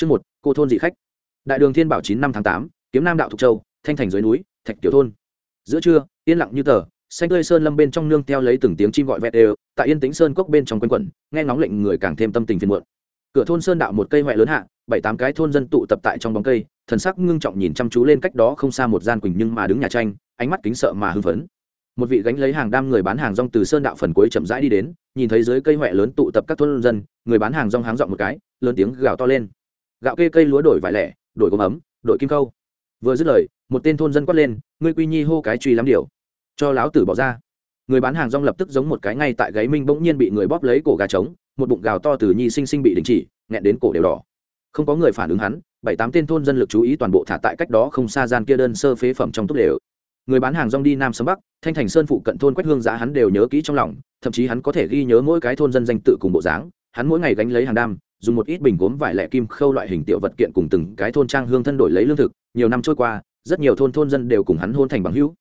Chương một, cô thôn dị khách. Đại đường Thiên Bảo chín năm tháng tám, Kiếm Nam đạo Thục Châu, Thanh Thành dưới núi, Thạch Tiểu thôn. Giữa trưa, yên lặng như tờ, xanh tươi sơn lâm bên trong nương theo lấy từng tiếng chim gọi vẹt đều, tại Yên Tĩnh Sơn cốc bên trong quanh quẩn, nghe ngóng lệnh người càng thêm tâm tình phiền muộn. Cửa thôn sơn đạo một cây hoè lớn hạ, bảy tám cái thôn dân tụ tập tại trong bóng cây, thần sắc ngưng trọng nhìn chăm chú lên cách đó không xa một gian quỳnh nhưng mà đứng nhà tranh, ánh mắt kính sợ mà hưng phấn. Một vị gánh lấy hàng đam người bán hàng rong từ sơn đạo phần cuối chậm rãi đi đến, nhìn thấy dưới cây hoè lớn tụ tập các thôn dân, người bán hàng rong háng giọng một cái, lớn tiếng gào to lên gạo kê cây lúa đổi vải lẻ, đổi gốm ấm, đổi kim câu vừa dứt lời, một tên thôn dân quát lên, ngươi quy nhi hô cái truy lắm điều. Cho láo tử bỏ ra. Người bán hàng rong lập tức giống một cái ngay tại gáy minh bỗng nhiên bị người bóp lấy cổ gà trống, một bụng gào to từ nhi sinh sinh bị đình chỉ, nghẹn đến cổ đều đỏ. Không có người phản ứng hắn, bảy tám tên thôn dân lực chú ý toàn bộ thả tại cách đó không xa gian kia đơn sơ phế phẩm trong túc đều người bán hàng rong đi nam sấm bắc, thanh thành sơn phụ cận thôn quách hương giã hắn đều nhớ kỹ trong lòng, thậm chí hắn có thể ghi nhớ mỗi cái thôn dân danh tự cùng bộ dáng, hắn mỗi ngày gánh lấy hàng đam dùng một ít bình gốm vải lẻ kim khâu loại hình tiểu vật kiện cùng từng cái thôn trang hương thân đổi lấy lương thực. Nhiều năm trôi qua, rất nhiều thôn thôn dân đều cùng hắn hôn thành bằng hữu.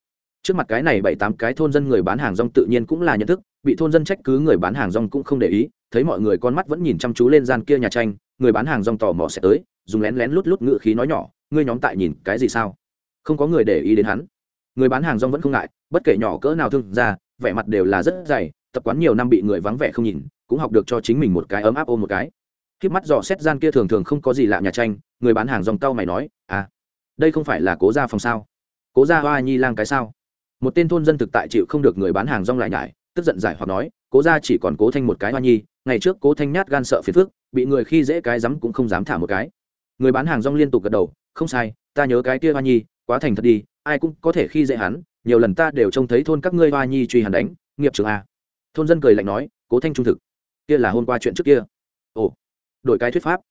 Trước mặt cái này bảy tám cái thôn dân người bán hàng rong tự nhiên cũng là nhận thức, bị thôn dân trách cứ người bán hàng rong cũng không để ý, thấy mọi người con mắt vẫn nhìn chăm chú lên gian kia nhà tranh, người bán hàng rong tò mò sẽ tới, dùng lén lén lút lút ngự khí nói nhỏ, ngươi nhóm tại nhìn cái gì sao? Không có người để ý đến hắn. Người bán hàng rong vẫn không ngại, bất kể nhỏ cỡ nào thương ra, vẻ mặt đều là rất dày, tập quán nhiều năm bị người vắng vẻ không nhìn, cũng học được cho chính mình một cái ấm áp ôm một cái khiếp mắt dò xét gian kia thường thường không có gì lạ nhà tranh, người bán hàng dòng tao mày nói à đây không phải là cố gia phòng sao? Cố gia hoa nhi lang cái sao? Một tên thôn dân thực tại chịu không được người bán hàng rong lại nhải, tức giận giải hoặc nói, cố gia chỉ còn cố thanh một cái hoa nhi, ngày trước cố thanh nhát gan sợ phiền phước bị người khi dễ cái rắm cũng không dám thả một cái. Người bán hàng rong liên tục gật đầu, không sai, ta nhớ cái kia hoa nhi, quá thành thật đi, ai cũng có thể khi dễ hắn, nhiều lần ta đều trông thấy thôn các ngươi hoa nhi truy hắn đánh, nghiệp trường a. Thôn dân cười lạnh nói, cố thanh trung thực, kia là hôm qua chuyện trước kia. Ồ đổi cái thuyết pháp.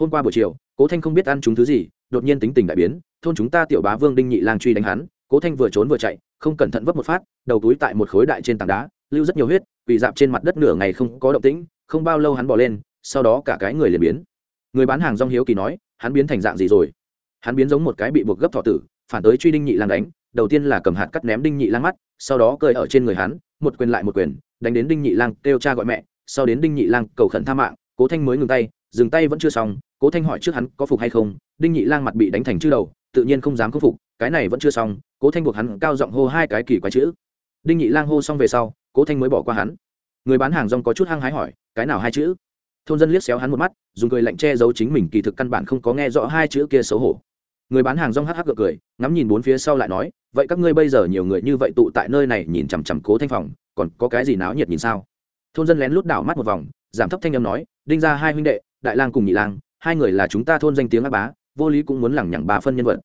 Hôm qua buổi chiều, cố thanh không biết ăn chúng thứ gì, đột nhiên tính tình đại biến, thôn chúng ta tiểu bá vương đinh nhị lang truy đánh hắn, cố thanh vừa trốn vừa chạy, không cẩn thận vấp một phát, đầu túi tại một khối đại trên tảng đá, lưu rất nhiều huyết, quỳ dạp trên mặt đất nửa ngày không có động tĩnh, không bao lâu hắn bỏ lên, sau đó cả cái người liền biến. Người bán hàng rong hiếu kỳ nói, hắn biến thành dạng gì rồi? Hắn biến giống một cái bị buộc gấp thọ tử, phản tới truy đinh nhị lang đánh, đầu tiên là cầm hạt cắt ném đinh nhị lang mắt, sau đó cơi ở trên người hắn, một quyền lại một quyền, đánh đến đinh nhị lang kêu cha gọi mẹ, sau đến đinh nhị lang cầu khẩn tha mạng cố thanh mới ngừng tay, dừng tay vẫn chưa xong, cố thanh hỏi trước hắn có phục hay không, đinh nhị lang mặt bị đánh thành chữ đầu, tự nhiên không dám khâm phục, cái này vẫn chưa xong, cố thanh buộc hắn cao giọng hô hai cái kỳ quái chữ. Đinh nhị lang hô xong về sau, cố thanh mới bỏ qua hắn. Người bán hàng rong có chút hăng hái hỏi, cái nào hai chữ? Thôn dân liếc xéo hắn một mắt, dùng cười lạnh che giấu chính mình, kỳ thực căn bản không có nghe rõ hai chữ kia xấu hổ. Người bán hàng rong hắc hắc gượng cười, ngắm nhìn bốn phía sau lại nói, vậy các ngươi bây giờ nhiều người như vậy tụ tại nơi này nhìn chằm chằm cố thanh phòng, còn có cái gì náo nhiệt nhìn sao? Thôn dân lén lút đảo mắt một vòng giảm thấp thanh âm nói, đinh ra hai huynh đệ, đại lang cùng nhị lang, hai người là chúng ta thôn danh tiếng ác bá, vô lý cũng muốn lẳng nhẳng ba phân nhân vật.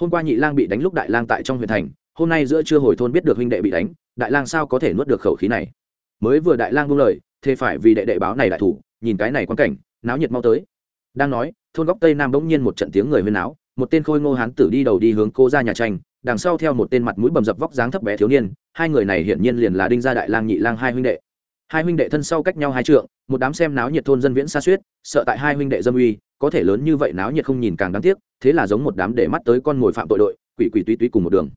Hôm qua nhị lang bị đánh lúc đại lang tại trong huyện thành, hôm nay giữa trưa hồi thôn biết được huynh đệ bị đánh, đại lang sao có thể nuốt được khẩu khí này? Mới vừa đại lang buông lời, thế phải vì đệ đệ báo này đại thủ, nhìn cái này quan cảnh, náo nhiệt mau tới. Đang nói, thôn góc tây nam bỗng nhiên một trận tiếng người huyên náo, một tên khôi ngô hán tử đi đầu đi hướng cô ra nhà tranh, đằng sau theo một tên mặt mũi bầm dập vóc dáng thấp bé thiếu niên, hai người này hiển nhiên liền là đinh gia đại lang, nhị lang hai huynh đệ hai huynh đệ thân sau cách nhau hai trượng, một đám xem náo nhiệt thôn dân viễn xa suýt, sợ tại hai huynh đệ dâm uy, có thể lớn như vậy náo nhiệt không nhìn càng đáng tiếc, thế là giống một đám để mắt tới con mồi phạm tội đội, quỷ quỷ túy túy cùng một đường.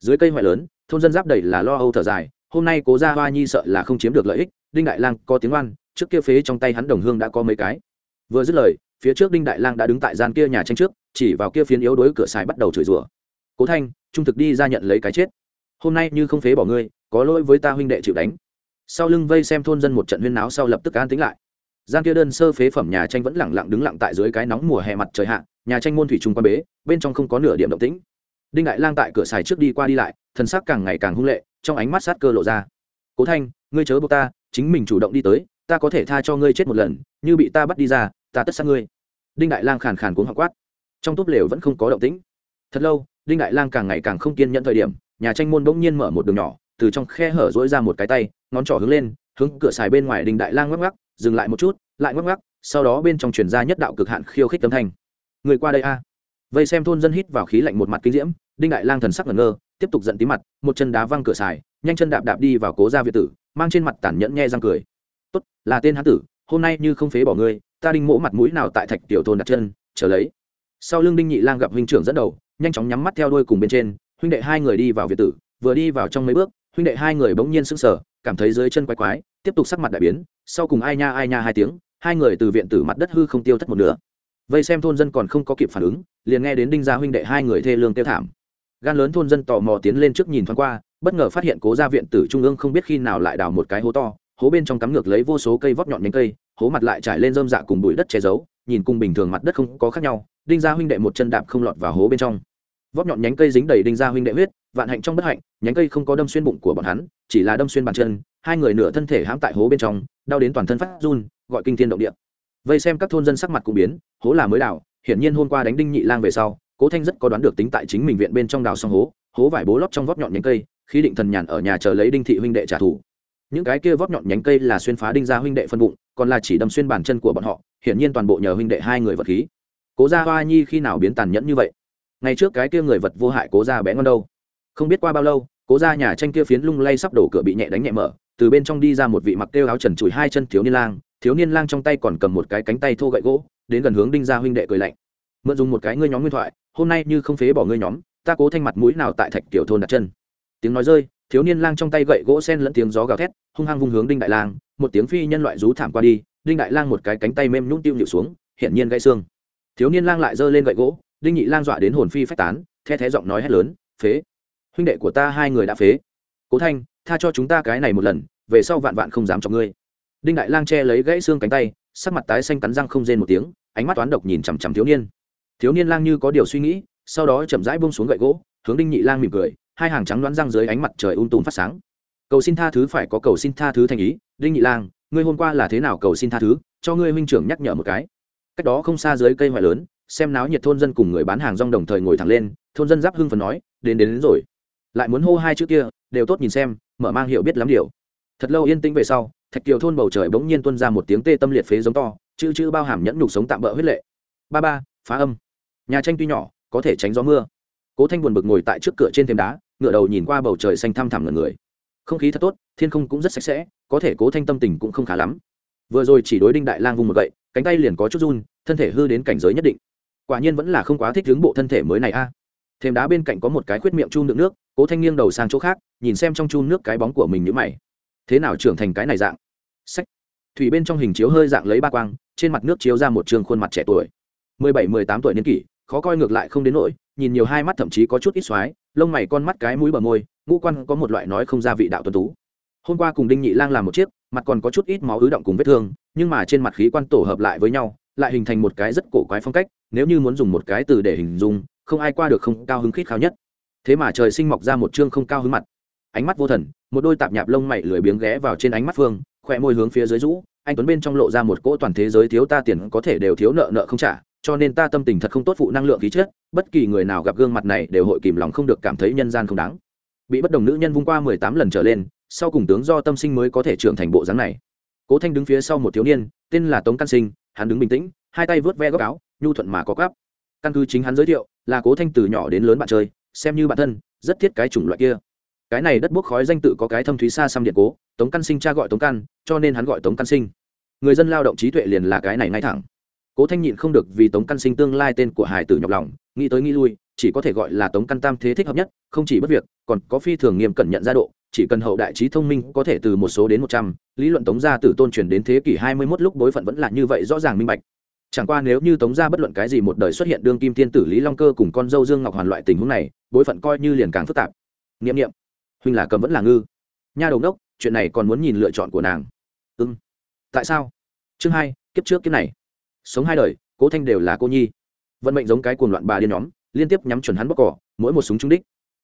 Dưới cây ngoại lớn, thôn dân giáp đầy là lo âu thở dài, hôm nay cố gia hoa nhi sợ là không chiếm được lợi ích, đinh đại lang có tiếng oan, trước kia phế trong tay hắn đồng hương đã có mấy cái. Vừa dứt lời, phía trước đinh đại lang đã đứng tại gian kia nhà tranh trước, chỉ vào kia phiến yếu đối cửa xài bắt đầu chửi rủa. Cố thanh, trung thực đi ra nhận lấy cái chết. Hôm nay như không phế bỏ ngươi, có lỗi với ta huynh đệ chịu đánh sau lưng vây xem thôn dân một trận huyên náo sau lập tức an tính lại. Gian kia đơn sơ phế phẩm nhà tranh vẫn lẳng lặng đứng lặng tại dưới cái nóng mùa hè mặt trời hạ, nhà tranh môn thủy trung quan bế, bên trong không có nửa điểm động tĩnh. Đinh đại lang tại cửa xài trước đi qua đi lại, thần sắc càng ngày càng hung lệ, trong ánh mắt sát cơ lộ ra. Cố thanh, ngươi chớ buộc ta, chính mình chủ động đi tới, ta có thể tha cho ngươi chết một lần, như bị ta bắt đi ra, ta tất sát ngươi. Đinh đại lang khàn khàn cuống họng quát. Trong túp lều vẫn không có động tĩnh. Thật lâu, đinh đại lang càng ngày càng không kiên nhẫn thời điểm, nhà tranh môn bỗng nhiên mở một đường nhỏ, từ trong khe hở dỗi ra một cái tay ngón trỏ hướng lên, hướng cửa xài bên ngoài đình đại lang ngoắc ngoắc, dừng lại một chút, lại ngoắc ngoắc, sau đó bên trong truyền ra nhất đạo cực hạn khiêu khích tấm thanh. Người qua đây a. Vây xem thôn dân hít vào khí lạnh một mặt kinh diễm, đinh đại lang thần sắc ngẩn ngơ, tiếp tục giận tí mặt, một chân đá văng cửa xài, nhanh chân đạp đạp đi vào cố gia việt tử, mang trên mặt tản nhẫn nhe răng cười. Tốt, là tên hán tử, hôm nay như không phế bỏ ngươi, ta đinh mỗ mặt mũi nào tại thạch tiểu thôn đặt chân trở lấy. Sau lưng đinh nhị lang gặp huynh trưởng dẫn đầu, nhanh chóng nhắm mắt theo đuôi cùng bên trên, huynh đệ hai người đi vào việt tử, vừa đi vào trong mấy bước, huynh đệ hai người bỗng nhiên sững sờ cảm thấy dưới chân quái quái, tiếp tục sắc mặt đại biến, sau cùng ai nha ai nha hai tiếng, hai người từ viện tử mặt đất hư không tiêu thất một nửa. Vây xem thôn dân còn không có kịp phản ứng, liền nghe đến đinh gia huynh đệ hai người thê lương tiêu thảm. Gan lớn thôn dân tò mò tiến lên trước nhìn thoáng qua, bất ngờ phát hiện cố gia viện tử trung ương không biết khi nào lại đào một cái hố to, hố bên trong cắm ngược lấy vô số cây vóc nhọn nhánh cây, hố mặt lại trải lên rơm dạ cùng bụi đất che giấu, nhìn cùng bình thường mặt đất không có khác nhau, đinh gia huynh đệ một chân đạp không lọt vào hố bên trong. Vóc nhọn nhánh cây dính đầy đinh gia huynh đệ huyết vạn hạnh trong bất hạnh, nhánh cây không có đâm xuyên bụng của bọn hắn, chỉ là đâm xuyên bàn chân, hai người nửa thân thể hãm tại hố bên trong, đau đến toàn thân phát run, gọi kinh thiên động địa. Vây xem các thôn dân sắc mặt cũng biến, hố là mới đào, hiển nhiên hôm qua đánh đinh nhị lang về sau, cố thanh rất có đoán được tính tại chính mình viện bên trong đào xong hố hố vải bố lót trong vót nhọn nhánh cây khi định thần nhàn ở nhà chờ lấy đinh thị huynh đệ trả thù. Những cái kia vót nhọn nhánh cây là xuyên phá đinh gia huynh đệ phân bụng, còn là chỉ đâm xuyên bàn chân của bọn họ, hiển nhiên toàn bộ nhờ huynh đệ hai người vật khí. Cố gia hoa nhi khi nào biến tàn nhẫn như vậy? Ngày trước cái kia người vật vô hại cố gia bé ngon đâu? Không biết qua bao lâu, cố gia nhà tranh kia phiến lung lay sắp đổ cửa bị nhẹ đánh nhẹ mở, từ bên trong đi ra một vị mặc kêu áo trần chùi hai chân thiếu niên lang, thiếu niên lang trong tay còn cầm một cái cánh tay thô gậy gỗ, đến gần hướng đinh gia huynh đệ cười lạnh. Mượn dùng một cái ngươi nhóm nguyên thoại, hôm nay như không phế bỏ ngươi nhóm, ta cố thanh mặt mũi nào tại thạch tiểu thôn đặt chân. Tiếng nói rơi, thiếu niên lang trong tay gậy gỗ sen lẫn tiếng gió gào thét, hung hăng vung hướng đinh đại lang, một tiếng phi nhân loại rú thảm qua đi, đinh đại lang một cái cánh tay mềm nhũng tiêu nhịu xuống, hiển nhiên gãy xương. Thiếu niên lang lại giơ lên gậy gỗ, đinh nhị lang dọa đến hồn phi phách tán, the thé giọng nói hét lớn, phế! Huynh đệ của ta hai người đã phế. Cố thanh tha cho chúng ta cái này một lần về sau vạn vạn không dám cho ngươi. Đinh đại lang che lấy gãy xương cánh tay sắc mặt tái xanh cắn răng không rên một tiếng ánh mắt toán độc nhìn chằm chằm thiếu niên. Thiếu niên lang như có điều suy nghĩ sau đó chậm rãi bông xuống gậy gỗ hướng đinh nhị lang mỉm cười hai hàng trắng đoán răng dưới ánh mặt trời un tùm phát sáng. Cầu xin tha thứ phải có cầu xin tha thứ thành ý đinh nhị lang ngươi hôm qua là thế nào cầu xin tha thứ cho ngươi huynh trưởng nhắc nhở một cái. Cách đó không xa dưới cây hoại lớn xem náo nhiệt thôn dân cùng người bán hàng rong đồng thời ngồi thẳng lên thôn dân giáp hưng phần nói đến đến, đến rồi lại muốn hô hai chữ kia, đều tốt nhìn xem, mở mang hiểu biết lắm điều. Thật lâu yên tĩnh về sau, thạch kiều thôn bầu trời bỗng nhiên tuôn ra một tiếng tê tâm liệt phế giống to, chữ chữ bao hàm nhẫn nhục sống tạm bỡ huyết lệ. Ba ba, phá âm. Nhà tranh tuy nhỏ, có thể tránh gió mưa. Cố thanh buồn bực ngồi tại trước cửa trên thềm đá ngựa đầu nhìn qua bầu trời xanh thăm thẳm ngần người. Không khí thật tốt, thiên không cũng rất sạch sẽ, có thể cố thanh tâm tình cũng không khá lắm. Vừa rồi chỉ đối đinh đại lang vùng một gậy, cánh tay liền có chút run, thân thể hư đến cảnh giới nhất định. Quả nhiên vẫn là không quá thích hướng bộ thân thể mới này a. à thềm đá bên cạnh có một cái khuyết miệng chun đựng nước, cố thanh nghiêng đầu sang chỗ khác, nhìn xem trong chun nước cái bóng của mình nhữ mày. Thế nào trưởng thành cái này dạng? Sách. Thủy bên trong hình chiếu hơi dạng lấy ba quang, trên mặt nước chiếu ra một trường khuôn mặt trẻ tuổi. Mười bảy, mười tám tuổi niên kỷ, khó coi ngược lại không đến nỗi, nhìn nhiều hai mắt thậm chí có chút ít xoái, lông mày con mắt cái mũi bờ môi, ngũ quan có một loại nói không ra vị đạo tuân tú. Hôm qua cùng đinh nhị lang làm một chiếc, mặt còn có chút ít máu ứ động cùng vết thương, nhưng mà trên mặt khí quan tổ hợp lại với nhau, lại hình thành một cái rất cổ quái phong cách, nếu như muốn dùng một cái từ để hình dung không ai qua được không cao hứng khít khao nhất. Thế mà trời sinh mọc ra một chương không cao hứng mặt. Ánh mắt vô thần, một đôi tạp nhạp lông mày lười biếng ghé vào trên ánh mắt phương khỏe môi hướng phía dưới rũ, anh tuấn bên trong lộ ra một cỗ toàn thế giới thiếu ta tiền có thể đều thiếu nợ nợ không trả, cho nên ta tâm tình thật không tốt phụ năng lượng khí chất, bất kỳ người nào gặp gương mặt này đều hội kìm lòng không được cảm thấy nhân gian không đáng. Bị bất đồng nữ nhân vung qua mười tám lần trở lên, sau cùng tướng do tâm sinh mới có thể trưởng thành bộ dáng này. Cố thanh đứng phía sau một thiếu niên, tên là tống căn sinh, hắn đứng bình tĩnh, hai tay vớt ve góc áo, nhu thuận mà có gáp căn cứ chính hắn giới thiệu là cố thanh từ nhỏ đến lớn bạn chơi, xem như bạn thân, rất thiết cái chủng loại kia. Cái này đất bốc khói danh tự có cái thâm thúy xa xăm điện cố, tống căn sinh cha gọi tống căn, cho nên hắn gọi tống căn sinh. Người dân lao động trí tuệ liền là cái này ngay thẳng. Cố thanh nhịn không được vì tống căn sinh tương lai tên của hải tử nhọc lòng, nghĩ tới nghĩ lui, chỉ có thể gọi là tống căn tam thế thích hợp nhất, không chỉ bất việc, còn có phi thường nghiêm cẩn nhận ra độ, chỉ cần hậu đại trí thông minh có thể từ một số đến một trăm, lý luận tống gia tử tôn truyền đến thế kỷ hai mươi 21 lúc bối phận vẫn là như vậy rõ ràng minh bạch chẳng qua nếu như tống gia bất luận cái gì một đời xuất hiện đương kim tiên tử lý long cơ cùng con dâu dương ngọc hoàn loại tình huống này, bối phận coi như liền càng phức tạp. Nghiệm nghiệm huynh là cầm vẫn là ngư. Nha đầu đốc chuyện này còn muốn nhìn lựa chọn của nàng. Ư ừ. tại sao? Chương hai, kiếp trước kiếp này. Sống hai đời, cố thanh đều là cô nhi. Vận mệnh giống cái cuồng loạn bà điên nhóm, liên tiếp nhắm chuẩn hắn bóc cỏ, mỗi một súng trúng đích.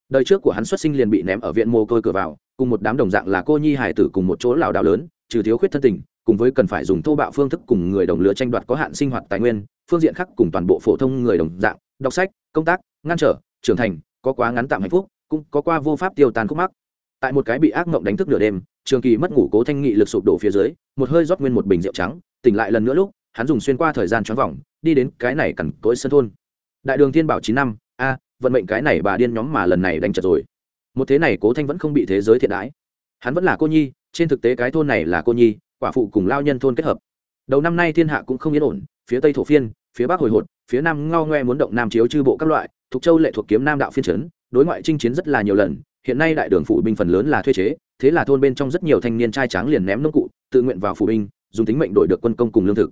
Đời trước của hắn xuất sinh liền bị ném ở viện mồ côi cửa vào, cùng một đám đồng dạng là cô nhi hải tử cùng một chỗ lảo đảo lớn, trừ thiếu khuyết thân tình cùng với cần phải dùng thô bạo phương thức cùng người đồng lứa tranh đoạt có hạn sinh hoạt tài nguyên, phương diện khác cùng toàn bộ phổ thông người đồng dạng, đọc sách, công tác, ngăn trở, trưởng thành, có quá ngắn tạm hạnh phúc, cũng có qua vô pháp tiêu tàn khúc mắc. Tại một cái bị ác mộng đánh thức nửa đêm, trường kỳ mất ngủ cố thanh nghị lực sụp đổ phía dưới, một hơi rót nguyên một bình rượu trắng, tỉnh lại lần nữa lúc, hắn dùng xuyên qua thời gian choáng vòng, đi đến cái này cằn cỗi sân thôn. Đại đường thiên bảo chín năm, a, vận mệnh cái này bà điên nhóm mà lần này đánh chật rồi. Một thế này cố thanh vẫn không bị thế giới thiện đãi. Hắn vẫn là cô nhi, trên thực tế cái thôn này là cô nhi quả phụ cùng lao nhân thôn kết hợp. Đầu năm nay thiên hạ cũng không yên ổn, phía tây thổ phiên, phía bắc hồi hột, phía nam ngao ngoe muốn động nam chiếu chư bộ các loại, thuộc châu lệ thuộc kiếm nam đạo phiên trấn đối ngoại chinh chiến rất là nhiều lần, hiện nay đại đường phụ binh phần lớn là thuê chế, thế là thôn bên trong rất nhiều thanh niên trai tráng liền ném nông cụ, tự nguyện vào phụ binh, dùng tính mệnh đổi được quân công cùng lương thực.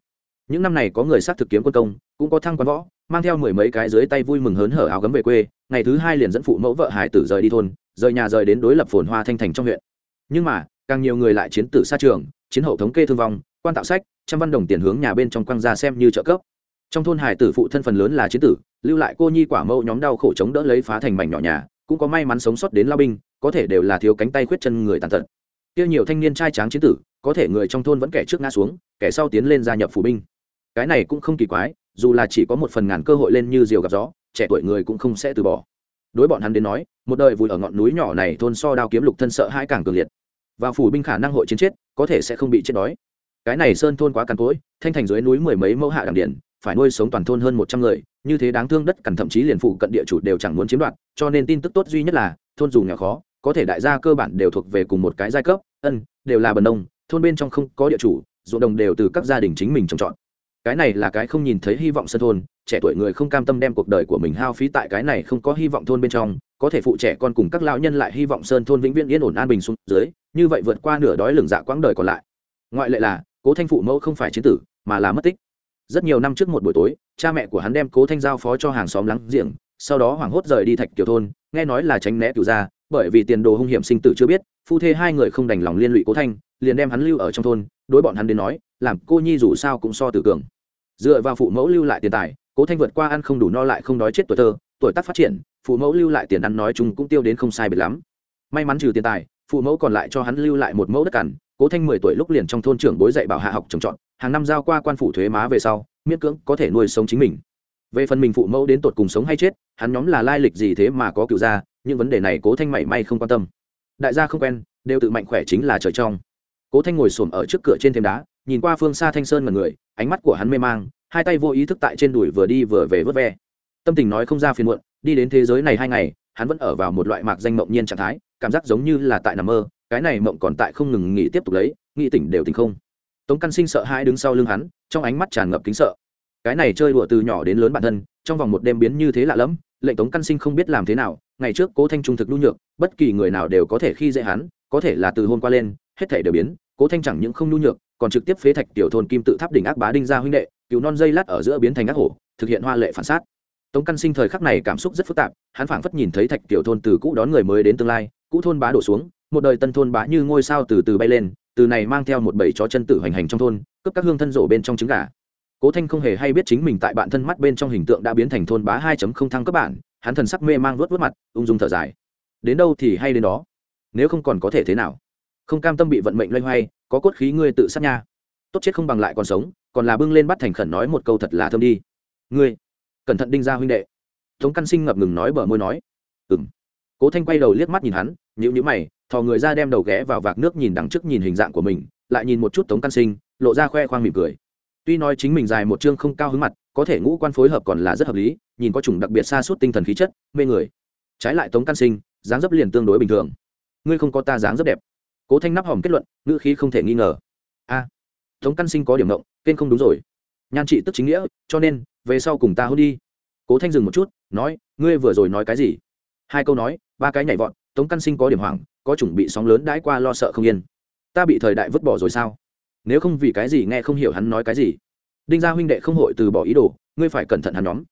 Những năm này có người sát thực kiếm quân công, cũng có thăng quán võ, mang theo mười mấy cái dưới tay vui mừng hớn hở áo gấm về quê, ngày thứ hai liền dẫn phụ mẫu vợ hải tử rời đi thôn, rời nhà rời đến đối lập phồn hoa thanh thành trong huyện. Nhưng mà, càng nhiều người lại chiến tử xa trường chiến hậu thống kê thương vong, quan tạo sách, trăm văn đồng tiền hướng nhà bên trong quăng ra xem như trợ cấp. Trong thôn hải tử phụ thân phần lớn là chiến tử, lưu lại cô nhi quả mẫu nhóm đau khổ chống đỡ lấy phá thành mảnh nhỏ nhà, cũng có may mắn sống sót đến lao binh, có thể đều là thiếu cánh tay khuyết chân người tàn tật. Kia nhiều thanh niên trai tráng chiến tử, có thể người trong thôn vẫn kẻ trước ngã xuống, kẻ sau tiến lên gia nhập phủ binh. Cái này cũng không kỳ quái, dù là chỉ có một phần ngàn cơ hội lên như diều gặp gió, trẻ tuổi người cũng không sẽ từ bỏ. Đối bọn hắn đến nói, một đời vui ở ngọn núi nhỏ này thôn so đao kiếm lục thân sợ hai càng cường liệt và phủ binh khả năng hội chiến chết, có thể sẽ không bị chết đói. Cái này sơn thôn quá cằn cỗi, thanh thành dưới núi mười mấy mẫu hạ đẳng điện phải nuôi sống toàn thôn hơn một trăm người, như thế đáng thương đất cằn thậm chí liền phụ cận địa chủ đều chẳng muốn chiếm đoạt, cho nên tin tức tốt duy nhất là, thôn dù nghèo khó, có thể đại gia cơ bản đều thuộc về cùng một cái giai cấp, ân, đều là bần nông, thôn bên trong không có địa chủ, ruộng đồng đều từ các gia đình chính mình trồng trọt. Cái này là cái không nhìn thấy hy vọng sân thôn, trẻ tuổi người không cam tâm đem cuộc đời của mình hao phí tại cái này không có hy vọng thôn bên trong, có thể phụ trẻ con cùng các lão nhân lại hy vọng sơn thôn vĩnh viễn yên ổn an bình xuống dưới như vậy vượt qua nửa đói lường dạ quãng đời còn lại. Ngoại lệ là, cố thanh phụ mẫu không phải chiến tử, mà là mất tích. Rất nhiều năm trước một buổi tối, cha mẹ của hắn đem cố thanh giao phó cho hàng xóm lắng giềng, sau đó hoảng hốt rời đi thạch kiểu thôn, nghe nói là tránh né cửu ra bởi vì tiền đồ hung hiểm sinh tử chưa biết, phu thê hai người không đành lòng liên lụy cố thanh, liền đem hắn lưu ở trong thôn, đối bọn hắn đến nói, làm cô nhi dù sao cũng so tử cường. Dựa vào phụ mẫu lưu lại tiền tài, cố thanh vượt qua ăn không đủ no lại không đói chết tuổi thơ, tuổi tác phát triển, phụ mẫu lưu lại tiền ăn nói chung cũng tiêu đến không sai biệt lắm. May mắn trừ tiền tài phụ mẫu còn lại cho hắn lưu lại một mẫu đất cằn, cố thanh mười tuổi lúc liền trong thôn trưởng bối dạy bảo hạ học trồng trọt, hàng năm giao qua quan phủ thuế má về sau, miễn cưỡng có thể nuôi sống chính mình. Về phần mình phụ mẫu đến tột cùng sống hay chết, hắn nhóm là lai lịch gì thế mà có cựu gia nhưng vấn đề này cố thanh mảy may không quan tâm. Đại gia không quen, đều tự mạnh khỏe chính là trời trong. Cố thanh ngồi xổm ở trước cửa trên thềm đá, nhìn qua phương xa thanh sơn mật người, ánh mắt của hắn mê mang, hai tay vô ý thức tại trên đùi vừa đi vừa về vớt ve. Tâm tình nói không ra phiền muộn, đi đến thế giới này hai ngày, hắn vẫn ở vào một loại mạc danh mộng nhiên trạng thái cảm giác giống như là tại nằm mơ, cái này mộng còn tại không ngừng nghỉ tiếp tục lấy, nghĩ tỉnh đều tỉnh không. Tống căn sinh sợ hãi đứng sau lưng hắn, trong ánh mắt tràn ngập kính sợ. Cái này chơi đùa từ nhỏ đến lớn bản thân, trong vòng một đêm biến như thế lạ lẫm, lệnh tống căn sinh không biết làm thế nào, ngày trước cố thanh trung thực nhu nhược, bất kỳ người nào đều có thể khi dễ hắn, có thể là từ hôm qua lên, hết thể đều biến, cố thanh chẳng những không nhu nhược, còn trực tiếp phế thạch tiểu thôn kim tự tháp đỉnh ác bá đinh ra huynh đệ cứu non dây lát ở giữa biến thành ác hổ, thực hiện hoa lệ phản sát. Tống căn sinh thời khắc này cảm xúc rất phức tạp, hắn phảng phất nhìn thấy thạch tiểu thôn từ cũ đón người mới đến tương lai cũ thôn bá đổ xuống, một đời tân thôn bá như ngôi sao từ từ bay lên, từ này mang theo một bầy chó chân tử hoành hành trong thôn, cướp các hương thân rổ bên trong trứng gà. Cố thanh không hề hay biết chính mình tại bạn thân mắt bên trong hình tượng đã biến thành thôn bá hai không thăng cấp bản, hắn thần sắc mê mang vớt vớt mặt, ung dung thở dài. Đến đâu thì hay đến đó. Nếu không còn có thể thế nào? Không cam tâm bị vận mệnh loay hoay, có cốt khí ngươi tự sát nha. Tốt chết không bằng lại còn sống, còn là bưng lên bắt thành khẩn nói một câu thật là thơm đi. Ngươi, cẩn thận đinh ra huynh đệ. Tống căn sinh ngập ngừng nói bờ môi nói. Ừng cố thanh quay đầu liếc mắt nhìn hắn nhữ nhữ mày thò người ra đem đầu ghé vào vạc nước nhìn đằng trước nhìn hình dạng của mình lại nhìn một chút tống căn sinh lộ ra khoe khoang mỉm cười. Tuy nói chính mình dài một chương không cao hứng mặt có thể ngũ quan phối hợp còn là rất hợp lý nhìn có chủng đặc biệt xa suốt tinh thần khí chất mê người. Trái lại tống căn sinh dáng dấp liền tương đối bình thường. Ngươi không có ta dáng dấp đẹp. Cố thanh nắp hòm kết luận ngữ khí không thể nghi ngờ. A tống căn sinh có điểm động, kênh không đúng rồi. Nhan trị tức chính nghĩa cho nên về sau cùng ta hôn đi. Cố thanh dừng một chút nói ngươi vừa rồi nói cái gì? Hai câu nói ba cái nhảy vọt, tống căn sinh có điểm hoảng, có chuẩn bị sóng lớn đãi qua lo sợ không yên. Ta bị thời đại vứt bỏ rồi sao? Nếu không vì cái gì nghe không hiểu hắn nói cái gì? Đinh gia huynh đệ không hội từ bỏ ý đồ, ngươi phải cẩn thận hắn nhóm.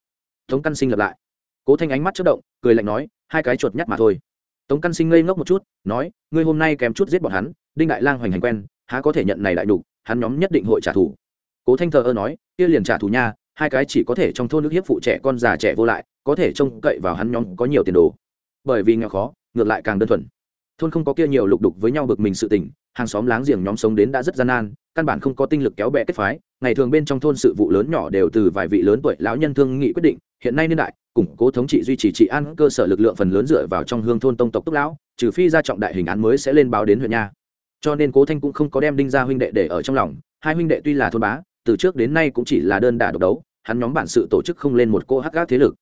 Tống căn sinh lặp lại. Cố thanh ánh mắt chất động, cười lạnh nói, hai cái chuột nhắt mà thôi. Tống căn sinh ngây ngốc một chút, nói, ngươi hôm nay kém chút giết bọn hắn, đinh đại lang hoành hành quen, há có thể nhận này đại đục hắn nhóm nhất định hội trả thù. Cố thanh thờ ơ nói, kia liền trả thù nha, hai cái chỉ có thể trong thôn nước hiếp phụ trẻ con già trẻ vô lại, có thể trông cậy vào hắn nhóm có nhiều tiền đồ bởi vì nghèo khó, ngược lại càng đơn thuần. Thôn không có kia nhiều lục đục với nhau bực mình sự tình, hàng xóm láng giềng nhóm sống đến đã rất gian nan, căn bản không có tinh lực kéo bè kết phái. Ngày thường bên trong thôn sự vụ lớn nhỏ đều từ vài vị lớn tuổi lão nhân thương nghị quyết định, hiện nay niên đại, củng cố thống trị duy trì trị an cơ sở lực lượng phần lớn dựa vào trong hương thôn tông tộc túc lão, trừ phi ra trọng đại hình án mới sẽ lên báo đến huyện nha. Cho nên cố thanh cũng không có đem đinh gia huynh đệ để ở trong lòng, hai huynh đệ tuy là thôn bá, từ trước đến nay cũng chỉ là đơn đả độc đấu, hắn nhóm bản sự tổ chức không lên một cô hắc gác thế lực.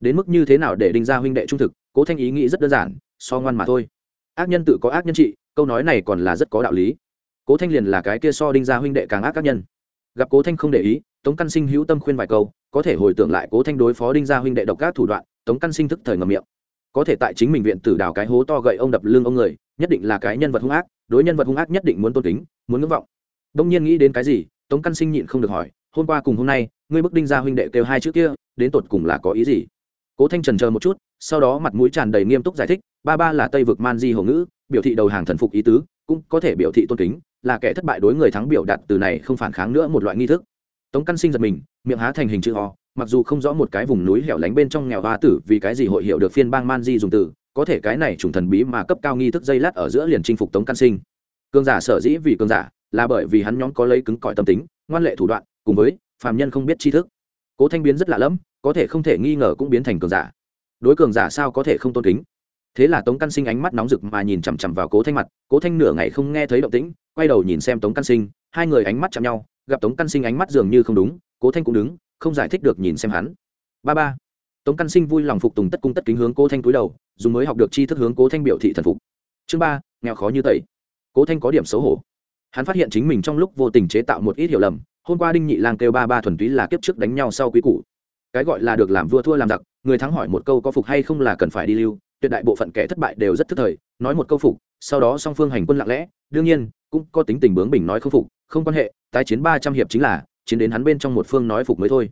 Đến mức như thế nào để đinh gia huynh đệ trung thực cố thanh ý nghĩ rất đơn giản, so ngoan mà thôi. Ác nhân tự có ác nhân trị, câu nói này còn là rất có đạo lý. Cố thanh liền là cái kia so đinh gia huynh đệ càng ác các nhân. Gặp cố thanh không để ý, tống căn sinh hữu tâm khuyên vài câu, có thể hồi tưởng lại cố thanh đối phó đinh gia huynh đệ độc các thủ đoạn, tống căn sinh thức thời ngầm miệng. Có thể tại chính mình viện tử đào cái hố to gậy ông đập lưng ông người, nhất định là cái nhân vật hung ác, đối nhân vật hung ác nhất định muốn tôn kính, muốn ngưỡng vọng. Đông nhiên nghĩ đến cái gì, tống căn sinh nhịn không được hỏi, hôm qua cùng hôm nay, ngươi bức đinh Gia huynh đệ kêu hai chữ kia, đến tột cùng là có ý gì? Cố thanh trần chờ một chút sau đó mặt mũi tràn đầy nghiêm túc giải thích, ba ba là tây vực man di hồ ngữ, biểu thị đầu hàng thần phục ý tứ, cũng có thể biểu thị tôn kính, là kẻ thất bại đối người thắng biểu đạt từ này không phản kháng nữa một loại nghi thức. Tống căn sinh giật mình, miệng há thành hình chữ ho mặc dù không rõ một cái vùng núi hẻo lánh bên trong nghèo hoa tử vì cái gì hội hiệu được phiên bang man di dùng từ, có thể cái này trùng thần bí mà cấp cao nghi thức dây lát ở giữa liền chinh phục tống căn sinh. Cương giả sở dĩ vì cương giả, là bởi vì hắn nhóm có lấy cứng cỏi tâm tính, ngoan lệ thủ đoạn, cùng với phàm nhân không biết tri thức. Cố thanh biến rất lạ lẫm, có thể không thể nghi ngờ cũng biến thành cường giả đối cường giả sao có thể không tôn kính? Thế là tống căn sinh ánh mắt nóng rực mà nhìn chằm chằm vào cố thanh mặt, cố thanh nửa ngày không nghe thấy động tĩnh, quay đầu nhìn xem tống căn sinh, hai người ánh mắt chạm nhau, gặp tống căn sinh ánh mắt dường như không đúng, cố thanh cũng đứng, không giải thích được nhìn xem hắn. Ba ba. Tống căn sinh vui lòng phục tùng tất cung tất kính hướng cố thanh cúi đầu, dùng mới học được chi thức hướng cố thanh biểu thị thần phục. Chương ba, nghèo khó như tẩy. Cố thanh có điểm xấu hổ. Hắn phát hiện chính mình trong lúc vô tình chế tạo một ít hiểu lầm, hôm qua đinh nhị lang kêu ba ba thuần túy là kiếp trước đánh nhau sau quý cũ cái gọi là được làm vua thua làm giặc người thắng hỏi một câu có phục hay không là cần phải đi lưu, tuyệt đại bộ phận kẻ thất bại đều rất thức thời, nói một câu phục, sau đó song phương hành quân lặng lẽ, đương nhiên, cũng có tính tình bướng bình nói không phục, không quan hệ, tái chiến ba trăm hiệp chính là, chiến đến hắn bên trong một phương nói phục mới thôi.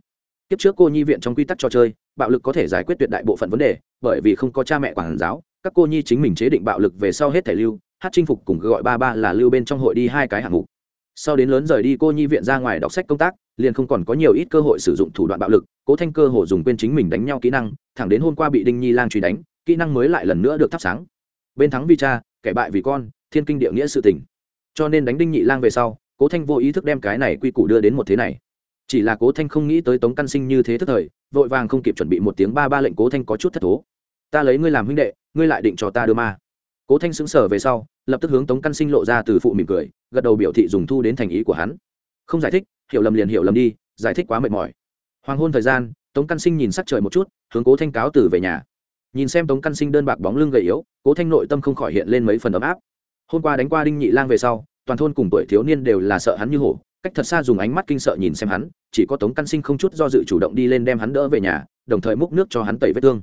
Kiếp trước cô nhi viện trong quy tắc trò chơi, bạo lực có thể giải quyết tuyệt đại bộ phận vấn đề, bởi vì không có cha mẹ quản giáo, các cô nhi chính mình chế định bạo lực về sau hết thể lưu, hát chinh phục cùng gọi ba ba là lưu bên trong hội đi hai cái hạng mục sau đến lớn rời đi, cô nhi viện ra ngoài đọc sách công tác, liền không còn có nhiều ít cơ hội sử dụng thủ đoạn bạo lực. Cố thanh cơ hồ dùng quên chính mình đánh nhau kỹ năng, thẳng đến hôm qua bị đinh nhi lang truy đánh, kỹ năng mới lại lần nữa được thắp sáng. Bên thắng vì cha, kẻ bại vì con, thiên kinh địa nghĩa sự tình. Cho nên đánh đinh nhị lang về sau, cố thanh vô ý thức đem cái này quy củ đưa đến một thế này. Chỉ là cố thanh không nghĩ tới tống căn sinh như thế thức thời, vội vàng không kịp chuẩn bị một tiếng ba ba lệnh cố thanh có chút thất thố. Ta lấy ngươi làm huynh đệ, ngươi lại định cho ta đưa ma. Cố thanh xứng sở về sau lập tức hướng tống căn sinh lộ ra từ phụ mỉm cười, gật đầu biểu thị dùng thu đến thành ý của hắn. Không giải thích, hiểu lầm liền hiểu lầm đi, giải thích quá mệt mỏi. Hoàng hôn thời gian, tống căn sinh nhìn sắc trời một chút, hướng cố thanh cáo từ về nhà. Nhìn xem tống căn sinh đơn bạc bóng lưng gầy yếu, cố thanh nội tâm không khỏi hiện lên mấy phần ấm áp. Hôm qua đánh qua đinh nhị lang về sau, toàn thôn cùng tuổi thiếu niên đều là sợ hắn như hổ, cách thật xa dùng ánh mắt kinh sợ nhìn xem hắn, chỉ có tống căn sinh không chút do dự chủ động đi lên đem hắn đỡ về nhà, đồng thời múc nước cho hắn tẩy vết thương.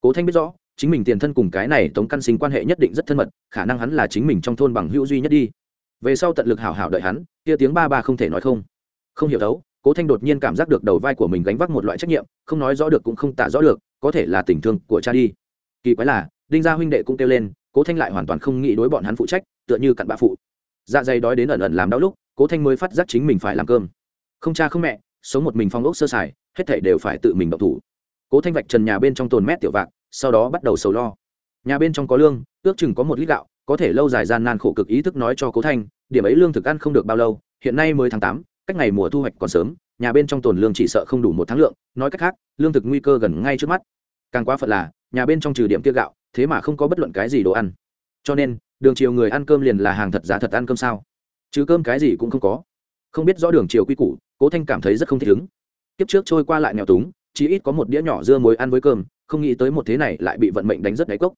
Cố thanh biết rõ chính mình tiền thân cùng cái này tống căn sinh quan hệ nhất định rất thân mật, khả năng hắn là chính mình trong thôn bằng hữu duy nhất đi. Về sau tận lực hảo hảo đợi hắn, kia tiếng ba ba không thể nói không. Không hiểu đấu, cố thanh đột nhiên cảm giác được đầu vai của mình gánh vác một loại trách nhiệm, không nói rõ được cũng không tả rõ được, có thể là tình thương của cha đi. Kỳ quái là, đinh gia huynh đệ cũng kêu lên, cố thanh lại hoàn toàn không nghĩ đối bọn hắn phụ trách, tựa như cặn bạ phụ. Dạ dày đói đến ẩn ẩn làm đau lúc, cố thanh mới phát giác chính mình phải làm cơm. Không cha không mẹ, sống một mình phong ốc sơ sài, hết thể đều phải tự mình động thủ. Cố thanh vạch trần nhà bên trong tồn mét tiểu vạc sau đó bắt đầu sầu lo. Nhà bên trong có lương, ước chừng có một lít gạo, có thể lâu dài gian nan khổ cực ý thức nói cho cố thanh, điểm ấy lương thực ăn không được bao lâu, hiện nay mới tháng tám, cách ngày mùa thu hoạch còn sớm, nhà bên trong tồn lương chỉ sợ không đủ một tháng lượng, nói cách khác, lương thực nguy cơ gần ngay trước mắt. Càng quá phận là, nhà bên trong trừ điểm kia gạo, thế mà không có bất luận cái gì đồ ăn. Cho nên, đường chiều người ăn cơm liền là hàng thật giá thật ăn cơm sao? Chứ cơm cái gì cũng không có. Không biết rõ đường chiều quy củ, cố thanh cảm thấy rất không thích ứng. Kiếp trước trôi qua lại nghèo túng, chỉ ít có một đĩa nhỏ dưa muối ăn với cơm không nghĩ tới một thế này lại bị vận mệnh đánh rất đáy cốc.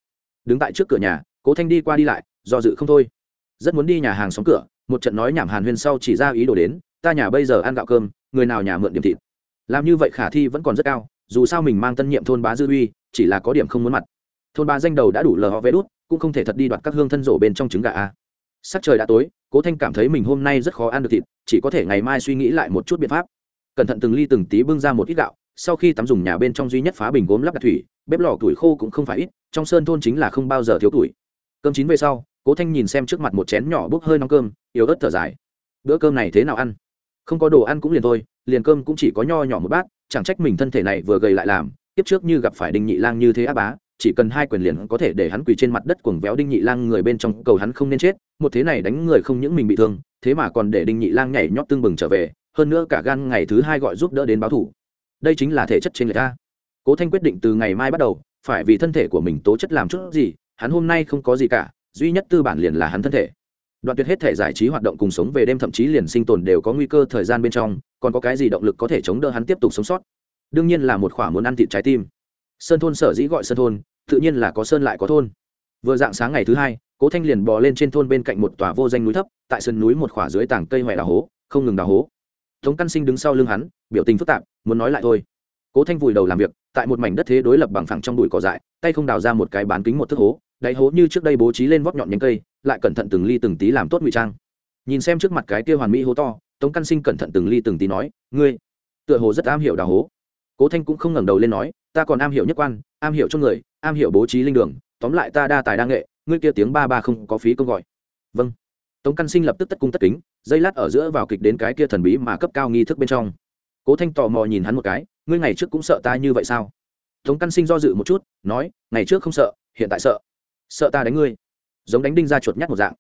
Đứng tại trước cửa nhà, cố thanh đi qua đi lại, do dự không thôi. Rất muốn đi nhà hàng xóm cửa, một trận nói nhảm hàn huyên sau chỉ ra ý đồ đến, ta nhà bây giờ ăn gạo cơm, người nào nhà mượn điểm thịt? Làm như vậy khả thi vẫn còn rất cao, dù sao mình mang tân nhiệm thôn bá dư uy, chỉ là có điểm không muốn mặt. Thôn bá danh đầu đã đủ lờ họ vé đút, cũng không thể thật đi đoạt các hương thân rổ bên trong trứng gà a. Sắc trời đã tối, cố thanh cảm thấy mình hôm nay rất khó ăn được thịt, chỉ có thể ngày mai suy nghĩ lại một chút biện pháp. Cẩn thận từng ly từng tí bưng ra một ít gạo sau khi tắm dùng nhà bên trong duy nhất phá bình gốm lắp đặt thủy, bếp lò tuổi khô cũng không phải ít, trong sơn thôn chính là không bao giờ thiếu tuổi. Cơm chín về sau, cố thanh nhìn xem trước mặt một chén nhỏ bốc hơi nóng cơm, yếu ớt thở dài. Bữa cơm này thế nào ăn? Không có đồ ăn cũng liền thôi, liền cơm cũng chỉ có nho nhỏ một bát, chẳng trách mình thân thể này vừa gầy lại làm tiếp trước như gặp phải đinh nhị lang như thế á bá, chỉ cần hai quyền liền có thể để hắn quỳ trên mặt đất cuồng véo đinh nhị lang người bên trong, cầu hắn không nên chết, một thế này đánh người không những mình bị thương, thế mà còn để đinh nhị lang nhảy nhót tương bừng trở về, hơn nữa cả gan ngày thứ hai gọi giúp đỡ đến báo thủ đây chính là thể chất trên người ta. Cố thanh quyết định từ ngày mai bắt đầu, phải vì thân thể của mình tố chất làm chút gì, hắn hôm nay không có gì cả, duy nhất tư bản liền là hắn thân thể. Đoạn tuyệt hết thể giải trí hoạt động cùng sống về đêm thậm chí liền sinh tồn đều có nguy cơ thời gian bên trong, còn có cái gì động lực có thể chống đỡ hắn tiếp tục sống sót? Đương nhiên là một khoả muốn ăn thịt trái tim. Sơn thôn sở dĩ gọi sơn thôn, tự nhiên là có sơn lại có thôn. Vừa dạng sáng ngày thứ hai, cố thanh liền bò lên trên thôn bên cạnh một tòa vô danh núi thấp, tại sân núi một khoả dưới tảng cây hoẹ đào hố, không ngừng đào hố tống căn sinh đứng sau lưng hắn, biểu tình phức tạp, muốn nói lại thôi. Cố thanh vùi đầu làm việc, tại một mảnh đất thế đối lập bằng phẳng trong bụi cỏ dại, tay không đào ra một cái bán kính một thước hố, đáy hố như trước đây bố trí lên vót nhọn nhánh cây, lại cẩn thận từng ly từng tí làm tốt ngụy trang. Nhìn xem trước mặt cái kia hoàn mỹ hố to, tống căn sinh cẩn thận từng ly từng tí nói, ngươi, tựa hồ rất am hiểu đào hố. Cố thanh cũng không ngẩng đầu lên nói, ta còn am hiểu nhất quan, am hiểu cho người, am hiểu bố trí linh đường, tóm lại ta đa tài đa nghệ, ngươi kia tiếng ba ba không có phí công gọi. Vâng tống căn sinh lập tức tất cung tất kính, dây lát ở giữa vào kịch đến cái kia thần bí mà cấp cao nghi thức bên trong. Cố thanh tò mò nhìn hắn một cái, ngươi ngày trước cũng sợ ta như vậy sao? Tống căn sinh do dự một chút, nói, ngày trước không sợ, hiện tại sợ. Sợ ta đánh ngươi. Giống đánh đinh ra chuột nhát một dạng.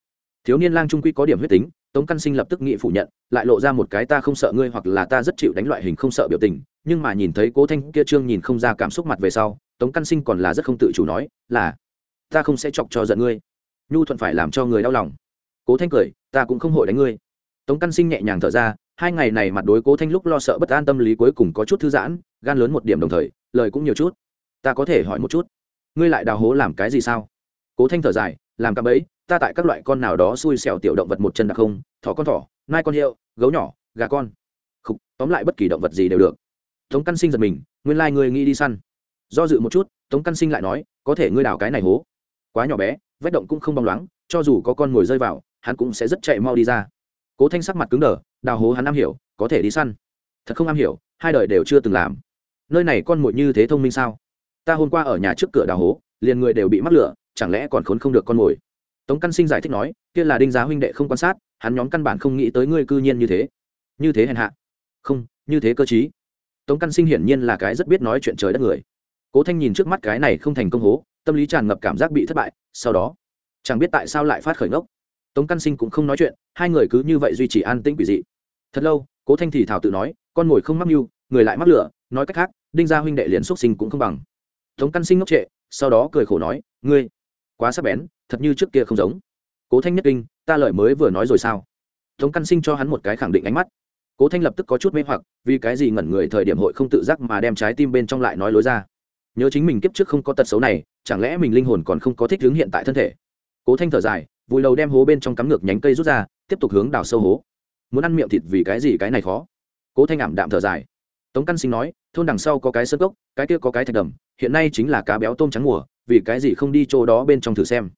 Thiếu niên lang trung quy có điểm huyết tính, tống căn sinh lập tức nghị phủ nhận, lại lộ ra một cái ta không sợ ngươi hoặc là ta rất chịu đánh loại hình không sợ biểu tình, nhưng mà nhìn thấy cố thanh kia trương nhìn không ra cảm xúc mặt về sau, tống căn sinh còn là rất không tự chủ nói, là, ta không sẽ chọc cho giận ngươi. Nhu thuận phải làm cho người đau lòng cố thanh cười ta cũng không hội đánh ngươi. Tống căn sinh nhẹ nhàng thở ra hai ngày này mặt đối cố thanh lúc lo sợ bất an tâm lý cuối cùng có chút thư giãn gan lớn một điểm đồng thời lời cũng nhiều chút. Ta có thể hỏi một chút ngươi lại đào hố làm cái gì sao? Cố thanh thở dài làm cạm bẫy ta tại các loại con nào đó xui xẻo tiểu động vật một chân đặc không thỏ con thỏ nai con hiệu gấu nhỏ gà con. Khúc, tóm lại bất kỳ động vật gì đều được. Tống căn sinh giật mình nguyên lai、like、ngươi nghĩ đi săn. Do dự một chút tống căn sinh lại nói có thể ngươi đào cái này hố. Quá nhỏ bé vách động cũng không bóng loáng cho dù có con ngồi rơi vào hắn cũng sẽ rất chạy mau đi ra. Cố thanh sắc mặt cứng đờ, đào hố hắn am hiểu, có thể đi săn. Thật không am hiểu, hai đời đều chưa từng làm. Nơi này con mồi như thế thông minh sao? Ta hôm qua ở nhà trước cửa đào hố, liền người đều bị mắc lửa, chẳng lẽ còn khốn không được con mồi tống căn sinh giải thích nói, kia là đinh giá huynh đệ không quan sát, hắn nhóm căn bản không nghĩ tới ngươi cư nhiên như thế. Như thế hèn hạ. Không, như thế cơ t tống căn sinh hiển nhiên là cái rất biết nói chuyện trời đất người. Cố thanh nhìn trước mắt cái này không thành công hố, tâm lý tràn ngập cảm giác bị thất bại, sau đó, chẳng biết tại sao lại phát khởi ngốc tống căn sinh cũng không nói chuyện, hai người cứ như vậy duy trì an tĩnh quỷ dị. Thật lâu, cố thanh thì thảo tự nói, con mồi không mắc mưu, người lại mắc lửa, nói cách khác, đinh gia huynh đệ liền xuất sinh cũng không bằng. Tống căn sinh ngốc trệ, sau đó cười khổ nói, ngươi, quá sắc bén, thật như trước kia không giống. Cố thanh nhất kinh, ta lợi mới vừa nói rồi sao? Tống căn sinh cho hắn một cái khẳng định ánh mắt. Cố thanh lập tức có chút mê hoặc, vì cái gì ngẩn người thời điểm hội không tự giác mà đem trái tim bên trong lại nói lối ra. Nhớ chính mình kiếp trước không có tật xấu này, chẳng lẽ mình linh hồn còn không có thích hướng hiện tại thân thể? Cố thanh thở dài vùi đầu đem hố bên trong cắm ngược nhánh cây rút ra, tiếp tục hướng đào sâu hố. Muốn ăn miệng thịt vì cái gì cái này khó? Cố thanh ảm đạm thở dài. Tống căn sinh nói, thôn đằng sau có cái sơ gốc cái kia có cái thạch đầm, hiện nay chính là cá béo tôm trắng mùa, vì cái gì không đi chỗ đó bên trong thử xem?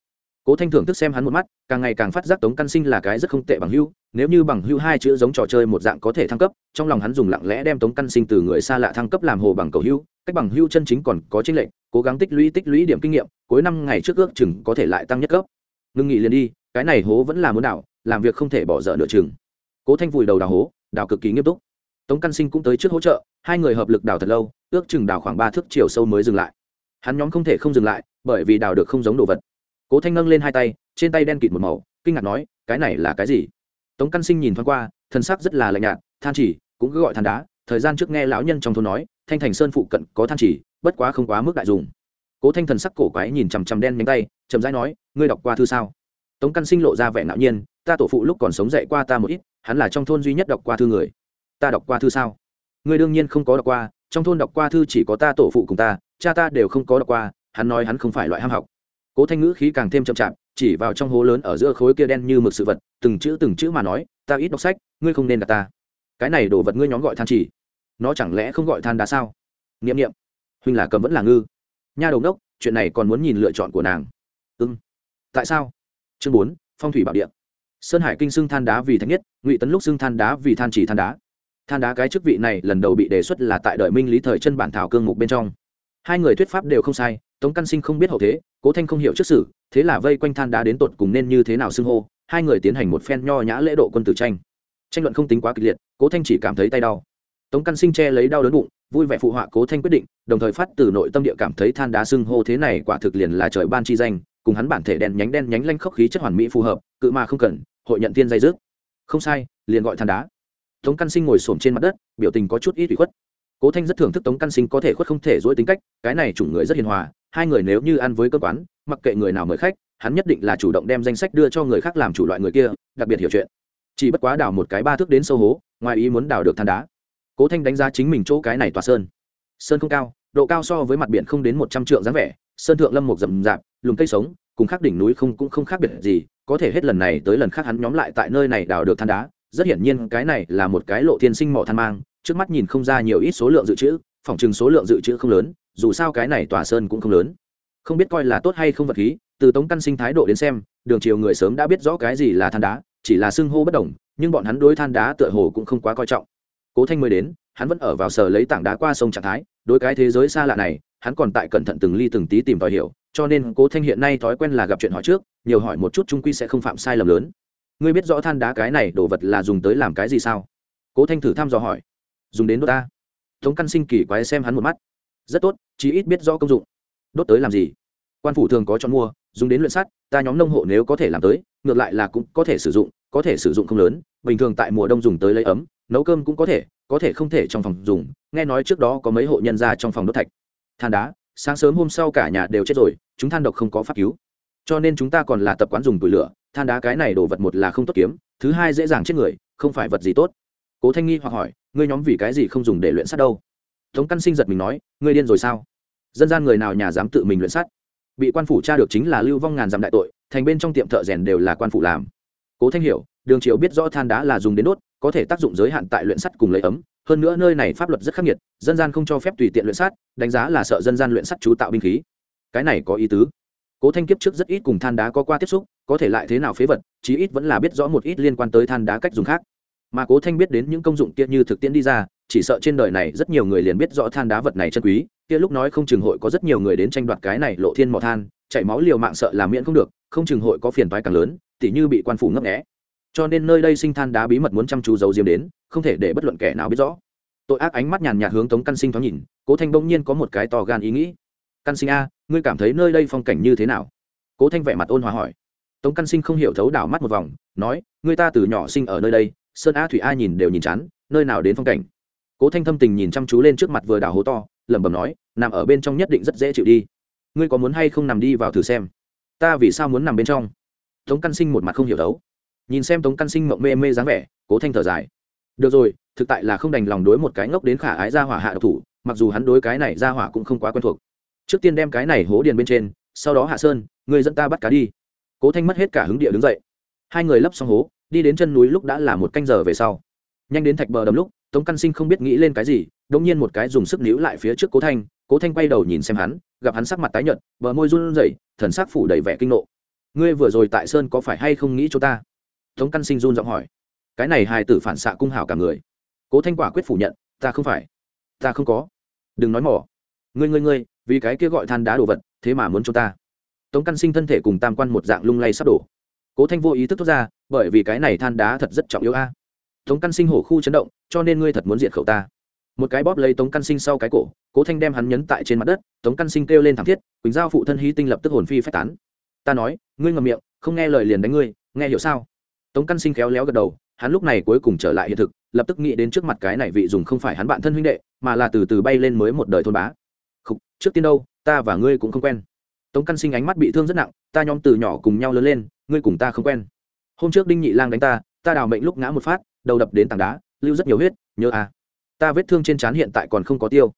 Cố thanh thưởng thức xem hắn một mắt, càng ngày càng phát giác tống căn sinh là cái rất không tệ bằng hưu nếu như bằng hưu hai chữ giống trò chơi một dạng có thể thăng cấp, trong lòng hắn dùng lặng lẽ đem tống căn sinh từ người xa lạ thăng cấp làm hồ bằng cầu hưu cách bằng hưu chân chính còn có chính lệnh cố gắng tích lũy tích lũy điểm kinh nghiệm, cuối năm ngày trước ước chừng có thể lại tăng nhất cấp ngưng nghị liền đi, cái này hố vẫn là muốn đảo, làm việc không thể bỏ dở nửa chừng. Cố thanh vùi đầu đào hố, đào cực kỳ nghiêm túc. Tống căn sinh cũng tới trước hỗ trợ, hai người hợp lực đào thật lâu, ước chừng đào khoảng ba thước chiều sâu mới dừng lại. Hắn nhóm không thể không dừng lại, bởi vì đào được không giống đồ vật. Cố thanh nâng lên hai tay, trên tay đen kịt một màu, kinh ngạc nói, cái này là cái gì? Tống căn sinh nhìn thoáng qua thân sắc rất là lạnh nhạt, than chỉ, cũng cứ gọi than đá, thời gian trước nghe lão nhân trong thôn nói, thanh thành sơn phụ cận có than chỉ, bất quá không quá mức đại dùng. Cố thanh thần sắc cổ quái nhìn chằm chằm đen nhánh tay, chậm rãi nói ngươi đọc qua thư sao? Tống căn sinh lộ ra vẻ ngạo nhiên, ta tổ phụ lúc còn sống dậy qua ta một ít, hắn là trong thôn duy nhất đọc qua thư người. Ta đọc qua thư sao? Ngươi đương nhiên không có đọc qua, trong thôn đọc qua thư chỉ có ta tổ phụ cùng ta, cha ta đều không có đọc qua, hắn nói hắn không phải loại ham học. Cố thanh ngữ khí càng thêm chậm chạp, chỉ vào trong hố lớn ở giữa khối kia đen như mực sự vật, từng chữ từng chữ mà nói, ta ít đọc sách, ngươi không nên gặp ta. Cái này đồ vật ngươi nhóm gọi than chỉ. Nó chẳng lẽ không gọi than đá sao? N i ệ m n i ệ m huynh là cầm vẫn là ngư. Nha đầu đốc chuyện này còn muốn nhìn lựa chọn của nàng. Ưng tại sao? Chương bốn, phong thủy bảo điện sơn hải kinh xưng than đá vì thánh nhất, ngụy tấn lúc xưng than đá vì than chỉ than đá. Than đá cái chức vị này lần đầu bị đề xuất là tại đợi minh lý thời chân bản thảo cương mục bên trong. Hai người thuyết pháp đều không sai, tống căn sinh không biết hậu thế, cố thanh không hiểu trước sử thế là vây quanh than đá đến tột cùng nên như thế nào xưng hô, hai người tiến hành một phen nho nhã lễ độ quân tử tranh. Tranh luận không tính quá kịch liệt, cố thanh chỉ cảm thấy tay đau. Tống căn sinh che lấy đau đớn bụng, vui vẻ phụ họa cố thanh quyết định, đồng thời phát từ nội tâm địa cảm thấy than đá xưng hô thế này quả thực liền là trời ban chi danh cùng hắn bản thể đen nhánh đen nhánh lanh khốc khí chất hoàn mỹ phù hợp, cự mà không cần, hội nhận tiên dây dứt không sai, liền gọi than đá. Tống căn sinh ngồi xổm trên mặt đất, biểu tình có chút ít ủy khuất. Cố thanh rất thưởng thức tống căn sinh có thể khuất không thể dỗi tính cách, cái này chủng người rất hiền hòa, hai người nếu như ăn với cơ quán, mặc kệ người nào mời khách, hắn nhất định là chủ động đem danh sách đưa cho người khác làm chủ loại người kia, đặc biệt hiểu chuyện. Chỉ bất quá đào một cái ba thước đến sâu hố, ngoài ý muốn đào được than đá. Cố thanh đánh giá chính mình chỗ cái này tòa sơn. Sơn không cao, độ cao so với mặt biển không đến một trăm trượng dáng vẻ, sơn thượng lâm một rậm rạp lùm cây sống, cùng khác đỉnh núi không cũng không khác biệt gì, có thể hết lần này tới lần khác hắn nhóm lại tại nơi này đào được than đá. Rất hiển nhiên cái này là một cái lộ thiên sinh mỏ than mang, trước mắt nhìn không ra nhiều ít số lượng dự trữ phỏng chừng số lượng dự trữ không lớn, dù sao cái này tòa sơn cũng không lớn. Không biết coi là tốt hay không vật khí, từ tống căn sinh thái độ đến xem, đường chiều người sớm đã biết rõ cái gì là than đá, chỉ là xưng hô bất đồng, nhưng bọn hắn đối than đá tựa hồ cũng không quá coi trọng. Cố thanh mới đến, hắn vẫn ở vào sở lấy tảng đá qua sông trạng thái, đối cái thế giới xa lạ này, hắn còn tại cẩn thận từng ly từng tí tìm tòi hiểu cho nên cố thanh hiện nay thói quen là gặp chuyện hỏi trước, nhiều hỏi một chút trung quy sẽ không phạm sai lầm lớn. Ngươi biết rõ than đá cái này đồ vật là dùng tới làm cái gì sao? Cố thanh thử thăm dò hỏi. Dùng đến đốt ta. Tống căn sinh kỳ quái xem hắn một mắt. Rất tốt, chí ít biết rõ công dụng. Đốt tới làm gì? Quan phủ thường có chọn mua, dùng đến luyện sắt, ta nhóm nông hộ nếu có thể làm tới, ngược lại là cũng có thể sử dụng, có thể sử dụng không lớn, bình thường tại mùa đông dùng tới lấy ấm, nấu cơm cũng có thể có thể không thể trong phòng dùng. Nghe nói trước đó có mấy hộ nhân ra trong phòng đốt thạch. Than đá sáng sớm hôm sau cả nhà đều chết rồi, chúng than độc không có pháp cứu. Cho nên chúng ta còn là tập quán dùng tủi lửa, than đá cái này đồ vật một là không tốt kiếm, thứ hai dễ dàng chết người, không phải vật gì tốt. Cố thanh nghi hoặc hỏi, ngươi nhóm vì cái gì không dùng để luyện sắt đâu? Tống căn sinh giật mình nói, ngươi điên rồi sao? Dân gian người nào nhà dám tự mình luyện sắt? Bị quan phủ tra được chính là lưu vong ngàn dặm đại tội, thành bên trong tiệm thợ rèn đều là quan phủ làm. Cố thanh hiểu, đường triều biết rõ than đá là dùng đến đốt, có thể tác dụng giới hạn tại luyện sắt cùng lấy ấm hơn nữa nơi này pháp luật rất khắc nghiệt, dân gian không cho phép tùy tiện luyện sát, đánh giá là sợ dân gian luyện sắt chú tạo binh khí. Cái này có ý tứ. Cố thanh kiếp trước rất ít cùng than đá có qua tiếp xúc, có thể lại thế nào phế vật, chí ít vẫn là biết rõ một ít liên quan tới than đá cách dùng khác. Mà cố thanh biết đến những công dụng kia như thực tiễn đi ra, chỉ sợ trên đời này rất nhiều người liền biết rõ than đá vật này chân quý, kia lúc nói không chừng hội có rất nhiều người đến tranh đoạt cái này lộ thiên mỏ than, chảy máu liều mạng sợ làm miễn không được, không chừng hội có phiền toái càng lớn, tỉ như bị quan phủ ngấp nghé cho nên nơi đây sinh than đá bí mật muốn chăm chú giấu diếm đến, không thể để bất luận kẻ nào biết rõ. Tội ác ánh mắt nhàn nhạt hướng tống căn sinh thoáng nhìn, cố thanh bỗng nhiên có một cái to gan ý nghĩ. Căn sinh a, ngươi cảm thấy nơi đây phong cảnh như thế nào? Cố thanh vẻ mặt ôn hòa hỏi. Tống căn sinh không hiểu thấu đảo mắt một vòng, nói người ta từ nhỏ sinh ở nơi đây, sơn a thủy a nhìn đều nhìn chán, nơi nào đến phong cảnh? Cố thanh thâm tình nhìn chăm chú lên trước mặt vừa đào hố to, lẩm bẩm nói, nằm ở bên trong nhất định rất dễ chịu đi. Ngươi có muốn hay không nằm đi vào thử xem? Ta vì sao muốn nằm bên trong? Tống căn sinh một mặt không hiểu thấu nhìn xem tống căn sinh mộng mê mê dáng vẻ, cố thanh thở dài. Được rồi, thực tại là không đành lòng đối một cái ngốc đến khả ái ra hỏa hạ độc thủ, mặc dù hắn đối cái này ra hỏa cũng không quá quen thuộc. Trước tiên đem cái này hố điền bên trên, sau đó hạ sơn, người dẫn ta bắt cá đi. Cố thanh mất hết cả hứng địa đứng dậy. Hai người lấp xong hố, đi đến chân núi lúc đã là một canh giờ về sau. Nhanh đến thạch bờ đầm lúc, tống căn sinh không biết nghĩ lên cái gì đ ỗ n g nhiên một cái dùng sức níu lại phía trước cố thanh cố thanh quay đầu nhìn xem hắn, gặp hắn sắc mặt tái nhợt, bờ môi run rẩy, thần sắc phủ đầy vẻ kinh nộ. Ngươi vừa rồi tại sơn có phải hay không nghĩ cho ta? Tống căn sinh run giọng hỏi. Cái này hài tử phản xạ cung hảo cả người. Cố thanh quả quyết phủ nhận, ta không phải. Ta không có. Đừng nói mỏ. Ngươi ngươi ngươi, vì cái kia gọi than đá đồ vật, thế mà muốn cho ta. Tống căn sinh thân thể cùng tam quan một dạng lung lay sắp đổ. Cố thanh vô ý thức thốt ra, bởi vì cái này than đá thật rất trọng yếu a. Tống căn sinh hổ khu chấn động, cho nên ngươi thật muốn diệt khẩu ta. Một cái bóp lấy tống căn sinh sau cái cổ, cố thanh đem hắn nhấn tại trên mặt đất, tống căn sinh kêu lên thảm thiết, quỳnh giao phụ thân hí tinh lập tức hồn phi phách tán. Ta nói, ngươi ngầm miệng, không nghe lời liền đánh ngươi, nghe hiểu sao? Tống căn sinh khéo léo gật đầu hắn lúc này cuối cùng trở lại hiện thực lập tức nghĩ đến trước mặt cái này vị dùng không phải hắn bạn thân huynh đệ mà là từ từ bay lên mới một đời thôn bá. Khúc, trước tiên đâu ta và ngươi cũng không quen. Tống căn sinh ánh mắt bị thương rất nặng ta nhóm từ nhỏ cùng nhau lớn lên ngươi cùng ta không quen. Hôm trước đinh nhị lang đánh ta ta đào mệnh lúc ngã một phát đầu đập đến tảng đá lưu rất nhiều huyết nhớ à. Ta vết thương trên trán hiện tại còn không có tiêu.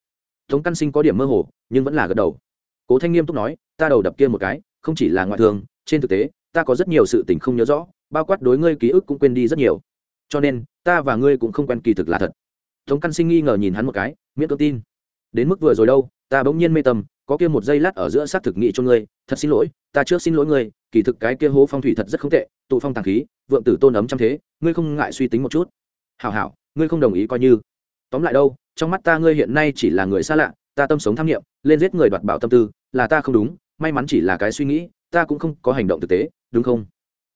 Tống căn sinh có điểm mơ hồ nhưng vẫn là gật đầu. Cố thanh nghiêm túc nói ta đầu đập kia một cái không chỉ là ngoại thương trên thực tế ta có rất nhiều sự tình không nhớ rõ bao quát đối ngươi ký ức cũng quên đi rất nhiều. Cho nên, ta và ngươi cũng không quen kỳ thực là thật. Tống căn sinh nghi ngờ nhìn hắn một cái, miễn cưỡng tin. Đến mức vừa rồi đâu, ta bỗng nhiên mê tâm có kia một giây lát ở giữa xác thực nghị cho ngươi, thật xin lỗi, ta trước xin lỗi ngươi, kỳ thực cái kia hố phong thủy thật rất không tệ, tụ phong tàng khí, vượng tử tôn ấm trăm thế, ngươi không ngại suy tính một chút. Hảo hảo, ngươi không đồng ý coi như. Tóm lại đâu, trong mắt ta ngươi hiện nay chỉ là người xa lạ, ta tâm sống tham nghiệm, lên giết người đoạt bảo tâm tư, là ta không đúng, may mắn chỉ là cái suy nghĩ, ta cũng không có hành động thực tế, đúng không?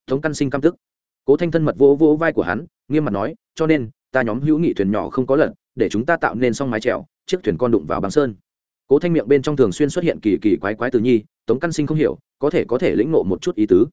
Tống căn sinh căm tức. Cố thanh thân mật vỗ vỗ vai của hắn nghiêm mặt nói cho nên ta nhóm hữu nghị thuyền nhỏ không có lợn, để chúng ta tạo nên xong mái trèo chiếc thuyền con đụng vào băng sơn. Cố thanh miệng bên trong thường xuyên xuất hiện kỳ kỳ quái quái từ nhi tống căn sinh không hiểu có thể có thể lĩnh nộ một chút ý tứ.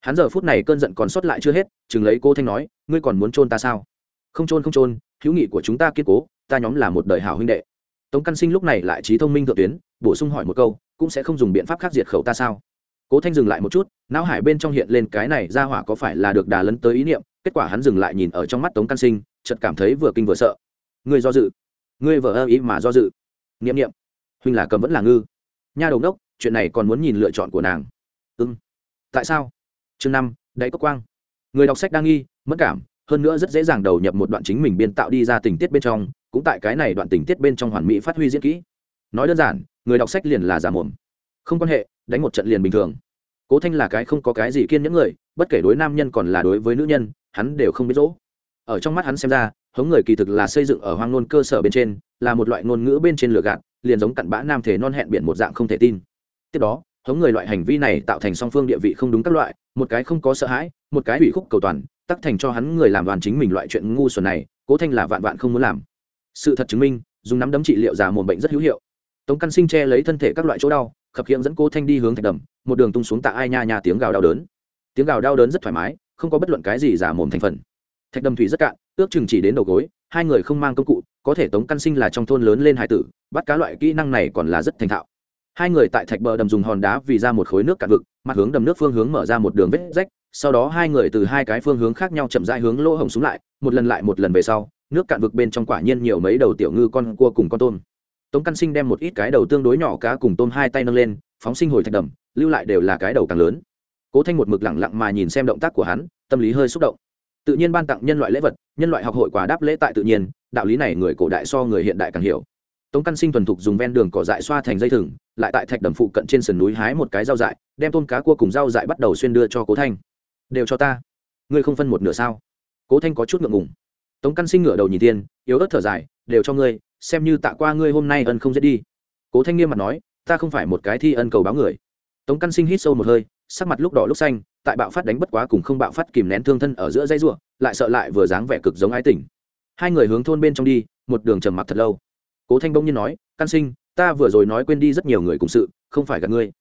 Hắn giờ phút này cơn giận còn sót lại chưa hết chừng lấy cô thanh nói ngươi còn muốn trôn ta sao? Không trôn không trôn hữu nghị của chúng ta kiên cố ta nhóm là một đời hảo huynh đệ. Tống căn sinh lúc này lại trí thông minh thượng tuyến bổ sung hỏi một câu cũng sẽ không dùng biện pháp khác diệt khẩu ta sao? Cố thanh dừng lại một chút não hải bên trong hiện lên cái này ra hỏa có phải là được đà lấn tới ý niệm kết quả hắn dừng lại nhìn ở trong mắt tống căn sinh chợt cảm thấy vừa kinh vừa sợ. Ngươi do dự. Ngươi vợ ơ ý mà do dự. N i ệ m n i ệ m huynh là cầm vẫn là ngư. Nha đầu đốc chuyện này còn muốn nhìn lựa chọn của nàng. Ừ, tại sao? Chương năm đáy cốc quang. Người đọc sách đang nghi mất cảm hơn nữa rất dễ dàng đầu nhập một đoạn chính mình biên tạo đi ra tình tiết bên trong cũng tại cái này đoạn tình tiết bên trong hoàn mỹ phát huy diễn kỹ. Nói đơn giản người đọc sách liền là giả mồm không quan hệ, đánh một trận liền bình thường. Cố thanh là cái không có cái gì kiên những người, bất kể đối nam nhân còn là đối với nữ nhân, hắn đều không biết dỗ. Ở trong mắt hắn xem ra, hống người kỳ thực là xây dựng ở hoang ngôn cơ sở bên trên, là một loại ngôn ngữ bên trên lửa gạt, liền giống cặn bã nam thể non hẹn biển một dạng không thể tin. Tiếp đó, hống người loại hành vi này tạo thành song phương địa vị không đúng các loại, một cái không có sợ hãi, một cái ủy khúc cầu toàn, tắc thành cho hắn người làm đoàn chính mình loại chuyện ngu xuẩn này, cố thanh là vạn vạn không muốn làm. Sự thật chứng minh, dùng nắm đấm trị liệu già mồm bệnh rất hữu hiệu tống căn sinh che lấy thân thể các loại chỗ đau, khập khiễng dẫn cô thanh đi hướng thạch đầm, một đường tung xuống tạ ai nha nha tiếng gào đau đớn. Tiếng gào đau đớn rất thoải mái, không có bất luận cái gì giả mồm thành phần. Thạch đầm thủy rất cạn, ước chừng chỉ đến đầu gối, hai người không mang công cụ, có thể tống căn sinh là trong thôn lớn lên hải tử, bắt cá loại kỹ năng này còn là rất thành thạo. Hai người tại thạch bờ đầm dùng hòn đá vì ra một khối nước cạn vực, mặt hướng đầm nước phương hướng mở ra một đường vết rách, sau đó hai người từ hai cái phương hướng khác nhau chậm rãi hướng lỗ hồng xuống lại, một lần lại một lần về sau, nước cạn vực bên trong quả nhiên nhiều mấy đầu tiểu ngư con cua cùng con tôm tống căn sinh đem một ít cái đầu tương đối nhỏ cá cùng tôm hai tay nâng lên, phóng sinh hồi thạch đầm, lưu lại đều là cái đầu càng lớn. Cố thanh một mực lẳng lặng mà nhìn xem động tác của hắn, tâm lý hơi xúc động. Tự nhiên ban tặng nhân loại lễ vật, nhân loại học hội quả đáp lễ tại tự nhiên, đạo lý này người cổ đại so người hiện đại càng hiểu. Tống căn sinh thuần thục dùng ven đường cỏ dại xoa thành dây thừng, lại tại thạch đầm phụ cận trên sườn núi hái một cái rau dại, đem tôm cá cua cùng rau dại bắt đầu xuyên đưa cho cố thanh. Đều cho ta. Ngươi không phân một nửa sao? Cố thanh có chút ngượng ngùng. Tống căn sinh ngửa đầu nhìn tiên yếu ớt thở dài, đều cho ngươi xem như tạ qua ngươi hôm nay ân không dễ đi. Cố thanh nghiêm mặt nói, ta không phải một cái thi ân cầu báo người. Tống căn sinh hít sâu một hơi, sắc mặt lúc đỏ lúc xanh, tại bạo phát đánh bất quá cùng không bạo phát kìm nén thương thân ở giữa dây ruộng lại sợ lại vừa dáng vẻ cực giống ái tình. Hai người hướng thôn bên trong đi, một đường trầm mặc thật lâu. Cố thanh bông nhiên nói, căn sinh, ta vừa rồi nói quên đi rất nhiều người cùng sự, không phải gặp ngươi.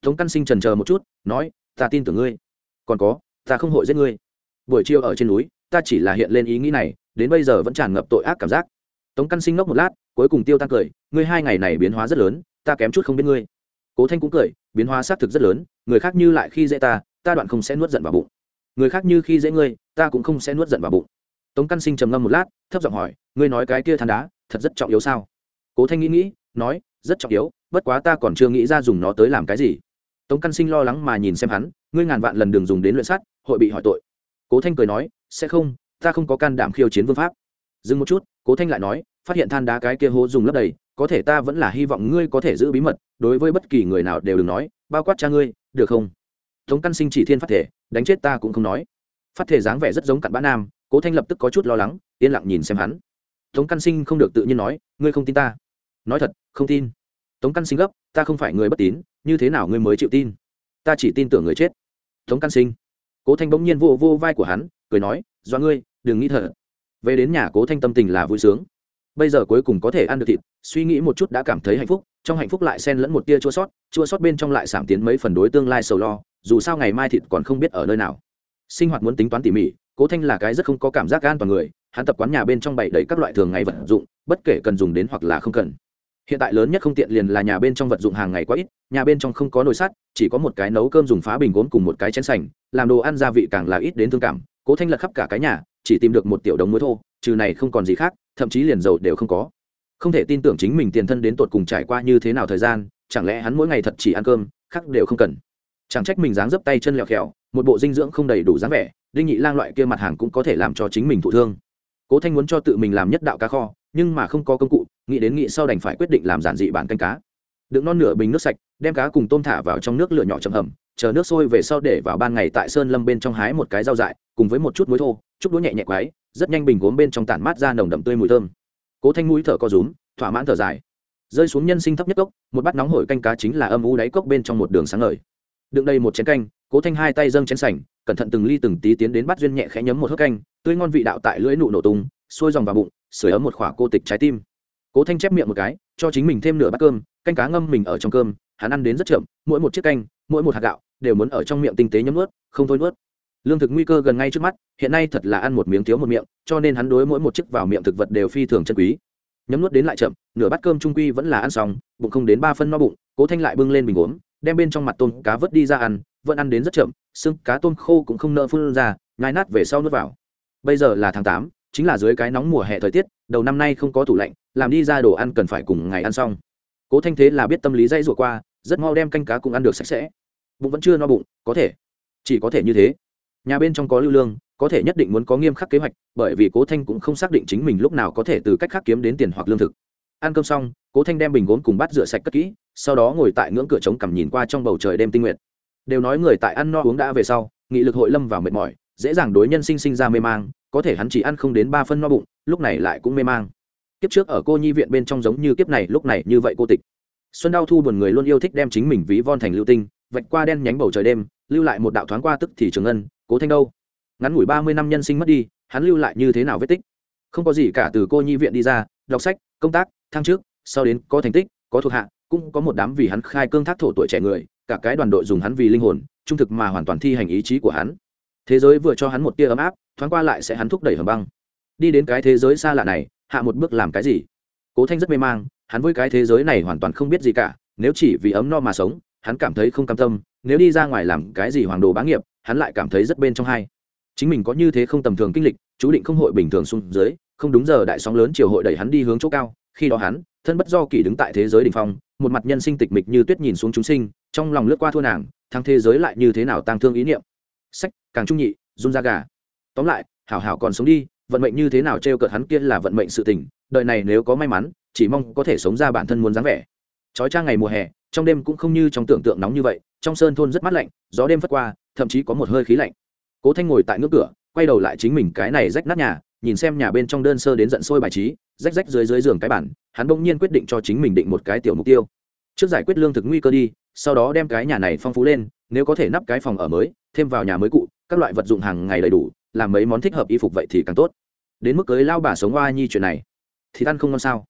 Tống căn sinh trần chờ một chút, nói, ta tin tưởng ngươi. Còn có, ta không hội giết ngươi. Buổi chiều ở trên núi, ta chỉ là hiện lên ý nghĩ này, đến bây giờ vẫn tràn ngập tội ác cảm giác tống căn sinh ngốc một lát, cuối cùng tiêu tan cười, ngươi hai ngày này biến hóa rất lớn, ta kém chút không biết ngươi. Cố thanh cũng cười, biến hóa xác thực rất lớn, người khác như lại khi dễ ta ta đoạn không sẽ nuốt giận vào bụng. Người khác như khi dễ ngươi, ta cũng không sẽ nuốt giận vào bụng. Tống căn sinh trầm ngâm một lát, thấp giọng hỏi, ngươi nói cái kia than đá, thật rất trọng yếu sao? Cố thanh nghĩ nghĩ, nói, rất trọng yếu, bất quá ta còn chưa nghĩ ra dùng nó tới làm cái gì. Tống căn sinh lo lắng mà nhìn xem hắn, ngươi ngàn vạn lần đừng dùng đến luyện sắt hội bị hỏi tội. Cố thanh cười nói, sẽ không, ta không có can đảm khiêu chiến vương pháp dừng một chút, cố thanh lại nói, phát hiện than đá cái kia hố dùng lấp đầy, có thể ta vẫn là hy vọng ngươi có thể giữ bí mật, đối với bất kỳ người nào đều đừng nói, bao quát cha ngươi, được không? Tống căn sinh chỉ thiên phát thể, đánh chết ta cũng không nói. Phát thể dáng vẻ rất giống cặn bã nam, cố thanh lập tức có chút lo lắng, yên lặng nhìn xem hắn. Tống căn sinh không được tự nhiên nói, ngươi không tin ta. Nói thật, không tin. Tống căn sinh gấp, ta không phải người bất tín, như thế nào ngươi mới chịu tin? Ta chỉ tin tưởng người chết. Tống căn sinh. Cố thanh bỗng nhiên vô vô vai của hắn, cười nói do ngươi, đừng nghĩ thở về đến nhà cố thanh tâm tình là vui sướng. Bây giờ cuối cùng có thể ăn được thịt, suy nghĩ một chút đã cảm thấy hạnh phúc, trong hạnh phúc lại xen lẫn một tia chua sót chua sót bên trong lại giảm tiến mấy phần đối tương lai sầu lo, dù sao ngày mai thịt còn không biết ở nơi nào. Sinh hoạt muốn tính toán tỉ mỉ, cố thanh là cái rất không có cảm giác an toàn người, hắn tập quán nhà bên trong bày đầy các loại thường ngày vật dụng, bất kể cần dùng đến hoặc là không cần. Hiện tại lớn nhất không tiện liền là nhà bên trong vật dụng hàng ngày quá ít, nhà bên trong không có nồi sắt, chỉ có một cái nấu cơm dùng phá bình gốm cùng một cái chén sành, làm đồ ăn gia vị càng là ít đến thương cảm, cố thanh lật khắp cả cái nhà chỉ tìm được một tiểu đống muối thô, trừ này không còn gì khác, thậm chí liền dầu đều không có. Không thể tin tưởng chính mình tiền thân đến tột cùng trải qua như thế nào thời gian, chẳng lẽ hắn mỗi ngày thật chỉ ăn cơm, khác đều không cần. Chẳng trách mình dáng dấp tay chân lẹo khẹo, một bộ dinh dưỡng không đầy đủ dáng vẻ, đinh nhị lang loại kia mặt hàng cũng có thể làm cho chính mình thụ thương. Cố thanh muốn cho tự mình làm nhất đạo cá kho, nhưng mà không có công cụ, nghĩ đến nghĩ sau đành phải quyết định làm giản dị bản canh cá. Đựng non nửa bình nước sạch, đem cá cùng tôm thả vào trong nước lửa nhỏ chậm hầm, chờ nước sôi về sau để vào ban ngày tại sơn lâm bên trong hái một cái rau dại cùng với một chút muối thô chút đũa nhẹ nhẹ quái, rất nhanh bình gốm bên trong tản mát ra nồng đậm tươi mùi thơm. Cố thanh mũi thở co rúm, thỏa mãn thở dài. Rơi xuống nhân sinh thấp nhất cốc, một bát nóng hổi canh cá chính là âm u đáy cốc bên trong một đường sáng ngời. Đựng đây một chén canh, cố thanh hai tay dâng chén sành, cẩn thận từng ly từng tí tiến đến bắt duyên nhẹ khẽ nhấm một hớp canh, tươi ngon vị đạo tại lưỡi nụ nổ tung sôi dòng vào bụng sửa ấm một khỏa cô tịch trái tim. Cố thanh chép miệng một cái, cho chính mình thêm nửa bát cơm, canh cá ngâm mình ở trong cơm, hắn ăn đến rất chậm, mỗi một chiếc canh, mỗi một hạt gạo, đều muốn ở trong miệng tinh tế nhấm nuốt, không thôi nuốt lương thực nguy cơ gần ngay trước mắt, hiện nay thật là ăn một miếng thiếu một miệng, cho nên hắn đối mỗi một chiếc vào miệng thực vật đều phi thường chân quý. Nhấm nuốt đến lại chậm, nửa bát cơm trung quy vẫn là ăn xong, bụng không đến ba phân no bụng, cố thanh lại bưng lên bình uống đem bên trong mặt tôm cá vớt đi ra ăn, vẫn ăn đến rất chậm, xương cá tôm khô cũng không nỡ phun ra, nhai nát về sau nuốt vào. Bây giờ là tháng tám, chính là dưới cái nóng mùa hè thời tiết, đầu năm nay không có tủ lạnh, làm đi ra đồ ăn cần phải cùng ngày ăn xong. Cố thanh thế là biết tâm lý dây rủa qua, rất mau đem canh cá cũng ăn được sạch sẽ. Bụng vẫn chưa no bụng, có thể. Chỉ có thể như thế nhà bên trong có lưu lương, có thể nhất định muốn có nghiêm khắc kế hoạch, bởi vì cố thanh cũng không xác định chính mình lúc nào có thể từ cách khác kiếm đến tiền hoặc lương thực. Ăn cơm xong, cố thanh đem bình gốm cùng bát rửa sạch cất kỹ, sau đó ngồi tại ngưỡng cửa trống cằm nhìn qua trong bầu trời đêm tinh nguyện đều nói người tại ăn no uống đã về sau, nghị lực hội lâm vào mệt mỏi, dễ dàng đối nhân sinh sinh ra mê mang, có thể hắn chỉ ăn không đến ba phân no bụng, lúc này lại cũng mê mang. Kiếp trước ở cô nhi viện bên trong giống như kiếp này, lúc này như vậy cô tịch. Xuân đau thu buồn người luôn yêu thích đem chính mình ví von thành lưu tinh, vạch qua đen nhánh bầu trời đêm, lưu lại một đạo thoáng qua tức thì trường ân cố thanh đâu? Ngắn ngủi ba mươi năm nhân sinh mất đi, hắn lưu lại như thế nào vết tích? Không có gì cả từ cô nhi viện đi ra, đọc sách, công tác, thăng trước sau đến có thành tích, có thuộc hạ, cũng có một đám vì hắn khai cương thác thổ tuổi trẻ người, cả cái đoàn đội dùng hắn vì linh hồn, trung thực mà hoàn toàn thi hành ý chí của hắn. Thế giới vừa cho hắn một tia ấm áp, thoáng qua lại sẽ hắn thúc đẩy hầm băng. Đi đến cái thế giới xa lạ này, hạ một bước làm cái gì? Cố thanh rất mê mang, hắn với cái thế giới này hoàn toàn không biết gì cả, nếu chỉ vì ấm no mà sống, hắn cảm thấy không cam tâm, nếu đi ra ngoài làm cái gì hoàng đồ bá nghiệp hắn lại cảm thấy rất bên trong hai. Chính mình có như thế không tầm thường kinh lịch, chú định không hội bình thường xuống dưới, không đúng giờ đại sóng lớn chiều hội đẩy hắn đi hướng chỗ cao. Khi đó hắn, thân bất do kỳ đứng tại thế giới đ ỉ n h phong, một mặt nhân sinh tịch mịch như tuyết nhìn xuống chúng sinh, trong lòng lướt qua thua nàng thăng thế giới lại như thế nào tăng thương ý niệm. Sách, càng trung nhị, run ra gà. Tóm lại, hảo hảo còn sống đi, vận mệnh như thế nào t r e o cợt hắn kia là vận mệnh sự tình, đời này nếu có may mắn, chỉ mong có thể sống ra bản thân muốn dáng vẻ. Trói trang ngày mùa hè, trong đêm cũng không như trong tưởng tượng nóng như vậy, trong sơn thôn rất mát lạnh, gió đêm phất qua thậm chí có một hơi khí lạnh. Cố thanh ngồi tại ngưỡng cửa, quay đầu lại chính mình cái này rách nát nhà, nhìn xem nhà bên trong đơn sơ đến giận sôi bài trí, rách rách dưới dưới giường cái bản hắn bỗng nhiên quyết định cho chính mình định một cái tiểu mục tiêu. Trước giải quyết lương thực nguy cơ đi, sau đó đem cái nhà này phong phú lên, nếu có thể nắp cái phòng ở mới, thêm vào nhà mới cụ, các loại vật dụng hàng ngày đầy đủ, làm mấy món thích hợp y phục vậy thì càng tốt. Đến mức cưới lao bà sống oa nhi chuyện này, thì ăn không ngon sao?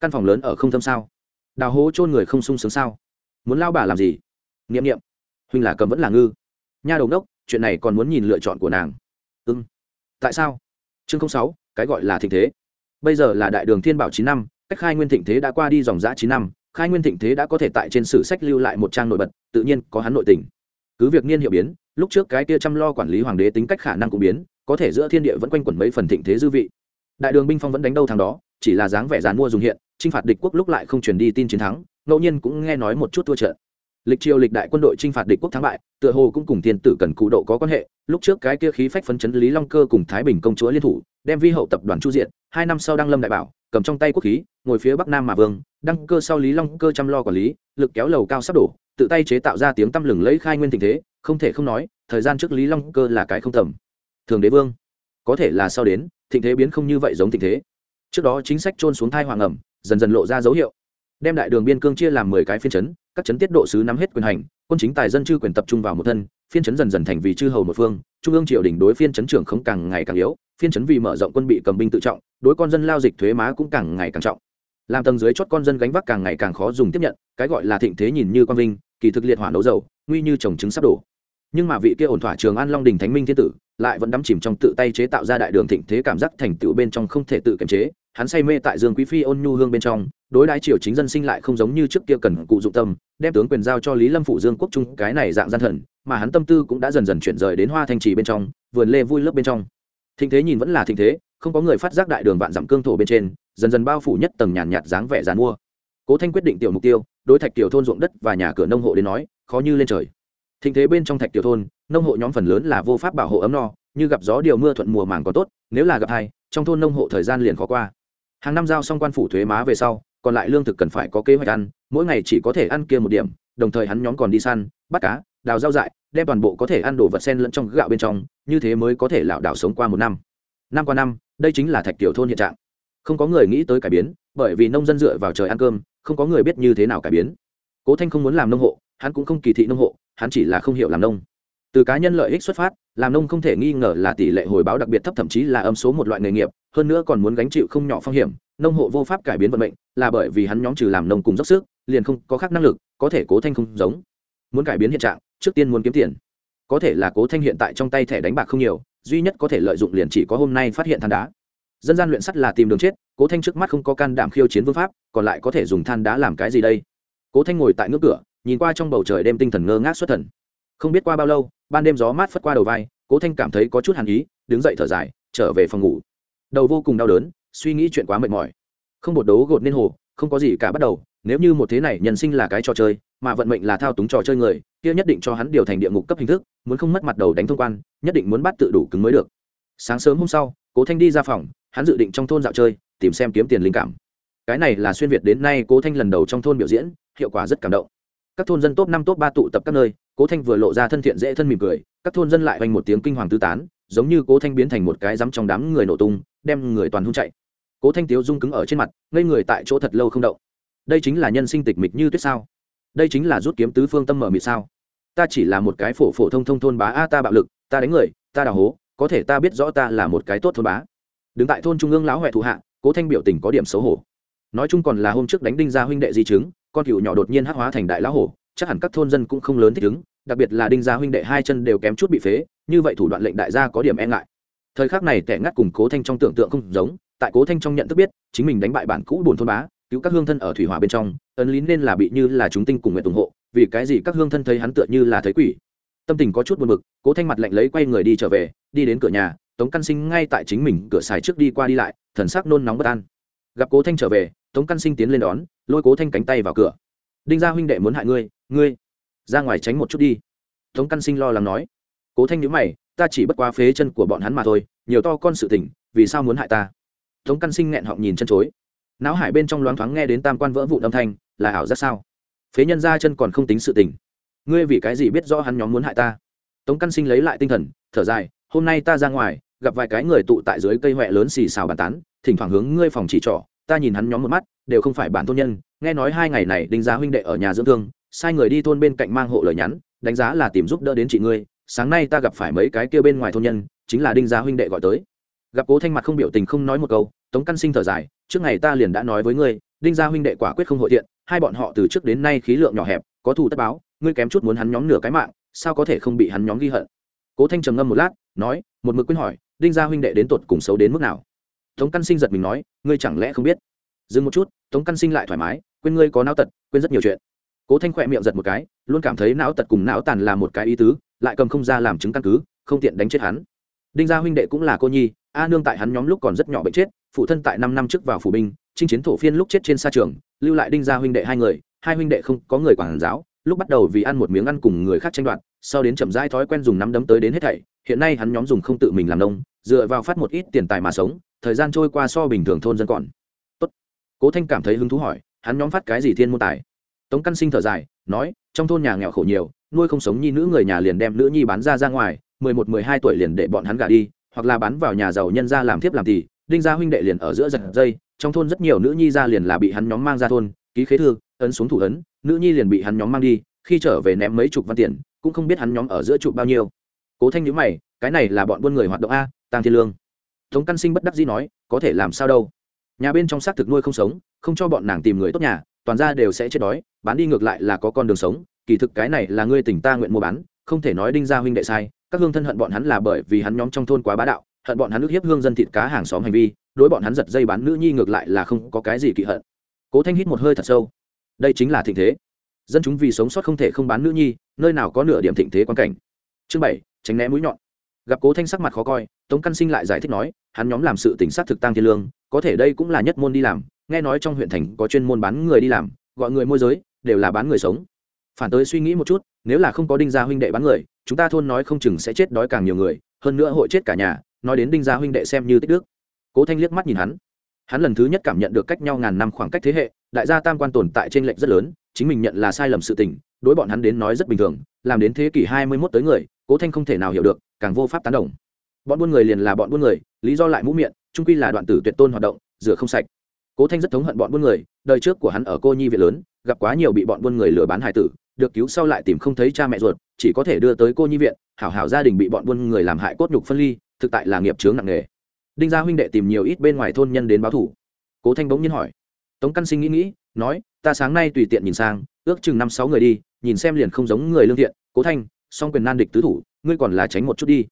Căn phòng lớn ở không thâm sao? Đào hố chôn người không sung sướng sao? Muốn lao bà làm gì? Nghiệm nghiệm huynh là cầm vẫn là ngư nha đầu đốc chuyện này còn muốn nhìn lựa chọn của nàng. Ừ. tại sao? Chương sáu, cái gọi là thịnh thế. Bây giờ là đại đường thiên bảo chín năm, cách khai nguyên thịnh thế đã qua đi dòng giã chín năm, khai nguyên thịnh thế đã có thể tại trên sử sách lưu lại một trang nổi bật, tự nhiên có hắn nội tình. Cứ việc niên hiệu biến, lúc trước cái kia chăm lo quản lý hoàng đế tính cách khả năng cũng biến, có thể giữa thiên địa vẫn quanh quẩn mấy phần thịnh thế dư vị. Đại đường binh phong vẫn đánh đâu thằng đó, chỉ là dáng vẻ dàn mua dùng hiện, chinh phạt địch quốc lúc lại không truyền đi tin chiến thắng, ngẫu nhiên cũng nghe nói một chút thua trận lịch triều lịch đại quân đội chinh phạt địch quốc thắng bại, tựa hồ cũng cùng thiên tử cần cụ độ có quan hệ. Lúc trước cái kia khí phách phấn chấn lý long cơ cùng thái bình công chúa liên thủ, đem vi hậu tập đoàn chu diện, hai năm sau đăng lâm đại bảo, cầm trong tay quốc khí, ngồi phía bắc nam mà vương, đăng cơ sau lý long cơ chăm lo quản lý, lực kéo lầu cao sắp đổ, tự tay chế tạo ra tiếng tăm lừng lấy khai nguyên tình thế, không thể không nói, thời gian trước lý long cơ là cái không tầm. Thường đế vương, có thể là sau đến, thịnh thế biến không như vậy giống tình thế. Trước đó chính sách trôn xuống thai hoàng ẩm, dần dần lộ ra dấu hiệu đem đại đường biên cương chia làm mười cái phiên chấn, các chấn tiết độ sứ nắm hết quyền hành, quân chính tài dân chư quyền tập trung vào một thân, phiên chấn dần dần thành vì chư hầu một phương, trung ương triều đình đối phiên chấn trưởng không càng ngày càng yếu, phiên chấn vì mở rộng quân bị cầm binh tự trọng, đối con dân lao dịch thuế má cũng càng ngày càng trọng. Làm tầng dưới chót con dân gánh vác càng ngày càng khó dùng tiếp nhận, cái gọi là thịnh thế nhìn như quan vinh, kỳ thực liệt hỏa nấu dầu, nguy như trồng trứng sắp đổ. Nhưng mà vị kia ổn thỏa trường an long đình thánh minh thiên tử, lại vẫn đắm chìm trong tự tay chế tạo ra đại đường thịnh thế cảm giác thành tựu bên trong không thể tự kiềm chế hắn say mê tại dương quý phi ôn nhu hương bên trong, đối đãi triều chính dân sinh lại không giống như trước kia cần cụ dụng tâm, đem tướng quyền giao cho lý lâm phụ dương quốc trung, cái này dạng gian thần, mà hắn tâm tư cũng đã dần dần chuyển rời đến hoa thanh trì bên trong, vườn lê vui lớp bên trong. Thịnh thế nhìn vẫn là thịnh thế, không có người phát giác đại đường vạn dặm cương thổ bên trên, dần dần bao phủ nhất tầng nhàn nhạt dáng vẻ dàn mua. Cố thanh quyết định tiểu mục tiêu, đối thạch tiểu thôn ruộng đất và nhà cửa nông hộ đến nói, khó như lên trời. Thịnh thế bên trong thạch tiểu thôn, nông hộ nhóm phần lớn là vô pháp bảo hộ ấm no, như gặp gió điều mưa thuận mùa màng còn tốt, nếu là gặp hai trong thôn nông hộ thời gian liền khó qua hàng năm giao xong quan phủ thuế má về sau, còn lại lương thực cần phải có kế hoạch ăn, mỗi ngày chỉ có thể ăn kia một điểm, đồng thời hắn nhóm còn đi săn, bắt cá, đào rau dại, đem toàn bộ có thể ăn đồ vật sen lẫn trong gạo bên trong, như thế mới có thể lảo đảo sống qua một năm. Năm qua năm, đây chính là thạch tiểu thôn hiện trạng. Không có người nghĩ tới cải biến, bởi vì nông dân dựa vào trời ăn cơm, không có người biết như thế nào cải biến. Cố thanh không muốn làm nông hộ, hắn cũng không kỳ thị nông hộ, hắn chỉ là không hiểu làm nông. Từ cá nhân lợi ích xuất phát, làm nông không thể nghi ngờ là tỷ lệ hồi báo đặc biệt thấp, thậm chí là âm số một loại nghề nghiệp hơn nữa còn muốn gánh chịu không nhỏ phong hiểm, nông hộ vô pháp cải biến vận mệnh, là bởi vì hắn nhóm trừ làm nông cùng dốc sức, liền không có khác năng lực, có thể cố thanh không giống. Muốn cải biến hiện trạng, trước tiên muốn kiếm tiền. Có thể là cố thanh hiện tại trong tay thẻ đánh bạc không nhiều, duy nhất có thể lợi dụng liền chỉ có hôm nay phát hiện than đá. Dân gian luyện sắt là tìm đường chết, cố thanh trước mắt không có can đảm khiêu chiến vương pháp, còn lại có thể dùng than đá làm cái gì đây? Cố thanh ngồi tại ngưỡng cửa, nhìn qua trong bầu trời đêm tinh thần ngơ ngác xuất thần. Không biết qua bao lâu, ban đêm gió mát phất qua đầu vai, cố thanh cảm thấy có chút hàn ý, đứng dậy thở dài, trở về phòng ngủ đầu vô cùng đau đớn, suy nghĩ chuyện quá mệt mỏi. Không bột đấu gột nên hồ, không có gì cả bắt đầu, nếu như một thế này nhân sinh là cái trò chơi, mà vận mệnh là thao túng trò chơi người, kia nhất định cho hắn điều thành địa ngục cấp hình thức, muốn không mất mặt đầu đánh thông quan, nhất định muốn bắt tự đủ cứng mới được. Sáng sớm hôm sau, cố thanh đi ra phòng, hắn dự định trong thôn dạo chơi, tìm xem kiếm tiền linh cảm. Cái này là xuyên việt đến nay cố thanh lần đầu trong thôn biểu diễn, hiệu quả rất cảm động. Các thôn dân top năm top ba tụ tập các nơi, cố thanh vừa lộ ra thân thiện dễ thân mỉm cười, các thôn dân lại oanh một tiếng kinh hoàng tứ tán giống như cố thanh biến thành một cái rắm trong đám người nổ tung, đem người toàn hung chạy. Cố thanh tiếu rung cứng ở trên mặt, ngây người tại chỗ thật lâu không động. Đây chính là nhân sinh tịch mịch như tuyết sao? Đây chính là rút kiếm tứ phương tâm mở mịt sao? Ta chỉ là một cái phổ phổ thông thông thôn bá, a, ta bạo lực, ta đánh người, ta đào hố, có thể ta biết rõ ta là một cái tốt thôn bá. Đứng tại thôn trung ương lão huệ thủ hạ, cố thanh biểu tình có điểm xấu hổ. Nói chung còn là hôm trước đánh đinh gia huynh đệ di chứng, con cựu nhỏ đột nhiên hắc hóa thành đại lão hổ, chắc hẳn các thôn dân cũng không lớn thích ứng đặc biệt là đinh gia huynh đệ hai chân đều kém chút bị phế, như vậy thủ đoạn lệnh đại gia có điểm e ngại. Thời khắc này tẻ ngắt cùng cố thanh trong tưởng tượng không giống, tại cố thanh trong nhận thức biết, chính mình đánh bại bản cũ bồn thôn bá, cứu các hương thân ở thủy hỏa bên trong, ấn lý nên là bị như là chúng tinh cùng nguyện ủng hộ, vì cái gì các hương thân thấy hắn tựa như là thấy quỷ. Tâm tình có chút buồn bực, cố thanh mặt lạnh lấy quay người đi trở về, đi đến cửa nhà, tống căn sinh ngay tại chính mình cửa xài trước đi qua đi lại, thần sắc nôn nóng bất an. Gặp cố thanh trở về, tống căn sinh tiến lên đón, lôi cố thanh cánh tay vào cửa. Đinh gia huynh đệ muốn hại ngươi ngươi ra ngoài tránh một chút đi. Tống căn sinh lo lắng nói. Cố thanh nhữ mày, ta chỉ bất quá phế chân của bọn hắn mà thôi, nhiều to con sự tình, vì sao muốn hại ta? Tống căn sinh nghẹn họng nhìn chân chối. Não hải bên trong loáng thoáng nghe đến tam quan vỡ vụn âm thanh, là ảo giác sao? Phế nhân ra chân còn không tính sự tình. Ngươi vì cái gì biết rõ hắn nhóm muốn hại ta? Tống căn sinh lấy lại tinh thần, thở dài, hôm nay ta ra ngoài, gặp vài cái người tụ tại dưới cây huệ lớn xì xào bàn tán, thỉnh thoảng hướng ngươi phòng chỉ trỏ, ta nhìn hắn nhóm một mắt, đều không phải bản thôn nhân, nghe nói hai ngày này đinh gia huynh đệ ở nhà dưỡng thương sai người đi thôn bên cạnh mang hộ lời nhắn, đánh giá là tìm giúp đỡ đến chị ngươi, sáng nay ta gặp phải mấy cái kia bên ngoài thôn nhân, chính là đinh giá huynh đệ gọi tới. Gặp cố thanh mặt không biểu tình không nói một câu, tống căn sinh thở dài, trước ngày ta liền đã nói với ngươi, đinh gia huynh đệ quả quyết không hội thiện, hai bọn họ từ trước đến nay khí lượng nhỏ hẹp, có thù tất báo, ngươi kém chút muốn hắn nhóm nửa cái mạng, sao có thể không bị hắn nhóm ghi hận? Cố thanh trầm ngâm một lát, nói, một mực quyết hỏi, đinh gia huynh đệ đến tột cùng xấu đến mức nào? Tống căn sinh giật mình nói, ngươi chẳng lẽ không biết? Dừng một chút, tống căn sinh lại thoải mái, quên ngươi có não tật, quên rất nhiều chuyện cố thanh khỏe miệng giật một cái, luôn cảm thấy não tật cùng não tàn là một cái ý tứ, lại cầm không ra làm chứng căn cứ, không tiện đánh chết hắn. Đinh gia huynh đệ cũng là cô nhi, a nương tại hắn nhóm lúc còn rất nhỏ bệnh chết, phụ thân tại năm năm trước vào phủ binh, chinh chiến thổ phiên lúc chết trên sa trường, lưu lại đinh gia huynh đệ hai người, hai huynh đệ không có người quản giáo, lúc bắt đầu vì ăn một miếng ăn cùng người khác tranh đoạt, sau đến chậm rãi thói quen dùng nắm đấm tới đến hết thảy, hiện nay hắn nhóm dùng không tự mình làm nông, dựa vào phát một ít tiền tài mà sống, thời gian trôi qua so bình thường thôn dân còn. Tốt. cố thanh cảm thấy hứng thú hỏi, hắn nhóm phát cái gì thiên môn tài? Tống căn sinh thở dài, nói, trong thôn nhà nghèo khổ nhiều, nuôi không sống nhi nữ người nhà liền đem nữ nhi bán ra ra ngoài, mười một, mười hai tuổi liền để bọn hắn gả đi, hoặc là bán vào nhà giàu nhân ra làm thiếp làm tỷ, đinh gia huynh đệ liền ở giữa giật dây, trong thôn rất nhiều nữ nhi ra liền là bị hắn nhóm mang ra thôn, ký khế thư, ấn xuống thủ ấn, nữ nhi liền bị hắn nhóm mang đi, khi trở về ném mấy chục văn tiền, cũng không biết hắn nhóm ở giữa chục bao nhiêu. Cố thanh nhữ mày, cái này là bọn buôn người hoạt động a tăng thiên lương. Tống căn sinh bất đắc dĩ nói, có thể làm sao đâu? Nhà bên trong xác thực nuôi không sống, không cho bọn nàng tìm người tốt nhà toàn ra đều sẽ chết đói, bán đi ngược lại là có con đường sống, kỳ thực cái này là ngươi tỉnh ta nguyện mua bán, không thể nói đinh gia huynh đệ sai, các hương thân hận bọn hắn là bởi vì hắn nhóm trong thôn quá bá đạo, hận bọn hắn ức hiếp hương dân thịt cá hàng xóm hành vi, đối bọn hắn giật dây bán nữ nhi ngược lại là không có cái gì kỵ hận. Cố thanh hít một hơi thật sâu. Đây chính là thịnh thế. Dân chúng vì sống sót không thể không bán nữ nhi, nơi nào có nửa điểm thịnh thế quan cảnh. Chương bảy, tránh né mũi nhọn. Gặp cố thanh sắc mặt khó coi, tống căn sinh lại giải thích nói, hắn nhóm làm sự tỉnh sát thực tăng thiên lương, có thể đây cũng là nhất môn đi làm nghe nói trong huyện thành có chuyên môn bán người đi làm, gọi người môi giới, đều là bán người sống. Phản tới suy nghĩ một chút, nếu là không có đinh gia huynh đệ bán người, chúng ta thôn nói không chừng sẽ chết đói càng nhiều người, hơn nữa hội chết cả nhà, nói đến đinh gia huynh đệ xem như tích đức. Cố thanh liếc mắt nhìn hắn. Hắn lần thứ nhất cảm nhận được cách nhau ngàn năm khoảng cách thế hệ, đại gia tam quan tồn tại trên lệnh rất lớn, chính mình nhận là sai lầm sự tình, đối bọn hắn đến nói rất bình thường, làm đến thế kỷ hai mươi 21 tới người, cố thanh không thể nào hiểu được, càng vô pháp tán đồng. Bọn buôn người liền là bọn buôn người, lý do lại mũ miệng trung quy là đoạn tử tuyệt tôn hoạt động, rửa không sạch cố thanh rất thống hận bọn buôn người, đời trước của hắn ở cô nhi viện lớn, gặp quá nhiều bị bọn buôn người lừa bán hải tử, được cứu sau lại tìm không thấy cha mẹ ruột, chỉ có thể đưa tới cô nhi viện, hảo hảo gia đình bị bọn buôn người làm hại cốt nhục phân ly, thực tại là nghiệp chướng nặng nề. Đinh gia huynh đệ tìm nhiều ít bên ngoài thôn nhân đến báo thủ. Cố thanh bỗng nhiên hỏi. Tống căn sinh nghĩ nghĩ, nói, ta sáng nay tùy tiện nhìn sang, ước chừng năm sáu người đi, nhìn xem liền không giống người lương thiện. Cố thanh, song quyền nan địch tứ thủ, ngươi còn là tránh một chút đi.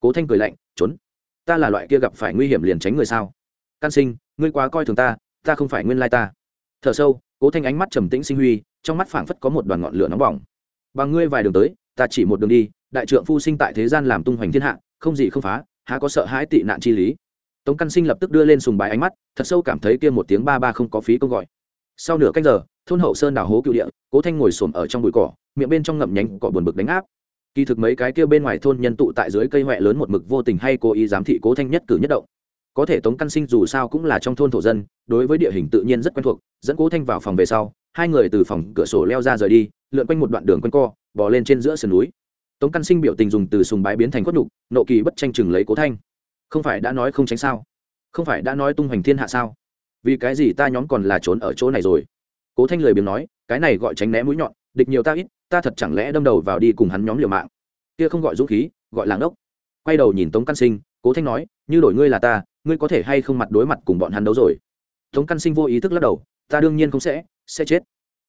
Cố thanh cười lạnh, trốn. Ta là loại kia gặp phải nguy hiểm liền tránh người sao? Căn sinh, ngươi quá coi thường ta ta không phải nguyên lai ta. Thở sâu, cố thanh ánh mắt trầm tĩnh sinh huy, trong mắt phảng phất có một đoàn ngọn lửa nóng bỏng. Bằng ngươi vài đường tới, ta chỉ một đường đi, đại trượng phu sinh tại thế gian làm tung hoành thiên hạ, không gì không phá, há có sợ hãi tị nạn chi lý. Tống căn sinh lập tức đưa lên sùng bài ánh mắt, thật sâu cảm thấy kia một tiếng ba ba không có phí công gọi. Sau nửa canh giờ, thôn hậu sơn đào hố cựu địa, cố thanh ngồi xổm ở trong bụi cỏ, miệng bên trong ngậm nhánh cỏ buồn bực đánh áp. Kỳ thực mấy cái kia bên ngoài thôn nhân tụ tại dưới cây huệ lớn một mực vô tình hay cố ý giám thị cố thanh nhất cử nhất động có thể tống căn sinh dù sao cũng là trong thôn thổ dân, đối với địa hình tự nhiên rất quen thuộc, dẫn cố thanh vào phòng về sau, hai người từ phòng cửa sổ leo ra rời đi, lượn quanh một đoạn đường quanh co, bò lên trên giữa sườn núi. Tống căn sinh biểu tình dùng từ sùng bái biến thành khuất nhục, nộ kỳ bất tranh chừng lấy cố thanh. Không phải đã nói không tránh sao? Không phải đã nói tung hoành thiên hạ sao? Vì cái gì ta nhóm còn là trốn ở chỗ này rồi? Cố thanh lười biếng nói, cái này gọi tránh né mũi nhọn, địch nhiều ta ít, ta thật chẳng lẽ đâm đầu vào đi cùng hắn nhóm liều mạng? Kia không gọi dũng khí, gọi làng ốc quay đầu nhìn tống căn sinh, cố thanh nói, như đổi ngươi là ta ngươi có thể hay không mặt đối mặt cùng bọn hắn đấu rồi? Tống căn sinh vô ý thức lắc đầu, ta đương nhiên không sẽ sẽ chết.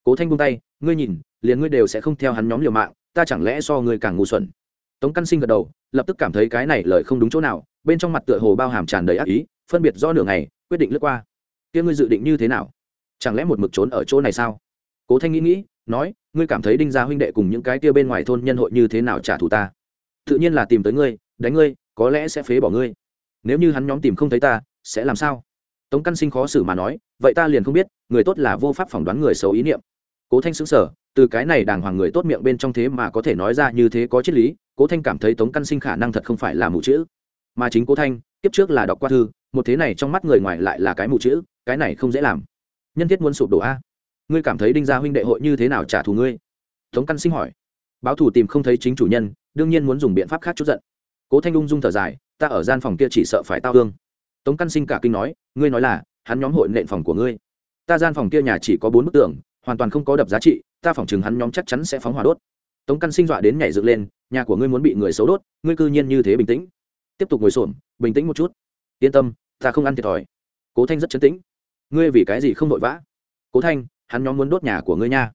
Cố thanh buông tay, ngươi nhìn, liền ngươi đều sẽ không theo hắn nhóm liều mạng, ta chẳng lẽ so ngươi càng ngu xuẩn? Tống căn sinh gật đầu, lập tức cảm thấy cái này lời không đúng chỗ nào, bên trong mặt tựa hồ bao hàm tràn đầy ác ý, phân biệt do nửa ngày, quyết định lướt qua. Kia ngươi dự định như thế nào? Chẳng lẽ một mực trốn ở chỗ này sao? Cố thanh nghĩ nghĩ, nói, ngươi cảm thấy đinh gia huynh đệ cùng những cái kia bên ngoài thôn nhân hội như thế nào trả thù ta? Tự nhiên là tìm tới ngươi, đánh ngươi, có lẽ sẽ phế bỏ ngươi nếu như hắn nhóm tìm không thấy ta, sẽ làm sao? Tống căn sinh khó xử mà nói, vậy ta liền không biết, người tốt là vô pháp phỏng đoán người xấu ý niệm. Cố thanh xứng sở từ cái này đàng hoàng người tốt miệng bên trong thế mà có thể nói ra như thế có triết lý, cố thanh cảm thấy tống căn sinh khả năng thật không phải là mù chữ. Mà chính cố thanh, kiếp trước là đọc qua thư, một thế này trong mắt người ngoài lại là cái mù chữ, cái này không dễ làm. Nhân thiết muốn sụp đổ a. Ngươi cảm thấy đinh gia huynh đệ hội như thế nào trả thù ngươi? Tống căn sinh hỏi. Báo thủ tìm không thấy chính chủ nhân, đương nhiên muốn dùng biện pháp khác chút giận. Cố thanh ung dung thở dài ta ở gian phòng kia chỉ sợ phải tao hương tống căn sinh cả kinh nói, ngươi nói là, hắn nhóm hội nện phòng của ngươi. Ta gian phòng kia nhà chỉ có bốn bức tường, hoàn toàn không có đập giá trị, ta phỏng chừng hắn nhóm chắc chắn sẽ phóng hỏa đốt. Tống căn sinh dọa đến nhảy dựng lên, nhà của ngươi muốn bị người xấu đốt, ngươi cư nhiên như thế bình tĩnh. Tiếp tục ngồi xổm, bình tĩnh một chút. Yên tâm, ta không ăn thiệt thòi. Cố thanh rất chấn tĩnh. Ngươi vì cái gì không vội vã? Cố thanh, hắn nhóm muốn đốt nhà của ngươi nha.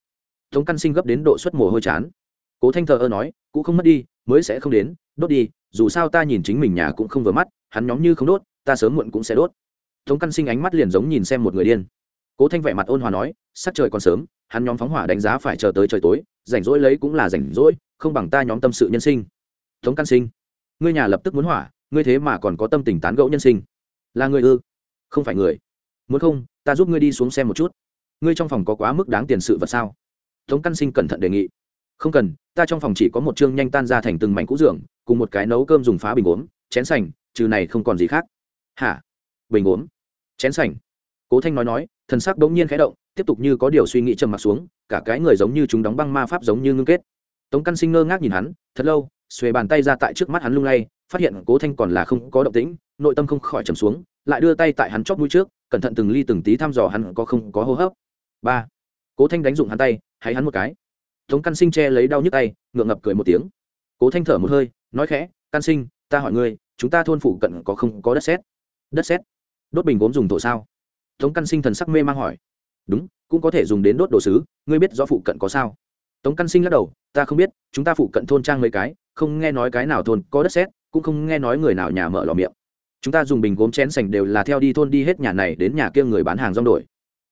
Tống căn sinh gấp đến độ suất mồ hôi chán. Cố thanh thờ ơ nói cũng không mất đi, mới sẽ không đến đốt đi, dù sao ta nhìn chính mình nhà cũng không vừa mắt, hắn nhóm như không đốt, ta sớm muộn cũng sẽ đốt. Tống căn sinh ánh mắt liền giống nhìn xem một người điên. Cố thanh vẻ mặt ôn hòa nói, sắc trời còn sớm, hắn nhóm phóng hỏa đánh giá phải chờ tới trời tối, rảnh rỗi lấy cũng là rảnh rỗi, không bằng ta nhóm tâm sự nhân sinh. Tống căn sinh, ngươi nhà lập tức muốn hỏa, ngươi thế mà còn có tâm tình tán gẫu nhân sinh. Là người ư? Không phải người. Muốn không, ta giúp ngươi đi xuống xem một chút. Ngươi trong phòng có quá mức đáng tiền sự vật sao? Tống căn sinh cẩn thận đề nghị không cần, ta trong phòng chỉ có một chương nhanh tan ra thành từng mảnh cũ giường, cùng một cái nấu cơm dùng phá bình gốm, chén sành, trừ này không còn gì khác. Hả? Bình gốm? Chén sành? Cố thanh nói nói, thần sắc bỗng nhiên khẽ động, tiếp tục như có điều suy nghĩ trầm mặt xuống, cả cái người giống như chúng đóng băng ma pháp giống như ngưng kết. Tống căn sinh ngơ ngác nhìn hắn, thật lâu, xuề bàn tay ra tại trước mắt hắn lung lay, phát hiện cố thanh còn là không có động tĩnh, nội tâm không khỏi trầm xuống, lại đưa tay tại hắn chóp mũi trước, cẩn thận từng ly từng tí thăm dò hắn có không có hô hấp. Ba. Cố thanh đánh dụng hắn tay hay hắn một cái tống căn sinh che lấy đau nhức tay, ngượng ngập cười một tiếng. Cố thanh thở một hơi, nói khẽ, căn sinh, ta hỏi ngươi, chúng ta thôn phụ cận có không có đất sét? Đất sét? Đốt bình gốm dùng thổ sao? Tống căn sinh thần sắc mê mang hỏi. Đúng, cũng có thể dùng đến đốt đồ sứ, ngươi biết rõ phụ cận có sao? Tống căn sinh lắc đầu, ta không biết, chúng ta phụ cận thôn trang mấy cái, không nghe nói cái nào thôn có đất sét, cũng không nghe nói người nào nhà mở lò miệng. Chúng ta dùng bình gốm chén sành đều là theo đi thôn đi hết nhà này đến nhà kia người bán hàng rong đổi.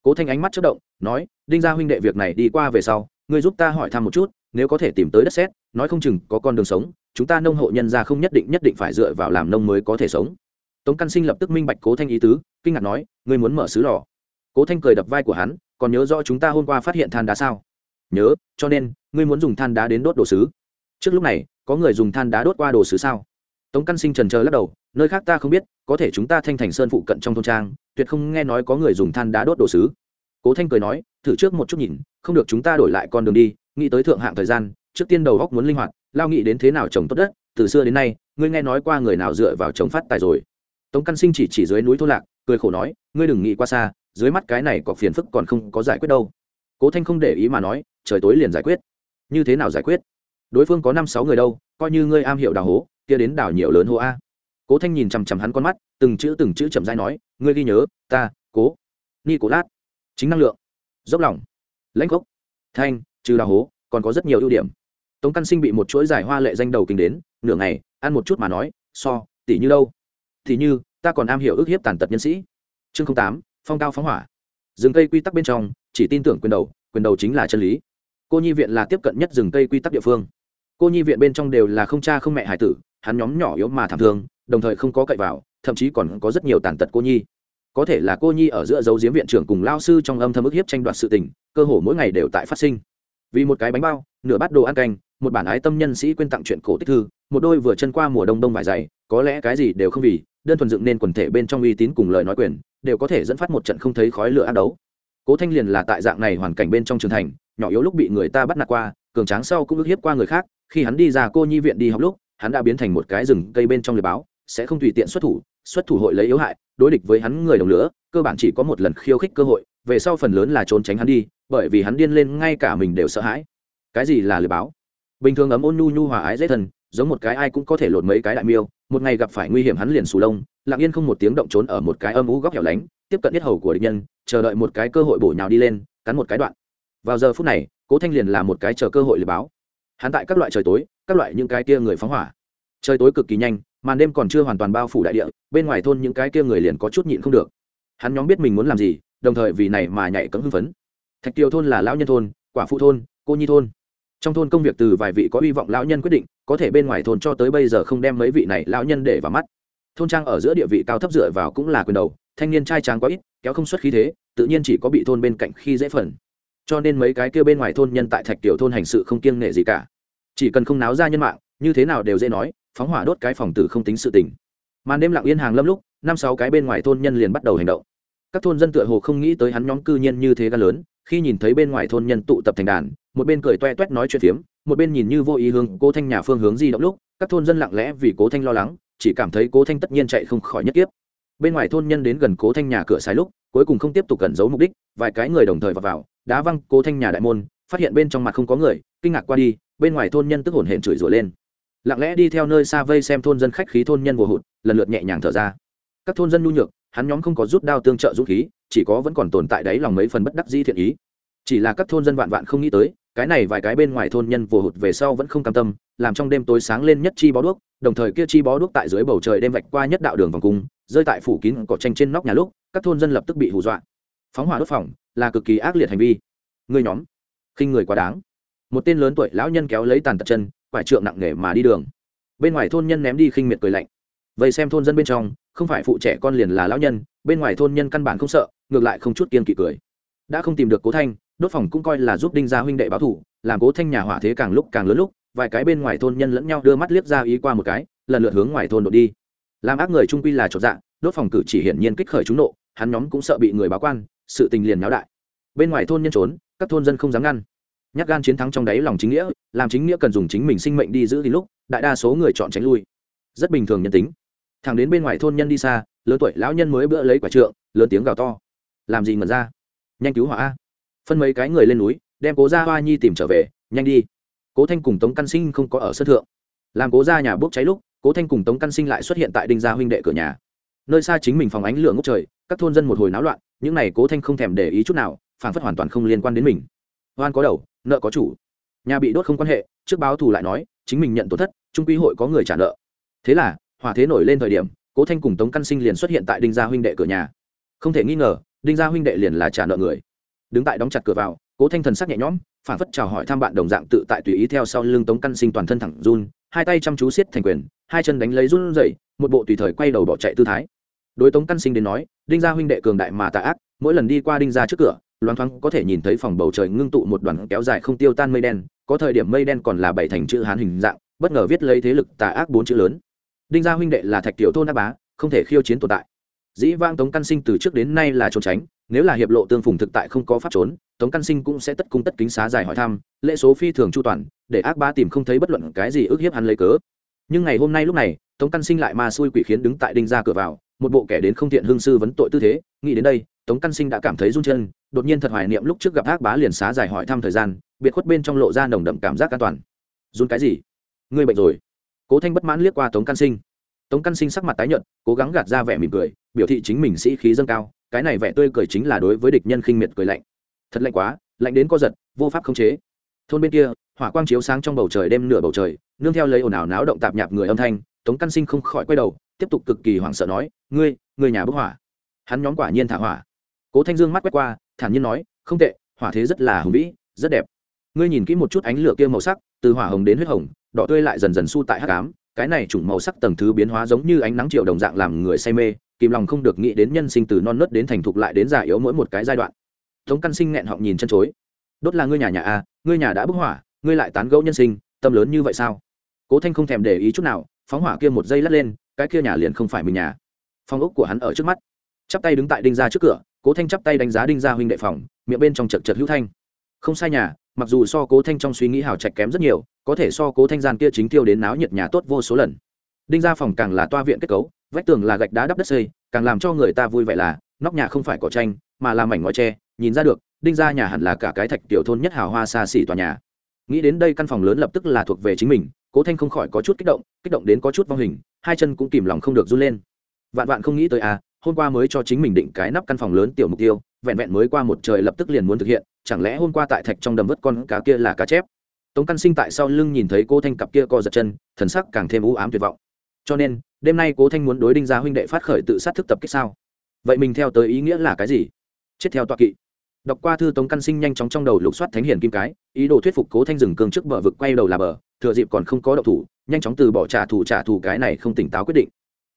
Cố thanh ánh mắt chất động, nói, đinh gia huynh đệ việc này đi qua về sau ngươi giúp ta hỏi thăm một chút, nếu có thể tìm tới đất sét, nói không chừng có con đường sống, chúng ta nông hộ nhân gia không nhất định nhất định phải dựa vào làm nông mới có thể sống. Tống căn sinh lập tức minh bạch cố thanh ý tứ, kinh ngạc nói, ngươi muốn mở xứ lò. Cố thanh cười đập vai của hắn, còn nhớ rõ chúng ta hôm qua phát hiện than đá sao? Nhớ, cho nên, ngươi muốn dùng than đá đến đốt đồ sứ. Trước lúc này, có người dùng than đá đốt qua đồ sứ sao? Tống căn sinh trần trờ lắc đầu, nơi khác ta không biết, có thể chúng ta thanh thành sơn phụ cận trong thôn trang, tuyệt không nghe nói có người dùng than đá đốt đồ sứ cố thanh cười nói, thử trước một chút nhìn, không được chúng ta đổi lại con đường đi, nghĩ tới thượng hạng thời gian, trước tiên đầu góc muốn linh hoạt, lao nghĩ đến thế nào trồng tốt đất, từ xưa đến nay, ngươi nghe nói qua người nào dựa vào trồng phát tài rồi? Tống căn sinh chỉ chỉ dưới núi thô lạc, cười khổ nói, ngươi đừng nghĩ qua xa, dưới mắt cái này có phiền phức còn không có giải quyết đâu. Cố thanh không để ý mà nói, trời tối liền giải quyết. Như thế nào giải quyết? Đối phương có năm sáu người đâu, coi như ngươi am hiểu đào hố, kia đến đào nhiều lớn hố a. Cố thanh nhìn chằm chằm hắn con mắt, từng chữ từng chữ chậm dai nói, ngươi ghi nhớ, ta, cố, ni cố lát chính năng lượng, dốc lòng, lãnh gốc thanh, trừ đào hố, còn có rất nhiều ưu điểm. Tống căn sinh bị một chuỗi giải hoa lệ danh đầu kinh đến, nửa ngày, ăn một chút mà nói, so, tỷ như đâu? Thì như, ta còn am hiểu ước hiếp tàn tật nhân sĩ. Chương tám, phong cao phóng hỏa. Rừng cây quy tắc bên trong, chỉ tin tưởng quyền đầu quyền đầu chính là chân lý. Cô nhi viện là tiếp cận nhất rừng cây quy tắc địa phương. Cô nhi viện bên trong đều là không cha không mẹ hải tử, hắn nhóm nhỏ yếu mà thảm thương, đồng thời không có cậy vào, thậm chí còn có rất nhiều tàn tật cô nhi có thể là cô nhi ở giữa dấu diếm viện trưởng cùng lao sư trong âm thầm ức hiếp tranh đoạt sự tình, cơ hồ mỗi ngày đều tại phát sinh. Vì một cái bánh bao, nửa bát đồ ăn canh, một bản ái tâm nhân sĩ quên tặng chuyện cổ tích thư, một đôi vừa chân qua mùa đông đông vải dày, có lẽ cái gì đều không vì, đơn thuần dựng nên quần thể bên trong uy tín cùng lời nói quyền, đều có thể dẫn phát một trận không thấy khói lửa ác đấu. Cố thanh liền là tại dạng này hoàn cảnh bên trong trường thành, nhỏ yếu lúc bị người ta bắt nạt qua, cường tráng sau cũng ức hiếp qua người khác, khi hắn đi ra cô nhi viện đi học lúc, hắn đã biến thành một cái rừng cây bên trong liệt báo, sẽ không tùy tiện xuất thủ xuất thủ hội lấy yếu hại đối địch với hắn người đồng lửa, cơ bản chỉ có một lần khiêu khích cơ hội, về sau phần lớn là trốn tránh hắn đi, bởi vì hắn điên lên ngay cả mình đều sợ hãi. Cái gì là lừa báo? Bình thường ấm ôn nhu nhu hòa ái dễ thần, giống một cái ai cũng có thể lột mấy cái đại miêu, một ngày gặp phải nguy hiểm hắn liền sù lông, lặng yên không một tiếng động trốn ở một cái âm ú góc hẻo lánh, tiếp cận nhất hầu của địch nhân, chờ đợi một cái cơ hội bổ nhào đi lên, cắn một cái đoạn. Vào giờ phút này, cố thanh liền là một cái chờ cơ hội lừa báo. Hắn tại các loại trời tối, các loại những cái kia người phóng hỏa. Trời tối cực kỳ nhanh màn đêm còn chưa hoàn toàn bao phủ đại địa, bên ngoài thôn những cái kia người liền có chút nhịn không được. Hắn nhóm biết mình muốn làm gì, đồng thời vì này mà nhảy cấm hưng phấn. Thạch tiều thôn là lão nhân thôn, quả phụ thôn, cô nhi thôn. Trong thôn công việc từ vài vị có hy vọng lão nhân quyết định, có thể bên ngoài thôn cho tới bây giờ không đem mấy vị này lão nhân để vào mắt. Thôn trang ở giữa địa vị cao thấp dựa vào cũng là quyền đầu, thanh niên trai tráng quá ít, kéo không xuất khí thế, tự nhiên chỉ có bị thôn bên cạnh khi dễ phần. Cho nên mấy cái kia bên ngoài thôn nhân tại thạch tiểu thôn hành sự không kiêng nể gì cả. Chỉ cần không náo ra nhân mạng, như thế nào đều dễ nói phóng hỏa đốt cái phòng tử không tính sự tình. Màn đêm lặng yên hàng lâm lúc năm sáu cái bên ngoài thôn nhân liền bắt đầu hành động. Các thôn dân tựa hồ không nghĩ tới hắn nhóm cư nhiên như thế gan lớn khi nhìn thấy bên ngoài thôn nhân tụ tập thành đàn một bên cười toe toét nói chuyện phiếm một bên nhìn như vô ý hướng cố thanh nhà phương hướng di động lúc các thôn dân lặng lẽ vì cố thanh lo lắng chỉ cảm thấy cố thanh tất nhiên chạy không khỏi nhất kiếp. bên ngoài thôn nhân đến gần cố thanh nhà cửa sai lúc cuối cùng không tiếp tục cẩn giấu mục đích vài cái người đồng thời vào, vào đá văng cố thanh nhà đại môn phát hiện bên trong mặt không có người kinh ngạc qua đi bên ngoài thôn nhân tức hổn hển chửi rủa lên lặng lẽ đi theo nơi xa vây xem thôn dân khách khí thôn nhân vô hụt, lần lượt nhẹ nhàng thở ra. Các thôn dân nhu nhược, hắn nhóm không có rút đao tương trợ dũng khí, chỉ có vẫn còn tồn tại đấy lòng mấy phần bất đắc di thiện ý. Chỉ là các thôn dân vạn vạn không nghĩ tới, cái này vài cái bên ngoài thôn nhân vô hụt về sau vẫn không cam tâm, làm trong đêm tối sáng lên nhất chi bó đuốc, đồng thời kia chi bó đuốc tại dưới bầu trời đêm vạch qua nhất đạo đường vòng cung, rơi tại phủ kín cỏ tranh trên nóc nhà lúc, các thôn dân lập tức bị hù dọa. Phóng hỏa đốt phòng, là cực kỳ ác liệt hành vi. Người nhóm, khinh người quá đáng. Một tên lớn tuổi lão nhân kéo lấy tàn tật chân quải trượng nặng nề mà đi đường. Bên ngoài thôn nhân ném đi khinh miệt cười lạnh. Vậy xem thôn dân bên trong, không phải phụ trẻ con liền là lão nhân, bên ngoài thôn nhân căn bản không sợ, ngược lại không chút kiên kỵ cười. Đã không tìm được cố thanh, đốt phòng cũng coi là giúp đinh gia huynh đệ báo thủ, làm cố thanh nhà hỏa thế càng lúc càng lớn lúc, vài cái bên ngoài thôn nhân lẫn nhau đưa mắt liếc ra ý qua một cái, lần lượt hướng ngoài thôn đột đi. Làm ác người trung quy là chột dạ đốt phòng cử chỉ hiển nhiên kích khởi chúng nộ, hắn nhóm cũng sợ bị người báo quan, sự tình liền náo đại. Bên ngoài thôn nhân trốn, các thôn dân không dám ngăn nhắc gan chiến thắng trong đáy lòng chính nghĩa, làm chính nghĩa cần dùng chính mình sinh mệnh đi giữ thì lúc, đại đa số người chọn tránh lui. Rất bình thường nhân tính. Thằng đến bên ngoài thôn nhân đi xa, lớn tuổi lão nhân mới bữa lấy quả trượng, lớn tiếng gào to. Làm gì ngẩn ra? Nhanh cứu hỏa phân mấy cái người lên núi, đem cố gia hoa nhi tìm trở về, nhanh đi. Cố thanh cùng tống căn sinh không có ở sân thượng. Làm cố gia nhà bốc cháy lúc, cố thanh cùng tống căn sinh lại xuất hiện tại đinh gia huynh đệ cửa nhà. Nơi xa chính mình phòng ánh lửa ngốc trời, các thôn dân một hồi náo loạn, những n à y cố thanh không thèm để ý chút nào phản phất hoàn toàn không liên quan đến mình oan có đầu, nợ có chủ. Nhà bị đốt không quan hệ, trước báo thù lại nói, chính mình nhận tổn thất, trung quy hội có người trả nợ. Thế là, hỏa thế nổi lên thời điểm, cố thanh cùng tống căn sinh liền xuất hiện tại đinh gia huynh đệ cửa nhà. Không thể nghi ngờ, đinh gia huynh đệ liền là trả nợ người. Đứng tại đóng chặt cửa vào, cố thanh thần sắc nhẹ nhõm phản phất chào hỏi thăm bạn đồng dạng tự tại tùy ý theo sau lưng tống căn sinh toàn thân thẳng run, hai tay chăm chú siết thành quyền, hai chân đánh lấy run dậy một bộ tùy thời quay đầu bỏ chạy tư thái. Đối tống căn sinh đến nói, đinh gia huynh đệ cường đại mà tạ ác, mỗi lần đi qua đinh gia trước cửa loáng thoáng có thể nhìn thấy phòng bầu trời ngưng tụ một đoàn kéo dài không tiêu tan mây đen, có thời điểm mây đen còn là bảy thành chữ hán hình dạng, bất ngờ viết lấy thế lực tà ác bốn chữ lớn. Đinh gia huynh đệ là thạch tiểu thôn đắc bá, không thể khiêu chiến tồn tại. Dĩ vang tống căn sinh từ trước đến nay là trốn tránh, nếu là hiệp lộ tương phùng thực tại không có pháp trốn, tống căn sinh cũng sẽ tất cung tất kính xá dài hỏi thăm, lễ số phi thường chu toàn, để ác ba tìm không thấy bất luận cái gì ức hiếp hắn lấy cớ. Nhưng ngày hôm nay lúc này, tống căn sinh lại ma xui quỷ khiến đứng tại đinh ra cửa vào một bộ kẻ đến không thiện hương sư vấn tội tư thế, nghĩ đến đây, tống căn sinh đã cảm thấy run chân, đột nhiên thật hoài niệm lúc trước gặp ác bá liền xá dài hỏi thăm thời gian, biệt khuất bên trong lộ ra nồng đậm cảm giác an toàn. Run cái gì? Ngươi bệnh rồi. Cố thanh bất mãn liếc qua tống căn sinh. Tống căn sinh sắc mặt tái nhợt, cố gắng gạt ra vẻ mỉm cười, biểu thị chính mình sĩ khí dâng cao, cái này vẻ tươi cười chính là đối với địch nhân khinh miệt cười lạnh. Thật lạnh quá, lạnh đến co giật, vô pháp khống chế. Thôn bên kia, hỏa quang chiếu sáng trong bầu trời đêm nửa bầu trời, nương theo lấy ồn ào náo động tạp nhạp người âm thanh, tống căn sinh không khỏi quay đầu tiếp tục cực kỳ hoảng sợ nói ngươi người nhà bức hỏa hắn nhóm quả nhiên thả hỏa cố thanh dương mắt quét qua thản nhiên nói không tệ hỏa thế rất là hùng vĩ rất đẹp. Ngươi nhìn kỹ một chút ánh lửa kia màu sắc từ hỏa hồng đến huyết hồng đỏ tươi lại dần dần su tại hắc ám cái này chủng màu sắc tầng thứ biến hóa giống như ánh nắng chiều đồng dạng làm người say mê kìm lòng không được nghĩ đến nhân sinh từ non nớt đến thành thục lại đến già yếu mỗi một cái giai đoạn. Tống căn sinh nghẹn họng nhìn chân chối. Đốt là ngươi nhà nhà a à, ngươi nhà đã bức hỏa ngươi lại tán gẫu nhân sinh tâm lớn như vậy sao? Cố thanh không thèm để ý chút nào phóng hỏa kia một giây lắt lên cái kia nhà liền không phải mình nhà. Phòng ốc của hắn ở trước mắt. Chắp tay đứng tại đinh gia trước cửa, cố thanh chắp tay đánh giá đinh gia huynh đệ phòng, miệng bên trong chật chật hữu thanh. Không sai nhà, mặc dù so cố thanh trong suy nghĩ hào trạch kém rất nhiều, có thể so cố thanh gian kia chính thiêu đến náo nhiệt nhà tốt vô số lần. Đinh gia phòng càng là toa viện kết cấu, vách tường là gạch đá đắp đất xây, càng làm cho người ta vui vẻ là, nóc nhà không phải cỏ tranh, mà là mảnh ngói tre, nhìn ra được, đinh gia nhà hẳn là cả cái thạch tiểu thôn nhất hào hoa xa xỉ tòa nhà. Nghĩ đến đây căn phòng lớn lập tức là thuộc về chính mình cố thanh không khỏi có chút kích động kích động đến có chút vong hình, hai chân cũng kìm lòng không được run lên. Vạn vạn không nghĩ tới à hôm qua mới cho chính mình định cái nắp căn phòng lớn tiểu mục tiêu, vẹn vẹn mới qua một trời lập tức liền muốn thực hiện, chẳng lẽ hôm qua tại thạch trong đầm vớt con cá kia là cá chép? Tống căn sinh tại sau lưng nhìn thấy cô thanh cặp kia co giật chân, thần sắc càng thêm u ám tuyệt vọng. Cho nên, đêm nay cố thanh muốn đối đinh gia huynh đệ phát khởi tự sát thức tập kích sao? Vậy mình theo tới ý nghĩa là cái gì? Chết theo toa kỵ đọc qua thư tống căn sinh nhanh chóng trong đầu lục soát thánh hiền kim cái, ý đồ thuyết phục cố thanh dừng cương trước bờ vực quay đầu là bờ, thừa dịp còn không có đậu thủ, nhanh chóng từ bỏ trả thù trả thù cái này không tỉnh táo quyết định.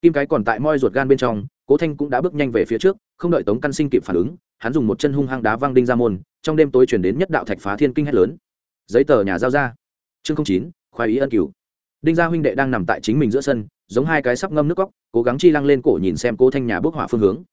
Kim cái còn tại moi ruột gan bên trong, cố thanh cũng đã bước nhanh về phía trước, không đợi tống căn sinh kịp phản ứng, hắn dùng một chân hung hăng đá văng đinh ra môn, trong đêm tối chuyển đến nhất đạo thạch phá thiên kinh hét lớn. Giấy tờ nhà giao ra. Chương chín, khoái ý ân cửu. Đinh gia huynh đệ đang nằm tại chính mình giữa sân, giống hai cái sắp ngâm nước cóc cố gắng chi lăng lên cổ nhìn xem cố thanh nhà bước hỏa phương hướng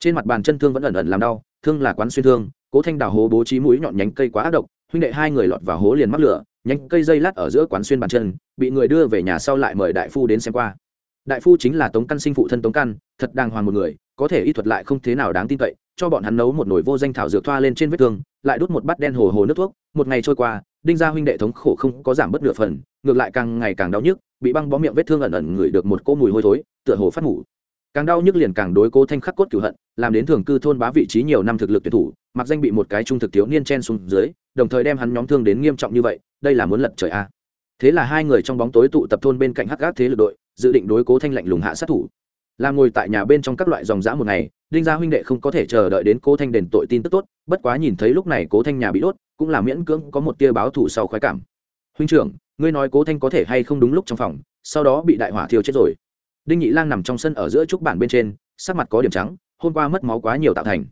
trên mặt bàn chân thương vẫn ẩn ẩn làm đau, thương là quán xuyên thương, cố thanh đào hố bố trí mũi nhọn nhánh cây quá ác độc, huynh đệ hai người lọt vào hố liền mắc lửa, nhánh cây dây lát ở giữa quán xuyên bàn chân, bị người đưa về nhà sau lại mời đại phu đến xem qua. Đại phu chính là tống căn sinh phụ thân tống căn, thật đàng hoàng một người, có thể y thuật lại không thế nào đáng tin cậy, cho bọn hắn nấu một nồi vô danh thảo dược thoa lên trên vết thương, lại đút một bát đen hồ hồ nước thuốc, một ngày trôi qua, đinh gia huynh đệ thống khổ không có giảm bớt nửa phần, ngược lại càng ngày càng đau nhức, bị băng bó miệng vết thương ẩn ẩn ngửi được một cỗ mùi hôi thối, tựa hồ phát ngủ càng đau nhức liền càng đối cố thanh khắc cốt cửu hận làm đến thường cư thôn bá vị trí nhiều năm thực lực tuyển thủ, mặc danh bị một cái trung thực thiếu niên chen xuống dưới, đồng thời đem hắn nhóm thương đến nghiêm trọng như vậy, đây là muốn lật trời a. Thế là hai người trong bóng tối tụ tập thôn bên cạnh hắc gác thế lực đội, dự định đối cố thanh lạnh lùng hạ sát thủ. Làm ngồi tại nhà bên trong các loại dòng dã một ngày, đinh gia huynh đệ không có thể chờ đợi đến cố thanh đền tội tin tức tốt, bất quá nhìn thấy lúc này cố thanh nhà bị đốt, cũng là miễn cưỡng có một tia báo thù sau khoái cảm. Huynh trưởng, ngươi nói cố thanh có thể hay không đúng lúc trong phòng, sau đó bị đại hỏa thiêu chết rồi. Đinh nhị lang nằm trong sân ở giữa trúc bản bên trên, sắc mặt có điểm trắng hôm qua mất máu quá nhiều tạo thành.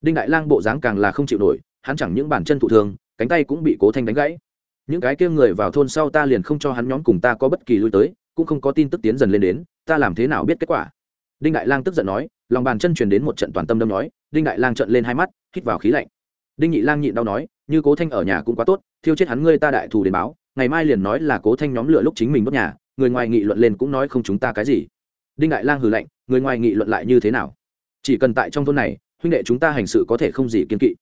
Đinh đại lang bộ dáng càng là không chịu nổi, hắn chẳng những bản chân thụ thương cánh tay cũng bị cố thanh đánh gãy. Những cái kia người vào thôn sau ta liền không cho hắn nhóm cùng ta có bất kỳ lui tới, cũng không có tin tức tiến dần lên đến, ta làm thế nào biết kết quả? Đinh đại lang tức giận nói, lòng bàn chân truyền đến một trận toàn tâm đâm nói, đinh đại lang trợn lên hai mắt, hít vào khí lạnh. Đinh nhị lang nhịn đau nói, như cố thanh ở nhà cũng quá tốt, thiêu chết hắn ngươi ta đại thù đến báo, ngày mai liền nói là cố thanh nhóm lửa lúc chính mình đốt nhà, người ngoài nghị luận lên cũng nói không chúng ta cái gì. Đinh đại lang hừ lạnh, người ngoài nghị luận lại như thế nào? Chỉ cần tại trong thôn này, huynh đệ chúng ta hành sự có thể không gì kiên kỵ.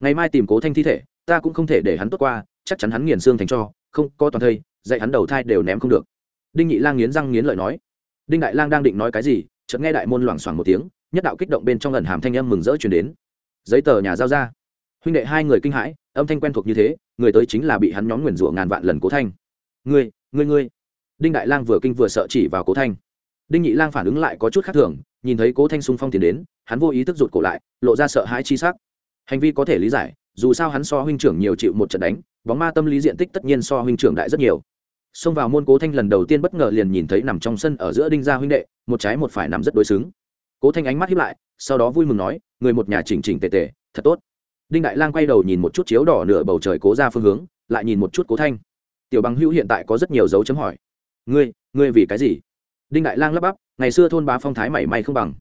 Ngày mai tìm cố thanh thi thể, ta cũng không thể để hắn tốt qua, chắc chắn hắn nghiền xương thành cho, không, có toàn thây, dạy hắn đầu thai đều ném không được. Đinh nhị lang nghiến răng nghiến lợi nói. Đinh đại lang đang định nói cái gì, chợt nghe đại môn loảng xoảng một tiếng, nhất đạo kích động bên trong lần hàm thanh âm mừng rỡ chuyển đến. Giấy tờ nhà giao ra. Huynh đệ hai người kinh hãi, âm thanh quen thuộc như thế, người tới chính là bị hắn nhóm nguyền rủa ngàn vạn lần cố thanh. Ngươi ngươi ngươi. Đinh đại lang vừa kinh vừa sợ chỉ vào cố thanh. Đinh nhị lang phản ứng lại có chút khác thường nhìn thấy cố thanh xung phong tiến đến, hắn vô ý thức rụt cổ lại, lộ ra sợ hãi chi sắc. Hành vi có thể lý giải, dù sao hắn so huynh trưởng nhiều chịu một trận đánh, bóng ma tâm lý diện tích tất nhiên so huynh trưởng đại rất nhiều. Xông vào môn cố thanh lần đầu tiên bất ngờ liền nhìn thấy nằm trong sân ở giữa đinh gia huynh đệ, một trái một phải nằm rất đối xứng. Cố thanh ánh mắt hiếp lại, sau đó vui mừng nói, người một nhà chỉnh chỉnh tề tề, thật tốt. Đinh đại lang quay đầu nhìn một chút chiếu đỏ nửa bầu trời cố ra phương hướng, lại nhìn một chút cố thanh. Tiểu bằng hữu hiện tại có rất nhiều dấu chấm hỏi. Ngươi ngươi vì cái gì? Đinh đại lang lắp bắp ngày xưa thôn bá phong thái mảy may không bằng.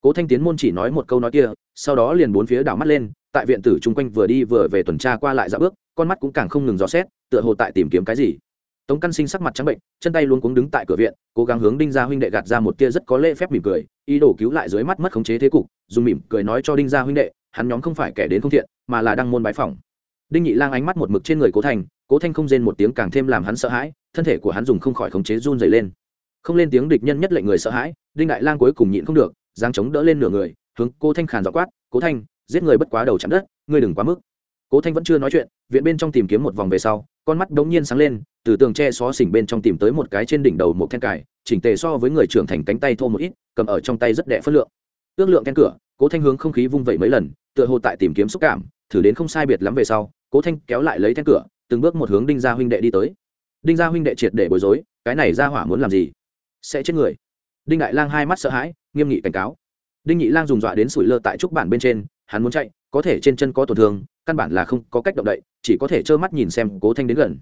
Cố thanh tiến môn chỉ nói một câu nói kia, sau đó liền bốn phía đảo mắt lên, tại viện tử chung quanh vừa đi vừa về tuần tra qua lại dạo bước, con mắt cũng càng không ngừng dò xét, tựa hồ tại tìm kiếm cái gì. Tống căn sinh sắc mặt trắng bệnh, chân tay luôn cuống đứng tại cửa viện, cố gắng hướng đinh gia huynh đệ gạt ra một tia rất có lễ phép mỉm cười, ý đồ cứu lại dưới mắt mất khống chế thế cục, dùng mỉm cười nói cho đinh gia huynh đệ, hắn nhóm không phải kẻ đến không thiện, mà là đang môn bái phỏng. Đinh nhị lang ánh mắt một mực trên người cố thành cố thanh không rên một tiếng càng thêm làm hắn sợ hãi, thân thể của hắn dùng không khỏi khống chế run dày lên không lên tiếng địch nhân nhất lệnh người sợ hãi, đinh đại lang cuối cùng nhịn không được, giáng chống đỡ lên nửa người, hướng cố thanh khàn dọ quát, cố thanh, giết người bất quá đầu chạm đất, ngươi đừng quá mức. Cố thanh vẫn chưa nói chuyện, viện bên trong tìm kiếm một vòng về sau, con mắt đống nhiên sáng lên, từ tường tre xó xỉnh bên trong tìm tới một cái trên đỉnh đầu một then cài, chỉnh tề so với người trưởng thành cánh tay thô một ít, cầm ở trong tay rất đẹp phất lượng. Ước lượng then cửa, cố thanh hướng không khí vung vẩy mấy lần, tựa hồ tại tìm kiếm xúc cảm, thử đến không sai biệt lắm về sau, cố thanh kéo lại lấy then cửa, từng bước một hướng đinh gia huynh đệ đi tới. Đinh gia huynh đệ triệt để bối rối, cái này ra hỏa muốn làm gì? Sẽ chết người. Đinh đại lang hai mắt sợ hãi, nghiêm nghị cảnh cáo. Đinh nhị lang dùng dọa đến sủi lơ tại trúc bản bên trên, hắn muốn chạy, có thể trên chân có tổn thương, căn bản là không có cách động đậy, chỉ có thể trơ mắt nhìn xem cố thanh đến gần.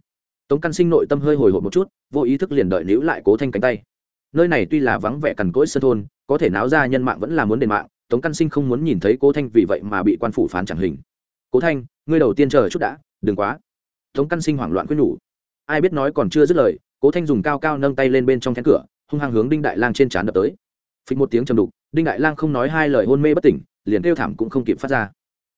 Tống căn sinh nội tâm hơi hồi hộp một chút, vô ý thức liền đợi níu lại cố thanh cánh tay. Nơi này tuy là vắng vẻ cằn cỗi sân thôn, có thể náo ra nhân mạng vẫn là muốn đền mạng, tống căn sinh không muốn nhìn thấy cố thanh vì vậy mà bị quan phủ phán chẳng hình. Cố thanh, ngươi đầu tiên chờ chút đã, đừng quá. Tống căn sinh hoảng loạn quyết nhủ. Ai biết nói còn chưa dứt lời, cố thanh dùng cao cao nâng tay lên bên trong thén cửa hung hăng hướng đinh đại lang trên trán đập tới. Phịch một tiếng trầm đục, đinh đại lang không nói hai lời hôn mê bất tỉnh, liền kêu thảm cũng không kịp phát ra.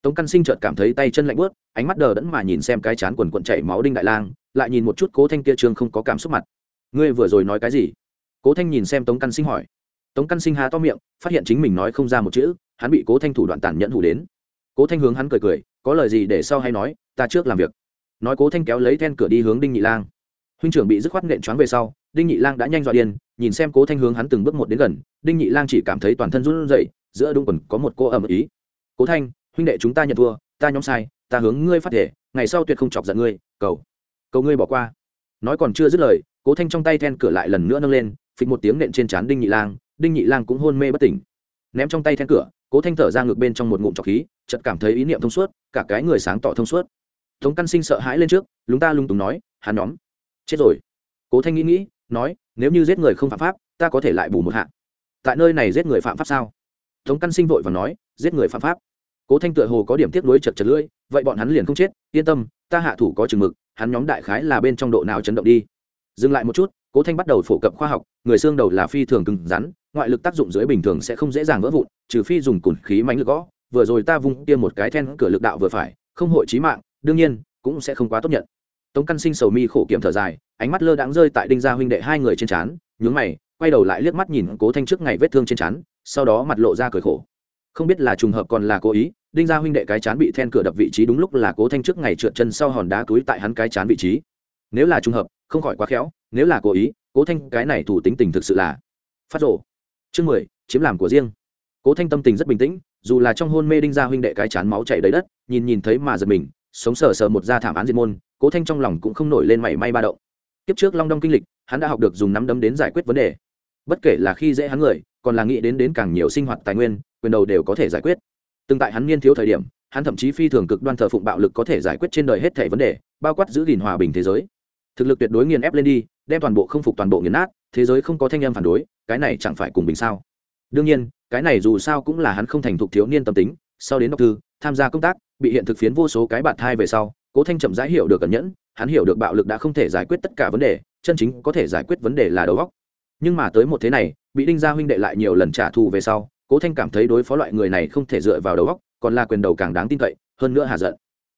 Tống căn sinh chợt cảm thấy tay chân lạnh bớt ánh mắt đờ đẫn mà nhìn xem cái chán quần quận chảy máu đinh đại lang, lại nhìn một chút cố thanh kia trương không có cảm xúc mặt. Ngươi vừa rồi nói cái gì? Cố thanh nhìn xem tống căn sinh hỏi. Tống căn sinh há to miệng, phát hiện chính mình nói không ra một chữ, hắn bị cố thanh thủ đoạn tàn nhẫn hủ đến. Cố thanh hướng hắn cười cười, có lời gì để sau hay nói, ta trước làm việc. Nói cố thanh kéo lấy then cửa đi hướng đinh nhị lang. Huynh trưởng bị dứt khoát nện choáng về sau, đinh nhị lang đã nhanh dọa điên nhìn xem cố thanh hướng hắn từng bước một đến gần đinh nhị lang chỉ cảm thấy toàn thân run rẩy, giữa đúng quần có một cô ẩm ý. cố thanh, huynh đệ chúng ta nhận thua, ta nhóm sai, ta hướng ngươi phát thể, ngày sau tuyệt không chọc giận ngươi, cầu cầu ngươi bỏ qua. nói còn chưa dứt lời, cố thanh trong tay then cửa lại lần nữa nâng lên, phịch một tiếng nện trên trán đinh nhị lang, đinh nhị lang cũng hôn mê bất tỉnh. ném trong tay then cửa, cố thanh thở ra ngược bên trong một ngụm trọc khí, chợt cảm thấy ý niệm thông suốt, cả cái người sáng tỏ thông suốt. Tống căn sinh sợ hãi lên trước, lúng ta lung túng nói, hắn nhóm, chết rồi. cố thanh nghĩ nghĩ, nói nếu như giết người không phạm pháp, ta có thể lại bù một hạ. Tại nơi này giết người phạm pháp sao? Tống căn sinh vội và nói, giết người phạm pháp. Cố thanh tựa hồ có điểm tiếp nối chật chật lưỡi, vậy bọn hắn liền không chết, yên tâm, ta hạ thủ có chừng mực, hắn nhóm đại khái là bên trong độ nào chấn động đi. Dừng lại một chút, cố thanh bắt đầu phổ cập khoa học, người xương đầu là phi thường cứng rắn, ngoại lực tác dụng dưới bình thường sẽ không dễ dàng vỡ vụn, trừ phi dùng cùn khí mánh lực gõ, vừa rồi ta vung tiêm một cái then cửa lực đạo vừa phải, không hội trí mạng, đương nhiên, cũng sẽ không quá tốt nhận tống căn sinh sầu mi khổ kiểm thở dài, ánh mắt lơ đãng rơi tại đinh gia huynh đệ hai người trên trán, nhướng mày, quay đầu lại liếc mắt nhìn cố thanh trước ngày vết thương trên trán, sau đó mặt lộ ra cười khổ. Không biết là trùng hợp còn là cố ý, đinh gia huynh đệ cái chán bị then cửa đập vị trí đúng lúc là cố thanh trước ngày trượt chân sau hòn đá túi tại hắn cái chán vị trí. Nếu là trùng hợp, không khỏi quá khéo, nếu là cố ý, cố thanh cái này thủ tính tình thực sự là phát rộ chương mười, chiếm làm của riêng. Cố thanh tâm tình rất bình tĩnh, dù là trong hôn mê đinh gia huynh đệ cái chán máu chảy đầy đất, nhìn nhìn thấy mà giật mình, sống sờ sờ một gia thảm án diệt môn cố thanh trong lòng cũng không nổi lên mảy may ba động. Kiếp trước long đong kinh lịch, hắn đã học được dùng nắm đấm đến giải quyết vấn đề. Bất kể là khi dễ hắn người, còn là nghĩ đến đến càng nhiều sinh hoạt tài nguyên, quyền đầu đều có thể giải quyết. Từng tại hắn niên thiếu thời điểm, hắn thậm chí phi thường cực đoan thờ phụng bạo lực có thể giải quyết trên đời hết thể vấn đề, bao quát giữ gìn hòa bình thế giới. Thực lực tuyệt đối nghiền ép lên đi, đem toàn bộ không phục toàn bộ nghiền nát, thế giới không có thanh em phản đối, cái này chẳng phải cùng bình sao? Đương nhiên, cái này dù sao cũng là hắn không thành thục thiếu niên tâm tính, sau đến đọc thư, tham gia công tác, bị hiện thực phiến vô số cái bạn thai về sau cố thanh chậm rãi hiểu được cẩn nhẫn, hắn hiểu được bạo lực đã không thể giải quyết tất cả vấn đề, chân chính có thể giải quyết vấn đề là đầu góc nhưng mà tới một thế này, bị đinh gia huynh đệ lại nhiều lần trả thù về sau, cố thanh cảm thấy đối phó loại người này không thể dựa vào đầu góc còn là quyền đầu càng đáng tin cậy, hơn nữa hà giận.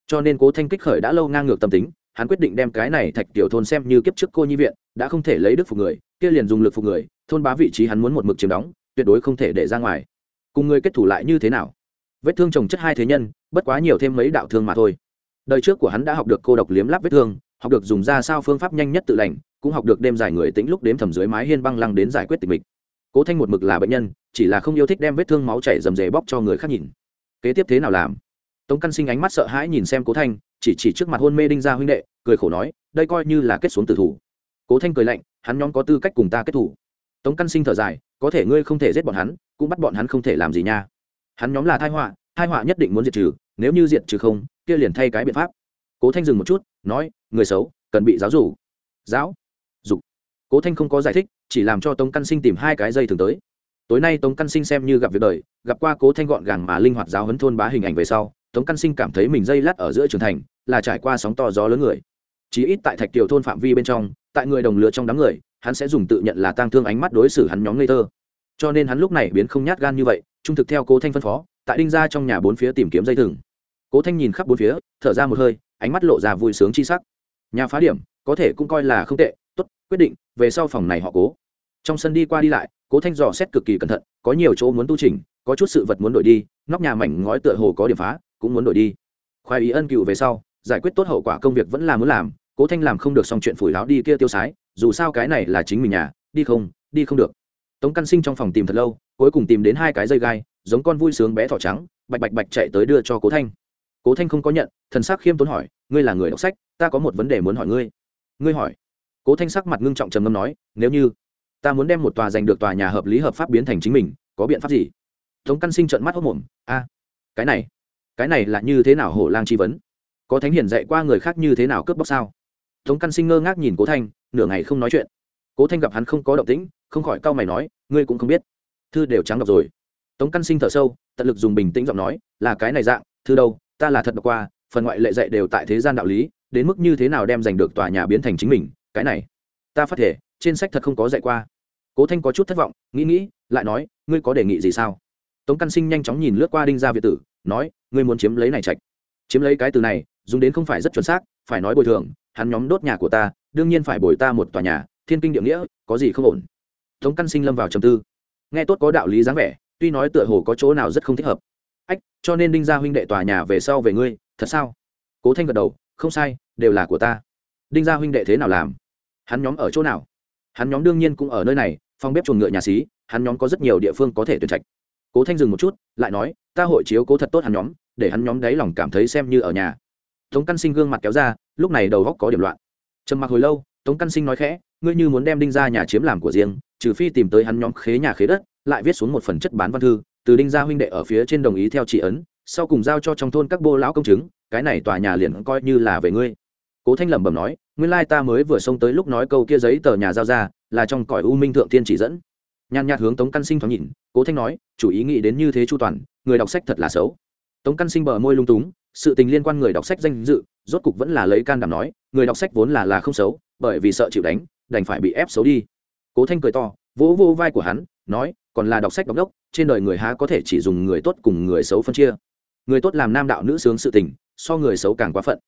Cho nên cố thanh kích khởi đã lâu ngang ngược tâm tính, hắn quyết định đem cái này thạch tiểu thôn xem như kiếp trước cô nhi viện, đã không thể lấy đức phục người, kia liền dùng lực phục người, thôn bá vị trí hắn muốn một mực chiếm đóng, tuyệt đối không thể để ra ngoài. Cùng người kết thủ lại như thế nào? Vết thương trồng chất hai thế nhân, bất quá nhiều thêm mấy đạo thương mà thôi đời trước của hắn đã học được cô độc liếm láp vết thương, học được dùng ra sao phương pháp nhanh nhất tự lành, cũng học được đêm dài người tĩnh lúc đếm thầm dưới mái hiên băng lăng đến giải quyết tình mình cố thanh một mực là bệnh nhân, chỉ là không yêu thích đem vết thương máu chảy rầm rề bóc cho người khác nhìn. Kế tiếp thế nào làm? Tống căn sinh ánh mắt sợ hãi nhìn xem cố thanh, chỉ chỉ trước mặt hôn mê đinh gia huynh đệ, cười khổ nói, đây coi như là kết xuống tử thủ. Cố thanh cười lạnh, hắn nhóm có tư cách cùng ta kết thủ. Tống căn sinh thở dài, có thể ngươi không thể giết bọn hắn, cũng bắt bọn hắn không thể làm gì nha. Hắn nhóm là thai họa thai họa nhất định muốn diệt trừ, nếu như diệt trừ không kia liền thay cái biện pháp. Cố thanh dừng một chút, nói, người xấu, cần bị giáo dục. Giáo? Dục. Cố thanh không có giải thích, chỉ làm cho tống căn sinh tìm hai cái dây thường tới. Tối nay tống căn sinh xem như gặp việc đời, gặp qua cố thanh gọn gàng mà linh hoạt giáo huấn thôn bá hình ảnh về sau, tống căn sinh cảm thấy mình dây lát ở giữa trường thành, là trải qua sóng to gió lớn người. Chỉ ít tại thạch tiểu thôn phạm vi bên trong, tại người đồng lứa trong đám người, hắn sẽ dùng tự nhận là tang thương ánh mắt đối xử hắn nhóm ngây thơ. Cho nên hắn lúc này biến không nhát gan như vậy, trung thực theo cố thanh phân phó, tại đinh ra trong nhà bốn phía tìm kiếm dây thừng cố thanh nhìn khắp bốn phía, thở ra một hơi, ánh mắt lộ ra vui sướng chi sắc. Nhà phá điểm, có thể cũng coi là không tệ, tốt, quyết định, về sau phòng này họ cố. Trong sân đi qua đi lại, cố thanh dò xét cực kỳ cẩn thận, có nhiều chỗ muốn tu trình có chút sự vật muốn đổi đi, nóc nhà mảnh ngói tựa hồ có điểm phá, cũng muốn đổi đi. Khoái ý ân cựu về sau, giải quyết tốt hậu quả công việc vẫn là muốn làm, cố thanh làm không được xong chuyện phủi láo đi kia tiêu sái, dù sao cái này là chính mình nhà, đi không đi không được. Tống căn sinh trong phòng tìm thật lâu, cuối cùng tìm đến hai cái dây gai, giống con vui sướng bé thỏ trắng, bạch bạch bạch chạy tới đưa cho cố thanh cố thanh không có nhận, thần sắc khiêm tốn hỏi, ngươi là người đọc sách, ta có một vấn đề muốn hỏi ngươi. Ngươi hỏi? Cố thanh sắc mặt ngưng trọng trầm ngâm nói, nếu như ta muốn đem một tòa giành được tòa nhà hợp lý hợp pháp biến thành chính mình, có biện pháp gì? Tống căn sinh trợn mắt hốc mồm a, cái này cái này là như thế nào hổ lang chi vấn? Có thánh hiển dạy qua người khác như thế nào cướp bóc sao? Tống căn sinh ngơ ngác nhìn cố thanh, nửa ngày không nói chuyện. Cố thanh gặp hắn không có động tĩnh, không khỏi cau mày nói, ngươi cũng không biết, thư đều trắng đọc rồi. Tống căn sinh thở sâu, tận lực dùng bình tĩnh giọng nói, là cái này dạng, thư đâu ta là thật đọc qua, phần ngoại lệ dạy đều tại thế gian đạo lý, đến mức như thế nào đem giành được tòa nhà biến thành chính mình, cái này, ta phát thể, trên sách thật không có dạy qua. Cố thanh có chút thất vọng, nghĩ nghĩ, lại nói, ngươi có đề nghị gì sao? Tống căn sinh nhanh chóng nhìn lướt qua đinh gia việt tử, nói, ngươi muốn chiếm lấy này trạch. Chiếm lấy cái từ này, dùng đến không phải rất chuẩn xác, phải nói bồi thường, hắn nhóm đốt nhà của ta, đương nhiên phải bồi ta một tòa nhà, thiên kinh địa nghĩa, có gì không ổn? Tống căn sinh lâm vào trầm tư. Nghe tốt có đạo lý dáng vẻ, tuy nói tựa hồ có chỗ nào rất không thích hợp ách, cho nên đinh gia huynh đệ tòa nhà về sau về ngươi, thật sao? Cố thanh gật đầu, không sai, đều là của ta. Đinh gia huynh đệ thế nào làm? Hắn nhóm ở chỗ nào? Hắn nhóm đương nhiên cũng ở nơi này, phòng bếp chuồng ngựa nhà xí, hắn nhóm có rất nhiều địa phương có thể tuyển trạch. Cố thanh dừng một chút, lại nói, ta hội chiếu cố thật tốt hắn nhóm, để hắn nhóm đáy lòng cảm thấy xem như ở nhà. Tống căn sinh gương mặt kéo ra, lúc này đầu góc có điểm loạn. Trầm mặc hồi lâu, tống căn sinh nói khẽ, ngươi như muốn đem đinh ra nhà chiếm làm của riêng, trừ phi tìm tới hắn nhóm khế nhà khế đất, lại viết xuống một phần chất bán văn thư từ đinh gia huynh đệ ở phía trên đồng ý theo chỉ ấn, sau cùng giao cho trong thôn các bô lão công chứng, cái này tòa nhà liền coi như là về ngươi. Cố thanh lẩm bẩm nói, nguyên lai ta mới vừa xông tới lúc nói câu kia giấy tờ nhà giao ra, là trong cõi u minh thượng Thiên chỉ dẫn. Nhàn nhạt hướng tống căn sinh thoáng nhìn, cố thanh nói, chủ ý nghĩ đến như thế chu toàn, người đọc sách thật là xấu. Tống căn sinh bờ môi lung túng, sự tình liên quan người đọc sách danh dự, rốt cục vẫn là lấy can đảm nói, người đọc sách vốn là là không xấu, bởi vì sợ chịu đánh, đành phải bị ép xấu đi. Cố thanh cười to vỗ vô vai của hắn, nói, còn là đọc sách đọc đốc, trên đời người há có thể chỉ dùng người tốt cùng người xấu phân chia? Người tốt làm nam đạo nữ sướng sự tình, so người xấu càng quá phận.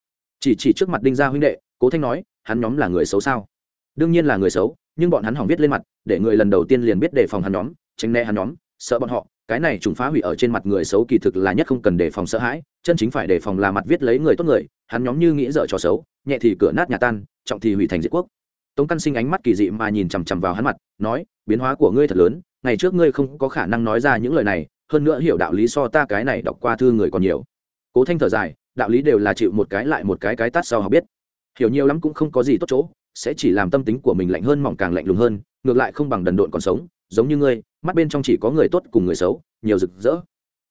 Chỉ chỉ trước mặt đinh gia huynh đệ, cố thanh nói, hắn nhóm là người xấu sao? Đương nhiên là người xấu, nhưng bọn hắn hỏng viết lên mặt, để người lần đầu tiên liền biết đề phòng hắn nhóm, tránh né hắn nhóm, sợ bọn họ. Cái này trùng phá hủy ở trên mặt người xấu kỳ thực là nhất không cần đề phòng sợ hãi, chân chính phải đề phòng là mặt viết lấy người tốt người, hắn nhóm như nghĩ dở trò xấu, nhẹ thì cửa nát nhà tan, trọng thì hủy thành diệt quốc. Tống căn sinh ánh mắt kỳ dị mà nhìn chằm chằm vào hắn mặt, nói biến hóa của ngươi thật lớn, ngày trước ngươi không có khả năng nói ra những lời này, hơn nữa hiểu đạo lý so ta cái này đọc qua thư người còn nhiều. Cố thanh thở dài, đạo lý đều là chịu một cái lại một cái cái tát sau học biết. Hiểu nhiều lắm cũng không có gì tốt chỗ, sẽ chỉ làm tâm tính của mình lạnh hơn mỏng càng lạnh lùng hơn, ngược lại không bằng đần độn còn sống, giống như ngươi, mắt bên trong chỉ có người tốt cùng người xấu, nhiều rực rỡ.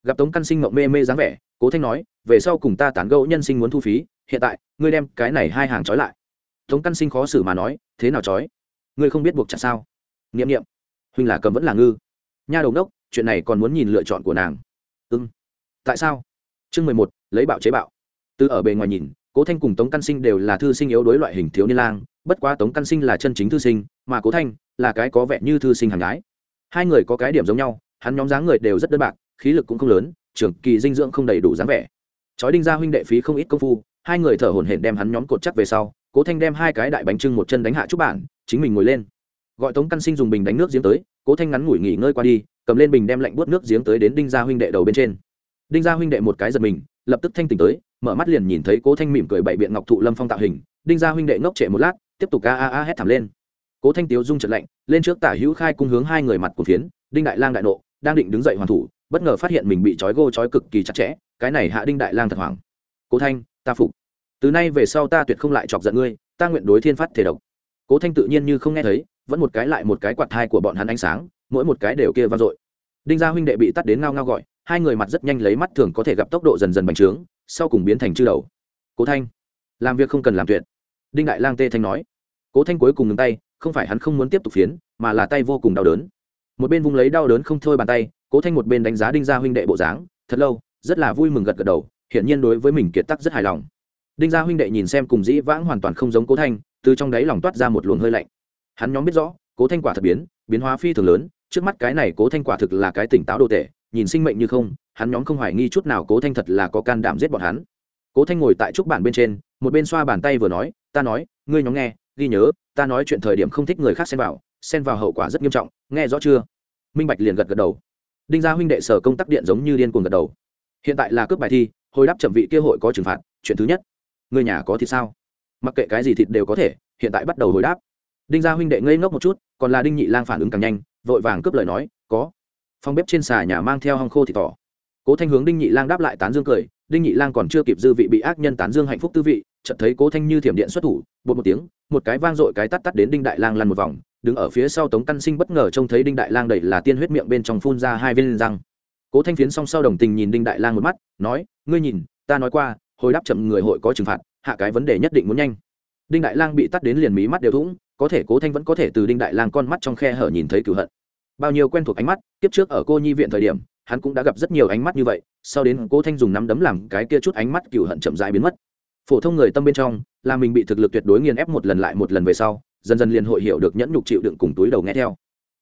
Gặp tống căn sinh mộng mê mê dáng vẻ, cố thanh nói, về sau cùng ta tán gẫu nhân sinh muốn thu phí, hiện tại, ngươi đem cái này hai hàng trói lại. Tống căn sinh khó xử mà nói, thế nào trói? Ngươi không biết buộc chặt sao? Nghiệm nghiệm huynh là cầm vẫn là ngư. Nha đầu đốc chuyện này còn muốn nhìn lựa chọn của nàng. Ưng tại sao? Chương mười một, lấy bạo chế bạo. Từ ở bề ngoài nhìn, cố thanh cùng tống căn sinh đều là thư sinh yếu đối loại hình thiếu niên lang, bất quá tống căn sinh là chân chính thư sinh, mà cố thanh là cái có vẻ như thư sinh hàng gái. Hai người có cái điểm giống nhau, hắn nhóm dáng người đều rất đơn bạc, khí lực cũng không lớn trường kỳ dinh dưỡng không đầy đủ dáng vẻ. Chói đinh ra huynh đệ phí không ít công phu, hai người thở hổn hển đem hắn nhóm cột chắc về sau, cố thanh đem hai cái đại bánh trưng một chân đánh hạ chút bản, chính mình ngồi lên gọi tống căn sinh dùng bình đánh nước giếng tới, cố thanh ngắn ngủi nghỉ ngơi qua đi, cầm lên bình đem lạnh buốt nước giếng tới đến đinh gia huynh đệ đầu bên trên. Đinh gia huynh đệ một cái giật mình, lập tức thanh tỉnh tới, mở mắt liền nhìn thấy cố thanh mỉm cười bậy biện ngọc thụ lâm phong tạo hình, đinh gia huynh đệ ngốc trệ một lát, tiếp tục a a a hét thảm lên. Cố thanh tiếu dung trận lạnh, lên trước tả hữu khai cung hướng hai người mặt của phiến, đinh đại lang đại nộ, đang định đứng dậy hoàn thủ, bất ngờ phát hiện mình bị trói gô trói cực kỳ chặt chẽ, cái này hạ đinh đại lang thật hoảng. Cố thanh, ta phục. Từ nay về sau ta tuyệt không lại chọc giận ngươi, ta nguyện đối thiên phát thể độc. Cố thanh tự nhiên như không nghe thấy vẫn một cái lại một cái quạt thai của bọn hắn ánh sáng, mỗi một cái đều kia vang dội. Đinh gia huynh đệ bị tắt đến ngao ngao gọi, hai người mặt rất nhanh lấy mắt thường có thể gặp tốc độ dần dần bành trướng, sau cùng biến thành chư đầu. Cố thanh, làm việc không cần làm tuyệt. Đinh đại lang tê thanh nói. Cố thanh cuối cùng ngừng tay, không phải hắn không muốn tiếp tục phiến, mà là tay vô cùng đau đớn. Một bên vung lấy đau đớn không thôi bàn tay, cố thanh một bên đánh giá đinh gia huynh đệ bộ dáng, thật lâu, rất là vui mừng gật gật đầu, hiển nhiên đối với mình kiệt tắc rất hài lòng. Đinh gia huynh đệ nhìn xem cùng dĩ vãng hoàn toàn không giống cố thanh, từ trong đáy lòng toát ra một luồng hơi lạnh hắn nhóm biết rõ, cố thanh quả thật biến biến hóa phi thường lớn, trước mắt cái này cố thanh quả thực là cái tỉnh táo đồ tệ, nhìn sinh mệnh như không, hắn nhóm không hoài nghi chút nào cố thanh thật là có can đảm giết bọn hắn. Cố thanh ngồi tại trúc bản bên trên, một bên xoa bàn tay vừa nói, ta nói, ngươi nhóm nghe, ghi nhớ, ta nói chuyện thời điểm không thích người khác xen vào xen vào hậu quả rất nghiêm trọng, nghe rõ chưa? Minh bạch liền gật gật đầu. Đinh gia huynh đệ sở công tác điện giống như điên cuồng gật đầu. Hiện tại là cướp bài thi, hồi đáp chậm vị kia hội có trừng phạt, chuyện thứ nhất, người nhà có thịt sao? Mặc kệ cái gì thịt đều có thể, hiện tại bắt đầu hồi đáp đinh gia huynh đệ ngây ngốc một chút, còn là đinh nhị lang phản ứng càng nhanh, vội vàng cướp lời nói, có. Phòng bếp trên xà nhà mang theo hong khô thịt tỏ cố thanh hướng đinh nhị lang đáp lại tán dương cười, đinh nhị lang còn chưa kịp dư vị bị ác nhân tán dương hạnh phúc tư vị, chợt thấy cố thanh như thiểm điện xuất thủ, bột một tiếng, một cái vang dội cái tắt tắt đến đinh đại lang lăn một vòng, đứng ở phía sau tống căn sinh bất ngờ trông thấy đinh đại lang đầy là tiên huyết miệng bên trong phun ra hai viên răng. Cố thanh phiến song sau đồng tình nhìn đinh đại lang một mắt, nói, ngươi nhìn, ta nói qua, hồi đáp chậm người hội có trừng phạt, hạ cái vấn đề nhất định muốn nhanh. Đinh đại lang bị tắt đến liền mí mắt đều thủng có thể cố thanh vẫn có thể từ đinh đại lang con mắt trong khe hở nhìn thấy cửu hận. Bao nhiêu quen thuộc ánh mắt tiếp trước ở cô nhi viện thời điểm, hắn cũng đã gặp rất nhiều ánh mắt như vậy, sau đến cố thanh dùng nắm đấm làm cái kia chút ánh mắt cửu hận chậm rãi biến mất. Phổ thông người tâm bên trong, là mình bị thực lực tuyệt đối nghiền ép một lần lại một lần về sau, dần dần liền hội hiểu được nhẫn nhục chịu đựng cùng túi đầu nghe theo.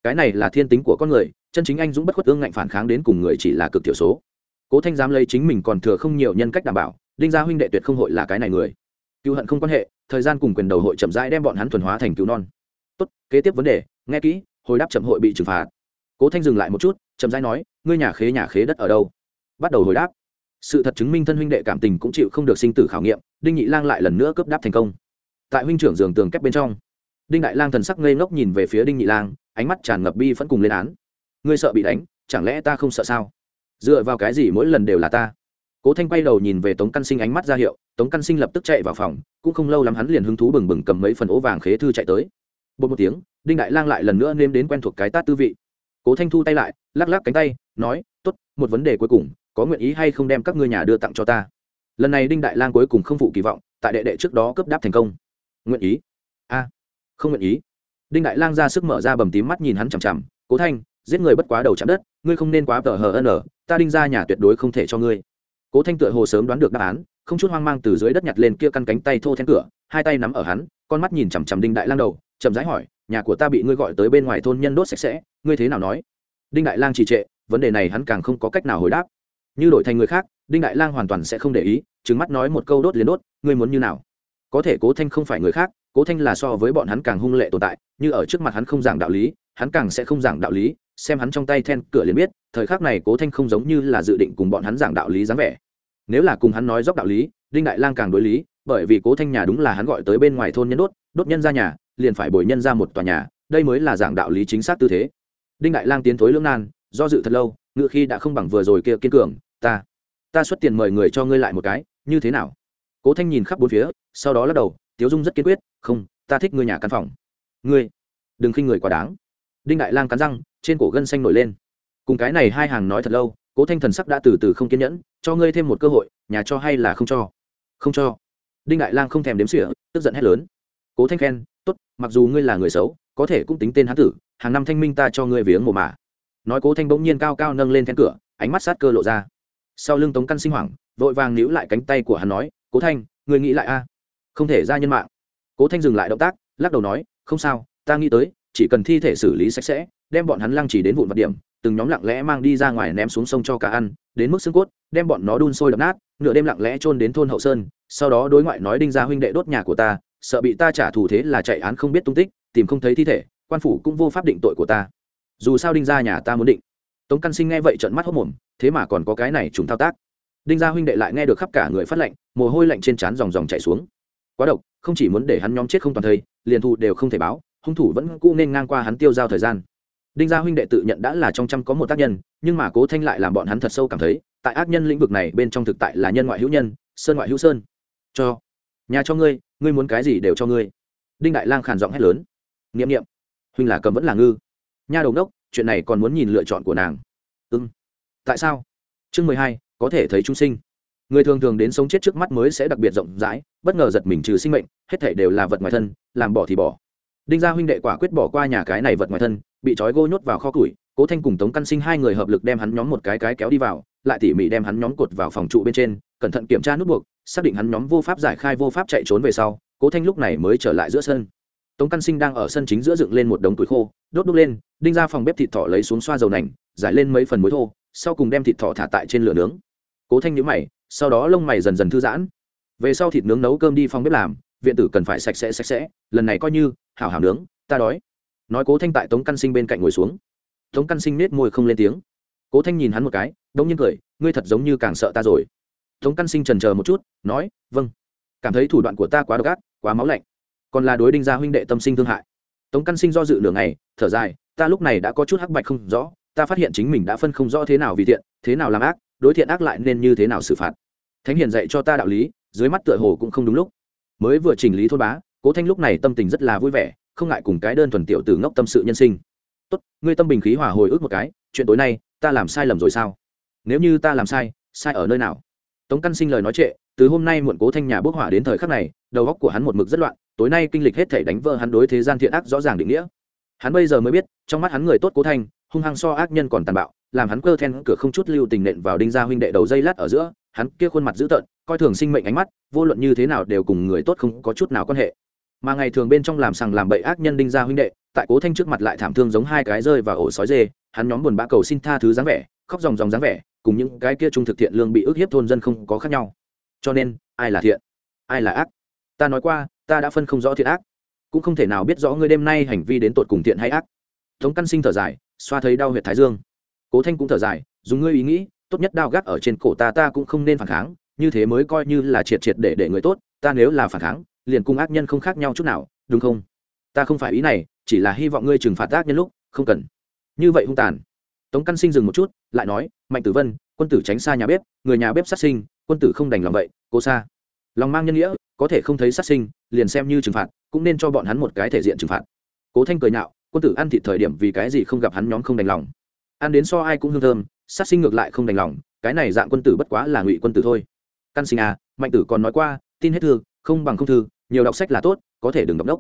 Cái này là thiên tính của con người, chân chính anh dũng bất khuất ương ngạnh phản kháng đến cùng người chỉ là cực thiểu số. Cố thanh dám lấy chính mình còn thừa không nhiều nhân cách đảm bảo, đinh gia huynh đệ tuyệt không hội là cái này người cựu hận không quan hệ, thời gian cùng quyền đầu hội chậm rãi đem bọn hắn thuần hóa thành cứu non. Tốt, kế tiếp vấn đề, nghe kỹ, hồi đáp chậm hội bị trừng phạt. Cố thanh dừng lại một chút, chậm rãi nói, ngươi nhà khế nhà khế đất ở đâu? Bắt đầu hồi đáp. Sự thật chứng minh thân huynh đệ cảm tình cũng chịu không được sinh tử khảo nghiệm, đinh nhị lang lại lần nữa cấp đáp thành công. Tại huynh trưởng giường tường kép bên trong, đinh đại lang thần sắc ngây ngốc nhìn về phía đinh nhị lang, ánh mắt tràn ngập bi vẫn cùng lên án. Ngươi sợ bị đánh, chẳng lẽ ta không sợ sao? Dựa vào cái gì mỗi lần đều là ta? Cố thanh quay đầu nhìn về tống căn sinh ánh mắt ra hiệu tống căn sinh lập tức chạy vào phòng, cũng không lâu lắm hắn liền hứng thú bừng bừng cầm mấy phần ố vàng khế thư chạy tới. Bột một tiếng, đinh đại lang lại lần nữa nêm đến quen thuộc cái tát tư vị. Cố thanh thu tay lại, lắc lắc cánh tay, nói t ố t một vấn đề cuối cùng, có nguyện ý hay không đem các ngươi nhà đưa tặng cho ta? Lần này đinh đại lang cuối cùng không phụ kỳ vọng, tại đệ đệ trước đó cấp đáp thành công. Nguyện ý? A, không nguyện ý. Đinh đại lang ra sức mở ra bầm tím mắt nhìn hắn chằm chằm, cố thanh, giết người bất quá đầu chạm đất, ngươi không nên quá tờ hờ ân ta đinh ra nhà tuyệt đối không thể cho ngươi cố thanh tựa hồ sớm đoán được đáp án, không chút hoang mang từ dưới đất nhặt lên kia căn cánh tay thô then cửa, hai tay nắm ở hắn, con mắt nhìn chằm chằm đinh đại lang đầu, chậm rãi hỏi, nhà của ta bị ngươi gọi tới bên ngoài thôn nhân đốt sạch sẽ, ngươi thế nào nói? Đinh đại lang trì trệ, vấn đề này hắn càng không có cách nào hồi đáp. Như đổi thành người khác, đinh đại lang hoàn toàn sẽ không để ý, trừng mắt nói một câu đốt liền đốt, ngươi muốn như nào? Có thể cố thanh không phải người khác, cố thanh là so với bọn hắn càng hung lệ tồn tại, như ở trước mặt hắn không giảng đạo lý, hắn càng sẽ không giảng đạo lý xem hắn trong tay then cửa liền biết, thời khắc này cố thanh không giống như là dự định cùng bọn hắn giảng đạo lý dáng vẻ. Nếu là cùng hắn nói dốc đạo lý, đinh đại lang càng đối lý, bởi vì cố thanh nhà đúng là hắn gọi tới bên ngoài thôn nhân đốt đốt nhân ra nhà, liền phải bồi nhân ra một tòa nhà, đây mới là giảng đạo lý chính xác tư thế. Đinh đại lang tiến thối lưỡng nan, do dự thật lâu ngự khi đã không bằng vừa rồi kia kiên cường, ta ta xuất tiền mời người cho ngươi lại một cái, như thế nào? Cố thanh nhìn khắp bốn phía, sau đó lắc đầu, tiếu dung rất kiên quyết, không, ta thích ngươi nhà căn phòng. Ngươi, đừng khinh người quá đáng. Đinh đại lang cắn răng trên cổ gân xanh nổi lên. Cùng cái này hai hàng nói thật lâu, cố thanh thần sắc đã từ từ không kiên nhẫn, cho ngươi thêm một cơ hội, nhà cho hay là không cho? Không cho. Đinh đại lang không thèm đếm sỉa tức giận hét lớn. Cố thanh khen, tốt, mặc dù ngươi là người xấu, có thể cũng tính tên hán tử, hàng năm thanh minh ta cho ngươi viếng mồ mả. Nói cố thanh bỗng nhiên cao cao nâng lên then cửa, ánh mắt sát cơ lộ ra. Sau lưng tống căn sinh hoảng, vội vàng níu lại cánh tay của hắn nói, cố thanh, ngươi nghĩ lại a. Không thể ra nhân mạng. Cố thanh dừng lại động tác, lắc đầu nói, không sao, ta nghĩ tới, chỉ cần thi thể xử lý sạch sẽ đem bọn hắn lăng chỉ đến vụn vật điểm, từng nhóm lặng lẽ mang đi ra ngoài ném xuống sông cho cá ăn, đến mức xương cốt, đem bọn nó đun sôi đập nát, nửa đêm lặng lẽ trôn đến thôn hậu sơn, sau đó đối ngoại nói đinh ra huynh đệ đốt nhà của ta, sợ bị ta trả thù thế là chạy án không biết tung tích, tìm không thấy thi thể, quan phủ cũng vô pháp định tội của ta. Dù sao đinh ra nhà ta muốn định. Tống căn sinh nghe vậy trận mắt hốc mồm, thế mà còn có cái này chúng thao tác. Đinh gia huynh đệ lại nghe được khắp cả người phát lạnh mồ hôi lạnh trên trán dòng dòng chạy xuống. Quá độc, không chỉ muốn để hắn nhóm chết không toàn thây liền thù đều không thể báo, hung thủ vẫn cũ nên ngang qua hắn tiêu giao thời gian đinh gia huynh đệ tự nhận đã là trong trăm có một tác nhân, nhưng mà cố thanh lại làm bọn hắn thật sâu cảm thấy, tại ác nhân lĩnh vực này bên trong thực tại là nhân ngoại hữu nhân, sơn ngoại hữu sơn. Cho, nhà cho ngươi ngươi muốn cái gì đều cho ngươi. Đinh đại lang khàn giọng hét lớn. N i ệ m n i ệ m huynh là cầm vẫn là ngư. Nha đầu đốc chuyện này còn muốn nhìn lựa chọn của nàng. Ưng tại sao? Chương mười hai, có thể thấy chúng sinh. Người thường thường đến sống chết trước mắt mới sẽ đặc biệt rộng rãi, bất ngờ giật mình trừ sinh mệnh, hết thể đều là vật ngoài thân, làm bỏ thì bỏ. Đinh gia huynh đệ quả quyết bỏ qua nhà cái này vật ngoài thân bị trói gô nhốt vào kho củi, cố thanh cùng tống căn sinh hai người hợp lực đem hắn nhóm một cái cái kéo đi vào, lại tỉ mỉ đem hắn nhóm cột vào phòng trụ bên trên, cẩn thận kiểm tra nút buộc, xác định hắn nhóm vô pháp giải khai vô pháp chạy trốn về sau, cố thanh lúc này mới trở lại giữa sân. Tống căn sinh đang ở sân chính giữa dựng lên một đống tuổi khô, đốt đúc lên, đinh ra phòng bếp thịt thỏ lấy xuống xoa dầu nành, giải lên mấy phần muối thô, sau cùng đem thịt thỏ thả tại trên lửa nướng. Cố thanh nhữ mày, sau đó lông mày dần dần thư giãn. Về sau thịt nướng nấu cơm đi phòng bếp làm, viện tử cần phải sạch sẽ sạch sẽ, lần này coi như hảo hảo nướng, ta đói nói cố thanh tại tống căn sinh bên cạnh ngồi xuống tống căn sinh nết môi không lên tiếng cố thanh nhìn hắn một cái đ ỗ n g nhiên cười ngươi thật giống như càng sợ ta rồi tống căn sinh trần c một chút nói vâng cảm thấy thủ đoạn của ta quá độc ác quá máu lạnh còn là đối đinh gia huynh đệ tâm sinh thương hại tống căn sinh do dự nửa ngày thở dài ta lúc này đã có chút hắc bạch không rõ ta phát hiện chính mình đã phân không rõ thế nào vì thiện thế nào làm ác đối thiện ác lại nên như thế nào xử phạt thánh hiền dạy cho ta đạo lý dưới mắt tựa hồ cũng không đúng lúc mới vừa chỉnh lý thôn bá cố thanh lúc này tâm tình rất là vui vẻ không ngại cùng cái đơn thuần tiểu từ ngốc tâm sự nhân sinh. Tốt, ngươi tâm bình khí hòa hồi ức một cái, chuyện tối nay, ta làm sai lầm rồi sao? Nếu như ta làm sai sai ở nơi nào? Tống căn sinh lời nói trệ, từ hôm nay muộn cố thanh nhà bốc hỏa đến thời khắc này, đầu óc của hắn một mực rất loạn, tối nay kinh lịch hết thể đánh vỡ hắn đối thế gian thiện ác rõ ràng định nghĩa. Hắn bây giờ mới biết, trong mắt hắn người tốt cố thanh, hung hăng so ác nhân còn tàn bạo, làm hắn cơ then cửa không chút lưu tình nện vào đinh gia huynh đệ đầu dây lát ở giữa, hắn kia khuôn mặt dữ tợn, coi thường sinh mệnh ánh mắt, vô luận như thế nào đều cùng người tốt không có chút nào quan hệ mà ngày thường bên trong làm sằng làm bậy ác nhân đinh gia huynh đệ, tại cố thanh trước mặt lại thảm thương giống hai cái rơi và ổ sói dê, hắn nhóm buồn bã cầu xin tha thứ dáng vẻ, khóc dòng dòng dáng vẻ, cùng những cái kia trung thực thiện lương bị ức hiếp thôn dân không có khác nhau. Cho nên, ai là thiện, ai là ác? Ta nói qua, ta đã phân không rõ thiện ác. Cũng không thể nào biết rõ ngươi đêm nay hành vi đến tột cùng thiện hay ác. Tống căn sinh thở dài, xoa thấy đau huyệt thái dương. Cố thanh cũng thở dài, dùng ngươi ý nghĩ, tốt nhất đao gác ở trên cổ ta ta cũng không nên phản kháng, như thế mới coi như là triệt triệt để để người tốt, ta nếu là phản kháng liền cung ác nhân không khác nhau chút nào, đúng không? Ta không phải ý này, chỉ là hy vọng ngươi trừng phạt ác nhân lúc, không cần. Như vậy hung tàn. Tống căn sinh dừng một chút, lại nói, mạnh tử vân, quân tử tránh xa nhà bếp, người nhà bếp sát sinh, quân tử không đành lòng vậy, cố xa lòng mang nhân nghĩa, có thể không thấy sát sinh, liền xem như trừng phạt, cũng nên cho bọn hắn một cái thể diện trừng phạt. Cố thanh cười nhạo, quân tử ăn thịt thời điểm vì cái gì không gặp hắn nhóm không đành lòng? Ăn đến so ai cũng hương thơm, sát sinh ngược lại không đành lòng, cái này dạng quân tử bất quá là ngụy quân tử thôi. Căn sinh à mạnh tử còn nói qua, tin hết thư, không bằng không thư nhiều đọc sách là tốt, có thể đừng đọc đốc.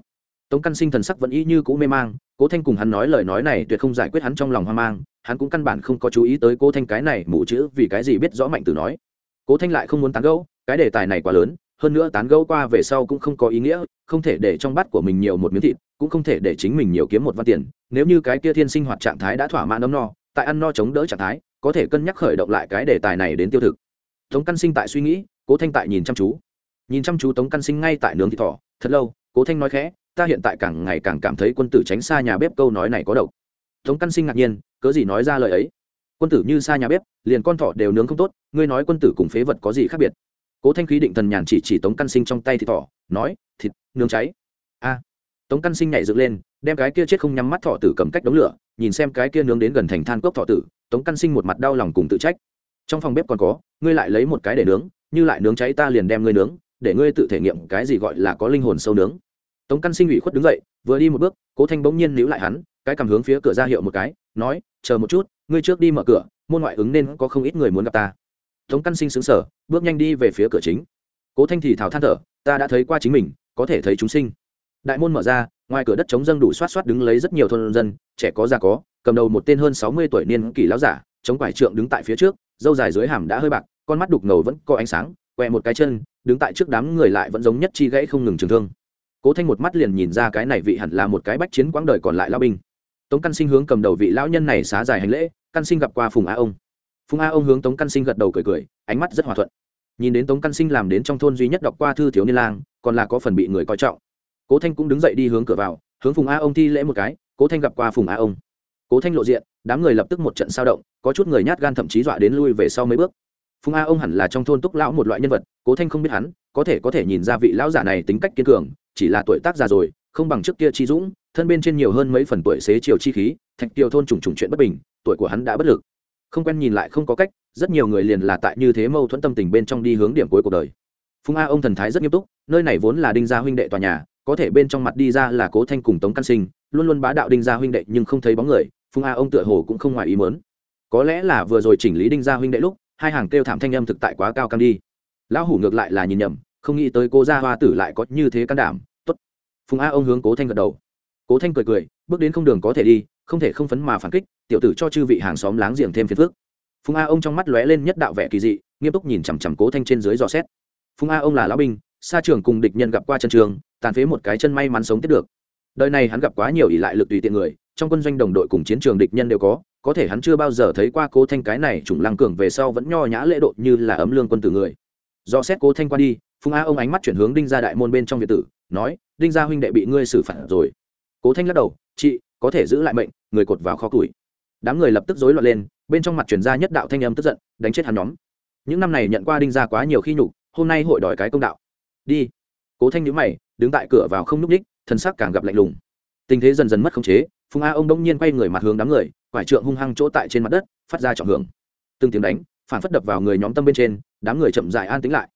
Tống căn sinh thần sắc vẫn y như cũ mê mang, cố thanh cùng hắn nói lời nói này tuyệt không giải quyết hắn trong lòng hoang mang, hắn cũng căn bản không có chú ý tới cố thanh cái này mù chữ vì cái gì biết rõ mạnh từ nói. Cố thanh lại không muốn tán gẫu, cái đề tài này quá lớn, hơn nữa tán gẫu qua về sau cũng không có ý nghĩa, không thể để trong bát của mình nhiều một miếng thịt, cũng không thể để chính mình nhiều kiếm một văn tiền. Nếu như cái kia thiên sinh hoạt trạng thái đã thỏa mãn ấm no, tại ăn no chống đỡ trạng thái, có thể cân nhắc khởi động lại cái đề tài này đến tiêu thực. Tống căn sinh tại suy nghĩ, cố thanh tại nhìn chăm chú nhìn chăm chú tống căn sinh ngay tại nướng thịt thỏ, thật lâu, cố thanh nói khẽ, ta hiện tại càng ngày càng cảm thấy quân tử tránh xa nhà bếp câu nói này có độc. Tống căn sinh ngạc nhiên, cớ gì nói ra lời ấy? Quân tử như xa nhà bếp, liền con thỏ đều nướng không tốt, ngươi nói quân tử cùng phế vật có gì khác biệt? Cố thanh khí định thần nhàn chỉ chỉ tống căn sinh trong tay thịt thỏ, nói, thịt, nướng cháy. A. Tống căn sinh nhảy dựng lên, đem cái kia chết không nhắm mắt thọ tử cầm cách đống lửa, nhìn xem cái kia nướng đến gần thành than cốc thọ tử, tống căn sinh một mặt đau lòng cùng tự trách. Trong phòng bếp còn có, ngươi lại lấy một cái để nướng, như lại nướng cháy ta liền đem ngươi nướng để ngươi tự thể nghiệm cái gì gọi là có linh hồn sâu nướng. Tống căn sinh ủy khuất đứng dậy, vừa đi một bước, cố thanh bỗng nhiên níu lại hắn, cái cầm hướng phía cửa ra hiệu một cái, nói, chờ một chút, ngươi trước đi mở cửa, môn ngoại ứng nên có không ít người muốn gặp ta. Tống căn sinh xứng sở bước nhanh đi về phía cửa chính. Cố thanh thì thào than thở, ta đã thấy qua chính mình, có thể thấy chúng sinh. Đại môn mở ra, ngoài cửa đất trống dân đủ xoát xoát đứng lấy rất nhiều thôn dân, trẻ có già có, cầm đầu một tên hơn sáu mươi tuổi niên kỷ lão giả, chống quải trượng đứng tại phía trước dâu dài dưới hàm đã hơi bạc, con mắt đục ngầu vẫn có ánh sáng quẹ một cái chân, đứng tại trước đám người lại vẫn giống nhất chi gãy không ngừng trừng thương. Cố thanh một mắt liền nhìn ra cái này vị hẳn là một cái bách chiến quãng đời còn lại lao binh. Tống căn sinh hướng cầm đầu vị lão nhân này xá dài hành lễ, căn sinh gặp qua phùng a ông. Phùng a ông hướng tống căn sinh gật đầu cười cười, ánh mắt rất hòa thuận. Nhìn đến tống căn sinh làm đến trong thôn duy nhất đọc qua thư thiếu niên lang, còn là có phần bị người coi trọng. Cố thanh cũng đứng dậy đi hướng cửa vào, hướng phùng a ông thi lễ một cái, cố thanh gặp qua phùng a ông. Cố thanh lộ diện, đám người lập tức một trận sao động, có chút người nhát gan thậm chí dọa đến lui về sau mấy bước phùng a ông hẳn là trong thôn túc lão một loại nhân vật, cố thanh không biết hắn, có thể có thể nhìn ra vị lão giả này tính cách kiên cường, chỉ là tuổi tác già rồi, không bằng trước kia chi dũng, thân bên trên nhiều hơn mấy phần tuổi xế chiều chi khí, thạch tiêu thôn trùng trùng chuyện bất bình, tuổi của hắn đã bất lực. Không quen nhìn lại không có cách, rất nhiều người liền là tại như thế mâu thuẫn tâm tình bên trong đi hướng điểm cuối cuộc đời. Phùng a ông thần thái rất nghiêm túc, nơi này vốn là đinh gia huynh đệ tòa nhà, có thể bên trong mặt đi ra là cố thanh cùng tống căn sinh, luôn luôn bá đạo đinh gia huynh đệ nhưng không thấy bóng người, phùng a ông tựa hồ cũng không ngoài ý mớn có lẽ là vừa rồi chỉnh lý đinh gia huynh đệ lúc hai hàng kêu thảm thanh âm thực tại quá cao căng đi. Lão hủ ngược lại là nhìn nhầm, không nghĩ tới cô gia hoa tử lại có như thế can đảm, tốt. Phùng a ông hướng cố thanh gật đầu. Cố thanh cười cười, bước đến không đường có thể đi, không thể không phấn mà phản kích, tiểu tử cho chư vị hàng xóm láng giềng thêm phiền phước phùng a ông trong mắt lóe lên nhất đạo vẻ kỳ dị, nghiêm túc nhìn chằm chằm cố thanh trên dưới dò xét. Phùng a ông là lão binh xa trường cùng địch nhân gặp qua chân trường, tàn phế một cái chân may mắn sống tiếp được. Đời này hắn gặp quá nhiều ỷ lại lực tùy tiện người, trong quân doanh đồng đội cùng chiến trường địch nhân đều có có thể hắn chưa bao giờ thấy qua cố thanh cái này chủng lăng cường về sau vẫn nho nhã lễ độ như là ấm lương quân tử người. Do xét cố thanh qua đi, phùng a ông ánh mắt chuyển hướng đinh ra đại môn bên trong việt tử, nói, đinh gia huynh đệ bị ngươi xử phạt rồi. Cố thanh lắc đầu, chị, có thể giữ lại mệnh, người cột vào kho củi. Đám người lập tức rối loạn lên, bên trong mặt chuyển ra nhất đạo thanh âm tức giận, đánh chết hắn nhóm. Những năm này nhận qua đinh gia quá nhiều khi nhục, hôm nay hội đòi cái công đạo. Đi. Cố thanh nhữ mày, đứng tại cửa vào không núp ních thân sắc càng gặp lạnh lùng. Tình thế dần dần mất khống chế, phùng a ông đông nhiên quay người mặt hướng đám người quải trượng hung hăng chỗ tại trên mặt đất, phát ra trọng hưởng. Từng tiếng đánh, phản phất đập vào người nhóm tâm bên trên, đám người chậm dại an tính lại.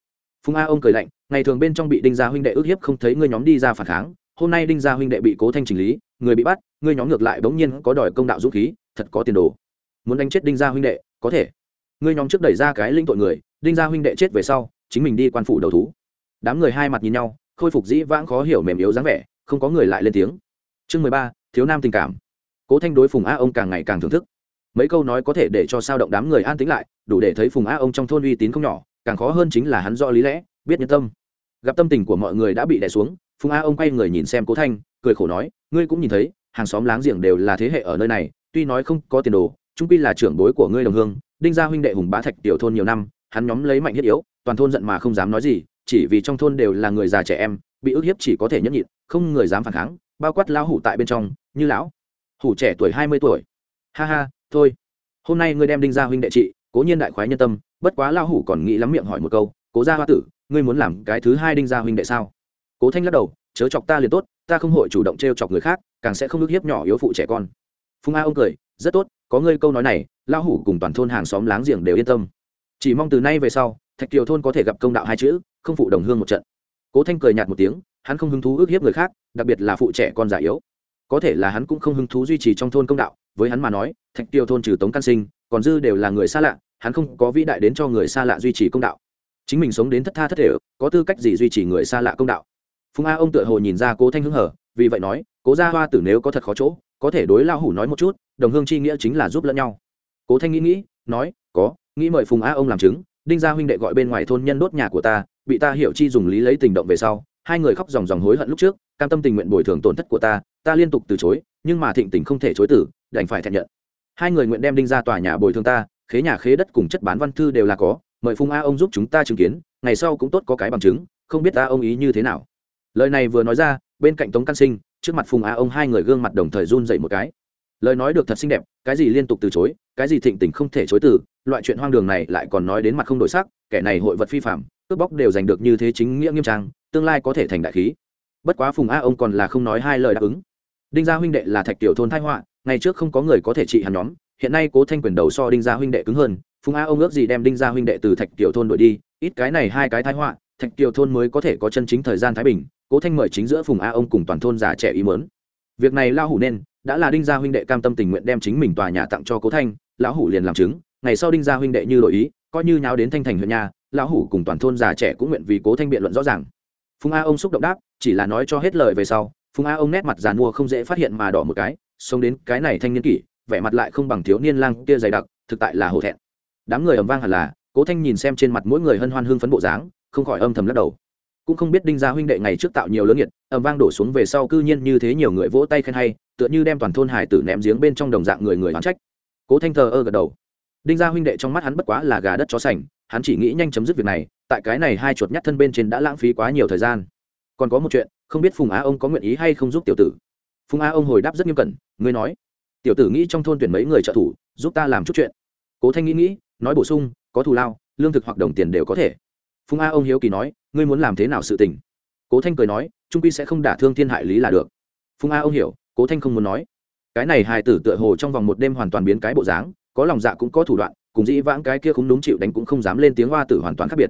Phùng a ông cười lạnh, ngày thường bên trong bị đinh gia huynh đệ ức hiếp không thấy ngươi nhóm đi ra phản kháng, hôm nay đinh gia huynh đệ bị cố thanh chỉnh lý, người bị bắt ngươi nhóm ngược lại bỗng nhiên có đòi công đạo dũng khí, thật có tiền đồ. Muốn đánh chết đinh gia huynh đệ, có thể. Ngươi nhóm trước đẩy ra cái linh tội người, đinh gia huynh đệ chết về sau, chính mình đi quan phủ đầu thú. Đám người hai mặt nhìn nhau, khôi phục dĩ vãng khó hiểu mềm yếu dáng vẻ, không có người lại lên tiếng. Chương mười ba, thiếu nam tình cảm cố thanh đối phùng a ông càng ngày càng thưởng thức mấy câu nói có thể để cho sao động đám người an tính lại đủ để thấy phùng a ông trong thôn uy tín không nhỏ càng khó hơn chính là hắn do lý lẽ biết nhân tâm gặp tâm tình của mọi người đã bị đè xuống phùng a ông quay người nhìn xem cố thanh cười khổ nói ngươi cũng nhìn thấy hàng xóm láng giềng đều là thế hệ ở nơi này tuy nói không có tiền đồ trung pi là trưởng bối của ngươi đồng hương đinh gia huynh đệ hùng bá thạch tiểu thôn nhiều năm hắn nhóm lấy mạnh thiết yếu toàn thôn giận mà không dám nói gì chỉ vì trong thôn đều là người già trẻ em bị ức hiếp chỉ có thể nhẫn nhịn không người dám phản kháng bao quát lão hủ tại bên trong như lão hủ trẻ tuổi hai mươi tuổi. Ha ha, thôi. Hôm nay ngươi đem đinh gia huynh đệ trị, cố nhiên đại khoái nhân tâm, bất quá lao hủ còn nghĩ lắm miệng hỏi một câu, cố gia hoa tử, ngươi muốn làm cái thứ hai đinh gia huynh đệ sao? Cố thanh lắc đầu, chớ chọc ta liền tốt, ta không hội chủ động t r e o chọc người khác, càng sẽ không ước hiếp nhỏ yếu phụ trẻ con. Phùng a ông cười, rất tốt, có ngươi câu nói này lao hủ cùng toàn thôn hàng xóm láng giềng đều yên tâm. Chỉ mong từ nay về sau, thạch kiều thôn có thể gặp công đạo hai chữ, không phụ đồng hương một trận. Cố thanh cười nhạt một tiếng, hắn không hứng thú ước hiếp người khác, đặc biệt là phụ trẻ con già yếu có thể là hắn cũng không hứng thú duy trì trong thôn công đạo, với hắn mà nói, thạch tiêu thôn trừ tống can sinh, còn dư đều là người xa lạ, hắn không có vĩ đại đến cho người xa lạ duy trì công đạo. Chính mình sống đến thất tha thất thể, có tư cách gì duy trì người xa lạ công đạo? Phùng a ông tựa hồ nhìn ra cố thanh hứng hở, vì vậy nói, cố gia hoa tử nếu có thật khó chỗ, có thể đối lao hủ nói một chút, đồng hương chi nghĩa chính là giúp lẫn nhau. Cố thanh nghĩ nghĩ, nói, có, nghĩ mời phùng a ông làm chứng, đinh gia huynh đệ gọi bên ngoài thôn nhân đốt nhà của ta, bị ta hiểu chi dùng lý lấy tình động về sau hai người khóc dòng dòng hối hận lúc trước, cam tâm tình nguyện bồi thường tổn thất của ta ta liên tục từ chối, nhưng mà thịnh tình không thể chối tử đành phải thẹn nhận. Hai người nguyện đem đinh ra tòa nhà bồi thường ta, khế nhà khế đất cùng chất bán văn thư đều là có, mời phùng a ông giúp chúng ta chứng kiến, ngày sau cũng tốt có cái bằng chứng, không biết ta ông ý như thế nào. Lời này vừa nói ra, bên cạnh tống căn sinh, trước mặt phùng a ông hai người gương mặt đồng thời run dậy một cái. Lời nói được thật xinh đẹp, cái gì liên tục từ chối, cái gì thịnh tình không thể chối từ, loại chuyện hoang đường này lại còn nói đến mặt không đổi sắc, kẻ này hội vật phi phạm, cướp bóc đều giành được như thế chính nghĩa nghiêm trang tương lai có thể thành đại khí. Bất quá phùng a ông còn là không nói hai lời đáp ứng. Đinh gia huynh đệ là thạch tiểu thôn thái họa, ngày trước không có người có thể trị hắn nhóm, hiện nay cố thanh quyền đầu so đinh gia huynh đệ cứng hơn, phùng a ông ước gì đem đinh gia huynh đệ từ thạch tiểu thôn đổi đi, ít cái này hai cái thái họa, thạch tiểu thôn mới có thể có chân chính thời gian thái bình, cố thanh mời chính giữa phùng a ông cùng toàn thôn già trẻ ý mớn. Việc này lao hủ nên, đã là đinh gia huynh đệ cam tâm tình nguyện đem chính mình tòa nhà tặng cho cố thanh, lão hủ liền làm chứng, ngày sau đinh gia huynh đệ như đổi ý, coi như nháo đến thanh thành huyện nhà, lão hủ cùng toàn thôn già trẻ cũng nguyện vì cố thanh biện luận rõ ràng phùng a ông xúc động đáp, chỉ là nói cho hết lời về sau phùng a ông nét mặt giàn mua không dễ phát hiện mà đỏ một cái, sống đến cái này thanh niên kỷ, vẻ mặt lại không bằng thiếu niên lang kia dày đặc, thực tại là hổ thẹn. Đám người ầm vang hẳn là, cố thanh nhìn xem trên mặt mỗi người hân hoan hương phấn bộ dáng, không khỏi âm thầm lắc đầu. Cũng không biết đinh gia huynh đệ ngày trước tạo nhiều lớn nhiệt ầm vang đổ xuống về sau cư nhiên như thế nhiều người vỗ tay khen hay, tựa như đem toàn thôn hải tử ném giếng bên trong đồng dạng người người oán trách. Cố thanh thờ ơ gật đầu. Đinh gia huynh đệ trong mắt hắn bất quá là gà đất chó sành hắn chỉ nghĩ nhanh chấm dứt việc này, tại cái này hai chuột nhát thân bên trên đã lãng phí quá nhiều thời gian. Còn có một chuyện, không biết phùng á ông có nguyện ý hay không giúp tiểu tử. Phùng á ông hồi đáp rất nghiêm cẩn, ngươi nói. Tiểu tử nghĩ trong thôn tuyển mấy người trợ thủ, giúp ta làm chút chuyện. Cố thanh nghĩ nghĩ, nói bổ sung, có thù lao, lương thực hoặc đồng tiền đều có thể. Phùng a ông hiếu kỳ nói, ngươi muốn làm thế nào sự tình? Cố thanh cười nói, trung quy sẽ không đả thương thiên hại lý là được. Phùng a ông hiểu, cố thanh không muốn nói. Cái này hài tử tựa hồ trong vòng một đêm hoàn toàn biến cái bộ dáng, có lòng dạ cũng có thủ đoạn cùng dĩ vãng cái kia không đúng chịu đánh cũng không dám lên tiếng hoa tử hoàn toàn khác biệt.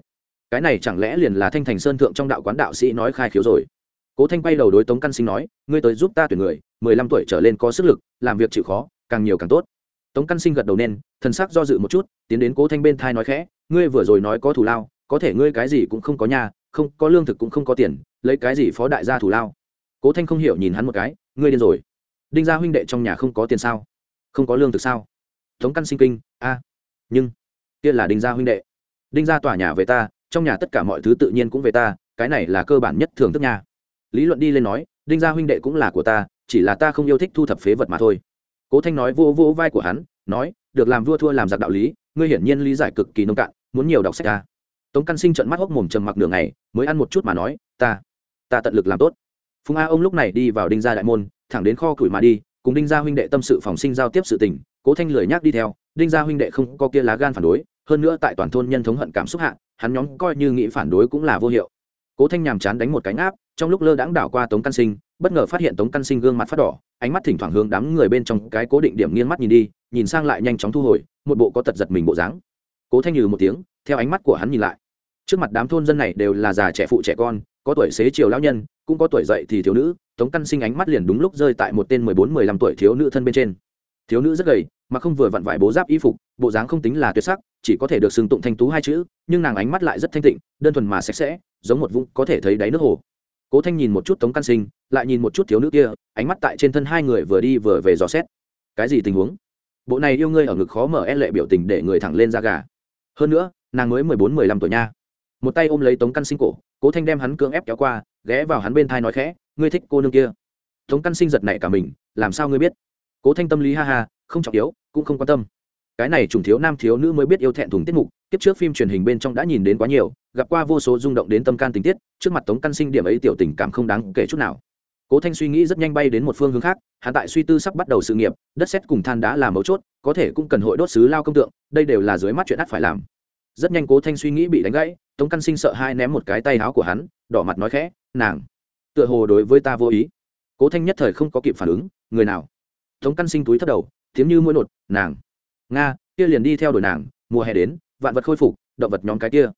Cái này chẳng lẽ liền là thanh thành sơn thượng trong đạo quán đạo sĩ nói khai khiếu rồi? Cố thanh quay đầu đối tống căn sinh nói, ngươi tới giúp ta tuyển người, mười lăm tuổi trở lên có sức lực, làm việc chịu khó, càng nhiều càng tốt. Tống căn sinh gật đầu nên, thần sắc do dự một chút, tiến đến cố thanh bên thai nói khẽ, ngươi vừa rồi nói có thủ lao, có thể ngươi cái gì cũng không có nhà không, có lương thực cũng không có tiền, lấy cái gì phó đại gia thủ lao? Cố thanh không hiểu nhìn hắn một cái, ngươi điên rồi. Đinh gia huynh đệ trong nhà không có tiền sao? Không có lương thực sao? Tống căn sinh kinh, a nhưng kia là đinh gia huynh đệ. Đinh gia tòa nhà về ta, trong nhà tất cả mọi thứ tự nhiên cũng về ta, cái này là cơ bản nhất thường thức nha. Lý luận đi lên nói, đinh gia huynh đệ cũng là của ta, chỉ là ta không yêu thích thu thập phế vật mà thôi. Cố thanh nói vô vô vai của hắn, nói, được làm vua thua làm giặc đạo lý, ngươi hiển nhiên lý giải cực kỳ nông cạn, muốn nhiều đọc sách ta. Tống căn sinh trận mắt hốc mồm trầm mặc nửa ngày, mới ăn một chút mà nói, ta ta tận lực làm tốt. Phùng a ông lúc này đi vào đinh gia đại môn, thẳng đến kho củi mà đi, cùng đinh gia huynh đệ tâm sự phòng sinh giao tiếp sự tình cố thanh lười nhác đi theo, đinh gia huynh đệ không có kia lá gan phản đối, hơn nữa tại toàn thôn nhân thống hận cảm xúc hạ, hắn nhóm coi như nghĩ phản đối cũng là vô hiệu. Cố thanh nhàm chán đánh một cánh áp trong lúc lơ đãng đảo qua tống căn sinh, bất ngờ phát hiện tống căn sinh gương mặt phát đỏ, ánh mắt thỉnh thoảng hướng đám người bên trong cái cố định điểm nghiêng mắt nhìn đi, nhìn sang lại nhanh chóng thu hồi, một bộ có tật giật mình bộ dáng. Cố thanh nhừ một tiếng, theo ánh mắt của hắn nhìn lại. Trước mặt đám thôn dân này đều là già trẻ phụ trẻ con, có tuổi xế chiều lão nhân, cũng có tuổi dậy thì thiếu nữ, tống căn sinh ánh mắt liền đúng lúc rơi tại một tên mười bốn mười lăm tuổi thiếu nữ thân bên trên thiếu nữ rất gầy, mà không vừa vặn vải bố giáp y phục, bộ dáng không tính là tuyệt sắc, chỉ có thể được xưng tụng thanh tú hai chữ, nhưng nàng ánh mắt lại rất thanh tịnh, đơn thuần mà sạch sẽ, giống một vũng có thể thấy đáy nước hồ. Cố thanh nhìn một chút tống căn sinh, lại nhìn một chút thiếu nữ kia, ánh mắt tại trên thân hai người vừa đi vừa về dò xét. Cái gì tình huống? Bộ này yêu ngươi ở ngực khó mở e lệ biểu tình để người thẳng lên ra gà. Hơn nữa, nàng mới mười bốn, mười lăm tuổi nha. Một tay ôm lấy tống căn sinh cổ, cố thanh đem hắn cưỡng ép kéo qua, ghé vào hắn bên thai nói khẽ, ngươi thích cô nương kia. Tống căn sinh giật nảy cả mình, làm sao ngươi biết? Cố thanh tâm lý ha ha, không trọng yếu, cũng không quan tâm. Cái này trùng thiếu nam thiếu nữ mới biết yêu thẹn thùng tiết mục tiếp trước phim truyền hình bên trong đã nhìn đến quá nhiều, gặp qua vô số rung động đến tâm can tình tiết, trước mặt tống căn sinh điểm ấy tiểu tình cảm không đáng kể chút nào. Cố thanh suy nghĩ rất nhanh bay đến một phương hướng khác, hắn tại suy tư sắp bắt đầu sự nghiệp, đất xét cùng than đá là mấu chốt, có thể cũng cần hội đốt xứ lao công tượng, đây đều là dưới mắt chuyện ắt phải làm. Rất nhanh cố thanh suy nghĩ bị đánh gãy, tống căn sinh sợ hai ném một cái tay áo của hắn, đỏ mặt nói khẽ, nàng, tựa hồ đối với ta vô ý. Cố thanh nhất thời không có kịp phản ứng, người nào? Tống căn sinh túi thấp đầu, tiếng như mũi nột, nàng, nga, kia liền đi theo đuổi nàng, mùa hè đến, vạn vật khôi phục, động vật nhóm cái kia.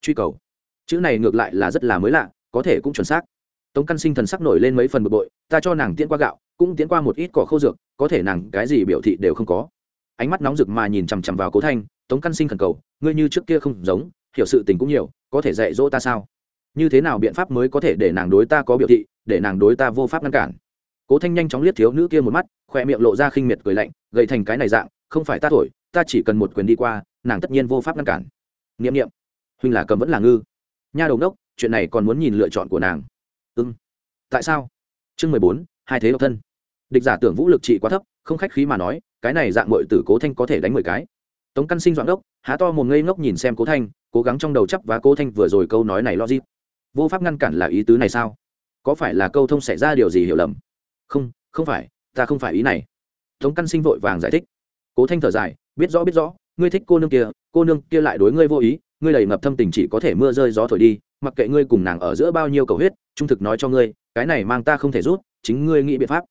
Truy cầu. Chữ này ngược lại là rất là mới lạ, có thể cũng chuẩn xác. Tống căn sinh thần sắc nổi lên mấy phần bực bội, ta cho nàng tiễn qua gạo, cũng tiễn qua một ít cỏ khô dược, có thể nàng cái gì biểu thị đều không có. Ánh mắt nóng rực mà nhìn chằm chằm vào cố thanh, tống căn sinh khẩn cầu, ngươi như trước kia không giống, hiểu sự tình cũng nhiều, có thể dạy dỗ ta sao? Như thế nào biện pháp mới có thể để nàng đối ta có biểu thị, để nàng đối ta vô pháp ngăn cản? Cố thanh nhanh chóng liếc thiếu nữ kia một mắt khoe miệng lộ ra khinh miệt cười lạnh gậy thành cái này dạng, không phải ta thổi, ta chỉ cần một quyền đi qua, nàng tất nhiên vô pháp ngăn cản. N i ệ m n i ệ m huynh là cầm vẫn là ngư. Nha đầu đốc, chuyện này còn muốn nhìn lựa chọn của nàng. Ưng tại sao? Chương mười bốn, hai thế độc thân. Địch giả tưởng vũ lực trị quá thấp, không khách khí mà nói, cái này dạng mội tử cố thanh có thể đánh mười cái. Tống căn sinh doãn đốc, há to một ngây ngốc nhìn xem cố thanh, cố gắng trong đầu chấp và cố thanh vừa rồi câu nói này lo dịp vô pháp ngăn cản là ý tứ này sao? Có phải là câu thông xảy ra điều gì hiểu lầm? Không không phải, ta không phải ý này. Tống căn sinh vội vàng giải thích. Cố thanh thở dài, biết rõ biết rõ, ngươi thích cô nương kia, cô nương kia lại đối ngươi vô ý, ngươi đầy ngập thâm tình chỉ có thể mưa rơi gió thổi đi, mặc kệ ngươi cùng nàng ở giữa bao nhiêu cầu huyết, trung thực nói cho ngươi, cái này mang ta không thể rút, chính ngươi nghĩ biện pháp.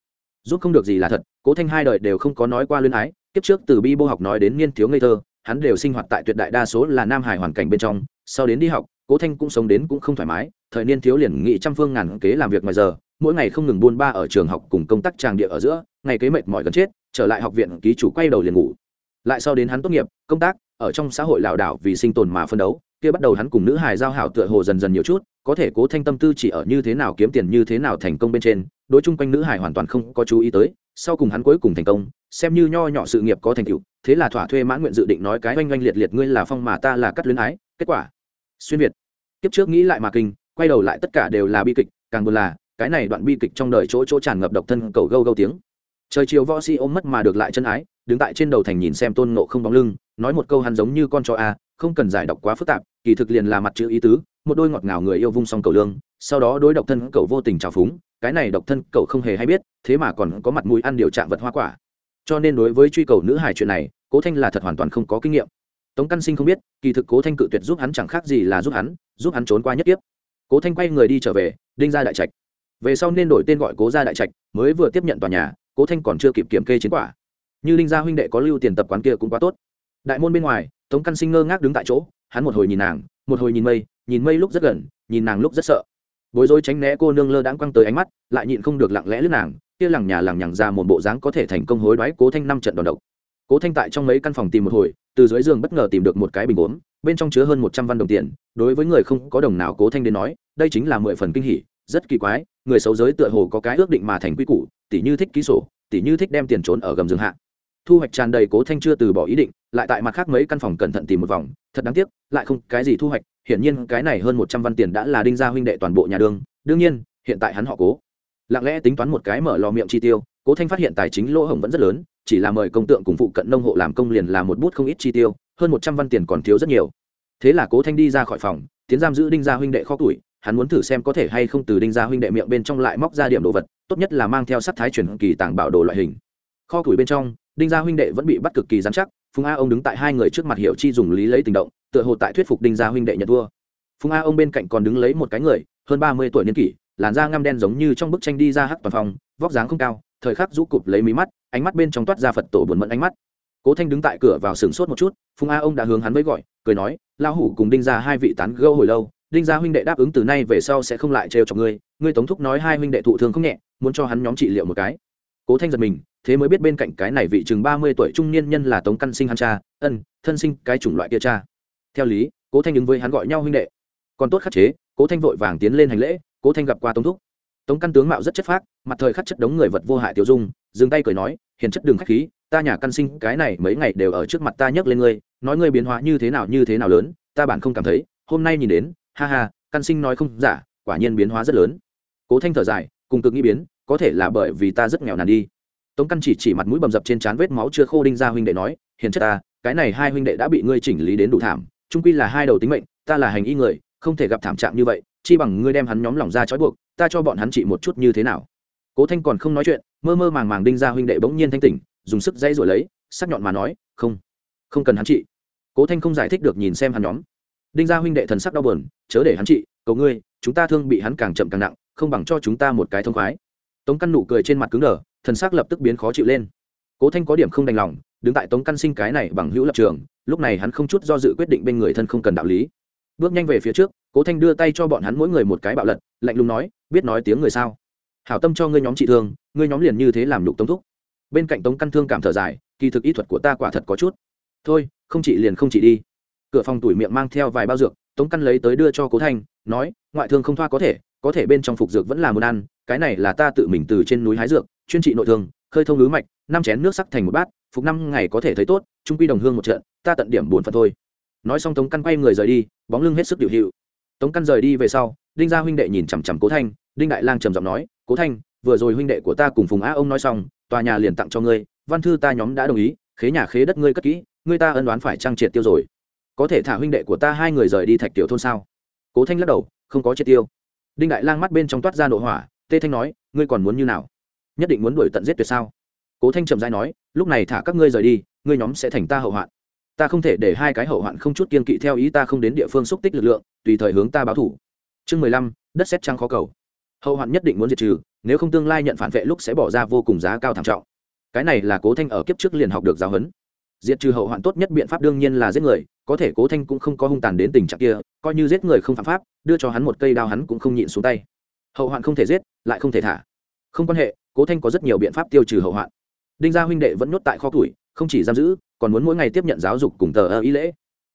Rút không được gì là thật, cố thanh hai đời đều không có nói qua luyên ái, kiếp trước từ bi bô học nói đến niên thiếu ngây thơ, hắn đều sinh hoạt tại tuyệt đại đa số là nam hải hoàn cảnh bên trong, sau đến đi học, cố thanh cũng sống đến cũng không thoải mái, thời niên thiếu liền nghị trăm phương ngàn kế làm việc ngoài giờ mỗi ngày không ngừng buôn ba ở trường học cùng công tác tràng địa ở giữa, ngày kế mệt mỏi gần chết, trở lại học viện ký chủ quay đầu liền ngủ. Lại sau đến hắn tốt nghiệp, công tác, ở trong xã hội lảo đảo vì sinh tồn mà phân đấu, kia bắt đầu hắn cùng nữ hài giao hảo tựa hồ dần dần nhiều chút, có thể cố thanh tâm tư chỉ ở như thế nào kiếm tiền như thế nào thành công bên trên, đối chung quanh nữ hài hoàn toàn không có chú ý tới, sau cùng hắn cuối cùng thành công, xem như nho nhỏ sự nghiệp có thành tựu, thế là thỏa thuê mãn nguyện dự định nói cái oanh oanh liệt liệt, ngươi là phong mà ta là cắt luyến ái, kết quả, xuyên việt. Kiếp trước nghĩ lại mà kinh, quay đầu lại tất cả đều là bi kịch, càng buồn là cái này đoạn bi kịch trong đời chỗ chỗ tràn ngập độc thân cầu gâu gâu tiếng. Trời chiều võ si ôm mất mà được lại chân ái, đứng tại trên đầu thành nhìn xem tôn nộ không bóng lưng, nói một câu hắn giống như con chó a, không cần giải đọc quá phức tạp, kỳ thực liền là mặt chữ ý tứ, một đôi ngọt ngào người yêu vung xong cầu lương, sau đó đối độc thân cậu vô tình trào phúng, cái này độc thân cậu không hề hay biết, thế mà còn có mặt mũi ăn điều trạng vật hoa quả. Cho nên đối với truy cầu nữ hài chuyện này, cố thanh là thật hoàn toàn không có kinh nghiệm. Tống căn sinh không biết, kỳ thực cố thanh cự tuyệt giúp hắn chẳng khác gì là giúp hắn giúp hắn trốn qua nhất tiếp cố thanh quay người đi trở về, đinh ra đại trạch về sau nên đổi tên gọi cố gia đại trạch, mới vừa tiếp nhận tòa nhà, cố thanh còn chưa kịp kiểm kê chiến quả. Như linh gia huynh đệ có lưu tiền tập quán kia cũng quá tốt. Đại môn bên ngoài, tống căn sinh ngơ ngác đứng tại chỗ, hắn một hồi nhìn nàng, một hồi nhìn mây nhìn mây lúc rất gần, nhìn nàng lúc rất sợ. Bối rối tránh né cô nương lơ đãng quăng tới ánh mắt, lại nhịn không được lặng lẽ lướt nàng, kia lẳng nhà lẳng nhằng ra một bộ dáng có thể thành công hối đoái cố thanh năm trận đòn độc. Cố thanh tại trong mấy căn phòng tìm một hồi, từ dưới giường bất ngờ tìm được một cái bình uống bên trong chứa hơn một trăm văn đồng tiền, đối với người không có đồng nào cố thanh đến nói, đây chính là mười phần kinh hỉ, rất kỳ quái người xấu giới tựa hồ có cái ước định mà thành quy củ tỷ như thích ký sổ tỷ như thích đem tiền trốn ở gầm rừng hạ. Thu hoạch tràn đầy cố thanh chưa từ bỏ ý định, lại tại mặt khác mấy căn phòng cẩn thận tìm một vòng, thật đáng tiếc, lại không cái gì thu hoạch, hiển nhiên cái này hơn một trăm văn tiền đã là đinh gia huynh đệ toàn bộ nhà đường đương nhiên, hiện tại hắn họ cố. Lặng lẽ tính toán một cái mở lò miệng chi tiêu, cố thanh phát hiện tài chính lỗ hổng vẫn rất lớn, chỉ là mời công tượng cùng phụ cận nông hộ làm công liền là một bút không ít chi tiêu, hơn một trăm văn tiền còn thiếu rất nhiều. Thế là cố thanh đi ra khỏi phòng, tiến giam giữ đinh gia huynh đệ kho tuổi hắn muốn thử xem có thể hay không từ đinh gia huynh đệ miệng bên trong lại móc ra điểm đồ vật, tốt nhất là mang theo sắc thái chuyển kỳ tàng bảo đồ loại hình. Kho củi bên trong, đinh gia huynh đệ vẫn bị bắt cực kỳ dán chắc, phùng a ông đứng tại hai người trước mặt hiệu chi dùng lý lấy tình động, tựa hồ tại thuyết phục đinh gia huynh đệ nhận thua phùng a ông bên cạnh còn đứng lấy một cái người, hơn ba mươi tuổi niên kỷ, làn da ngăm đen giống như trong bức tranh đi ra hắc toàn phòng vóc dáng không cao, thời khắc rũ cụp lấy mí mắt, ánh mắt bên trong toát ra phật tổ buồn mẫn ánh mắt. Cố thanh đứng tại cửa vào sừng sốt một chút, phùng a ông đã hướng hắn với gọi, cười nói lao hủ cùng đinh gia hai vị tán gâu hồi lâu đinh gia huynh đệ đáp ứng từ nay về sau sẽ không lại trêu chọc ngươi ngươi tống thúc nói hai huynh đệ thụ thương không nhẹ, muốn cho hắn nhóm trị liệu một cái. Cố thanh giật mình, thế mới biết bên cạnh cái này vị chừng ba mươi tuổi trung niên nhân là tống căn sinh hắn cha, ân, thân sinh cái chủng loại kia cha. Theo lý, cố thanh ứng với hắn gọi nhau huynh đệ. Còn tốt khắc chế, cố thanh vội vàng tiến lên hành lễ, cố thanh gặp qua tống thúc. Tống căn tướng mạo rất chất phác, mặt thời khắc chất đống người vật vô hại tiêu dung, dừng tay cười nói, hiền chất đường khách khí, ta nhà căn sinh cái này mấy ngày đều ở trước mặt ta nhấc lên ngươi, nói ngươi biến hóa như thế nào như thế nào lớn, ta bản không cảm thấy, hôm nay nhìn đến ha ha, căn sinh nói không giả, quả nhiên biến hóa rất lớn. Cố thanh thở dài, cùng cực nghĩ biến, có thể là bởi vì ta rất nghèo nàn đi. Tống căn chỉ chỉ mặt mũi bầm dập trên trán vết máu chưa khô đinh ra huynh đệ nói, hiền chất ta, cái này hai huynh đệ đã bị ngươi chỉnh lý đến đủ thảm trung quy là hai đầu tính mệnh, ta là hành y người, không thể gặp thảm trạng như vậy, chi bằng ngươi đem hắn nhóm lòng ra trói buộc, ta cho bọn hắn trị một chút như thế nào. Cố thanh còn không nói chuyện, mơ mơ màng màng đinh ra huynh đệ bỗng nhiên thanh tỉnh, dùng sức dây rồi lấy, sắc nhọn mà nói, không không cần hắn trị. Cố thanh không giải thích được nhìn xem hắn nhóm đinh gia huynh đệ thần sắc đau buồn, chớ để hắn trị, cầu ngươi, chúng ta thương bị hắn càng chậm càng nặng, không bằng cho chúng ta một cái thông khoái. Tống căn nụ cười trên mặt cứng đờ, thần sắc lập tức biến khó chịu lên. Cố thanh có điểm không đành lòng, đứng tại tống căn sinh cái này bằng hữu lập trường, lúc này hắn không chút do dự quyết định bên người thân không cần đạo lý. Bước nhanh về phía trước, cố thanh đưa tay cho bọn hắn mỗi người một cái bạo lật, lạnh lùng nói, biết nói tiếng người sao? Hảo tâm cho ngươi nhóm trị thương, ngươi nhóm liền như thế làm nhục tống thúc. Bên cạnh tống căn thương cảm thở dài, kỳ thực ý thuật của ta quả thật có chút. Thôi, không trị liền không trị đi cửa phòng tủi miệng mang theo vài bao dược, tống căn lấy tới đưa cho cố thanh, nói, ngoại thương không thoa có thể có thể bên trong phục dược vẫn là muốn ăn, cái này là ta tự mình từ trên núi hái dược, chuyên trị nội thương, khơi thông lứ mạch, năm chén nước sắc thành một bát, phục năm ngày có thể thấy tốt, trung quy đồng hương một trận, ta tận điểm buồn phận thôi. Nói xong tống căn quay người rời đi, bóng lưng hết sức điệu hiệu. Tống căn rời đi về sau, đinh gia huynh đệ nhìn chằm chằm cố thanh, đinh đại lang trầm giọng nói, cố thanh, vừa rồi huynh đệ của ta cùng phùng á ông nói xong, tòa nhà liền tặng cho ngươi, văn thư ta nhóm đã đồng ý, khế nhà khế đất ngươi cất kỹ, ngươi ta ân đoán phải trang triệt tiêu rồi có thể thả huynh đệ của ta hai người rời đi thạch tiểu thôn sao? Cố thanh lắc đầu, không có triệt tiêu. Đinh đại lang mắt bên trong toát ra nội hỏa, tê thanh nói, ngươi còn muốn như nào? Nhất định muốn đuổi tận giết tuyệt sao? Cố thanh trầm dai nói, lúc này thả các ngươi rời đi, ngươi nhóm sẽ thành ta hậu hoạn. Ta không thể để hai cái hậu hoạn không chút kiên kỵ theo ý ta không đến địa phương xúc tích lực lượng, tùy thời hướng ta báo thủ. Chương mười lăm, đất xét trăng khó cầu. Hậu hoạn nhất định muốn diệt trừ, nếu không tương lai nhận phản vệ lúc sẽ bỏ ra vô cùng giá cao thảm trọng. Cái này là cố thanh ở kiếp trước liền học được giáo huấn diệt trừ hậu hoạn tốt nhất biện pháp đương nhiên là giết người, có thể cố thanh cũng không có hung tàn đến tình trạng kia, coi như giết người không phạm pháp, đưa cho hắn một cây đao hắn cũng không nhịn xuống tay. Hậu hoạn không thể giết, lại không thể thả. Không quan hệ, cố thanh có rất nhiều biện pháp tiêu trừ hậu hoạn. Đinh gia huynh đệ vẫn nhốt tại kho tuổi không chỉ giam giữ, còn muốn mỗi ngày tiếp nhận giáo dục cùng tờ ơ ý lễ.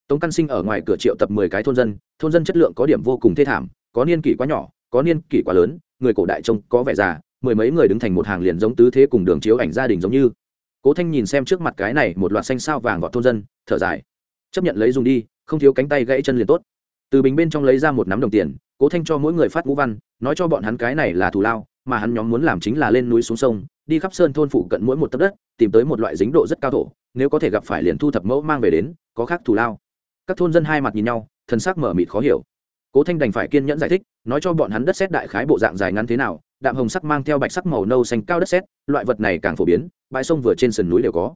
Tống căn sinh ở ngoài cửa triệu tập mười cái thôn dân thôn dân chất lượng có điểm vô cùng thê thảm, có niên kỷ quá nhỏ, có niên kỷ quá lớn, người cổ đại trông có vẻ già, mười mấy người đứng thành một hàng liền giống tứ thế cùng đường chiếu ảnh gia đình giống như cố thanh nhìn xem trước mặt cái này một loạt xanh sao vàng vọt thôn dân, thở dài. Chấp nhận lấy dùng đi, không thiếu cánh tay gãy chân liền tốt. Từ bình bên trong lấy ra một nắm đồng tiền, cố thanh cho mỗi người phát ngũ văn, nói cho bọn hắn cái này là thù lao, mà hắn nhóm muốn làm chính là lên núi xuống sông, đi khắp sơn thôn phụ cận mỗi một tấc đất, tìm tới một loại dính độ rất cao thổ, nếu có thể gặp phải liền thu thập mẫu mang về đến, có khác thù lao. Các thôn dân hai mặt nhìn nhau thân xác mở mịt khó hiểu. Cố thanh đành phải kiên nhẫn giải thích, nói cho bọn hắn đất xét đại khái bộ dạng dài ngắn thế nào đạm hồng sắc mang theo bạch sắc màu nâu xanh cao đất sét loại vật này càng phổ biến bãi sông vừa trên sườn núi đều có.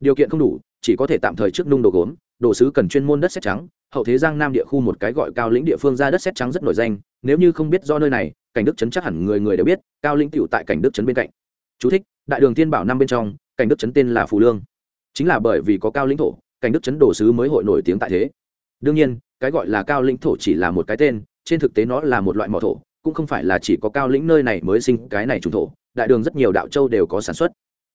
Điều kiện không đủ chỉ có thể tạm thời trước nung đồ gốm đồ sứ cần chuyên môn đất sét trắng hậu thế giang nam địa khu một cái gọi cao lĩnh địa phương ra đất sét trắng rất nổi danh nếu như không biết do nơi này cảnh đức trấn chắc hẳn người người đều biết cao lĩnh cựu tại cảnh đức trấn bên cạnh. Chú thích, đại đường tiên bảo năm bên trong cảnh đức trấn tên là phù lương. Chính là bởi vì có cao lĩnh thổ cảnh đức trấn đồ sứ mới hội nổi tiếng tại thế. Đương nhiên cái gọi là cao lĩnh thổ chỉ là một cái tên trên thực tế nó là một loại mỏ thổ cũng không phải là chỉ có cao lĩnh nơi này mới sinh cái này trùng thổ, đại đường rất nhiều đạo châu đều có sản xuất.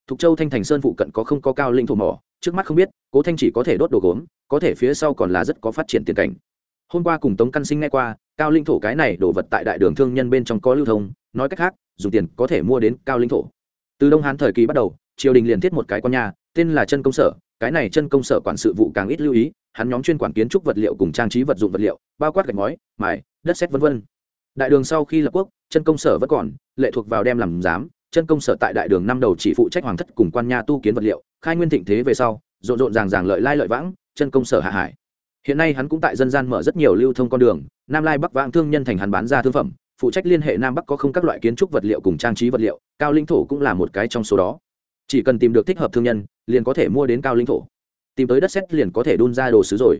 Thục châu thanh thành sơn phụ cận có không có cao lĩnh thổ mỏ, trước mắt không biết, cố thanh chỉ có thể đốt đồ gốm, có thể phía sau còn là rất có phát triển tiền cảnh. Hôm qua cùng tống căn sinh nghe qua, cao linh thổ cái này đổ vật tại đại đường thương nhân bên trong có lưu thông, nói cách khác, dùng tiền có thể mua đến cao linh thổ. Từ đông hán thời kỳ bắt đầu, triều đình liền thiết một cái con nhà, tên là chân công sở, cái này chân công sở quản sự vụ càng ít lưu ý, hắn nhóm chuyên quản kiến trúc vật liệu cùng trang trí vật dụng vật liệu, bao quát gạch ngói, mài, đất xét v v đại đường sau khi lập quốc, chân công sở vẫn còn, lệ thuộc vào đem làm giám. Chân công sở tại đại đường năm đầu chỉ phụ trách hoàng thất cùng quan nha tu kiến vật liệu, khai nguyên thịnh thế về sau, rộn rộn ràng ràng lợi lai lợi vãng, chân công sở hạ hải. Hiện nay hắn cũng tại dân gian mở rất nhiều lưu thông con đường, nam lai bắc vãng thương nhân thành hắn bán ra thương phẩm, phụ trách liên hệ nam bắc có không các loại kiến trúc vật liệu cùng trang trí vật liệu, cao linh thổ cũng là một cái trong số đó. Chỉ cần tìm được thích hợp thương nhân, liền có thể mua đến cao linh thổ. Tìm tới đất xét liền có thể đun ra đồ sứ rồi.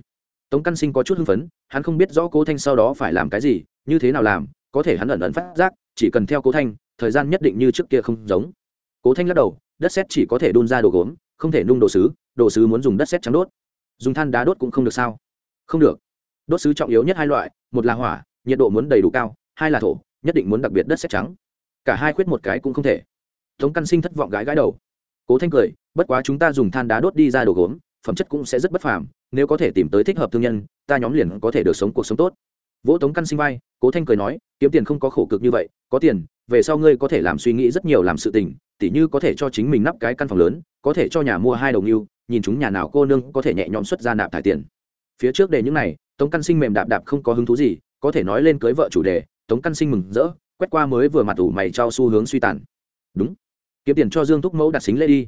Tống căn sinh có chút hưng phấn, hắn không biết rõ cố thanh sau đó phải làm cái gì như thế nào làm, có thể hắn ẩn ẩn phát giác, chỉ cần theo cố thanh, thời gian nhất định như trước kia không giống. Cố thanh lắc đầu, đất xét chỉ có thể đun ra đồ gốm, không thể nung đồ sứ đồ sứ muốn dùng đất xét trắng đốt. Dùng than đá đốt cũng không được sao? Không được. Đốt sứ trọng yếu nhất hai loại, một là hỏa, nhiệt độ muốn đầy đủ cao, hai là thổ, nhất định muốn đặc biệt đất xét trắng. Cả hai khuyết một cái cũng không thể. Tống căn sinh thất vọng gái gái đầu. Cố thanh cười, bất quá chúng ta dùng than đá đốt đi ra đồ gốm, phẩm chất cũng sẽ rất bất phàm, nếu có thể tìm tới thích hợp thương nhân, ta nhóm liền có thể được sống cuộc sống tốt vỗ tống căn sinh vai, cố thanh cười nói, kiếm tiền không có khổ cực như vậy, có tiền, về sau ngươi có thể làm suy nghĩ rất nhiều làm sự tình, tỉ như có thể cho chính mình nắp cái căn phòng lớn, có thể cho nhà mua hai đồng yêu, nhìn chúng nhà nào cô nương có thể nhẹ nhõm xuất ra nạp thải tiền. Phía trước đề những này, tống căn sinh mềm đạp đạp không có hứng thú gì, có thể nói lên cưới vợ chủ đề, tống căn sinh mừng rỡ, quét qua mới vừa mặt ủ mày trao xu hướng suy tàn. Đúng, kiếm tiền cho dương thúc mẫu đặt xính lễ đi.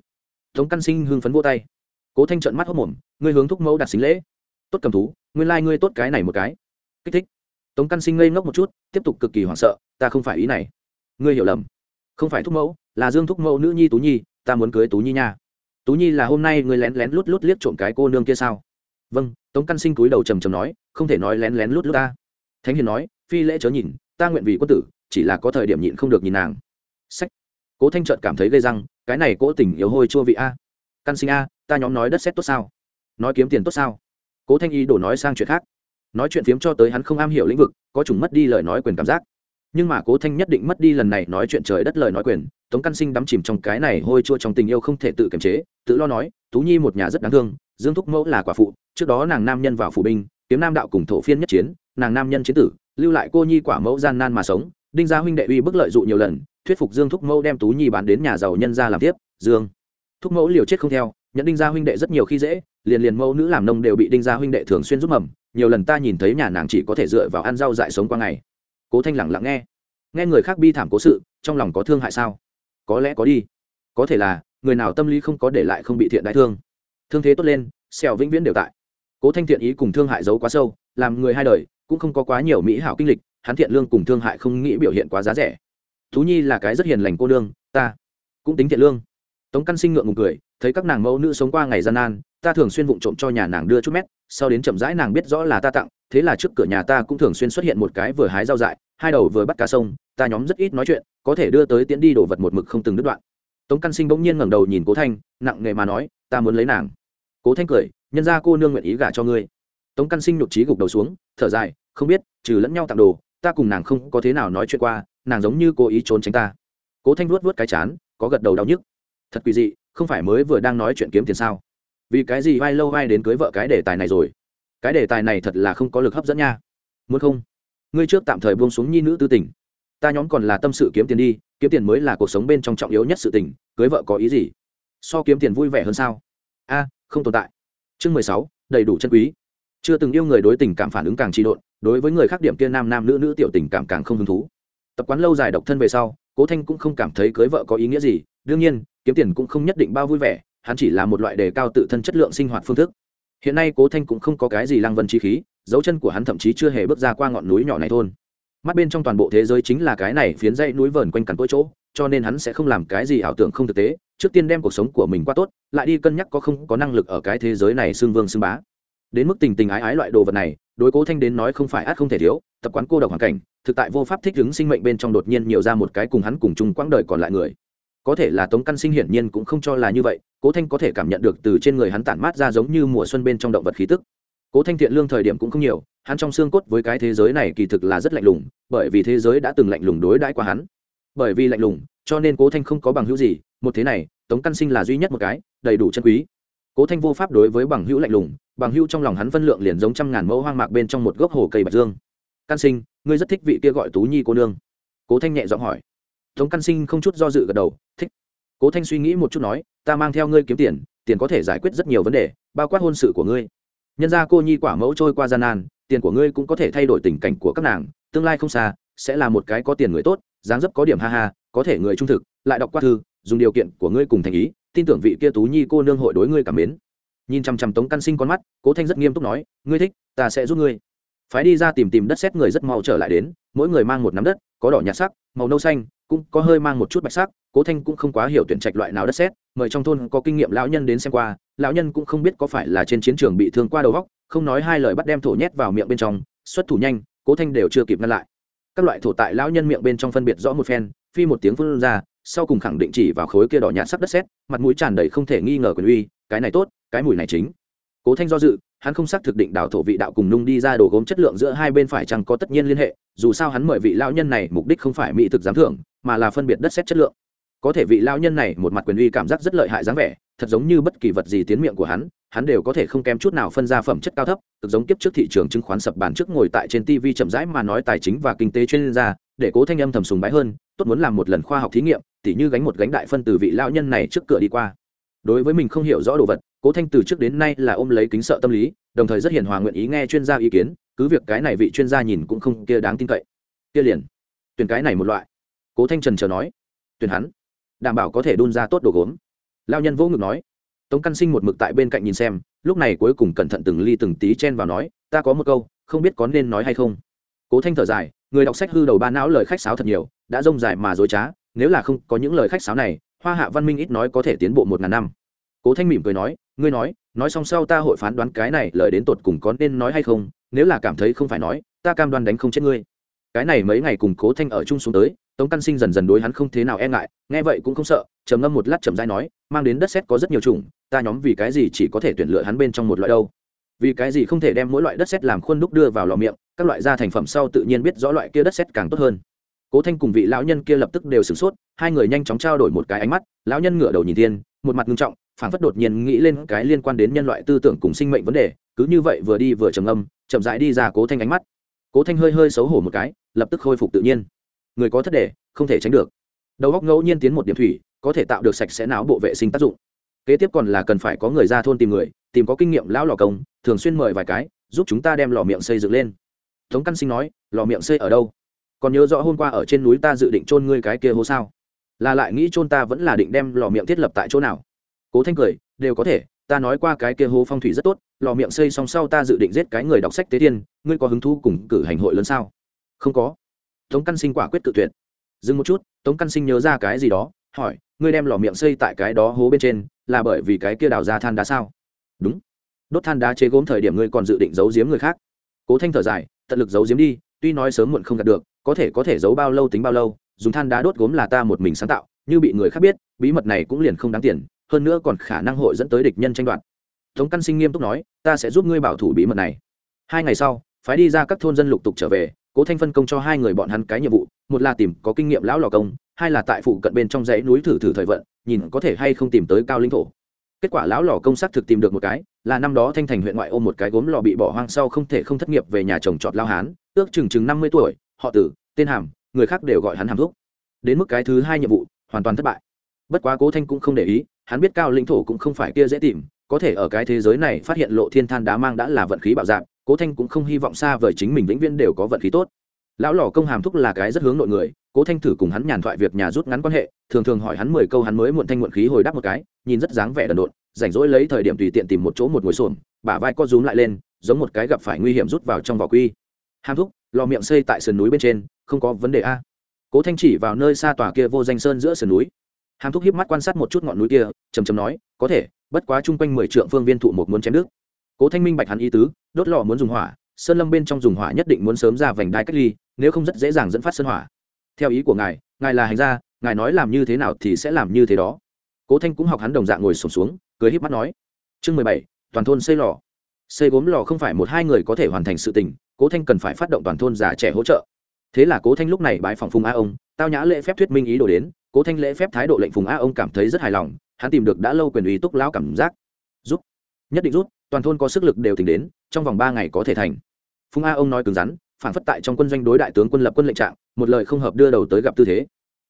Tống căn sinh hưng phấn vô tay. Cố thanh trợn mắt hốc mồm, ngươi hướng thúc mẫu đặt xính lễ? Tốt cầm thú nguyên lai、like、ngươi tốt cái này một cái. Kích thích tống căn sinh ngây ngốc một chút, tiếp tục cực kỳ hoảng sợ, ta không phải ý này. Ngươi hiểu lầm. Không phải thúc mẫu, là dương thúc mẫu nữ nhi tú nhi, ta muốn cưới tú nhi nha. Tú nhi là hôm nay ngươi lén lén lút lút liếc trộm cái cô nương kia sao? Vâng. Tống căn sinh cúi đầu trầm trầm nói, không thể nói lén lén lút lút ta. Thánh hiền nói, phi lễ chớ nhìn, ta nguyện vì quân tử, chỉ là có thời điểm nhịn không được nhìn nàng. Sách. Cố thanh trợt cảm thấy gây răng, cái này cố tình yếu hôi chua vị a. Căn sinh a, ta nhóm nói đất xét tốt sao? Nói kiếm tiền tốt sao? Cố thanh y đổ nói sang chuyện khác nói chuyện phiếm cho tới hắn không am hiểu lĩnh vực, có chủng mất đi lời nói quyền cảm giác. Nhưng mà cố thanh nhất định mất đi lần này nói chuyện trời đất lời nói quyền, tống căn sinh đắm chìm trong cái này hôi chua trong tình yêu không thể tự kiềm chế, tự lo nói, tú nhi một nhà rất đáng thương, dương thúc mẫu là quả phụ, trước đó nàng nam nhân vào phủ binh, kiếm nam đạo cùng thổ phiên nhất chiến, nàng nam nhân chiến tử, lưu lại cô nhi quả mẫu gian nan mà sống, đinh gia huynh đệ uy bức lợi dụ nhiều lần, thuyết phục dương thúc mẫu đem tú nhi bán đến nhà giàu nhân gia làm tiếp, dương thúc mẫu liều chết không theo, nhận đinh gia huynh đệ rất nhiều khi dễ, liền liền mẫu nữ làm nông đều bị đinh gia huynh đệ thường xuyên giúp mầm nhiều lần ta nhìn thấy nhà nàng chỉ có thể dựa vào ăn rau dại sống qua ngày. Cố thanh lẳng lặng nghe. Nghe người khác bi thảm cố sự, trong lòng có thương hại sao? Có lẽ có đi. Có thể là, người nào tâm lý không có để lại không bị thiện đại thương. Thương thế tốt lên xẻo vĩnh viễn đều tại. Cố thanh thiện ý cùng thương hại giấu quá sâu, làm người hai đời, cũng không có quá nhiều mỹ hảo kinh lịch, hắn thiện lương cùng thương hại không nghĩ biểu hiện quá giá rẻ. Thú nhi là cái rất hiền lành cô nương, ta cũng tính thiện lương. Tống căn sinh ngượng ngùng cười, thấy các nàng mẫu nữ sống qua ngày gian nan ta thường xuyên vụng trộm cho nhà nàng đưa chút mét, sau đến chậm rãi nàng biết rõ là ta tặng, thế là trước cửa nhà ta cũng thường xuyên xuất hiện một cái vừa hái rau dại, hai đầu vừa bắt cá sông, ta nhóm rất ít nói chuyện, có thể đưa tới tiễn đi đồ vật một mực không từng đứt đoạn. Tống căn sinh bỗng nhiên ngẩng đầu nhìn cố thanh, nặng nề mà nói, ta muốn lấy nàng. Cố thanh cười, nhân ra cô nương nguyện ý gả cho ngươi. Tống căn sinh nhục trí gục đầu xuống, thở dài, không biết, trừ lẫn nhau tặng đồ, ta cùng nàng không có thế nào nói chuyện qua, nàng giống như cố ý trốn tránh ta. Cố thanh vuốt vuốt cái chán, có gật đầu đau nhức. Thật quỷ dị, không phải mới vừa đang nói chuyện kiếm tiền sao? Vì cái gì vai lâu vai đến cưới vợ cái đề tài này rồi? Cái đề tài này thật là không có lực hấp dẫn nha. Muốn không? Ngươi trước tạm thời buông xuống nhi nữ tư tình. Ta nhóm còn là tâm sự kiếm tiền đi, kiếm tiền mới là cuộc sống bên trong trọng yếu nhất sự tình, cưới vợ có ý gì? So kiếm tiền vui vẻ hơn sao? A, không tồn tại. Chương mười sáu, đầy đủ chân quý. Chưa từng yêu người đối tình cảm phản ứng càng trị độn, đối với người khác điểm kia nam nam nữ nữ tiểu tình cảm càng không hứng thú. Tập quán lâu dài độc thân về sau, cố thanh cũng không cảm thấy cưới vợ có ý nghĩa gì, đương nhiên, kiếm tiền cũng không nhất định bao vui vẻ hắn chỉ là một loại đề cao tự thân chất lượng sinh hoạt phương thức. Hiện nay cố thanh cũng không có cái gì lăng vân chí khí, dấu chân của hắn thậm chí chưa hề bước ra qua ngọn núi nhỏ này thôn. Mắt bên trong toàn bộ thế giới chính là cái này phiến dãy núi vờn quanh cằn cỗi chỗ, cho nên hắn sẽ không làm cái gì ảo tưởng không thực tế, trước tiên đem cuộc sống của mình qua tốt, lại đi cân nhắc có không có năng lực ở cái thế giới này xương vương xương bá. Đến mức tình tình ái ái loại đồ vật này, đối cố thanh đến nói không phải át không thể thiếu, tập quán cô độc hoàn cảnh, thực tại vô pháp thích ứng sinh mệnh bên trong đột nhiên nhiều ra một cái cùng hắn cùng chung quãng đời còn lại người có thể là tống căn sinh hiển nhiên cũng không cho là như vậy, cố thanh có thể cảm nhận được từ trên người hắn tản mát ra giống như mùa xuân bên trong động vật khí tức. Cố thanh thiện lương thời điểm cũng không nhiều, hắn trong xương cốt với cái thế giới này kỳ thực là rất lạnh lùng, bởi vì thế giới đã từng lạnh lùng đối đãi qua hắn. Bởi vì lạnh lùng, cho nên cố thanh không có bằng hữu gì, một thế này, tống căn sinh là duy nhất một cái, đầy đủ chân quý. Cố thanh vô pháp đối với bằng hữu lạnh lùng, bằng hữu trong lòng hắn phân lượng liền giống trăm ngàn mẫu hoang mạc bên trong một gốc hồ cây bạch dương. Căn sinh, ngươi rất thích vị kia gọi tú nhi cô nương. Cố thanh nhẹ giọng hỏi. Tống căn sinh không chút do dự gật đầu cố thanh suy nghĩ một chút nói, ta mang theo ngươi kiếm tiền tiền có thể giải quyết rất nhiều vấn đề, bao quát hôn sự của ngươi. Nhân ra cô nhi quả mẫu trôi qua gian nan, tiền của ngươi cũng có thể thay đổi tình cảnh của các nàng, tương lai không xa, sẽ là một cái có tiền người tốt, dáng dấp có điểm ha ha, có thể người trung thực, lại đọc qua thư, dùng điều kiện của ngươi cùng thành ý, tin tưởng vị kia tú nhi cô nương hội đối ngươi cảm mến. Nhìn chằm chằm tống căn sinh con mắt, cố thanh rất nghiêm túc nói, ngươi thích, ta sẽ giúp ngươi. Phái đi ra tìm tìm đất xét người rất mau trở lại đến, mỗi người mang một nắm đất, có đỏ nhạt sắc, màu nâu xanh cũng có hơi mang một chút bạch sắc, cố thanh cũng không quá hiểu tuyển trạch loại nào đất xét, mời trong thôn có kinh nghiệm lão nhân đến xem qua, lão nhân cũng không biết có phải là trên chiến trường bị thương qua đầu góc không nói hai lời bắt đem thổ nhét vào miệng bên trong, xuất thủ nhanh, cố thanh đều chưa kịp ngăn lại. Các loại thổ tại lão nhân miệng bên trong phân biệt rõ một phen, phi một tiếng phân ra, sau cùng khẳng định chỉ vào khối kia đỏ nhạt sắc đất xét, mặt mũi tràn đầy không thể nghi ngờ quyền uy, cái này tốt, cái mùi này chính. Cố thanh do dự hắn không xác thực định đào thổ vị đạo cùng nung đi ra đồ gốm chất lượng giữa hai bên phải chăng có tất nhiên liên hệ, dù sao hắn mời vị lão nhân này mục đích không phải mỹ thực giám thưởng, mà là phân biệt đất xét chất lượng. Có thể vị lão nhân này một mặt quyền uy cảm giác rất lợi hại dáng vẻ, thật giống như bất kỳ vật gì tiến miệng của hắn hắn đều có thể không kém chút nào phân ra phẩm chất cao thấp cực giống kiếp trước thị trường chứng khoán sập bàn trước ngồi tại trên tv chậm rãi mà nói tài chính và kinh tế chuyên gia, để cố thanh âm thầm sùng bái hơn, tốt muốn làm một lần khoa học thí nghiệm, tỉ như gánh một gánh đại phân từ vị lão nhân này trước cửa đi qua. Đối với mình không hiểu rõ đồ vật cố thanh từ trước đến nay là ôm lấy kính sợ tâm lý, đồng thời rất hiền hòa nguyện ý nghe chuyên gia ý kiến, cứ việc cái này vị chuyên gia nhìn cũng không kia đáng tin cậy. Kia liền, tuyển cái này một loại. Cố thanh trần chờ nói, tuyển hắn, đảm bảo có thể đun ra tốt đồ gốm. Lao nhân vô ngực nói, tống căn sinh một mực tại bên cạnh nhìn xem, lúc này cuối cùng cẩn thận từng ly từng tí chen vào nói, ta có một câu, không biết có nên nói hay không. Cố thanh thở dài, người đọc sách hư đầu ba não lời khách sáo thật nhiều, đã rông dài mà dối trá, nếu là không có những lời khách sáo này, hoa hạ văn minh ít nói có thể tiến bộ một ngàn năm. Cố thanh mỉm cười nói ngươi nói nói xong sau ta hội phán đoán cái này lời đến tột cùng có nên nói hay không, nếu là cảm thấy không phải nói, ta cam đoan đánh không chết ngươi. Cái này mấy ngày cùng cố thanh ở chung xuống tới, tống căn sinh dần dần đối hắn không thế nào e ngại, nghe vậy cũng không sợ, trầm ngâm một lát trầm dai nói, mang đến đất xét có rất nhiều chủng, ta nhóm vì cái gì chỉ có thể tuyển lựa hắn bên trong một loại đâu? Vì cái gì không thể đem mỗi loại đất xét làm khuôn đúc đưa vào lò miệng, các loại da thành phẩm sau tự nhiên biết rõ loại kia đất xét càng tốt hơn. Cố thanh cùng vị lão nhân kia lập tức đều sửng sốt, hai người nhanh chóng trao đổi một cái ánh mắt, lão nhân ngửa đầu nhìn thiên, một mặt nghiêm trọng phản phất đột nhiên nghĩ lên cái liên quan đến nhân loại tư tưởng cùng sinh mệnh vấn đề, cứ như vậy vừa đi vừa trầm âm chậm rãi đi ra cố thanh ánh mắt. Cố thanh hơi hơi xấu hổ một cái, lập tức khôi phục tự nhiên. Người có thất đề, không thể tránh được. Đầu góc ngẫu nhiên tiến một điểm thủy, có thể tạo được sạch sẽ não bộ vệ sinh tác dụng. Kế tiếp còn là cần phải có người ra thôn tìm người, tìm có kinh nghiệm lão lò công, thường xuyên mời vài cái, giúp chúng ta đem lò miệng xây dựng lên. Tống căn sinh nói, lò miệng xây ở đâu? Còn nhớ rõ hôm qua ở trên núi ta dự định chôn ngươi cái kia hố sao? Là lại nghĩ chôn ta vẫn là định đem lò miệng thiết lập tại chỗ nào? Cố thanh cười, đều có thể, ta nói qua cái kia hố phong thủy rất tốt, lò miệng xây xong sau ta dự định giết cái người đọc sách tế tiên ngươi có hứng thú cùng cử hành hội lớn sao? Không có. Tống căn sinh quả quyết tự tuyệt. Dừng một chút, tống căn sinh nhớ ra cái gì đó, hỏi, ngươi đem lò miệng xây tại cái đó hố bên trên, là bởi vì cái kia đào ra than đá sao? Đúng. Đốt than đá chế gốm thời điểm ngươi còn dự định giấu giếm người khác. Cố thanh thở dài, tận lực giấu giếm đi, tuy nói sớm muộn không đạt được, có thể có thể giấu bao lâu tính bao lâu, dùng than đá đốt gốm là ta một mình sáng tạo, như bị người khác biết, bí mật này cũng liền không đáng tiền hơn nữa còn khả năng hội dẫn tới địch nhân tranh đoạt. Tống căn sinh nghiêm túc nói, ta sẽ giúp ngươi bảo thủ bí mật này. Hai ngày sau, phái đi ra các thôn dân lục tục trở về, cố thanh phân công cho hai người bọn hắn cái nhiệm vụ, một là tìm có kinh nghiệm lão lò công, hai là tại phụ cận bên trong dãy núi thử thử thời vận, nhìn có thể hay không tìm tới cao linh thổ. Kết quả lão lò công xác thực tìm được một cái, là năm đó thanh thành huyện ngoại ôm một cái gốm lò bị bỏ hoang sau không thể không thất nghiệp về nhà chồng trọt lao hán, ước chừng chừng năm mươi tuổi, họ tử, tên hàm, người khác đều gọi hắn hàm thuốc đến mức cái thứ hai nhiệm vụ, hoàn toàn thất bại. Bất quá cố thanh cũng không để ý hắn biết cao lĩnh thổ cũng không phải kia dễ tìm, có thể ở cái thế giới này phát hiện lộ thiên than đá mang đã là vận khí bạo dạng cố thanh cũng không hy vọng xa vời chính mình vĩnh viễn đều có vận khí tốt. Lão lò công hàm thúc là cái rất hướng nội người, cố thanh thử cùng hắn nhàn thoại việc nhà rút ngắn quan hệ, thường thường hỏi hắn mười câu hắn mới muộn thanh muộn khí hồi đáp một cái, nhìn rất dáng vẻ đần độn, rảnh rỗi lấy thời điểm tùy tiện tìm một chỗ một ngồi xổm, bả vai co rúm lại lên, giống một cái gặp phải nguy hiểm rút vào trong vỏ quy. Hàm thúc, lò miệng xây tại sườn núi bên trên, không có vấn đề a. Cố thanh chỉ vào nơi xa tòa kia vô danh sơn giữa sườn núi hàm thúc hiếp mắt quan sát một chút ngọn núi kia chầm chầm nói, có thể, bất quá chung quanh mười trượng phương viên thụ một muốn chém nước cố thanh minh bạch hắn ý tứ, đốt lò muốn dùng hỏa, sơn lâm bên trong dùng hỏa nhất định muốn sớm ra vành đai cách ly, nếu không rất dễ dàng dẫn phát sơn hỏa. Theo ý của ngài ngài là hành gia, ngài nói làm như thế nào thì sẽ làm như thế đó. Cố thanh cũng học hắn đồng dạng ngồi sổm xuống, cười híp mắt nói, chương mười bảy, toàn thôn xây lò. Xây gốm lò không phải một hai người có thể hoàn thành sự tình, cố thanh cần phải phát động toàn thôn già trẻ hỗ trợ. Thế là cố thanh lúc này bãi phòng phùng a ông tao nhã lễ phép thuyết minh ý đồ đến, cố thanh lễ phép thái độ lệnh phùng a ông cảm thấy rất hài lòng, hắn tìm được đã lâu quyền ý túc lão cảm giác. Rút. Nhất định rút, toàn thôn có sức lực đều tính đến, trong vòng ba ngày có thể thành. Phùng a ông nói cứng rắn, phản phất tại trong quân doanh đối đại tướng quân lập quân lệnh trạng, một lời không hợp đưa đầu tới gặp tư thế.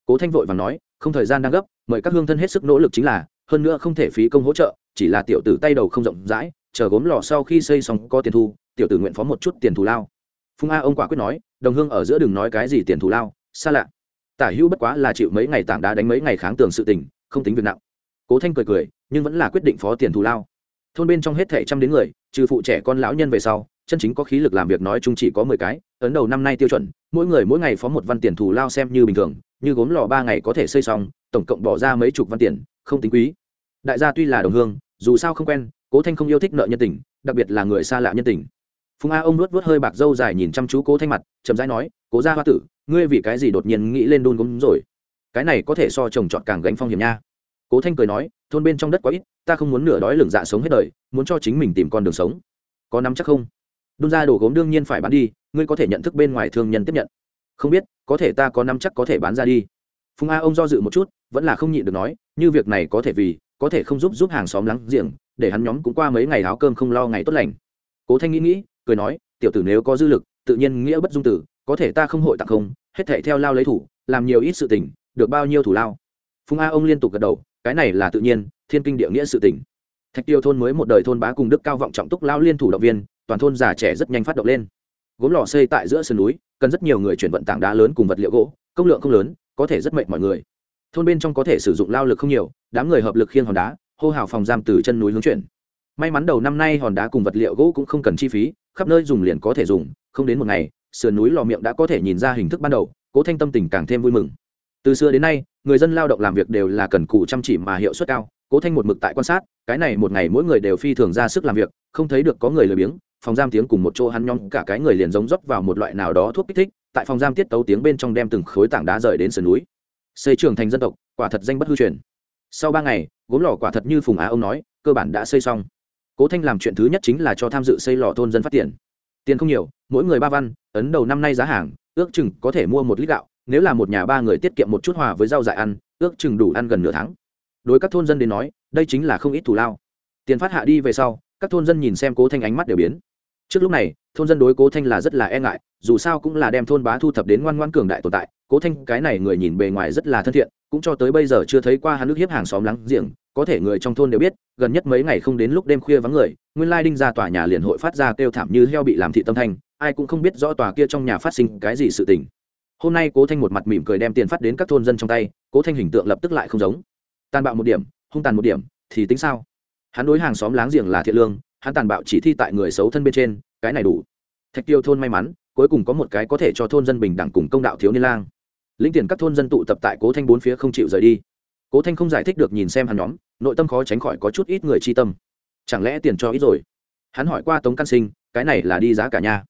Cố thanh vội và nói, không thời gian đang gấp, mời các hương thân hết sức nỗ lực chính là, hơn nữa không thể phí công hỗ trợ, chỉ là tiểu tử tay đầu không rộng rãi, chờ gốm lò sau khi xây xong có tiền thu, tiểu tử nguyện phó một chút tiền thù lao. Phùng a ông quả quyết nói, đồng hương ở giữa đừng nói cái gì tiền thù lao, xa lạ tả hữu bất quá là chịu mấy ngày tảng đá đánh mấy ngày kháng tường sự tình, không tính việc nặng. Cố thanh cười cười, nhưng vẫn là quyết định phó tiền thù lao. Thôn bên trong hết thảy trăm đến người, trừ phụ trẻ con lão nhân về sau, chân chính có khí lực làm việc nói chung chỉ có mười cái, ấn đầu năm nay tiêu chuẩn, mỗi người mỗi ngày phó một văn tiền thù lao xem như bình thường, như gốm lò ba ngày có thể xây xong, tổng cộng bỏ ra mấy chục văn tiền, không tính quý. Đại gia tuy là đồng hương, dù sao không quen, cố thanh không yêu thích nợ nhân tình, đặc biệt là người xa lạ nhân tình. Phùng a ông nuốt vớt hơi bạc dâu dài nhìn chăm chú cố thanh mặt, chậm rãi nói, cố gia hoa tử ngươi vì cái gì đột nhiên nghĩ lên đun gốm rồi? Cái này có thể so trồng trọt càng gánh phong hiểm nha. Cố thanh cười nói, thôn bên trong đất quá ít, ta không muốn nửa đói lửng dạ sống hết đời, muốn cho chính mình tìm con đường sống. Có nắm chắc không? Đun ra đồ gốm đương nhiên phải bán đi, ngươi có thể nhận thức bên ngoài thương nhân tiếp nhận. Không biết, có thể ta có nắm chắc có thể bán ra đi. Phùng a ông do dự một chút, vẫn là không nhịn được nói, như việc này có thể vì, có thể không giúp giúp hàng xóm lắng giềng, để hắn nhóm cũng qua mấy ngày áo cơm không lo ngày tốt lành. Cố thanh nghĩ nghĩ, cười nói, tiểu tử nếu có dư lực, tự nhiên nghĩa bất dung tử, có thể ta không hội tặng không hết thệ theo lao lấy thủ, làm nhiều ít sự tình, được bao nhiêu thủ lao. Phùng a ông liên tục gật đầu, cái này là tự nhiên, thiên kinh địa nghĩa sự tình. Thạch tiêu thôn mới một đời thôn bá cùng đức cao vọng trọng túc lao liên thủ động viên, toàn thôn già trẻ rất nhanh phát động lên. Gốm lò xây tại giữa sườn núi, cần rất nhiều người chuyển vận tảng đá lớn cùng vật liệu gỗ, công lượng không lớn, có thể rất mệt mọi người. Thôn bên trong có thể sử dụng lao lực không nhiều, đám người hợp lực khiêng hòn đá, hô hào phòng giam từ chân núi hướng chuyển. May mắn đầu năm nay hòn đá cùng vật liệu gỗ cũng không cần chi phí, khắp nơi dùng liền có thể dùng, không đến một ngày sườn núi lò miệng đã có thể nhìn ra hình thức ban đầu, cố thanh tâm tình càng thêm vui mừng. Từ xưa đến nay, người dân lao động làm việc đều là cần cù chăm chỉ mà hiệu suất cao, cố thanh một mực tại quan sát, cái này một ngày mỗi người đều phi thường ra sức làm việc, không thấy được có người lười biếng, phòng giam tiếng cùng một chỗ hắn nhóm cả cái người liền giống dốc vào một loại nào đó thuốc kích thích, tại phòng giam tiết tấu tiếng bên trong đem từng khối tảng đá rời đến sườn núi. Xây trường thành dân tộc, quả thật danh bất hư truyền. Sau ba ngày, gốm lò quả thật như phùng á ông nói, cơ bản đã xây xong. Cố thanh làm chuyện thứ nhất chính là cho tham dự xây lò thôn dân phát triển tiền không nhiều, mỗi người ba văn, ấn đầu năm nay giá hàng, ước chừng có thể mua một lít gạo, nếu là một nhà ba người tiết kiệm một chút hòa với rau dại ăn, ước chừng đủ ăn gần nửa tháng. Đối các thôn dân đến nói, đây chính là không ít thù lao. Tiền phát hạ đi về sau, các thôn dân nhìn xem cố thanh ánh mắt đều biến. Trước lúc này, thôn dân đối cố thanh là rất là e ngại, dù sao cũng là đem thôn bá thu thập đến ngoan ngoan cường đại tồn tại cố thanh, cái này người nhìn bề ngoài rất là thân thiện, cũng cho tới bây giờ chưa thấy qua hắn nước hiếp hàng xóm láng giềng, có thể người trong thôn đều biết, gần nhất mấy ngày không đến lúc đêm khuya vắng người, nguyên lai đinh ra tòa nhà liền hội phát ra kêu thảm như heo bị làm thị tâm thanh, ai cũng không biết rõ tòa kia trong nhà phát sinh cái gì sự tình. Hôm nay cố thanh một mặt mỉm cười đem tiền phát đến các thôn dân trong tay, cố thanh hình tượng lập tức lại không giống. Tàn bạo một điểm, hung tàn một điểm, thì tính sao? Hắn đối hàng xóm láng giềng là thiện lương, hắn tàn bạo chỉ thi tại người xấu thân bên trên, cái này đủ. Thạch tiêu thôn may mắn, cuối cùng có một cái có thể cho thôn dân bình đẳng cùng công đạo thiếu niên lang lĩnh tiền các thôn dân tụ tập tại cố thanh bốn phía không chịu rời đi cố thanh không giải thích được nhìn xem hắn nhóm nội tâm khó tránh khỏi có chút ít người chi tâm chẳng lẽ tiền cho ít rồi hắn hỏi qua tống căn sinh cái này là đi giá cả nhà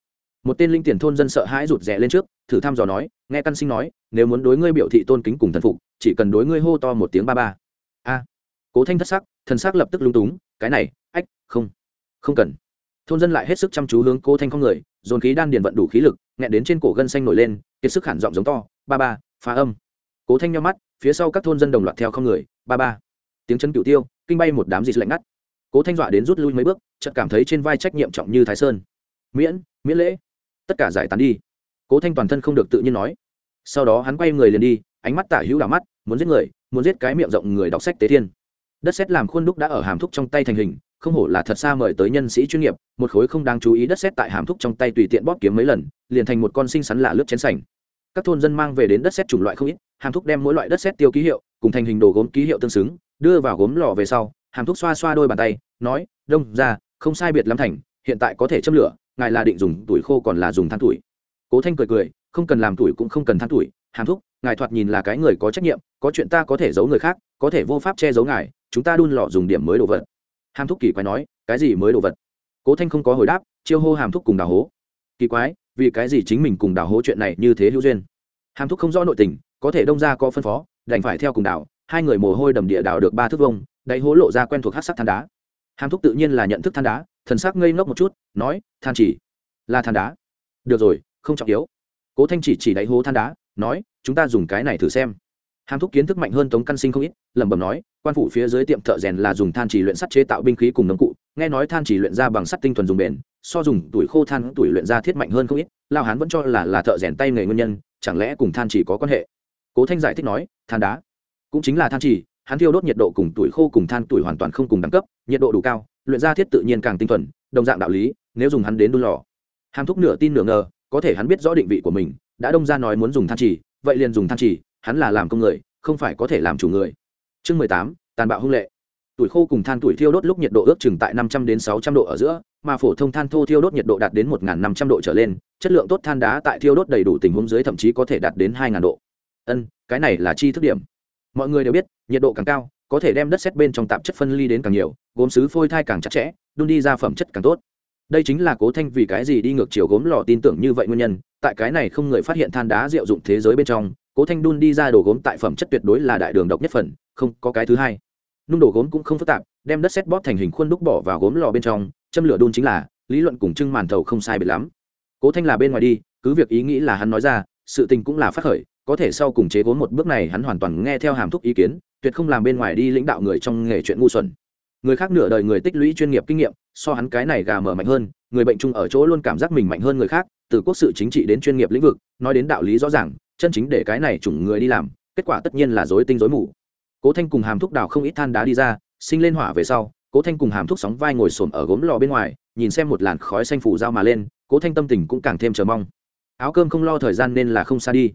một tên linh tiền thôn dân sợ hãi rụt rè lên trước thử thăm dò nói nghe căn sinh nói nếu muốn đối ngươi biểu thị tôn kính cùng thần phục chỉ cần đối ngươi hô to một tiếng ba ba a cố thanh thất sắc thần sắc lập tức lung túng cái này ách, không không cần. thôn dân lại hết sức chăm chú hướng cố thanh không người dồn khí đan điền vận đủ khí lực nghẹn đến trên cổ gân xanh nổi lên kiệt sức hẳn giọng giống to ba ba, phá âm. Cố thanh nhau mắt, phía sau các thôn dân đồng loạt theo không người, ba ba. Tiếng chân cựu tiêu, kinh bay một đám dịch lạnh ngắt. Cố thanh dọa đến rút lui mấy bước, chợt cảm thấy trên vai trách nhiệm trọng như thái sơn. Miễn miễn lễ. Tất cả giải tán đi. Cố thanh toàn thân không được tự nhiên nói. Sau đó hắn quay người liền đi, ánh mắt tả hữu đảo mắt, muốn giết người, muốn giết cái miệng rộng người đọc sách tế thiên. Đất xét làm khuôn đúc đã ở hàm thúc trong tay thành hình, không hổ là thật xa mời tới nhân sĩ chuyên nghiệp, một khối không đáng chú ý đất xét tại hàm thúc trong tay tùy tiện bóp kiếm mấy lần, liền thành một con sinh sắn lạ lướt chén sành các thôn dân mang về đến đất xét chủng loại không ít, hàm thúc đem mỗi loại đất xét tiêu ký hiệu, cùng thành hình đồ gốm ký hiệu tương xứng, đưa vào gốm lò về sau, hàm thúc xoa xoa đôi bàn tay, nói, đông, ra, không sai biệt lắm thành, hiện tại có thể châm lửa, ngài là định dùng tuổi khô còn là dùng than tuổi. Cố thanh cười cười, không cần làm tuổi cũng không cần than tuổi, hàm thúc, ngài thoạt nhìn là cái người có trách nhiệm, có chuyện ta có thể giấu người khác, có thể vô pháp che giấu ngài, chúng ta đun lò dùng điểm mới đồ vật. Hàm thúc kỳ quái nói, cái gì mới đồ vật? Cố thanh không có hồi đáp, chiêu hô hàm thúc cùng đào hố. Kỳ quái vì cái gì chính mình cùng đào hố chuyện này như thế hữu duyên? Hàm thúc không rõ nội tình, có thể đông ra có phân phó, đành phải theo cùng đào hai người mồ hôi đầm địa đào được ba thước vông đáy hố lộ ra quen thuộc hát sắc than đá. Hàm thúc tự nhiên là nhận thức than đá, thần sắc ngây ngốc một chút, nói, than chỉ là than đá. Được rồi, không trọng yếu. Cố thanh chỉ chỉ đáy hố than đá, nói, chúng ta dùng cái này thử xem hàm thúc kiến thức mạnh hơn tống căn sinh không ít, lẩm bẩm nói, quan phủ phía dưới tiệm thợ rèn là dùng than chỉ luyện sắt chế tạo binh khí cùng nấm cụ, nghe nói than chỉ luyện ra bằng sắt tinh thuần dùng bền, so dùng tuổi khô than tuổi luyện ra thiết mạnh hơn không ít, lao hán vẫn cho là là thợ rèn tay nghề nguyên nhân, chẳng lẽ cùng than chỉ có quan hệ? Cố thanh giải thích nói, than đá cũng chính là than chỉ, hắn thiêu đốt nhiệt độ cùng tuổi khô cùng than tuổi hoàn toàn không cùng đẳng cấp, nhiệt độ đủ cao, luyện ra thiết tự nhiên càng tinh thuần, đồng dạng đạo lý, nếu dùng hắn đến đun lò. Hàm thúc nửa tin nửa ngờ, có thể hắn biết rõ định vị của mình, đã đông ra nói muốn dùng than chỉ, vậy liền dùng than chỉ hắn là làm công người, không phải có thể làm chủ người. Chương mười tám, tàn bạo hung lệ. Tuổi khô cùng than tuổi thiêu đốt lúc nhiệt độ ước chừng tại năm trăm đến sáu trăm độ ở giữa, mà phổ thông than thô thiêu đốt nhiệt độ đạt đến một năm trăm độ trở lên, chất lượng tốt than đá tại thiêu đốt đầy đủ tình huống dưới thậm chí có thể đạt đến hai độ. Ân, cái này là chi thức điểm. Mọi người đều biết, nhiệt độ càng cao, có thể đem đất xét bên trong tạp chất phân ly đến càng nhiều, gốm xứ phôi thai càng chặt chẽ, đun đi ra phẩm chất càng tốt. Đây chính là cố thanh vì cái gì đi ngược chiều gốm lò tin tưởng như vậy nguyên nhân tại cái này không người phát hiện than đá diệu dụng thế giới bên trong, cố thanh đun đi ra đồ gốm tại phẩm chất tuyệt đối là đại đường độc nhất phần, không có cái thứ hai. Nung đồ gốm cũng không phức tạp, đem đất xét bóp thành hình khuôn đúc bỏ vào gốm lò bên trong, châm lửa đun chính là, lý luận cùng trưng màn thầu không sai biệt lắm. Cố thanh là bên ngoài đi, cứ việc ý nghĩ là hắn nói ra, sự tình cũng là phát khởi, có thể sau cùng chế gốm một bước này hắn hoàn toàn nghe theo hàm thúc ý kiến, tuyệt không làm bên ngoài đi lãnh đạo người trong nghề chuyện ngu xuẩn người khác nửa đời người tích lũy chuyên nghiệp kinh nghiệm, so hắn cái này gà mở mạnh hơn, người bệnh chung ở chỗ luôn cảm giác mình mạnh hơn người khác, từ quốc sự chính trị đến chuyên nghiệp lĩnh vực, nói đến đạo lý rõ ràng, chân chính để cái này chủng người đi làm, kết quả tất nhiên là dối tinh dối mù. Cố thanh cùng hàm thúc đào không ít than đá đi ra, sinh lên hỏa về sau, cố thanh cùng hàm thuốc sóng vai ngồi sồn ở gốm lò bên ngoài, nhìn xem một làn khói xanh phủ dao mà lên, cố thanh tâm tình cũng càng thêm chờ mong. Áo cơm không lo thời gian nên là không xa đi.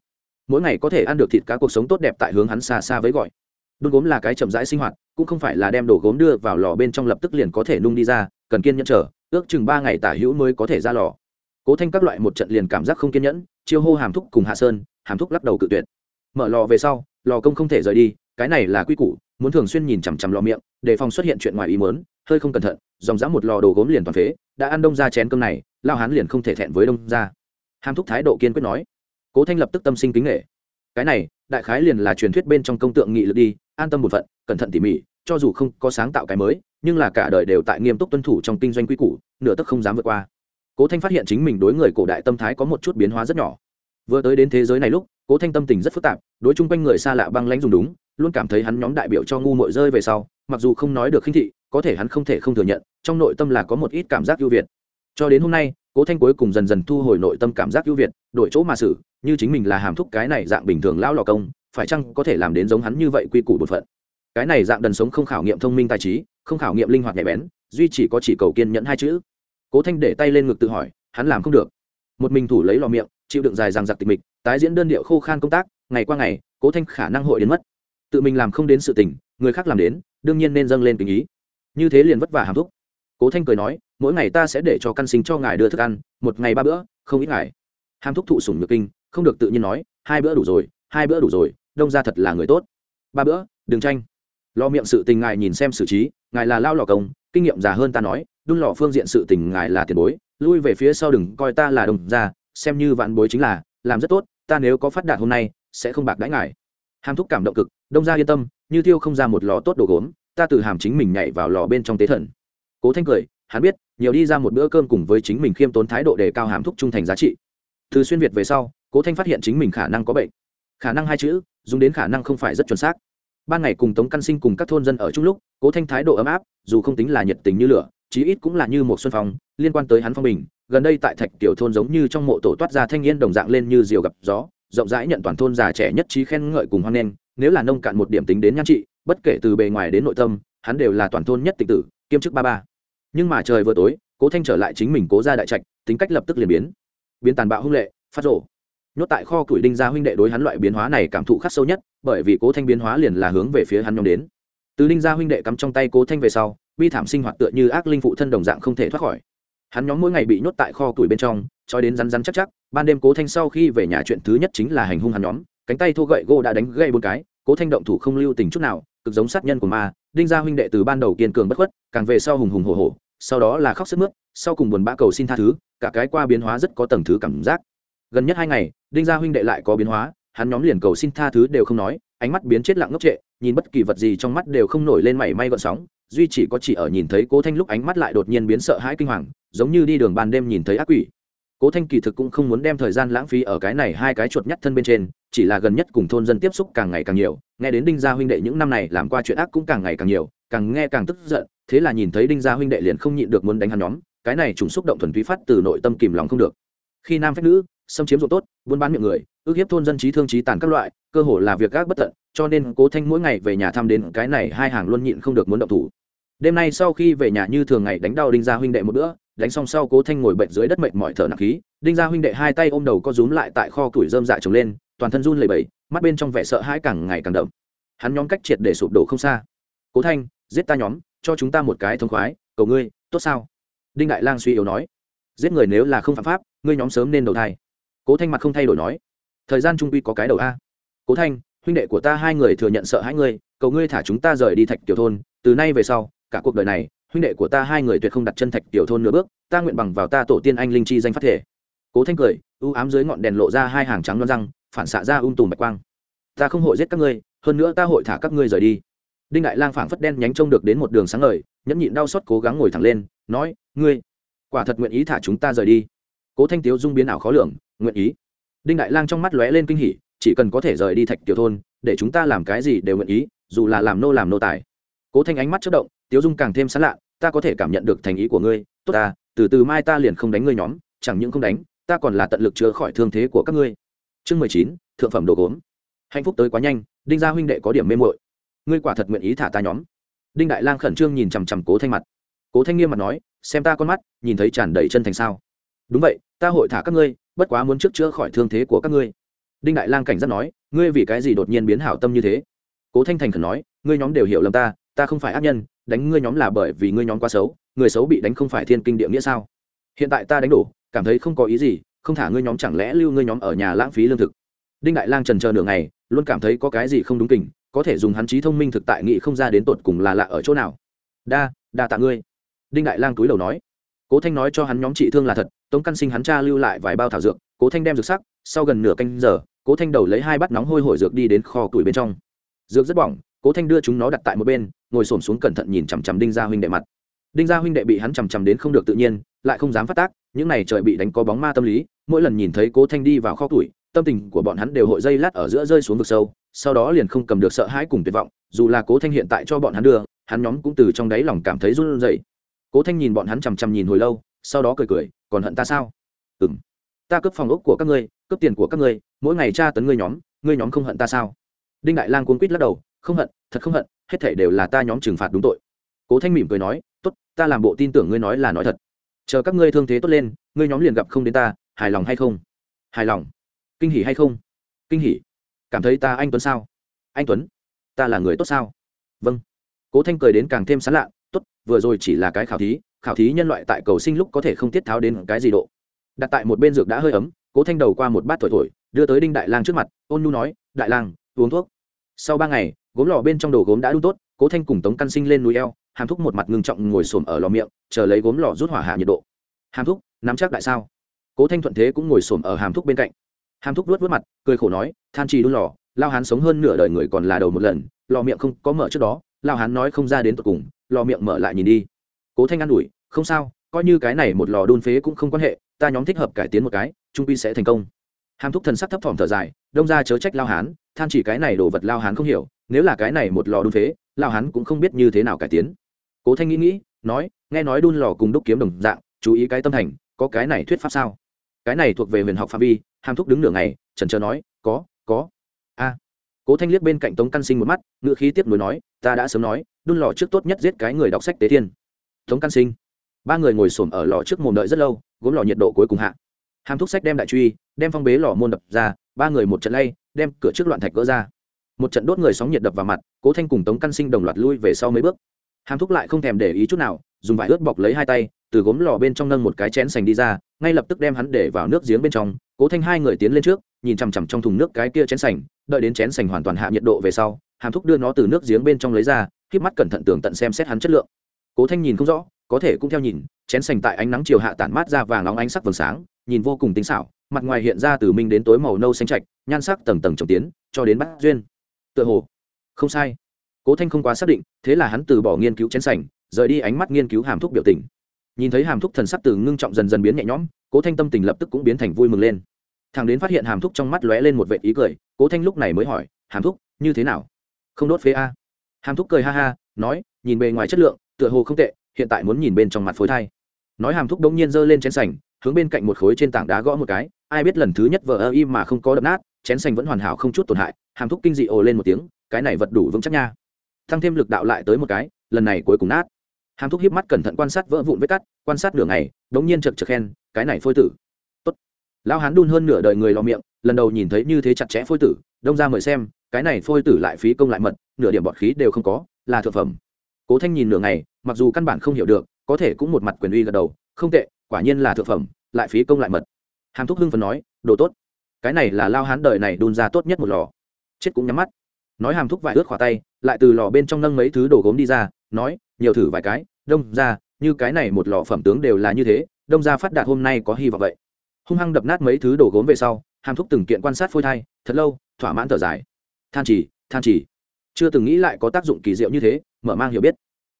Mỗi ngày có thể ăn được thịt cá cuộc sống tốt đẹp tại hướng hắn xa xa với gọi đun gốm là cái chậm rãi sinh hoạt, cũng không phải là đem đồ gốm đưa vào lò bên trong lập tức liền có thể nung đi ra, cần kiên nhẫn chờ, ước chừng ba ngày tả hữu mới có thể ra lò. Cố thanh các loại một trận liền cảm giác không kiên nhẫn, chiêu hô hàm thúc cùng hạ sơn, hàm thúc lắc đầu cự tuyệt. Mở lò về sau, lò công không thể rời đi, cái này là quy củ, muốn thường xuyên nhìn chằm chằm lò miệng, đề phòng xuất hiện chuyện ngoài ý mớn hơi không cẩn thận, dòng dã một lò đồ gốm liền toàn phế, đã ăn đông ra chén cơm này, lao hán liền không thể thẹn với đông ra. Hàm thúc thái độ kiên quyết nói. Cố thanh lập tức tâm sinh kính nghệ cái này, đại khái liền là truyền thuyết bên trong công tượng nghị lực đi an tâm một phận, cẩn thận tỉ mỉ, cho dù không có sáng tạo cái mới, nhưng là cả đời đều tại nghiêm túc tuân thủ trong kinh doanh quy củ, nửa tức không dám vượt qua. Cố thanh phát hiện chính mình đối người cổ đại tâm thái có một chút biến hóa rất nhỏ. Vừa tới đến thế giới này lúc, cố thanh tâm tình rất phức tạp, đối chung quanh người xa lạ băng lãnh dùng đúng, luôn cảm thấy hắn nhóm đại biểu cho ngu mội rơi về sau, mặc dù không nói được khinh thị, có thể hắn không thể không thừa nhận, trong nội tâm là có một ít cảm giác ưu việt. Cho đến hôm nay, cố thanh cuối cùng dần dần thu hồi nội tâm cảm giác ưu việt, đổi chỗ mà xử, như chính mình là hàm thúc cái này dạng bình thường lão lò công phải chăng có thể làm đến giống hắn như vậy quy củ bột phận? Cái này dạng đần sống không khảo nghiệm thông minh tài trí, không khảo nghiệm linh hoạt nhạy bén, duy chỉ có chỉ cầu kiên nhẫn hai chữ. Cố thanh để tay lên ngực tự hỏi, hắn làm không được. Một mình thủ lấy lò miệng, chịu đựng dài rằng giặc tịch mịch, tái diễn đơn điệu khô khan công tác, ngày qua ngày, cố thanh khả năng hội đến mất. Tự mình làm không đến sự tình, người khác làm đến, đương nhiên nên dâng lên tình ý. Như thế liền vất vả hàm thúc. Cố thanh cười nói, mỗi ngày ta sẽ để cho căn sinh cho ngài đưa thức ăn, một ngày ba bữa, không ít ngài. Hàm thúc thụ sủng nhược kinh, không được tự nhiên nói, hai bữa đủ rồi, hai bữa đủ rồi đông ra thật là người tốt. Ba bữa, đừng tranh. Lo miệng sự tình ngài nhìn xem xử trí, ngài là lao lò công, kinh nghiệm già hơn ta nói, đun lò phương diện sự tình ngài là tiền bối, lui về phía sau đừng coi ta là đồng ra xem như vạn bối chính là, làm rất tốt, ta nếu có phát đạt hôm nay, sẽ không bạc đãi ngài. Hàm thúc cảm động cực, đông ra yên tâm, như tiêu không ra một lò tốt đồ gốm, ta tự hàm chính mình nhảy vào lò bên trong tế thần. Cố thanh cười, hắn biết, nhiều đi ra một bữa cơm cùng với chính mình khiêm tốn thái độ để cao hàm thúc trung thành giá trị. Từ xuyên việt về sau, cố thanh phát hiện chính mình khả năng có bệnh. Khả năng hai chữ dùng đến khả năng không phải rất chuẩn xác. Ban ngày cùng tống căn sinh cùng các thôn dân ở chung lúc, cố thanh thái độ ấm áp, dù không tính là nhiệt tình như lửa, chí ít cũng là như một xuân phong, liên quan tới hắn phong bình. Gần đây tại thạch tiểu thôn giống như trong mộ tổ toát ra thanh niên đồng dạng lên như diều gặp gió, rộng rãi nhận toàn thôn già trẻ nhất trí khen ngợi cùng hoan nghênh, nếu là nông cạn một điểm tính đến nhan trị, bất kể từ bề ngoài đến nội tâm, hắn đều là toàn thôn nhất tịch tử, kiêm chức ba ba. Nhưng mà trời vừa tối, cố thanh trở lại chính mình cố ra đại trạch, tính cách lập tức liền biến. Biến tàn bạo hung lệ, phát rổ nhốt tại kho củi đinh gia huynh đệ đối hắn loại biến hóa này cảm thụ khắc sâu nhất bởi vì cố thanh biến hóa liền là hướng về phía hắn nhóm đến. Từ đinh gia huynh đệ cắm trong tay cố thanh về sau bi thảm sinh hoạt tựa như ác linh phụ thân đồng dạng không thể thoát khỏi. Hắn nhóm mỗi ngày bị nhốt tại kho củi bên trong cho đến rắn rắn chắc chắc ban đêm cố thanh sau khi về nhà chuyện thứ nhất chính là hành hung hắn nhóm cánh tay thô gậy gỗ đã đánh gây bốn cái cố thanh động thủ không lưu tình chút nào cực giống sát nhân của ma đinh gia huynh đệ từ ban đầu kiên cường bất khuất càng về sau hùng hùng hổ hổ, sau đó là khóc sức mướt sau cùng buồn bã cầu xin tha thứ cả cái qua biến hóa rất có tầng thứ cảm giác gần nhất hai ngày, đinh gia huynh đệ lại có biến hóa, hắn nhóm liền cầu xin tha thứ đều không nói, ánh mắt biến chết lặng ngốc trệ, nhìn bất kỳ vật gì trong mắt đều không nổi lên mảy may gợn sóng, duy chỉ có chỉ ở nhìn thấy cố thanh lúc ánh mắt lại đột nhiên biến sợ hãi kinh hoàng, giống như đi đường ban đêm nhìn thấy ác quỷ. Cố thanh kỳ thực cũng không muốn đem thời gian lãng phí ở cái này hai cái chuột nhắt thân bên trên, chỉ là gần nhất cùng thôn dân tiếp xúc càng ngày càng nhiều, nghe đến đinh gia huynh đệ những năm này làm qua chuyện ác cũng càng ngày càng nhiều, càng nghe càng tức giận, thế là nhìn thấy đinh gia huynh đệ liền không nhịn được muốn đánh hắn nhóm, cái này trùng xúc động thuần túy phát từ nội tâm kìm lòng không được khi nam phép nữ, xâm chiếm ruộng tốt, buôn bán miệng người, ước hiếp thôn dân trí thương trí tàn các loại, cơ hồ là việc gác bất tận, cho nên cố thanh mỗi ngày về nhà thăm đến cái này hai hàng luôn nhịn không được muốn động thủ. Đêm nay sau khi về nhà như thường ngày đánh đau đinh gia huynh đệ một bữa, đánh xong sau cố thanh ngồi bệnh dưới đất mệt mỏi thở nặng khí, đinh gia huynh đệ hai tay ôm đầu có rúm lại tại kho củi dơm dạ trồng lên, toàn thân run lẩy bẩy, mắt bên trong vẻ sợ hãi càng ngày càng đậm. Hắn nhóm cách triệt để sụp đổ không xa. Cố thanh, giết ta nhóm, cho chúng ta một cái thông khoái, cầu ngươi, tốt sao? Đinh đại lang suy yếu nói. Giết người nếu là không phạm pháp ngươi nhóm sớm nên đầu thai. Cố thanh mặt không thay đổi nói, thời gian trung quy có cái đầu a. Cố thanh, huynh đệ của ta hai người thừa nhận sợ hãi ngươi, cầu ngươi thả chúng ta rời đi thạch tiểu thôn, từ nay về sau, cả cuộc đời này, huynh đệ của ta hai người tuyệt không đặt chân thạch tiểu thôn nửa bước, ta nguyện bằng vào ta tổ tiên anh linh chi danh phát thể. Cố thanh cười ưu ám dưới ngọn đèn lộ ra hai hàng trắng non răng, phản xạ ra um tùm bạch quang. Ta không hội giết các ngươi, hơn nữa ta hội thả các ngươi rời đi. Đinh đại lang phảng phất đen nhánh trông được đến một đường sáng ngời, nhẫn nhịn đau xót cố gắng ngồi thẳng lên, nói, ngươi, quả thật nguyện ý thả chúng ta rời đi cố thanh tiếu dung biến ảo khó lường, nguyện ý. Đinh đại lang trong mắt lóe lên kinh hỉ, chỉ cần có thể rời đi thạch tiểu thôn, để chúng ta làm cái gì đều nguyện ý, dù là làm nô làm nô tài. Cố thanh ánh mắt chất động, tiếu dung càng thêm sán lạ, ta có thể cảm nhận được thành ý của ngươi, tốt ta, từ từ mai ta liền không đánh ngươi nhóm, chẳng những không đánh, ta còn là tận lực chữa khỏi thương thế của các ngươi. Chương mười chín, thượng phẩm đồ gốm. Hạnh phúc tới quá nhanh, đinh gia huynh đệ có điểm mê mội ngươi quả thật nguyện ý thả ta nhóm. Đinh đại lang khẩn trương nhìn chằm chằm cố thanh mặt. Cố thanh nghiêm mặt nói, xem ta con mắt, nhìn thấy tràn đầy chân thành sao đúng vậy, ta hội thả các ngươi, bất quá muốn trước chữa khỏi thương thế của các ngươi. Đinh đại lang cảnh giác nói, ngươi vì cái gì đột nhiên biến hảo tâm như thế? Cố thanh thành khẩn nói, ngươi nhóm đều hiểu lầm ta ta không phải ác nhân, đánh ngươi nhóm là bởi vì ngươi nhóm quá xấu, người xấu bị đánh không phải thiên kinh địa nghĩa sao? Hiện tại ta đánh đổ, cảm thấy không có ý gì, không thả ngươi nhóm chẳng lẽ lưu ngươi nhóm ở nhà lãng phí lương thực? Đinh đại lang trần chờ nửa ngày, luôn cảm thấy có cái gì không đúng kình, có thể dùng hắn trí thông minh thực tại nghị không ra đến tột cùng là lạ ở chỗ nào. Đa đa tạ ngươi. Đinh đại lang túi đầu nói. Cố thanh nói cho hắn nhóm trị thương là thật tống căn sinh hắn cha lưu lại vài bao thảo dược, cố thanh đem dược sắc, sau gần nửa canh giờ, cố thanh đầu lấy hai bát nóng hôi hổi dược đi đến kho tuổi bên trong. Dược rất bỏng, cố thanh đưa chúng nó đặt tại một bên, ngồi xổm xuống cẩn thận nhìn chằm chằm đinh gia huynh đệ mặt. Đinh gia huynh đệ bị hắn chằm chằm đến không được tự nhiên, lại không dám phát tác, những này trời bị đánh có bóng ma tâm lý, mỗi lần nhìn thấy cố thanh đi vào kho tuổi tâm tình của bọn hắn đều hội dây lát ở giữa rơi xuống vực sâu, sau đó liền không cầm được sợ hãi cùng tuyệt vọng, dù là cố thanh hiện tại cho bọn hắn đưa, hắn nhóm cũng từ trong đáy lòng cảm thấy run rẩy. Cố thanh nhìn bọn hắn chằm chằm nhìn hồi lâu, sau đó cười cười còn hận ta sao? Ừ m ta cướp phòng ốc của các ngươi, cướp tiền của các ngươi, mỗi ngày tra tấn ngươi nhóm ngươi nhóm không hận ta sao? Đinh đại lang cuốn quýt lắc đầu, không hận, thật không hận, hết thể đều là ta nhóm trừng phạt đúng tội. Cố thanh mỉm cười nói t ố t ta làm bộ tin tưởng ngươi nói là nói thật. Chờ các ngươi thương thế tốt lên, ngươi nhóm liền gặp không đến ta, hài lòng hay không? Hài lòng. Kinh hỉ hay không? Kinh hỉ. Cảm thấy ta anh tuấn sao? Anh tuấn, ta là người tốt sao? Vâng. Cố thanh cười đến càng thêm sán lạ, tốt, vừa rồi chỉ là cái khảo thí khảo thí nhân loại tại cầu sinh lúc có thể không tiết tháo đến cái gì độ. Đặt tại một bên dược đã hơi ấm, cố thanh đầu qua một bát thổi thổi, đưa tới đinh đại lang trước mặt, ôn nhu nói, đại lang, uống thuốc. Sau ba ngày, gốm lò bên trong đồ gốm đã đun tốt, cố thanh cùng tống căn sinh lên núi eo, hàm thúc một mặt ngưng trọng ngồi xổm ở lò miệng, chờ lấy gốm lò rút hỏa hạ nhiệt độ. Hàm thúc, nắm chắc đại sao? Cố thanh thuận thế cũng ngồi xổm ở hàm thúc bên cạnh. Hàm thúc vuốt vuốt mặt, cười khổ nói, than trì đun lò, lao hán sống hơn nửa đời người còn là đầu một lần, lò miệng không có mở trước đó. Lao hán nói không ra đến tột cùng, lò miệng mở lại nhìn đi cố thanh an ủi, không sao, coi như cái này một lò đun phế cũng không quan hệ, ta nhóm thích hợp cải tiến một cái, trung pi sẽ thành công. Hàm thúc thần sắc thấp thỏm thở dài, đông ra chớ trách lao hán, than chỉ cái này đồ vật lao hán không hiểu, nếu là cái này một lò đun phế, lao hán cũng không biết như thế nào cải tiến. Cố thanh nghĩ nghĩ, nói, nghe nói đun lò cùng đúc kiếm đồng dạng, chú ý cái tâm thành, có cái này thuyết pháp sao? Cái này thuộc về huyền học phạm vi, hàm thúc đứng nửa ngày trần trờ nói, có có. A. Cố thanh liếc bên cạnh tống căn sinh một mắt ngựa khí tiếp nối nói, ta đã sớm nói, đun lò trước tốt nhất giết cái người đọc sách tế thiên tống căn sinh. Ba người ngồi xổm ở lò trước mồm đợi rất lâu, gốm lò nhiệt độ cuối cùng hạ. Hàm thúc sách đem đại truy, đem phong bế lò môn đập ra, ba người một trận lay, đem cửa trước loạn thạch gỡ ra. Một trận đốt người sóng nhiệt đập vào mặt, cố thanh cùng tống căn sinh đồng loạt lui về sau mấy bước. Hàm thúc lại không thèm để ý chút nào, dùng vải ướt bọc lấy hai tay, từ gốm lò bên trong nâng một cái chén sành đi ra, ngay lập tức đem hắn để vào nước giếng bên trong. Cố thanh hai người tiến lên trước, nhìn chằm chằm trong thùng nước cái kia chén sành, đợi đến chén sành hoàn toàn hạ nhiệt độ về sau, hàm thúc đưa nó từ nước giếng bên trong lấy ra k mắt cẩn thận tường tận xem xét hắn chất lượng cố thanh nhìn không rõ, có thể cũng theo nhìn, chén sành tại ánh nắng chiều hạ tản mát ra vàng óng ánh sắc vầng sáng, nhìn vô cùng tinh xảo, mặt ngoài hiện ra từ minh đến tối màu nâu xanh trạch, nhan sắc tầng tầng trồng tiến, cho đến bát duyên. Tựa hồ, không sai. Cố thanh không quá xác định, thế là hắn từ bỏ nghiên cứu chén sành, rời đi ánh mắt nghiên cứu hàm thúc biểu tình. Nhìn thấy hàm thúc thần sắc từ ngưng trọng dần dần biến nhẹ nhõm, cố thanh tâm tình lập tức cũng biến thành vui mừng lên. Thằng đến phát hiện hàm thúc trong mắt lóe lên một vệ ý cười, cố thanh lúc này mới hỏi, hàm thúc, như thế nào? Không đốt phế a. Hàm thúc cười ha ha, nói, nhìn bề ngoài chất lượng tựa hồ không tệ, hiện tại muốn nhìn bên trong mặt phối thai. Nói hàm thúc đống nhiên giơ lên chén sành, hướng bên cạnh một khối trên tảng đá gõ một cái, ai biết lần thứ nhất vợ ơ im mà không có đập nát, chén sành vẫn hoàn hảo không chút tổn hại, hàm thúc kinh dị ồ lên một tiếng, cái này vật đủ vững chắc nha. Thăng thêm lực đạo lại tới một cái, lần này cuối cùng nát. Hàm thúc hiếp mắt cẩn thận quan sát vỡ vụn vết cắt, quan sát nửa ngày, đống nhiên chật chật khen, cái này phôi tử. Tốt. Lão hán đun hơn nửa đời người lò miệng, lần đầu nhìn thấy như thế chặt chẽ phôi tử, đông ra mời xem, cái này phôi tử lại phí công lại mật, nửa điểm bọt khí đều không có, là thực phẩm cố thanh nhìn nửa ngày, mặc dù căn bản không hiểu được, có thể cũng một mặt quyền uy gật đầu, không tệ, quả nhiên là thượng phẩm, lại phí công lại mật. Hàm thúc hưng phần nói, đồ tốt. Cái này là lao hán đời này đun ra tốt nhất một lò. Chết cũng nhắm mắt. Nói hàm thúc vải ướt khỏa tay, lại từ lò bên trong nâng mấy thứ đồ gốm đi ra, nói, nhiều thử vài cái, đông ra, như cái này một lò phẩm tướng đều là như thế, đông ra phát đạt hôm nay có hy vọng vậy. Hung hăng đập nát mấy thứ đồ gốm về sau, hàm thúc từng kiện quan sát phôi thai, thật lâu, thỏa mãn thở dài. Than chỉ than chỉ. Chưa từng nghĩ lại có tác dụng kỳ diệu như thế mở mang hiểu biết.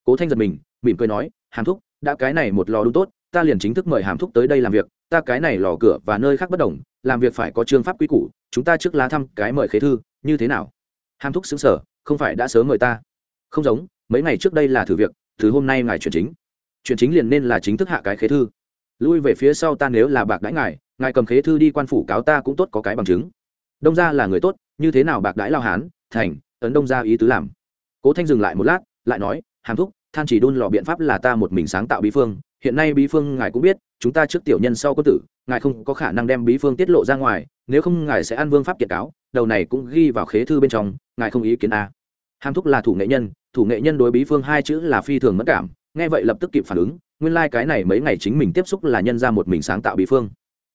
Cố thanh giật mình, mỉm cười nói, hàm thúc, đã cái này một lò đúng tốt, ta liền chính thức mời hàm thúc tới đây làm việc, ta cái này lò cửa và nơi khác bất đồng, làm việc phải có chương pháp quy củ, chúng ta trước lá thăm cái mời khế thư, như thế nào? Hàm thúc xứng sở không phải đã sớm mời ta? Không giống, mấy ngày trước đây là thử việc, từ hôm nay ngài chuyển chính. Chuyển chính liền nên là chính thức hạ cái khế thư. Lui về phía sau ta nếu là bạc đãi ngài ngài cầm khế thư đi quan phủ cáo ta cũng tốt có cái bằng chứng. Đông gia là người tốt, như thế nào bạc đãi lao hán, thành, ấn đông gia ý tứ làm. Cố thanh dừng lại một lát lại nói, hàm thúc, than chỉ đun lò biện pháp là ta một mình sáng tạo bí phương. Hiện nay bí phương ngài cũng biết, chúng ta trước tiểu nhân sau có tử, ngài không có khả năng đem bí phương tiết lộ ra ngoài. Nếu không ngài sẽ ăn vương pháp kiệt cáo, đầu này cũng ghi vào khế thư bên trong, ngài không ý kiến a hàm thúc là thủ nghệ nhân, thủ nghệ nhân đối bí phương hai chữ là phi thường mất cảm, nghe vậy lập tức kịp phản ứng, nguyên lai、like、cái này mấy ngày chính mình tiếp xúc là nhân ra một mình sáng tạo bí phương.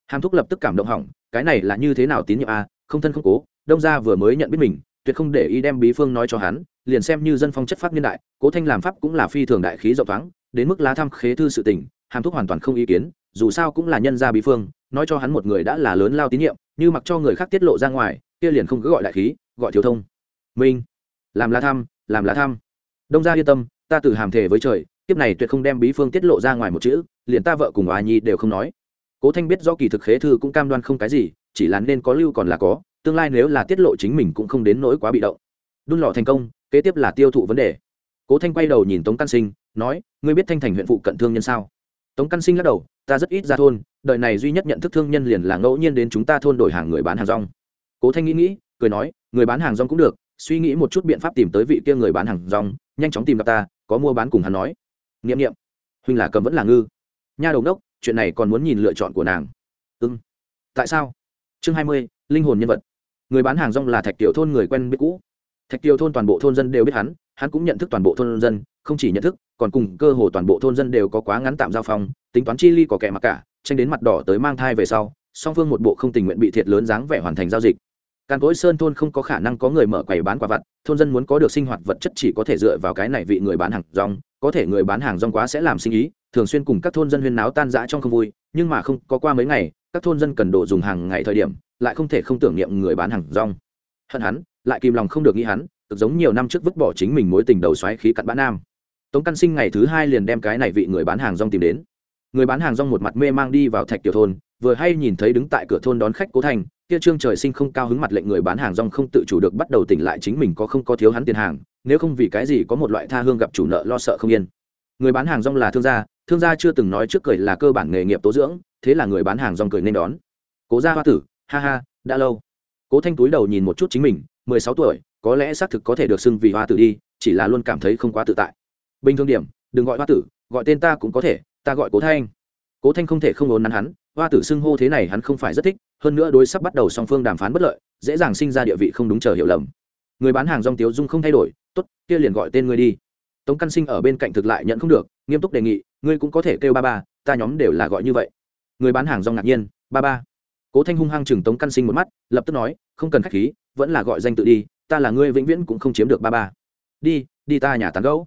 Hàm thúc lập tức cảm động hỏng, cái này là như thế nào tín nhiệm a không thân không cố, đông gia vừa mới nhận biết mình tuyệt không để ý đem bí phương nói cho hắn, liền xem như dân phong chất pháp niên đại, cố thanh làm pháp cũng là phi thường đại khí rộng thoáng, đến mức lá thăm khế thư sự tình, hàm thúc hoàn toàn không ý kiến, dù sao cũng là nhân gia bí phương, nói cho hắn một người đã là lớn lao tín nhiệm, như mặc cho người khác tiết lộ ra ngoài, kia liền không cứ gọi đại khí, gọi thiếu thông. Minh, làm lá thăm làm lá thăm đông gia yên tâm, ta tự hàm thể với trời tiếp này tuyệt không đem bí phương tiết lộ ra ngoài một chữ, liền ta vợ cùng oa nhi đều không nói. Cố thanh biết do kỳ thực khế thư cũng cam đoan không cái gì, chỉ là nên có lưu còn là có tương lai nếu là tiết lộ chính mình cũng không đến nỗi quá bị động. Đun lò thành công, kế tiếp là tiêu thụ vấn đề. Cố thanh quay đầu nhìn tống căn sinh, nói, ngươi biết thanh thành huyện phụ cận thương nhân sao? Tống căn sinh lắc đầu, ta rất ít ra thôn, đời này duy nhất nhận thức thương nhân liền là ngẫu nhiên đến chúng ta thôn đổi hàng người bán hàng rong. Cố thanh nghĩ nghĩ, cười nói, người bán hàng rong cũng được, suy nghĩ một chút biện pháp tìm tới vị kia người bán hàng rong, nhanh chóng tìm gặp ta, có mua bán cùng hắn nói. N i ệ m n i ệ m huynh là cầm vẫn là ngư. Nha đầu đốc, chuyện này còn muốn nhìn lựa chọn của nàng. Ưng tại sao? Chương hai mươi, linh hồn nhân vật người bán hàng rong là thạch tiểu thôn người quen biết cũ. Thạch tiểu thôn toàn bộ thôn dân đều biết hắn hắn cũng nhận thức toàn bộ thôn dân, không chỉ nhận thức, còn cùng cơ hồ toàn bộ thôn dân đều có quá ngắn tạm giao phong, tính toán chi ly có kẻ mặc cả, tranh đến mặt đỏ tới mang thai về sau, song phương một bộ không tình nguyện bị thiệt lớn dáng vẻ hoàn thành giao dịch. Càn cối sơn thôn không có khả năng có người mở quầy bán quả vặt, thôn dân muốn có được sinh hoạt vật chất chỉ có thể dựa vào cái này vị người bán hàng rong có thể người bán hàng rong quá sẽ làm sinh ý, thường xuyên cùng các thôn dân huyên náo tan rã trong không vui, nhưng mà không, có qua mấy ngày, các thôn dân cần đồ dùng hàng ngày thời điểm, lại không thể không tưởng niệm người bán hàng rong. Hận hắn, lại kìm lòng không được nghĩ hắn, cực giống nhiều năm trước vứt bỏ chính mình mối tình đầu xoáy khí cặn bã nam. Tống căn sinh ngày thứ hai liền đem cái này vị người bán hàng rong tìm đến. Người bán hàng rong một mặt mê mang đi vào thạch tiểu thôn, vừa hay nhìn thấy đứng tại cửa thôn đón khách cố thành, kia trương trời sinh không cao hứng mặt lệnh người bán hàng rong không tự chủ được bắt đầu tỉnh lại chính mình có không có thiếu hắn tiền hàng nếu không vì cái gì có một loại tha hương gặp chủ nợ lo sợ không yên. Người bán hàng rong là thương gia thương gia chưa từng nói trước cười là cơ bản nghề nghiệp tố dưỡng, thế là người bán hàng rong cười nên đón. Cố gia hoa tử, ha ha, đã lâu. Cố thanh túi đầu nhìn một chút chính mình, mười sáu tuổi, có lẽ xác thực có thể được xưng vì hoa tử đi, chỉ là luôn cảm thấy không quá tự tại. Bình thường điểm, đừng gọi hoa tử, gọi tên ta cũng có thể, ta gọi cố thanh. Cố thanh không thể không ốn nắn hắn, hoa tử xưng hô thế này hắn không phải rất thích, hơn nữa đối sắp bắt đầu song phương đàm phán bất lợi, dễ dàng sinh ra địa vị không đúng chờ hiểu lầm người bán hàng rong tiếu dung không thay đổi, tốt, kia liền gọi tên ngươi đi. Tống căn sinh ở bên cạnh thực lại nhận không được, nghiêm túc đề nghị, ngươi cũng có thể kêu ba ba, ta nhóm đều là gọi như vậy. Người bán hàng rong ngạc nhiên, ba ba. Cố thanh hung hăng chừng tống căn sinh một mắt, lập tức nói, không cần k h á c h khí, vẫn là gọi danh tự đi, ta là ngươi vĩnh viễn cũng không chiếm được ba ba. Đi đi ta nhà tán gấu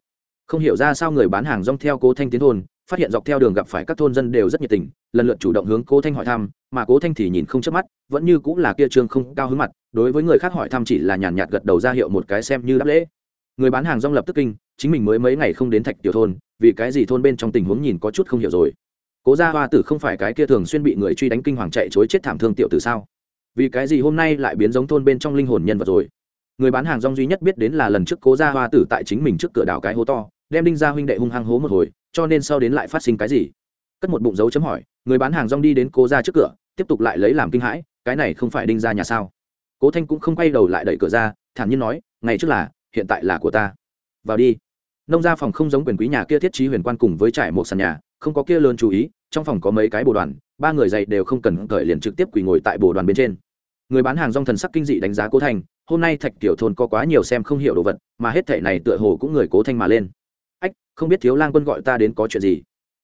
không hiểu ra sao người bán hàng rong theo cố thanh tiến thôn phát hiện dọc theo đường gặp phải các thôn dân đều rất nhiệt tình, lần lượt chủ động hướng cố thanh hỏi thăm, mà cố thanh thì nhìn không chớp mắt, vẫn như cũng là kia trương không cao hứng mặt, đối với người khác hỏi thăm chỉ là nhàn nhạt gật đầu ra hiệu một cái xem như đáp lễ. Người bán hàng rong lập tức kinh, chính mình mới mấy ngày không đến thạch tiểu thôn, vì cái gì thôn bên trong tình huống nhìn có chút không hiểu rồi? Cố gia hoa tử không phải cái kia thường xuyên bị người truy đánh kinh hoàng chạy chối chết thảm thương tiểu tử sao? Vì cái gì hôm nay lại biến giống thôn bên trong linh hồn nhân vật rồi? Người bán hàng rong duy nhất biết đến là lần trước cố gia hoa tử tại chính mình trước cửa đảo cái hố to đem đinh gia huynh đệ hung hăng hố một hồi, cho nên sau đến lại phát sinh cái gì? Cất một bụng dấu chấm hỏi, người bán hàng rong đi đến cố gia trước cửa, tiếp tục lại lấy làm kinh hãi, cái này không phải đinh gia nhà sao? Cố thanh cũng không quay đầu lại đẩy cửa ra, thản nhiên nói, ngày trước là, hiện tại là của ta. Vào đi. Nông gia phòng không giống quyền quý nhà kia thiết trí huyền quan cùng với trải một sàn nhà, không có kia lớn chú ý, trong phòng có mấy cái bồ đoàn, ba người dậy đều không cần cởi liền trực tiếp quỳ ngồi tại bồ đoàn bên trên. Người bán hàng rong thần sắc kinh dị đánh giá cố thanh, hôm nay thạch tiểu thôn có quá nhiều xem không hiểu đồ vật, mà hết thể này tựa hồ cũng người cố thanh mà lên không biết thiếu lang quân gọi ta đến có chuyện gì.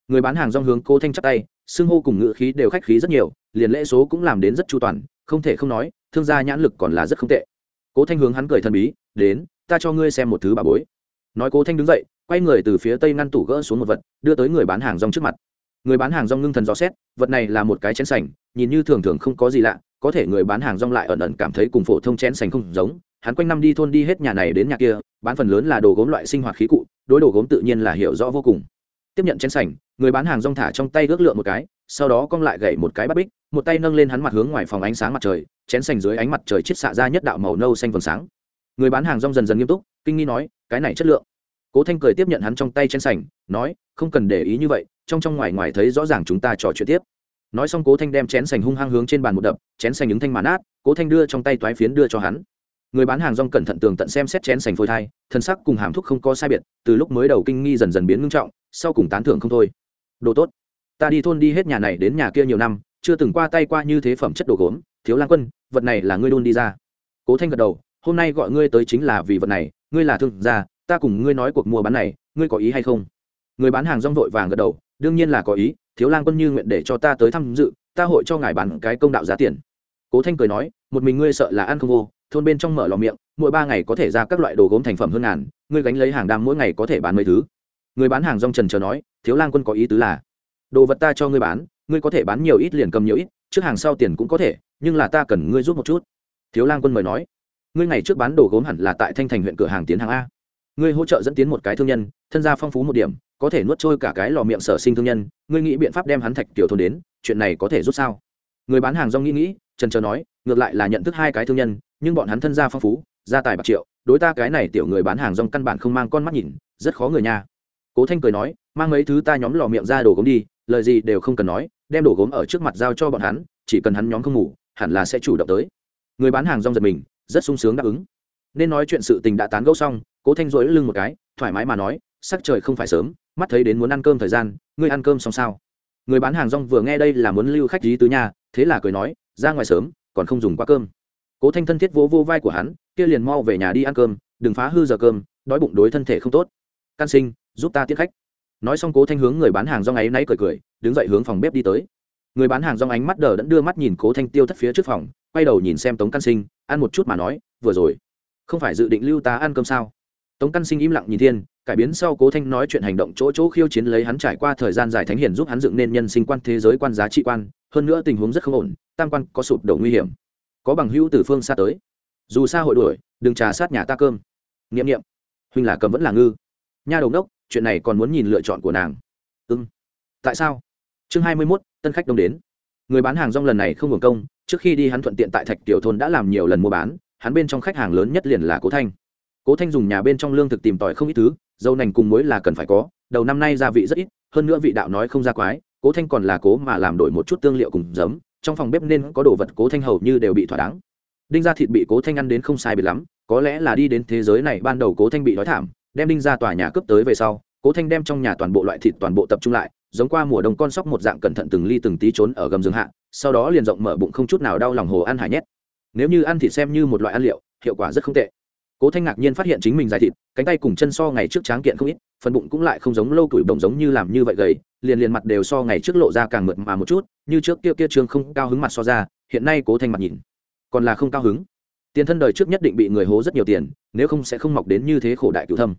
Người bán hàng rong hướng cố thanh chắp tay, xưng hô cùng ngữ khí đều khách khí rất nhiều, liền lễ số cũng làm đến rất chu toàn, không thể không nói, thương gia nhãn lực còn là rất không tệ. Cố thanh hướng hắn cười thần bí, đến, ta cho ngươi xem một thứ bà bối. Nói cố thanh đứng dậy, quay người từ phía tây ngăn tủ gỡ xuống một vật, đưa tới người bán hàng rong trước mặt. Người bán hàng rong ngưng thần gió xét, vật này là một cái chén sành, nhìn như thường thường không có gì lạ có thể người bán hàng rong lại ẩn ẩn cảm thấy cùng phổ thông chén sành không giống. Hắn quanh năm đi thôn đi hết nhà này đến nhà kia, bán phần lớn là đồ gốm loại sinh hoạt khí cụ, đối đồ gốm tự nhiên là hiểu rõ vô cùng. Tiếp nhận chén sành, người bán hàng rong thả trong tay ước lượng một cái, sau đó cong lại gậy một cái bắt bích, một tay nâng lên hắn mặt hướng ngoài phòng ánh sáng mặt trời, chén sành dưới ánh mặt trời chiết xạ ra nhất đạo màu nâu xanh vầng sáng. Người bán hàng rong dần dần nghiêm túc, kinh nghi nói, cái này chất lượng. Cố thanh cười tiếp nhận hắn trong tay chén sành, nói, không cần để ý như vậy, trong trong ngoài ngoài thấy rõ ràng chúng ta trò chuyện tiếp nói xong cố thanh đem chén sành hung hăng hướng trên bàn một đập, chén sành ứng thanh màn át cố thanh đưa trong tay toái phiến đưa cho hắn. Người bán hàng rong cẩn thận tường tận xem xét chén sành phôi thai, thân sắc cùng hàm thuốc không có sai biệt, từ lúc mới đầu kinh nghi dần dần biến ngưng trọng, sau cùng tán thưởng không thôi. Đồ tốt. Ta đi thôn đi hết nhà này đến nhà kia nhiều năm, chưa từng qua tay qua như thế phẩm chất đồ gốm, thiếu lang quân, vật này là ngươi đôn đi ra. Cố thanh gật đầu, hôm nay gọi ngươi tới chính là vì vật này, ngươi là thương gia, ta cùng ngươi nói cuộc mua bán này, ngươi có ý hay không? Người bán hàng rong vội vàng gật đầu, đương nhiên là có ý thiếu lang quân như nguyện để cho ta tới tham dự, ta hội cho ngài bán cái công đạo giá tiền. Cố thanh cười nói, một mình ngươi sợ là ăn không vô, thôn bên trong mở lò miệng, mỗi ba ngày có thể ra các loại đồ gốm thành phẩm hơn ngàn, ngươi gánh lấy hàng đam mỗi ngày có thể bán mấy thứ. Người bán hàng rong trần chờ nói, thiếu lang quân có ý tứ là, đồ vật ta cho ngươi bán, ngươi có thể bán nhiều ít liền cầm nhiều ít, trước hàng sau tiền cũng có thể, nhưng là ta cần ngươi giúp một chút. Thiếu lang quân mời nói, ngươi ngày trước bán đồ gốm hẳn là tại thanh thành huyện cửa hàng tiến hàng a. Ngươi hỗ trợ dẫn tiến một cái thương nhân, thân gia phong phú một điểm có thể nuốt trôi cả cái lò miệng sở sinh thương nhân, ngươi nghĩ biện pháp đem hắn thạch tiểu thôn đến, chuyện này có thể rút sao? Người bán hàng rong nghĩ nghĩ, trần trờ nói, ngược lại là nhận thức hai cái thương nhân, nhưng bọn hắn thân gia phong phú, gia tài bạc triệu, đối ta cái này tiểu người bán hàng rong căn bản không mang con mắt nhìn, rất khó người nha. Cố thanh cười nói, mang mấy thứ ta nhóm lò miệng ra đồ gốm đi, lời gì đều không cần nói, đem đồ gốm ở trước mặt giao cho bọn hắn, chỉ cần hắn nhóm không ngủ, hẳn là sẽ chủ động tới. Người bán hàng rong giật mình, rất sung sướng đáp ứng. Nên nói chuyện sự tình đã tán gẫu xong, cố thanh dối lưng một cái, thoải mái mà nói sắc trời không phải sớm, mắt thấy đến muốn ăn cơm thời gian, ngươi ăn cơm xong sao? Người bán hàng rong vừa nghe đây là muốn lưu khách lý tứ nhà thế là cười nói, ra ngoài sớm, còn không dùng qua cơm. Cố thanh thân thiết vỗ vô vai của hắn, kia liền mau về nhà đi ăn cơm, đừng phá hư giờ cơm, đói bụng đối thân thể không tốt. Can sinh, giúp ta tiết khách. Nói xong cố thanh hướng người bán hàng rong ấy náy cười cười, đứng dậy hướng phòng bếp đi tới. Người bán hàng rong ánh mắt đờ đẫn đưa mắt nhìn cố thanh tiêu thất phía trước phòng, quay đầu nhìn xem tống can sinh, ăn một chút mà nói, vừa rồi, không phải dự định lưu ta ăn cơm sao? Tống căn sinh im lặng nhìn thiên cải biến sau cố thanh nói chuyện hành động chỗ chỗ khiêu chiến lấy hắn trải qua thời gian dài thánh hiển giúp hắn dựng nên nhân sinh quan thế giới quan giá trị quan, hơn nữa tình huống rất không ổn, tam quan có sụp đổ nguy hiểm. Có bằng hữu từ phương xa tới. Dù xa hội đuổi, đừng trà sát nhà ta cơm. Nghiệm nghiệm huynh là cầm vẫn là ngư. Nha đầu đốc chuyện này còn muốn nhìn lựa chọn của nàng. Ưng tại sao? Chương hai mươi mốt, tân khách đông đến. Người bán hàng rong lần này không hưởng công, trước khi đi hắn thuận tiện tại thạch tiểu thôn đã làm nhiều lần mua bán, hắn bên trong khách hàng lớn nhất liền là cố thanh. Cố thanh dùng nhà bên trong lương thực tìm tòi không ít thứ dầu nành cùng muối là cần phải có, đầu năm nay gia vị rất ít, hơn nữa vị đạo nói không ra quái, cố thanh còn là cố mà làm đổi một chút tương liệu cùng giấm, trong phòng bếp nên có đồ vật cố thanh hầu như đều bị thỏa đáng. Đinh gia thịt bị cố thanh ăn đến không sai biệt lắm, có lẽ là đi đến thế giới này ban đầu cố thanh bị đói thảm, đem đinh ra tòa nhà cướp tới về sau, cố thanh đem trong nhà toàn bộ loại thịt toàn bộ tập trung lại, giống qua mùa đông con sóc một dạng cẩn thận từng ly từng tí trốn ở gầm giường hạ, sau đó liền rộng mở bụng không chút nào đau lòng hồ ăn hải nhét. Nếu như ăn thịt xem như một loại ăn liệu, hiệu quả rất không tệ cố thanh ngạc nhiên phát hiện chính mình dài thịt, cánh tay cùng chân so ngày trước tráng kiện không ít, phần bụng cũng lại không giống lâu tuổi bồng giống như làm như vậy gầy, liền liền mặt đều so ngày trước lộ ra càng mượt mà một chút, như trước kia kia trương không cao hứng mặt so ra, hiện nay cố thanh mặt nhìn, còn là không cao hứng. Tiền thân đời trước nhất định bị người hố rất nhiều tiền, nếu không sẽ không mọc đến như thế khổ đại cựu thâm.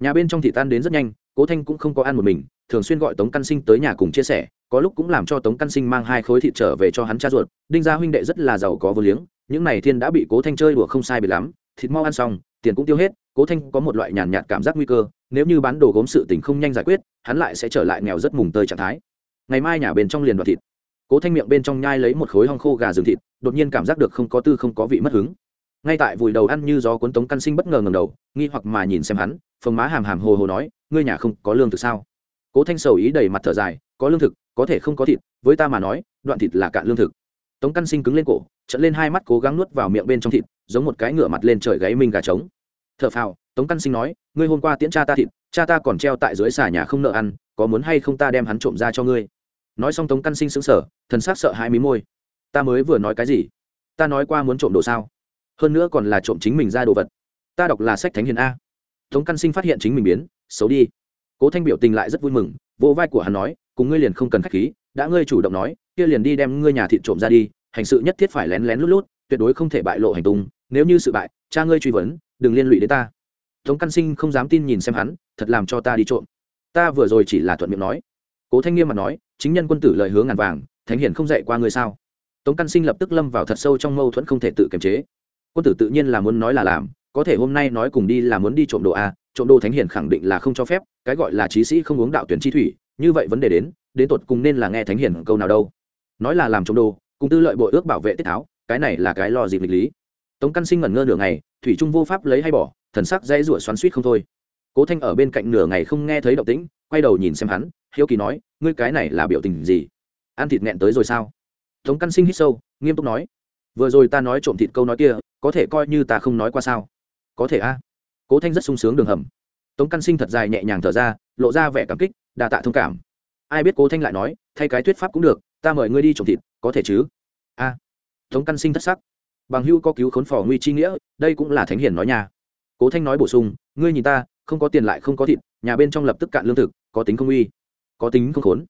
Nhà bên trong thị tan đến rất nhanh, cố thanh cũng không có ăn một mình, thường xuyên gọi tống căn sinh tới nhà cùng chia sẻ, có lúc cũng làm cho tống căn sinh mang hai khối thịt trở về cho hắn cha ruột, đinh gia huynh đệ rất là giàu có vô liếng, những này thiên đã bị cố thanh chơi đùa không sai bị lắm thịt mau ăn xong, tiền cũng tiêu hết, cố thanh có một loại nhàn nhạt cảm giác nguy cơ, nếu như bán đồ gốm sự tình không nhanh giải quyết, hắn lại sẽ trở lại nghèo rất mùng tơi trạng thái. Ngày mai nhà bên trong liền đoạt thịt. Cố thanh miệng bên trong nhai lấy một khối hong khô gà rừng thịt, đột nhiên cảm giác được không có tư không có vị mất hứng. Ngay tại vùi đầu ăn như gió cuốn tống căn sinh bất ngờ ngầm đầu, nghi hoặc mà nhìn xem hắn phồng má hàm hàm hồ hồ nói, ngươi nhà không có lương thực sao? Cố thanh sầu ý đầy mặt thở dài, có lương thực, có thể không có thịt, với ta mà nói, đoạn thịt là cạn lương thực. Tống căn sinh cứng lên cổ trận lên hai mắt cố gắng nuốt vào miệng bên trong thịt giống một cái ngựa mặt lên trời gáy minh gà trống. T h ở phào, tống căn sinh nói, ngươi hôm qua tiễn cha ta thịt, cha ta còn treo tại dưới xà nhà không nợ ăn, có muốn hay không ta đem hắn trộm ra cho ngươi? Nói xong tống căn sinh xứng sở thần s c sợ hai mí môi. Ta mới vừa nói cái gì? Ta nói qua muốn trộm đồ sao? Hơn nữa còn là trộm chính mình ra đồ vật. Ta đọc là sách thánh hiền a. Tống căn sinh phát hiện chính mình biến, xấu đi. Cố thanh biểu tình lại rất vui mừng, vỗ vai của hắn nói, cùng ngươi liền không cần k h á c h khí, đã ngươi chủ động nói, kia liền đi đem ngươi nhà thịt trộm ra đi, hành sự nhất thiết phải lén lén lút lút, tuyệt đối không thể bại lộ hành tung nếu như sự bại, cha ngươi truy vấn, đừng liên lụy đến ta. Tống căn sinh không dám tin nhìn xem hắn, thật làm cho ta đi trộm. Ta vừa rồi chỉ là thuận miệng nói. Cố thanh nghiêm mà nói, chính nhân quân tử lời hướng ngàn vàng, thánh hiển không dạy qua ngươi sao? Tống căn sinh lập tức lâm vào thật sâu trong mâu thuẫn không thể tự kiềm chế. Quân tử tự nhiên là muốn nói là làm, có thể hôm nay nói cùng đi là muốn đi trộm đồ a, trộm đồ thánh hiển khẳng định là không cho phép, cái gọi là trí sĩ không uống đạo tuyển chi thủy, như vậy vấn đề đến đến tột cùng nên là nghe thánh hiển câu nào đâu. Nói là làm trộm đồ, cùng tư lợi bộ ước bảo vệ tiết tháo, cái này là cái lo dịp lịch lý tống căn sinh ngẩn ngơ nửa ngày, thủy trung vô pháp lấy hay bỏ, thần sắc dãy rủa xoắn suýt không thôi. Cố thanh ở bên cạnh nửa ngày không nghe thấy động tĩnh, quay đầu nhìn xem hắn, hiếu kỳ nói, ngươi cái này là biểu tình gì? Ăn thịt nghẹn tới rồi sao? Tống căn sinh hít sâu, nghiêm túc nói, vừa rồi ta nói trộm thịt câu nói kia, có thể coi như ta không nói qua sao? Có thể a. Cố thanh rất sung sướng đường hầm. Tống căn sinh thật dài nhẹ nhàng thở ra, lộ ra vẻ cảm kích, đa tạ thông cảm. Ai biết cố thanh lại nói, thay cái thuyết pháp cũng được, ta mời ngươi đi trộm thịt, có thể chứ? A. Tống căn sinh thất sắc bằng hưu có cứu khốn phò nguy chi nghĩa, đây cũng là thánh hiền nói nhà. cố thanh nói bổ sung, ngươi nhìn ta, không có tiền lại không có thịt, nhà bên trong lập tức cạn lương thực, có tính không uy, có tính không khốn.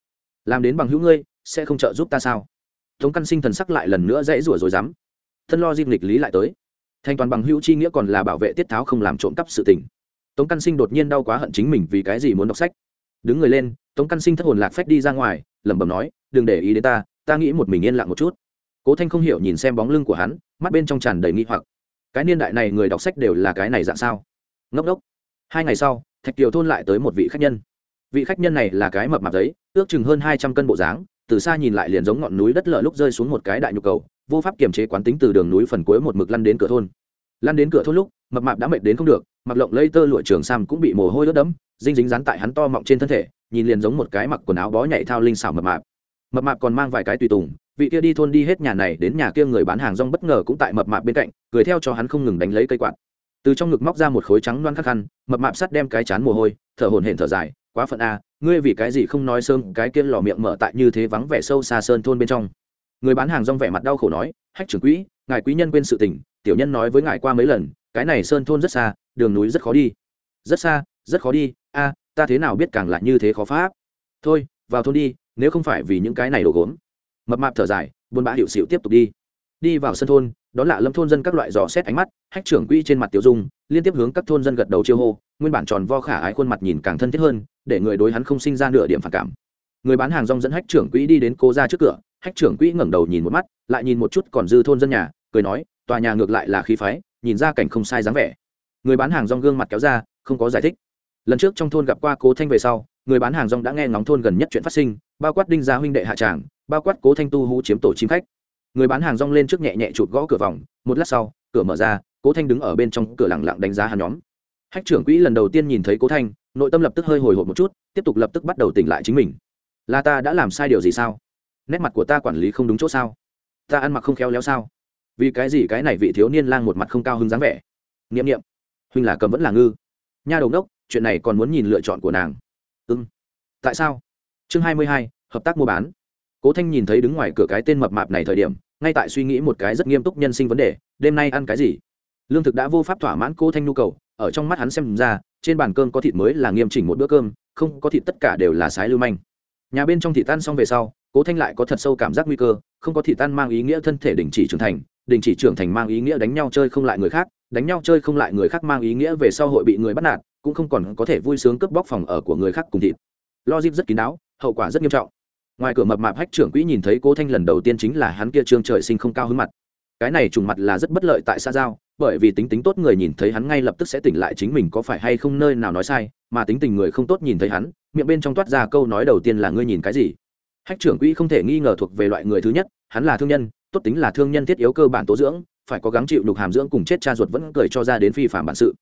Làm đến bằng hữu ngươi, sẽ không trợ giúp ta sao? Tống căn sinh thần sắc lại lần nữa dãy rủa rồi dám. Thân lo diêm lịch lý lại tới. Thanh toàn bằng hữu chi nghĩa còn là bảo vệ tiết tháo không làm trộm cắp sự tình. Tống căn sinh đột nhiên đau quá hận chính mình vì cái gì muốn đọc sách. Đứng người lên, tống căn sinh thất hồn lạc phách đi ra ngoài, lẩm bẩm nói, đừng để ý đến ta ta nghĩ một mình yên lặng một chút. Cố thanh không hiểu nhìn xem bóng lưng của hắn mắt bên trong tràn đầy nghi hoặc. Cái niên đại này người đọc sách đều là cái này dạng sao? Ngốc đốc hai ngày sau, thạch kiều thôn lại tới một vị khách nhân. Vị khách nhân này là cái mập mạp giấy, ước chừng hơn hai trăm cân bộ dáng, từ xa nhìn lại liền giống ngọn núi đất lở lúc rơi xuống một cái đại nhu cầu, vô pháp kiềm chế quán tính từ đường núi phần cuối một mực lăn đến cửa thôn. Lăn đến cửa thôn lúc, mập mạp đã mệt đến không được, mặc lộng lây tơ lụa trường sam cũng bị mồ hôi ướt đẫm, dinh dính rắn tại hắn to mọng trên thân thể, nhìn liền giống một cái mặc quần áo bó nhảy thao linh xảo mập mạp. Mập mạp còn mang vài cái tùy tùng vị kia đi thôn đi hết nhà này đến nhà kia người bán hàng rong bất ngờ cũng tại mập mạp bên cạnh, cười theo cho hắn không ngừng đánh lấy cây quạt. Từ trong ngực móc ra một khối trắng loan khắc khăn, mập mạp sắt đem cái chán mồ hôi, thở hổn hển thở dài, quá phận a, ngươi vì cái gì không nói sơn cái kia lò miệng mở tại như thế vắng vẻ sâu xa sơn thôn bên trong. Người bán hàng rong vẻ mặt đau khổ nói, hách trưởng quỹ, ngài quý nhân quên sự tình, tiểu nhân nói với ngài qua mấy lần, cái này sơn thôn rất xa, đường núi rất khó đi. Rất xa, rất khó đi, a, ta thế nào biết càng lại như thế khó pháp? Thôi, vào thôn đi, nếu không phải vì những cái này đồ gốm mập mạp thở dài buôn bã hiệu xịu tiếp tục đi. Đi vào sân thôn, đón lạ lâm thôn dân các loại dò xét ánh mắt, hách trưởng quỹ trên mặt tiểu dung, liên tiếp hướng các thôn dân gật đầu chiêu hô, nguyên bản tròn vo khả ái khuôn mặt nhìn càng thân thiết hơn, để người đối hắn không sinh ra nửa điểm phản cảm. Người bán hàng rong dẫn hách trưởng quỹ đi đến cô ra trước cửa, hách trưởng quỹ ngẩng đầu nhìn một mắt, lại nhìn một chút còn dư thôn dân nhà, cười nói, tòa nhà ngược lại là khí phái, nhìn ra cảnh không sai dáng vẻ. Người bán hàng rong gương mặt kéo ra, không có giải thích. Lần trước trong thôn gặp qua cố thanh về sau, người bán hàng rong đã nghe ngóng thôn gần nhất chuyện phát sinh, bao quát đinh gia huynh đệ hạ tràng bao quát cố thanh tu hú chiếm tổ chim khách người bán hàng rong lên trước nhẹ nhẹ chụp gõ cửa vòng một lát sau cửa mở ra cố thanh đứng ở bên trong cửa lẳng lặng đánh giá hắn nhóm hách trưởng quỹ lần đầu tiên nhìn thấy cố thanh nội tâm lập tức hơi hồi hộp một chút tiếp tục lập tức bắt đầu tỉnh lại chính mình là ta đã làm sai điều gì sao nét mặt của ta quản lý không đúng chỗ sao ta ăn mặc không khéo léo sao vì cái gì cái này vị thiếu niên lang một mặt không cao hứng dáng vẻ n i ệ m n i ệ m huynh là cầm vẫn là ngư nha đầu đốc chuyện này còn muốn nhìn lựa chọn của nàng ưng tại sao chương hai mươi hai hợp tác mua bán cố thanh nhìn thấy đứng ngoài cửa cái tên mập mạp này thời điểm, ngay tại suy nghĩ một cái rất nghiêm túc nhân sinh vấn đề, đêm nay ăn cái gì? Lương thực đã vô pháp thỏa mãn cố thanh nhu cầu, ở trong mắt hắn xem ra, trên bàn cơm có thịt mới là nghiêm chỉnh một bữa cơm, không có thịt tất cả đều là sái lưu manh. Nhà bên trong thịt tan xong về sau, cố thanh lại có thật sâu cảm giác nguy cơ, không có thịt tan mang ý nghĩa thân thể đình chỉ trưởng thành, đình chỉ trưởng thành mang ý nghĩa đánh nhau chơi không lại người khác, đánh nhau chơi không lại người khác mang ý nghĩa về sau hội bị người bắt nạt, cũng không còn có thể vui sướng cướp bóc phòng ở của người khác cùng thịt. Logic rất kín đáo, hậu quả rất nghiêm trọng ngoài cửa mập mạp hách trưởng quỹ nhìn thấy cố thanh lần đầu tiên chính là hắn kia trương trời sinh không cao hứng mặt. Cái này trùng mặt là rất bất lợi tại xa giao, bởi vì tính tính tốt người nhìn thấy hắn ngay lập tức sẽ tỉnh lại chính mình có phải hay không nơi nào nói sai, mà tính tình người không tốt nhìn thấy hắn, miệng bên trong toát ra câu nói đầu tiên là ngươi nhìn cái gì? Hách trưởng quỹ không thể nghi ngờ thuộc về loại người thứ nhất, hắn là thương nhân, tốt tính là thương nhân thiết yếu cơ bản tố dưỡng, phải có gắng chịu đục hàm dưỡng cùng chết cha ruột vẫn cười cho ra đến phi phạm bản sự.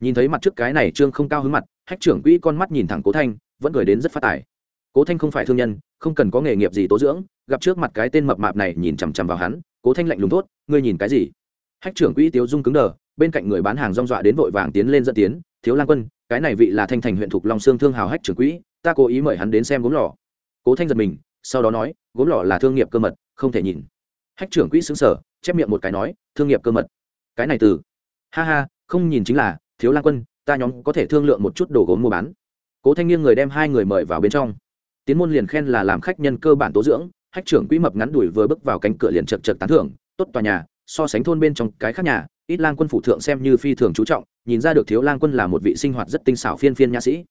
Nhìn thấy mặt trước cái này trương không cao hứng mặt, hách trưởng quỹ con mắt nhìn thẳng cố thanh, vẫn cười đến rất phát tài cố thanh không phải thương nhân, không cần có nghề nghiệp gì tố dưỡng, gặp trước mặt cái tên mập mạp này nhìn chằm chằm vào hắn, cố thanh lạnh lùng tốt ngươi nhìn cái gì? Hách trưởng quỹ tiếu dung cứng đờ, bên cạnh người bán hàng rong dọa đến vội vàng tiến lên dẫn tiến, thiếu lan quân, cái này vị là thanh thành huyện thục long sương thương hào hách trưởng quỹ, ta cố ý mời hắn đến xem gốm lò. Cố thanh giật mình, sau đó nói, gốm lò là thương nghiệp cơ mật, không thể nhìn. Hách trưởng quỹ xứng sở chép miệng một cái nói, thương nghiệp cơ mật. Cái này từ, ha ha, không nhìn chính là, thiếu lan quân, ta nhóm có thể thương lượng một chút đồ gốm mua bán. Cố thanh nghiêng người đem hai người mời vào bên trong tiến môn liền khen là làm khách nhân cơ bản tố dưỡng, hách trưởng quỹ mập ngắn đuổi vừa bước vào cánh cửa liền chật chật tán thưởng, tốt tòa nhà, so sánh thôn bên trong cái khác nhà, ít lang quân phủ thượng xem như phi thường chú trọng, nhìn ra được thiếu lang quân là một vị sinh hoạt rất tinh xảo phiên phiên nha sĩ.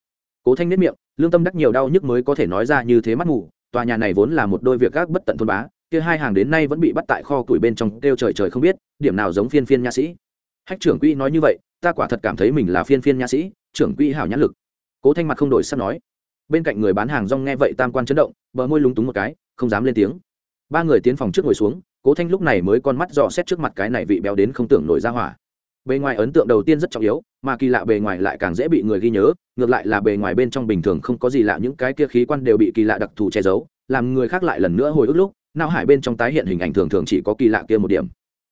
Cố thanh nếp miệng, lương tâm đắc nhiều đau nhức mới có thể nói ra như thế mắt mù, tòa nhà này vốn là một đôi việc gác bất tận thôn bá, kia hai hàng đến nay vẫn bị bắt tại kho củi bên trong, kêu trời trời không biết, điểm nào giống phiên phiên nha sĩ. Hách trưởng quỹ nói như vậy, ta quả thật cảm thấy mình là phiên phiên nha sĩ, trưởng quỹ hảo nhãn lực. Cố thanh mặt không đổi sắp nói bên cạnh người bán hàng rong nghe vậy tam quan chấn động, bờ môi lúng túng một cái, không dám lên tiếng. Ba người tiến phòng trước ngồi xuống, cố thanh lúc này mới con mắt dò xét trước mặt cái này vị béo đến không tưởng nổi ra hỏa. Bề ngoài ấn tượng đầu tiên rất trọng yếu, mà kỳ lạ bề ngoài lại càng dễ bị người ghi nhớ, ngược lại là bề ngoài bên trong bình thường không có gì lạ, những cái kia khí quan đều bị kỳ lạ đặc thù che giấu, làm người khác lại lần nữa hồi ức lúc, não hải bên trong tái hiện hình ảnh thường thường chỉ có kỳ lạ kia một điểm.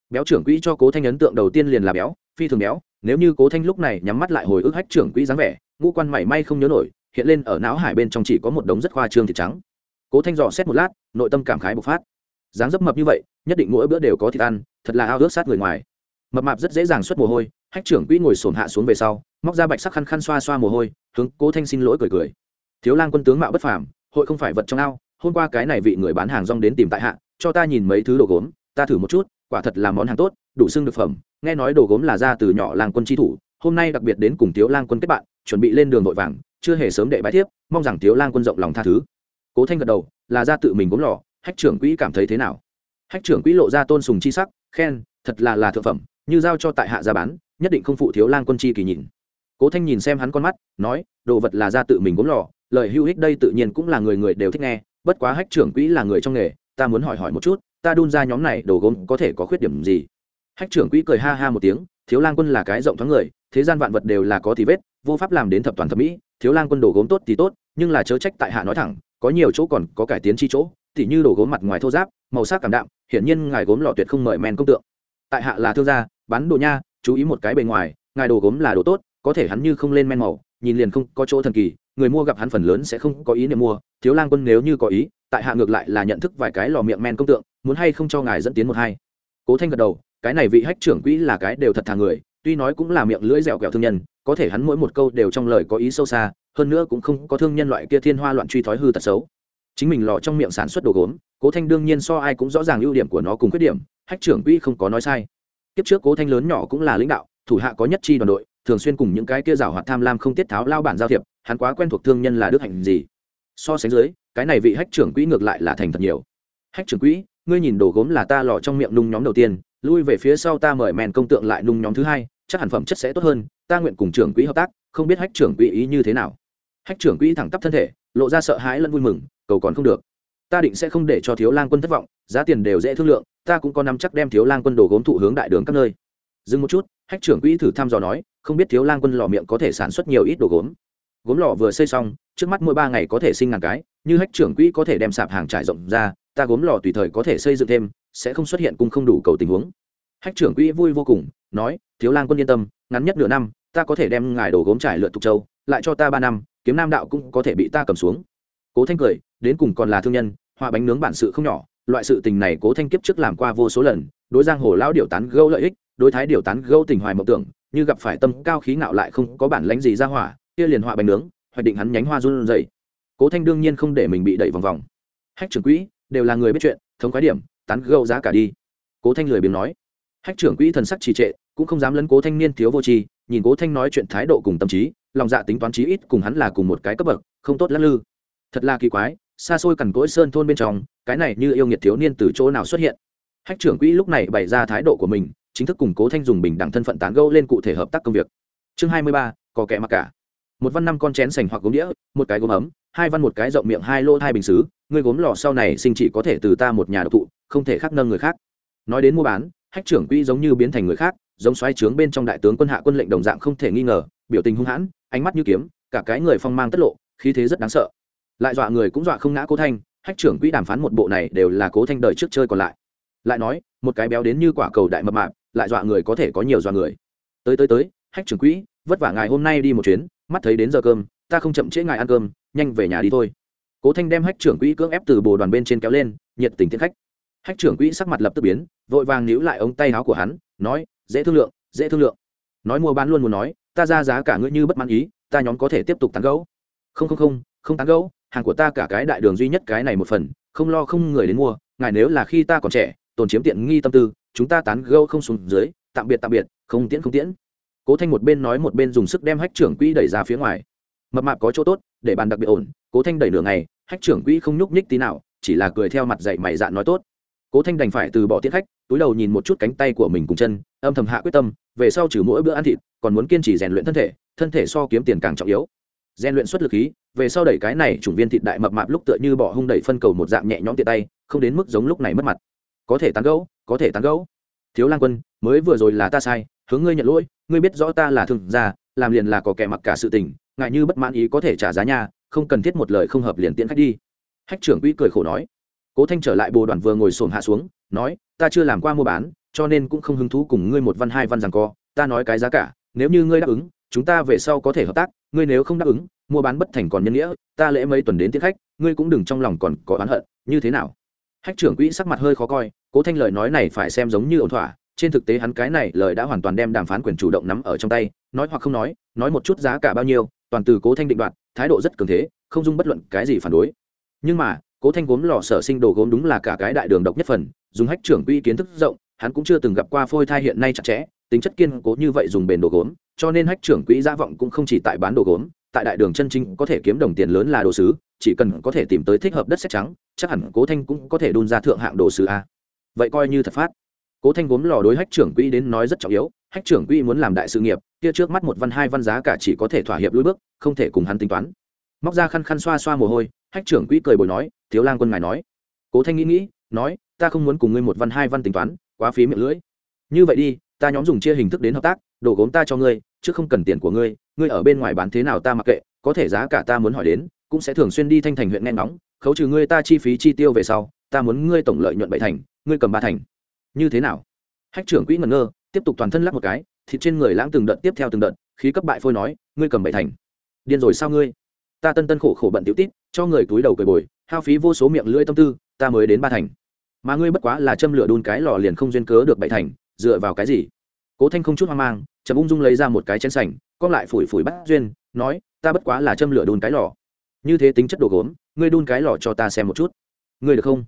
Béo trưởng quỹ cho cố thanh ấn tượng đầu tiên liền là béo, phi thường béo, nếu như cố thanh lúc này nhắm mắt lại hồi ức hách trưởng quỹ dáng vẻ, ngũ quan mảy may không nhớ nổi hiện lên ở não hải bên trong chỉ có một đống rất khoa trương thịt trắng. Cố thanh dò xét một lát, nội tâm cảm khái bộc phát. Dáng dấp mập như vậy, nhất định mỗi bữa đều có thịt ăn, thật là ao ước sát người ngoài. Mập mạp rất dễ dàng xuất mồ hôi, hách trưởng quỹ ngồi xổm hạ xuống về sau, móc ra bạch sắc khăn khăn xoa xoa mồ hôi, hướng cố thanh xin lỗi cười cười. Thiếu lang quân tướng mạo bất phàm, hội không phải vật trong ao, hôm qua cái này vị người bán hàng rong đến tìm tại hạ, cho ta nhìn mấy thứ đồ gốm, ta thử một chút, quả thật là món hàng tốt, đủ xương được phẩm, nghe nói đồ gốm là ra từ nhỏ làng quân tri thủ, hôm nay đặc biệt đến cùng thiếu lang quân kết bạn, chuẩn bị lên đường vội vàng chưa hề sớm đệ bái tiếp mong rằng thiếu lang quân rộng lòng tha thứ. Cố thanh gật đầu, là ra tự mình gốm lò, hách trưởng quỹ cảm thấy thế nào? Hách trưởng quỹ lộ ra tôn sùng chi sắc, khen, thật là là thượng phẩm, như giao cho tại hạ ra bán, nhất định không phụ thiếu lang quân chi kỳ nhìn. Cố thanh nhìn xem hắn con mắt, nói, đồ vật là ra tự mình gốm lò, lời hữu ích đây tự nhiên cũng là người người đều thích nghe, bất quá hách trưởng quỹ là người trong nghề, ta muốn hỏi hỏi một chút, ta đun ra nhóm này đồ gốm có thể có khuyết điểm gì? Hách trưởng quỹ cười ha ha một tiếng thiếu lang quân là cái rộng thoáng người, thế gian vạn vật đều là có thì vết, vô pháp làm đến thập toàn thập mỹ thiếu lang quân đồ gốm tốt thì tốt, nhưng là chớ trách tại hạ nói thẳng, có nhiều chỗ còn có cải tiến chi chỗ thì như đồ gốm mặt ngoài thô giáp, màu sắc cảm đạm, hiển nhiên ngài gốm lò tuyệt không mời men công tượng. Tại hạ là thương gia, bán đồ nha, chú ý một cái bề ngoài, ngài đồ gốm là đồ tốt, có thể hắn như không lên men màu, nhìn liền không có chỗ thần kỳ, người mua gặp hắn phần lớn sẽ không có ý niệm mua, thiếu lang quân nếu như có ý, tại hạ ngược lại là nhận thức vài cái lò miệng men công tượng, muốn hay không cho ngài dẫn tiến một hai. Cố thanh gật đầu, cái này vị hách trưởng quỹ là cái đều thật thà người tuy nói cũng là miệng lưỡi dẻo quẹo thương nhân, có thể hắn mỗi một câu đều trong lời có ý sâu xa, hơn nữa cũng không có thương nhân loại kia thiên hoa loạn truy thói hư tật xấu. Chính mình lò trong miệng sản xuất đồ gốm, cố thanh đương nhiên so ai cũng rõ ràng ưu điểm của nó cùng khuyết điểm, hách trưởng quỹ không có nói sai. Kiếp trước cố thanh lớn nhỏ cũng là lãnh đạo, thủ hạ có nhất chi đoàn đội, thường xuyên cùng những cái kia rào hoạt tham lam không tiết tháo lao bản giao thiệp, hắn quá quen thuộc thương nhân là đức hạnh gì. So sánh dưới, cái này vị hách trưởng quỹ ngược lại là thành thật nhiều. Hách trưởng quỹ, ngươi nhìn đồ gốm là ta lò trong miệng nung nhóm đầu tiên, lui về phía sau ta mời mèn công tượng lại nung nhóm thứ hai chắc hẳn phẩm chất sẽ tốt hơn, ta nguyện cùng trưởng quỹ hợp tác, không biết hách trưởng quỹ ý như thế nào. Hách trưởng quỹ thẳng tắp thân thể, lộ ra sợ hãi lẫn vui mừng, cầu còn không được. Ta định sẽ không để cho thiếu lang quân thất vọng, giá tiền đều dễ thương lượng, ta cũng có nắm chắc đem thiếu lang quân đồ gốm thụ hướng đại đường các nơi. Dừng một chút, hách trưởng quỹ thử thăm dò nói, không biết thiếu lang quân lò miệng có thể sản xuất nhiều ít đồ gốm. Gốm lò vừa xây xong, trước mắt mỗi ba ngày có thể sinh ngàn cái, như hách trưởng quỹ có thể đem sạp hàng trải rộng ra, ta gốm lò tùy thời có thể xây dựng thêm, sẽ không xuất hiện cung không đủ cầu tình huống. Hách trưởng quỹ vui vô cùng nói, thiếu lang quân yên tâm, ngắn nhất nửa năm, ta có thể đem ngài đồ gốm trải lượn tục châu, lại cho ta ba năm, kiếm nam đạo cũng có thể bị ta cầm xuống. Cố thanh cười, đến cùng còn là thương nhân, hoa bánh nướng bản sự không nhỏ, loại sự tình này cố thanh kiếp trước làm qua vô số lần, đối giang hồ lão điều tán gâu lợi ích, đối thái điều tán gâu tình hoài mộng tưởng, như gặp phải tâm cao khí ngạo lại không có bản lánh gì ra hỏa, kia liền họa bánh nướng, hoạch định hắn nhánh hoa run dậy cố thanh đương nhiên không để mình bị đẩy vòng vòng. Hách trưởng quỹ, đều là người biết chuyện, thống khoái điểm, tán gâu giá cả đi. Cố thanh lười biếng nói. Hách trưởng quỹ thần sắc trì trệ cũng không dám lấn cố thanh niên thiếu vô tri, nhìn cố thanh nói chuyện thái độ cùng tâm trí, lòng dạ tính toán trí ít cùng hắn là cùng một cái cấp bậc, không tốt lắc lư. Thật là kỳ quái, xa xôi cằn cỗi sơn thôn bên trong, cái này như yêu nghiệt thiếu niên từ chỗ nào xuất hiện? Hách trưởng quỹ lúc này bày ra thái độ của mình, chính thức củng cố thanh dùng bình đẳng thân phận tán gẫu lên cụ thể hợp tác công việc. Chương hai mươi ba, có kẻ mặc cả. Một văn năm con chén sành hoặc gốm đĩa, một cái gốm ấm, hai văn một cái rộng miệng, hai lô, hai bình xứ, ngươi gốm lò sau này sinh chỉ có thể từ ta một nhà độc thụ, không thể khác nâng người khác. Nói đến mua bán hách trưởng quỹ giống như biến thành người khác, giống xoáy trướng bên trong đại tướng quân hạ quân lệnh đồng dạng không thể nghi ngờ, biểu tình hung hãn, ánh mắt như kiếm, cả cái người phong mang tất lộ, khí thế rất đáng sợ. Lại dọa người cũng dọa không ngã cố thanh, hách trưởng quỹ đàm phán một bộ này đều là cố thanh đời trước chơi còn lại. Lại nói, một cái béo đến như quả cầu đại mập mạp, lại dọa người có thể có nhiều dọa người. Tới tới tới, hách trưởng quỹ, vất vả ngài hôm nay đi một chuyến, mắt thấy đến giờ cơm, ta không chậm trễ ngài ăn cơm, nhanh về nhà đi thôi. Cố thanh đem hách trưởng quỹ cưỡng ép từ bồ đoàn bên trên kéo lên, nhiệt tình thiên khách hách trưởng quỹ sắc mặt lập tức biến, vội vàng níu lại ống tay áo của hắn, nói, dễ thương lượng, dễ thương lượng. Nói mua bán luôn muốn nói, ta ra giá cả ngươi như bất mãn ý, ta nhóm có thể tiếp tục tán gẫu. Không không không không tán gẫu, hàng của ta cả cái đại đường duy nhất cái này một phần, không lo không người đến mua, ngài nếu là khi ta còn trẻ, tồn chiếm tiện nghi tâm tư, chúng ta tán gẫu không xuống dưới, tạm biệt tạm biệt, không tiễn không tiễn. Cố thanh một bên nói một bên dùng sức đem hách trưởng quỹ đẩy ra phía ngoài. Mập mạp có chỗ tốt, để bàn đặc biệt ổn, cố thanh đẩy nửa ngày, hách trưởng quỹ không nhúc nhích tí nào, chỉ là cười theo mặt dạy mày dạn nói tốt cố thanh đành phải từ bỏ tiễn khách, túi đầu nhìn một chút cánh tay của mình cùng chân, âm thầm hạ quyết tâm, về sau trừ mỗi bữa ăn thịt, còn muốn kiên trì rèn luyện thân thể thân thể so kiếm tiền càng trọng yếu. Rèn luyện xuất lực khí, về sau đẩy cái này chủng viên thịt đại mập mạp lúc tựa như bỏ hung đẩy phân cầu một dạng nhẹ nhõm tiện tay, không đến mức giống lúc này mất mặt. Có thể tán gẫu, có thể tán gẫu. Thiếu lang quân, mới vừa rồi là ta sai, hướng ngươi nhận lỗi, ngươi biết rõ ta là thương gia, làm liền là có kẻ mặc cả sự tình, ngại như bất mãn ý có thể trả giá nha, không cần thiết một lời không hợp liền tiễn khách đi. Hách trưởng quỹ cười khổ nói cố thanh trở lại bồ đoàn vừa ngồi xổm hạ xuống, nói, ta chưa làm qua mua bán, cho nên cũng không hứng thú cùng ngươi một văn hai văn rằng co, ta nói cái giá cả, nếu như ngươi đáp ứng, chúng ta về sau có thể hợp tác, ngươi nếu không đáp ứng, mua bán bất thành còn nhân nghĩa, ta lễ mấy tuần đến tiếp khách, ngươi cũng đừng trong lòng còn có oán hận, như thế nào? Hách trưởng quỹ sắc mặt hơi khó coi, cố thanh lời nói này phải xem giống như ổn thỏa, trên thực tế hắn cái này lời đã hoàn toàn đem đàm phán quyền chủ động nắm ở trong tay, nói hoặc không nói nói một chút giá cả bao nhiêu, toàn từ cố thanh định đoạt, thái độ rất cường thế, không dung bất luận cái gì phản đối. Nhưng mà cố thanh gốm lò sở sinh đồ gốm đúng là cả cái đại đường độc nhất phần, dùng hách trưởng quỹ kiến thức rộng, hắn cũng chưa từng gặp qua phôi thai hiện nay chặt chẽ, tính chất kiên cố như vậy dùng bền đồ gốm, cho nên hách trưởng quỹ gia vọng cũng không chỉ tại bán đồ gốm, tại đại đường chân chính có thể kiếm đồng tiền lớn là đồ sứ, chỉ cần có thể tìm tới thích hợp đất xét trắng, chắc hẳn cố thanh cũng có thể đun ra thượng hạng đồ sứ a. Vậy coi như thật phát. Cố thanh gốm lò đối hách trưởng quỹ đến nói rất trọng yếu, hách trưởng quỹ muốn làm đại sự nghiệp, kia trước mắt một văn hai văn giá cả chỉ có thể thỏa hiệp lối bước, không thể cùng hắn tính toán móc ra khăn khăn xoa xoa mồ hôi, hách trưởng quỹ cười bồi nói, thiếu lang quân ngài nói. Cố thanh nghĩ nghĩ, nói, ta không muốn cùng ngươi một văn hai văn tính toán, quá phí miệng lưỡi. Như vậy đi, ta nhóm dùng chia hình thức đến hợp tác đồ gốm ta cho ngươi, chứ không cần tiền của ngươi ngươi ở bên ngoài bán thế nào ta mặc kệ, có thể giá cả ta muốn hỏi đến, cũng sẽ thường xuyên đi thanh thành huyện nghe nóng khấu trừ ngươi ta chi phí chi tiêu về sau, ta muốn ngươi tổng lợi nhuận bảy thành, ngươi cầm ba thành. Như thế nào? Hách trưởng quỹ ngẩn ngơ, tiếp tục toàn thân lắc một cái, thịt trên người lãng từng đợt tiếp theo từng đợt, khí cấp bại phôi nói, ngươi cầm bảy thành. Điên rồi sao ngươi? Ta tân tân khổ khổ bận tiểu tít, cho người túi đầu cười bồi, hao phí vô số miệng lưỡi tâm tư, ta mới đến ba thành. Mà ngươi bất quá là châm lửa đun cái lò liền không duyên cớ được bảy thành, dựa vào cái gì? Cố thanh không chút hoang mang chấm ung dung lấy ra một cái chén sành, con lại phủi phủi bắt duyên, nói, ta bất quá là châm lửa đun cái lò. Như thế tính chất đồ gốm, ngươi đun cái lò cho ta xem một chút. Ngươi được không?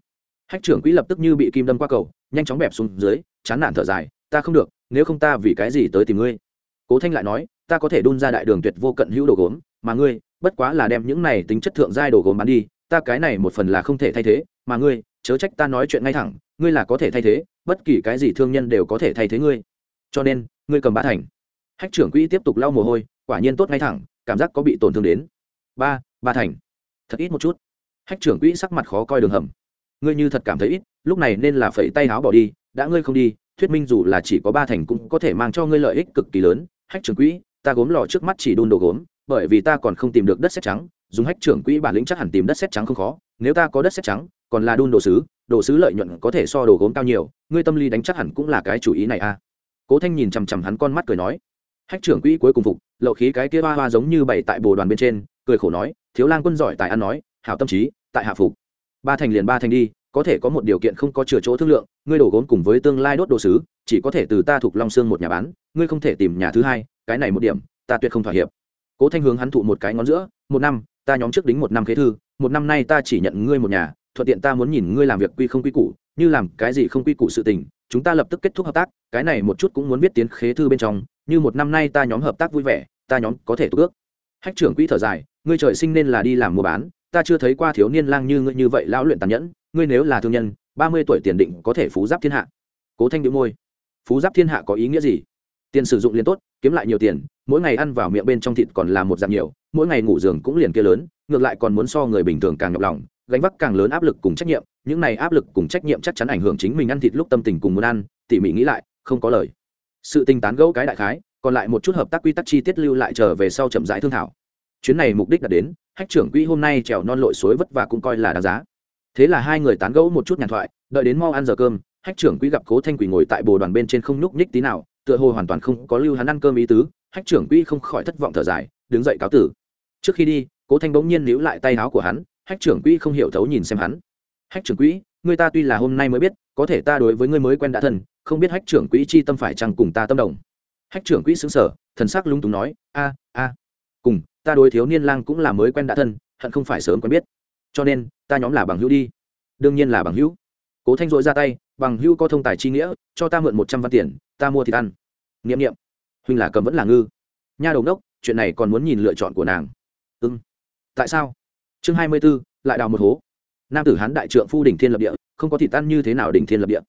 Hách trưởng quỹ lập tức như bị kim đâm qua cầu, nhanh chóng bẹp xuống dưới, chán nản thở dài, ta không được, nếu không ta vì cái gì tới tìm ngươi? Cố thanh lại nói, ta có thể đun ra đại đường tuyệt vô cận hữu đồ gốm, mà ngươi bất quá là đem những này tính chất thượng giai đồ gốm bán đi, ta cái này một phần là không thể thay thế, mà ngươi, chớ trách ta nói chuyện ngay thẳng, ngươi là có thể thay thế, bất kỳ cái gì thương nhân đều có thể thay thế ngươi. Cho nên, ngươi cầm ba thành. Hách trưởng quỹ tiếp tục lau mồ hôi, quả nhiên tốt ngay thẳng, cảm giác có bị tổn thương đến. Ba ba thành. Thật ít một chút. Hách trưởng quỹ sắc mặt khó coi đường hầm. Ngươi như thật cảm thấy ít, lúc này nên là phẩy tay áo bỏ đi, đã ngươi không đi, thuyết minh dù là chỉ có ba thành cũng có thể mang cho ngươi lợi ích cực kỳ lớn. Hách trưởng quỹ, ta gốm lò trước mắt chỉ đun đồ gốm bởi vì ta còn không tìm được đất sét trắng, dùng hách trưởng quỹ bản lĩnh chắc hẳn tìm đất sét trắng không khó, nếu ta có đất sét trắng, còn là đun đồ sứ đồ sứ lợi nhuận có thể so đồ gốm cao nhiều, ngươi tâm lý đánh chắc hẳn cũng là cái chủ ý này a à. cố thanh nhìn chằm chằm hắn con mắt cười nói. Hách trưởng quỹ cuối cùng phục, lậu khí cái kia hoa hoa giống như bày tại bồ đoàn bên trên, cười khổ nói, thiếu lang quân giỏi tài ăn nói, hảo tâm trí, tại hạ phục. Ba thành liền ba thành đi, có thể có một điều kiện không có chừa chỗ thương lượng, ngươi đổ gốm cùng với tương lai đốt đồ sứ, chỉ có thể từ ta thuộc long xương một nhà bán, ngươi không thể tìm nhà thứ hai, cái này một điểm, ta tuyệt không thỏa hiệp cố thanh hướng hắn thụ một cái ngón giữa, một năm, ta nhóm trước đính một năm kế thư, một năm nay ta chỉ nhận ngươi một nhà, thuận tiện ta muốn nhìn ngươi làm việc quy không quy củ, như làm cái gì không quy củ sự tình, chúng ta lập tức kết thúc hợp tác, cái này một chút cũng muốn biết tiến khế thư bên trong, như một năm nay ta nhóm hợp tác vui vẻ, ta nhóm có thể tục ước. Hách trưởng quỹ thở dài, ngươi trời sinh nên là đi làm mua bán, ta chưa thấy qua thiếu niên lang như ngươi như vậy lão luyện tàn nhẫn, ngươi nếu là thương nhân, ba mươi tuổi tiền định có thể phú giáp thiên hạ. Cố thanh đĩu môi, phú giáp thiên hạ có ý nghĩa gì? Tiền sử dụng liền tốt, kiếm lại nhiều tiền, mỗi ngày ăn vào miệng bên trong thịt còn là một dạng nhiều, mỗi ngày ngủ giường cũng liền kia lớn, ngược lại còn muốn so người bình thường càng nhọc lòng, gánh vác càng lớn áp lực cùng trách nhiệm, những này áp lực cùng trách nhiệm chắc chắn ảnh hưởng chính mình ăn thịt lúc tâm tình cùng muốn ăn, tỉ mỉ nghĩ lại, không có lời. Sự tình tán gẫu cái đại khái, còn lại một chút hợp tác quy tắc chi tiết lưu lại trở về sau chậm rãi thương thảo. Chuyến này mục đích đã đến, hách trưởng quỹ hôm nay trèo non lội suối vất vả cũng coi là đáng giá. Thế là hai người tán gẫu một chút nhàn thoại, đợi đến mau ăn giờ cơm, hách trưởng quỹ gặp cố thanh quỷ ngồi tại bồ đoàn bên trên không nhúc nhích tí nào tựa hồ hoàn toàn không có lưu hắn ăn cơm ý tứ, hách trưởng quỹ không khỏi thất vọng thở dài, đứng dậy cáo tử. Trước khi đi, cố thanh bỗng nhiên níu lại tay áo của hắn, hách trưởng quỹ không hiểu thấu nhìn xem hắn. Hách trưởng quỹ, người ta tuy là hôm nay mới biết, có thể ta đối với ngươi mới quen đã thân không biết hách trưởng quỹ chi tâm phải chăng cùng ta tâm đồng hách trưởng quỹ xứng sở thần sắc lung túng nói, a a, cùng, ta đối thiếu niên lang cũng là mới quen đã thân hận không phải sớm quen biết. Cho nên, ta nhóm là bằng hữu đi. Đương nhiên là bằng hữu. Cố thanh dội ra tay, bằng hữu có thông tài chi nghĩa, cho ta mượn một trăm văn tiền ta mua thịt ăn. N i ệ m n i ệ m huynh là cầm vẫn là ngư. Nha đầu đốc chuyện này còn muốn nhìn lựa chọn của nàng. Ư ừ. tại sao? Chương hai mươi b ố lại đào một hố. Nam tử hán đại trượng phu đỉnh thiên lập địa, không có thịt ăn như thế nào đỉnh thiên lập địa.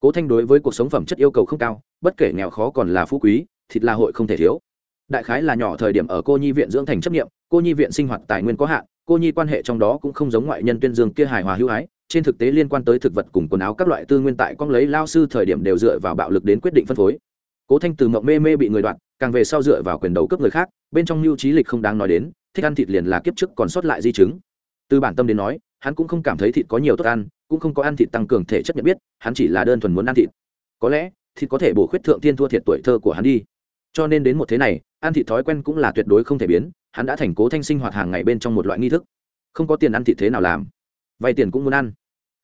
Cố thanh đối với cuộc sống phẩm chất yêu cầu không cao, bất kể nghèo khó còn là phú quý, thịt là hội không thể thiếu. Đại khái là nhỏ thời điểm ở cô nhi viện dưỡng thành chấp nghiệm, cô nhi viện sinh hoạt tài nguyên có hạn, cô nhi quan hệ trong đó cũng không giống ngoại nhân tuyên dương kia hài hòa hữu ái trên thực tế liên quan tới thực vật cùng quần áo các loại tư nguyên tại con lấy lao sư thời điểm đều dựa vào bạo lực đến quyết định phân phối. Cố thanh từ mộng mê mê bị người đoạn càng về sau dựa vào quyền đầu cấp người khác, bên trong mưu trí lịch không đáng nói đến, thích ăn thịt liền là kiếp trước còn sót lại di chứng. Từ bản tâm đến nói, hắn cũng không cảm thấy thịt có nhiều tốt ăn, cũng không có ăn thịt tăng cường thể chất nhận biết, hắn chỉ là đơn thuần muốn ăn thịt. Có lẽ, thịt có thể bổ khuyết thượng tiên thua thiệt tuổi thơ của hắn đi. Cho nên đến một thế này, ăn thịt thói quen cũng là tuyệt đối không thể biến, hắn đã thành cố thanh sinh hoạt hàng ngày bên trong một loại nghi thức. Không có tiền ăn thịt thế nào làm? Vay tiền cũng muốn ăn.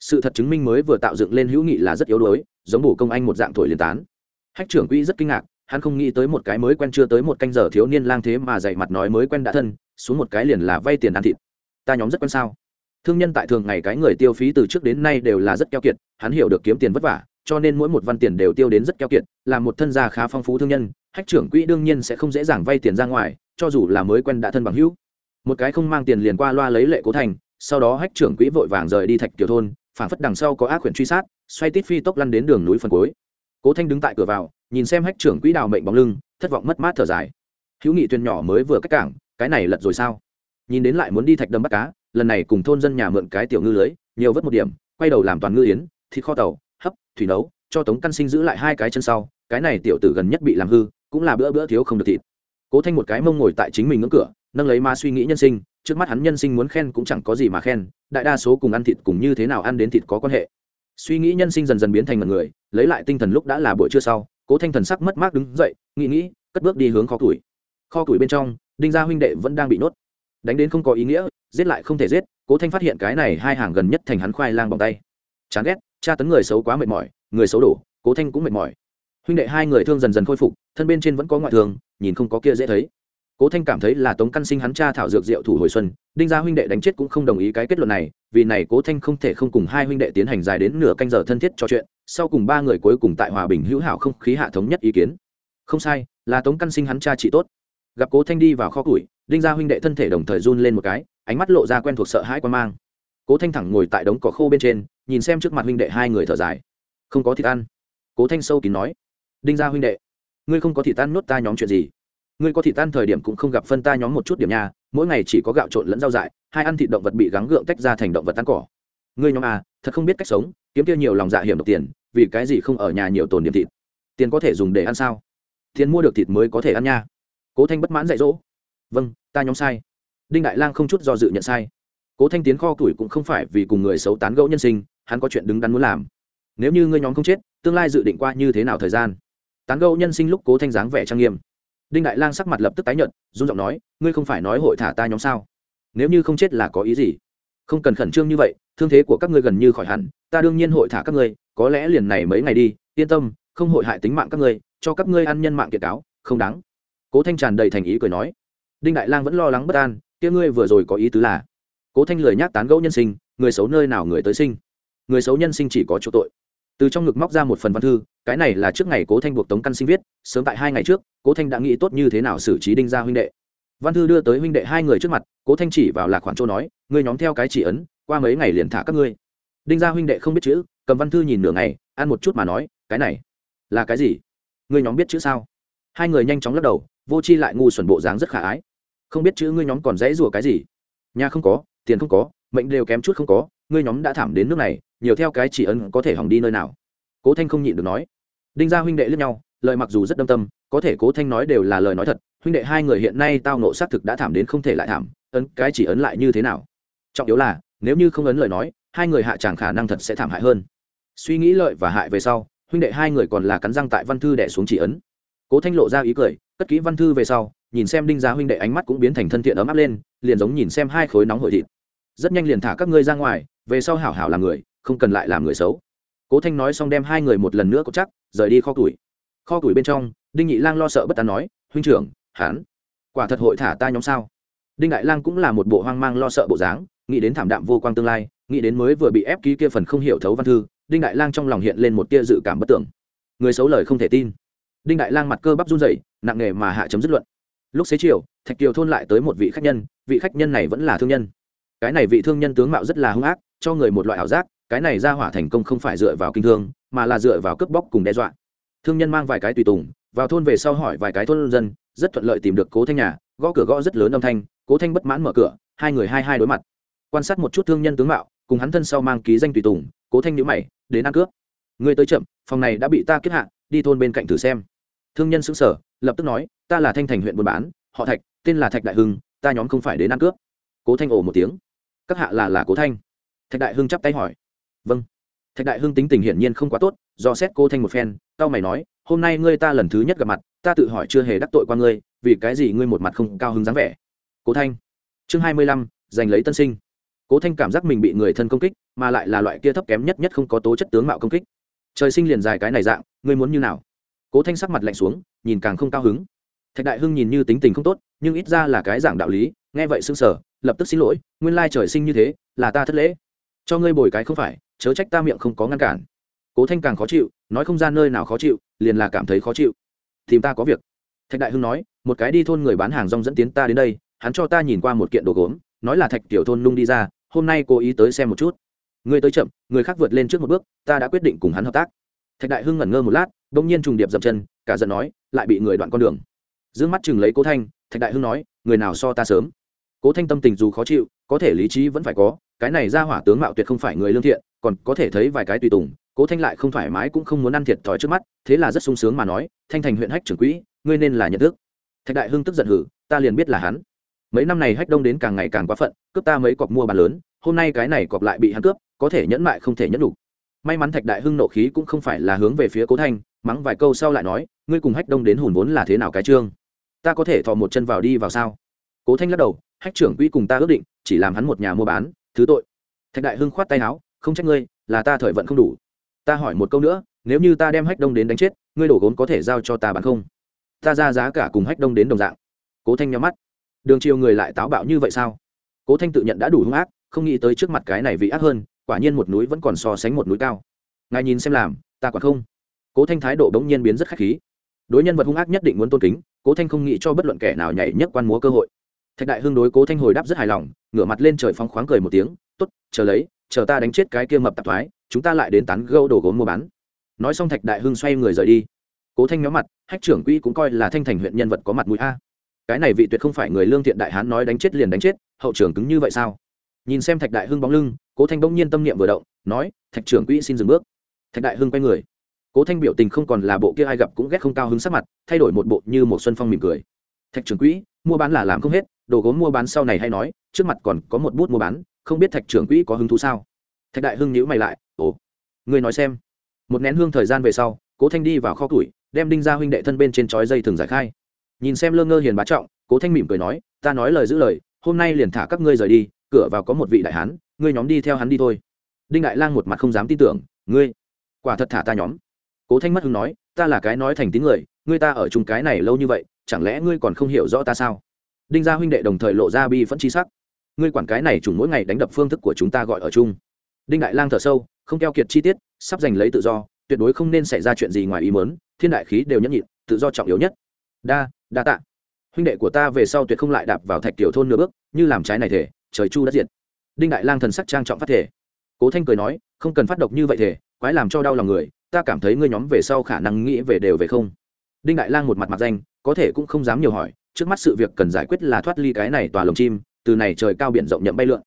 Sự thật chứng minh mới vừa tạo dựng lên hữu nghị là rất yếu đuối, giống bổ công anh một dạng thổi liền tán. Hách trưởng quỹ rất kinh ngạc, hắn không nghĩ tới một cái mới quen chưa tới một canh giờ thiếu niên lang thế mà dạy mặt nói mới quen đã thân, xuống một cái liền là vay tiền ăn thịt. Ta nhóm rất quen sao? Thương nhân tại thường ngày cái người tiêu phí từ trước đến nay đều là rất keo kiệt, hắn hiểu được kiếm tiền vất vả, cho nên mỗi một văn tiền đều tiêu đến rất keo kiệt, là một thân gia khá phong phú thương nhân, hách trưởng quỹ đương nhiên sẽ không dễ dàng vay tiền ra ngoài, cho dù là mới quen đã thân bằng hữu. Một cái không mang tiền liền qua loa lấy lệ cố thành sau đó hách trưởng quỹ vội vàng rời đi thạch tiểu thôn, phảng phất đằng sau có ác quyển truy sát, xoay tít phi tốc lăn đến đường núi phần cuối. Cố thanh đứng tại cửa vào, nhìn xem hách trưởng quỹ đào mệnh bóng lưng, thất vọng mất mát thở dài. Hữu nghị thuyền nhỏ mới vừa cách cảng, cái này lật rồi sao? Nhìn đến lại muốn đi thạch đâm bắt cá, lần này cùng thôn dân nhà mượn cái tiểu ngư lưới, nhiều vất một điểm, quay đầu làm toàn ngư yến, thịt kho tàu, hấp, thủy nấu, cho tống căn sinh giữ lại hai cái chân sau, cái này tiểu tử gần nhất bị làm hư, cũng là bữa bữa thiếu không được thịt. Cố thanh một cái mông ngồi tại chính mình ngưỡng cửa, nâng lấy ma suy nghĩ nhân sinh trước mắt hắn nhân sinh muốn khen cũng chẳng có gì mà khen đại đa số cùng ăn thịt cùng như thế nào ăn đến thịt có quan hệ. Suy nghĩ nhân sinh dần dần biến thành một người lấy lại tinh thần lúc đã là buổi trưa sau cố thanh thần sắc mất mát đứng dậy nghĩ nghĩ cất bước đi hướng kho tuổi kho tuổi bên trong đinh gia huynh đệ vẫn đang bị nốt, đánh đến không có ý nghĩa giết lại không thể giết cố thanh phát hiện cái này hai hàng gần nhất thành hắn khoai lang bằng tay. Chán ghét cha tấn người xấu quá mệt mỏi người xấu đổ cố thanh cũng mệt mỏi. Huynh đệ hai người thương dần dần khôi phục thân bên trên vẫn có ngoại thương nhìn không có kia dễ thấy cố thanh cảm thấy là tống căn sinh hắn cha thảo dược diệu thủ hồi xuân, đinh gia huynh đệ đánh chết cũng không đồng ý cái kết luận này, vì này cố thanh không thể không cùng hai huynh đệ tiến hành dài đến nửa canh giờ thân thiết trò chuyện, sau cùng ba người cuối cùng tại hòa bình hữu hảo không khí hạ thống nhất ý kiến. Không sai, là tống căn sinh hắn cha chị tốt. Gặp cố thanh đi vào kho củi, đinh gia huynh đệ thân thể đồng thời run lên một cái, ánh mắt lộ ra quen thuộc sợ hãi quan mang. Cố thanh thẳng ngồi tại đống cỏ khô bên trên, nhìn xem trước mặt huynh đệ hai người thở dài. Không có thịt ăn. Cố thanh sâu kín nói. Đinh gia huynh đệ, ngươi không có thịt ăn nốt ta nhóm chuyện gì? Ngươi có thịt ăn thời điểm cũng không gặp phân ta nhóm một chút điểm nhà mỗi ngày chỉ có gạo trộn lẫn rau dại, hai ăn thịt động vật bị gắng gượng tách ra thành động vật ăn cỏ. Ngươi nhóm à thật không biết cách sống, kiếm tiêu nhiều lòng dạ hiểm độc tiền, vì cái gì không ở nhà nhiều tồn điểm thịt? Tiền có thể dùng để ăn sao? Tiền mua được thịt mới có thể ăn nha. Cố thanh bất mãn dạy dỗ. Vâng ta nhóm sai. Đinh đại lang không chút do dự nhận sai. Cố thanh tiến kho tuổi cũng không phải vì cùng người xấu tán gẫu nhân sinh, hắn có chuyện đứng đắn muốn làm. Nếu như ngươi nhóm không chết, tương lai dự định qua như thế nào thời gian? Tán gẫu nhân sinh lúc cố thanh dáng vẻ trang nghiêm đinh đại lang sắc mặt lập tức tái nhợt, run giọng nói, ngươi không phải nói hội thả ta nhóm sao? Nếu như không chết là có ý gì? Không cần khẩn trương như vậy, thương thế của các ngươi gần như khỏi hẳn, ta đương nhiên hội thả các ngươi, có lẽ liền này mấy ngày đi, yên tâm, không hội hại tính mạng các ngươi, cho các ngươi ăn nhân mạng kiệt cáo, không đáng. Cố thanh tràn đầy thành ý cười nói. Đinh đại lang vẫn lo lắng bất an, kia ngươi vừa rồi có ý tứ là? Cố thanh lười nhắc tán gẫu nhân sinh, người xấu nơi nào người tới sinh? Người xấu nhân sinh chỉ có chỗ tội từ trong ngực móc ra một phần văn thư, cái này là trước ngày cố thanh buộc tống căn sinh viết, sớm tại hai ngày trước, cố thanh đã nghĩ tốt như thế nào xử trí đinh gia huynh đệ. Văn thư đưa tới huynh đệ hai người trước mặt, cố thanh chỉ vào lạc khoản chỗ nói, ngươi nhóm theo cái chỉ ấn, qua mấy ngày liền thả các ngươi. Đinh gia huynh đệ không biết chữ, cầm văn thư nhìn nửa ngày, ăn một chút mà nói, cái này là cái gì? Ngươi nhóm biết chữ sao? Hai người nhanh chóng lắc đầu, vô chi lại ngu xuẩn bộ dáng rất khả ái. Không biết chữ ngươi nhóm còn dễ rủa cái gì? Nhà không có, tiền không có, mệnh đều kém chút không có, ngươi nhóm đã thảm đến nước này nhiều theo cái chỉ ấn có thể hỏng đi nơi nào. Cố thanh không nhịn được nói. Đinh gia huynh đệ lướt nhau, lời mặc dù rất đâm tâm, có thể cố thanh nói đều là lời nói thật, huynh đệ hai người hiện nay tao nộ xác thực đã thảm đến không thể lại thảm, ấn cái chỉ ấn lại như thế nào? Trọng yếu là, nếu như không ấn lời nói, hai người hạ chẳng khả năng thật sẽ thảm hại hơn. Suy nghĩ lợi và hại về sau, huynh đệ hai người còn là cắn răng tại văn thư đẻ xuống chỉ ấn. Cố thanh lộ ra ý cười, cất kỹ văn thư về sau, nhìn xem đinh gia huynh đệ ánh mắt cũng biến thành thân thiện ấm áp lên, liền giống nhìn xem hai khối nóng hổi thịt. Rất nhanh liền thả các ngươi ra ngoài, về sau hảo hảo làm người không cần lại làm người xấu. Cố thanh nói xong đem hai người một lần nữa cột chắc, rời đi kho tuổi kho tuổi bên trong, đinh nhị lang lo sợ bất tán nói, huynh trưởng hán quả thật hội thả ta nhóm sao? Đinh đại lang cũng là một bộ hoang mang lo sợ bộ dáng, nghĩ đến thảm đạm vô quang tương lai, nghĩ đến mới vừa bị ép ký kia phần không hiểu thấu văn thư, đinh đại lang trong lòng hiện lên một tia dự cảm bất tưởng. Người xấu lời không thể tin. Đinh đại lang mặt cơ bắp run rẩy, nặng nề mà hạ chấm dứt luận. Lúc xế chiều, thạch kiều thôn lại tới một vị khách nhân, vị khách nhân này vẫn là thương nhân. Cái này vị thương nhân tướng mạo rất là hung ác, cho người một loại ảo giác cái này ra hỏa thành công không phải dựa vào kinh thương, mà là dựa vào cướp bóc cùng đe dọa. Thương nhân mang vài cái tùy tùng, vào thôn về sau hỏi vài cái thôn dân, rất thuận lợi tìm được cố thanh nhà, gõ cửa gõ rất lớn âm thanh, cố thanh bất mãn mở cửa, hai người hai hai đối mặt. Quan sát một chút thương nhân tướng mạo, cùng hắn thân sau mang ký danh tùy tùng, cố thanh nhữ mày, đến ăn cướp. Người tới chậm, phòng này đã bị ta kết hạ, đi thôn bên cạnh thử xem. Thương nhân xứng sở lập tức nói, ta là thanh thành huyện buôn bán, họ thạch, tên là thạch đại hưng, ta nhóm không phải đến ăn cướp. Cố thanh ồ một tiếng. Các hạ là là cố thanh. Thạch đại hưng chắp tay hỏi vâng. Thạch đại hưng tính tình hiển nhiên không quá tốt, do xét cô thanh một phen tao mày nói, hôm nay ngươi ta lần thứ nhất gặp mặt, ta tự hỏi chưa hề đắc tội qua ngươi, vì cái gì ngươi một mặt không cao hứng dáng vẻ? Cố thanh. Chương hai mươi lăm, giành lấy tân sinh. Cố thanh cảm giác mình bị người thân công kích, mà lại là loại kia thấp kém nhất nhất không có tố chất tướng mạo công kích. Trời sinh liền dài cái này dạng, ngươi muốn như nào? Cố thanh sắc mặt lạnh xuống, nhìn càng không cao hứng. Thạch đại hưng nhìn như tính tình không tốt, nhưng ít ra là cái dạng đạo lý, nghe vậy xưng sở lập tức xin lỗi, nguyên lai trời sinh như thế, là ta thất lễ. Cho ngươi bồi cái không phải chớ trách ta miệng không có ngăn cản. Cố thanh càng khó chịu, nói không ra nơi nào khó chịu, liền là cảm thấy khó chịu. Tìm ta có việc. Thạch đại hưng nói, một cái đi thôn người bán hàng rong dẫn tiến ta đến đây, hắn cho ta nhìn qua một kiện đồ gốm, nói là thạch tiểu thôn nung đi ra, hôm nay cố ý tới xem một chút. Người tới chậm, người khác vượt lên trước một bước, ta đã quyết định cùng hắn hợp tác. Thạch đại hưng ngẩn ngơ một lát, bỗng nhiên trùng điệp dậm chân, cả giận nói, lại bị người đoạn con đường. D mắt chừng lấy cố thanh, thạch đại hưng nói, người nào so ta sớm? Cố thanh tâm tình dù khó chịu, có thể lý trí vẫn phải có cái này ra hỏa tướng mạo tuyệt không phải người lương thiện, còn có thể thấy vài cái tùy tùng, cố thanh lại không thoải mái cũng không muốn ăn thiệt thòi trước mắt, thế là rất sung sướng mà nói, thanh thành huyện hách trưởng quỹ, ngươi nên là nhận thức. Thạch đại hưng tức giận hử, ta liền biết là hắn. Mấy năm này hách đông đến càng ngày càng quá phận, cướp ta mấy cọc mua bàn lớn, hôm nay cái này cọc lại bị hắn cướp, có thể nhẫn mại không thể nhẫn đủ. May mắn thạch đại hưng nộ khí cũng không phải là hướng về phía cố thanh, mắng vài câu sau lại nói, ngươi cùng hách đông đến hùn vốn là thế nào cái trương? Ta có thể thò một chân vào đi vào sao? Cố thanh lắc đầu, hách trưởng quỹ cùng ta ước định, chỉ làm hắn một nhà mua bán thứ tội. Thạch đại hưng khoát tay áo, không trách ngươi, là ta thời vận không đủ. Ta hỏi một câu nữa, nếu như ta đem hách đông đến đánh chết, ngươi đổ gốm có thể giao cho ta bán không? Ta ra giá cả cùng hách đông đến đồng dạng. Cố thanh nhắm mắt. Đường chiều người lại táo bạo như vậy sao? Cố thanh tự nhận đã đủ hung ác, không nghĩ tới trước mặt cái này vị ác hơn, quả nhiên một núi vẫn còn so sánh một núi cao. Ngài nhìn xem làm, ta quả không? Cố thanh thái độ bỗng nhiên biến rất khách khí. Đối nhân vật hung ác nhất định muốn tôn kính, cố thanh không nghĩ cho bất luận kẻ nào nhảy nhất quan múa cơ hội thạch đại hưng đối cố thanh hồi đáp rất hài lòng, ngửa mặt lên trời phóng khoáng cười một tiếng t ố t chờ lấy, chờ ta đánh chết cái kia mập tạp thoái, chúng ta lại đến tán gâu đồ gốm mua bán. Nói xong thạch đại hưng xoay người rời đi. Cố thanh nhóm mặt, hách trưởng quỹ cũng coi là thanh thành huyện nhân vật có mặt mũi a. Cái này vị tuyệt không phải người lương thiện đại hán nói đánh chết liền đánh chết, hậu trưởng cứng như vậy sao? Nhìn xem thạch đại hưng bóng lưng, cố thanh bỗng nhiên tâm niệm vừa động, nói, thạch trưởng quỹ xin dừng bước. Thạch đại hưng quay người. Cố thanh biểu tình không còn là bộ kia ai gặp cũng ghét không cao hứng sắc mặt, thay đổi một bộ như một xuân phong mỉm cười. Thạch trưởng quỹ mua bán là làm không hết, đồ gốm mua bán sau này hay nói, trước mặt còn có một bút mua bán, không biết thạch trưởng quỹ có hứng thú sao? Thạch đại hưng nhữ mày lại, ồ người nói xem. Một nén hương thời gian về sau, cố thanh đi vào kho củi, đem đinh ra huynh đệ thân bên trên chói dây thường giải khai. Nhìn xem lơ ngơ hiền bá trọng, cố thanh mỉm cười nói, ta nói lời giữ lời, hôm nay liền thả các ngươi rời đi, cửa vào có một vị đại hán, ngươi nhóm đi theo hắn đi thôi. Đinh đại lang một mặt không dám tin tưởng, ngươi, quả thật thả ta nhóm? Cố thanh mất hứng nói, ta là cái nói thành tín người, ngươi ta ở chung cái này lâu như vậy chẳng lẽ ngươi còn không hiểu rõ ta sao? Đinh gia huynh đệ đồng thời lộ ra bi phẫn chi sắc. Ngươi quản cái này chủng mỗi ngày đánh đập phương thức của chúng ta gọi ở chung. Đinh đại lang thở sâu, không keo kiệt chi tiết, sắp giành lấy tự do, tuyệt đối không nên xảy ra chuyện gì ngoài ý mớn thiên đại khí đều nhẫn nhịn, tự do trọng yếu nhất. Đa đa tạ. Huynh đệ của ta về sau tuyệt không lại đạp vào thạch tiểu thôn nửa bước, như làm trái này thể, trời chu đất diệt. Đinh đại lang thần sắc trang trọng phát thể. Cố thanh cười nói, không cần phát độc như vậy thể, quái làm cho đau lòng người, ta cảm thấy ngươi nhóm về sau khả năng nghĩ về đều về không. Đinh đại lang một mặt mặt danh có thể cũng không dám nhiều hỏi, trước mắt sự việc cần giải quyết là thoát ly cái này tòa lồng chim, từ này trời cao biển rộng nhậm bay lượn.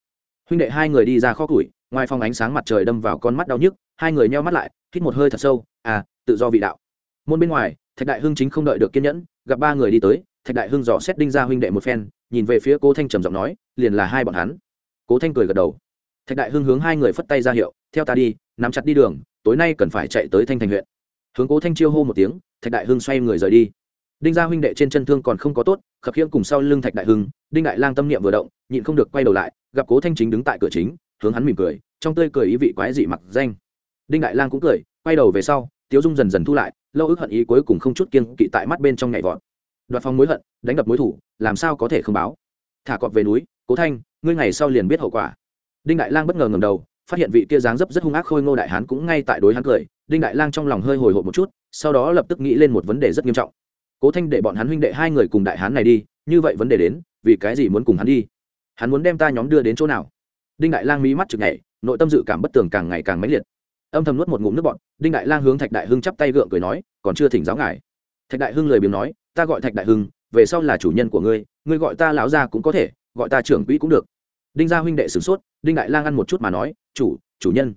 Huynh đệ hai người đi ra kho củi, ngoài phòng ánh sáng mặt trời đâm vào con mắt đau nhức, hai người nheo mắt lại, hít một hơi thật sâu à tự do vị đạo. Môn bên ngoài, thạch đại hưng chính không đợi được kiên nhẫn, gặp ba người đi tới, thạch đại hưng dò xét đinh ra huynh đệ một phen, nhìn về phía cố thanh trầm giọng nói, liền là hai bọn hắn. Cố thanh cười gật đầu. Thạch đại hưng hướng hai người phất tay ra hiệu, theo ta đi, nắm chặt đi đường, tối nay cần phải chạy tới thanh thành huyện. Hướng cố thanh chiêu hô một tiếng, thạch đại hưng xoay người rời đi đinh gia huynh đệ trên chân thương còn không có tốt, khập khiễng cùng sau lưng thạch đại hưng, đinh đại lang tâm niệm vừa động, nhịn không được quay đầu lại, gặp cố thanh chính đứng tại cửa chính, hướng hắn mỉm cười, trong tươi cười ý vị quái dị mặc danh. Đinh đại lang cũng cười, quay đầu về sau, tiếu dung dần dần thu lại, lâu ức hận ý cuối cùng không chút kiên kỵ tại mắt bên trong nhảy vọt. Đoạt phong mối hận, đánh đập mối thủ, làm sao có thể không báo? Thả cọp về núi, cố thanh, ngươi ngày sau liền biết hậu quả. Đinh đại lang bất ngờ ngầm đầu, phát hiện vị kia dáng dấp rất hung ác khôi ngô đại hán cũng ngay tại đối hắn cười. Đinh đại lang trong lòng hơi hồi hộp một chút, sau đó lập tức nghĩ lên một vấn đề rất nghiêm trọng cố thanh để bọn hắn huynh đệ hai người cùng đại hán này đi, như vậy vấn đề đến, vì cái gì muốn cùng hắn đi? Hắn muốn đem ta nhóm đưa đến chỗ nào? Đinh đại lang mí mắt chực nhảy, nội tâm dự cảm bất tường càng ngày càng mãnh liệt. Âm thầm nuốt một ngụm nước bọn đinh đại lang hướng thạch đại hưng chắp tay gượng cười nói, còn chưa thỉnh giáo ngài. Thạch đại hưng lời biếng nói, ta gọi thạch đại hưng, về sau là chủ nhân của ngươi ngươi gọi ta lão gia cũng có thể, gọi ta trưởng quỹ cũng được. Đinh gia huynh đệ sửng sốt, đinh đại lang ăn một chút mà nói, chủ chủ nhân.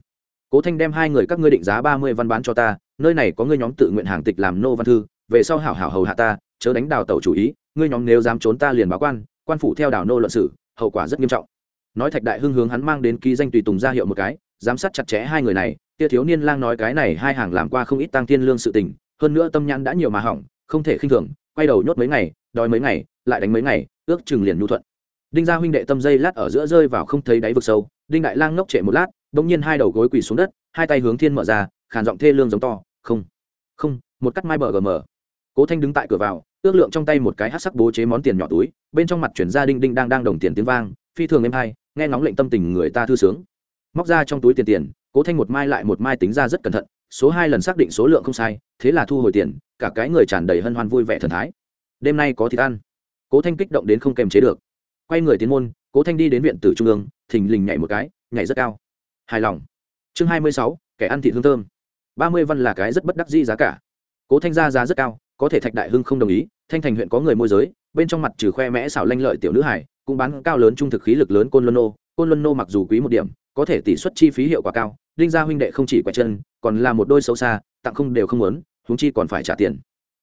Cố thanh đem hai người các ngươi định giá ba mươi văn bán cho ta, nơi này có ngươi nhóm tự nguyện hàng tịch làm nô văn thư về sau hảo hảo hầu hạ ta, chớ đánh đào tẩu chủ ý, ngươi nhóm nếu dám trốn ta liền báo quan quan phủ theo đảo nô luận sử hậu quả rất nghiêm trọng. Nói thạch đại hưng hướng hắn mang đến ký danh tùy tùng ra hiệu một cái, giám sát chặt chẽ hai người này tia thiếu niên lang nói cái này hai hàng làm qua không ít tăng thiên lương sự tình, hơn nữa tâm nhãn đã nhiều mà hỏng, không thể khinh thường, quay đầu nhốt mấy ngày đói mấy ngày, lại đánh mấy ngày, ước chừng liền nhu thuận. Đinh gia huynh đệ tâm dây lát ở giữa rơi vào không thấy đáy vực sâu, đinh đại lang ngốc trệ một lát, bỗng nhiên hai đầu gối quỳ xuống đất, hai tay hướng thiên mở ra, khàn giọng thê lương giống to, không không, một cắt mai bờ gm cố thanh đứng tại cửa vào, ước lượng trong tay một cái hát sắc bố chế món tiền nhỏ túi, bên trong mặt chuyển ra đinh đinh đang đang đồng tiền tiếng vang, phi thường êm hai nghe ngóng lệnh tâm tình người ta thư sướng. Móc ra trong túi tiền tiền, cố thanh một mai lại một mai tính ra rất cẩn thận, số hai lần xác định số lượng không sai, thế là thu hồi tiền, cả cái người tràn đầy hân hoan vui vẻ thần thái. Đêm nay có thịt ăn. Cố thanh kích động đến không kềm chế được. Quay người tiến môn, cố thanh đi đến viện tử trung ương, thình lình nhảy một cái, nhảy rất cao. Hài lòng. Chương hai mươi sáu, kẻ ăn thịt hương thơm. ba mươi văn là cái rất bất đắc dĩ giá cả. Cố thanh ra giá rất cao có thể thạch đại hưng không đồng ý, thanh thành huyện có người môi giới, bên trong mặt trừ khoe mẽ xảo lanh lợi tiểu nữ hải, cũng bán cao lớn trung thực khí lực lớn côn luân nô. Côn luân nô mặc dù quý một điểm, có thể tỷ suất chi phí hiệu quả cao, đinh gia huynh đệ không chỉ quẹt chân, còn là một đôi xấu xa, tặng không đều không muốn, huống chi còn phải trả tiền.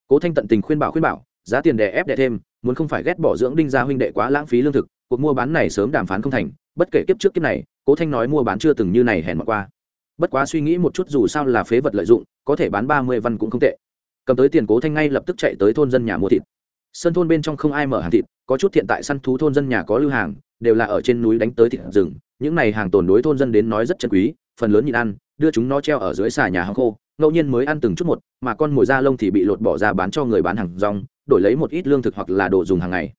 Cố thanh tận tình khuyên bảo khuyên bảo, giá tiền đè ép đè thêm, muốn không phải ghét bỏ dưỡng đinh gia huynh đệ quá lãng phí lương thực, cuộc mua bán này sớm đàm phán không thành, bất kể kiếp trước kiếp này, cố thanh nói mua bán chưa từng như này hèn mặc qua. Bất quá suy nghĩ một chút dù sao là phế vật lợi dụng, có thể bán ba mươi văn cũng không tệ cầm tới tiền cố thanh ngay lập tức chạy tới thôn dân nhà mua thịt. Sân thôn bên trong không ai mở hàng thịt, có chút thiện tại săn thú thôn dân nhà có lưu hàng, đều là ở trên núi đánh tới thịt rừng. Những này hàng tồn đối thôn dân đến nói rất chân quý, phần lớn nhịn ăn, đưa chúng nó treo ở dưới xà nhà hàng khô, ngẫu nhiên mới ăn từng chút một, mà con mồi da lông thì bị lột bỏ ra bán cho người bán hàng rong, đổi lấy một ít lương thực hoặc là đồ dùng hàng ngày.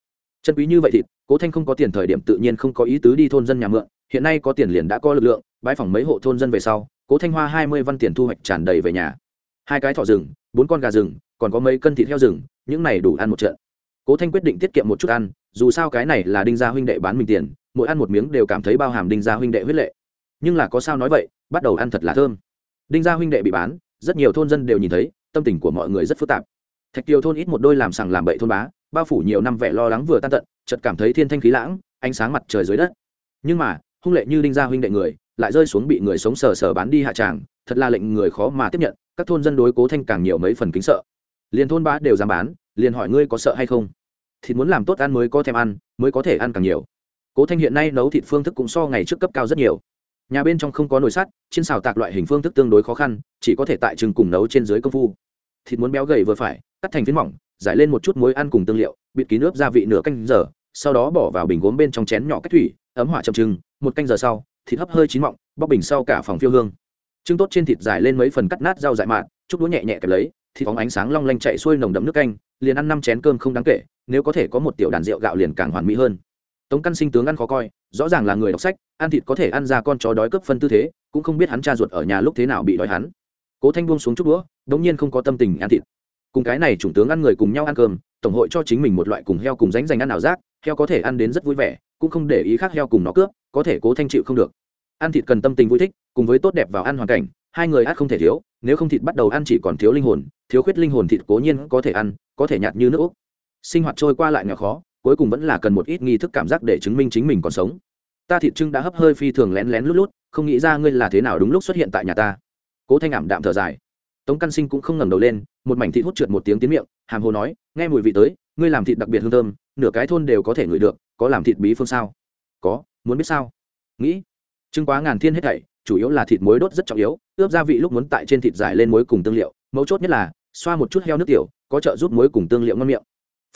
Chân quý như vậy thịt, cố thanh không có tiền thời điểm tự nhiên không có ý tứ đi thôn dân nhà mượn, hiện nay có tiền liền đã có lực lượng bãi phòng mấy hộ thôn dân về sau, cố thanh hoa hai mươi văn tiền thu hoạch tràn đầy về nhà. Hai cái thỏ rừng bốn con gà rừng, còn có mấy cân thịt heo rừng, những này đủ ăn một trận. Cố thanh quyết định tiết kiệm một chút ăn, dù sao cái này là đinh gia huynh đệ bán mình tiền, mỗi ăn một miếng đều cảm thấy bao hàm đinh gia huynh đệ huyết lệ. Nhưng là có sao nói vậy, bắt đầu ăn thật là thơm. Đinh gia huynh đệ bị bán, rất nhiều thôn dân đều nhìn thấy, tâm tình của mọi người rất phức tạp. Thạch kiều thôn ít một đôi làm sằng làm bậy thôn bá, bao phủ nhiều năm vẻ lo lắng vừa tan tận, chợt cảm thấy thiên thanh khí lãng, ánh sáng mặt trời dưới đất. Nhưng mà, hung lệ như đinh gia huynh đệ người, lại rơi xuống bị người sống sờ sờ bán đi hạ tràng, thật là lệnh người khó mà tiếp nhận các thôn dân đối cố thanh càng nhiều mấy phần kính sợ. Liền thôn bá đều dám bán, liền hỏi ngươi có sợ hay không? Thịt muốn làm tốt ăn mới có thèm ăn, mới có thể ăn càng nhiều. Cố thanh hiện nay nấu thịt phương thức cũng so ngày trước cấp cao rất nhiều. Nhà bên trong không có nồi sắt trên xào tạc loại hình phương thức tương đối khó khăn, chỉ có thể tại chừng cùng nấu trên dưới công phu. Thịt muốn béo gầy vừa phải, cắt thành phiến mỏng, giải lên một chút muối ăn cùng tương liệu, bịt kín nước gia vị nửa canh giờ, sau đó bỏ vào bình gốm bên trong chén nhỏ cách thủy, ấm hỏa chậm chừng, một canh giờ sau, thịt hấp hơi chín mọng, bóc bình sau cả phòng phiêu hương trứng tốt trên thịt dài lên mấy phần cắt nát rau dại mạn chúc đũa nhẹ nhẹ kẹp lấy thì phóng ánh sáng long lanh chạy xuôi nồng đậm nước canh, liền ăn năm chén cơm không đáng kể, nếu có thể có một tiểu đàn rượu gạo liền càng hoàn mỹ hơn. Tống căn sinh tướng ăn khó coi, rõ ràng là người đọc sách, ăn thịt có thể ăn ra con chó đói cướp phân tư thế, cũng không biết hắn cha ruột ở nhà lúc thế nào bị đói hắn. Cố thanh buông xuống chút đũa, đống nhiên không có tâm tình ăn thịt. Cùng cái này chủng tướng ăn người cùng nhau ăn cơm, tổng hội cho chính mình một loại cùng heo cùng ránh rành ăn ảo giác, heo có thể ăn đến rất vui vẻ, cũng không để ý khác heo cùng nó cướp, có thể cố thanh chịu không được ăn thịt cần tâm tình vui thích, cùng với tốt đẹp vào ăn hoàn cảnh, hai người ăn không thể thiếu, nếu không thịt bắt đầu ăn chỉ còn thiếu linh hồn, thiếu khuyết linh hồn thịt cố nhiên có thể ăn, có thể nhạt như nước úc. Sinh hoạt trôi qua lại nhỏ khó, cuối cùng vẫn là cần một ít nghi thức cảm giác để chứng minh chính mình còn sống. Ta thịt trưng đã hấp hơi phi thường lén lén lút lút, không nghĩ ra ngươi là thế nào đúng lúc xuất hiện tại nhà ta. Cố thanh ảm đạm thở dài. Tống căn sinh cũng không ngẩng đầu lên, một mảnh thịt hút trượt một tiếng tiếng miệng, hàm hồ nói, nghe mùi vị tới, ngươi làm thịt đặc biệt hương thơm, nửa cái thôn đều có thể ngửi được, có làm thịt bí phương sao? Có, muốn biết sao? Nghĩ trứng quá ngàn thiên hết thảy, chủ yếu là thịt muối đốt rất trọng yếu, ướp gia vị lúc muốn tại trên thịt dài lên muối cùng tương liệu, mấu chốt nhất là, xoa một chút heo nước tiểu, có trợ giúp muối cùng tương liệu ngon miệng.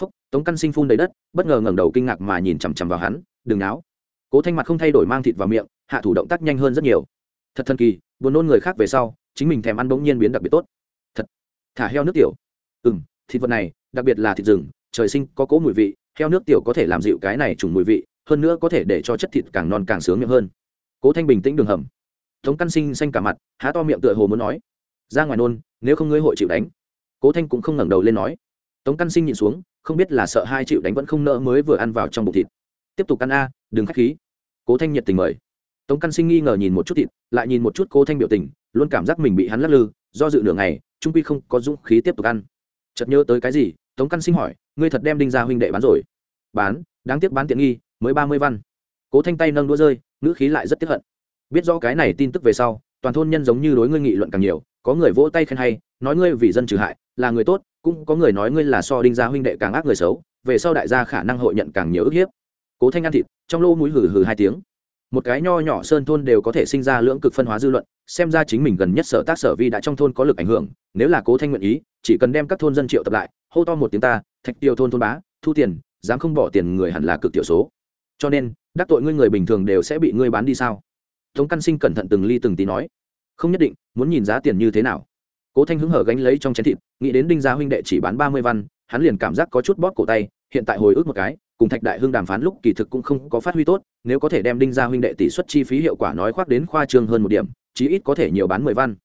Phúc, tống căn sinh phun đầy đất, bất ngờ ngẩng đầu kinh ngạc mà nhìn chằm chằm vào hắn, đừng náo. Cố thanh mặt không thay đổi mang thịt vào miệng, hạ thủ động tác nhanh hơn rất nhiều. Thật thần kỳ, buồn nôn người khác về sau, chính mình thèm ăn bỗng nhiên biến đặc biệt tốt. Thật, thả heo nước tiểu. Ừ m thịt vật này, đặc biệt là thịt rừng, trời sinh có cỗ mùi vị, heo nước tiểu có thể làm dịu cái này trùng mùi vị, hơn nữa có thể để cho chất thịt càng non càng sướng miệng hơn cố thanh bình tĩnh đường hầm. Tống căn sinh xanh cả mặt, há to miệng tựa hồ muốn nói, ra ngoài nôn, nếu không ngươi hội chịu đánh. Cố thanh cũng không ngẩng đầu lên nói. Tống căn sinh nhìn xuống, không biết là sợ hai chịu đánh vẫn không nỡ mới vừa ăn vào trong bụng thịt. Tiếp tục ăn a, đừng k h á c h khí. Cố thanh nhiệt tình mời. Tống căn sinh nghi ngờ nhìn một chút thịt, lại nhìn một chút cố thanh biểu tình, luôn cảm giác mình bị hắn lắc lư, do dự nửa ngày, trung quy không có dũng khí tiếp tục ăn. Chợt nhớ tới cái gì, tống căn sinh hỏi, ngươi thật đem đinh ra huynh đệ bán rồi? Bán, đáng tiếc bán tiện nghi, mới ba mươi văn cố thanh tay nâng đũa rơi, ngữ khí lại rất tiếp hận. Biết rõ cái này tin tức về sau, toàn thôn nhân giống như đối ngươi nghị luận càng nhiều, có người vỗ tay khen hay, nói ngươi vì dân trừ hại, là người tốt, cũng có người nói ngươi là so đinh gia huynh đệ càng ác người xấu, về sau đại gia khả năng hội nhận càng nhiều ức hiếp. Cố thanh ăn thịt, trong lô mũi hừ hừ hai tiếng. Một cái nho nhỏ sơn thôn đều có thể sinh ra lưỡng cực phân hóa dư luận, xem ra chính mình gần nhất sở tác sở vi đã trong thôn có lực ảnh hưởng, nếu là cố thanh nguyện ý, chỉ cần đem các thôn dân triệu tập lại, hô to một tiếng ta, thạch tiêu thôn thôn bá, thu tiền, dám không bỏ tiền người hẳn là cực tiểu số. Cho nên đắc tội ngươi người bình thường đều sẽ bị ngươi bán đi sao? Tống căn sinh cẩn thận từng ly từng tí nói. Không nhất định, muốn nhìn giá tiền như thế nào. Cố thanh hứng hở gánh lấy trong chén thịt, nghĩ đến đinh gia huynh đệ chỉ bán ba mươi văn, hắn liền cảm giác có chút bóp cổ tay, hiện tại hồi ức một cái, cùng thạch đại hưng đàm phán lúc kỳ thực cũng không có phát huy tốt, nếu có thể đem đinh gia huynh đệ tỷ suất chi phí hiệu quả nói khoác đến khoa trương hơn một điểm, chí ít có thể nhiều bán mười văn.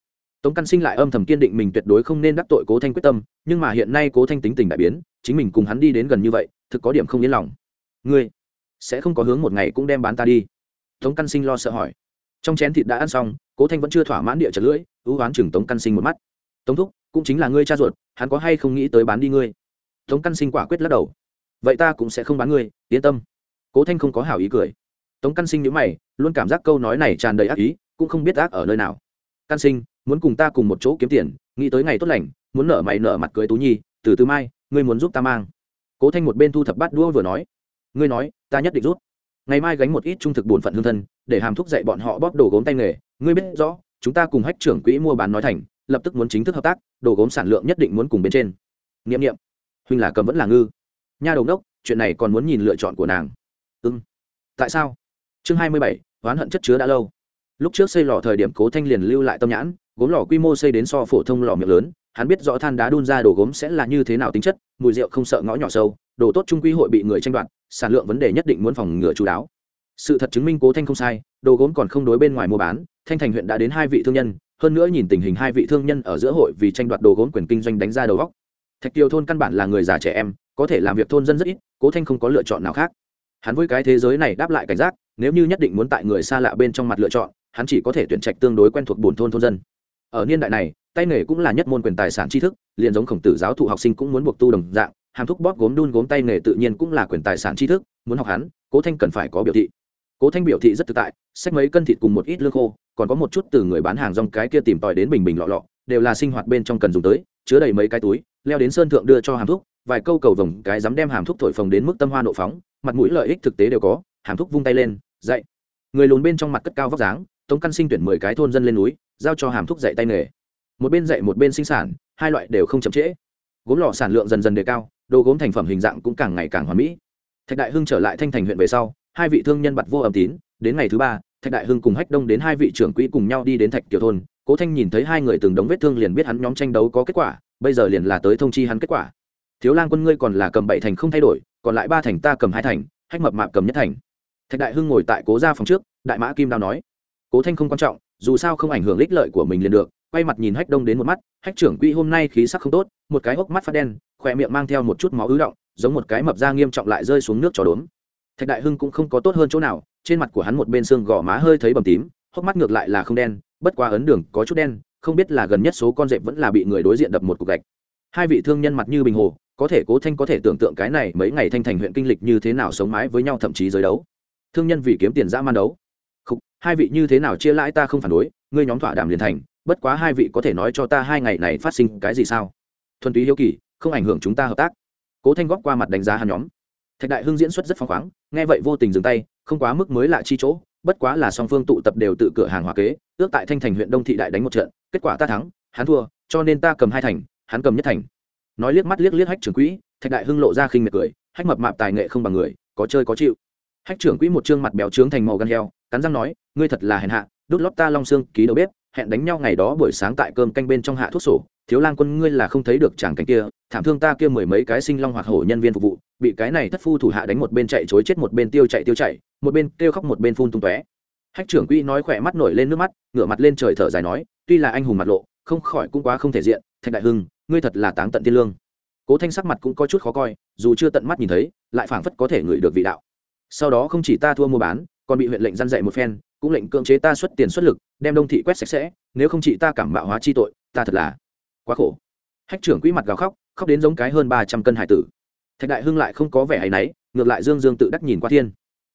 Tống căn sinh lại âm thầm kiên định mình tuyệt đối không nên đắc tội cố thanh quyết tâm, nhưng mà hiện nay cố thanh tính tình đại biến, chính mình cùng hắn đi đến gần như vậy, thực có điểm không yên lòng. Ngươi sẽ không có hướng một ngày cũng đem bán ta đi. Tống căn sinh lo sợ hỏi. Trong chén thịt đã ăn xong, cố thanh vẫn chưa thỏa mãn địa chật lưỡi, ưu oán chừng tống căn sinh một mắt. Tống thúc, cũng chính là ngươi cha ruột, hắn có hay không nghĩ tới bán đi ngươi? Tống căn sinh quả quyết lắc đầu. Vậy ta cũng sẽ không bán ngươi, yên tâm. Cố thanh không có hảo ý cười. Tống căn sinh nhữ mày, luôn cảm giác câu nói này tràn đầy ác ý, cũng không biết ác ở nơi nào. Căn sinh, muốn cùng ta cùng một chỗ kiếm tiền, nghĩ tới ngày tốt lành, muốn nở mày nở mặt cưới tú nhi, từ từ mai, ngươi muốn giúp ta mang. Cố thanh một bên thu thập bát đũa vừa nói ngươi nói, ta nhất định rút. Ngày mai gánh một ít trung thực bổn phận hương thân, để hàm thúc dạy bọn họ bóp đồ gốm tay nghề. Ngươi biết rõ, chúng ta cùng hách trưởng quỹ mua bán nói thành, lập tức muốn chính thức hợp tác, đồ gốm sản lượng nhất định muốn cùng bên trên. Nghiệm nghiệm huynh là cầm vẫn là ngư. Nha đầu đốc, chuyện này còn muốn nhìn lựa chọn của nàng. Ưng tại sao? Chương hai mươi bảy, oán hận chất chứa đã lâu. Lúc trước xây lò thời điểm cố thanh liền lưu lại tâm nhãn, gốm lò quy mô xây đến so phổ thông lò miệng lớn hắn biết rõ than đá đun ra đồ gốm sẽ là như thế nào tính chất, mùi rượu không sợ ngõ nhỏ sâu, đồ tốt trung quy hội bị người tranh đoạt, sản lượng vấn đề nhất định muốn phòng ngừa chú đáo. Sự thật chứng minh cố thanh không sai, đồ gốm còn không đối bên ngoài mua bán, thanh thành huyện đã đến hai vị thương nhân, hơn nữa nhìn tình hình hai vị thương nhân ở giữa hội vì tranh đoạt đồ gốm quyền kinh doanh đánh ra đầu góc thạch kiều thôn căn bản là người già trẻ em, có thể làm việc thôn dân rất ít, cố thanh không có lựa chọn nào khác. Hắn với cái thế giới này đáp lại cảnh giác, nếu như nhất định muốn tại người xa lạ bên trong mặt lựa chọn, hắn chỉ có thể tuyển trạch tương đối quen thuộc bổn thôn thôn dân. Ở niên đại này tay nghề cũng là nhất môn quyền tài sản tri thức, liền giống khổng tử giáo thụ học sinh cũng muốn buộc tu đồng dạng, hàm thúc bóp gốm đun gốm tay nghề tự nhiên cũng là quyền tài sản tri thức, muốn học hắn, cố thanh cần phải có biểu thị. Cố thanh biểu thị rất tự tại, xách mấy cân thịt cùng một ít lương khô, còn có một chút từ người bán hàng rong cái kia tìm tòi đến bình bình lọ lọ, đều là sinh hoạt bên trong cần dùng tới, chứa đầy mấy cái túi, leo đến sơn thượng đưa cho hàm thúc, vài câu cầu vồng, cái dám đem hàm thúc thổi phồng đến mức tâm hoa nộ phóng, mặt mũi lợi ích thực tế đều có, hàm thúc vung tay lên, dậy. Người lùn bên trong mặt cất cao vóc dáng, tống căn sinh tuyển mười cái thôn dân lên núi, giao cho hàm thúc dạy tay nghề một bên dạy một bên sinh sản, hai loại đều không chậm trễ. Gốm lò sản lượng dần dần đề cao, đồ gốm thành phẩm hình dạng cũng càng ngày càng hoàn mỹ. Thạch đại hưng trở lại thanh thành huyện về sau, hai vị thương nhân bặt vô âm tín, đến ngày thứ ba, thạch đại hưng cùng hách đông đến hai vị trưởng quỹ cùng nhau đi đến thạch tiểu thôn. Cố thanh nhìn thấy hai người từng đống vết thương liền biết hắn nhóm tranh đấu có kết quả, bây giờ liền là tới thông chi hắn kết quả. Thiếu lang quân ngươi còn là cầm bảy thành không thay đổi, còn lại ba thành ta cầm hai thành, hách mập mạp cầm nhất thành. Thạch đại hưng ngồi tại cố gia phòng trước, đại mã kim đao nói. Cố thanh không quan trọng, dù sao không ảnh hưởng ích lợi của mình liền được quay mặt nhìn hách đông đến một mắt, hách trưởng quỹ, hôm nay khí sắc không tốt, một cái hốc mắt phát đen, khỏe miệng mang theo một chút máu ứ động, giống một cái mập da nghiêm trọng lại rơi xuống nước trò đốn thạch đại hưng cũng không có tốt hơn chỗ nào, trên mặt của hắn một bên xương gò má hơi thấy bầm tím, hốc mắt ngược lại là không đen, bất qua ấn đường có chút đen, không biết là gần nhất số con dẹp vẫn là bị người đối diện đập một cục gạch. Hai vị thương nhân mặt như bình hồ, có thể cố thanh có thể tưởng tượng cái này mấy ngày thanh thành huyện kinh lịch như thế nào sống mái với nhau thậm chí giới đấu. Thương nhân vì kiếm tiền dã man đấu. Khục, hai vị như thế nào chia lãi ta không phản đối, ngươi nhóm thỏa đàm liền thành bất quá hai vị có thể nói cho ta hai ngày này phát sinh cái gì sao? Thuần túy hiếu kỳ, không ảnh hưởng chúng ta hợp tác. Cố thanh góp qua mặt đánh giá hắn nhóm. Thạch đại hưng diễn xuất rất phăng khoáng, nghe vậy vô tình dừng tay, không quá mức mới lạ chi chỗ, bất quá là song phương tụ tập đều tự cửa hàng hòa kế, ước tại thanh thành huyện đông thị đại đánh một trận, kết quả ta thắng, hắn thua, cho nên ta cầm hai thành, hắn cầm nhất thành. Nói liếc mắt liếc liếc hách trưởng quỹ, thạch đại hưng lộ ra khinh miệt cười, hách mập mạp tài nghệ không bằng người, có chơi có chịu. Hách trưởng quỹ một trương mặt béo trướng thành màu gan heo, cắn răng nói, ngươi thật là hèn hạ đút lót ta long xương ký đầu bếp hẹn đánh nhau ngày đó buổi sáng tại cơm canh bên trong hạ thuốc sổ. Thiếu lang quân, ngươi là không thấy được chàng cảnh kia, thảm thương ta kia mười mấy cái sinh long hoặc hổ nhân viên phục vụ, bị cái này thất phu thủ hạ đánh một bên chạy chối chết một bên tiêu chạy tiêu chạy, một bên kêu khóc một bên phun tung tóe. Hách trưởng quỹ nói khỏe mắt nổi lên nước mắt, ngửa mặt lên trời thở dài nói, tuy là anh hùng mặt lộ, không khỏi cũng quá không thể diện, thạch đại hưng, ngươi thật là táng tận tiên lương. Cố thanh sắc mặt cũng có chút khó coi, dù chưa tận mắt nhìn thấy, lại phảng phất có thể ngửi được vị đạo. Sau đó không chỉ ta thua mua bán, còn bị huyện lệnh gian dạy một phen cũng lệnh cưỡng chế ta xuất tiền xuất lực, đem đông thị quét sạch sẽ, nếu không chỉ ta cảm mạo hóa chi tội, ta thật là quá khổ. Hách trưởng quỹ mặt gào khóc khóc đến giống cái hơn ba trăm cân hải tử. Thạch đại hưng lại không có vẻ hay náy, ngược lại dương dương tự đắc nhìn qua thiên.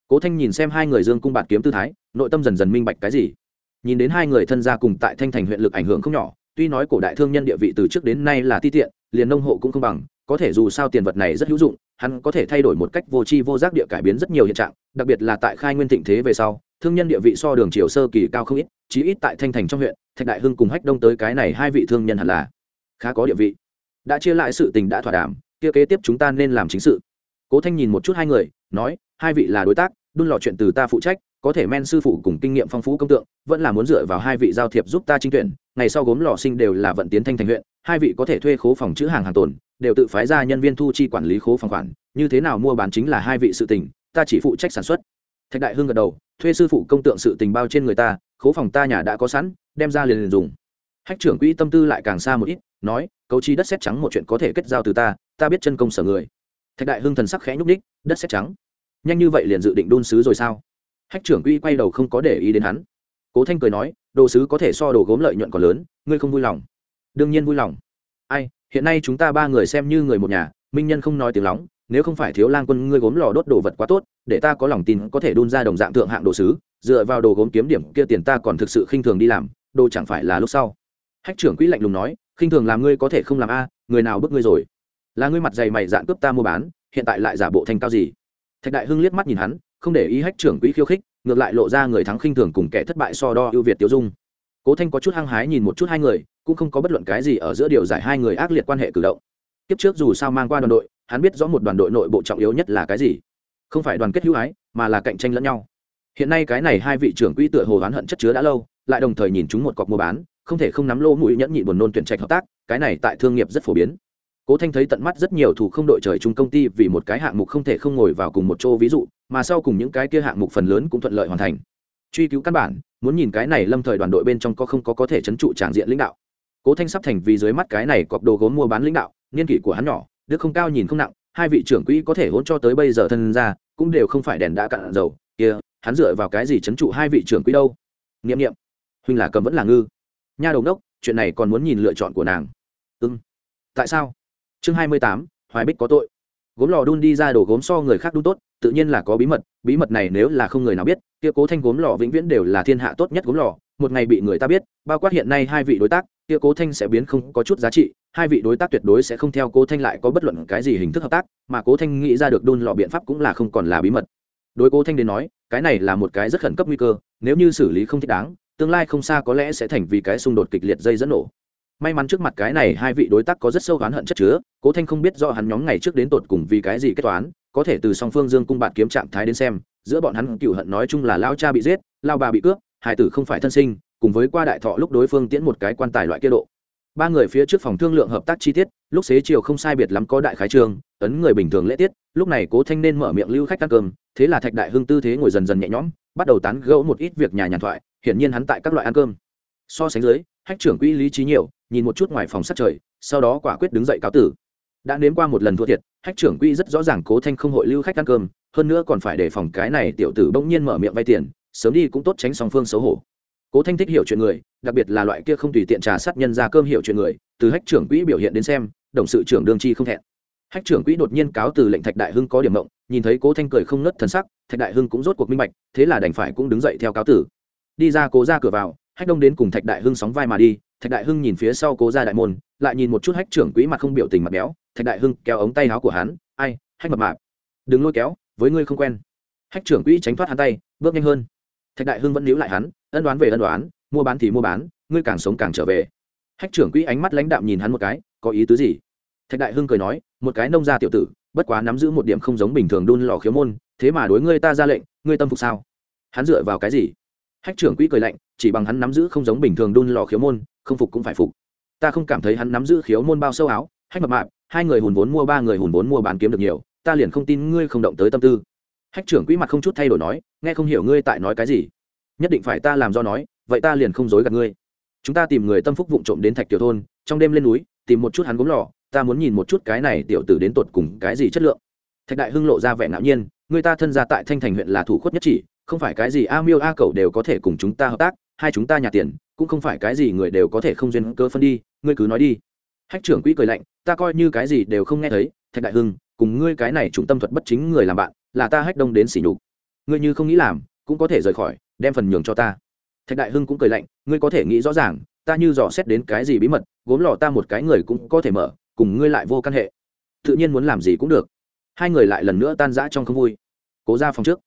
Cố thanh nhìn xem hai người dương cung bạt kiếm tư thái, nội tâm dần dần minh bạch cái gì. Nhìn đến hai người thân gia cùng tại thanh thành huyện lực ảnh hưởng không nhỏ, tuy nói cổ đại thương nhân địa vị từ trước đến nay là ti tiện, liền nông hộ cũng không bằng, có thể dù sao tiền vật này rất hữu dụng hắn có thể thay đổi một cách vô tri vô giác địa cải biến rất nhiều hiện trạng, đặc biệt là tại khai nguyên thịnh thế về sau, thương nhân địa vị so đường triều sơ kỳ cao không ít, chí ít tại thanh thành trong huyện, thạch đại hưng cùng hách đông tới cái này hai vị thương nhân hẳn là khá có địa vị. Đã chia lại sự tình đã thỏa đàm, kia kế tiếp chúng ta nên làm chính sự. Cố thanh nhìn một chút hai người, nói, hai vị là đối tác, đun lò chuyện từ ta phụ trách, có thể men sư phụ cùng kinh nghiệm phong phú công tượng, vẫn là muốn dựa vào hai vị giao thiệp giúp ta trinh tuyển, ngày sau gốm lò sinh đều là vận tiến thanh thành huyện, hai vị có thể thuê khố phòng chữ hàng hàng tồn đều tự phái ra nhân viên thu chi quản lý khố phòng khoản, như thế nào mua bán chính là hai vị sự tình, ta chỉ phụ trách sản xuất. Thạch đại hưng gật đầu, thuê sư phụ công tượng sự tình bao trên người ta, khố phòng ta nhà đã có sẵn, đem ra liền liền dùng. Hách trưởng quỹ tâm tư lại càng xa một ít, nói, cấu chi đất xét trắng một chuyện có thể kết giao từ ta ta biết chân công sở người. Thạch đại hưng thần sắc khẽ nhúc ních đất xét trắng. Nhanh như vậy liền dự định đôn sứ rồi sao? Hách trưởng quỹ quay đầu không có để ý đến hắn. Cố thanh cười nói, đồ sứ có thể so đồ gốm lợi nhuận còn lớn, ngươi không vui lòng. Đương nhiên vui lòng ai, hiện nay chúng ta ba người xem như người một nhà, minh nhân không nói tiếng lóng, nếu không phải thiếu lang quân ngươi gốm lò đốt đồ vật quá tốt, để ta có lòng tin có thể đun ra đồng dạng thượng hạng đồ sứ, dựa vào đồ gốm kiếm điểm kia tiền ta còn thực sự khinh thường đi làm, đồ chẳng phải là lúc sau. Hách trưởng quỹ lạnh lùng nói, khinh thường làm ngươi có thể không làm a, người nào bức ngươi rồi? Là ngươi mặt dày mày dạn cướp ta mua bán, hiện tại lại giả bộ thành cao gì? Thạch đại hưng liếc mắt nhìn hắn, không để ý hách trưởng quỹ khiêu khích, ngược lại lộ ra người thắng khinh thường cùng kẻ thất bại so đo ưu việt tiêu dung. Cố thanh có chút hăng hái nhìn một chút hai người cũng không có bất luận cái gì ở giữa điều giải hai người ác liệt quan hệ cử động. Kiếp trước dù sao mang qua đoàn đội, hắn biết rõ một đoàn đội nội bộ trọng yếu nhất là cái gì. Không phải đoàn kết hữu ái, mà là cạnh tranh lẫn nhau. Hiện nay cái này hai vị trưởng quỹ tựa hồ oán hận chất chứa đã lâu, lại đồng thời nhìn chúng một cọc mua bán, không thể không nắm lô mũi nhẫn nhị buồn nôn tuyển trạch hợp tác, cái này tại thương nghiệp rất phổ biến. Cố thanh thấy tận mắt rất nhiều thủ không đội trời chung công ty vì một cái hạng mục không thể không ngồi vào cùng một chỗ ví dụ, mà sau cùng những cái kia hạng mục phần lớn cũng thuận lợi hoàn thành. Truy cứu căn bản, muốn nhìn cái này lâm thời đoàn đội bên trong có không có có thể chấn trụ tràng diện lãnh đạo cố thanh sắp thành vì dưới mắt cái này cọc đồ gốm mua bán lãnh đạo, niên kỷ của hắn nhỏ, đức không cao nhìn không nặng, hai vị trưởng quỹ có thể hôn cho tới bây giờ thân ra cũng đều không phải đèn đã cạn dầu. Kia, hắn dựa vào cái gì chấn trụ hai vị trưởng quỹ đâu? Nghiệm nghiệm huynh là cầm vẫn là ngư. Nha đầu đốc, chuyện này còn muốn nhìn lựa chọn của nàng. Ưng tại sao? Chương hai mươi tám, hoài bích có tội. Gốm lò đun đi ra đồ gốm so người khác đun tốt, tự nhiên là có bí mật bí mật này nếu là không người nào biết, kia cố thanh gốm lò vĩnh viễn đều là thiên hạ tốt nhất gốm lò một ngày bị người ta biết, bao quát hiện nay hai vị đối tác, kia cố thanh sẽ biến không có chút giá trị, hai vị đối tác tuyệt đối sẽ không theo cố thanh lại có bất luận cái gì hình thức hợp tác, mà cố thanh nghĩ ra được đôn lọ biện pháp cũng là không còn là bí mật. Đối cố thanh đến nói, cái này là một cái rất khẩn cấp nguy cơ, nếu như xử lý không thích đáng, tương lai không xa có lẽ sẽ thành vì cái xung đột kịch liệt dây dẫn nổ. May mắn trước mặt cái này hai vị đối tác có rất sâu oán hận chất chứa, cố thanh không biết do hắn nhóm ngày trước đến tột cùng vì cái gì kết toán, có thể từ song phương dương cung bạn kiếm trạng thái đến xem, giữa bọn hắn cựu hận nói chung là lao cha bị giết, lao bà bị cướp hải tử không phải thân sinh, cùng với qua đại thọ lúc đối phương tiễn một cái quan tài loại kia độ. Ba người phía trước phòng thương lượng hợp tác chi tiết, lúc xế chiều không sai biệt lắm có đại khái trường, ấn người bình thường lễ tiết, lúc này cố thanh nên mở miệng lưu khách ăn cơm, thế là thạch đại hưng tư thế ngồi dần dần nhẹ nhõm, bắt đầu tán gẫu một ít việc nhà nhàn thoại, hiển nhiên hắn tại các loại ăn cơm. So sánh dưới, hách trưởng quỹ lý trí nhiều, nhìn một chút ngoài phòng sát trời, sau đó quả quyết đứng dậy cáo tử. Đã nếm qua một lần thua thiệt, hách trưởng quỹ rất rõ ràng cố thanh không hội lưu khách ăn cơm, hơn nữa còn phải đề phòng cái này tiểu tử bỗng nhiên mở miệng vay tiền sớm đi cũng tốt tránh song phương xấu hổ. Cố thanh thích hiểu chuyện người, đặc biệt là loại kia không tùy tiện trà sát nhân ra cơm hiểu chuyện người, từ hách trưởng quỹ biểu hiện đến xem, đồng sự trưởng đương chi không thẹn. Hách trưởng quỹ đột nhiên cáo từ lệnh thạch đại hưng có điểm mộng, nhìn thấy cố thanh cười không nớt thần sắc, thạch đại hưng cũng rốt cuộc minh bạch, thế là đành phải cũng đứng dậy theo cáo tử đi ra cố ra cửa vào, hách đông đến cùng thạch đại hưng sóng vai mà đi, thạch đại hưng nhìn phía sau cố ra đại môn, lại nhìn một chút hách trưởng quỹ mặt không biểu tình mặt béo, thạch đại hưng kéo ống tay áo của hắn, ai, hách mập mạp, đừng lôi kéo, với ngươi không quen. Hách trưởng quỹ tránh thoát hắn tay, bước nhanh hơn thạch đại hưng vẫn níu lại hắn, ân đoán về ân đoán, mua bán thì mua bán, ngươi càng sống càng trở về. Hách trưởng quỹ ánh mắt lãnh đạm nhìn hắn một cái, có ý tứ gì? Thạch đại hưng cười nói, một cái nông gia tiểu tử, bất quá nắm giữ một điểm không giống bình thường đun lò khiếu môn, thế mà đối ngươi ta ra lệnh, ngươi tâm phục sao? Hắn dựa vào cái gì? Hách trưởng quỹ cười lạnh, chỉ bằng hắn nắm giữ không giống bình thường đun lò khiếu môn, không phục cũng phải phục. Ta không cảm thấy hắn nắm giữ khiếu môn bao sâu áo, hách mập mạp, hai người hùn vốn mua ba người hùn vốn mua bán kiếm được nhiều, ta liền không tin ngươi không động tới tâm tư hách trưởng quỹ mặt không chút thay đổi nói, nghe không hiểu ngươi tại nói cái gì. Nhất định phải ta làm do nói, vậy ta liền không dối gạt ngươi. Chúng ta tìm người tâm phúc vụng trộm đến thạch tiểu thôn, trong đêm lên núi, tìm một chút hắn gốm lò, ta muốn nhìn một chút cái này tiểu tử đến tột cùng cái gì chất lượng. Thạch đại hưng lộ ra vẻ ngạo nhiên, người ta thân gia tại thanh thành huyện là thủ khuất nhất chỉ, không phải cái gì a miêu a cầu đều có thể cùng chúng ta hợp tác, hai chúng ta nhà tiền, cũng không phải cái gì người đều có thể không duyên cơ phân đi, ngươi cứ nói đi. Hách trưởng quỹ cười lạnh, ta coi như cái gì đều không nghe thấy, thạch đại hưng, cùng ngươi cái này trung tâm thuật bất chính người làm bạn là ta hách đông đến xỉ nhục. Ngươi như không nghĩ làm, cũng có thể rời khỏi, đem phần nhường cho ta. Thạch đại hưng cũng cười lạnh, ngươi có thể nghĩ rõ ràng, ta như dò xét đến cái gì bí mật, gốm lò ta một cái người cũng có thể mở, cùng ngươi lại vô căn hệ. Tự nhiên muốn làm gì cũng được. Hai người lại lần nữa tan rã trong không vui. Cố ra phòng trước.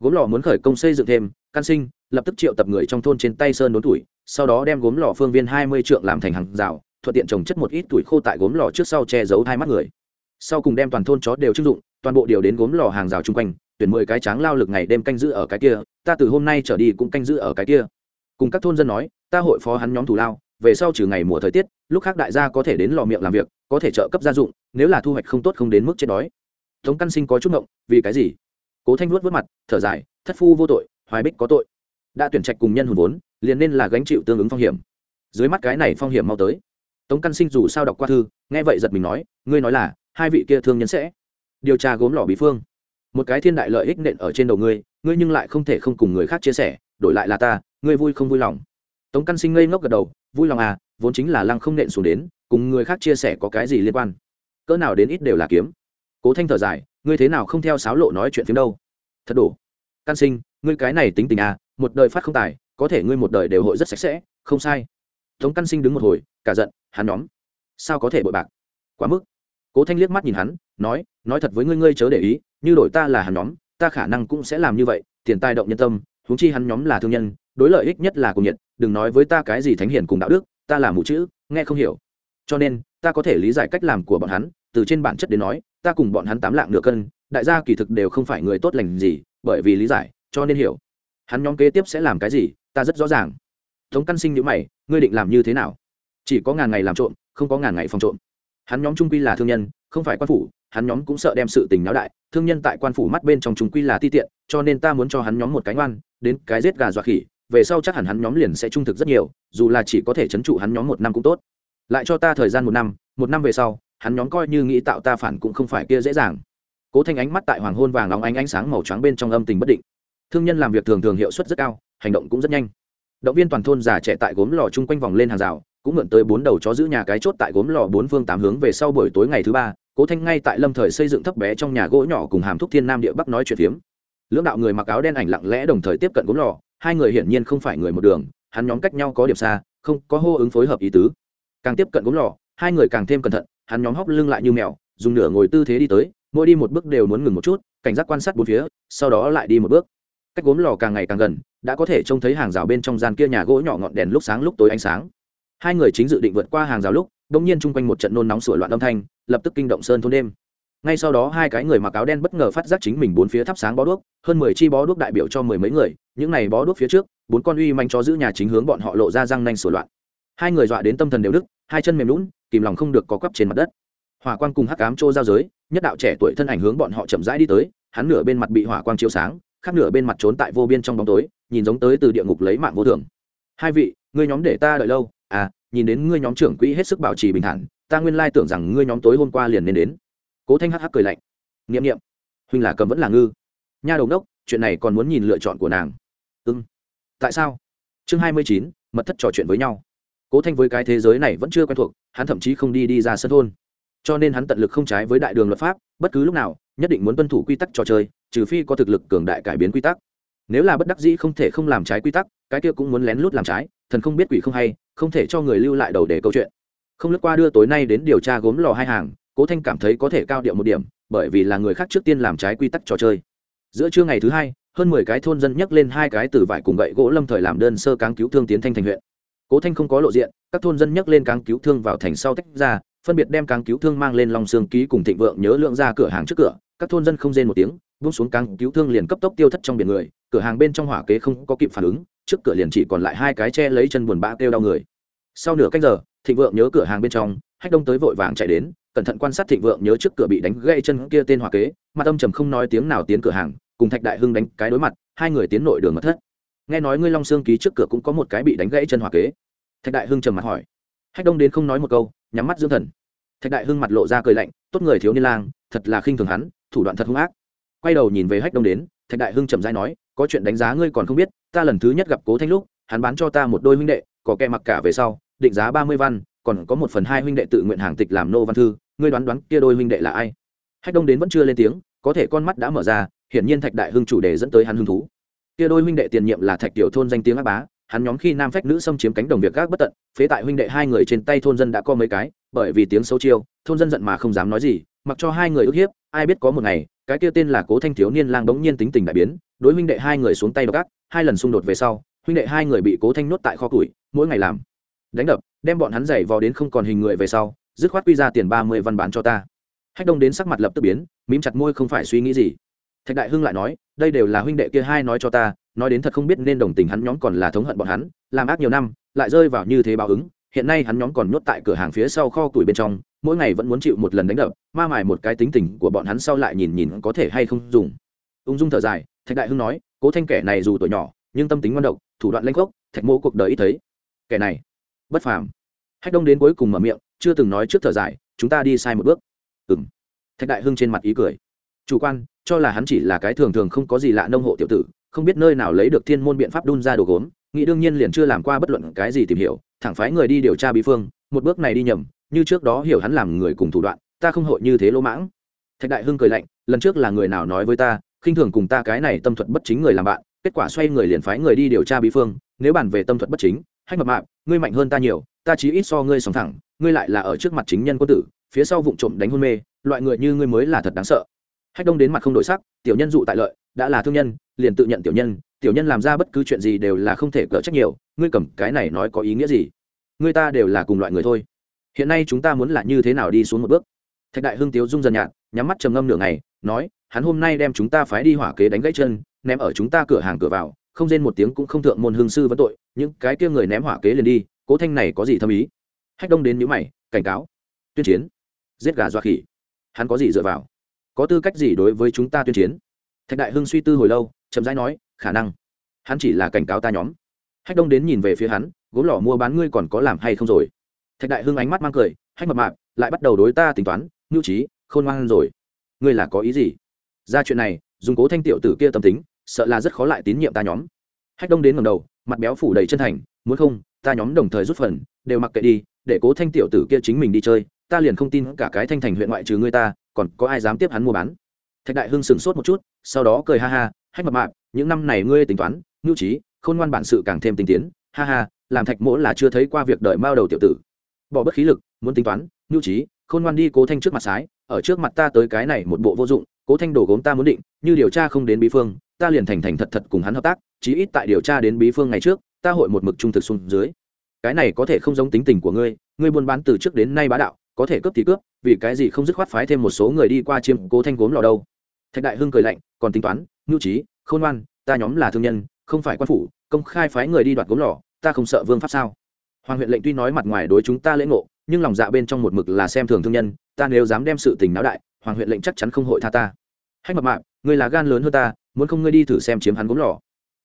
Gốm lò muốn khởi công xây dựng thêm, căn sinh, lập tức triệu tập người trong thôn trên tay sơn đốn tuổi, sau đó đem gốm lò phương viên hai mươi trượng làm thành hàng rào, thuận tiện trồng chất một ít tuổi khô tại gốm lò trước sau che giấu hai mắt người sau cùng đem toàn thôn chó đều chưng dụng, toàn bộ điều đến gốm lò hàng rào chung quanh, tuyển mười cái tráng lao lực ngày đêm canh giữ ở cái kia, ta từ hôm nay trở đi cũng canh giữ ở cái kia. Cùng các thôn dân nói, ta hội phó hắn nhóm thủ lao, về sau trừ ngày mùa thời tiết, lúc khác đại gia có thể đến lò miệng làm việc, có thể trợ cấp gia dụng, nếu là thu hoạch không tốt không đến mức chết đói. Tống căn sinh có chút ngộng, vì cái gì? Cố thanh luốt vớt mặt, thở dài, thất phu vô tội, hoài bích có tội. Đã tuyển trạch cùng nhân hùn vốn, liền nên là gánh chịu tương ứng phong hiểm. Dưới mắt cái này phong hiểm mau tới. Tống căn sinh dù sao đọc qua thư, nghe vậy giật mình nói, ngươi nói là hai vị kia thương nhân sẽ điều tra gốm lò bí phương. Một cái thiên đại lợi ích nện ở trên đầu ngươi ngươi nhưng lại không thể không cùng người khác chia sẻ, đổi lại là ta, ngươi vui không vui lòng. Tống căn sinh ngây ngốc gật đầu, vui lòng à vốn chính là lăng không nện xuống đến, cùng người khác chia sẻ có cái gì liên quan? Cỡ nào đến ít đều là kiếm. Cố thanh thở dài, ngươi thế nào không theo sáo lộ nói chuyện phiếm đâu? Thật đủ căn sinh, ngươi cái này tính tình à một đời phát không tài, có thể ngươi một đời đều hội rất sạch sẽ, không sai. Tống căn sinh đứng một hồi, cả giận, hắn nhóm, sao có thể bội bạc? Quá mức cố thanh liếc mắt nhìn hắn, nói nói thật với ngươi ngươi chớ để ý, như đổi ta là hắn nhóm, ta khả năng cũng sẽ làm như vậy, tiền tài động nhân tâm, huống chi hắn nhóm là thương nhân, đối lợi ích nhất là cùng nhiệt, đừng nói với ta cái gì thánh hiển cùng đạo đức, ta là mù chữ, nghe không hiểu. Cho nên, ta có thể lý giải cách làm của bọn hắn, từ trên bản chất đến nói, ta cùng bọn hắn tám lạng nửa cân, đại gia kỳ thực đều không phải người tốt lành gì, bởi vì lý giải, cho nên hiểu. Hắn nhóm kế tiếp sẽ làm cái gì, ta rất rõ ràng. Tống căn sinh nhữ mày, ngươi định làm như thế nào? Chỉ có ngàn ngày làm trộm, không có ngàn ngày phòng trộm hắn nhóm trung quy là thương nhân, không phải quan phủ, hắn nhóm cũng sợ đem sự tình náo đại, thương nhân tại quan phủ mắt bên trong trung quy là ti tiện, cho nên ta muốn cho hắn nhóm một cái ngoan, đến cái giết gà dọa khỉ, về sau chắc hẳn hắn nhóm liền sẽ trung thực rất nhiều, dù là chỉ có thể chấn trụ hắn nhóm một năm cũng tốt. Lại cho ta thời gian một năm một năm về sau, hắn nhóm coi như nghĩ tạo ta phản cũng không phải kia dễ dàng. Cố thanh ánh mắt tại hoàng hôn vàng óng ánh ánh sáng màu trắng bên trong âm tình bất định. Thương nhân làm việc thường thường hiệu suất rất cao, hành động cũng rất nhanh. Động viên toàn thôn già trẻ tại gốm lò chung quanh vòng lên hàng rào cũng mượn tới bốn đầu chó giữ nhà cái chốt tại gốm lò bốn phương tám hướng về sau buổi tối ngày thứ ba, cố thanh ngay tại lâm thời xây dựng thấp bé trong nhà gỗ nhỏ cùng hàm thúc thiên nam địa bắc nói chuyện phiếm. Lưỡng đạo người mặc áo đen ảnh lặng lẽ đồng thời tiếp cận gốm lò, hai người hiển nhiên không phải người một đường, hắn nhóm cách nhau có điểm xa, không có hô ứng phối hợp ý tứ. Càng tiếp cận gốm lò, hai người càng thêm cẩn thận, hắn nhóm hóc lưng lại như mèo, dùng nửa ngồi tư thế đi tới, mỗi đi một bước đều muốn ngừng một chút, cảnh giác quan sát bốn phía, sau đó lại đi một bước. Cách gốm lò càng ngày càng gần, đã có thể trông thấy hàng rào bên trong gian kia nhà gỗ nhỏ ngọn đèn lúc sáng lúc tối ánh sáng hai người chính dự định vượt qua hàng rào lúc đông nhiên chung quanh một trận nôn nóng sửa loạn âm thanh, lập tức kinh động sơn thôn đêm. Ngay sau đó, hai cái người mặc áo đen bất ngờ phát giác chính mình bốn phía thắp sáng bó đuốc, hơn mười chi bó đuốc đại biểu cho mười mấy người, những này bó đuốc phía trước, bốn con uy manh cho giữ nhà chính hướng bọn họ lộ ra răng nanh sửa loạn. Hai người dọa đến tâm thần đều đức hai chân mềm lún, kìm lòng không được có quắp trên mặt đất. Hỏa quang cùng hắc ám trô giao giới, nhất đạo trẻ tuổi thân ảnh hướng bọn họ chậm rãi đi tới, hắn nửa bên mặt bị hỏa quang chiếu sáng, khác nửa bên mặt trốn tại vô biên trong bóng tối, nhìn giống tới từ địa ngục lấy mạng vô thường. Hai vị, ngươi nhóm để ta đợi lâu à nhìn đến ngươi nhóm trưởng quỹ hết sức bảo trì bình thản, ta nguyên lai tưởng rằng ngươi nhóm tối hôm qua liền nên đến. Cố thanh hắc hắc cười lạnh. N i ệ m n i ệ m huynh là cầm vẫn là ngư. Nha đầu đốc chuyện này còn muốn nhìn lựa chọn của nàng. Ưng ừ. tại sao? Chương hai mươi chín, mật thất trò chuyện với nhau. Cố thanh với cái thế giới này vẫn chưa quen thuộc, hắn thậm chí không đi đi ra sân thôn. Cho nên hắn tận lực không trái với đại đường luật pháp, bất cứ lúc nào, nhất định muốn tuân thủ quy tắc trò chơi, trừ phi có thực lực cường đại cải biến quy tắc. Nếu là bất đắc dĩ không thể không làm trái quy tắc, cái kia cũng muốn lén lút làm trái thần không biết quỷ không hay, không thể cho người lưu lại đầu để câu chuyện. Không lướt qua đưa tối nay đến điều tra gốm lò hai hàng, cố thanh cảm thấy có thể cao điệu một điểm, bởi vì là người khác trước tiên làm trái quy tắc trò chơi. Giữa trưa ngày thứ hai, hơn mười cái thôn dân nhấc lên hai cái từ vải cùng gậy gỗ lâm thời làm đơn sơ cáng cứu thương tiến thanh thành huyện. Cố thanh không có lộ diện, các thôn dân nhấc lên cáng cứu thương vào thành sau tách ra, phân biệt đem cáng cứu thương mang lên lòng xương ký cùng thịnh vượng nhớ lượng ra cửa hàng trước cửa. Các thôn dân không rên một tiếng vung xuống cáng cứu thương liền cấp tốc tiêu thất trong biển người, cửa hàng bên trong hỏa kế không có kịp phản ứng trước cửa liền chỉ còn lại hai cái che lấy chân buồn bã kêu đau người. Sau nửa canh giờ, thịnh vượng nhớ cửa hàng bên trong, hách đông tới vội vàng chạy đến, cẩn thận quan sát thịnh vượng nhớ trước cửa bị đánh gãy chân kia tên hỏa kế, mặt âm trầm không nói tiếng nào tiến cửa hàng, cùng thạch đại hưng đánh cái đối mặt, hai người tiến nội đường mật thất. Nghe nói ngươi long xương ký trước cửa cũng có một cái bị đánh gãy chân hỏa kế. Thạch đại hưng trầm mặt hỏi. Hách đông đến không nói một câu, nhắm mắt dưỡng thần. Thạch đại hưng mặt lộ ra cười lạnh, tốt người thiếu niên lang, thật là khinh thường hắn, thủ đoạn thật hung ác. Quay đầu nhìn về hách đông đến, thạch đại hưng chậm rãi nói, có chuyện đánh giá ngươi còn không biết ta lần thứ nhất gặp cố thanh lúc, hắn bán cho ta một đôi huynh đệ, có kẻ mặc cả về sau, định giá ba mươi văn, còn có một phần hai huynh đệ tự nguyện hàng tịch làm nô văn thư, ngươi đoán đoán kia đôi huynh đệ là ai? Hách đông đến vẫn chưa lên tiếng, có thể con mắt đã mở ra, hiển nhiên thạch đại hưng chủ đề dẫn tới hắn hứng thú. Kia đôi huynh đệ tiền nhiệm là thạch tiểu thôn danh tiếng ác bá, hắn nhóm khi nam phách nữ xâm chiếm cánh đồng việc gác bất tận, phế tại huynh đệ hai người trên tay thôn dân đã có mấy cái, bởi vì tiếng xấu chiêu, thôn dân giận mà không dám nói gì, mặc cho hai người ức hiếp, ai biết có một ngày, cái kia tên là cố thanh thiếu niên lang bỗng nhiên tính tình đại biến, đối huynh đệ hai người xuống tay đ gác hai lần xung đột về sau, huynh đệ hai người bị cố thanh nhốt tại kho củi, mỗi ngày làm. Đánh đập, đem bọn hắn giày vò đến không còn hình người về sau, dứt khoát quy ra tiền ba mươi văn bán cho ta. Hách đông đến sắc mặt lập tức biến, mím chặt môi không phải suy nghĩ gì. Thạch đại hưng lại nói, đây đều là huynh đệ kia hai nói cho ta, nói đến thật không biết nên đồng tình hắn nhóm còn là thống hận bọn hắn, làm ác nhiều năm, lại rơi vào như thế báo ứng, hiện nay hắn nhóm còn nhốt tại cửa hàng phía sau kho tuổi bên trong, mỗi ngày vẫn muốn chịu một lần đánh đập, ma mài một cái tính tình của bọn hắn sau lại nhìn nhìn có thể hay không dùng. Ung dung thở dài, thạch đại hưng nói cố thanh kẻ này dù tuổi nhỏ, nhưng tâm tính ngoan độc, thủ đoạn lanh gốc thạch mô cuộc đời ít thấy. Kẻ này, bất phàm. Hách đông đến cuối cùng mở miệng, chưa từng nói trước thở dài, chúng ta đi sai một bước. Ừng thạch đại hưng trên mặt ý cười. Chủ quan, cho là hắn chỉ là cái thường thường không có gì lạ nông hộ tiểu tử, không biết nơi nào lấy được thiên môn biện pháp đun ra đồ gốm, nghĩ đương nhiên liền chưa làm qua bất luận cái gì tìm hiểu, thẳng phái người đi điều tra bí phương, một bước này đi nhầm, như trước đó hiểu hắn làm người cùng thủ đoạn, ta không hội như thế lỗ mãng. Thạch đại hưng cười lạnh, lần trước là người nào nói với ta khinh thường cùng ta cái này tâm thuật bất chính người làm bạn, kết quả xoay người liền phái người đi điều tra bí phương, nếu bàn về tâm thuật bất chính, hách mập mạp, ngươi mạnh hơn ta nhiều, ta chí ít so ngươi sống thẳng, ngươi lại là ở trước mặt chính nhân quân tử, phía sau vụ trộm đánh hôn mê, loại người như ngươi mới là thật đáng sợ. Hách đông đến mặt không đổi sắc, tiểu nhân dụ tại lợi, đã là thương nhân, liền tự nhận tiểu nhân tiểu nhân làm ra bất cứ chuyện gì đều là không thể cỡ trách nhiều, ngươi cầm cái này nói có ý nghĩa gì? Ngươi ta đều là cùng loại người thôi. Hiện nay chúng ta muốn là như thế nào đi xuống một bước? Thạch đại hưng tiếu dung dần nhạt, nhắm mắt trầm ngâm nửa ngày, nói hắn hôm nay đem chúng ta phái đi hỏa kế đánh gãy chân, ném ở chúng ta cửa hàng cửa vào, không rên một tiếng cũng không thượng môn hương sư vấn tội, những cái kia người ném hỏa kế liền đi, cố thanh này có gì thâm ý? Hách đông đến nhữ mày, cảnh cáo. Tuyên chiến. Giết gà dọa khỉ. Hắn có gì dựa vào? Có tư cách gì đối với chúng ta tuyên chiến? Thạch đại hưng suy tư hồi lâu, chậm rãi nói, khả năng. Hắn chỉ là cảnh cáo ta nhóm. Hách đông đến nhìn về phía hắn, gốm lỏ mua bán ngươi còn có làm hay không rồi? Thạch đại hưng ánh mắt mang cười, hách mập mạp, lại bắt đầu đối ta tính toán ngưu trí, khôn ngoan rồi. Ngươi là có ý gì? Ra chuyện này, dùng cố thanh tiểu tử kia tâm tính, sợ là rất khó lại tín nhiệm ta nhóm. Hách đông đến ngầm đầu, mặt béo phủ đầy chân thành, muốn không, ta nhóm đồng thời rút phần, đều mặc kệ đi, để cố thanh tiểu tử kia chính mình đi chơi, ta liền không tin cả cái thanh thành huyện ngoại trừ ngươi ta, còn có ai dám tiếp hắn mua bán. Thạch đại hưng sửng sốt một chút, sau đó cười ha ha, hách mập mạp, những năm này ngươi tính toán ngưu trí, khôn ngoan bản sự càng thêm tinh tiến, ha ha, làm thạch mỗ là chưa thấy qua việc đợi mao đầu tiểu tử. Bỏ bất khí lực, muốn tính toán ngưu trí, khôn ngoan đi cố thanh trước mặt sái, ở trước mặt ta tới cái này một bộ vô dụng cố thanh đồ gốm ta muốn định, như điều tra không đến bí phương, ta liền thành thành thật thật cùng hắn hợp tác, chí ít tại điều tra đến bí phương ngày trước, ta hội một mực trung thực xuống dưới. Cái này có thể không giống tính tình của ngươi ngươi buôn bán từ trước đến nay bá đạo, có thể cướp thì cướp, vì cái gì không dứt khoát phái thêm một số người đi qua chiêm cố thanh gốm lò đâu. Thạch đại hưng cười lạnh, còn tính toán ngưu trí, khôn ngoan, ta nhóm là thương nhân, không phải quan phủ, công khai phái người đi đoạt gốm lò, ta không sợ vương pháp sao? Hoàng huyện lệnh tuy nói mặt ngoài đối chúng ta lễ ngộ, nhưng lòng dạ bên trong một mực là xem thường thương nhân ta nếu dám đem sự tình náo đại, hoàng huyện lệnh chắc chắn không hội tha ta. Hách mập mạp, ngươi là gan lớn hơn ta, muốn không ngươi đi thử xem chiếm hắn gốm lò.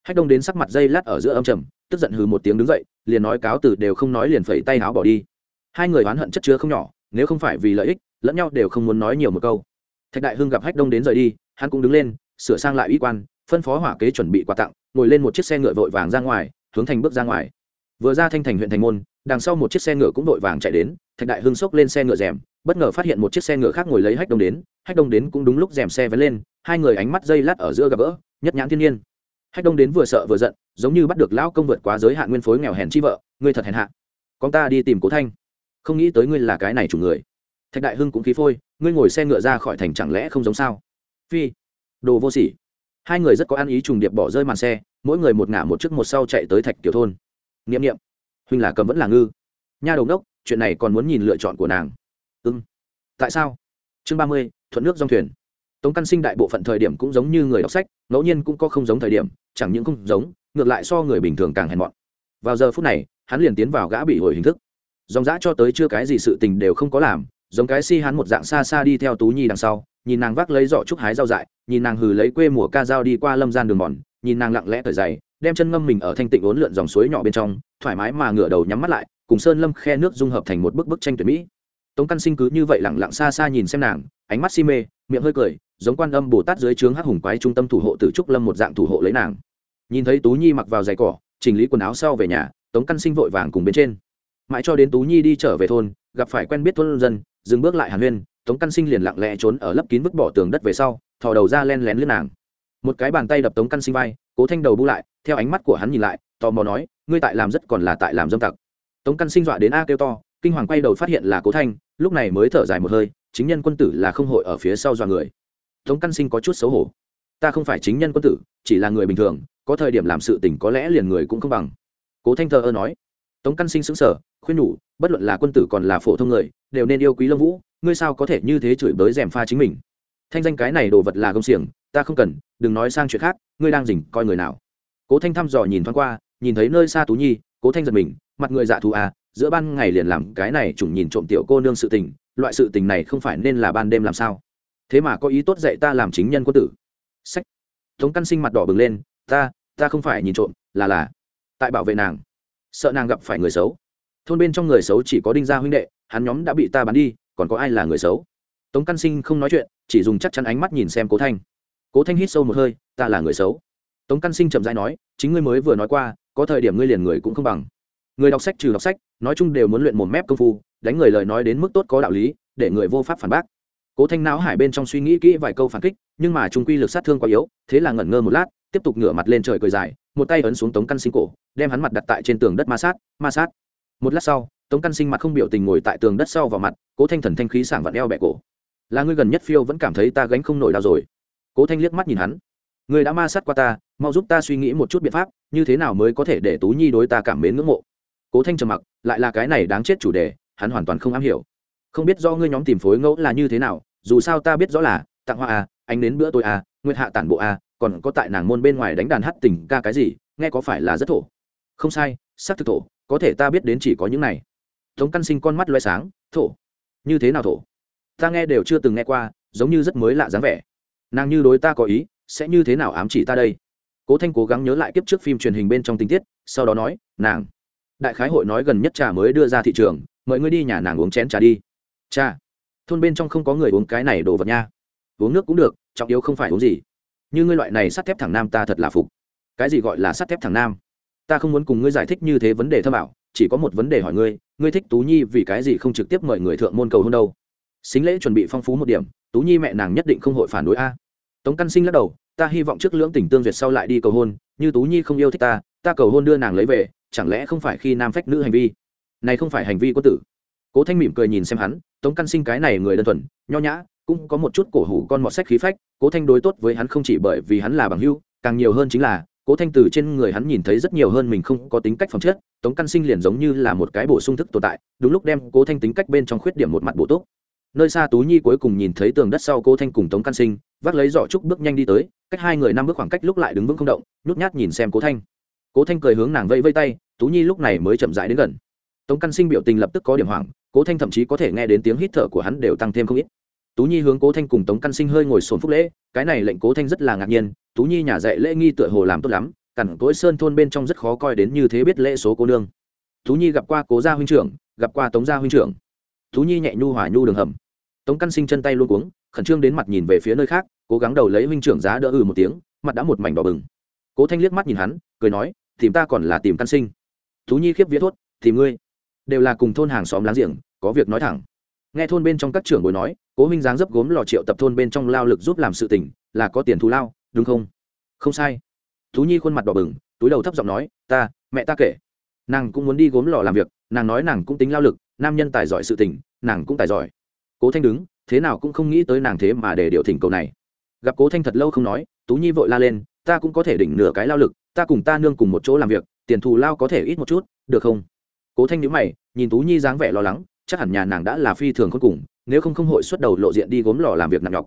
Hách đông đến sắc mặt dây lát ở giữa âm trầm, tức giận hừ một tiếng đứng dậy, liền nói cáo từ đều không nói liền phẩy tay áo bỏ đi. Hai người oán hận chất chứa không nhỏ, nếu không phải vì lợi ích, lẫn nhau đều không muốn nói nhiều một câu. Thạch đại hưng gặp hách đông đến rời đi, hắn cũng đứng lên, sửa sang lại uy quan, phân phó hỏa kế chuẩn bị quà tặng, ngồi lên một chiếc xe ngựa vội vàng ra ngoài, hướng thành bước ra ngoài vừa ra thanh thành huyện thành môn, đằng sau một chiếc xe ngựa cũng vội vàng chạy đến, thạch đại hưng xốc lên xe ngựa rèm, bất ngờ phát hiện một chiếc xe ngựa khác ngồi lấy hách đông đến, hách đông đến cũng đúng lúc rèm xe vén lên, hai người ánh mắt dây lát ở giữa gặp gỡ, nhất nhãn thiên nhiên. Hách đông đến vừa sợ vừa giận, giống như bắt được lão công vượt quá giới hạn nguyên phối nghèo hèn chi vợ, ngươi thật hèn hạ. Con ta đi tìm cố thanh. Không nghĩ tới ngươi là cái này chủ người. Thạch đại hưng cũng khí phôi, ngươi ngồi xe ngựa ra khỏi thành chẳng lẽ không giống sao? Phi, đồ vô sỉ. Hai người rất có ăn ý trùng điệp bỏ rơi màn xe, mỗi người một ngả một chiếc một sau chạy tới thạch tiểu thôn nghiệm nghiệm huynh là cầm vẫn là ngư. Nha đầu đốc chuyện này còn muốn nhìn lựa chọn của nàng. Ưng tại sao? Chương ba mươi, thuận nước dòng thuyền. Tống căn sinh đại bộ phận thời điểm cũng giống như người đọc sách, ngẫu nhiên cũng có không giống thời điểm, chẳng những không giống, ngược lại so người bình thường càng hèn mọn. Vào giờ phút này, hắn liền tiến vào gã bị hồi hình thức. Dòng dã cho tới chưa cái gì sự tình đều không có làm, giống cái si hắn một dạng xa xa đi theo tú nhi đằng sau, nhìn nàng vác lấy giỏ trúc hái rau dại, nhìn nàng hừ lấy quê mùa ca dao đi qua lâm gian đường mòn, nhìn nàng lặng lẽ thời dày đem chân ngâm mình ở thanh tịnh uốn lượn dòng suối nhỏ bên trong, thoải mái mà ngửa đầu nhắm mắt lại, cùng sơn lâm khe nước dung hợp thành một bức bức tranh tuyệt mỹ. Tống căn sinh cứ như vậy lặng lặng xa xa nhìn xem nàng, ánh mắt si mê, miệng hơi cười, giống quan âm bồ tát dưới trướng hắc hùng quái trung tâm thủ hộ tử trúc lâm một dạng thủ hộ lấy nàng. Nhìn thấy tú nhi mặc vào giày cỏ, chỉnh lý quần áo sau về nhà, tống căn sinh vội vàng cùng bên trên. Mãi cho đến tú nhi đi trở về thôn, gặp phải quen biết thôn dân, dừng bước lại hàn huyên, tống căn sinh liền lặng lẽ trốn ở lấp kín vứt bỏ tường đất về sau, thò đầu ra len lén lướt nàng. Một cái bàn tay đập tống căn sinh vai, cố thanh đầu bu lại theo ánh mắt của hắn nhìn lại, tò mò nói, ngươi tại làm rất còn là tại làm dâm tặc. Tống căn sinh dọa đến a kêu to, kinh hoàng quay đầu phát hiện là cố thanh, lúc này mới thở dài một hơi, chính nhân quân tử là không hội ở phía sau dọa người. Tống căn sinh có chút xấu hổ, ta không phải chính nhân quân tử, chỉ là người bình thường, có thời điểm làm sự tình có lẽ liền người cũng không bằng. Cố thanh thờ ơ nói. Tống căn sinh xứng sở khuyên nhủ, bất luận là quân tử còn là phổ thông người, đều nên yêu quý lâm vũ, ngươi sao có thể như thế chửi bới rèm pha chính mình? Thanh danh cái này đồ vật là gông xiềng, ta không cần, đừng nói sang chuyện khác, ngươi đang dình coi người nào cố thanh thăm dò nhìn thoáng qua, nhìn thấy nơi xa tú nhi, cố thanh giật mình, mặt người dạ thù à giữa ban ngày liền làm cái này chủng nhìn trộm tiểu cô nương sự tình, loại sự tình này không phải nên là ban đêm làm sao? Thế mà có ý tốt dạy ta làm chính nhân quân tử. Sách. Tống căn sinh mặt đỏ bừng lên, ta ta không phải nhìn trộm, là là, tại bảo vệ nàng. Sợ nàng gặp phải người xấu. Thôn bên trong người xấu chỉ có đinh gia huynh đệ, hắn nhóm đã bị ta bắn đi, còn có ai là người xấu? Tống căn sinh không nói chuyện, chỉ dùng chắc chắn ánh mắt nhìn xem cố thanh. Cố thanh hít sâu một hơi, ta là người xấu tống căn sinh chậm dãi nói, chính ngươi mới vừa nói qua, có thời điểm ngươi liền người cũng không bằng. Người đọc sách trừ đọc sách, nói chung đều muốn luyện một mép công phu, đánh người lời nói đến mức tốt có đạo lý, để người vô pháp phản bác. Cố thanh não hải bên trong suy nghĩ kỹ vài câu phản kích, nhưng mà trung quy lực sát thương quá yếu, thế là ngẩn ngơ một lát, tiếp tục ngửa mặt lên trời cười dài, một tay ấn xuống tống căn sinh cổ, đem hắn mặt đặt tại trên tường đất ma sát ma sát. Một lát sau, tống căn sinh mặt không biểu tình ngồi tại tường đất sau vào mặt, cố thanh thần thanh khí sảng vặn eo bẹ cổ. Là ngươi gần nhất phiêu vẫn cảm thấy ta gánh không nổi đau rồi. Cố thanh liếc mắt nhìn hắn ngươi đã ma sát qua ta, mau giúp ta suy nghĩ một chút biện pháp, như thế nào mới có thể để tú nhi đối ta cảm mến ngưỡng mộ? Cố thanh trầm mặc, lại là cái này đáng chết chủ đề, hắn hoàn toàn không am hiểu. Không biết do ngươi nhóm tìm phối ngẫu là như thế nào, dù sao ta biết rõ là, tặng hoa à anh đến bữa tôi à nguyệt hạ tản bộ à còn có tại nàng môn bên ngoài đánh đàn hát tình ca cái gì, nghe có phải là rất thổ? Không sai, xác thực thổ, có thể ta biết đến chỉ có những này. Tống căn sinh con mắt loay sáng, thổ? Như thế nào thổ? Ta nghe đều chưa từng nghe qua, giống như rất mới lạ dáng vẻ. Nàng như đối ta có ý sẽ như thế nào ám chỉ ta đây? Cố thanh cố gắng nhớ lại kiếp trước phim truyền hình bên trong tình tiết, sau đó nói, nàng. Đại khái hội nói gần nhất trà mới đưa ra thị trường, mời ngươi đi nhà nàng uống chén trà đi. Cha thôn bên trong không có người uống cái này đồ vật nha. Uống nước cũng được, trọng yếu không phải uống gì. Như ngươi loại này sắt thép thẳng nam ta thật là phục. Cái gì gọi là sắt thép thẳng nam? Ta không muốn cùng ngươi giải thích như thế vấn đề thơ bảo chỉ có một vấn đề hỏi ngươi ngươi thích tú nhi vì cái gì không trực tiếp mời người thượng môn cầu hôn đâu? Xính lễ chuẩn bị phong phú một điểm, tú nhi mẹ nàng nhất định không hội phản đối a tống căn sinh lắc đầu, ta hy vọng trước lưỡng tình tương duyệt sau lại đi cầu hôn, như tú nhi không yêu thích ta ta cầu hôn đưa nàng lấy về, chẳng lẽ không phải khi nam phách nữ hành vi này không phải hành vi quân tử cố thanh mỉm cười nhìn xem hắn, tống căn sinh cái này người đơn thuần, nho nhã, cũng có một chút cổ hủ con mọt sách khí phách, cố thanh đối tốt với hắn không chỉ bởi vì hắn là bằng hưu càng nhiều hơn chính là, cố thanh từ trên người hắn nhìn thấy rất nhiều hơn mình không có tính cách phẩm chất, tống căn sinh liền giống như là một cái bổ sung thức tồn tại, đúng lúc đem cố thanh tính cách bên trong khuyết điểm một mặt bổ tốt nơi xa tú nhi cuối cùng nhìn thấy tường đất sau cố thanh cùng tống căn sinh vác lấy giỏ trúc bước nhanh đi tới cách hai người năm bước khoảng cách lúc lại đứng vững không động nhút nhát nhìn xem cố thanh cố thanh cười hướng nàng vẫy vây tay tú nhi lúc này mới chậm rãi đến gần tống căn sinh biểu tình lập tức có điểm hoảng cố thanh thậm chí có thể nghe đến tiếng hít thở của hắn đều tăng thêm không ít tú nhi hướng cố thanh cùng tống căn sinh hơi ngồi sồn phúc lễ cái này lệnh cố thanh rất là ngạc nhiên tú nhi nhà dạy lễ nghi tựa hồ làm tốt lắm cẳng cối sơn thôn bên trong rất khó coi đến như thế biết lễ số cô nương tú nhi gặp qua cố gia huynh trưởng gặp qua tống gia huynh trưởng tú nhi nhẹ nhu hỏa nhu đường hầm tống căn sinh chân tay luôn cuống, khẩn trương đến mặt nhìn về phía nơi khác, cố gắng đầu lấy huynh trưởng giá đỡ ừ một tiếng, mặt đã một mảnh đỏ bừng. Cố thanh liếc mắt nhìn hắn, cười nói, tìm ta còn là tìm căn sinh. Thú nhi khiếp viết thốt, tìm ngươi. Đều là cùng thôn hàng xóm láng giềng, có việc nói thẳng. Nghe thôn bên trong các trưởng bồi nói, cố minh dáng dấp gốm lò triệu tập thôn bên trong lao lực giúp làm sự tình, là có tiền thù lao, đúng không? Không sai. Thú nhi khuôn mặt đỏ bừng, túi đầu thấp giọng nói, ta, mẹ ta kể. Nàng cũng muốn đi gốm lò làm việc, nàng nói nàng cũng tính lao lực, nam nhân tài giỏi sự tình, nàng cũng tài giỏi cố thanh đứng, thế nào cũng không nghĩ tới nàng thế mà để điều thỉnh cầu này. Gặp cố thanh thật lâu không nói, tú nhi vội la lên, ta cũng có thể đỉnh nửa cái lao lực, ta cùng ta nương cùng một chỗ làm việc, tiền thù lao có thể ít một chút, được không? Cố thanh nhữ mày, nhìn tú nhi dáng vẻ lo lắng, chắc hẳn nhà nàng đã là phi thường cuối cùng, nếu không không hội xuất đầu lộ diện đi gốm lò làm việc nặng nhọc.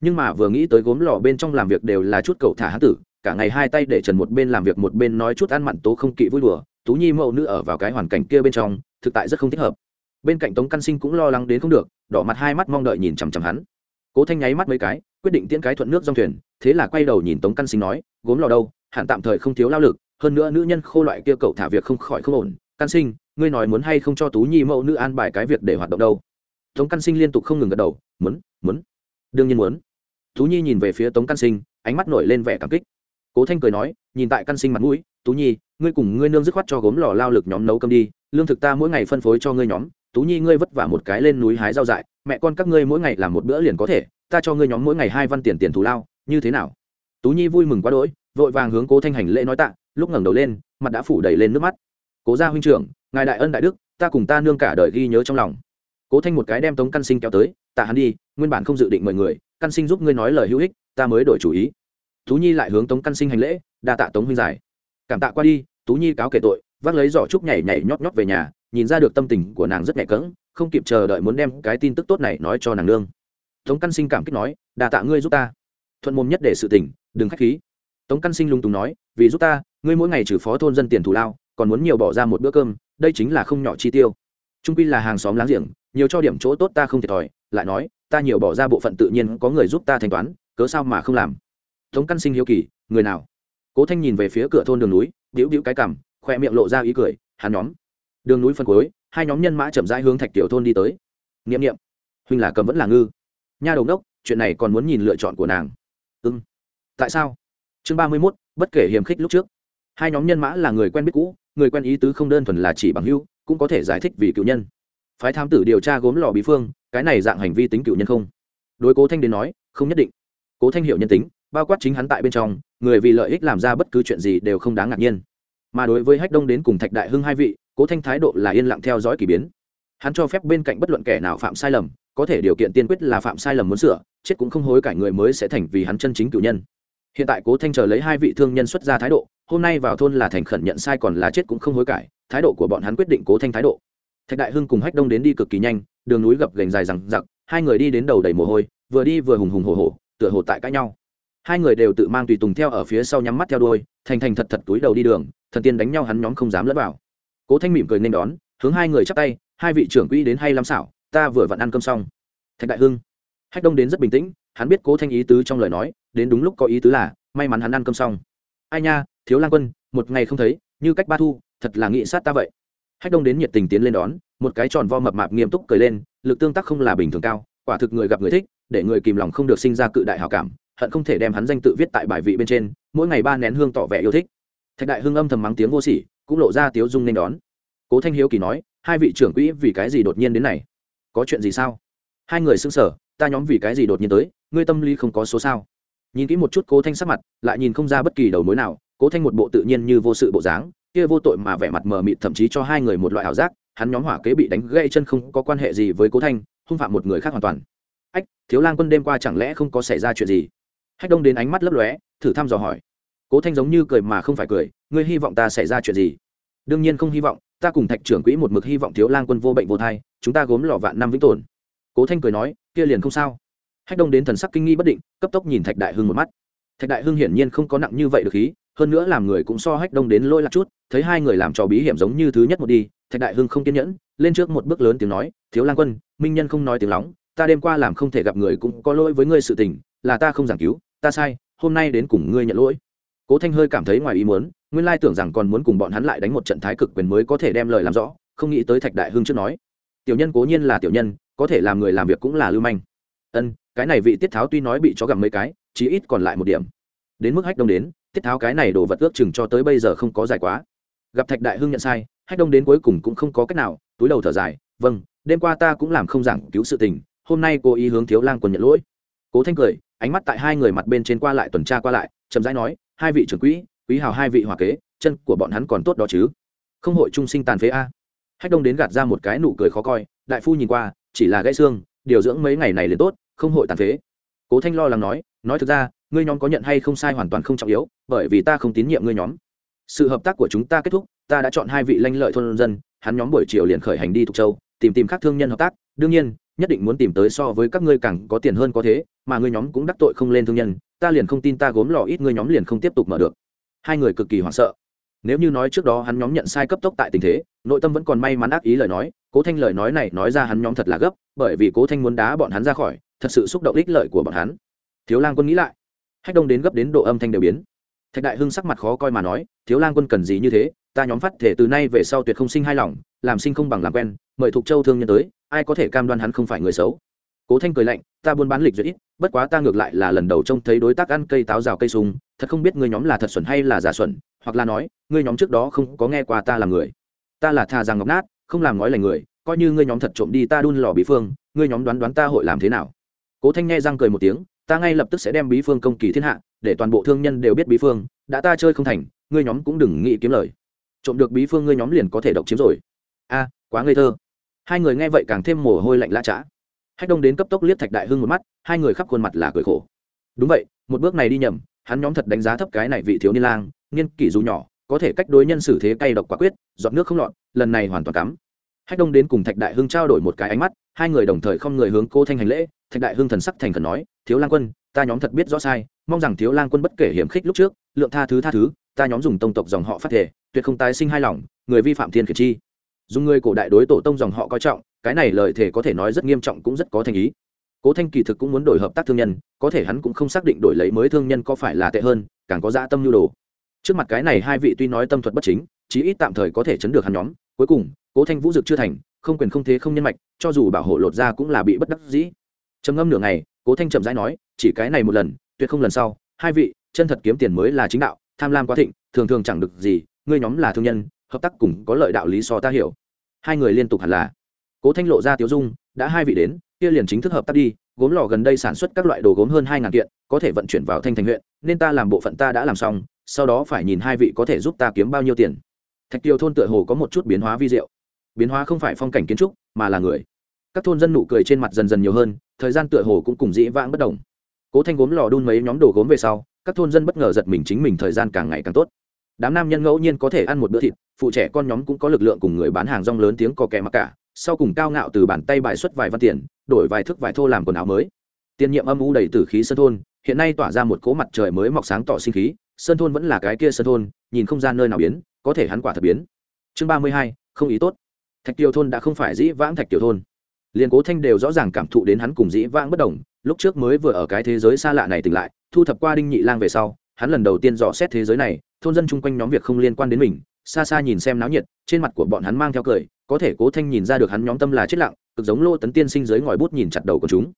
Nhưng mà vừa nghĩ tới gốm lò bên trong làm việc đều là chút cậu thả hán tử, cả ngày hai tay để trần một bên làm việc một bên nói chút ăn mặn tố không kỵ vui đùa, tú nhi mẫu nữ ở vào cái hoàn cảnh kia bên trong, thực tại rất không thích hợp bên cạnh tống căn sinh cũng lo lắng đến không được, đỏ mặt hai mắt mong đợi nhìn chằm chằm hắn. Cố thanh nháy mắt mấy cái, quyết định tiễn cái thuận nước dòng thuyền, thế là quay đầu nhìn tống căn sinh nói, gốm lò đâu, hẳn tạm thời không thiếu lao lực, hơn nữa nữ nhân khô loại kia cậu thả việc không khỏi không ổn. Căn sinh, ngươi nói muốn hay không cho tú nhi mẫu nữ an bài cái việc để hoạt động đâu? Tống căn sinh liên tục không ngừng gật đầu, muốn muốn. Đương nhiên muốn. Tú nhi nhìn về phía tống căn sinh, ánh mắt nổi lên vẻ cảm kích. Cố thanh cười nói, nhìn tại căn sinh mặt mũi, tú nhi, ngươi cùng ngươi nương dứt khoát cho gốm lò lao lực nhóm nấu cơm đi, lương thực ta mỗi ngày phân phối cho ngươi nhóm tú nhi, ngươi vất vả một cái lên núi hái rau dại, mẹ con các ngươi mỗi ngày làm một bữa liền có thể, ta cho ngươi nhóm mỗi ngày hai văn tiền tiền thù lao, như thế nào? Tú nhi vui mừng quá đỗi, vội vàng hướng cố thanh hành lễ nói tạ, lúc ngẩng đầu lên, mặt đã phủ đầy lên nước mắt. Cố gia huynh trưởng, ngài đại ân đại đức, ta cùng ta nương cả đời ghi nhớ trong lòng. Cố thanh một cái đem tống căn sinh kéo tới, tạ hắn đi, nguyên bản không dự định mời người, căn sinh giúp ngươi nói lời hữu ích, ta mới đổi chủ ý. Tú nhi lại hướng tống căn sinh hành lễ, đa tạ tống huynh giải. Cảm tạ qua đi, tú nhi cáo kể tội, vác lấy giỏ trúc nhảy nhảy nhót nhót về nhà nhìn ra được tâm tình của nàng rất nhẹ cỡng, không kịp chờ đợi muốn đem cái tin tức tốt này nói cho nàng nương. Tống căn sinh cảm kích nói đà tạ ngươi giúp ta. Thuận mồm nhất để sự tỉnh đừng k h á c h khí. Tống căn sinh lung tùng nói, vì giúp ta, ngươi mỗi ngày trừ phó thôn dân tiền thù lao, còn muốn nhiều bỏ ra một bữa cơm, đây chính là không nhỏ chi tiêu. Trung pi là hàng xóm láng giềng, nhiều cho điểm chỗ tốt ta không thiệt thòi, lại nói, ta nhiều bỏ ra bộ phận tự nhiên, có người giúp ta thanh toán, cớ sao mà không làm? Tống căn sinh hiếu kỳ, người nào? Cố thanh nhìn về phía cửa thôn đường núi đĩu đĩu cái cằm, khoe miệng lộ ra ý cười, hắn nhóm đường núi phân cuối, hai nhóm nhân mã chậm rãi hướng thạch tiểu thôn đi tới. N i ệ m n i ệ m huynh là cầm vẫn là ngư? Nha đầu đốc chuyện này còn muốn nhìn lựa chọn của nàng. Ư ừ. tại sao? Chương ba mươi mốt, bất kể hiềm khích lúc trước. Hai nhóm nhân mã là người quen biết cũ, người quen ý tứ không đơn thuần là chỉ bằng hưu cũng có thể giải thích vì cựu nhân. Phái thám tử điều tra gốm lò bí phương, cái này dạng hành vi tính cựu nhân không? Đối cố thanh đến nói, không nhất định. Cố thanh hiểu nhân tính, bao quát chính hắn tại bên trong, người vì lợi ích làm ra bất cứ chuyện gì đều không đáng ngạc nhiên. Mà đối với hách đông đến cùng thạch đại hưng hai vị cố thanh thái độ là yên lặng theo dõi k ỳ biến. Hắn cho phép bên cạnh bất luận kẻ nào phạm sai lầm, có thể điều kiện tiên quyết là phạm sai lầm muốn sửa, chết cũng không hối cải người mới sẽ thành vì hắn chân chính cử nhân. Hiện tại cố thanh chờ lấy hai vị thương nhân xuất ra thái độ, hôm nay vào thôn là thành khẩn nhận sai còn là chết cũng không hối cải, thái độ của bọn hắn quyết định cố thanh thái độ. Thạch đại hưng cùng hách đông đến đi cực kỳ nhanh, đường núi gập gành dài rằng giặc hai người đi đến đầu đầy mồ hôi, vừa đi vừa hùng hùng hồ hồ tựa hồ tại cãi nhau. Hai người đều tự mang tùy tùng theo ở phía sau nhắm mắt theo đôi thành thành thật thật túi đầu đi đường, thần tiên đánh nhau hắn nhóm không dám lẫn vào cố thanh mỉm cười nên đón, hướng hai người chắp tay, hai vị trưởng quỹ đến hay lắm xảo, ta vừa vặn ăn cơm xong. Thạch đại hưng. Hách đông đến rất bình tĩnh, hắn biết cố thanh ý tứ trong lời nói, đến đúng lúc có ý tứ là, may mắn hắn ăn cơm xong. Ai nha, thiếu lang quân, một ngày không thấy, như cách ba thu, thật là nghị sát ta vậy. Hách đông đến nhiệt tình tiến lên đón, một cái tròn vo mập mạp nghiêm túc cười lên, lực tương tác không là bình thường cao, quả thực người gặp người thích, để người kìm lòng không được sinh ra cự đại hảo cảm, hận không thể đem hắn danh tự viết tại bài vị bên trên, mỗi ngày ba nén hương tỏ vẻ yêu thích. Thạch đại hưng âm thầm mắng tiếng vô sỉ cũng lộ ra tiếu dung nên đón. Cố thanh hiếu kỳ nói, hai vị trưởng quỹ vì cái gì đột nhiên đến này? Có chuyện gì sao? Hai người xưng sở ta nhóm vì cái gì đột nhiên tới, ngươi tâm lý không có số sao? Nhìn kỹ một chút cố thanh sắc mặt, lại nhìn không ra bất kỳ đầu mối nào, cố thanh một bộ tự nhiên như vô sự bộ dáng, kia vô tội mà vẻ mặt mờ mịt thậm chí cho hai người một loại ảo giác, hắn nhóm hỏa kế bị đánh gây chân không có quan hệ gì với cố thanh, hung phạm một người khác hoàn toàn. Ách, thiếu lang quân đêm qua chẳng lẽ không có xảy ra chuyện gì? Hách đông đến ánh mắt lấp lóe, thử thăm dò hỏi cố thanh giống như cười mà không phải cười, ngươi hy vọng ta xảy ra chuyện gì? Đương nhiên không hy vọng, ta cùng thạch trưởng quỹ một mực hy vọng thiếu lang quân vô bệnh vô thai, chúng ta gốm lò vạn năm vĩnh tồn. Cố thanh cười nói, kia liền không sao. Hách đông đến thần sắc kinh nghi bất định, cấp tốc nhìn thạch đại hưng một mắt. Thạch đại hưng hiển nhiên không có nặng như vậy được khí, hơn nữa làm người cũng so hách đông đến lôi lạc chút, thấy hai người làm trò bí hiểm giống như thứ nhất một đi, thạch đại hưng không kiên nhẫn, lên trước một bước lớn tiếng nói, thiếu lang quân, minh nhân không nói tiếng lóng, ta đêm qua làm không thể gặp người cũng có lỗi với ngươi sự tình, là ta không giảng cứu, ta sai, hôm nay đến cùng ngươi nhận lỗi cố thanh hơi cảm thấy ngoài ý muốn, nguyên lai tưởng rằng còn muốn cùng bọn hắn lại đánh một trận thái cực quyền mới có thể đem lời làm rõ, không nghĩ tới thạch đại hưng trước nói, tiểu nhân cố nhiên là tiểu nhân, có thể làm người làm việc cũng là lưu manh. Ân, cái này vị tiết tháo tuy nói bị chó gặm mấy cái, chí ít còn lại một điểm. Đến mức hách đông đến, tiết tháo cái này đổ vật ước chừng cho tới bây giờ không có dài quá. Gặp thạch đại hưng nhận sai, hách đông đến cuối cùng cũng không có cách nào, túi đầu thở dài vâng đêm qua ta cũng làm không giảng cứu sự tình, hôm nay cô ý hướng thiếu lang quần nhận lỗi. Cố thanh cười, ánh mắt tại hai người mặt bên trên qua lại tuần tra qua lại, chậm rãi nói hai vị trưởng quỹ, quý hào hai vị hòa kế, chân của bọn hắn còn tốt đó chứ. Không hội trung sinh tàn phế a. Hách đông đến gạt ra một cái nụ cười khó coi, đại phu nhìn qua, chỉ là gãy xương, điều dưỡng mấy ngày này liền tốt, không hội tàn phế. Cố thanh lo lắng nói nói thực ra, ngươi nhóm có nhận hay không sai hoàn toàn không trọng yếu, bởi vì ta không tín nhiệm ngươi nhóm. Sự hợp tác của chúng ta kết thúc, ta đã chọn hai vị lanh lợi thôn dân, hắn nhóm buổi chiều liền khởi hành đi thục châu, tìm tìm các thương nhân hợp tác, đương nhiên, nhất định muốn tìm tới so với các ngươi càng có tiền hơn có thế, mà ngươi nhóm cũng đắc tội không lên thương nhân ta liền không tin ta gốm lò ít ngươi nhóm liền không tiếp tục mở được. Hai người cực kỳ hoảng sợ. Nếu như nói trước đó hắn nhóm nhận sai cấp tốc tại tình thế, nội tâm vẫn còn may mắn ác ý lời nói, cố thanh lời nói này nói ra hắn nhóm thật là gấp, bởi vì cố thanh muốn đá bọn hắn ra khỏi, thật sự xúc động ích lợi của bọn hắn. Thiếu lang quân nghĩ lại. Hách đông đến gấp đến độ âm thanh đều biến. Thạch đại hưng sắc mặt khó coi mà nói, thiếu lang quân cần gì như thế? Ta nhóm phát thể từ nay về sau tuyệt không sinh hai lòng, làm sinh không bằng làm quen, mời thuộc châu thương nhân tới, ai có thể cam đoan hắn không phải người xấu? Cố thanh cười lạnh ta buôn bán lịch duyệt ít bất quá ta ngược lại là lần đầu trông thấy đối tác ăn cây táo rào cây sung, thật không biết ngươi nhóm là thật xuẩn hay là giả xuẩn hoặc là nói ngươi nhóm trước đó không có nghe qua ta là người. Ta là thà rằng ngọc nát không làm ngói lành người coi như ngươi nhóm thật trộm đi ta đun lò bí phương ngươi nhóm đoán đoán ta hội làm thế nào? Cố thanh nghe răng cười một tiếng ta ngay lập tức sẽ đem bí phương công kỳ thiên hạ để toàn bộ thương nhân đều biết bí phương đã ta chơi không thành ngươi nhóm cũng đừng nghĩ kiếm lời. Trộm được bí phương ngươi nhóm liền có thể độc chiếm rồi. A quá ngây thơ. Hai người nghe vậy càng thêm mồ hôi lạnh lã chã hách đông đến cấp tốc liếc thạch đại hưng một mắt, hai người khắp khuôn mặt là cười khổ. Đúng vậy, một bước này đi nhầm, hắn nhóm thật đánh giá thấp cái này vị thiếu niên lang, niên kỷ dù nhỏ, có thể cách đối nhân xử thế cay độc quả quyết, giọt nước không lọt, lần này hoàn toàn cắm. Hách đông đến cùng thạch đại hưng trao đổi một cái ánh mắt, hai người đồng thời không người hướng cô thanh hành lễ, thạch đại hưng thần sắc thành khẩn nói, thiếu lang quân, ta nhóm thật biết rõ sai, mong rằng thiếu lang quân bất kể hiểm khích lúc trước, lượng tha thứ tha thứ, ta nhóm dùng tông tộc dòng họ phát thể tuyệt không tái sinh hai lòng, người vi phạm thiên khiển chi. Dùng người cổ đại đối tổ tông dòng họ coi trọng cái này lời thể có thể nói rất nghiêm trọng cũng rất có thành ý. Cố thanh kỳ thực cũng muốn đổi hợp tác thương nhân, có thể hắn cũng không xác định đổi lấy mới thương nhân có phải là tệ hơn, càng có dã tâm nhu đồ. Trước mặt cái này hai vị tuy nói tâm thuật bất chính, chí ít tạm thời có thể chấn được hắn nhóm, cuối cùng, cố thanh vũ dực chưa thành, không quyền không thế không nhân mạch, cho dù bảo hộ lột ra cũng là bị bất đắc dĩ. Trầm ngâm nửa ngày, cố thanh chậm rãi nói, chỉ cái này một lần, tuyệt không lần sau, hai vị, chân thật kiếm tiền mới là chính đạo, tham lam quá thịnh, thường thường chẳng được gì, ngươi nhóm là thương nhân, hợp tác cùng có lợi đạo lý so ta hiểu. Hai người liên tục hẳn là cố thanh lộ ra tiếu dung, đã hai vị đến, kia liền chính thức hợp tác đi, gốm lò gần đây sản xuất các loại đồ gốm hơn hai ngàn kiện, có thể vận chuyển vào thanh thành huyện, nên ta làm bộ phận ta đã làm xong, sau đó phải nhìn hai vị có thể giúp ta kiếm bao nhiêu tiền. Thạch tiêu thôn tựa hồ có một chút biến hóa vi diệu. Biến hóa không phải phong cảnh kiến trúc, mà là người. Các thôn dân nụ cười trên mặt dần dần nhiều hơn, thời gian tựa hồ cũng cùng dĩ vãng bất đồng. Cố thanh gốm lò đun mấy nhóm đồ gốm về sau, các thôn dân bất ngờ giật mình chính mình thời gian càng ngày càng tốt đám nam nhân ngẫu nhiên có thể ăn một bữa thịt, phụ trẻ con nhóm cũng có lực lượng cùng người bán hàng rong lớn tiếng có kẻ mặc cả, sau cùng cao ngạo từ bàn tay bài xuất vài văn tiền, đổi vài thước vài thô làm quần áo mới. Tiền nhiệm âm u đầy tử khí sơn thôn, hiện nay tỏa ra một cỗ mặt trời mới mọc sáng tỏ sinh khí, sơn thôn vẫn là cái kia sơn thôn, nhìn không gian nơi nào biến, có thể hắn quả thật biến. Chương ba mươi hai, không ý tốt. Thạch kiều thôn đã không phải dĩ vãng thạch kiều thôn. Liền cố thanh đều rõ ràng cảm thụ đến hắn cùng dĩ vãng bất đồng, lúc trước mới vừa ở cái thế giới xa lạ này tỉnh lại, thu thập qua đinh nhị lang về sau, hắn lần đầu tiên dò xét thế giới này thôn dân chung quanh nhóm việc không liên quan đến mình, xa xa nhìn xem náo nhiệt, trên mặt của bọn hắn mang theo cười, có thể cố thanh nhìn ra được hắn nhóm tâm là chết lặng, cực giống lô tấn tiên sinh dưới ngòi bút nhìn chặt đầu của chúng.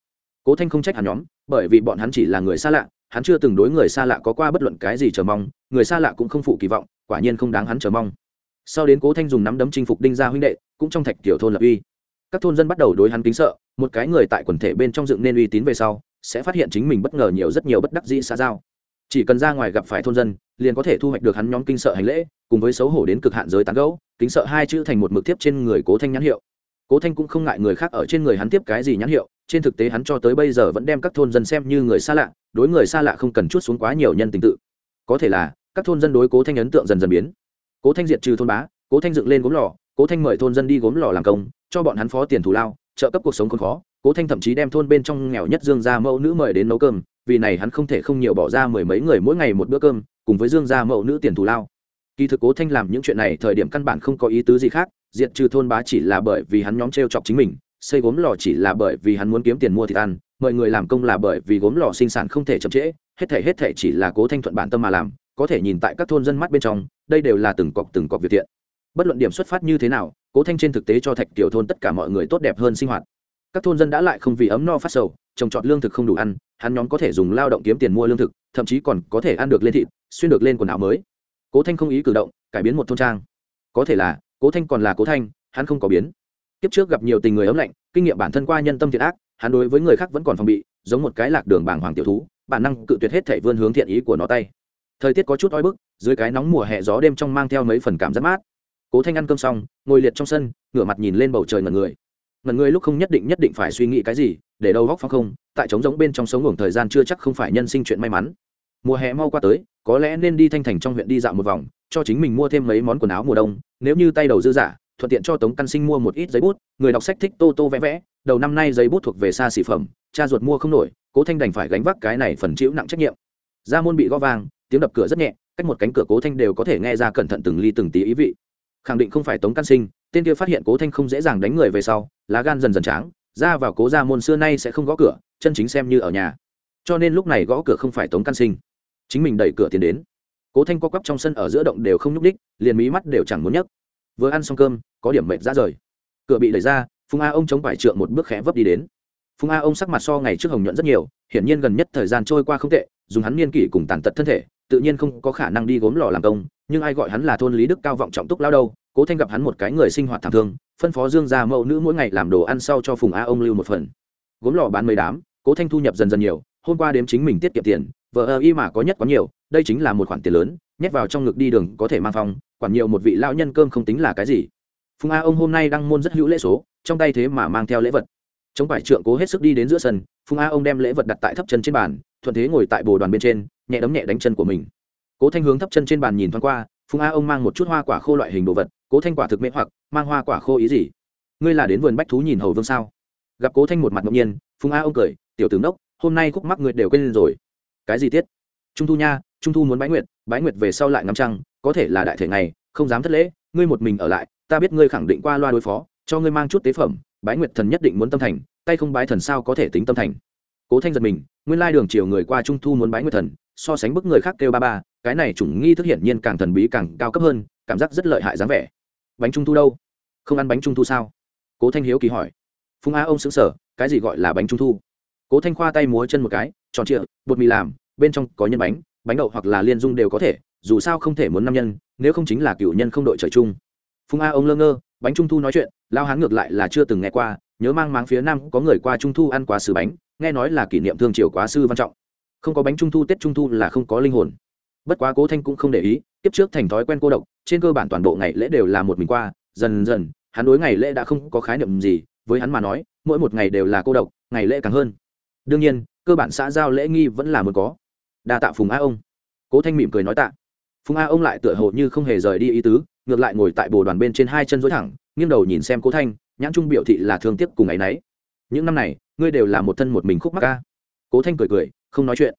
Cố thanh không trách hắn nhóm, bởi vì bọn hắn chỉ là người xa lạ, hắn chưa từng đối người xa lạ có qua bất luận cái gì chờ mong, người xa lạ cũng không phụ kỳ vọng, quả nhiên không đáng hắn chờ mong. Sau đến cố thanh dùng nắm đấm chinh phục đinh gia huynh đệ, cũng trong thạch tiểu thôn lập uy. Các thôn dân bắt đầu đối hắn kính sợ, một cái người tại quần thể bên trong dựng nên uy tín về sau, sẽ phát hiện chính mình bất ngờ nhiều rất nhiều bất đắc dĩ xa giao chỉ cần ra ngoài gặp phải thôn dân, liền có thể thu hoạch được hắn nhóm kinh sợ hành lễ, cùng với xấu hổ đến cực hạn giới tán gấu kính sợ hai chữ thành một mực tiếp trên người cố thanh nhãn hiệu. Cố thanh cũng không ngại người khác ở trên người hắn tiếp cái gì nhãn hiệu, trên thực tế hắn cho tới bây giờ vẫn đem các thôn dân xem như người xa lạ, đối người xa lạ không cần chút xuống quá nhiều nhân tình tự. Có thể là, các thôn dân đối cố thanh ấn tượng dần dần biến. Cố thanh diệt trừ thôn bá, cố thanh dựng lên gốm lò, cố thanh mời thôn dân đi gốm lò làm công, cho bọn hắn phó tiền thù lao, trợ cấp cuộc sống khốn khó cố thanh thậm chí đem thôn bên trong nghèo nhất dương gia mẫu nữ mời đến nấu cơm, vì này hắn không thể không nhiều bỏ ra mười mấy người mỗi ngày một bữa cơm, cùng với dương gia mẫu nữ tiền thù lao. Kỳ thực cố thanh làm những chuyện này thời điểm căn bản không có ý tứ gì khác, diệt trừ thôn bá chỉ là bởi vì hắn nhóm t r e o chọc chính mình, xây gốm lò chỉ là bởi vì hắn muốn kiếm tiền mua thịt ăn, mọi người làm công là bởi vì gốm lò sinh sản không thể chậm trễ, hết thể hết thể chỉ là cố thanh thuận bản tâm mà làm, có thể nhìn tại các thôn dân mắt bên trong, đây đều là từng cọc từng cọc việc thiện. Bất luận điểm xuất phát như thế nào, cố thanh trên thực tế cho thạch tiểu thôn tất cả mọi người tốt đẹp hơn sinh hoạt các thôn dân đã lại không vì ấm no phát sầu, trồng trọt lương thực không đủ ăn, hắn nhóm có thể dùng lao động kiếm tiền mua lương thực, thậm chí còn có thể ăn được lên thịt, xuyên được lên quần áo mới. Cố thanh không ý cử động, cải biến một thôn trang. Có thể là, cố thanh còn là cố thanh, hắn không có biến. Kiếp trước gặp nhiều tình người ấm lạnh, kinh nghiệm bản thân qua nhân tâm thiện ác, hắn đối với người khác vẫn còn phòng bị, giống một cái lạc đường bảng hoàng tiểu thú, bản năng cự tuyệt hết thể vươn hướng thiện ý của nó tay. Thời tiết có chút oi bức, dưới cái nóng mùa hè gió đêm trong mang theo mấy phần cảm giác mát. Cố thanh ăn cơm xong, ngồi liệt trong sân, ngửa mặt nhìn lên bầu trời ngần người ngần người lúc không nhất định nhất định phải suy nghĩ cái gì, để đầu góc phong không, tại trống giống bên trong sống ngủ thời gian chưa chắc không phải nhân sinh chuyện may mắn. Mùa hè mau qua tới, có lẽ nên đi thanh thành trong huyện đi dạo một vòng, cho chính mình mua thêm mấy món quần áo mùa đông, nếu như tay đầu dư giả, thuận tiện cho tống căn sinh mua một ít giấy bút, người đọc sách thích tô tô vẽ vẽ, đầu năm nay giấy bút thuộc về xa xỉ phẩm, cha ruột mua không nổi, cố thanh đành phải gánh vác cái này phần chịu nặng trách nhiệm. Ra môn bị gõ vàng tiếng đập cửa rất nhẹ, cách một cánh cửa cố thanh đều có thể nghe ra cẩn thận từng ly từng tí ý vị. Khẳng định không phải tống căn sinh tên kia phát hiện cố thanh không dễ dàng đánh người về sau, lá gan dần dần tráng, ra vào cố ra môn xưa nay sẽ không gõ cửa, chân chính xem như ở nhà. Cho nên lúc này gõ cửa không phải tống căn sinh. Chính mình đẩy cửa tiến đến. Cố thanh co quắp trong sân ở giữa động đều không nhúc đích liền mí mắt đều chẳng muốn nhấc. Vừa ăn xong cơm, có điểm mệt ra rời. Cửa bị đẩy ra, phùng a ông chống vải trượng một bước khẽ vấp đi đến. Phùng a ông sắc mặt so ngày trước hồng nhuận rất nhiều, hiển nhiên gần nhất thời gian trôi qua không tệ, dùng hắn niên kỷ cùng tàn tật thân thể, tự nhiên không có khả năng đi gốm lò làm công, nhưng ai gọi hắn là thôn lý đức cao vọng trọng túc lao đâu cố thanh gặp hắn một cái người sinh hoạt thảm thương, phân phó dương gia mẫu nữ mỗi ngày làm đồ ăn sau cho phùng a ông lưu một phần. Gốm lò bán mấy đám, cố thanh thu nhập dần dần nhiều, hôm qua đếm chính mình tiết kiệm tiền, vợ ơ y mà có nhất có nhiều, đây chính là một khoản tiền lớn, nhét vào trong ngực đi đường có thể mang phong quản nhiều một vị lão nhân cơm không tính là cái gì. Phùng a ông hôm nay đang môn rất hữu lễ số, trong tay thế mà mang theo lễ vật. Chống phải trượng cố hết sức đi đến giữa sân, phùng a ông đem lễ vật đặt tại thấp chân trên bàn, thuận thế ngồi tại bồ đoàn bên trên, nhẹ đấm nhẹ đánh chân của mình. Cố thanh hướng thấp chân trên bàn nhìn thoáng qua, phùng a ông mang một chút hoa quả khô loại hình đồ vật cố thanh quả thực mễ hoặc, mang hoa quả khô ý gì? Ngươi là đến vườn bách thú nhìn hầu vương sao? Gặp cố thanh một mặt ngẫu nhiên, phùng a ông cười, tiểu tướng đốc hôm nay khúc mắc người đều quên rồi. Cái gì tiết? Trung thu nha, trung thu muốn bái nguyệt bái nguyệt về sau lại ngắm trăng, có thể là đại thể ngày, không dám thất lễ, ngươi một mình ở lại, ta biết ngươi khẳng định qua loa đối phó, cho ngươi mang chút tế phẩm, bái nguyệt thần nhất định muốn tâm thành, tay không bái thần sao có thể tính tâm thành? Cố thanh giật mình, nguyên lai đường chiều người qua trung thu muốn bái nguyệt thần, so sánh bức người khác kêu ba ba, cái này chủng nghi thức hiển nhiên càng thần bí càng cao cấp hơn, cảm giác rất lợi hại dáng vẻ bánh trung thu đâu? Không ăn bánh trung thu sao? Cố thanh hiếu kỳ hỏi. Phùng a ông xứng sở cái gì gọi là bánh trung thu? Cố thanh khoa tay múa chân một cái, tròn trịa, bột mì làm, bên trong có nhân bánh bánh đậu hoặc là liên dung đều có thể, dù sao không thể muốn năm nhân, nếu không chính là cựu nhân không đội trời chung. Phùng a ông lơ ngơ, bánh trung thu nói chuyện, lao hán ngược lại là chưa từng nghe qua, nhớ mang máng phía nam có người qua trung thu ăn quá sứ bánh, nghe nói là kỷ niệm thương triều quá sư văn trọng. Không có bánh trung thu, tết trung thu là không có linh hồn. Bất quá cố thanh cũng không để ý tiếp trước thành thói quen cô độc trên cơ bản toàn bộ ngày lễ đều là một mình qua, dần dần, hắn đối ngày lễ đã không có khái niệm gì, với hắn mà nói, mỗi một ngày đều là cô độc, ngày lễ càng hơn. Đương nhiên, cơ bản xã giao lễ nghi vẫn là muốn có. Đa tạ phùng a ông. Cố thanh mỉm cười nói tạ. Phùng a ông lại tựa hồ như không hề rời đi ý tứ, ngược lại ngồi tại bồ đoàn bên trên hai chân dối thẳng, nghiêng đầu nhìn xem cố thanh, nhãn trung biểu thị là thương tiếc cùng ấ y n ấ y những năm này, ngươi đều là một thân một mình khúc mắc ca cố thanh cười cười, không nói chuyện.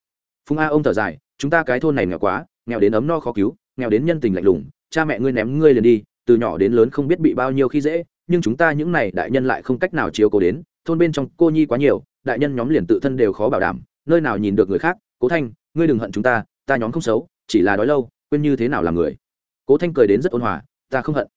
Phùng a ông thở dài, chúng ta cái thôn này nghèo quá, nghèo đến ấm no khó cứu, nghèo đến nhân tình lạnh lùng cha mẹ ngươi ném ngươi liền đi, từ nhỏ đến lớn không biết bị bao nhiêu khi dễ, nhưng chúng ta những này đại nhân lại không cách nào chiếu cố đến, thôn bên trong cô nhi quá nhiều, đại nhân nhóm liền tự thân đều khó bảo đảm, nơi nào nhìn được người khác, cố thanh, ngươi đừng hận chúng ta ta nhóm không xấu, chỉ là đói lâu, quên như thế nào làm người. Cố thanh cười đến rất ôn hòa, ta không hận.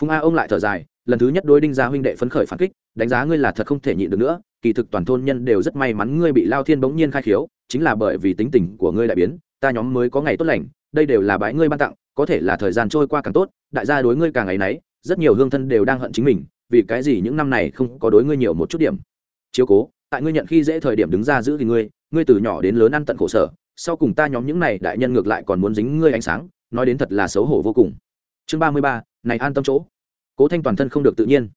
Phùng a ông lại thở dài, lần thứ nhất đôi đinh gia huynh đệ phấn khởi phản kích, đánh giá ngươi là thật không thể nhịn được nữa, kỳ thực toàn thôn nhân đều rất may mắn ngươi bị lao thiên bỗng nhiên khai khiếu, chính là bởi vì tính tình của ngươi đại biến, ta nhóm mới có ngày tốt lành đây đều là bãi ngươi ban tặng, có thể là thời gian trôi qua càng tốt, đại gia đối ngươi càng ngày nấy rất nhiều hương thân đều đang hận chính mình, vì cái gì những năm này không có đối ngươi nhiều một chút điểm. Chiếu cố, tại ngươi nhận khi dễ thời điểm đứng ra giữ thì ngươi ngươi từ nhỏ đến lớn ăn tận khổ sở, sau cùng ta nhóm những này đại nhân ngược lại còn muốn dính ngươi ánh sáng, nói đến thật là xấu hổ vô cùng. Chương ba mươi ba, này an tâm chỗ. Cố thanh toàn thân không được tự nhiên.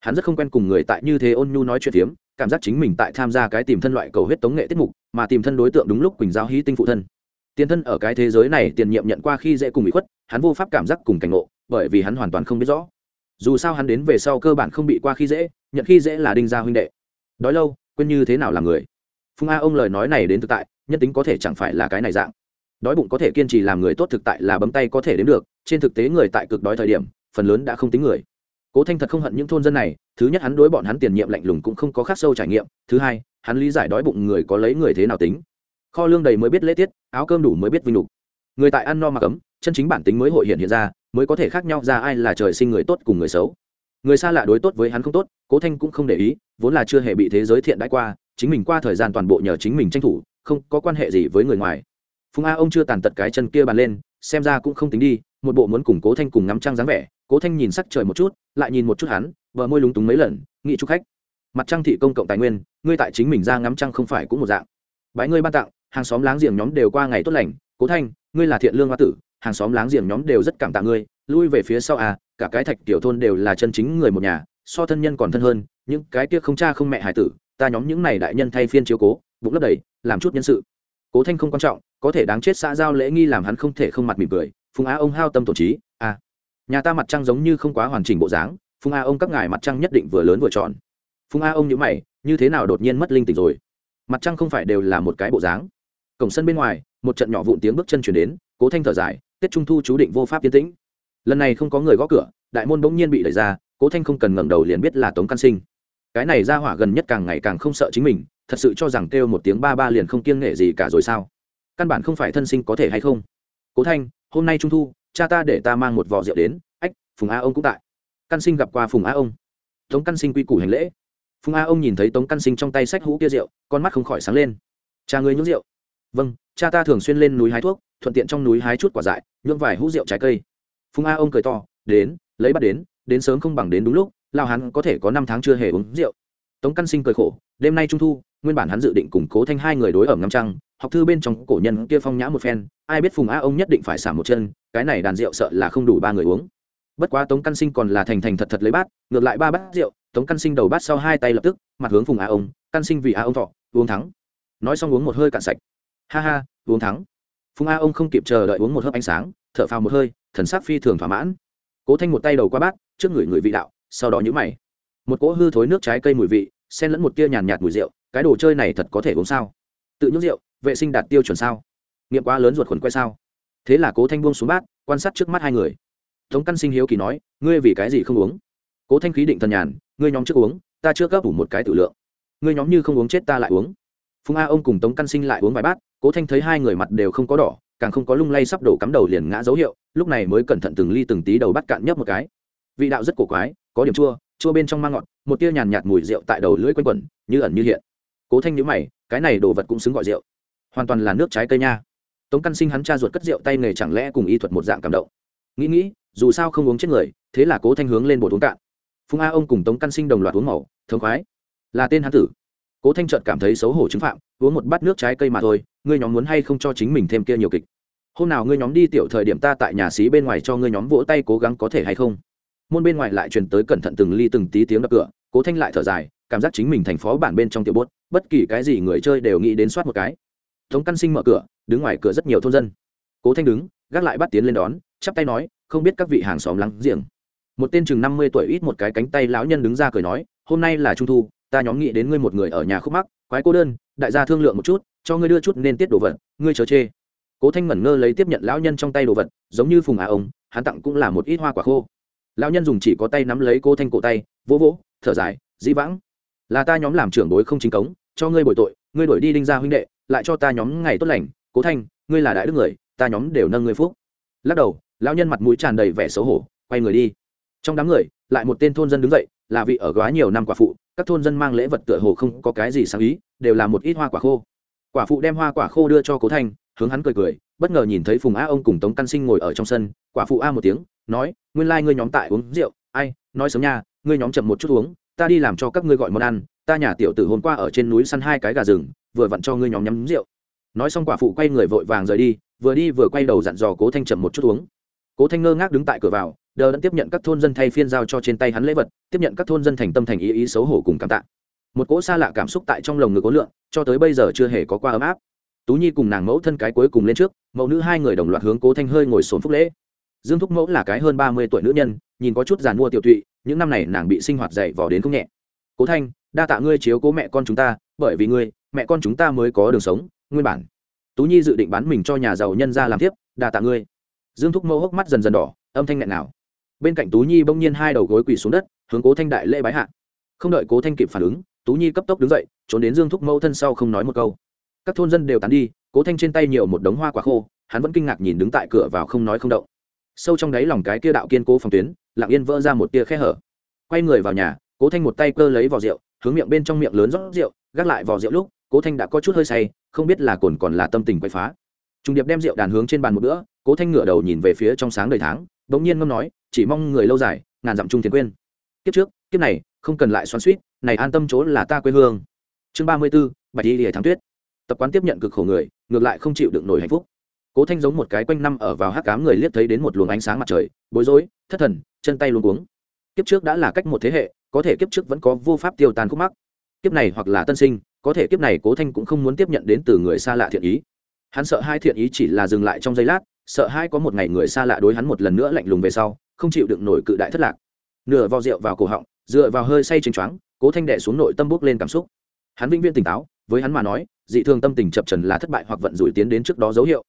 Hắn rất không quen cùng người tại như thế ôn nhu nói chuyện phiếm, cảm giác chính mình tại tham gia cái tìm thân loại cầu huyết tống nghệ tiết mục, mà tìm thân đối tượng đúng lúc quỳnh giáo hí tinh phụ thân tiền thân ở cái thế giới này tiền nhiệm nhận qua khi dễ cùng bị khuất, hắn vô pháp cảm giác cùng cảnh ngộ, bởi vì hắn hoàn toàn không biết rõ. Dù sao hắn đến về sau cơ bản không bị qua khi dễ, nhận khi dễ là đinh gia huynh đệ. Đói lâu, quên như thế nào là người. Phùng a ông lời nói này đến thực tại, nhân tính có thể chẳng phải là cái này dạng. Đói bụng có thể kiên trì làm người tốt thực tại là bấm tay có thể đến được, trên thực tế người tại cực đói thời điểm, phần lớn đã không tính người. Cố thanh thật không hận những thôn dân này, thứ nhất hắn đối bọn hắn tiền nhiệm lạnh lùng cũng không có khắc sâu trải nghiệm, thứ hai, hắn lý giải đói bụng người có lấy người thế nào tính kho lương đầy mới biết lễ tiết áo cơm đủ mới biết vinh lục. Người tại ăn no mà cấm, chân chính bản tính mới hội hiện hiện ra mới có thể khác nhau ra ai là trời sinh người tốt cùng người xấu. Người xa lạ đối tốt với hắn không tốt cố thanh cũng không để ý vốn là chưa hề bị thế giới thiện đãi qua chính mình qua thời gian toàn bộ nhờ chính mình tranh thủ không có quan hệ gì với người ngoài. Phùng a ông chưa tàn tật cái chân kia bàn lên xem ra cũng không tính đi một bộ muốn cùng cố thanh cùng ngắm trăng dáng vẻ cố thanh nhìn sắc trời một chút lại nhìn một chút hắn vợ môi lúng túng mấy lần nghị chúc khách. Mặt trăng thị công cộng tài nguyên ngươi tại chính mình ra ngắm trăng không phải cũng một dạng. Bái ngươi ban tặng hàng xóm láng giềng nhóm đều qua ngày tốt lành, cố thanh, ngươi là thiện lương hoa tử, hàng xóm láng giềng nhóm đều rất cảm tạ ngươi, lui về phía sau à cả cái thạch tiểu thôn đều là chân chính người một nhà, so thân nhân còn thân hơn, những cái kia không cha không mẹ hải tử, ta nhóm những này đại nhân thay phiên chiếu cố, bụng lấp đầy, làm chút nhân sự. Cố thanh không quan trọng, có thể đáng chết xã giao lễ nghi làm hắn không thể không mặt mỉm cười, phùng á ông hao tâm tổ trí à nhà ta mặt trăng giống như không quá hoàn chỉnh bộ dáng, phùng a ông các ngài mặt trăng nhất định vừa lớn vừa tròn. Phùng a ông nhữ mày, như thế nào đột nhiên mất linh tỉnh rồi? Mặt trăng không phải đều là một cái bộ dáng cổng sân bên ngoài, một trận nhỏ vụn tiếng bước chân chuyển đến, cố thanh thở dài, tết trung thu chú định vô pháp tiến tĩnh. Lần này không có người gõ cửa, đại môn bỗng nhiên bị đẩy ra, cố thanh không cần ngẩng đầu liền biết là tống căn sinh. Cái này ra hỏa gần nhất càng ngày càng không sợ chính mình, thật sự cho rằng kêu một tiếng ba ba liền không kiêng nghệ gì cả rồi sao? Căn bản không phải thân sinh có thể hay không? Cố thanh, hôm nay trung thu, cha ta để ta mang một vò rượu đến. Ách, phùng a ông cũng tại. Căn sinh gặp qua phùng a ông. Tống căn sinh quy củ hành lễ. Phùng a ông nhìn thấy tống căn sinh trong tay sách hũ kia rượu, con mắt không khỏi sáng lên. Cha người nhúng rượu vâng cha ta thường xuyên lên núi hái thuốc, thuận tiện trong núi hái chút quả dại nhưỡng vài hũ rượu trái cây. Phùng a ông cười to, đến, lấy bắt đến đến sớm không bằng đến đúng lúc lao hắn có thể có năm tháng chưa hề uống rượu. Tống căn sinh cười khổ, đêm nay trung thu, nguyên bản hắn dự định cùng cố thanh hai người đối ở ngắm trăng, học thư bên trong cổ nhân kia phong nhã một phen, ai biết phùng a ông nhất định phải xả một chân, cái này đàn rượu sợ là không đủ ba người uống. Bất quá tống căn sinh còn là thành thành thật thật lấy bát, ngược lại ba bát rượu, tống căn sinh đầu bát sau hai tay lập tức, mặt hướng phùng a ông, căn sinh vì a ông thọ, uống thắng. Nói xong uống một hơi cạn sạch ha ha, uống thắng. Phùng a ông không kịp chờ đợi uống một hớp ánh sáng, thở phào một hơi, thần sắc phi thường thỏa mãn. Cố thanh một tay đầu qua bát, trước người người vị đạo, sau đó nhũ mày. Một cỗ hư thối nước trái cây mùi vị, xen lẫn một tia nhàn nhạt mùi rượu, cái đồ chơi này thật có thể uống sao? Tự nhúc rượu, vệ sinh đạt tiêu chuẩn sao? Nghiệm quá lớn ruột khuẩn quay sao? Thế là cố thanh buông xuống bát, quan sát trước mắt hai người. Tống căn sinh hiếu kỳ nói, ngươi vì cái gì không uống? Cố thanh khí định thần nhàn, ngươi nhóm trước uống, ta chưa gấp ủ một cái tự lượng. Ngươi nhóm như không uống chết ta lại uống. Phùng a ông cùng tống căn sinh lại uống vài bát cố thanh thấy hai người mặt đều không có đỏ, càng không có lung lay sắp đổ cắm đầu liền ngã dấu hiệu, lúc này mới cẩn thận từng ly từng tí đầu bắt cạn nhấp một cái. Vị đạo rất cổ quái, có điểm chua chua bên trong mang ngọt, một tia nhàn nhạt mùi rượu tại đầu lưỡi quanh quẩn, như ẩn như hiện. Cố thanh nhữ mày, cái này đồ vật cũng xứng gọi rượu. Hoàn toàn là nước trái cây nha. Tống căn sinh hắn cha ruột cất rượu tay nghề chẳng lẽ cùng y thuật một dạng cảm động? Nghĩ nghĩ, dù sao không uống chết người, thế là cố thanh hướng lên bột uống cạn. Phùng a ông cùng tống căn sinh đồng loạt uống màu, thống khoái. Là tên hán tử cố thanh trợt cảm thấy xấu hổ chứng phạm, uống một bát nước trái cây mà thôi, ngươi nhóm muốn hay không cho chính mình thêm kia nhiều kịch? Hôm nào ngươi nhóm đi tiểu thời điểm ta tại nhà xí bên ngoài cho ngươi nhóm vỗ tay cố gắng có thể hay không? Môn bên ngoài lại truyền tới cẩn thận từng ly từng tí tiếng đập cửa, cố thanh lại thở dài, cảm giác chính mình thành phó bản bên trong tiểu bốt, bất kỳ cái gì người chơi đều nghĩ đến soát một cái. Tống căn sinh mở cửa, đứng ngoài cửa rất nhiều thôn dân. Cố thanh đứng, gác lại bắt tiến lên đón, chắp tay nói, không biết các vị hàng xóm lắng giềng. Một tên chừng năm mươi tuổi ít một cái cánh tay lão nhân đứng ra cười nói, hôm nay là trung thu ta nhóm nghĩ đến ngươi một người ở nhà khúc mắc, quái cô đơn, đại gia thương lượng một chút, cho ngươi đưa chút nên tiết đồ vật, ngươi chớ chê. Cố thanh ngẩn ngơ lấy tiếp nhận lão nhân trong tay đồ vật, giống như phùng à ông, hắn tặng cũng là một ít hoa quả khô. Lão nhân dùng chỉ có tay nắm lấy cô thanh cổ tay, vỗ vỗ, thở dài, dĩ vãng. Là ta nhóm làm trưởng bối không chính cống, cho ngươi bồi tội, ngươi đổi đi đinh gia huynh đệ, lại cho ta nhóm ngày tốt lành. Cố thanh, ngươi là đại đức người, ta nhóm đều nâng ngươi phúc. Lắc đầu, lão nhân mặt mũi tràn đầy vẻ xấu hổ, quay người đi. Trong đám người, lại một tên thôn dân đứng dậy, là vị ở góa nhiều năm quả phụ các thôn dân mang lễ vật tựa hồ không có cái gì sáng ý, đều là một ít hoa quả khô. Quả phụ đem hoa quả khô đưa cho cố thanh, hướng hắn cười cười, bất ngờ nhìn thấy phùng a ông cùng tống căn sinh ngồi ở trong sân, quả phụ a một tiếng, nói, nguyên lai、like、ngươi nhóm tại uống rượu, ai, nói sớm nha, ngươi nhóm chậm một chút uống, ta đi làm cho các ngươi gọi món ăn, ta nhà tiểu tử hôm qua ở trên núi săn hai cái gà rừng, vừa vặn cho ngươi nhóm nhắm rượu. Nói xong quả phụ quay người vội vàng rời đi, vừa đi vừa quay đầu dặn dò cố thanh chậm một chút uống. Cố thanh ngơ ngác đứng tại cửa vào đờ đẫn tiếp nhận các thôn dân thay phiên giao cho trên tay hắn lễ vật, tiếp nhận các thôn dân thành tâm thành ý ý xấu hổ cùng cảm tạ. Một cỗ xa lạ cảm xúc tại trong lồng ngực ố lượng, cho tới bây giờ chưa hề có qua ấm áp. Tú nhi cùng nàng mẫu thân cái cuối cùng lên trước, mẫu nữ hai người đồng loạt hướng cố thanh hơi ngồi sồn phúc lễ. Dương thúc mẫu là cái hơn ba mươi tuổi nữ nhân, nhìn có chút giàn mua tiểu tụy, những năm này nàng bị sinh hoạt dày vò đến không nhẹ. Cố thanh, đa tạ ngươi chiếu cố mẹ con chúng ta, bởi vì ngươi, mẹ con chúng ta mới có đường sống, nguyên bản. Tú nhi dự định bán mình cho nhà giàu nhân ra làm tiếp, đa tạ ngươi. Dương thúc mẫu hốc mắt dần dần đỏ, âm thanh nghẹn nào bên cạnh tú nhi bỗng nhiên hai đầu gối quỳ xuống đất, hướng cố thanh đại lễ bái hạ. Không đợi cố thanh kịp phản ứng, tú nhi cấp tốc đứng dậy, trốn đến dương thúc mẫu thân sau không nói một câu. Các thôn dân đều tán đi, cố thanh trên tay nhiều một đống hoa quả khô, hắn vẫn kinh ngạc nhìn đứng tại cửa vào không nói không động. Sâu trong đáy lòng cái kia đạo kiên cố phòng tuyến, lặng yên vỡ ra một tia khe hở. Quay người vào nhà, cố thanh một tay cơ lấy vỏ rượu, hướng miệng bên trong miệng lớn rót rượu, gác lại vỏ rượu lúc, cố thanh đã có chút hơi say, không biết là cồn còn là tâm tình quay phá. Trung điệp đem rượu đàn hướng trên bàn một bữa, cố thanh ngửa đầu nhìn về phía trong sáng đầy tháng đ ỗ n g nhiên ngâm nói chỉ mong người lâu dài, ngàn dặm trung thiền quên. Kiếp trước, kiếp này, không cần lại xoắn suýt, này an tâm chỗ là ta quê hương. Chương ba mươi b ố bạch y lìa thắng tuyết. Tập quán tiếp nhận cực khổ người, ngược lại không chịu được nổi hạnh phúc. Cố thanh giống một cái quanh năm ở vào hát cám người liếc thấy đến một luồng ánh sáng mặt trời, bối rối, thất thần, chân tay luôn cuống. Kiếp trước đã là cách một thế hệ, có thể kiếp trước vẫn có vô pháp tiêu tan khúc mắc. Kiếp này hoặc là tân sinh, có thể kiếp này cố thanh cũng không muốn tiếp nhận đến từ người xa lạ thiện ý. Hắn sợ hai thiện ý chỉ là dừng lại trong giây lát, sợ hai có một ngày người xa lạ đối hắn một lần nữa lạnh lùng về sau không chịu đựng nổi cự đại thất lạc. Nửa vào rượu vào cổ họng, dựa vào hơi say chênh choáng, cố thanh đệ xuống nội tâm bốc lên cảm xúc. Hắn vĩnh viễn tỉnh táo, với hắn mà nói, dị thường tâm tình chập trần là thất bại hoặc vận rủi tiến đến trước đó dấu hiệu.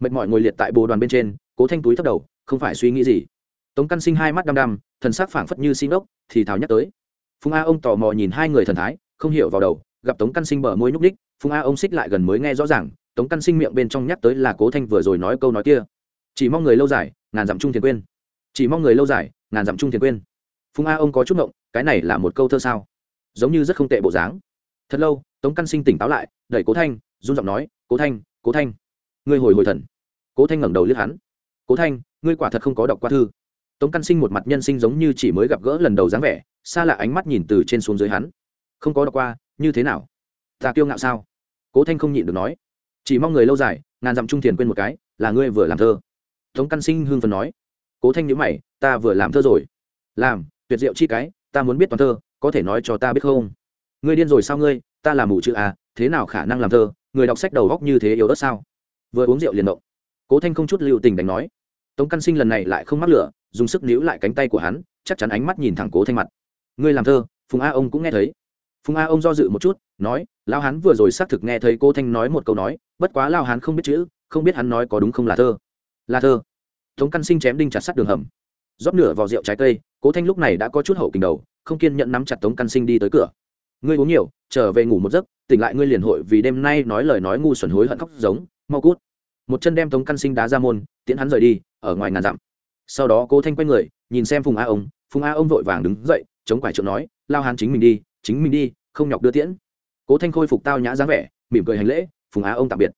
Mệt mỏi ngồi liệt tại bồ đoàn bên trên, cố thanh túi thấp đầu, không phải suy nghĩ gì. Tống căn sinh hai mắt đăm đăm, thần sắc phảng phất như xin ốc, thì thào nhắc tới. Phùng a ông tò mò nhìn hai người thần thái, không hiểu vào đầu, gặp tống căn sinh bờ môi nhúc ních phùng a ông xích lại gần mới nghe rõ ràng, tống căn sinh miệng bên trong nhắc tới là cố thanh vừa rồi nói câu nói kia. Chỉ mong người lâu dài, ngàn dặm chung thiền quên chỉ mong người lâu dài, ngàn dặm chung thiền quên. Phùng a ông có chút ngộng, cái này là một câu thơ sao? Giống như rất không tệ bộ dáng. Thật lâu, tống căn sinh tỉnh táo lại, đẩy cố thanh, run giọng nói, cố thanh cố thanh, ngươi hồi hồi thần. Cố thanh ngẩng đầu liếc hắn. Cố thanh, ngươi quả thật không có đọc qua thư. Tống căn sinh một mặt nhân sinh giống như chỉ mới gặp gỡ lần đầu dáng vẻ, xa lạ ánh mắt nhìn từ trên xuống dưới hắn. Không có đọc qua, như thế nào? Ta kiêu ngạo sao? Cố thanh không nhịn được nói. Chỉ mong người lâu dài, ngàn dặm trung thiền quên một cái, là ngươi vừa làm thơ. Tống căn sinh hương phần nói cố thanh nhữ mày, ta vừa làm thơ rồi. Làm? Tuyệt diệu chi cái, ta muốn biết toàn thơ, có thể nói cho ta biết không? Ngươi điên rồi sao ngươi? Ta làm mù chữ à thế nào khả năng làm thơ? Người đọc sách đầu góc như thế yếu ớt sao? Vừa uống rượu liền động. Cố thanh không chút lưu tình đánh nói. Tống căn sinh lần này lại không mắc lửa, dùng sức níu lại cánh tay của hắn, chắc chắn ánh mắt nhìn thẳng cố thanh mặt. Ngươi làm thơ? Phùng a ông cũng nghe thấy. Phùng a ông do dự một chút, nói lao hắn vừa rồi xác thực nghe thấy cô thanh nói một câu nói, bất quá lao hắn không biết chữ, không biết hắn nói có đúng không là thơ. Là thơ tống căn sinh chém đinh chặt sắt đường hầm. Rót nửa vào rượu trái cây, cố thanh lúc này đã có chút hậu kình đầu, không kiên nhận nắm chặt tống căn sinh đi tới cửa. Ngươi uống nhiều, trở về ngủ một giấc, tỉnh lại ngươi liền hội vì đêm nay nói lời nói ngu xuẩn hối hận khóc giống, mau cút. Một chân đem tống căn sinh đá ra môn, tiễn hắn rời đi, ở ngoài ngàn dặm. Sau đó cố thanh quay người, nhìn xem phùng a ông, phùng a ông vội vàng đứng dậy, chống quải trượng nói, lao hàn chính mình đi, chính mình đi, không nhọc đưa tiễn. Cố thanh khôi phục tao nhã dáng vẻ, mỉm cười hành lễ, phùng a ông tạm biệt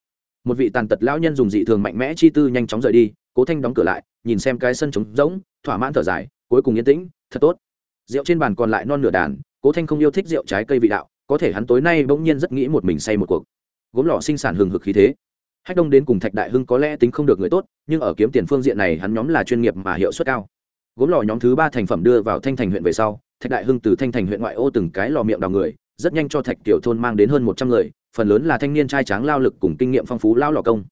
một vị tàn tật lão nhân dùng dị thường mạnh mẽ chi tư nhanh chóng rời đi, cố thanh đóng cửa lại, nhìn xem cái sân trống rỗng, thỏa mãn thở dài, cuối cùng yên tĩnh, thật tốt. Rượu trên bàn còn lại non nửa đàn, cố thanh không yêu thích rượu trái cây vị đạo, có thể hắn tối nay bỗng nhiên rất nghĩ một mình say một cuộc. Gốm lò sinh sản hừng hực khí thế. Hách đông đến cùng thạch đại hưng có lẽ tính không được người tốt, nhưng ở kiếm tiền phương diện này hắn nhóm là chuyên nghiệp mà hiệu suất cao. Gốm lò nhóm thứ ba thành phẩm đưa vào thanh thành huyện về sau, thạch đại hưng từ thanh thành huyện ngoại ô từng cái lò miệng đào người, rất nhanh cho thạch tiểu thôn mang đến hơn một trăm người phần lớn là thanh niên trai tráng lao lực cùng kinh nghiệm phong phú lao lò công.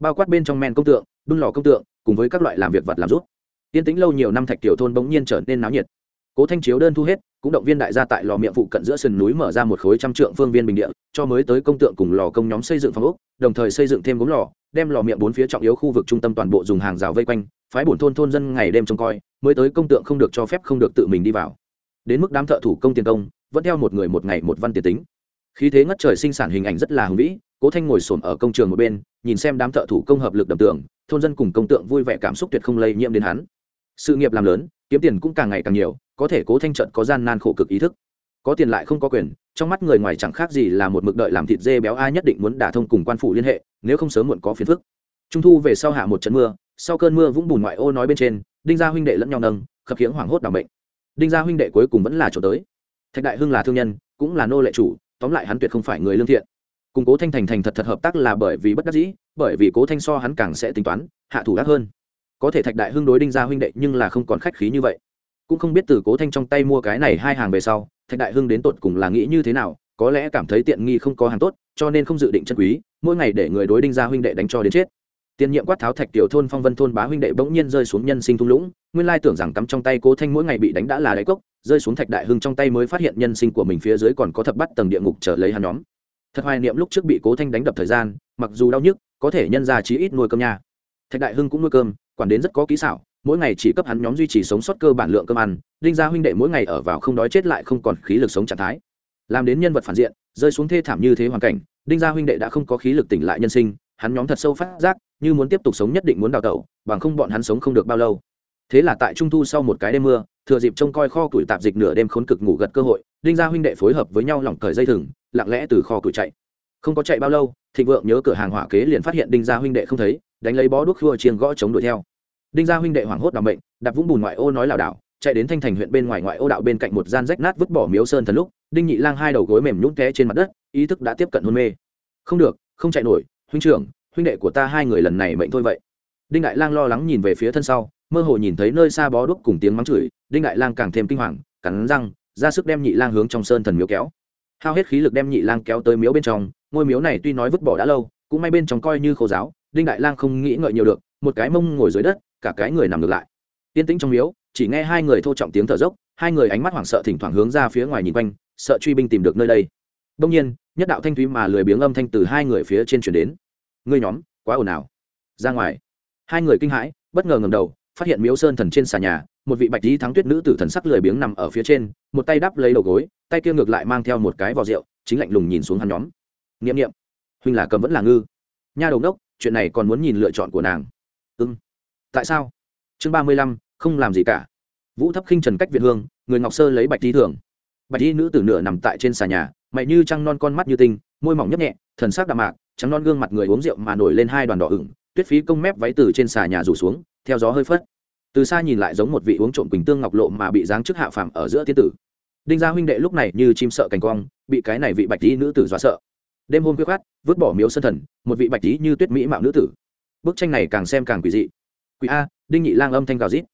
Bao quát bên trong men công tượng, đun lò công tượng, cùng với các loại làm việc vật làm rút. Yên tĩnh lâu nhiều năm thạch tiểu thôn bỗng nhiên trở nên náo nhiệt. Cố thanh chiếu đơn thu hết, cũng động viên đại gia tại lò miệng phụ cận giữa sườn núi mở ra một khối trăm trượng phương viên bình địa, cho mới tới công tượng cùng lò công nhóm xây dựng phòng ốc, đồng thời xây dựng thêm gốm lò, đem lò miệng bốn phía trọng yếu khu vực trung tâm toàn bộ dùng hàng rào vây quanh, phái bổn thôn thôn dân ngày đêm trông coi, mới tới công tượng không được cho phép không được tự mình đi vào. Đến mức đám thợ thủ công tiền công, vẫn theo một người một ngày một văn tiền tính khí thế ngất trời sinh sản hình ảnh rất là hùng vĩ, cố thanh ngồi xổm ở công trường một bên, nhìn xem đám thợ thủ công hợp lực đầm tượng thôn dân cùng công tượng vui vẻ cảm xúc tuyệt không lây nhiễm đến hắn. Sự nghiệp làm lớn, kiếm tiền cũng càng ngày càng nhiều, có thể cố thanh trận có gian nan khổ cực ý thức. Có tiền lại không có quyền, trong mắt người ngoài chẳng khác gì là một mực đợi làm thịt dê béo ai nhất định muốn đả thông cùng quan phủ liên hệ, nếu không sớm muộn có phiền phức. Trung thu về sau hạ một trận mưa, sau cơn mưa vũng bùn ngoại ô nói bên trên, đinh gia huynh đệ lẫn nhau nâng, khập khiễng hoảng hốt đ ả bệnh đinh gia huynh đệ cuối cùng vẫn là chỗ tới. Thạch đại hưng là thương nhân, cũng là nô lệ chủ tóm lại hắn tuyệt không phải người lương thiện. Cùng cố thanh thành thành thật thật hợp tác là bởi vì bất đắc dĩ, bởi vì cố thanh so hắn càng sẽ tính toán, hạ thủ đắc hơn. Có thể thạch đại hưng đối đinh gia huynh đệ nhưng là không còn khách khí như vậy. Cũng không biết từ cố thanh trong tay mua cái này hai hàng về sau, thạch đại hưng đến tột cùng là nghĩ như thế nào, có lẽ cảm thấy tiện nghi không có hàng tốt, cho nên không dự định chân quý, mỗi ngày để người đối đinh gia huynh đệ đánh cho đến chết tiền nhiệm quát tháo thạch tiểu thôn phong vân thôn bá huynh đệ bỗng nhiên rơi xuống nhân sinh thung lũng, nguyên lai tưởng rằng cắm trong tay cố thanh mỗi ngày bị đánh đã là đáy cốc, rơi xuống thạch đại hưng trong tay mới phát hiện nhân sinh của mình phía dưới còn có thập bắt tầng địa ngục trở lấy hắn nhóm. Thật hoài niệm lúc trước bị cố thanh đánh đập thời gian, mặc dù đau nhức, có thể nhân ra chí ít nuôi cơm nha. Thạch đại hưng cũng nuôi cơm, quản đến rất có kỹ xảo, mỗi ngày chỉ cấp hắn nhóm duy trì sống sót cơ bản lượng cơm ăn, đinh gia huynh đệ mỗi ngày ở vào không đói chết lại không còn khí lực sống trạng thái. Làm đến nhân vật phản diện, rơi xuống thê thảm như thế hoàn cảnh, đinh gia huynh đệ đã không có khí lực tỉnh lại nhân sinh, hắn nhóm thật sâu phát giác như muốn tiếp tục sống nhất định muốn đào tẩu, bằng không bọn hắn sống không được bao lâu. Thế là tại trung thu sau một cái đêm mưa, thừa dịp trông coi kho củi tạp dịch nửa đêm khốn cực ngủ gật cơ hội, đinh gia huynh đệ phối hợp với nhau lỏng cởi dây thừng, lặng lẽ từ kho củi chạy. Không có chạy bao lâu, thịnh vượng nhớ cửa hàng hỏa kế liền phát hiện đinh gia huynh đệ không thấy, đánh lấy bó đuốc khua chiên gõ chống đuổi theo. Đinh gia huynh đệ hoảng hốt đ ả bệnh đạp vũng bùn ngoại ô nói lảo đảo, chạy đến thanh thành huyện bên ngoài ngoại ô đạo bên cạnh một gian rách nát vứt bỏ miếu sơn thần lúc, đinh nhị lang hai đầu gối mềm nhún té trên mặt đất, ý thức đã tiếp cận hôn mê. Không được, không chạy nổi, huynh trưởng huynh đệ của ta hai người lần này mệnh thôi vậy. Đinh đại lang lo lắng nhìn về phía thân sau, mơ hồ nhìn thấy nơi xa bó đuốc cùng tiếng mắng chửi, đinh đại lang càng thêm kinh hoàng, cắn răng, ra sức đem nhị lang hướng trong sơn thần miếu kéo. Hao hết khí lực đem nhị lang kéo tới miếu bên trong, ngôi miếu này tuy nói vứt bỏ đã lâu, cũng may bên trong coi như khô giáo, đinh đại lang không nghĩ ngợi nhiều được, một cái mông ngồi dưới đất, cả cái người nằm ngược lại. Yên tĩnh trong miếu, chỉ nghe hai người thô trọng tiếng thở dốc, hai người ánh mắt hoảng sợ thỉnh thoảng hướng ra phía ngoài nhìn quanh, sợ truy binh tìm được nơi đây. Đông nhiên, nhất đạo thanh thúy mà lười biếng âm thanh từ hai người phía trên chuyển đến ngươi nhóm, quá ồn ào. Ra ngoài. Hai người kinh hãi, bất ngờ ngầm đầu, phát hiện miếu sơn thần trên xà nhà, một vị bạch lý thắng tuyết nữ tử thần sắc lười biếng nằm ở phía trên, một tay đắp lấy đầu gối, tay kia ngược lại mang theo một cái vò rượu, chính lạnh lùng nhìn xuống hắn nhóm. N i ệ m n i ệ m huynh là cầm vẫn là ngư? Nha đầu đốc, chuyện này còn muốn nhìn lựa chọn của nàng. Ưng tại sao? Chương ba mươi lăm, không làm gì cả. Vũ thấp khinh trần cách việt hương, người ngọc sơ lấy bạch lý thường. Bạch lý nữ tử nửa nằm tại trên xà nhà, mày như trăng non con mắt như tinh, môi mỏng nhấp nhẹ, thần sắc đạm mạc trắng non gương mặt người uống rượu mà nổi lên hai đoàn đỏ ửng, tuyết phí công mép váy từ trên xà nhà rủ xuống, theo gió hơi phất. Từ xa nhìn lại giống một vị uống trộm quỳnh tương ngọc lộ mà bị giáng chức hạ phàm ở giữa thiên tử. Đinh gia huynh đệ lúc này như chim sợ cành cong bị cái này vị bạch tí nữ tử dọa sợ. Đêm hôm quyết khát vứt bỏ miếu sân thần, một vị bạch tí như tuyết mỹ mạo nữ tử. Bức tranh này càng xem càng quỷ dị. Quỷ a, đinh nhị lang âm thanh gào rít.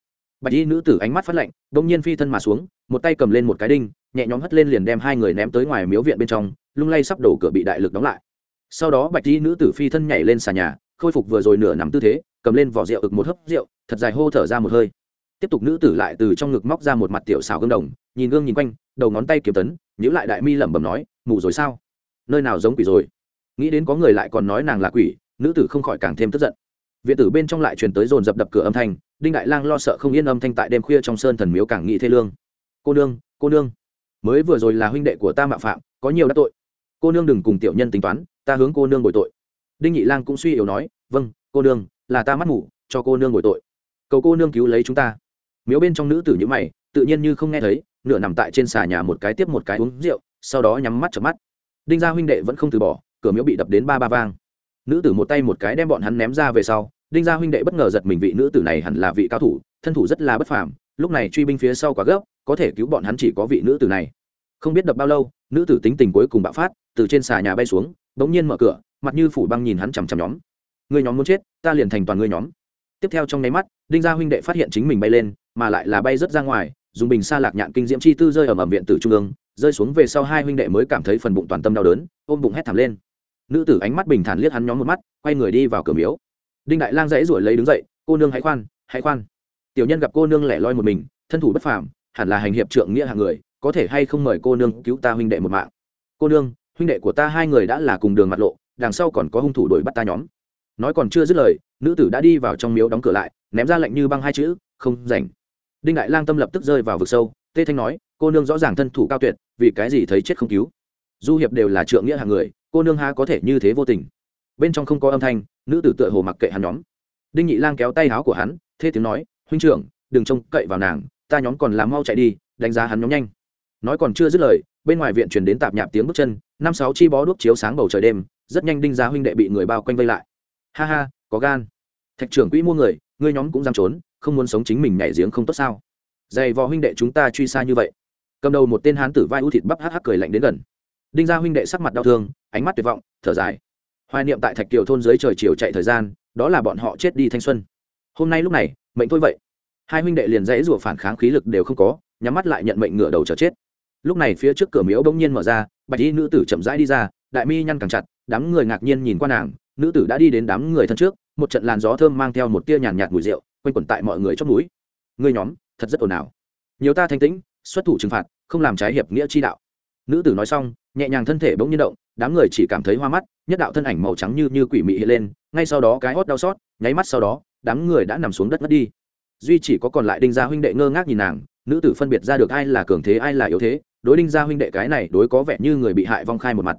Bạch y nữ tử ánh mắt phát lạnh, bỗng nhiên phi thân mà xuống, một tay cầm lên một cái đinh, nhẹ nhõm hất lên liền đem hai người ném tới ngoài miếu viện bên trong, lung lay sắp đổ cửa bị đại lực đóng lại sau đó bạch y nữ tử phi thân nhảy lên xà nhà, khôi phục vừa rồi nửa nằm tư thế, cầm lên vỏ rượu ực một hớp rượu, thật dài hô thở ra một hơi. Tiếp tục nữ tử lại từ trong ngực móc ra một mặt tiểu xào gương đồng, nhìn gương nhìn quanh, đầu ngón tay kiếm tấn nhữ lại đại mi lẩm bẩm nói, ngủ rồi sao? Nơi nào giống quỷ rồi? Nghĩ đến có người lại còn nói nàng là quỷ, nữ tử không khỏi càng thêm tức giận. Viện tử bên trong lại truyền tới dồn dập đập cửa âm thanh, đinh đại lang lo sợ không yên âm thanh tại đêm khuya trong sơn thần miếu càng nghĩ thê lương. Cô nương cô nương, mới vừa rồi là huynh đệ của ta mạo phạm, có nhiều đã tội cô nương đừng cùng tiểu nhân tính toán, ta hướng cô nương bồi tội. Đinh nhị lang cũng suy yếu nói vâng cô nương, là ta mắt ngủ cho cô nương bồi tội. Cầu cô nương cứu lấy chúng ta. Miếu bên trong nữ tử như mày, tự nhiên như không nghe thấy, nửa nằm tại trên xà nhà một cái tiếp một cái uống rượu, sau đó nhắm mắt chợp mắt. Đinh gia huynh đệ vẫn không từ bỏ, cửa miếu bị đập đến ba ba vang. Nữ tử một tay một cái đem bọn hắn ném ra về sau, đinh gia huynh đệ bất ngờ giật mình vị nữ tử này hẳn là vị cao thủ, thân thủ rất là bất phàm, lúc này truy binh phía sau quá gấp, có thể cứu bọn hắn chỉ có vị nữ tử này không biết đập bao lâu, nữ tử tính tình cuối cùng bạo phát, từ trên xà nhà bay xuống, bỗng nhiên mở cửa, mặt như phủ băng nhìn hắn chằm chằm nhóm. Người nhóm muốn chết, ta liền thành toàn người nhóm. Tiếp theo trong nháy mắt, đinh gia huynh đệ phát hiện chính mình bay lên, mà lại là bay rất ra ngoài, dùng bình xa lạc nhạn kinh diễm chi tư rơi ở mầm viện tử trung ương, rơi xuống về sau hai huynh đệ mới cảm thấy phần bụng toàn tâm đau đớn, ôm bụng hét thảm lên. Nữ tử ánh mắt bình thản liếc hắn nhóm một mắt, quay người đi vào cửa miếu. Đinh đại lang dãy ruổi lấy đứng dậy, cô nương hãy khoan hãy khoan. Tiểu nhân gặp cô nương lẻ loi một mình, thân thủ bất phàm, hẳn là hành hiệp trượng nghĩa hạng người có thể hay không mời cô nương cứu ta huynh đệ một mạng? Cô nương, huynh đệ của ta hai người đã là cùng đường mặt lộ, đằng sau còn có hung thủ đuổi bắt ta nhóm. Nói còn chưa dứt lời, nữ tử đã đi vào trong miếu đóng cửa lại, ném ra lệnh như băng hai chữ, không rảnh. Đinh đại lang tâm lập tức rơi vào vực sâu, tê thanh nói, cô nương rõ ràng thân thủ cao tuyệt, vì cái gì thấy chết không cứu? Du hiệp đều là trượng nghĩa hàng người, cô nương ha có thể như thế vô tình? Bên trong không có âm thanh, nữ tử tựa hồ mặc kệ hắn nhóm. Đinh nhị lang kéo tay áo của hắn, thê tiếng nói, huynh trưởng, đừng trông cậy vào nàng, ta nhóm còn làm mau chạy đi, đánh giá hắn nhóm nhanh nói còn chưa dứt lời, bên ngoài viện truyền đến tạp nhạp tiếng bước chân, năm sáu chi bó đuốc chiếu sáng bầu trời đêm, rất nhanh đinh giá huynh đệ bị người bao quanh vây lại. Ha ha, có gan. Thạch trưởng quỹ mua người, ngươi nhóm cũng dám trốn, không muốn sống chính mình nhảy giếng không tốt sao? Dày vò huynh đệ chúng ta truy xa như vậy. Cầm đầu một tên hán tử vai ưu thịt bắp hắc hắc cười lạnh đến gần. Đinh gia huynh đệ sắc mặt đau thương, ánh mắt tuyệt vọng, thở dài. Hoài niệm tại thạch kiều thôn dưới trời chiều chạy thời gian, đó là bọn họ chết đi thanh xuân. Hôm nay lúc này, mệnh thôi vậy. Hai huynh đệ liền dãy rủa phản kháng khí lực đều không có, nhắm mắt lại nhận mệnh ngựa đầu chờ chết lúc này phía trước cửa miếu bỗng nhiên mở ra bạch y nữ tử chậm rãi đi ra đại mi nhăn càng chặt đám người ngạc nhiên nhìn qua nàng nữ tử đã đi đến đám người thân trước một trận làn gió thơm mang theo một tia nhàn nhạt, mùi rượu quanh quẩn tại mọi người trong núi. Ngươi nhóm thật rất ồn ào. Nhiều ta thanh tĩnh xuất thủ trừng phạt không làm trái hiệp nghĩa chi đạo. Nữ tử nói xong nhẹ nhàng thân thể bỗng nhiên động đám người chỉ cảm thấy hoa mắt nhất đạo thân ảnh màu trắng như như quỷ mị hiện lên ngay sau đó cái hót đau xót nháy mắt sau đó đám người đã nằm xuống đất mất đi. Duy chỉ có còn lại đinh gia huynh đệ ngơ ngác nhìn nàng nữ tử phân biệt ra được ai là cường thế ai là yếu thế đối đinh gia huynh đệ cái này đối có vẻ như người bị hại vong khai một mặt.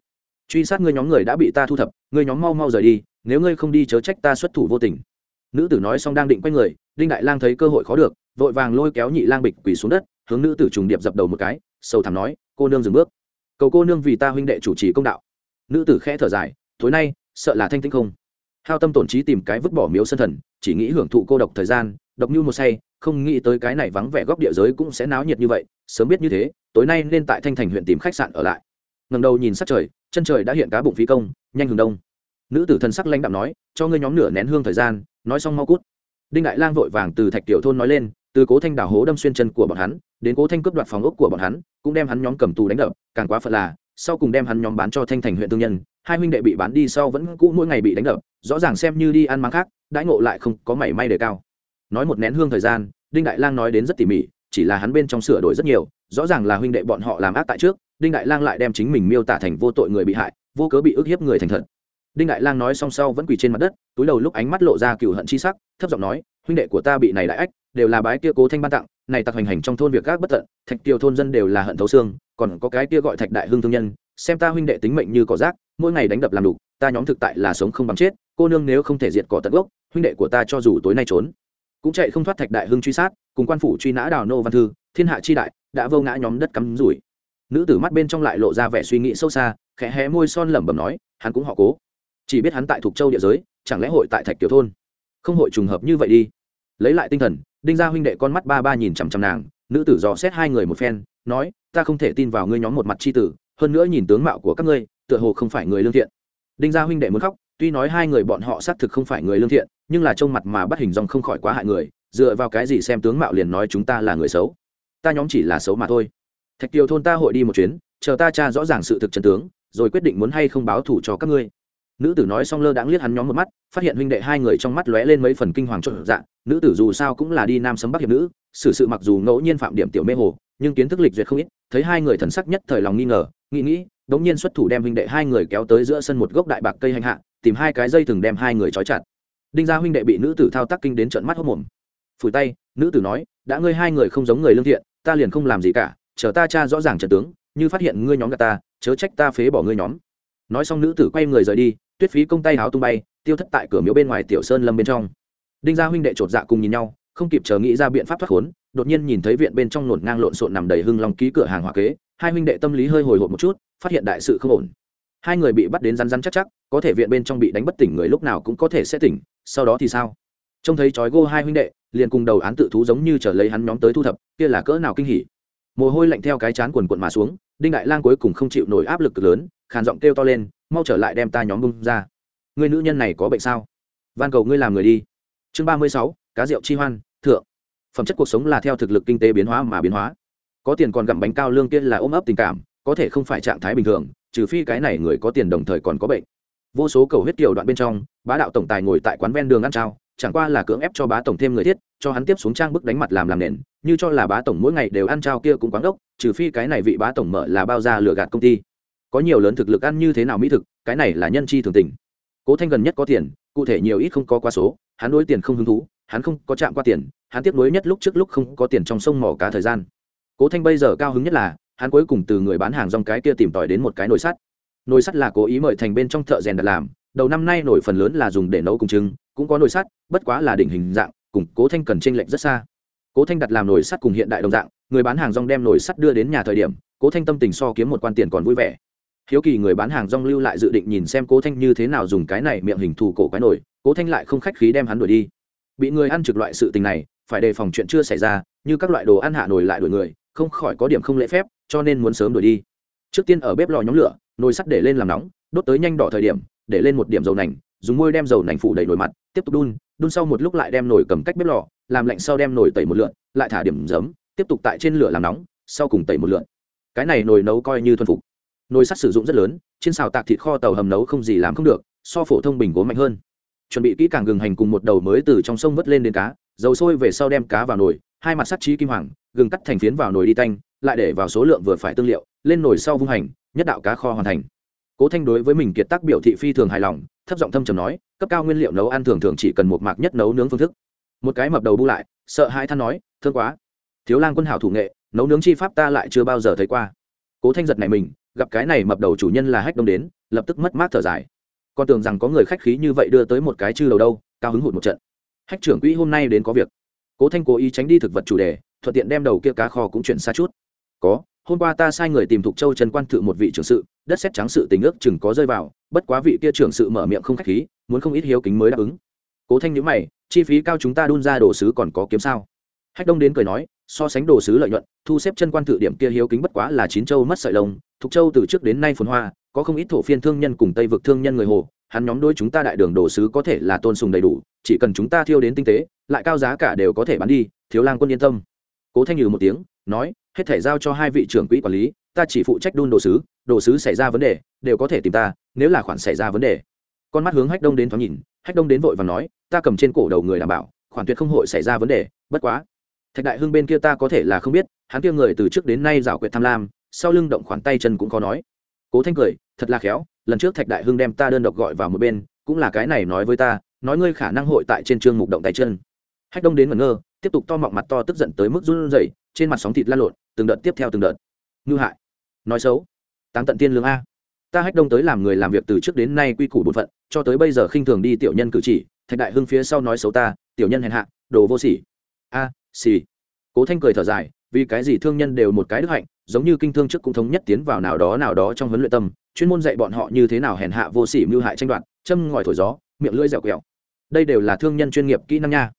Truy sát ngươi nhóm người đã bị ta thu thập, ngươi nhóm mau mau rời đi, nếu ngươi không đi chớ trách ta xuất thủ vô tình. Nữ tử nói xong đang định quay người, đinh đại lang thấy cơ hội khó được, vội vàng lôi kéo nhị lang bịch quỳ xuống đất, hướng nữ tử trùng điệp dập đầu một cái sâu thẳm nói, cô nương dừng bước. Cầu cô nương vì ta huynh đệ chủ trì công đạo. Nữ tử khẽ thở dài, tối nay, sợ là thanh tĩnh không. Hao tâm tổn trí tìm cái vứt bỏ miếu sân thần, chỉ nghĩ hưởng thụ cô độc thời gian, độc như một say không nghĩ tới cái này vắng vẻ góc địa giới cũng sẽ náo nhiệt như vậy, sớm biết như thế, tối nay nên tại thanh thành huyện tìm khách sạn ở lại. Ngầm đầu nhìn sắc trời, chân trời đã hiện cá bụng phí công, nhanh hướng đông. Nữ tử thần sắc lãnh đạm nói, cho ngươi nhóm nửa nén hương thời gian, nói xong mau cút. Đinh đại lang vội vàng từ thạch tiểu thôn nói lên, từ cố thanh đào hố đâm xuyên chân của bọn hắn, đến cố thanh cướp đoạt phòng ốc của bọn hắn, cũng đem hắn nhóm cầm tù đánh đập, càng quá phật là, sau cùng đem hắn nhóm bán cho thanh thành huyện thương nhân, hai huynh đệ bị bán đi sau vẫn cũ mỗi ngày bị đánh đập, rõ ràng xem như đi ăn mắng khác, đãi ngộ lại không có mảy may đề cao nói một nén hương thời gian, đinh đại lang nói đến rất tỉ mỉ, chỉ là hắn bên trong sửa đổi rất nhiều, rõ ràng là huynh đệ bọn họ làm ác tại trước, đinh đại lang lại đem chính mình miêu tả thành vô tội người bị hại, vô cớ bị ức hiếp người thành thật. Đinh đại lang nói xong sau vẫn quỳ trên mặt đất, túi đầu lúc ánh mắt lộ ra cựu hận chi sắc, thấp giọng nói, huynh đệ của ta bị này đại ách, đều là bái kia cố thanh ban tặng, này tặc hành hành trong thôn việc các bất tận, thạch tiêu thôn dân đều là hận thấu xương, còn có cái kia gọi thạch đại hương thương nhân, xem ta huynh đệ tính mệnh như cỏ rác, mỗi ngày đánh đập làm đủ ta nhóm thực tại là sống không bằng chết, cô nương nếu không thể diệt cỏ tận gốc, huynh đệ của ta cho dù tối nay trốn cũng chạy không thoát thạch đại hưng truy sát, cùng quan phủ truy nã đào nô văn thư, thiên hạ chi đại, đã vô ngã nhóm đất cắm rủi. Nữ tử mắt bên trong lại lộ ra vẻ suy nghĩ sâu xa, khẽ hé môi son lẩm bẩm nói, hắn cũng họ cố. Chỉ biết hắn tại thuộc châu địa giới, chẳng lẽ hội tại thạch tiểu thôn? Không hội trùng hợp như vậy đi. Lấy lại tinh thần, đinh gia huynh đệ con mắt ba ba nhìn chằm chằm nàng, nữ tử dò xét hai người một phen, nói, ta không thể tin vào ngươi nhóm một mặt c h i tử, hơn nữa nhìn tướng mạo của các ngươi, tựa hồ không phải người lương thiện. Đinh gia huynh đệ muốn khóc tuy nói hai người bọn họ xác thực không phải người lương thiện, nhưng là trông mặt mà bắt hình dòng không khỏi quá hại người, dựa vào cái gì xem tướng mạo liền nói chúng ta là người xấu? Ta nhóm chỉ là xấu mà thôi. Thạch kiều thôn ta hội đi một chuyến, chờ ta tra rõ ràng sự thực chân tướng, rồi quyết định muốn hay không báo thủ cho các ngươi. Nữ tử nói xong lơ đãng liếc hắn nhóm một mắt, phát hiện huynh đệ hai người trong mắt lóe lên mấy phần kinh hoàng trộn dạng, nữ tử dù sao cũng là đi nam sấm bắc hiệp nữ, xử sự mặc dù ngẫu nhiên phạm điểm tiểu mê hồ, nhưng kiến thức lịch duyệt không ít, thấy hai người thần sắc nhất thời lòng nghi ngờ, nghĩ nghĩ, đống nhiên xuất thủ đem huynh đệ hai người kéo tới giữa sân một gốc đại bạc cây hành hạ tìm hai cái dây thừng đem hai người trói chặt. Đinh gia huynh đệ bị nữ tử thao tác kinh đến trận mắt hốc mồm. Phủi tay, nữ tử nói, đã ngươi hai người không giống người lương thiện, ta liền không làm gì cả, chờ ta cha rõ ràng trận tướng, như phát hiện ngươi nhóm gà ta, chớ trách ta phế bỏ ngươi nhóm. Nói xong nữ tử quay người rời đi, tuyết phí công tay háo tung bay, tiêu thất tại cửa miếu bên ngoài tiểu sơn lâm bên trong. Đinh gia huynh đệ chột dạ cùng nhìn nhau, không kịp chờ nghĩ ra biện pháp thoát khốn, đột nhiên nhìn thấy viện bên trong nổn ngang lộn xộn nằm đầy hưng long ký cửa hàng hỏa kế, hai huynh đệ tâm lý hơi hồi hộp một chút, phát hiện đại sự không ổn hai người bị bắt đến rắn rắn chắc chắc, có thể viện bên trong bị đánh bất tỉnh người lúc nào cũng có thể sẽ tỉnh, sau đó thì sao? Trông thấy chói gô hai huynh đệ, liền cùng đầu án tự thú giống như trở lấy hắn nhóm tới thu thập, kia là cỡ nào kinh hỉ. Mồ hôi lạnh theo cái chán quần quận mà xuống, đinh đại lang cuối cùng không chịu nổi áp lực cực lớn, khàn giọng kêu to lên, mau trở lại đem ta nhóm bung ra. Người nữ nhân này có bệnh sao? Van cầu ngươi làm người đi. Chương ba mươi sáu, cá rượu chi hoan, thượng. Phẩm chất cuộc sống là theo thực lực kinh tế biến hóa mà biến hóa. Có tiền còn gặm bánh cao lương kia là ôm ấp tình cảm, có thể không phải trạng thái bình thường trừ phi cái này người có tiền đồng thời còn có bệnh. Vô số cầu huyết tiểu đoạn bên trong, bá đạo tổng tài ngồi tại quán ven đường ăn trao, chẳng qua là cưỡng ép cho bá tổng thêm người thiết, cho hắn tiếp xuống trang bức đánh mặt làm làm nền, như cho là bá tổng mỗi ngày đều ăn trao kia cũng quán ốc, trừ phi cái này vị bá tổng mở là bao ra lừa gạt công ty. Có nhiều lớn thực lực ăn như thế nào mỹ thực, cái này là nhân chi thường tình. Cố thanh gần nhất có tiền, cụ thể nhiều ít không có quá số, hắn đối tiền không hứng thú, hắn không có chạm qua tiền, hắn tiếp nối nhất lúc trước lúc không có tiền trong sông mỏ cá thời gian. Cố thanh bây giờ cao hứng nhất là hắn cuối cùng từ người bán hàng rong cái kia tìm tòi đến một cái nồi sắt. Nồi sắt là cố ý mời thành bên trong thợ rèn đặt làm, đầu năm nay nổi phần lớn là dùng để nấu cùng trứng, cũng có nồi sắt, bất quá là đỉnh hình dạng, cùng cố thanh cần tranh lệch rất xa. Cố thanh đặt làm nồi sắt cùng hiện đại đồng dạng, người bán hàng rong đem nồi sắt đưa đến nhà thời điểm, cố thanh tâm tình so kiếm một quan tiền còn vui vẻ. Hiếu kỳ người bán hàng rong lưu lại dự định nhìn xem cố thanh như thế nào dùng cái này miệng hình thù cổ quái nổi cố thanh lại không khách khí đem hắn đuổi đi. Bị người ăn trực loại sự tình này, phải đề phòng chuyện chưa xảy ra, như các loại đồ ăn hạ nổi lại đuổi người, không khỏi có điểm không lễ phép cho nên muốn sớm đổi đi. Trước tiên ở bếp lò nhóm lửa, nồi sắt để lên làm nóng, đốt tới nhanh đỏ thời điểm, để lên một điểm dầu nành, dùng môi đem dầu nành phủ đầy nồi mặt, tiếp tục đun đun sau một lúc lại đem nồi cầm cách bếp lò, làm lạnh sau đem nồi tẩy một lượn, lại thả điểm giấm, tiếp tục tại trên lửa làm nóng, sau cùng tẩy một lượn. Cái này nồi nấu coi như thuần phục. Nồi sắt sử dụng rất lớn trên xào tạc thịt kho tàu hầm nấu không gì làm không được, so phổ thông bình gốm mạnh hơn. Chuẩn bị kỹ càng gừng hành cùng một đầu mới từ trong sông vớt lên đến cá, dầu sôi về sau đem cá vào nồi, hai mặt sắt trí kim hoàng, gừng cắt thành phiến vào nồi đi tanh lại để vào số lượng vừa phải tương liệu, lên nồi sau vung hành, nhất đạo cá kho hoàn thành. Cố thanh đối với mình kiệt tác biểu thị phi thường hài lòng, thấp giọng thâm trầm nói, cấp cao nguyên liệu nấu ăn thường thường chỉ cần một mạc nhất nấu nướng phương thức. Một cái mập đầu bu lại, sợ hai than nói, thương quá. Thiếu lang quân hảo thủ nghệ, nấu nướng chi pháp ta lại chưa bao giờ thấy qua. Cố thanh giật này mình, gặp cái này mập đầu chủ nhân là hách đông đến, lập tức mất mát thở dài. Con tưởng rằng có người khách khí như vậy đưa tới một cái chư đầu đâu, cao hứng hụt một trận. Hách trưởng quỹ hôm nay đến có việc. Cố thanh cố ý tránh đi thực vật chủ đề, thuận tiện đem đầu kia cá kho cũng chuyển xa chút có, hôm qua ta sai người tìm thục châu trần quan thự một vị trưởng sự, đất xét trắng sự tình ước chừng có rơi vào, bất quá vị kia trưởng sự mở miệng không khách khí, muốn không ít hiếu kính mới đáp ứng. Cố thanh nhữ mày, chi phí cao chúng ta đun ra đồ sứ còn có kiếm sao? Hách đông đến cười nói, so sánh đồ sứ lợi nhuận, thu xếp chân quan thự điểm kia hiếu kính bất quá là chín châu mất sợi lông, thục châu từ trước đến nay phồn hoa, có không ít thổ phiên thương nhân cùng tây vực thương nhân người hồ, hắn nhóm đôi chúng ta đại đường đồ sứ có thể là tôn sùng đầy đủ, chỉ cần chúng ta thiêu đến tinh tế, lại cao giá cả đều có thể bán đi, thiếu lang quân yên tâm. Cố thanh nhừ một tiếng nói, hết thể giao cho hai vị trưởng quỹ quản lý, ta chỉ phụ trách đun đồ sứ đồ sứ xảy ra vấn đề, đều có thể tìm ta, nếu là khoản xảy ra vấn đề. Con mắt hướng hách đông đến thoáng nhìn, hách đông đến vội và nói, ta cầm trên cổ đầu người đảm bảo, khoản tuyệt không hội xảy ra vấn đề, bất quá. Thạch đại hưng bên kia ta có thể là không biết, hắn kia người từ trước đến nay rảo quyệt tham lam, sau lưng động khoản tay chân cũng có nói. Cố thanh cười, thật là khéo, lần trước thạch đại hưng đem ta đơn độc gọi vào một bên, cũng là cái này nói với ta, nói ngươi khả năng hội tại trên chương mục động tay chân. Hách đông đến ngẩn ngơ tiếp tục to mọng mặt to tức giận tới mức run rẩy, trên mặt sóng thịt lan lộn, từng đợt tiếp theo từng đợt. Ngư hại. Nói xấu. Táng tận tiên lương a. Ta hách đông tới làm người làm việc từ trước đến nay quy củ bổn phận, cho tới bây giờ khinh thường đi tiểu nhân cử chỉ, thạch đại hưng phía sau nói xấu ta, tiểu nhân hèn hạ, đồ vô sỉ. A xỉ cố thanh cười thở dài, vì cái gì thương nhân đều một cái đức hạnh, giống như kinh thương trước cũng thống nhất tiến vào nào đó nào đó trong huấn luyện tâm, chuyên môn dạy bọn họ như thế nào hèn hạ vô sỉ mưu hại tranh đoạt, châm ngòi thổi gió, miệng lưỡi dẻo quẹo. Đây đều là thương nhân chuyên nghiệp kỹ năng nha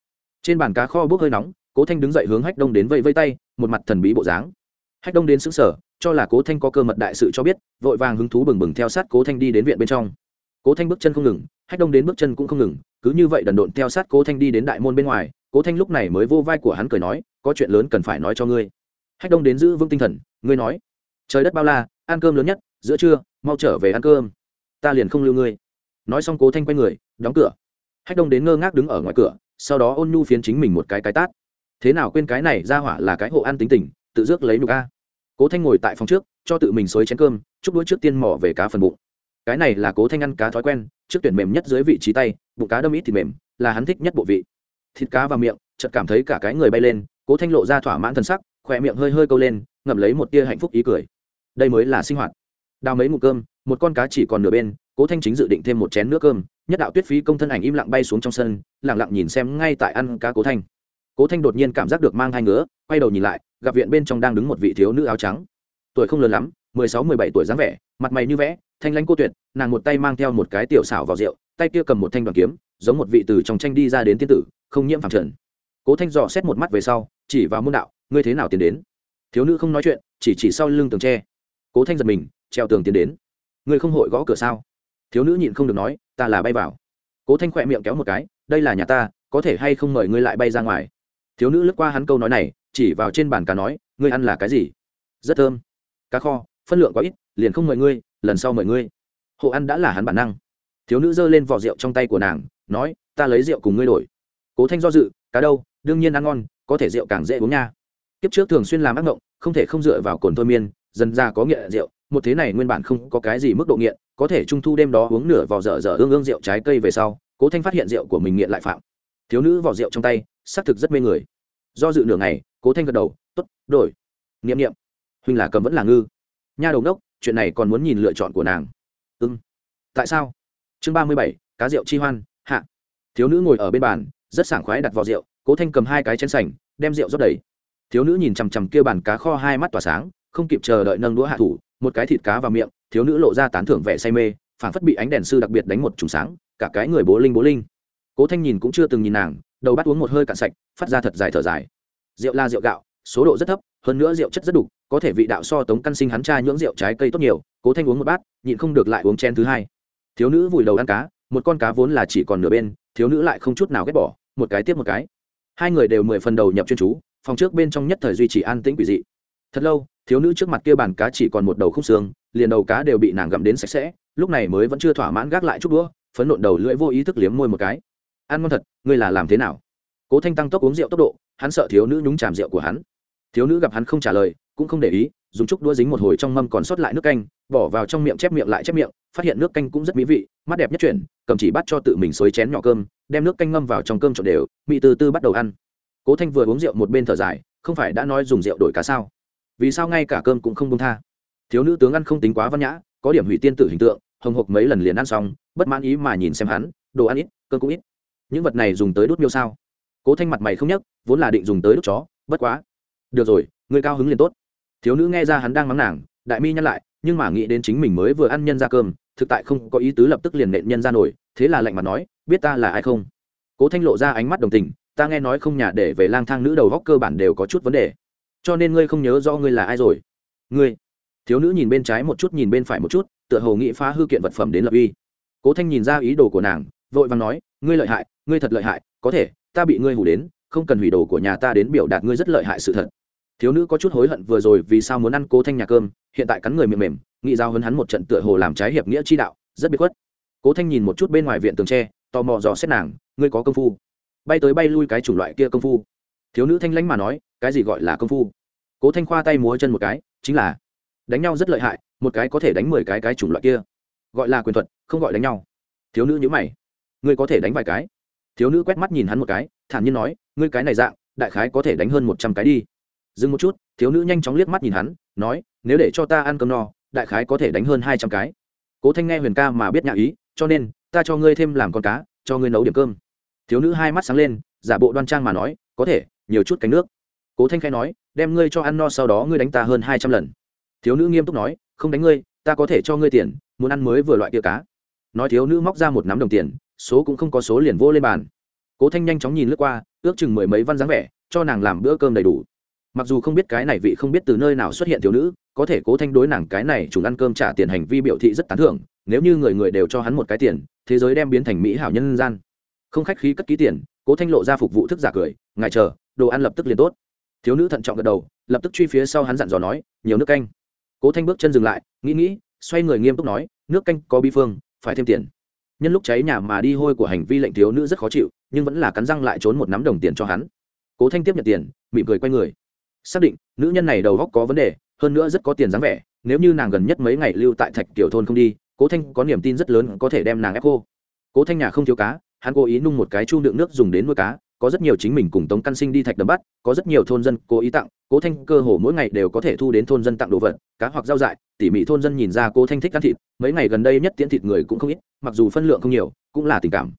trên bàn cá kho bốc hơi nóng, cố thanh đứng dậy hướng hách đông đến vây vây tay, một mặt thần bí bộ dáng. Hách đông đến xứng sở cho là cố thanh có cơ mật đại sự cho biết, vội vàng hứng thú bừng bừng theo sát cố thanh đi đến viện bên trong. Cố thanh bước chân không ngừng, hách đông đến bước chân cũng không ngừng, cứ như vậy đần độn theo sát cố thanh đi đến đại môn bên ngoài, cố thanh lúc này mới vô vai của hắn cười nói, có chuyện lớn cần phải nói cho ngươi. Hách đông đến giữ vững tinh thần, ngươi nói, trời đất bao la, ăn cơm lớn nhất, giữa trưa, mau trở về ăn cơm. Ta liền không lưu ngươi. Nói xong cố thanh quay người, đóng cửa. Hách đông đến ngơ ngác đứng ở ngoài cửa sau đó ôn nhu phiến chính mình một cái cái tát. Thế nào quên cái này, ra hỏa là cái hộ ăn tính tình, tự dước lấy nhục a. Cố thanh ngồi tại phòng trước, cho tự mình xối chén cơm, chúc đuôi trước tiên mỏ về cá phần bụng. Cái này là cố thanh ăn cá thói quen, trước tuyển mềm nhất dưới vị trí tay, bụng cá đâm ít thịt mềm, là hắn thích nhất bộ vị. Thịt cá vào miệng, chợt cảm thấy cả cái người bay lên, cố thanh lộ ra thỏa mãn thân sắc, khỏe miệng hơi hơi câu lên, ngậm lấy một tia hạnh phúc ý cười. Đây mới là sinh hoạt. Đào mấy ngụm cơm, một con cá chỉ còn nửa bên, cố thanh chính dự định thêm một chén nước cơm nhất đạo tuyết phí công thân ảnh im lặng bay xuống trong sân lẳng lặng nhìn xem ngay tại ăn cá cố thanh. Cố thanh đột nhiên cảm giác được mang hai ngứa, quay đầu nhìn lại, gặp viện bên trong đang đứng một vị thiếu nữ áo trắng. Tuổi không lớn lắm, mười sáu, mười bảy tuổi dáng vẻ, mặt mày như vẽ, thanh lãnh cô tuyệt, nàng một tay mang theo một cái tiểu xảo vào rượu, tay kia cầm một thanh đoàn kiếm, giống một vị từ trong tranh đi ra đến tiên tử, không nhiễm phẳng trần. Cố thanh dò xét một mắt về sau, chỉ vào môn đạo, ngươi thế nào tiến đến? Thiếu nữ không nói chuyện, chỉ chỉ sau lưng tường tre. Cố thanh giật mình, treo tường tiến đến. Ngươi không hội gõ cửa sao? Thiếu nữ nhịn không được nói ta là bay vào. Cố thanh khỏe miệng kéo một cái, đây là nhà ta, có thể hay không mời ngươi lại bay ra ngoài? Thiếu nữ lướt qua hắn câu nói này, chỉ vào trên bàn cá nói, ngươi ăn là cái gì? Rất thơm. Cá kho, phân lượng quá ít, liền không mời ngươi, lần sau mời ngươi. Hộ ăn đã là hắn bản năng. Thiếu nữ giơ lên vỏ rượu trong tay của nàng, nói, ta lấy rượu cùng ngươi đổi. Cố thanh do dự, cá đâu, đương nhiên ăn ngon, có thể rượu càng dễ uống nha. Kiếp trước thường xuyên làm ác mộng không thể không dựa vào cồn thôi miên, dần ra có nghiện rượu, một thế này nguyên bản không có cái gì mức độ nghiện có thể trung thu đêm đó uống nửa vỏ dở dở ương ương rượu trái cây về sau, cố thanh phát hiện rượu của mình nghiện lại phạm. Thiếu nữ vỏ rượu trong tay, xác thực rất mê người. Do dự nửa ngày, cố thanh gật đầu t ố t đổi. N i ệ m n i ệ m huynh là cầm vẫn là ngư. Nha đầu đốc chuyện này còn muốn nhìn lựa chọn của nàng. Ưng tại sao? Chương ba mươi bảy, cá rượu chi hoan, hạ. Thiếu nữ ngồi ở bên bàn, rất sảng khoái đặt vào rượu, cố thanh cầm hai cái chén sành, đem rượu rót đầy. Thiếu nữ nhìn chằm chằm kia bàn cá kho hai mắt tỏa sáng, không kịp chờ đợi nâng đũa hạ thủ, một cái thịt cá vào miệng thiếu nữ lộ ra tán thưởng vẻ say mê, phảng phất bị ánh đèn sư đặc biệt đánh một trùng sáng, cả cái người bố linh bố linh. Cố thanh nhìn cũng chưa từng nhìn nàng, đầu bắt uống một hơi cạn sạch, phát ra thật dài thở dài. Rượu la rượu gạo, số độ rất thấp, hơn nữa rượu chất rất đục có thể vị đạo so tống căn sinh hắn cha nhưỡng rượu trái cây tốt nhiều, cố thanh uống một bát, nhịn không được lại uống chen thứ hai. Thiếu nữ vùi đầu ăn cá, một con cá vốn là chỉ còn nửa bên, thiếu nữ lại không chút nào ghét bỏ, một cái tiếp một cái. Hai người đều mười phần đầu nhập chuyên chú, phòng trước bên trong nhất thời duy trì an tĩnh quỷ dị thật lâu, thiếu nữ trước mặt kia bàn cá chỉ còn một đầu khúc xương, liền đầu cá đều bị nàng gặm đến sạch sẽ, lúc này mới vẫn chưa thỏa mãn gác lại chút đũa, phấn nộn đầu lưỡi vô ý thức liếm môi một cái. Ăn ngon thật, ngươi là làm thế nào? Cố thanh tăng tốc uống rượu tốc độ, hắn sợ thiếu nữ nhúng chàm rượu của hắn. Thiếu nữ gặp hắn không trả lời, cũng không để ý, dùng chút đũa dính một hồi trong mâm còn sót lại nước canh, bỏ vào trong miệng chép miệng lại chép miệng, phát hiện nước canh cũng rất mỹ vị, mắt đẹp nhất chuyển, cầm chỉ bắt cho tự mình xối chén nhỏ cơm, đem nước canh ngâm vào trong cơm trộn đều, mị từ từ bắt đầu ăn. Cố thanh vừa uống rượu một bên thở dài, không phải đã nói dùng rượu đổi cá sao? Vì sao ngay cả cơm cũng không công tha? Thiếu nữ tướng ăn không tính quá văn nhã, có điểm hủy tiên tử hình tượng, hồng hộc mấy lần liền ăn xong, bất mãn ý mà nhìn xem hắn, đồ ăn ít, cơm cũng ít. Những vật này dùng tới đốt miêu sao? Cố thanh mặt mày không nhấc, vốn là định dùng tới đốt chó, bất quá. Được rồi, người cao hứng liền tốt. Thiếu nữ nghe ra hắn đang mắng nàng, đại mi nhắc lại, nhưng mà nghĩ đến chính mình mới vừa ăn nhân ra cơm, thực tại không có ý tứ lập tức liền nện nhân ra nổi, thế là lạnh mặt nói, biết ta là ai không? Cố thanh lộ ra ánh mắt đồng tình, ta nghe nói không nhà để về lang thang nữ đầu góc cơ bản đều có chút vấn đề cho nên ngươi không nhớ do ngươi là ai rồi. Ngươi, thiếu nữ nhìn bên trái một chút, nhìn bên phải một chút, tựa hồ nghĩ phá hư kiện vật phẩm đến lập uy. Cố thanh nhìn ra ý đồ của nàng, vội vàng nói, ngươi lợi hại, ngươi thật lợi hại, có thể, ta bị ngươi hủ đến, không cần hủy đồ của nhà ta đến biểu đạt ngươi rất lợi hại sự thật. Thiếu nữ có chút hối hận vừa rồi vì sao muốn ăn cố thanh nhà cơm, hiện tại cắn người mềm mềm, nghĩ giao hơn hắn một trận tựa hồ làm trái hiệp nghĩa chi đạo, rất bị khuất. Cố thanh nhìn một chút bên ngoài viện tường tre, tò mò dò xét nàng, ngươi có công phu? Bay tới bay lui cái chủng loại kia công phu. Thiếu nữ thanh lãnh mà nói cái gì gọi là công phu? Cố thanh khoa tay múa chân một cái, chính là đánh nhau rất lợi hại, một cái có thể đánh mười cái cái chủng loại kia. Gọi là quyền thuật, không gọi đánh nhau. Thiếu nữ nhữ mày. Ngươi có thể đánh vài cái? Thiếu nữ quét mắt nhìn hắn một cái, thản nhiên nói, ngươi cái này dạng, đại khái có thể đánh hơn một trăm cái đi. Dừng một chút, thiếu nữ nhanh chóng liếc mắt nhìn hắn, nói, nếu để cho ta ăn cơm no, đại khái có thể đánh hơn hai trăm cái. Cố thanh nghe huyền ca mà biết nhà ý, cho nên, ta cho ngươi thêm làm con cá, cho ngươi nấu điểm cơm. Thiếu nữ hai mắt sáng lên, giả bộ đoan trang mà nói, có thể, nhiều chút cánh nước cố thanh khai nói, đem ngươi cho ăn no sau đó ngươi đánh ta hơn hai trăm lần. Thiếu nữ nghiêm túc nói, không đánh ngươi, ta có thể cho ngươi tiền, muốn ăn mới vừa loại kia cá. Nói thiếu nữ móc ra một nắm đồng tiền, số cũng không có số liền vô lên bàn. Cố thanh nhanh chóng nhìn lướt qua, ước chừng mười mấy văn dáng vẻ, cho nàng làm bữa cơm đầy đủ. Mặc dù không biết cái này vị không biết từ nơi nào xuất hiện thiếu nữ, có thể cố thanh đối nàng cái này chúng ăn cơm trả tiền hành vi biểu thị rất tán thưởng, nếu như người người đều cho hắn một cái tiền, thế giới đem biến thành mỹ hảo nhân gian. Không khách khí cất ký tiền, cố thanh lộ ra phục vụ thức giả cười, ngài chờ, đồ ăn lập tức liền tốt thiếu nữ thận trọng gật đầu, lập tức truy phía sau hắn dặn dò nói, nhiều nước canh. Cố thanh bước chân dừng lại, nghĩ nghĩ, xoay người nghiêm túc nói, nước canh có bi phương, phải thêm tiền. Nhân lúc cháy nhà mà đi hôi của hành vi lệnh thiếu nữ rất khó chịu, nhưng vẫn là cắn răng lại trốn một nắm đồng tiền cho hắn. Cố thanh tiếp nhận tiền, mỉm cười quay người. Xác định, nữ nhân này đầu góc có vấn đề, hơn nữa rất có tiền dáng vẻ, nếu như nàng gần nhất mấy ngày lưu tại thạch tiểu thôn không đi, cố thanh có niềm tin rất lớn có thể đem nàng ép cô. Cố thanh nhà không thiếu cá, hắn cố ý nung một cái chu đựng nước dùng đến nuôi cá có rất nhiều chính mình cùng tống căn sinh đi thạch đầm bắt, có rất nhiều thôn dân cố ý tặng, cố thanh cơ hồ mỗi ngày đều có thể thu đến thôn dân tặng đồ vật, cá hoặc rau dại, tỉ mỉ thôn dân nhìn ra cố thanh thích ăn thịt, mấy ngày gần đây nhất tiễn thịt người cũng không ít, mặc dù phân lượng không nhiều, cũng là tình cảm.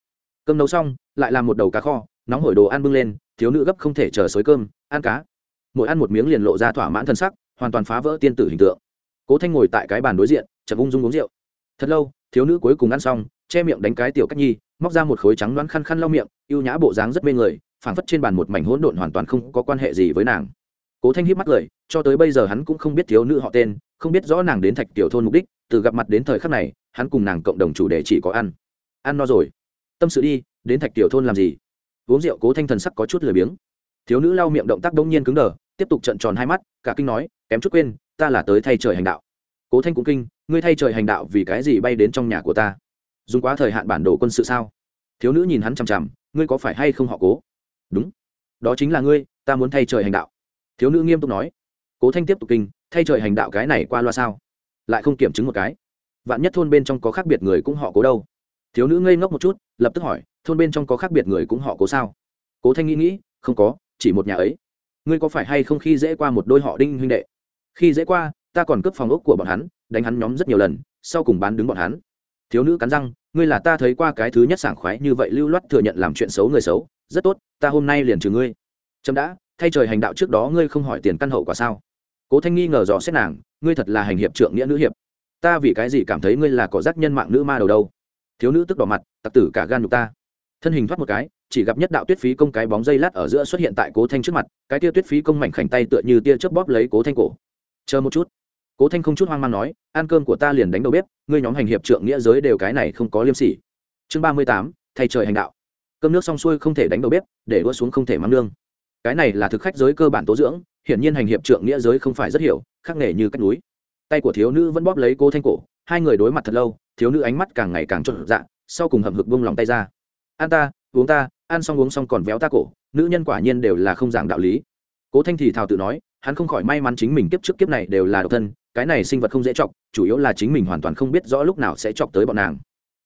Cơm nấu xong, lại làm một đầu cá kho, nóng hổi đồ ăn bưng lên, thiếu nữ gấp không thể chờ xới cơm, ăn cá. Mỗi ăn một miếng liền lộ ra thỏa mãn thân sắc, hoàn toàn phá vỡ tiên tử hình tượng. Cố thanh ngồi tại cái bàn đối diện, chậm ung dung uống rượu. Thật lâu, thiếu nữ cuối cùng ăn xong, che miệng đánh cái tiểu cách nhi móc ra một khối trắng đoán khăn khăn lau miệng, ưu nhã bộ dáng rất mê người, phảng phất trên bàn một mảnh hỗn độn hoàn toàn không có quan hệ gì với nàng. Cố thanh hít mắt cười cho tới bây giờ hắn cũng không biết thiếu nữ họ tên, không biết rõ nàng đến thạch tiểu thôn mục đích, từ gặp mặt đến thời khắc này, hắn cùng nàng cộng đồng chủ đề chỉ có ăn. Ăn no rồi. Tâm sự đi, đến thạch tiểu thôn làm gì? Uống rượu cố thanh thần sắc có chút lười biếng. Thiếu nữ lau miệng động tác đông nhiên cứng đờ, tiếp tục trận tròn hai mắt, cả kinh nói, kém chút quên, ta là tới thay trời hành đạo. Cố thanh cũng kinh, ngươi thay trời hành đạo vì cái gì bay đến trong nhà của ta? Dùng quá thời hạn bản đồ quân sự sao? Thiếu nữ nhìn hắn chằm chằm, ngươi có phải hay không họ cố? Đúng. Đó chính là ngươi, ta muốn thay trời hành đạo. Thiếu nữ nghiêm túc nói. Cố thanh tiếp tục kinh, thay trời hành đạo cái này qua loa sao? Lại không kiểm chứng một cái. Vạn nhất thôn bên trong có khác biệt người cũng họ cố đâu? Thiếu nữ ngây ngốc một chút, lập tức hỏi, thôn bên trong có khác biệt người cũng họ cố sao? Cố thanh nghĩ nghĩ, không có, chỉ một nhà ấy. Ngươi có phải hay không khi dễ qua một đôi họ đinh huynh đệ? Khi dễ qua, ta còn cướp phòng ốc của bọn hắn, đánh hắn nhóm rất nhiều lần, sau cùng bán đứng bọn hắn thiếu nữ cắn răng, ngươi là ta thấy qua cái thứ nhất sảng khoái như vậy lưu loát thừa nhận làm chuyện xấu người xấu, rất tốt, ta hôm nay liền trừ ngươi. Trâm đã, thay trời hành đạo trước đó ngươi không hỏi tiền căn hậu quả sao? Cố thanh nghi ngờ dò xét nàng, ngươi thật là hành hiệp trượng nghĩa nữ hiệp. Ta vì cái gì cảm thấy ngươi là có giác nhân mạng nữ ma đầu đâu? Thiếu nữ tức đỏ mặt, tặc tử cả gan nhục ta. Thân hình thoát một cái, chỉ gặp nhất đạo tuyết phí công cái bóng dây lát ở giữa xuất hiện tại cố thanh trước mặt, cái tia tuyết phí công mảnh khảnh tay tựa như tia chớp bóp lấy cố thanh cổ. Chờ một chút. Cố thanh không chút hoang mang nói, ăn cơm của ta liền đánh đầu bếp ngươi nhóm hành hiệp trượng nghĩa giới đều cái này không có liêm sỉ. Chương ba mươi tám, thay trời hành đạo. Cơm nước xong xuôi không thể đánh đầu bếp, để đua xuống không thể mang lương cái này là thực khách giới cơ bản tố dưỡng, hiển nhiên hành hiệp trượng nghĩa giới không phải rất hiểu khắc nghề như cách núi. Tay của thiếu nữ vẫn bóp lấy cô thanh cổ, hai người đối mặt thật lâu, thiếu nữ ánh mắt càng ngày càng trộn dạ sau cùng hầm hực bông lòng tay ra. Ăn ta, uống ta, ăn xong uống xong còn véo ta cổ, nữ nhân quả nhiên đều là không giảng đạo lý. Cố thanh thì thào tự nói, hắn không khỏi may mắn chính mình kiếp trước kiếp này đều là độc thân cái này sinh vật không dễ chọc, chủ yếu là chính mình hoàn toàn không biết rõ lúc nào sẽ chọc tới bọn nàng.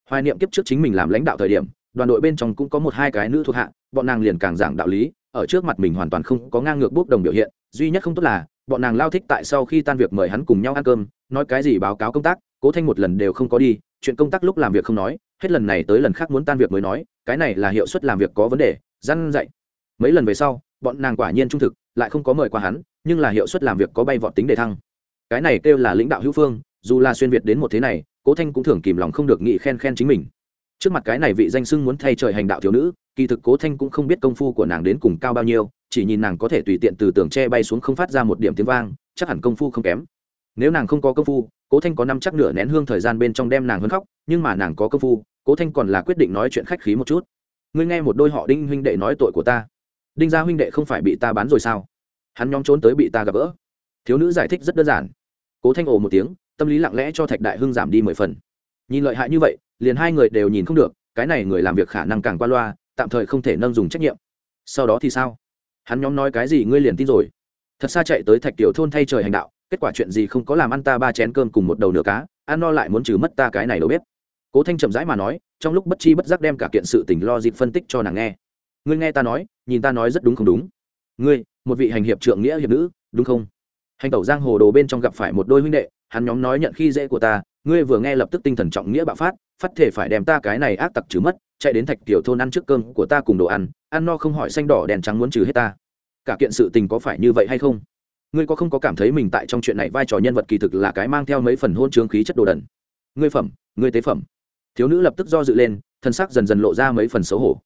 Hoài niệm kiếp trước chính mình làm lãnh đạo thời điểm, đoàn đội bên trong cũng có một hai cái nữ thuộc hạ, bọn nàng liền càng giảng đạo lý, ở trước mặt mình hoàn toàn không có ngang ngược bốc đồng biểu hiện, duy nhất không tốt là, bọn nàng lao thích tại sau khi tan việc mời hắn cùng nhau ăn cơm, nói cái gì báo cáo công tác, cố thanh một lần đều không có đi, chuyện công tác lúc làm việc không nói, hết lần này tới lần khác muốn tan việc mới nói, cái này là hiệu suất làm việc có vấn đề, răn dạy. Mấy lần về sau, bọn nàng quả nhiên trung thực, lại không có mời qua hắn, nhưng là hiệu suất làm việc có bay vọt tính đề thăng cái này kêu là lãnh đạo hữu phương, dù là xuyên việt đến một thế này, cố thanh cũng thường kìm lòng không được nghị khen khen chính mình. Trước mặt cái này vị danh sưng muốn thay trời hành đạo thiếu nữ, kỳ thực cố thanh cũng không biết công phu của nàng đến cùng cao bao nhiêu, chỉ nhìn nàng có thể tùy tiện từ tường tre bay xuống không phát ra một điểm tiếng vang, chắc hẳn công phu không kém. Nếu nàng không có công phu, cố thanh có năm chắc nửa nén hương thời gian bên trong đem nàng hơn khóc, nhưng mà nàng có công phu, cố thanh còn là quyết định nói chuyện khách khí một chút. Ngươi nghe một đôi họ đinh huynh đệ nói tội của ta. Đinh gia huynh đệ không phải bị ta bán rồi sao? Hắn nhóm trốn tới bị ta gặp gỡ. Thiếu nữ giải thích rất đơn giản cố thanh ồ một tiếng, tâm lý lặng lẽ cho thạch đại hưng giảm đi mười phần. Nhìn lợi hại như vậy, liền hai người đều nhìn không được, cái này người làm việc khả năng càng qua loa, tạm thời không thể nâng dùng trách nhiệm. Sau đó thì sao? Hắn nhóm nói cái gì ngươi liền tin rồi. Thật xa chạy tới thạch tiểu thôn thay trời hành đạo, kết quả chuyện gì không có làm ăn ta ba chén cơm cùng một đầu nửa cá, ăn no lại muốn trừ mất ta cái này đâu biết cố thanh chậm rãi mà nói, trong lúc bất chi bất giác đem cả kiện sự tình lo dịp phân tích cho nàng nghe. Ngươi nghe ta nói, nhìn ta nói rất đúng không đúng? Ngươi, một vị hành hiệp trượng nghĩa hiệp nữ, đúng không? Hành tẩu giang hồ đồ bên trong gặp phải một đôi huynh đệ, hắn nhóm nói nhận khi dễ của ta, ngươi vừa nghe lập tức tinh thần trọng nghĩa bạo phát phát thể phải đem ta cái này ác tặc trừ mất, chạy đến thạch tiểu thôn ăn trước cơm của ta cùng đồ ăn ăn no không hỏi xanh đỏ đèn trắng muốn trừ hết ta. Cả kiện sự tình có phải như vậy hay không? Ngươi có không có cảm thấy mình tại trong chuyện này vai trò nhân vật kỳ thực là cái mang theo mấy phần hôn trướng khí chất đồ đần? Ngươi phẩm, ngươi tế phẩm. Thiếu nữ lập tức do dự lên, thân sắc dần dần lộ ra mấy phần xấu hổ.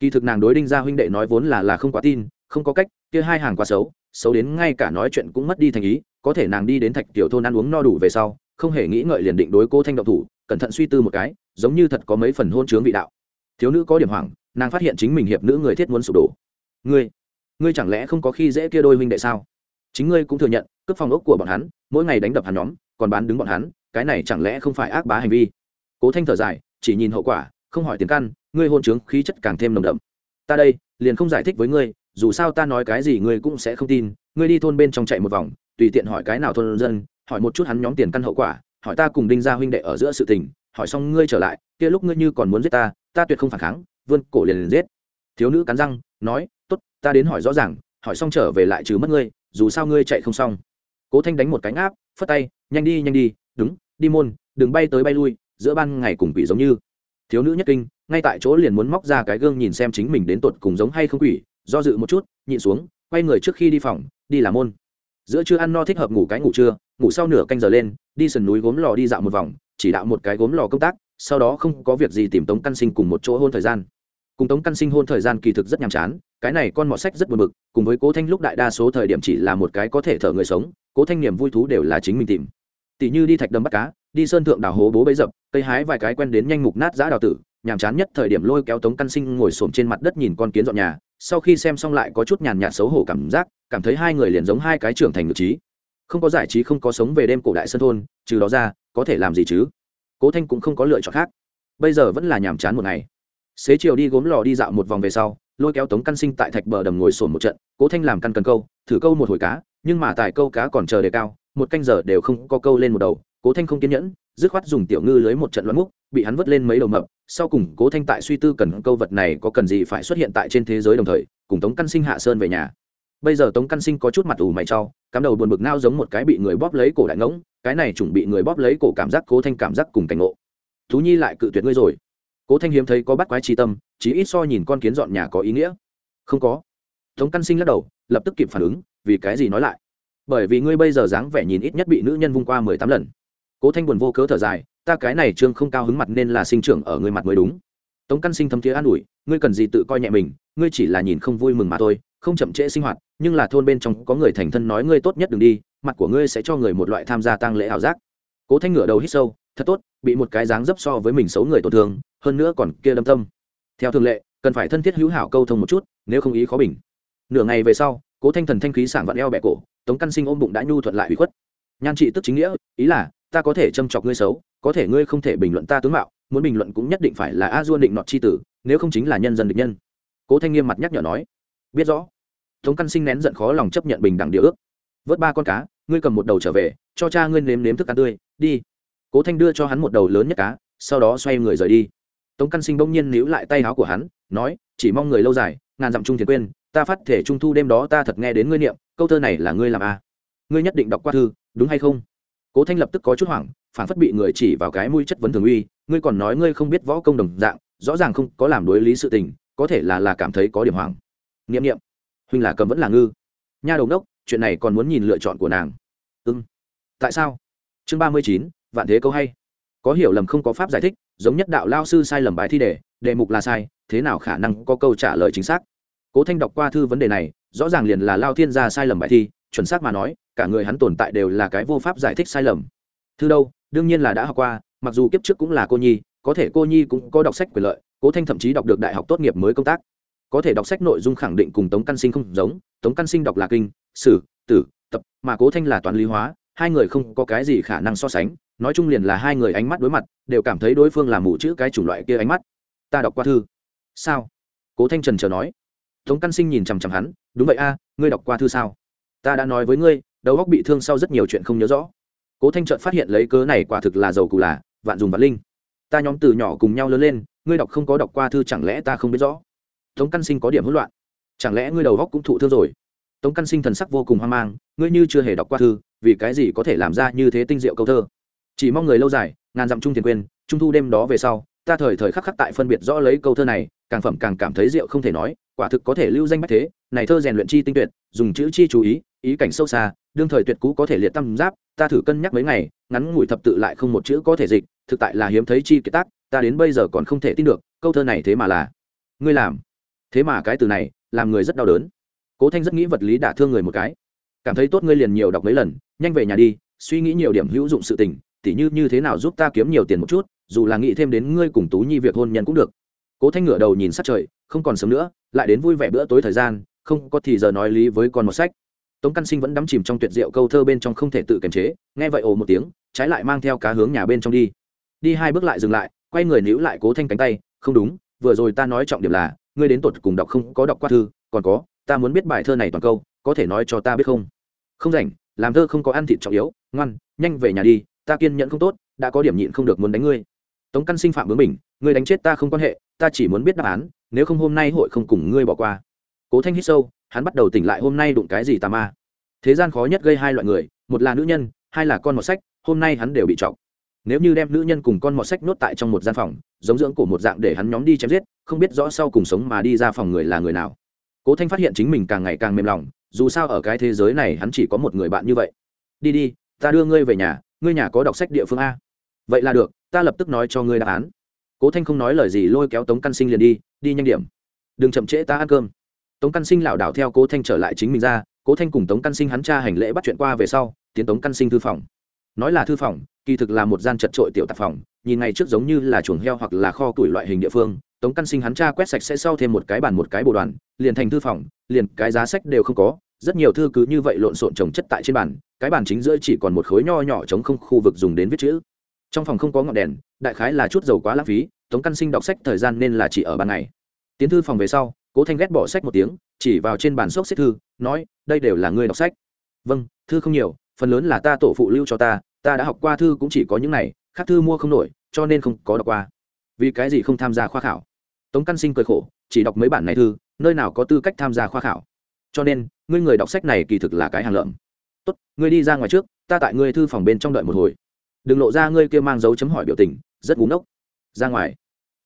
Kỳ thực nàng đối đinh gia huynh đệ nói vốn là là không quá tin, không có cách kia hai hàng quá xấu xấu đến ngay cả nói chuyện cũng mất đi thành ý, có thể nàng đi đến thạch tiểu thôn ăn uống no đủ về sau, không hề nghĩ ngợi liền định đối cô thanh động thủ, cẩn thận suy tư một cái, giống như thật có mấy phần hôn chướng vị đạo. Thiếu nữ có điểm hoảng, nàng phát hiện chính mình hiệp nữ người thiết muốn sụp đổ. Ngươi ngươi chẳng lẽ không có khi dễ kia đôi huynh đệ sao? Chính ngươi cũng thừa nhận, cướp phòng ốc của bọn hắn, mỗi ngày đánh đập hắn nhóm, còn bán đứng bọn hắn, cái này chẳng lẽ không phải ác bá hành vi? Cố thanh thở dài, chỉ nhìn hậu quả, không hỏi tiền căn, ngươi hôn trướng khí chất càng thêm nồng đậm. Ta đây, liền không giải thích với ngươi dù sao ta nói cái gì ngươi cũng sẽ không tin, ngươi đi thôn bên trong chạy một vòng, tùy tiện hỏi cái nào thôn dân, hỏi một chút hắn nhóm tiền căn hậu quả, hỏi ta cùng đinh gia huynh đệ ở giữa sự tình, hỏi xong ngươi trở lại, kia lúc ngươi như còn muốn giết ta ta tuyệt không phản kháng, vươn cổ liền liền giết. Thiếu nữ cắn răng, nói, tốt, ta đến hỏi rõ ràng, hỏi xong trở về lại trừ mất ngươi, dù sao ngươi chạy không xong. Cố thanh đánh một cánh áp, phất tay, nhanh đi nhanh đi, đúng, đi môn, đừng bay tới bay lui, giữa ban ngày cùng quỷ giống như. Thiếu nữ nhất kinh, ngay tại chỗ liền muốn móc ra cái gương nhìn xem chính mình đến tột cùng giống hay không quỷ do dự một chút, nhịn xuống, quay người trước khi đi phòng, đi làm môn. Giữa chưa ăn no thích hợp ngủ cái ngủ trưa, ngủ sau nửa canh giờ lên, đi sườn núi gốm lò đi dạo một vòng, chỉ đạo một cái gốm lò công tác, sau đó không có việc gì tìm tống căn sinh cùng một chỗ hôn thời gian. Cùng tống căn sinh hôn thời gian kỳ thực rất nhàm chán, cái này con mọt sách rất buồn bực, cùng với cố thanh lúc đại đa số thời điểm chỉ là một cái có thể thở người sống, cố thanh niềm vui thú đều là chính mình tìm. Tỷ như đi thạch đầm bắt cá, đi sơn thượng đào hố bố bấy dập, cây hái vài cái quen đến nhanh mục nát giã đào tử nhàm chán nhất thời điểm lôi kéo tống căn sinh ngồi xổm trên mặt đất nhìn con kiến dọn nhà, sau khi xem xong lại có chút nhàn nhạt xấu hổ cảm giác, cảm thấy hai người liền giống hai cái trưởng thành ngược trí. Không có giải trí, không có sống về đêm cổ đại sơn thôn, trừ đó ra, có thể làm gì chứ? Cố thanh cũng không có lựa chọn khác. Bây giờ vẫn là nhàm chán một ngày. Xế chiều đi gốm lò đi dạo một vòng về sau, lôi kéo tống căn sinh tại thạch bờ đầm ngồi sổn một trận, cố thanh làm căn cần câu, thử câu một hồi cá, nhưng mà tại câu cá còn chờ đề cao, một canh giờ đều không có câu lên một đầu, cố thanh không kiên nhẫn dứt khoát dùng tiểu ngư lưới một trận loạn múc, bị hắn vớt lên mấy đầu mập. Sau cùng, cố thanh tại suy tư cần câu vật này có cần gì phải xuất hiện tại trên thế giới đồng thời, cùng tống căn sinh hạ sơn về nhà. Bây giờ tống căn sinh có chút mặt ủ mày trau cắm đầu buồn bực nao giống một cái bị người bóp lấy cổ đại ngỗng, cái này chuẩn bị người bóp lấy cổ cảm giác cố thanh cảm giác cùng cảnh ngộ. Thú nhi lại cự tuyệt ngươi rồi. Cố thanh hiếm thấy có bắt quái tri tâm, chí ít so nhìn con kiến dọn nhà có ý nghĩa. Không có. Tống căn sinh lắc đầu, lập tức kịp phản ứng, vì cái gì nói lại? Bởi vì ngươi bây giờ dáng vẻ nhìn ít nhất bị nữ nhân vung qua mười tám lần cố thanh buồn vô cớ thở dài, ta cái này trương không cao hứng mặt nên là sinh trưởng ở người mặt mới đúng. Tống căn sinh thâm thiế an ủi, ngươi cần gì tự coi nhẹ mình, ngươi chỉ là nhìn không vui mừng mà thôi, không chậm trễ sinh hoạt, nhưng là thôn bên trong có người thành thân nói ngươi tốt nhất đừng đi, mặt của ngươi sẽ cho người một loại tham gia tăng lễ ảo giác. Cố thanh ngửa đầu hít sâu, thật tốt, bị một cái dáng dấp so với mình xấu người tổn thương, hơn nữa còn kia đâm tâm. Theo thường lệ, cần phải thân thiết hữu hảo câu thông một chút, nếu không ý khó bình. Nửa ngày về sau, cố thanh thần thanh khí sảng vặn eo bẹ cổ, tống căn sinh ôm bụng đã nhu thuận lại bị khuất. Nhan trị tức chính nghĩa, ý là ta có thể châm chọc ngươi xấu, có thể ngươi không thể bình luận ta tướng mạo, muốn bình luận cũng nhất định phải là a duôn định nọt c h i tử, nếu không chính là nhân dân địch nhân. Cố thanh nghiêm mặt nhắc nhở nói. Biết rõ. Tống căn sinh nén giận khó lòng chấp nhận bình đẳng điều ước. Vớt ba con cá, ngươi cầm một đầu trở về, cho cha ngươi nếm nếm thức ăn tươi, đi. Cố thanh đưa cho hắn một đầu lớn nhất cá, sau đó xoay người rời đi. Tống căn sinh bỗng nhiên níu lại tay áo của hắn, nói, chỉ mong người lâu dài, ngàn dặm trung thiền quên, ta phát thể trung thu đêm đó ta thật nghe đến ngươi niệm, câu thơ này là ngươi làm a à. ngươi nhất định đọc qua thư, đúng hay không? Cố thanh lập tức có chút hoảng phản phất bị người chỉ vào cái mũi chất vấn thường uy, ngươi còn nói ngươi không biết võ công đồng dạng, rõ ràng không có làm đối lý sự tình, có thể là là cảm thấy có điểm hoảng. N i ệ m n i ệ m huynh là cầm vẫn là ngư. Nha đầu đốc chuyện này còn muốn nhìn lựa chọn của nàng. Ưng tại sao? Chương ba mươi chín, vạn thế câu hay. Có hiểu lầm không có pháp giải thích, giống nhất đạo lao sư sai lầm bài thi đề đề mục là sai, thế nào khả năng có câu trả lời chính xác? Cố thanh đọc qua thư vấn đề này, rõ ràng liền là lao thiên gia sai lầm bài thi chuẩn xác mà nói, cả người hắn tồn tại đều là cái vô pháp giải thích sai lầm. Thư đâu, đương nhiên là đã học qua, mặc dù kiếp trước cũng là cô nhi, có thể cô nhi cũng có đọc sách quyền lợi, cố thanh thậm chí đọc được đại học tốt nghiệp mới công tác. Có thể đọc sách nội dung khẳng định cùng tống căn sinh không giống, tống căn sinh đọc là kinh, sử, tử, tập, mà cố thanh là toán lý hóa, hai người không có cái gì khả năng so sánh, nói chung liền là hai người ánh mắt đối mặt, đều cảm thấy đối phương là mù chữ cái chủng loại kia ánh mắt. Ta đọc qua thư. Sao? Cố thanh trần chờ nói. Tống căn sinh nhìn chằm chằm hắn, đúng vậy a, ngươi đọc qua thư sao? Ta đã nói với ngươi, đầu óc bị thương sau rất nhiều chuyện không nhớ rõ. Cố thanh trợn phát hiện lấy cớ này quả thực là giàu cù là, vạn dùng vạn linh. Ta nhóm từ nhỏ cùng nhau lớn lên, ngươi đọc không có đọc qua thư chẳng lẽ ta không biết rõ? Tống căn sinh có điểm hỗn loạn. Chẳng lẽ ngươi đầu óc cũng thụ thương rồi? Tống căn sinh thần sắc vô cùng hoang mang, ngươi như chưa hề đọc qua thư, vì cái gì có thể làm ra như thế tinh diệu câu thơ? Chỉ mong người lâu dài, ngàn dặm trung thiền quên, trung thu đêm đó về sau, ta thời thời khắc khắc tại phân biệt rõ lấy câu thơ này càng phẩm càng cảm thấy rượu không thể nói, quả thực có thể lưu danh bách thế, này thơ rèn luyện chi tinh tuyệt, dùng chữ chi chú ý ý cảnh sâu xa, đương thời tuyệt cú có thể liệt tâm giáp, ta thử cân nhắc mấy ngày, ngắn ngủi thập tự lại không một chữ có thể dịch, thực tại là hiếm thấy chi kiệt tác, ta đến bây giờ còn không thể tin được, câu thơ này thế mà là ngươi làm. Thế mà cái từ này, làm người rất đau đớn. Cố thanh rất nghĩ vật lý đả thương người một cái. Cảm thấy tốt ngươi liền nhiều đọc mấy lần, nhanh về nhà đi, suy nghĩ nhiều điểm hữu dụng sự tình, tỉ như như thế nào giúp ta kiếm nhiều tiền một chút, dù là nghĩ thêm đến ngươi cùng tú nhi việc hôn nhân cũng được cố thanh ngửa đầu nhìn sát trời, không còn sớm nữa, lại đến vui vẻ bữa tối thời gian, không có thì giờ nói lý với con một sách. Tống căn sinh vẫn đắm chìm trong tuyệt diệu câu thơ bên trong không thể tự kiềm chế, nghe vậy ồ một tiếng, trái lại mang theo cá hướng nhà bên trong đi. Đi hai bước lại dừng lại, quay người níu lại cố thanh cánh tay, không đúng, vừa rồi ta nói trọng điểm là, ngươi đến tột cùng đọc không, có đọc qua thư, còn có, ta muốn biết bài thơ này toàn câu, có thể nói cho ta biết không? Không rảnh, làm thơ không có ăn thịt trọng yếu, ngoan, nhanh về nhà đi, ta kiên nhẫn không tốt, đã có điểm nhịn không được muốn đánh ngươi. Tống căn sinh phạm bướng mình ngươi đánh chết ta không quan hệ ta chỉ muốn biết đáp án, nếu không hôm nay hội không cùng ngươi bỏ qua. Cố thanh hít sâu, hắn bắt đầu tỉnh lại hôm nay đụng cái gì tà ma. Thế gian khó nhất gây hai loại người, một là nữ nhân, hai là con một sách, hôm nay hắn đều bị trọng nếu như đem nữ nhân cùng con mọt sách nhốt tại trong một gian phòng, giống dưỡng của một dạng để hắn nhóm đi chém giết, không biết rõ sau cùng sống mà đi ra phòng người là người nào. Cố thanh phát hiện chính mình càng ngày càng mềm lòng, dù sao ở cái thế giới này hắn chỉ có một người bạn như vậy. Đi đi, ta đưa ngươi về nhà, ngươi nhà có đọc sách địa phương a. Vậy là được, ta lập tức nói cho ngươi đáp án cố thanh không nói lời gì lôi kéo tống căn sinh liền đi đi nhanh điểm đừng chậm trễ ta ăn cơm tống căn sinh lảo đảo theo cố thanh trở lại chính mình ra cố thanh cùng tống căn sinh hắn cha hành lễ bắt chuyện qua về sau tiến tống căn sinh thư phòng nói là thư phòng kỳ thực là một gian chật trội tiểu tạp phòng nhìn ngày trước giống như là chuồng heo hoặc là kho củi loại hình địa phương tống căn sinh hắn cha quét sạch sẽ sau thêm một cái bàn một cái bồ đoàn liền thành thư phòng liền cái giá sách đều không có rất nhiều thư cứ như vậy lộn xộn trồng chất tại trên bàn cái bàn chính giữa chỉ còn một khối nho nhỏ chống không khu vực dùng đến viết chữ trong phòng không có ngọn đèn đại khái là chút dầu quá lãng phí, tống căn sinh đọc sách thời gian nên là chỉ ở ban ngày. Tiến thư phòng về sau, cố thanh ghét bỏ sách một tiếng, chỉ vào trên bàn xốc xếp thư, nói, đây đều là ngươi đọc sách. Vâng thư không nhiều, phần lớn là ta tổ phụ lưu cho ta ta đã học qua thư cũng chỉ có những này, khác thư mua không nổi, cho nên không có đọc qua. Vì cái gì không tham gia khoa khảo? Tống căn sinh cười khổ, chỉ đọc mấy bản này thư, nơi nào có tư cách tham gia khoa khảo? Cho nên, ngươi người đọc sách này kỳ thực là cái hàng lợm. Tốt, ngươi đi ra ngoài trước, ta tại ngươi thư phòng bên trong đợi một hồi đừng lộ ra ngươi kia mang dấu chấm hỏi biểu tình, rất búng ốc ra ngoài.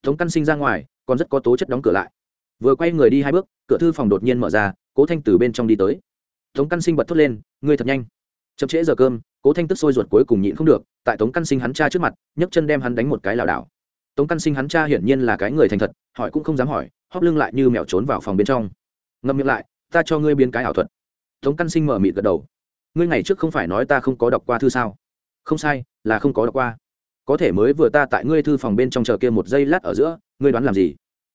Tống căn sinh ra ngoài, còn rất có tố chất đóng cửa lại. Vừa quay người đi hai bước, cửa thư phòng đột nhiên mở ra, cố thanh từ bên trong đi tới. Tống căn sinh bật thốt lên, ngươi thật nhanh. Chậm trễ giờ cơm, cố thanh tức sôi ruột cuối cùng nhịn không được, tại tống căn sinh hắn cha trước mặt, nhấc chân đem hắn đánh một cái lảo đảo. Tống căn sinh hắn cha hiển nhiên là cái người thành thật, hỏi cũng không dám hỏi, hóp lưng lại như mèo trốn vào phòng bên trong. Ngậm miệng lại, ta cho ngươi biến cái ảo thuật. Tống căn sinh mở mịt gật đầu. Ngươi ngày trước không phải nói ta không có đọc qua thư sao? Không sai, là không có đọc qua. Có thể mới vừa ta tại ngươi thư phòng bên trong chờ kia một giây lát ở giữa, ngươi đoán làm gì?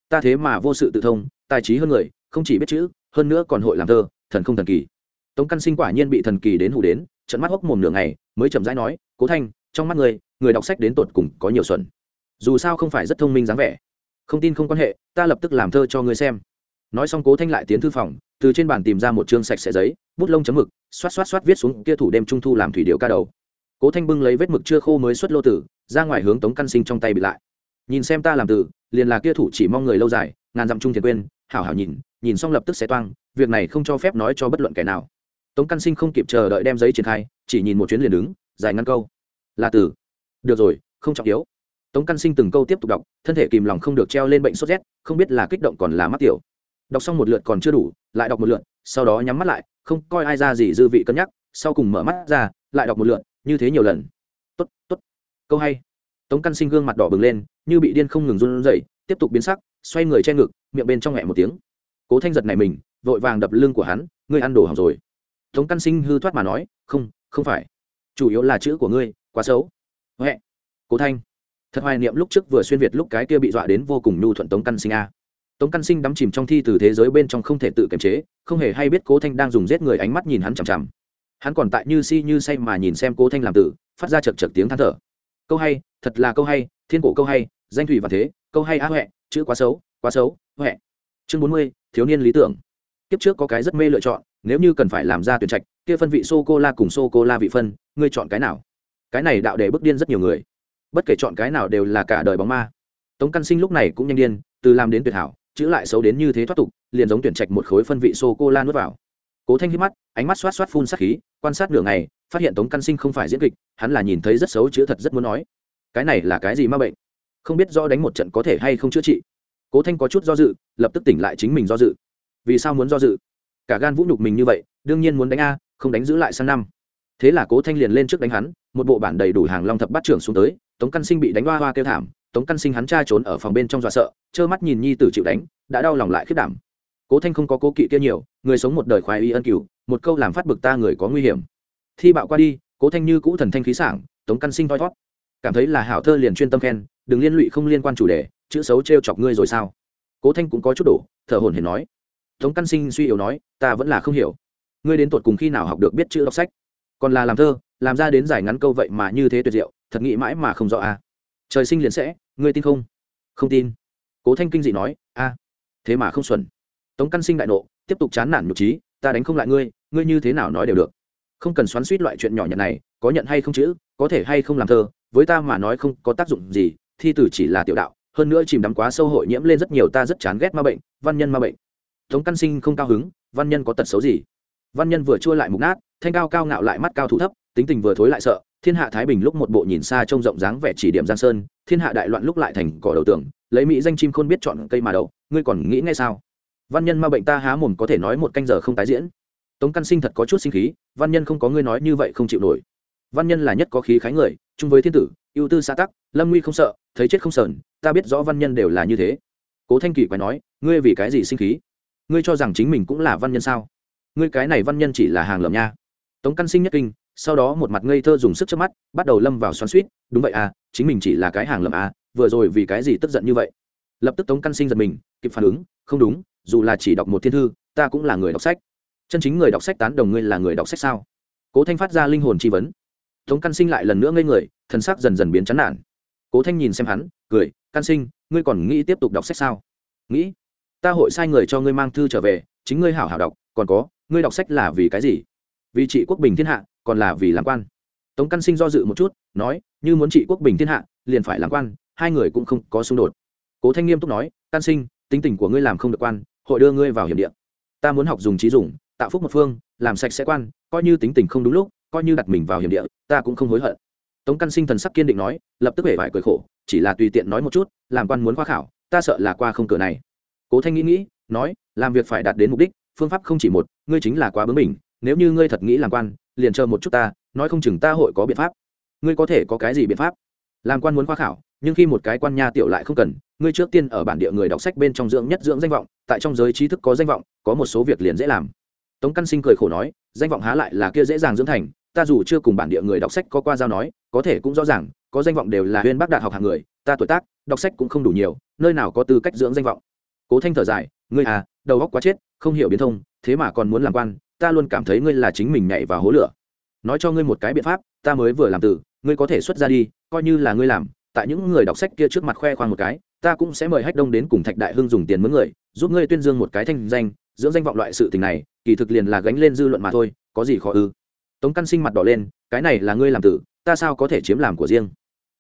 Ta thế mà vô sự tự thông, tài trí hơn người, không chỉ biết chữ, hơn nữa còn hội làm thơ, thần không thần kỳ. Tống căn sinh quả nhiên bị thần kỳ đến hủ đến trận mắt hốc mồm nửa ngày, mới chậm rãi nói, cố thanh, trong mắt người người đọc sách đến tột cùng có nhiều xuẩn. Dù sao không phải rất thông minh dáng vẻ. Không tin không quan hệ, ta lập tức làm thơ cho ngươi xem. Nói xong cố thanh lại tiến thư phòng, từ trên bàn tìm ra một chương sạch sẽ giấy, bút lông chấm mực, xoát xoát xoát viết xuống kia thủ đêm trung thu làm thủy điệu ca đầu cố thanh bưng lấy vết mực chưa khô mới xuất lô tử, ra ngoài hướng tống căn sinh trong tay bị lại. Nhìn xem ta làm từ liền là kia thủ chỉ mong người lâu dài, ngàn dặm trung thiền quên, hảo hảo nhìn nhìn xong lập tức sẽ toang, việc này không cho phép nói cho bất luận kẻ nào. Tống căn sinh không kịp chờ đợi đem giấy triển khai, chỉ nhìn một chuyến liền đứng, dài ngăn câu. Là từ được rồi, không trọng yếu. Tống căn sinh từng câu tiếp tục đọc, thân thể kìm lòng không được treo lên bệnh sốt rét, không biết là kích động còn là mắc tiểu. Đọc xong một lượt còn chưa đủ, lại đọc một lượt, sau đó nhắm mắt lại, không coi ai ra gì dư vị cân nhắc, sau cùng mở mắt ra, lại đọc một lượt như thế nhiều lần. Tốt tốt. Câu hay. Tống căn sinh gương mặt đỏ bừng lên, như bị điên không ngừng run rẩy, tiếp tục biến sắc, xoay người che ngực, miệng bên trong mẹ một tiếng. Cố thanh giật này mình, vội vàng đập lưng của hắn, ngươi ăn đồ hỏng rồi. Tống căn sinh hư thoát mà nói, không không phải. Chủ yếu là chữ của ngươi, quá xấu. Huệ. Cố thanh. Thật hoài niệm lúc trước vừa xuyên việt lúc cái kia bị dọa đến vô cùng nhu thuận tống căn sinh a. Tống căn sinh đắm chìm trong thi từ thế giới bên trong không thể tự kiềm chế, không hề hay biết cố thanh đang dùng giết người ánh mắt nhìn hắn chằm chằm hắn còn tại như si như say mà nhìn xem cố thanh làm tử, phát ra chật chật tiếng than thở. Câu hay, thật là câu hay, thiên cổ câu hay, danh thủy và thế, câu hay á huệ, chữ quá xấu quá xấu, huệ. Chương bốn mươi, thiếu niên lý tưởng. Kiếp trước có cái rất mê lựa chọn, nếu như cần phải làm ra tuyển trạch, kia phân vị sô cô la cùng sô cô la vị phân, ngươi chọn cái nào? Cái này đạo để bức điên rất nhiều người. Bất kể chọn cái nào đều là cả đời bóng ma. Tống căn sinh lúc này cũng nhanh điên, từ làm đến tuyệt hảo, chữ lại xấu đến như thế thoát tục, liền giống tuyển trạch một khối phân vị sô cô la nuốt vào cố thanh hít mắt, ánh mắt xoát xoát phun sát khí, quan sát nửa ngày, phát hiện tống căn sinh không phải diễn kịch, hắn là nhìn thấy rất xấu chữ thật rất muốn nói. Cái này là cái gì ma bệnh? Không biết do đánh một trận có thể hay không chữa trị. Cố thanh có chút do dự, lập tức tỉnh lại chính mình do dự. Vì sao muốn do dự? Cả gan vũ nhục mình như vậy, đương nhiên muốn đánh a, không đánh giữ lại sang năm. Thế là cố thanh liền lên trước đánh hắn, một bộ bản đầy đủ hàng long thập bát trưởng xuống tới, tống căn sinh bị đánh hoa hoa kêu thảm, tống căn sinh hắn cha trốn ở phòng bên trong dọa sợ, trơ mắt nhìn nhi tử chịu đánh, đã đau lòng lại khiết đảm cố thanh không có cố kỵ kia nhiều, người sống một đời khoái y ân cửu, một câu làm phát bực ta người có nguy hiểm. Thi bạo qua đi, cố thanh như cũ thần thanh khí sảng, tống căn sinh thoi thót cảm thấy là hảo thơ liền chuyên tâm khen, đừng liên lụy không liên quan chủ đề, chữ xấu t r e o chọc ngươi rồi sao? Cố thanh cũng có chút đổ, thở hồn hển nói. Tống căn sinh suy yếu nói, ta vẫn là không hiểu. Ngươi đến tột cùng khi nào học được biết chữ đọc sách? Còn là làm thơ, làm ra đến giải ngắn câu vậy mà như thế tuyệt diệu, thật nghĩ mãi mà không rõ à. trời sinh liền sẽ, ngươi tin không? Không tin. Cố thanh kinh dị nói, a, thế mà không xuẩn tống căn sinh đại nộ, tiếp tục chán nản nhục trí, ta đánh không lại ngươi ngươi như thế nào nói đều được. Không cần xoắn suýt loại chuyện nhỏ nhặt này, có nhận hay không chữ, có thể hay không làm thơ, với ta mà nói không có tác dụng gì, thi tử chỉ là tiểu đạo, hơn nữa chìm đắm quá sâu hội nhiễm lên rất nhiều ta rất chán ghét ma bệnh, văn nhân ma bệnh. Tống căn sinh không cao hứng, văn nhân có tật xấu gì? Văn nhân vừa chua lại mục nát, thanh cao cao ngạo lại mắt cao thủ thấp, tính tình vừa thối lại sợ, thiên hạ thái bình lúc một bộ nhìn xa trông rộng dáng vẻ chỉ điểm giang sơn, thiên hạ đại loạn lúc lại thành cỏ đầu tường, lấy mỹ danh chim khôn biết chọn cây mà đậu ngươi còn nghĩ ngay sao? Văn nhân ma bệnh ta há mồm có thể nói một canh giờ không tái diễn. Tống căn sinh thật có chút sinh khí, văn nhân không có ngươi nói như vậy không chịu nổi. Văn nhân là nhất có khí khái người, chung với thiên tử, ưu tư xã tắc, lâm nguy không sợ, thấy chết không sờn, ta biết rõ văn nhân đều là như thế. Cố thanh kỳ quay nói, ngươi vì cái gì sinh khí? Ngươi cho rằng chính mình cũng là văn nhân sao? Ngươi cái này văn nhân chỉ là hàng lợm nha. Tống căn sinh nhất kinh, sau đó một mặt ngây thơ dùng sức trước mắt, bắt đầu lâm vào xoắn suýt đúng vậy à chính mình chỉ là cái hàng lợm à vừa rồi vì cái gì tức giận như vậy? Lập tức tống căn sinh giật mình, kịp phản ứng, không đúng dù là chỉ đọc một thiên thư, ta cũng là người đọc sách. Chân chính người đọc sách tán đồng ngươi là người đọc sách sao? Cố thanh phát ra linh hồn tri vấn. Tống căn sinh lại lần nữa ngây người thân xác dần dần biến chán nản. Cố thanh nhìn xem hắn, cười, căn sinh, ngươi còn nghĩ tiếp tục đọc sách sao? Nghĩ. Ta hội sai người cho ngươi mang thư trở về, chính ngươi hảo hảo đọc, còn có, ngươi đọc sách là vì cái gì? Vì trị quốc bình thiên hạ, còn là vì làm quan. Tống căn sinh do dự một chút, nói, như muốn trị quốc bình thiên hạ, liền phải làm quan, hai người cũng không có xung đột. Cố thanh nghiêm túc nói, căn sinh, tính tình của ngươi làm không được quan hội đưa ngươi vào hiểm địa. Ta muốn học dùng trí dùng, tạo phúc một phương, làm sạch sẽ quan, coi như tính tình không đúng lúc, coi như đặt mình vào hiểm địa, ta cũng không hối hận. Tống căn sinh thần sắc kiên định nói, lập tức hể vải cười khổ, chỉ là tùy tiện nói một chút, làm quan muốn khoa khảo, ta sợ là qua không cửa này. Cố thanh nghĩ nghĩ, nói, làm việc phải đạt đến mục đích, phương pháp không chỉ một, ngươi chính là quá bướng mình nếu như ngươi thật nghĩ làm quan, liền chờ một chút ta, nói không chừng ta hội có biện pháp. Ngươi có thể có cái gì biện pháp? Làm quan muốn khoa khảo, nhưng khi một cái quan nha tiểu lại không cần, ngươi trước tiên ở bản địa người đọc sách bên trong dưỡng nhất dưỡng danh vọng tại trong giới trí thức có danh vọng, có một số việc liền dễ làm. Tống căn sinh cười khổ nói, danh vọng há lại là kia dễ dàng dưỡng thành, ta dù chưa cùng bản địa người đọc sách có qua giao nói, có thể cũng rõ ràng, có danh vọng đều là huyên bác đạt học hàng người, ta tuổi tác, đọc sách cũng không đủ nhiều, nơi nào có tư cách dưỡng danh vọng. Cố thanh thở dài, ngươi à đầu óc quá chết, không hiểu biến thông, thế mà còn muốn làm quan, ta luôn cảm thấy ngươi là chính mình nhảy vào hố lửa. Nói cho ngươi một cái biện pháp, ta mới vừa làm từ, ngươi có thể xuất ra đi, coi như là ngươi làm, tại những người đọc sách kia trước mặt khoe khoang một cái ta cũng sẽ mời hách đông đến cùng thạch đại hưng dùng tiền mướn người, giúp ngươi tuyên dương một cái thanh danh, dưỡng danh vọng loại sự tình này, kỳ thực liền là gánh lên dư luận mà thôi, có gì khó ư? Tống căn sinh mặt đỏ lên, cái này là ngươi làm tử, ta sao có thể chiếm làm của riêng?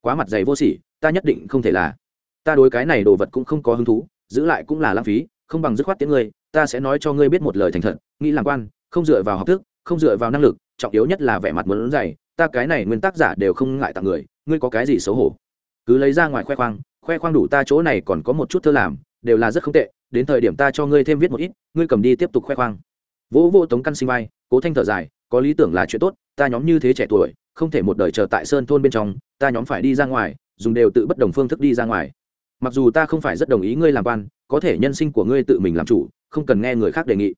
Quá mặt dày vô sỉ, ta nhất định không thể là. Ta đối cái này đồ vật cũng không có hứng thú, giữ lại cũng là lãng phí, không bằng dứt khoát tiếng ngươi, ta sẽ nói cho ngươi biết một lời thành thật, nghĩ làm quan, không dựa vào học thức, không dựa vào năng lực, trọng yếu nhất là vẻ mặt muốn dày, ta cái này nguyên tác giả đều không ngại tặng người, ngươi có cái gì xấu hổ? Cứ lấy ra ngoài khoe khoang khoe khoang đủ ta chỗ này còn có một chút thơ làm, đều là rất không tệ, đến thời điểm ta cho ngươi thêm viết một ít, ngươi cầm đi tiếp tục khoe khoang. Vỗ vô tống căn sinh vai, cố thanh thở dài, có lý tưởng là chuyện tốt, ta nhóm như thế trẻ tuổi, không thể một đời chờ tại sơn thôn bên trong, ta nhóm phải đi ra ngoài, dùng đều tự bất đồng phương thức đi ra ngoài. Mặc dù ta không phải rất đồng ý ngươi làm quan, có thể nhân sinh của ngươi tự mình làm chủ, không cần nghe người khác đề nghị.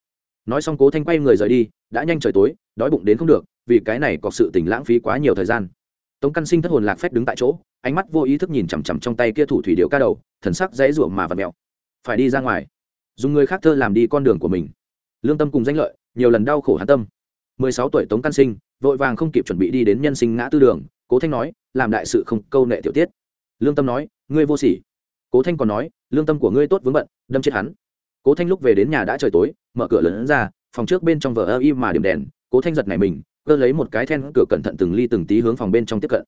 Nói xong cố thanh quay người rời đi, đã nhanh trời tối, đói bụng đến không được, vì cái này có sự tình lãng phí quá nhiều thời gian tống căn sinh thất hồn lạc phách đứng tại chỗ, ánh mắt vô ý thức nhìn chằm chằm trong tay kia thủ thủy điệu ca đầu, thần sắc dãy ruộng mà và mèo. Phải đi ra ngoài. Dùng người khác thơ làm đi con đường của mình. Lương tâm cùng danh lợi, nhiều lần đau khổ hán tâm. Mười sáu tuổi tống căn sinh, vội vàng không kịp chuẩn bị đi đến nhân sinh ngã tư đường, cố thanh nói, làm đại sự không, câu nệ tiểu tiết. Lương tâm nói, ngươi vô sỉ. Cố thanh còn nói, lương tâm của ngươi tốt vướng bận, đâm chết hắn. Cố thanh lúc về đến nhà đã trời tối, mở cửa lớn ra, phòng trước bên trong vở ơ y mà điểm đèn, cố thanh giật này mình cơ lấy một cái then cửa cẩn thận từng ly từng tí hướng phòng bên trong tiếp cận.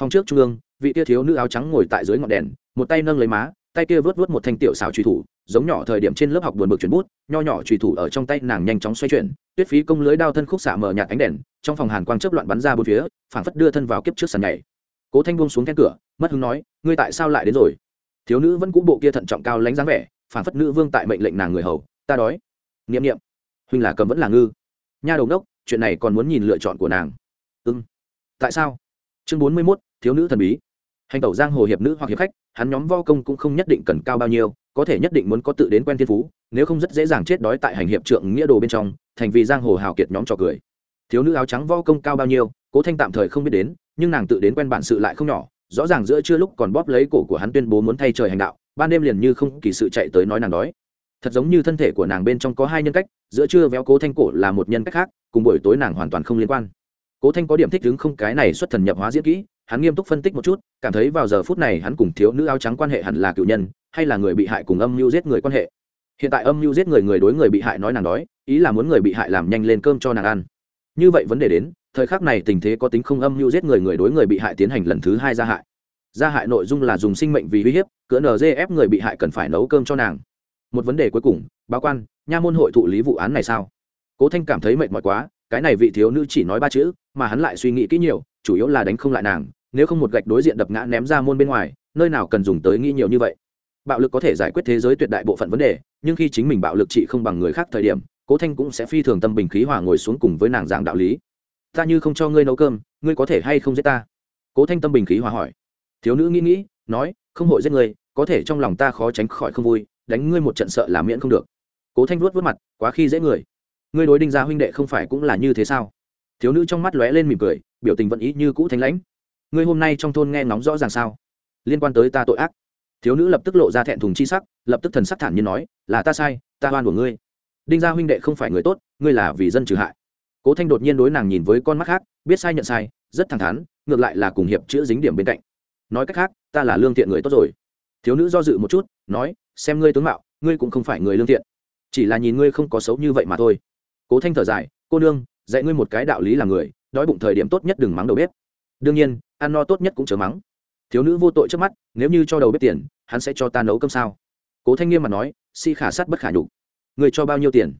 Phòng trước trung ương, vị tia thiếu nữ áo trắng ngồi tại dưới ngọn đèn, một tay nâng lấy má, tay kia vớt vớt một thanh tiểu xảo truy thủ, giống nhỏ thời điểm trên lớp học buồn bực chuyển bút, nho nhỏ truy thủ ở trong tay nàng nhanh chóng xoay chuyển, tuyết phí công lưới đao thân khúc xạ mở nhạt ánh đèn, trong phòng hàn quang chớp loạn bắn ra bốn phía, phảng phất đưa thân vào kiếp trước sàn nhảy. Cố thanh buông xuống then cửa, mất hứng nói, ngươi tại sao lại đến rồi? Thiếu nữ vẫn cũ bộ kia thận trọng cao lánh dáng vẻ, phảng phất nữ vương tại mệnh lệnh nàng người hầu, ta đói. Niệm niệm, huynh là cầm vẫn là ngư. Nha đầu đốc chuyện này còn muốn nhìn lựa chọn của nàng. Ưng tại sao? Chương bốn mươi mốt, thiếu nữ thần bí. Hành tẩu giang hồ hiệp nữ hoặc hiệp khách, hắn nhóm vo công cũng không nhất định cần cao bao nhiêu, có thể nhất định muốn có tự đến quen thiên phú, nếu không rất dễ dàng chết đói tại hành hiệp trượng nghĩa đồ bên trong, thành vì giang hồ hào kiệt nhóm trò cười. Thiếu nữ áo trắng vo công cao bao nhiêu, cố thanh tạm thời không biết đến, nhưng nàng tự đến quen bản sự lại không nhỏ, rõ ràng giữa trưa lúc còn bóp lấy cổ của hắn tuyên bố muốn thay trời hành đạo, ban đêm liền như không kỳ sự chạy tới nói nàng đói thật giống như thân thể của nàng bên trong có hai nhân cách, giữa trưa véo cố thanh cổ là một nhân cách khác, cùng buổi tối nàng hoàn toàn không liên quan. Cố thanh có điểm thích đứng không cái này xuất thần nhập hóa diễn kỹ, hắn nghiêm túc phân tích một chút, cảm thấy vào giờ phút này hắn cùng thiếu nữ áo trắng quan hệ hẳn là cựu nhân, hay là người bị hại cùng âm mưu giết người quan hệ. Hiện tại âm mưu giết người người đối người bị hại nói nàng đói, ý là muốn người bị hại làm nhanh lên cơm cho nàng ăn. Như vậy vấn đề đến, thời khắc này tình thế có tính không âm mưu giết người người đối người bị hại tiến hành lần thứ hai gia hại. Gia hại nội dung là dùng sinh mệnh vì uy hiếp cỡ ép người bị hại cần phải nấu cơm cho nàng một vấn đề cuối cùng, báo quan, nha môn hội thụ lý vụ án này sao? Cố thanh cảm thấy mệt mỏi quá, cái này vị thiếu nữ chỉ nói ba chữ, mà hắn lại suy nghĩ kỹ nhiều, chủ yếu là đánh không lại nàng, nếu không một gạch đối diện đập ngã ném ra môn bên ngoài, nơi nào cần dùng tới nghĩ nhiều như vậy. Bạo lực có thể giải quyết thế giới tuyệt đại bộ phận vấn đề, nhưng khi chính mình bạo lực trị không bằng người khác thời điểm, cố thanh cũng sẽ phi thường tâm bình khí hòa ngồi xuống cùng với nàng giảng đạo lý. Ta như không cho ngươi nấu cơm, ngươi có thể hay không giết ta? Cố thanh tâm bình khí hòa hỏi. Thiếu nữ nghĩ nghĩ, nói, không hội giết ngươi, có thể trong lòng ta khó tránh khỏi không vui đánh ngươi một trận sợ là miễn không được. Cố thanh vuốt vớt mặt, quá khi dễ người. Ngươi đối đinh gia huynh đệ không phải cũng là như thế sao? Thiếu nữ trong mắt lóe lên mỉm cười, biểu tình vẫn ý như cũ thanh lãnh. Ngươi hôm nay trong thôn nghe ngóng rõ ràng sao? Liên quan tới ta tội ác. Thiếu nữ lập tức lộ ra thẹn thùng chi sắc, lập tức thần sắc thản nhiên nói, là ta sai, ta oan của ngươi. Đinh gia huynh đệ không phải người tốt, ngươi là vì dân trừ hại. Cố thanh đột nhiên đối nàng nhìn với con mắt khác, biết sai nhận sai, rất thẳng thắn, ngược lại là cùng hiệp chữa dính điểm bên cạnh. Nói cách khác, ta là lương thiện người tốt rồi. Thiếu nữ do dự một chút, nói xem ngươi tướng mạo, ngươi cũng không phải người lương thiện. Chỉ là nhìn ngươi không có xấu như vậy mà thôi. Cố thanh thở dài, cô nương, dạy ngươi một cái đạo lý là người, đói bụng thời điểm tốt nhất đừng mắng đầu bếp. Đương nhiên, ăn no tốt nhất cũng chớ mắng. Thiếu nữ vô tội trước mắt, nếu như cho đầu bếp tiền, hắn sẽ cho ta nấu cơm sao? Cố thanh nghiêm mà nói, si khả sát bất khả nhục. Người cho bao nhiêu tiền?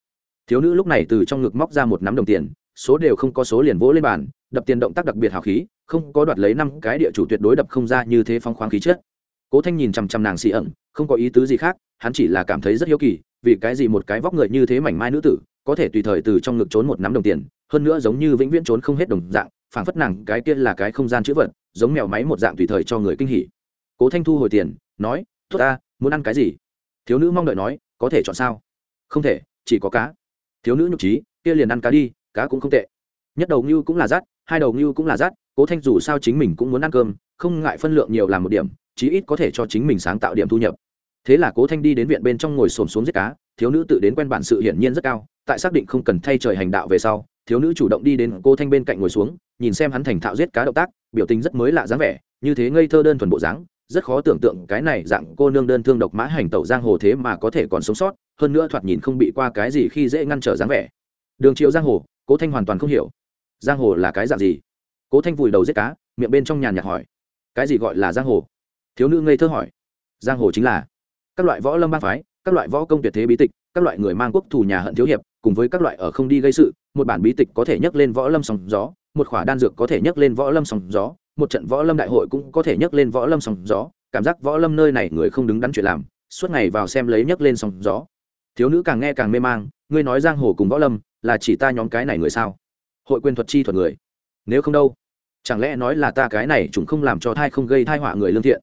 Thiếu nữ lúc này từ trong ngực móc ra một nắm đồng tiền, số đều không có số liền vỗ lên bàn, đập tiền động tác đặc biệt hào khí, không có đoạt lấy năm cái địa chủ tuyệt đối đập không ra như thế phong khoáng khí chết cố thanh nhìn chằm chằm nàng xì ẩn không có ý tứ gì khác, hắn chỉ là cảm thấy rất hiếu kỳ, vì cái gì một cái vóc người như thế mảnh mai nữ tử, có thể tùy thời từ trong ngực trốn một nắm đồng tiền, hơn nữa giống như vĩnh viễn trốn không hết đồng dạng, phảng phất nàng cái kia là cái không gian chữ vật, giống mèo máy một dạng tùy thời cho người kinh hỉ. Cố thanh thu hồi tiền, nói, tốt ta, muốn ăn cái gì? Thiếu nữ mong đợi nói, có thể chọn sao? Không thể, chỉ có cá. Thiếu nữ nhục trí, kia liền ăn cá đi, cá cũng không tệ. Nhất đầu ngưu cũng là rắt hai đầu ngưu cũng là rắt cố thanh dù sao chính mình cũng muốn ăn cơm, không ngại phân lượng nhiều làm một điểm, chí ít có thể cho chính mình sáng tạo điểm thu nhập thế là cố thanh đi đến viện bên trong ngồi xổm xuống giết cá, thiếu nữ tự đến quen bản sự hiển nhiên rất cao, tại xác định không cần thay trời hành đạo về sau, thiếu nữ chủ động đi đến cô thanh bên cạnh ngồi xuống, nhìn xem hắn thành thạo giết cá động tác, biểu tình rất mới lạ dáng vẻ, như thế ngây thơ đơn thuần bộ dáng, rất khó tưởng tượng cái này dạng cô nương đơn thương độc mã hành tẩu giang hồ thế mà có thể còn sống sót, hơn nữa thoạt nhìn không bị qua cái gì khi dễ ngăn trở dáng vẻ. Đường triệu giang hồ, cố thanh hoàn toàn không hiểu. Giang hồ là cái dạng gì? Cố thanh vùi đầu giết cá, miệng bên trong nhàn nhạt hỏi. Cái gì gọi là giang hồ? Thiếu nữ ngây thơ hỏi. Giang hồ chính là các loại võ lâm bang phái, các loại võ công tuyệt thế bí tịch, các loại người mang quốc thù nhà hận thiếu hiệp, cùng với các loại ở không đi gây sự, một bản bí tịch có thể nhấc lên võ lâm sóng gió, một khỏa đan dược có thể nhấc lên võ lâm sóng gió, một trận võ lâm đại hội cũng có thể nhấc lên võ lâm sóng gió, cảm giác võ lâm nơi này người không đứng đắn chuyện làm, suốt ngày vào xem lấy nhấc lên sóng gió. Thiếu nữ càng nghe càng mê mang, ngươi nói giang hồ cùng võ lâm là chỉ ta nhóm cái này người sao? Hội quyền thuật chi thuật người. Nếu không đâu, chẳng lẽ nói là ta cái này chúng không làm cho thai không gây thai họa người lương thiện?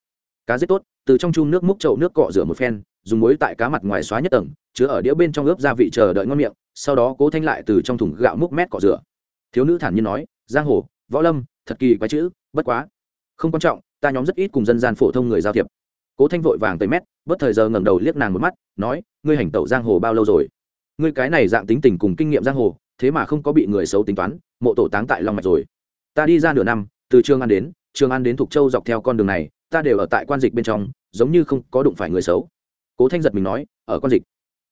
Cá giết tốt từ trong chum nước múc chậu nước cọ rửa một phen, dùng muối tại cá mặt ngoài xóa nhất tầng, chứa ở đĩa bên trong ướp gia vị chờ đợi ngon miệng, sau đó cố thanh lại từ trong thùng gạo múc mét cọ rửa. Thiếu nữ thản nhiên nói, giang hồ, võ lâm, thật kỳ quái chữ, bất quá. Không quan trọng, ta nhóm rất ít cùng dân gian phổ thông người giao thiệp. Cố thanh vội vàng tới mét, bất thời giờ ngẩng đầu liếc nàng một mắt, nói, ngươi hành tẩu giang hồ bao lâu rồi? Ngươi cái này dạng tính tình cùng kinh nghiệm giang hồ, thế mà không có bị người xấu tính toán, mộ tổ táng tại long mạch rồi. Ta đi ra nửa năm, từ trường an đến, trường an đến thục châu dọc theo con đường này ta đều ở tại quan dịch bên trong, giống như không có đụng phải người xấu. Cố thanh giật mình nói, ở quan dịch?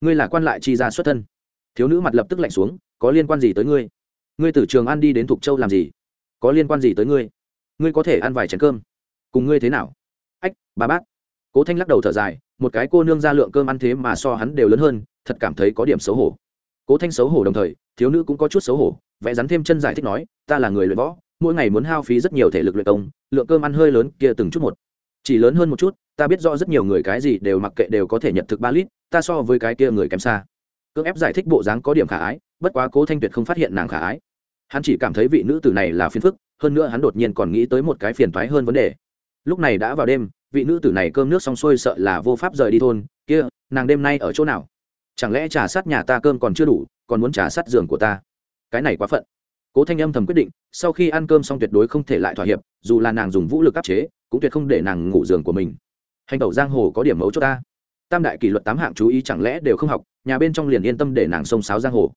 Ngươi là quan lại chi ra xuất thân. Thiếu nữ mặt lập tức lạnh xuống, có liên quan gì tới ngươi? Ngươi từ trường an đi đến thục châu làm gì? Có liên quan gì tới ngươi? Ngươi có thể ăn vài chén cơm? Cùng ngươi thế nào? Ách, bà bác. Cố thanh lắc đầu thở dài, một cái cô nương ra lượng cơm ăn thế mà so hắn đều lớn hơn, thật cảm thấy có điểm xấu hổ. Cố thanh xấu hổ đồng thời, thiếu nữ cũng có chút xấu hổ, vẽ rắn thêm chân giải thích nói, ta là người luyện võ, mỗi ngày muốn hao phí rất nhiều thể lực luyện công, lượng cơm ăn hơi lớn kia từng chút một chỉ lớn hơn một chút, ta biết rõ rất nhiều người cái gì đều mặc kệ đều có thể nhận thực ba lít, ta so với cái kia người kém xa. Cưỡng ép giải thích bộ dáng có điểm khả ái, bất quá cố thanh tuyệt không phát hiện nàng khả ái. Hắn chỉ cảm thấy vị nữ tử này là phiền phức, hơn nữa hắn đột nhiên còn nghĩ tới một cái phiền thoái hơn vấn đề. Lúc này đã vào đêm, vị nữ tử này cơm nước xong xuôi sợ là vô pháp rời đi thôn, kia, nàng đêm nay ở chỗ nào? Chẳng lẽ trà sát nhà ta cơm còn chưa đủ, còn muốn trà sát giường của ta? Cái này quá phận cố thanh âm thầm quyết định, sau khi ăn cơm xong tuyệt đối không thể lại thỏa hiệp, dù là nàng dùng vũ lực áp chế, cũng tuyệt không để nàng ngủ giường của mình. Hành tẩu giang hồ có điểm mấu cho ta. Tam đại kỷ luật tám hạng chú ý chẳng lẽ đều không học, nhà bên trong liền yên tâm để nàng xông sáo giang hồ.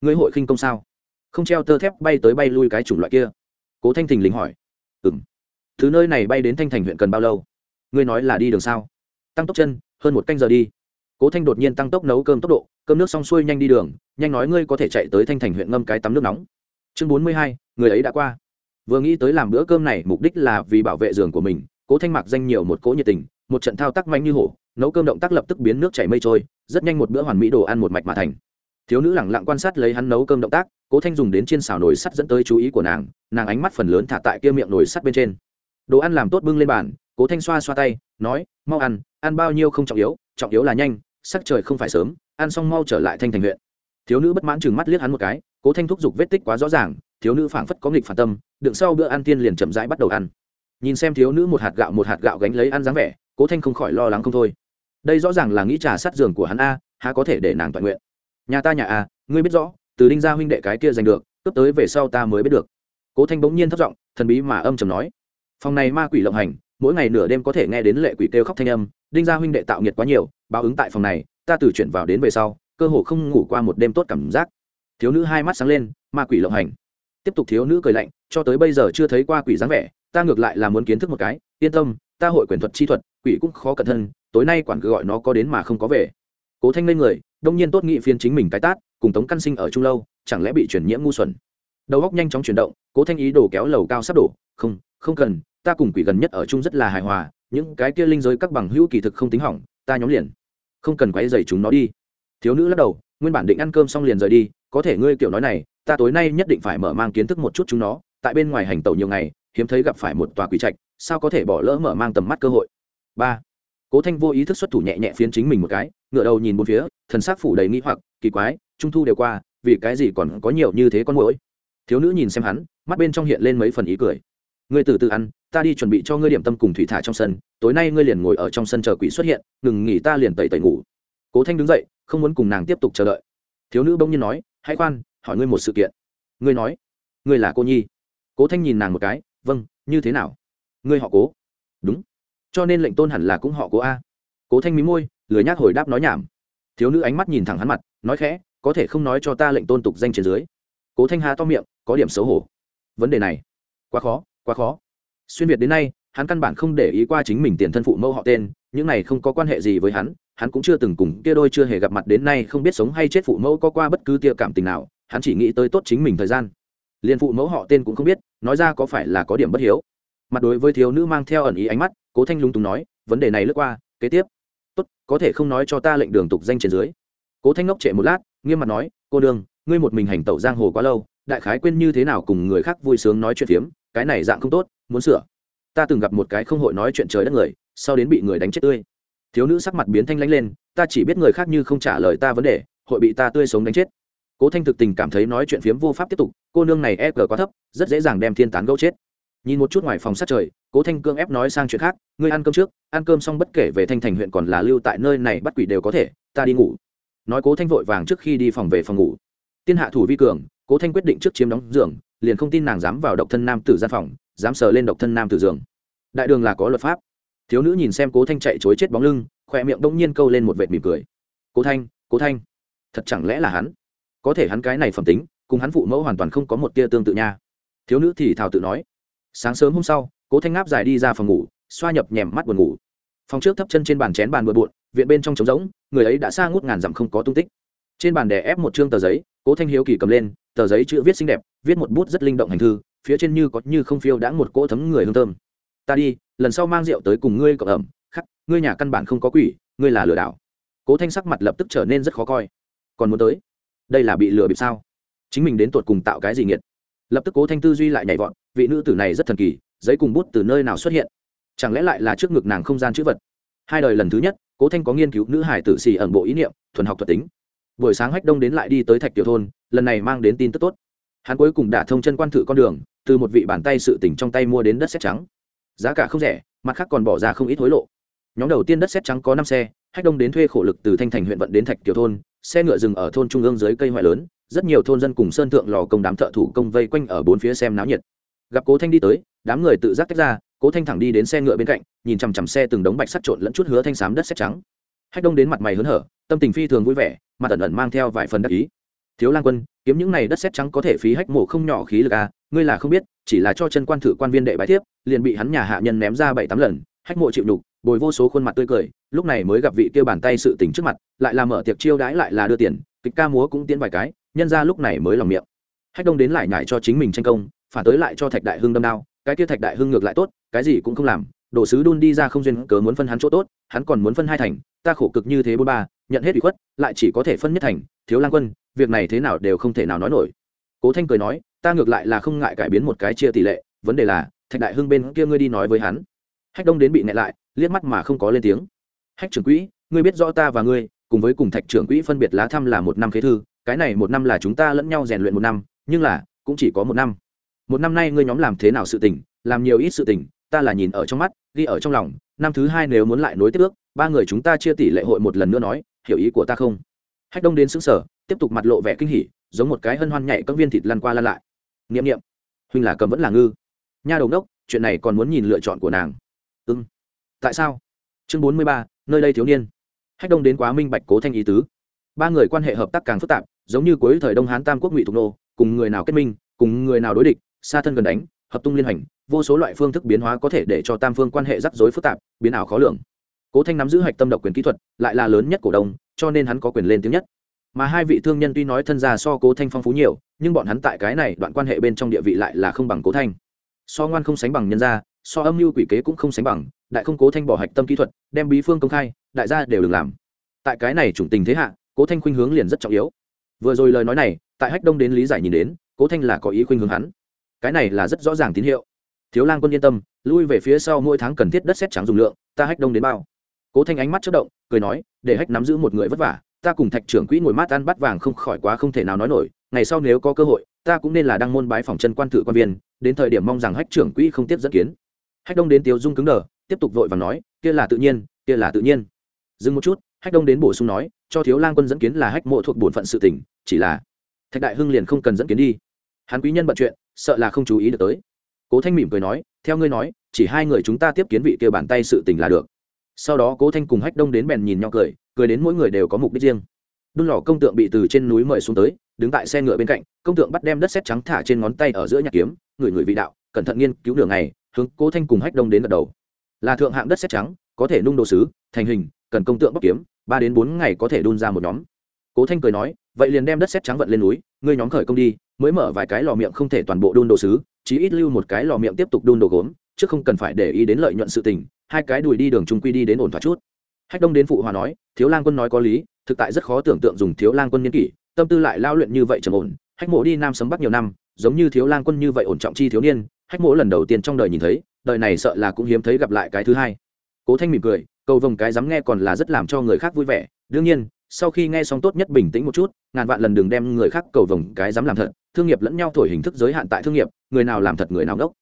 Ngươi hội khinh công sao? Không treo tơ thép bay tới bay lui cái chủng loại kia. Cố thanh thình lính hỏi. Ừ m thứ nơi này bay đến thanh thành huyện cần bao lâu? Ngươi nói là đi đường sao? Tăng tốc chân, hơn một canh giờ đi. Cố thanh đột nhiên tăng tốc nấu cơm tốc độ, cơm nước xong xuôi nhanh đi đường, nhanh nói ngươi có thể chạy tới thanh thành huyện ngâm cái tắm nước nóng chương bốn mươi hai, người ấy đã qua. Vừa nghĩ tới làm bữa cơm này, mục đích là vì bảo vệ giường của mình, cố thanh mặc danh nhiều một cỗ nhiệt tình, một trận thao tác manh như hổ, nấu cơm động tác lập tức biến nước chảy mây trôi, rất nhanh một bữa hoàn mỹ đồ ăn một mạch mà thành. Thiếu nữ lẳng lặng quan sát lấy hắn nấu cơm động tác, cố thanh dùng đến trên xào nồi sắt dẫn tới chú ý của nàng nàng ánh mắt phần lớn thả tại kia miệng nồi sắt bên trên. Đồ ăn làm tốt bưng lên bàn, cố thanh xoa xoa tay, nói, mau ăn ăn bao nhiêu không trọng yếu trọng yếu là nhanh, sắc trời không phải sớm, ăn xong mau trở lại thanh thành huyện. Thiếu nữ bất mãn chừng mắt liếc hắn một cái cố thanh thúc giục vết tích quá rõ ràng, thiếu nữ phảng phất có nghịch phản tâm, đựng sau bữa ăn tiên liền chậm rãi bắt đầu ăn. Nhìn xem thiếu nữ một hạt gạo một hạt gạo gánh lấy ăn dáng vẻ, cố thanh không khỏi lo lắng không thôi. Đây rõ ràng là nghĩ trà sát giường của hắn a, há có thể để nàng toàn nguyện. Nhà ta nhà a, ngươi biết rõ, từ đinh gia huynh đệ cái kia giành được, cướp tới về sau ta mới biết được. Cố thanh bỗng nhiên thất giọng, thần bí mà âm trầm nói. Phòng này ma quỷ lộng hành, mỗi ngày nửa đêm có thể nghe đến lệ quỷ kêu khóc thanh âm, đinh gia huynh đệ tạo nghiệt quá nhiều, báo ứng tại phòng này, ta từ chuyển vào đến về sau, cơ hồ không ngủ qua một đêm tốt cảm giác thiếu nữ hai mắt sáng lên, ma quỷ lộng hành. Tiếp tục thiếu nữ cười lạnh, cho tới bây giờ chưa thấy qua quỷ dáng vẻ, ta ngược lại là muốn kiến thức một cái, yên tâm, ta hội quyền thuật chi thuật, quỷ cũng khó cẩn thân tối nay quản cứ gọi nó có đến mà không có về. Cố thanh lên người, đông nhiên tốt nghị phiên chính mình cái tát, cùng tống căn sinh ở trung lâu, chẳng lẽ bị chuyển nhiễm ngu xuẩn? Đầu góc nhanh chóng chuyển động, cố thanh ý đồ kéo lầu cao sắp đổ, không không cần, ta cùng quỷ gần nhất ở chung rất là hài hòa, những cái kia linh giới các bằng hữu kỳ thực không tính hỏng, ta nhóm liền. Không cần quấy dày chúng nó đi. Thiếu nữ lắc đầu, nguyên bản định ăn cơm xong liền rời đi có thể ngươi kiểu nói này, ta tối nay nhất định phải mở mang kiến thức một chút chúng nó, tại bên ngoài hành tẩu nhiều ngày, hiếm thấy gặp phải một tòa quỷ trạch, sao có thể bỏ lỡ mở mang tầm mắt cơ hội? Ba. Cố thanh vô ý thức xuất thủ nhẹ nhẹ phiến chính mình một cái ngựa đầu nhìn bốn phía, thần sắc phủ đầy nghĩ hoặc, kỳ quái, trung thu đều qua, vì cái gì còn có nhiều như thế con mũi thiếu nữ nhìn xem hắn, mắt bên trong hiện lên mấy phần ý cười. Ngươi từ từ ăn, ta đi chuẩn bị cho ngươi điểm tâm cùng thủy thả trong sân, tối nay ngươi liền ngồi ở trong sân chờ quỷ xuất hiện, ngừng nghỉ ta liền tẩy tẩy ngủ. Cố thanh đứng dậy, không muốn cùng nàng tiếp tục chờ đợi. Thiếu nữ bỗng nhiên nói hãy khoan, hỏi ngươi một sự kiện. Ngươi nói. Ngươi là cô nhi. Cố thanh nhìn nàng một cái vâng như thế nào? Ngươi họ cố. Đúng. Cho nên lệnh tôn hẳn là cũng họ cố a. Cố thanh mí môi, lười nhác hồi đáp nói nhảm. Thiếu nữ ánh mắt nhìn thẳng hắn mặt, nói khẽ, có thể không nói cho ta lệnh tôn tục danh trên dưới. Cố thanh hà to miệng, có điểm xấu hổ. Vấn đề này, quá khó quá khó. Xuyên việt đến nay, hắn căn bản không để ý qua chính mình tiền thân phụ mẫu họ tên, những này không có quan hệ gì với hắn hắn cũng chưa từng cùng kia đôi chưa hề gặp mặt đến nay không biết sống hay chết phụ mẫu có qua bất cứ tia cảm tình nào, hắn chỉ nghĩ tới tốt chính mình thời gian. Liền phụ mẫu họ tên cũng không biết, nói ra có phải là có điểm bất hiếu. Mặt đối với thiếu nữ mang theo ẩn ý ánh mắt, cố thanh lung tùng nói, vấn đề này lướt qua, kế tiếp. Tốt, có thể không nói cho ta lệnh đường tục danh trên dưới. Cố thanh ngốc trệ một lát, nghiêm mặt nói, cô đương ngươi một mình hành tẩu giang hồ quá lâu, đại khái quên như thế nào cùng người khác vui sướng nói chuyện phiếm, cái này dạng không tốt, muốn sửa. Ta từng gặp một cái không hội nói chuyện trời đất người, sau đến bị người đánh chết tươi thiếu nữ sắc mặt biến thanh lãnh lên, ta chỉ biết người khác như không trả lời ta vấn đề, hội bị ta tươi sống đánh chết. Cố thanh thực tình cảm thấy nói chuyện phiếm vô pháp tiếp tục, cô nương này e cờ quá thấp, rất dễ dàng đem thiên tán gấu chết. Nhìn một chút ngoài phòng sát trời, cố thanh cương ép nói sang chuyện khác, ngươi ăn cơm trước, ăn cơm xong bất kể về thanh thành huyện còn là lưu tại nơi này bắt quỷ đều có thể, ta đi ngủ. Nói cố thanh vội vàng trước khi đi phòng về phòng ngủ. Tiên hạ thủ vi cường, cố thanh quyết định trước chiếm đóng giường, liền không tin nàng dám vào độc thân nam tử gian phòng, dám sờ lên độc thân nam tử giường. Đại đường là có luật pháp thiếu nữ nhìn xem cố thanh chạy chối chết bóng lưng khoe miệng đông nhiên câu lên một vệt mỉm cười. Cố thanh cố thanh, thật chẳng lẽ là hắn? Có thể hắn cái này phẩm tính, cùng hắn phụ mẫu hoàn toàn không có một tia tương tự nha. Thiếu nữ thì thào tự nói. Sáng sớm hôm sau, cố thanh ngáp dài đi ra phòng ngủ, xoa nhập nhèm mắt buồn ngủ. Phòng trước thấp chân trên bàn chén bàn bừa bộn, viện bên trong trống rỗng, người ấy đã xa ngút ngàn dặm không có tung tích. Trên bàn đè ép một chương tờ giấy, cố thanh hiếu kỳ cầm lên, tờ giấy chữ viết xinh đẹp, viết một bút rất linh động hành thư, phía trên như có như không phiêu đã một cỗ thấm người hương thơm. Ta đi lần sau mang rượu tới cùng ngươi cộng ẩm, khắc, ngươi nhà căn bản không có quỷ, ngươi là lừa đảo. Cố thanh sắc mặt lập tức trở nên rất khó coi. Còn muốn tới? Đây là bị lừa bịp sao? Chính mình đến tuột cùng tạo cái gì nghiệt? Lập tức cố thanh tư duy lại nhảy vọt, vị nữ tử này rất thần kỳ, giấy cùng bút từ nơi nào xuất hiện? Chẳng lẽ lại là trước ngực nàng không gian chữ vật? Hai đời lần thứ nhất, cố thanh có nghiên cứu nữ hải tử xì ẩn bộ ý niệm, thuần học thuật tính. Buổi sáng hách đông đến lại đi tới thạch tiểu thôn, lần này mang đến tin tức tốt. Hắn cuối cùng đã thông chân quan thử con đường, từ một vị bàn tay sự tỉnh trong tay mua đến đất xét trắng giá cả không rẻ, mặt khác còn bỏ ra không ít hối lộ. Nhóm đầu tiên đất xét trắng có năm xe, hách đông đến thuê khổ lực từ thanh thành huyện vận đến thạch kiều thôn, xe ngựa dừng ở thôn trung ương dưới cây ngoại lớn, rất nhiều thôn dân cùng sơn thượng lò công đám thợ thủ công vây quanh ở bốn phía xem náo nhiệt. Gặp cố thanh đi tới, đám người tự giác tách ra, cố thanh thẳng đi đến xe ngựa bên cạnh, nhìn chằm chằm xe từng đống bạch sắt trộn lẫn chút hứa thanh xám đất xét trắng. Hách đông đến mặt mày hớn hở, tâm tình phi thường vui vẻ mà ẩn ẩn mang theo vài phần đắc ý. Thiếu lang quân, kiếm những này đất xét trắng có thể phí hách mổ không nhỏ khí lực à ngươi là không biết, chỉ là cho chân quan thử quan viên đệ bái thiếp, liền bị hắn nhà hạ nhân ném ra bảy tám lần, hách mộ chịu nhục, bồi vô số khuôn mặt tươi cười, lúc này mới gặp vị kia bàn tay sự tình trước mặt, lại là mở tiệc chiêu đãi lại là đưa tiền, kịch ca múa cũng tiến vài cái, nhân ra lúc này mới lòng miệng. Hách đông đến lại nhải cho chính mình tranh công, phản tới lại cho thạch đại hưng đâm đao, cái kia thạch đại hưng ngược lại tốt, cái gì cũng không làm, đồ sứ đun đi ra không duyên cớ muốn phân hắn chỗ tốt, hắn còn muốn phân hai thành, ta khổ cực như thế bốn ba, nhận hết ủy khuất, lại chỉ có thể phân nhất thành, thiếu lang quân, việc này thế nào đều không thể nào nói nổi. Cố thanh cười nói ta ngược lại là không ngại cải biến một cái chia tỷ lệ, vấn đề là, thạch đại hưng bên kia ngươi đi nói với hắn. Hách đông đến bị nẹ lại, liếc mắt mà không có lên tiếng. Hách trưởng quỹ, ngươi biết rõ ta và ngươi, cùng với cùng thạch trưởng quỹ phân biệt lá thăm là một năm khế thư, cái này một năm là chúng ta lẫn nhau rèn luyện một năm, nhưng là, cũng chỉ có một năm. Một năm nay ngươi nhóm làm thế nào sự tình, làm nhiều ít sự tình, ta là nhìn ở trong mắt, ghi ở trong lòng, năm thứ hai nếu muốn lại nối tiếp ước, ba người chúng ta chia tỷ lệ hội một lần nữa nói, hiểu ý của ta không? Hách đông đến xứng sở tiếp tục mặt lộ vẻ kinh hỉ, giống một cái hân hoan nhảy các viên thịt lăn qua lăn lại n i huynh là cầm vẫn là ngư. Nha đầu đốc, chuyện này còn muốn nhìn lựa chọn của nàng. Ưng ừ. tại sao? Chương bốn mươi ba, nơi đây thiếu niên. Hách đông đến quá minh bạch cố thanh ý tứ. Ba người quan hệ hợp tác càng phức tạp, giống như cuối thời đông hán tam quốc ngụy thục nô, cùng người nào kết minh, cùng người nào đối địch, xa thân gần đánh, hợp tung liên hành, vô số loại phương thức biến hóa có thể để cho tam phương quan hệ rắc rối phức tạp, biến ảo khó lường. Cố thanh nắm giữ hạch tâm độc quyền kỹ thuật, lại là lớn nhất cổ đông, cho nên hắn có quyền lên tiếng nhất mà hai vị thương nhân tuy nói thân gia so cố thanh phong phú nhiều, nhưng bọn hắn tại cái này đoạn quan hệ bên trong địa vị lại là không bằng cố thanh. So ngoan không sánh bằng nhân gia, so âm mưu quỷ kế cũng không sánh bằng, đại không cố thanh bỏ hạch tâm kỹ thuật, đem bí phương công khai, đại gia đều được làm. Tại cái này chủng tình thế hạ, cố thanh khuynh hướng liền rất trọng yếu. Vừa rồi lời nói này, tại hách đông đến lý giải nhìn đến, cố thanh là có ý khuynh hướng hắn. Cái này là rất rõ ràng tín hiệu. Thiếu lang quân yên tâm, lui về phía sau mỗi tháng cần thiết đất xét trắng dùng lượng, ta hách đông đến bao. Cố thanh ánh mắt chất động, cười nói, để hách nắm giữ một người vất vả ta cùng thạch trưởng quỹ ngồi mát ăn bắt vàng không khỏi quá không thể nào nói nổi, ngày sau nếu có cơ hội, ta cũng nên là đăng môn bái phòng chân quan thử quan viên, đến thời điểm mong rằng hách trưởng quỹ không tiếp dẫn kiến. Hách đông đến tiếu dung cứng đờ, tiếp tục vội và nói, kia là tự nhiên, kia là tự nhiên. Dừng một chút, hách đông đến bổ sung nói, cho thiếu lang quân dẫn kiến là hách mộ thuộc bổn phận sự tỉnh chỉ là thạch đại hưng liền không cần dẫn kiến đi. Hắn quý nhân bận chuyện, sợ là không chú ý được tới. Cố thanh mỉm cười nói, theo ngươi nói, chỉ hai người chúng ta tiếp kiến vị kia bàn tay sự tình là được. Sau đó cố thanh cùng hách đông đến bèn nhìn nhau cười cười đến mỗi người đều có mục đích riêng. Đun lò công tượng bị từ trên núi mời xuống tới, đứng tại xe ngựa bên cạnh, công tượng bắt đem đất xét trắng thả trên ngón tay ở giữa nhạc kiếm, người người vị đạo, cẩn thận nghiên cứu đường này hướng cố thanh cùng hách đông đến gật đầu. Là thượng hạng đất xét trắng, có thể nung đồ sứ, thành hình, cần công tượng bóc kiếm, ba đến bốn ngày có thể đun ra một nhóm. Cố thanh cười nói, vậy liền đem đất xét trắng vận lên núi, ngươi nhóm khởi công đi, mới mở vài cái lò miệng không thể toàn bộ đun đồ sứ chỉ ít lưu một cái lò miệng tiếp tục đun đồ gốm, chứ không cần phải để ý đến lợi nhuận sự tình, hai cái đùi đi đường trung quy đi đến ổn thỏa chút hách đông đến phụ hòa nói, thiếu lang quân nói có lý, thực tại rất khó tưởng tượng dùng thiếu lang quân nhân kỷ, tâm tư lại lao luyện như vậy trầm ổn. Hách mộ đi nam sấm bắc nhiều năm, giống như thiếu lang quân như vậy ổn trọng chi thiếu niên, hách mộ lần đầu tiên trong đời nhìn thấy, đời này sợ là cũng hiếm thấy gặp lại cái thứ hai. Cố thanh mỉm cười, cầu vồng cái dám nghe còn là rất làm cho người khác vui vẻ. Đương nhiên, sau khi nghe xong tốt nhất bình tĩnh một chút, ngàn vạn lần đừng đem người khác cầu vồng cái dám làm thật. Thương nghiệp lẫn nhau thổi hình thức giới hạn tại thương nghiệp, người nào làm thật người nào đốc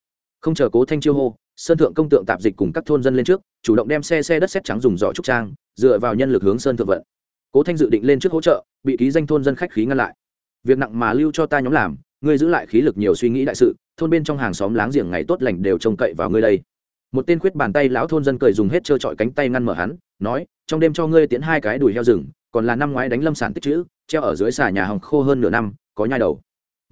không chờ cố thanh chiêu hô sơn thượng công tượng tạp dịch cùng các thôn dân lên trước, chủ động đem xe xe đất xét trắng dùng giỏ trúc trang, dựa vào nhân lực hướng sơn thượng vận. Cố thanh dự định lên trước hỗ trợ, bị ký danh thôn dân khách khí ngăn lại. Việc nặng mà lưu cho ta nhóm làm, ngươi giữ lại khí lực nhiều suy nghĩ đại sự, thôn bên trong hàng xóm láng giềng ngày tốt lành đều trông cậy vào ngươi đây. Một tên khuyết bàn tay lão thôn dân cười dùng hết trơ trọi cánh tay ngăn mở hắn, nói, trong đêm cho ngươi tiến hai cái đùi heo rừng, còn là năm ngoái đánh lâm sản tích chữ, treo ở dưới xà nhà hồng khô hơn nửa năm, có nhai đầu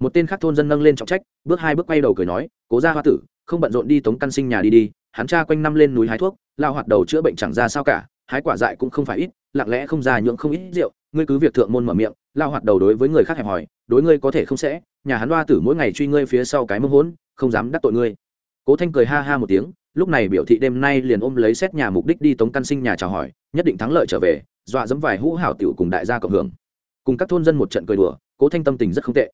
một tên khác thôn dân nâng lên trọng trách, bước hai bước quay đầu cười nói, cố ra hoa tử, không bận rộn đi tống căn sinh nhà đi đi, hắn cha quanh năm lên núi hái thuốc, lao hoạt đầu chữa bệnh chẳng ra sao cả, hái quả dại cũng không phải ít, lặng lẽ không ra nhượng không ít rượu, ngươi cứ việc thượng môn mở miệng. Lao hoạt đầu đối với người khác hẹp hòi đối ngươi có thể không sẽ, nhà hắn hoa tử mỗi ngày truy ngươi phía sau cái mông hốn, không dám đắc tội ngươi. Cố thanh cười ha ha một tiếng, lúc này biểu thị đêm nay liền ôm lấy xét nhà mục đích đi tống căn sinh nhà chào hỏi, nhất định thắng lợi trở về, dọa dẫm vài hũ hảo tiểu cùng đại gia cộng hưởng. Cùng các thôn dân một trận cười đùa, cố thanh tâm tình rất không tệ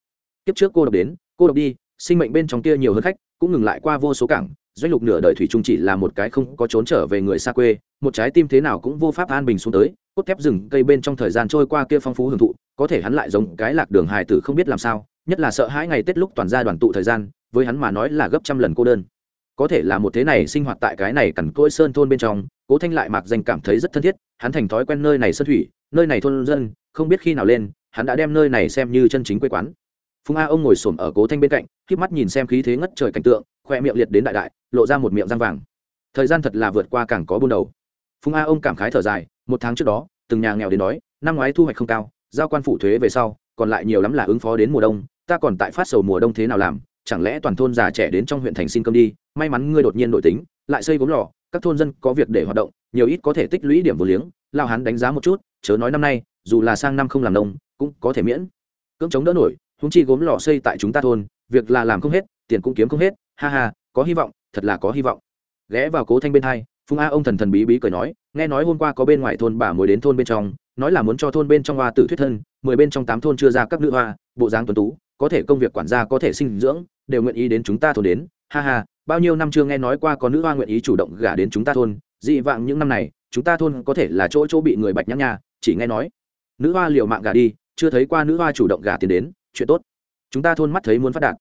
kiếp trước cô độc đến, cô độc đi, sinh mệnh bên trong kia nhiều hơn khách, cũng ngừng lại qua vô số cảng, doanh lục nửa đời thủy trung chỉ là một cái không có trốn trở về người xa quê, một trái tim thế nào cũng vô pháp an bình xuống tới, cốt thép rừng cây bên trong thời gian trôi qua kia phong phú hưởng thụ, có thể hắn lại giống cái lạc đường hài tử không biết làm sao, nhất là sợ hãi ngày tết lúc toàn gia đoàn tụ thời gian, với hắn mà nói là gấp trăm lần cô đơn. Có thể là một thế này sinh hoạt tại cái này cằn cỗi sơn thôn bên trong, cố thanh lại mặc danh cảm thấy rất thân thiết, hắn thành thói quen nơi này sơn thủy, nơi này thôn dân, không biết khi nào lên, hắn đã đem nơi này xem như chân chính quê quán phùng a ông ngồi s ổ m ở cố thanh bên cạnh k mắt nhìn xem khí thế ngất trời cảnh tượng, khoe miệng liệt đến đại đại, lộ ra một miệng răng vàng. Thời gian thật là vượt qua càng có buôn đầu. Phùng a ông cảm khái thở dài, một tháng trước đó, từng nhà nghèo đến đói, năm ngoái thu hoạch không cao, giao quan phụ thuế về sau, còn lại nhiều lắm là ứng phó đến mùa đông, ta còn tại phát sầu mùa đông thế nào làm, chẳng lẽ toàn thôn già trẻ đến trong huyện thành xin cơm đi, may mắn ngươi đột nhiên đổi tính, lại xây gốm lò, các thôn dân có việc để hoạt động, nhiều ít có thể tích lũy điểm vô liếng, lao hắn đánh giá một chút, chớ nói năm nay, dù là sang năm không làm nông, cũng có thể miễn. Cưỡng chống đỡ nổi húng chi gốm lò xây tại chúng ta thôn, việc là làm không hết, tiền cũng kiếm không hết, ha ha, có hy vọng, thật là có hy vọng. Ghé vào cố thanh bên hai phùng a ông thần thần bí bí cười nói, nghe nói hôm qua có bên ngoài thôn bà mới đến thôn bên trong, nói là muốn cho thôn bên trong hoa tử thuyết thân, mười bên trong tám thôn chưa ra các nữ hoa, bộ dáng tuấn tú, có thể công việc quản gia có thể sinh dưỡng, đều nguyện ý đến chúng ta thôn đến. Ha ha, bao nhiêu năm chưa nghe nói qua có nữ hoa nguyện ý chủ động gả đến chúng ta thôn, dị vạng những năm này, chúng ta thôn có thể là chỗ chỗ bị người bạch nhắc nha, chỉ nghe nói. Nữ hoa liệu mạng gả đi, chưa thấy qua nữ hoa chủ động gả tiền đến chuyện tốt. Chúng ta thôn mắt thấy muốn phát đạt.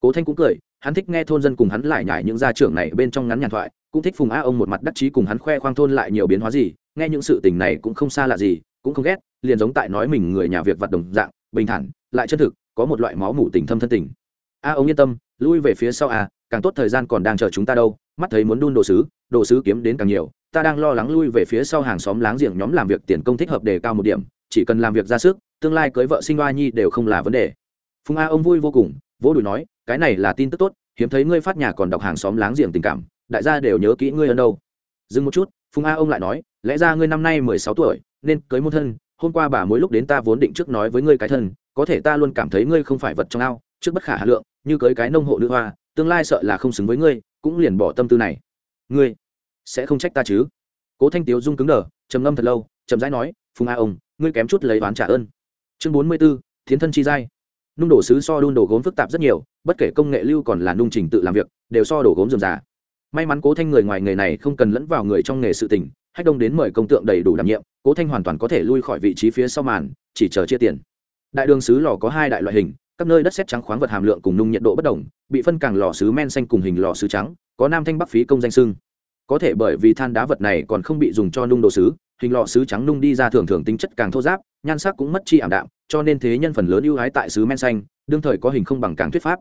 Cố thanh cũng cười, hắn thích nghe thôn dân cùng hắn lại nhải những gia trưởng này bên trong ngắn nhàn thoại, cũng thích phùng a ông một mặt đắc chí cùng hắn khoe khoang thôn lại nhiều biến hóa gì, nghe những sự tình này cũng không xa lạ gì, cũng không ghét, liền giống tại nói mình người nhà việc vặt đồng dạng, bình thản, lại chân thực, có một loại máu mủ tình thâm thân tình. A ông yên tâm, lui về phía sau a, càng tốt thời gian còn đang chờ chúng ta đâu, mắt thấy muốn đun đồ sứ đồ sứ kiếm đến càng nhiều, ta đang lo lắng lui về phía sau hàng xóm láng giềng nhóm làm việc tiền công thích hợp đề cao một điểm, chỉ cần làm việc ra sức, tương lai cưới vợ sinh hoa nhi đều không là vấn đề phùng a ông vui vô cùng, vỗ đùi nói, cái này là tin tức tốt, hiếm thấy ngươi phát nhà còn đọc hàng xóm láng giềng tình cảm, đại gia đều nhớ kỹ ngươi ở đâu. Dừng một chút, phùng a ông lại nói, lẽ ra ngươi năm nay mười sáu tuổi, nên cưới môn thân, hôm qua bà mỗi lúc đến ta vốn định trước nói với ngươi cái thân, có thể ta luôn cảm thấy ngươi không phải vật trong ao, trước bất khả hà lượng, như cưới cái nông hộ nữ hoa, tương lai sợ là không xứng với ngươi, cũng liền bỏ tâm tư này. Ngươi sẽ không trách ta chứ? Cố thanh tiếu dung cứng đờ, trầm ngâm thật lâu, chậm rãi nói, phùng a ông, ngươi kém chút lấy oán trả ơn. Chương bốn mươi b ố thiến thân chi giai nung đổ sứ so đun đổ gốm phức tạp rất nhiều, bất kể công nghệ lưu còn là nung trình tự làm việc, đều so đổ gốm dườm già. May mắn cố thanh người ngoài nghề này không cần lẫn vào người trong nghề sự tình, hách đông đến mời công tượng đầy đủ đảm nhiệm, cố thanh hoàn toàn có thể lui khỏi vị trí phía sau màn, chỉ chờ chia tiền. Đại đường sứ lò có hai đại loại hình, các nơi đất xét trắng khoáng vật hàm lượng cùng nung nhiệt độ bất đồng, bị phân càng lò sứ men xanh cùng hình lò sứ trắng, có nam thanh bắc phí công danh sưng có thể bởi vì than đá vật này còn không bị dùng cho nung đồ sứ hình lọ sứ trắng nung đi ra thường thường tính chất càng thô giáp, nhan sắc cũng mất chi ảm đạm, cho nên thế nhân phần lớn ưu ái tại sứ men xanh, đương thời có hình không bằng càng thuyết pháp.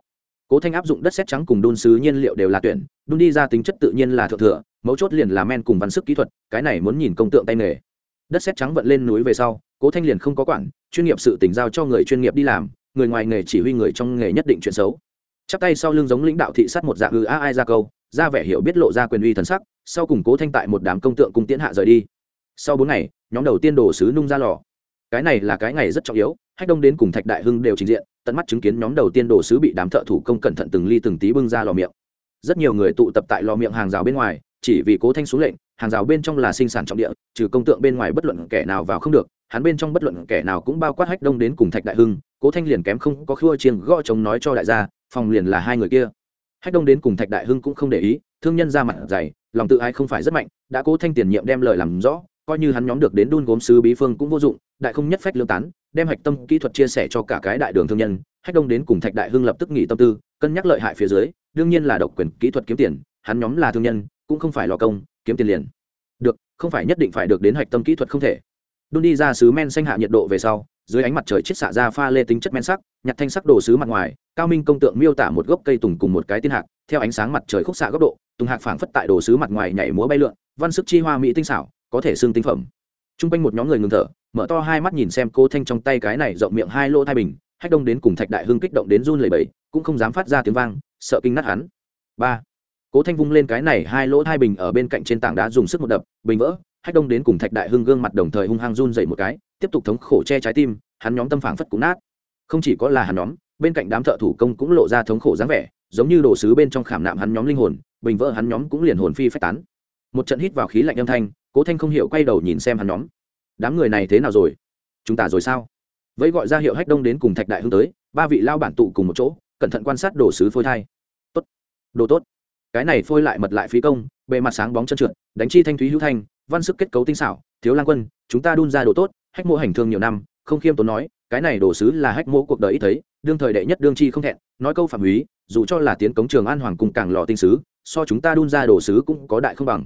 Cố thanh áp dụng đất xét trắng cùng đun sứ nhiên liệu đều là tuyển, đun đi ra tính chất tự nhiên là thượng thừa, mấu chốt liền là men cùng văn sức kỹ thuật, cái này muốn nhìn công tượng tay nghề. Đất xét trắng vận lên núi về sau, cố thanh liền không có quản, chuyên nghiệp sự tỉnh giao cho người chuyên nghiệp đi làm, người ngoài nghề chỉ huy người trong nghề nhất định chuyện xấu. Chắp tay sau lưng giống lãnh đạo thị sát một dạng ư a ai ra câu, ra vẻ hiểu biết lộ ra quyền uy thần sắc, sau cùng cố thanh tại một đám công tượng cung tiến hạ rời đi sau bốn ngày, nhóm đầu tiên đổ sứ nung ra lò. Cái này là cái ngày rất trọng yếu, hách đông đến cùng thạch đại hưng đều trình diện, tận mắt chứng kiến nhóm đầu tiên đổ sứ bị đám thợ thủ công cẩn thận từng ly từng tí bưng ra lò miệng. Rất nhiều người tụ tập tại lò miệng hàng rào bên ngoài, chỉ vì cố thanh xuống lệnh, hàng rào bên trong là sinh sản trọng địa, trừ công tượng bên ngoài bất luận kẻ nào vào không được, hắn bên trong bất luận kẻ nào cũng bao quát hách đông đến cùng thạch đại hưng, cố thanh liền kém không có khua chiêng gõ chống nói cho đại gia, phòng liền là hai người kia. Hách đông đến cùng thạch đại hưng cũng không để ý, thương nhân ra mặt dày, lòng tự ái không phải rất mạnh, đã cố thanh tiền nhiệm đem lời làm rõ coi như hắn nhóm được đến đun gốm sứ bí phương cũng vô dụng, đại không nhất phách lương tán, đem hạch tâm kỹ thuật chia sẻ cho cả cái đại đường thương nhân, hách đông đến cùng thạch đại hưng lập tức nghỉ tâm tư, cân nhắc lợi hại phía dưới, đương nhiên là độc quyền kỹ thuật kiếm tiền, hắn nhóm là thương nhân, cũng không phải lò công, kiếm tiền liền. Được, không phải nhất định phải được đến hạch tâm kỹ thuật không thể. Đun đi ra sứ men xanh hạ nhiệt độ về sau, dưới ánh mặt trời chiết xạ ra pha lê tính chất men sắc, nhặt thanh sắc đồ sứ mặt ngoài, cao minh công tượng miêu tả một gốc cây tùng cùng một cái tiên hạc, theo ánh sáng mặt trời khúc xạ góc độ, tùng hạc phảng phất tại đồ sứ mặt ngoài nhảy múa bay lượn, văn sức chi hoa mỹ tinh xảo có thể xương tinh phẩm. T r u n g quanh một nhóm người ngừng thở, mở to hai mắt nhìn xem cô thanh trong tay cái này rộng miệng hai lỗ thai bình, hách đông đến cùng thạch đại hưng kích động đến run lầy bẫy cũng không dám phát ra tiếng vang, sợ kinh nát hắn. Ba. Cố thanh vung lên cái này hai lỗ thai bình ở bên cạnh trên tảng đá dùng sức một đập, bình vỡ, hách đông đến cùng thạch đại hưng gương mặt đồng thời hung hăng run dậy một cái, tiếp tục thống khổ che trái tim, hắn nhóm tâm phảng phất cũng nát. Không chỉ có là hắn nhóm, bên cạnh đám thợ thủ công cũng lộ ra thống khổ dáng vẻ, giống như đồ sứ bên trong khảm nạm hắn nhóm linh hồn, bình vỡ hắn nhóm cũng liền hồn phi phách tán. Một trận hít vào khí lạnh âm thanh cố thanh không hiểu quay đầu nhìn xem hắn nhóm. Đám người này thế nào rồi? Chúng ta rồi sao? Vẫy gọi ra hiệu hách đông đến cùng thạch đại hưng tới, ba vị lao bản tụ cùng một chỗ, cẩn thận quan sát đồ sứ phôi thai. Tốt. Đồ tốt. Cái này phôi lại mật lại phí công, bề mặt sáng bóng chân trượt, đánh chi thanh thúy hữu thanh, văn sức kết cấu tinh xảo, thiếu lang quân, chúng ta đun ra đồ tốt, hách mô hành thương nhiều năm, không khiêm tốn nói, cái này đồ sứ là hách mô cuộc đời ít thấy, đương thời đệ nhất đương chi không thẹn, nói câu phạm húy, dù cho là tiến cống trường an hoàng cùng càng lò tinh sứ, so chúng ta đun ra đồ sứ cũng có đại không bằng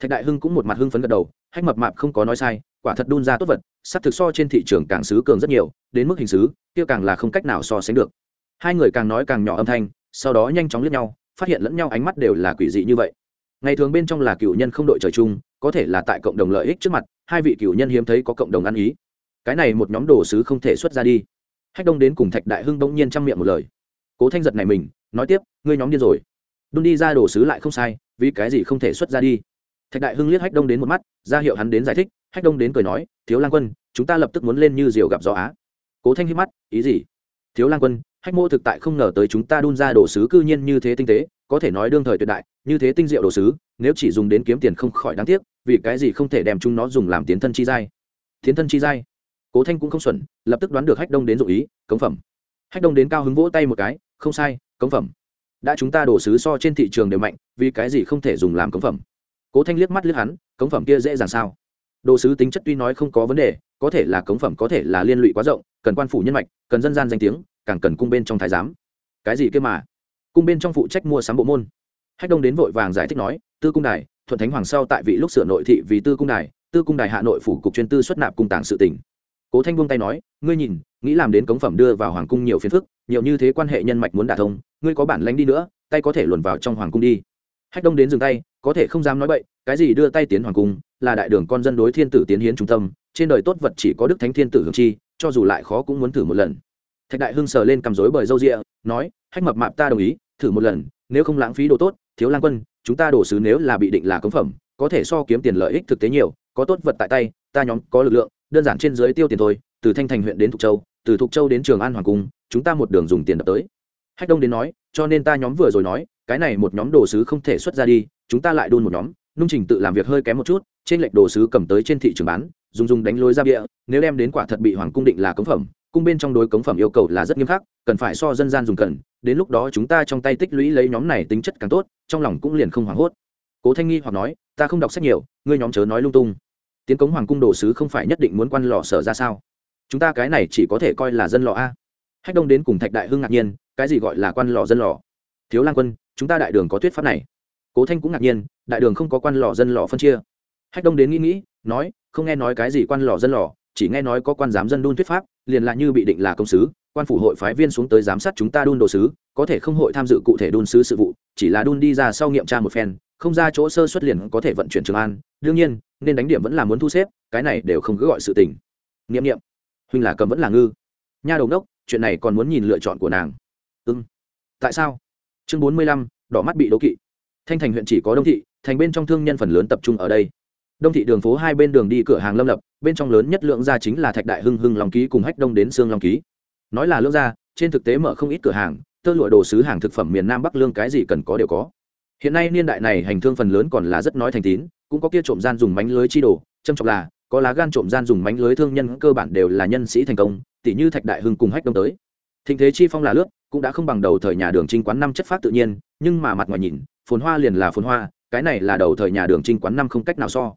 thạch đại hưng cũng một mặt hưng phấn gật đầu hách mập mạp không có nói sai quả thật đun ra tốt vật sắp thực so trên thị trường càng xứ cường rất nhiều đến mức hình xứ, kia càng là không cách nào so sánh được. Hai người càng nói càng nhỏ âm thanh sau đó nhanh chóng lướt nhau phát hiện lẫn nhau ánh mắt đều là quỷ dị như vậy. Ngày thường bên trong là cựu nhân không đội trời chung có thể là tại cộng đồng lợi ích trước mặt hai vị cựu nhân hiếm thấy có cộng đồng ăn ý. Cái này một nhóm đồ sứ không thể xuất ra đi. Hách đông đến cùng thạch đại hưng bỗng nhiên chăm miệng một lời. Cố thanh giật này mình nói tiếp ngươi nhóm điên rồi. Đun đi ra đồ sứ lại không sai vì cái gì không thể xuất ra đi? Thạch đại hưng liếc hách đông đến một mắt, ra hiệu hắn đến giải thích. Hách đông đến cười nói, thiếu lang quân, chúng ta lập tức muốn lên như diều gặp gió á. Cố thanh hít mắt, ý gì? Thiếu lang quân, hách mô thực tại không ngờ tới chúng ta đun ra đồ sứ cư nhiên như thế tinh tế, có thể nói đương thời tuyệt đại, như thế tinh diệu đồ sứ, nếu chỉ dùng đến kiếm tiền không khỏi đáng tiếc, vì cái gì không thể đem chúng nó dùng làm tiến thân chi giai? Tiến thân chi giai? Cố thanh cũng không xuẩn, lập tức đoán được hách đông đến dụ ý, cống phẩm. Hách đông đến cao hứng vỗ tay một cái, không sai, cống phẩm. Đã chúng ta đồ sứ so trên thị trường đều mạnh, vì cái gì không thể dùng làm cống phẩm? Cố thanh liếc mắt liếc hắn, cống phẩm kia dễ dàng sao? Đồ sứ tính chất tuy nói không có vấn đề, có thể là cống phẩm có thể là liên lụy quá rộng, cần quan phủ nhân mạch, cần dân gian danh tiếng, càng cần cung bên trong thái giám. Cái gì kia mà? Cung bên trong phụ trách mua sắm bộ môn. Hách đông đến vội vàng giải thích nói, tư cung đài, thuận thánh hoàng sau tại vị lúc sửa nội thị vì tư cung đài, tư cung đài hạ nội phủ cục chuyên tư xuất nạp cung tàng sự tỉnh cố thanh buông tay nói, ngươi nhìn, nghĩ làm đến cống phẩm đưa vào hoàng cung nhiều phiền phức, nhiều như thế quan hệ nhân mạch muốn đả thông, ngươi có bản lánh đi nữa, tay có thể luồn vào trong hoàng cung đi hách đông đến dừng tay, có thể không dám nói bậy, cái gì đưa tay tiến hoàng cung, là đại đường con dân đối thiên tử tiến hiến trung tâm, trên đời tốt vật chỉ có đức thánh thiên tử hưởng chi, cho dù lại khó cũng muốn thử một lần. Thạch đại hưng sờ lên cầm rối bởi râu rịa nói, hách mập mạp ta đồng ý, thử một lần, nếu không lãng phí đồ tốt, thiếu lang quân, chúng ta đổ sứ nếu là bị định là cống phẩm, có thể so kiếm tiền lợi ích thực tế nhiều, có tốt vật tại tay, ta nhóm có lực lượng, đơn giản trên dưới tiêu tiền thôi, từ thanh thành huyện đến thục châu, từ thục châu đến trường an hoàng cung, chúng ta một đường dùng tiền đập tới. Hách đông đến nói, cho nên ta nhóm vừa rồi nói cái này một nhóm đồ sứ không thể xuất ra đi, chúng ta lại đun một nhóm. Nung trình tự làm việc hơi kém một chút, trên lệch đồ sứ cầm tới trên thị trường bán, dùng dùng đánh lối ra bịa, nếu đem đến quả thật bị hoàng cung định là cống phẩm, cung bên trong đối cống phẩm yêu cầu là rất nghiêm khắc, cần phải so dân gian dùng cần, đến lúc đó chúng ta trong tay tích lũy lấy nhóm này tính chất càng tốt, trong lòng cũng liền không hoảng hốt. Cố thanh nghi hoặc nói, ta không đọc sách nhiều, ngươi nhóm chớ nói lung tung. Tiến cống hoàng cung đồ sứ không phải nhất định muốn quan lò sở ra sao? Chúng ta cái này chỉ có thể coi là dân lò a. Hách đông đến cùng thạch đại hưng ngạc nhiên, cái gì gọi là quan lò dân lò? Thiếu lang quân chúng ta đại đường có thuyết pháp này. Cố thanh cũng ngạc nhiên đại đường không có quan lò dân lò phân chia. Hách đông đến nghĩ nghĩ nói không nghe nói cái gì quan lò dân lò chỉ nghe nói có quan giám dân đun thuyết pháp liền là như bị định là công sứ quan phủ hội phái viên xuống tới giám sát chúng ta đun đồ sứ có thể không hội tham dự cụ thể đun sứ sự vụ chỉ là đun đi ra sau nghiệm tra một phen không ra chỗ sơ xuất liền có thể vận chuyển trường an. Đương nhiên nên đánh điểm vẫn là muốn thu xếp cái này đều không cứ gọi sự tình. Nghiệm nghiệm. Huynh là cầm vẫn là ngư. Nha đầu đốc chuyện này còn muốn nhìn lựa chọn của nàng. Ưng, tại sao? Chương bốn mươi lăm, đỏ mắt bị đố kỵ. Thanh thành huyện chỉ có đông thị, thành bên trong thương nhân phần lớn tập trung ở đây. Đông thị đường phố hai bên đường đi cửa hàng lâm lập, bên trong lớn nhất lượng gia chính là thạch đại hưng hưng long ký cùng hách đông đến xương long ký. Nói là lương gia, trên thực tế mở không ít cửa hàng, tơ lụa đồ sứ hàng thực phẩm miền nam bắc lương cái gì cần có đều có. Hiện nay niên đại này hành thương phần lớn còn là rất nói thành tín, cũng có kia trộm gian dùng mánh lưới chi đồ, châm trọng là, có lá gan trộm gian dùng mánh lưới thương nhân cơ bản đều là nhân sĩ thành công tỷ như thạch đại hưng cùng hách đông tới. Thịnh thế chi phong là lướt cũng đã không bằng đầu thời nhà đường trinh quán năm chất phát tự nhiên nhưng mà mặt ngoài nhìn phồn hoa liền là phồn hoa cái này là đầu thời nhà đường trinh quán năm không cách nào so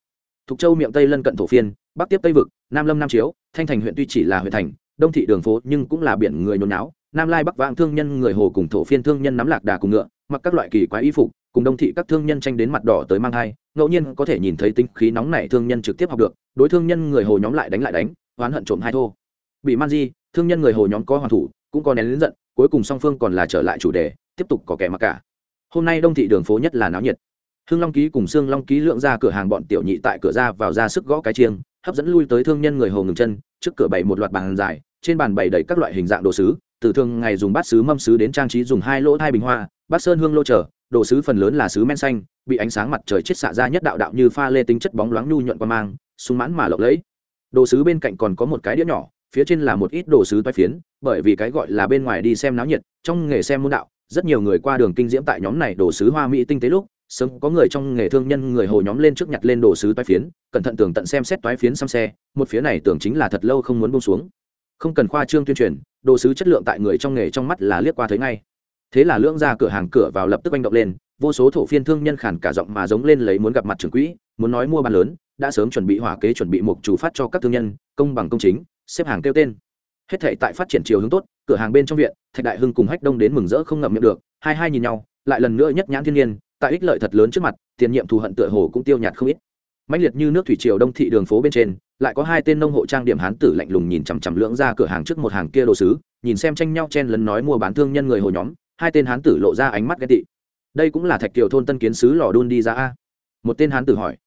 Thục Châu miệng Tây lân cận thổ phiên, Bắc tiếp Tây vực, Nam Lâm Nam Chiếu, Thanh Thành huyện tuy chỉ là huyện thành, Đông thị đường phố nhưng cũng là biển người nhốn náo, Nam Lai Bắc vãng thương nhân người hồ cùng thổ phiên thương nhân nắm lạc đà cùng ngựa, mặc các loại kỳ quái y phục, cùng Đông thị các thương nhân tranh đến mặt đỏ tới mang hai, ngẫu nhiên có thể nhìn thấy tinh khí nóng này thương nhân trực tiếp học được, đối thương nhân người hồ nhóm lại đánh lại đánh, oán hận trộm hai thô. Bị man di, thương nhân người hồ nhóm có hoàn thủ, cũng có nén lớn giận, cuối cùng song phương còn là trở lại chủ đề, tiếp tục có kẻ mặc cả. Hôm nay Đông thị đường phố nhất là náo nhiệt hưng long ký cùng xương long ký lượng ra cửa hàng bọn tiểu nhị tại cửa ra vào ra sức gõ cái chiêng hấp dẫn lui tới thương nhân người hồ ngừng chân trước cửa bày một loạt bàn dài trên bàn bày đầy các loại hình dạng đồ sứ từ thường ngày dùng bát sứ mâm sứ đến trang trí dùng hai lỗ hai bình hoa bát sơn hương lô trở đồ sứ phần lớn là sứ men xanh bị ánh sáng mặt trời chết xạ ra nhất đạo đạo như pha lê tính chất bóng loáng nhu nhuận qua mang sung mãn mà lộng lẫy đồ sứ bên cạnh còn có một cái đĩa nhỏ phía trên là một ít đồ sứ toái phiến, bởi vì cái gọi là bên ngoài đi xem náo nhiệt, trong nghề xem môn đạo, rất nhiều người qua đường kinh diễm tại nhóm này đồ sứ hoa mỹ tinh tế lúc, sớm có người trong nghề thương nhân người hồ nhóm lên trước nhặt lên đồ sứ toái phiến, cẩn thận tường tận xem xét toái phiến xăm xe, một phía này tưởng chính là thật lâu không muốn bông xuống. Không cần khoa trương tuyên truyền, đồ sứ chất lượng tại người trong nghề trong mắt là liếc qua thấy ngay. Thế là lưỡng ra cửa hàng cửa vào lập tức manh động lên, vô số thổ phiên thương nhân khản cả giọng mà giống lên lấy muốn gặp mặt trưởng quỹ, muốn nói mua bán lớn, đã sớm chuẩn bị hỏa kế chuẩn bị mục chủ phát cho các thương nhân, công bằng công chính xếp hàng kêu tên. Hết thể tại phát triển chiều hướng tốt, cửa hàng bên trong viện, thạch đại hưng cùng hách đông đến mừng rỡ không ngậm miệng được, hai hai nhìn nhau, lại lần nữa nhất nhãn thiên nhiên, tại ích lợi thật lớn trước mặt, tiền nhiệm thù hận tựa hồ cũng tiêu nhạt không ít. Mãnh liệt như nước thủy triều đông thị đường phố bên trên, lại có hai tên nông hộ trang điểm hán tử lạnh lùng nhìn chằm chằm lưỡng ra cửa hàng trước một hàng kia đồ sứ, nhìn xem tranh nhau chen lấn nói mua bán thương nhân người hồ nhóm, hai tên hán tử lộ ra ánh mắt ghen tị. Đây cũng là thạch kiều thôn tân kiến sứ lò đun đi ra a. Một tên hán tử hỏi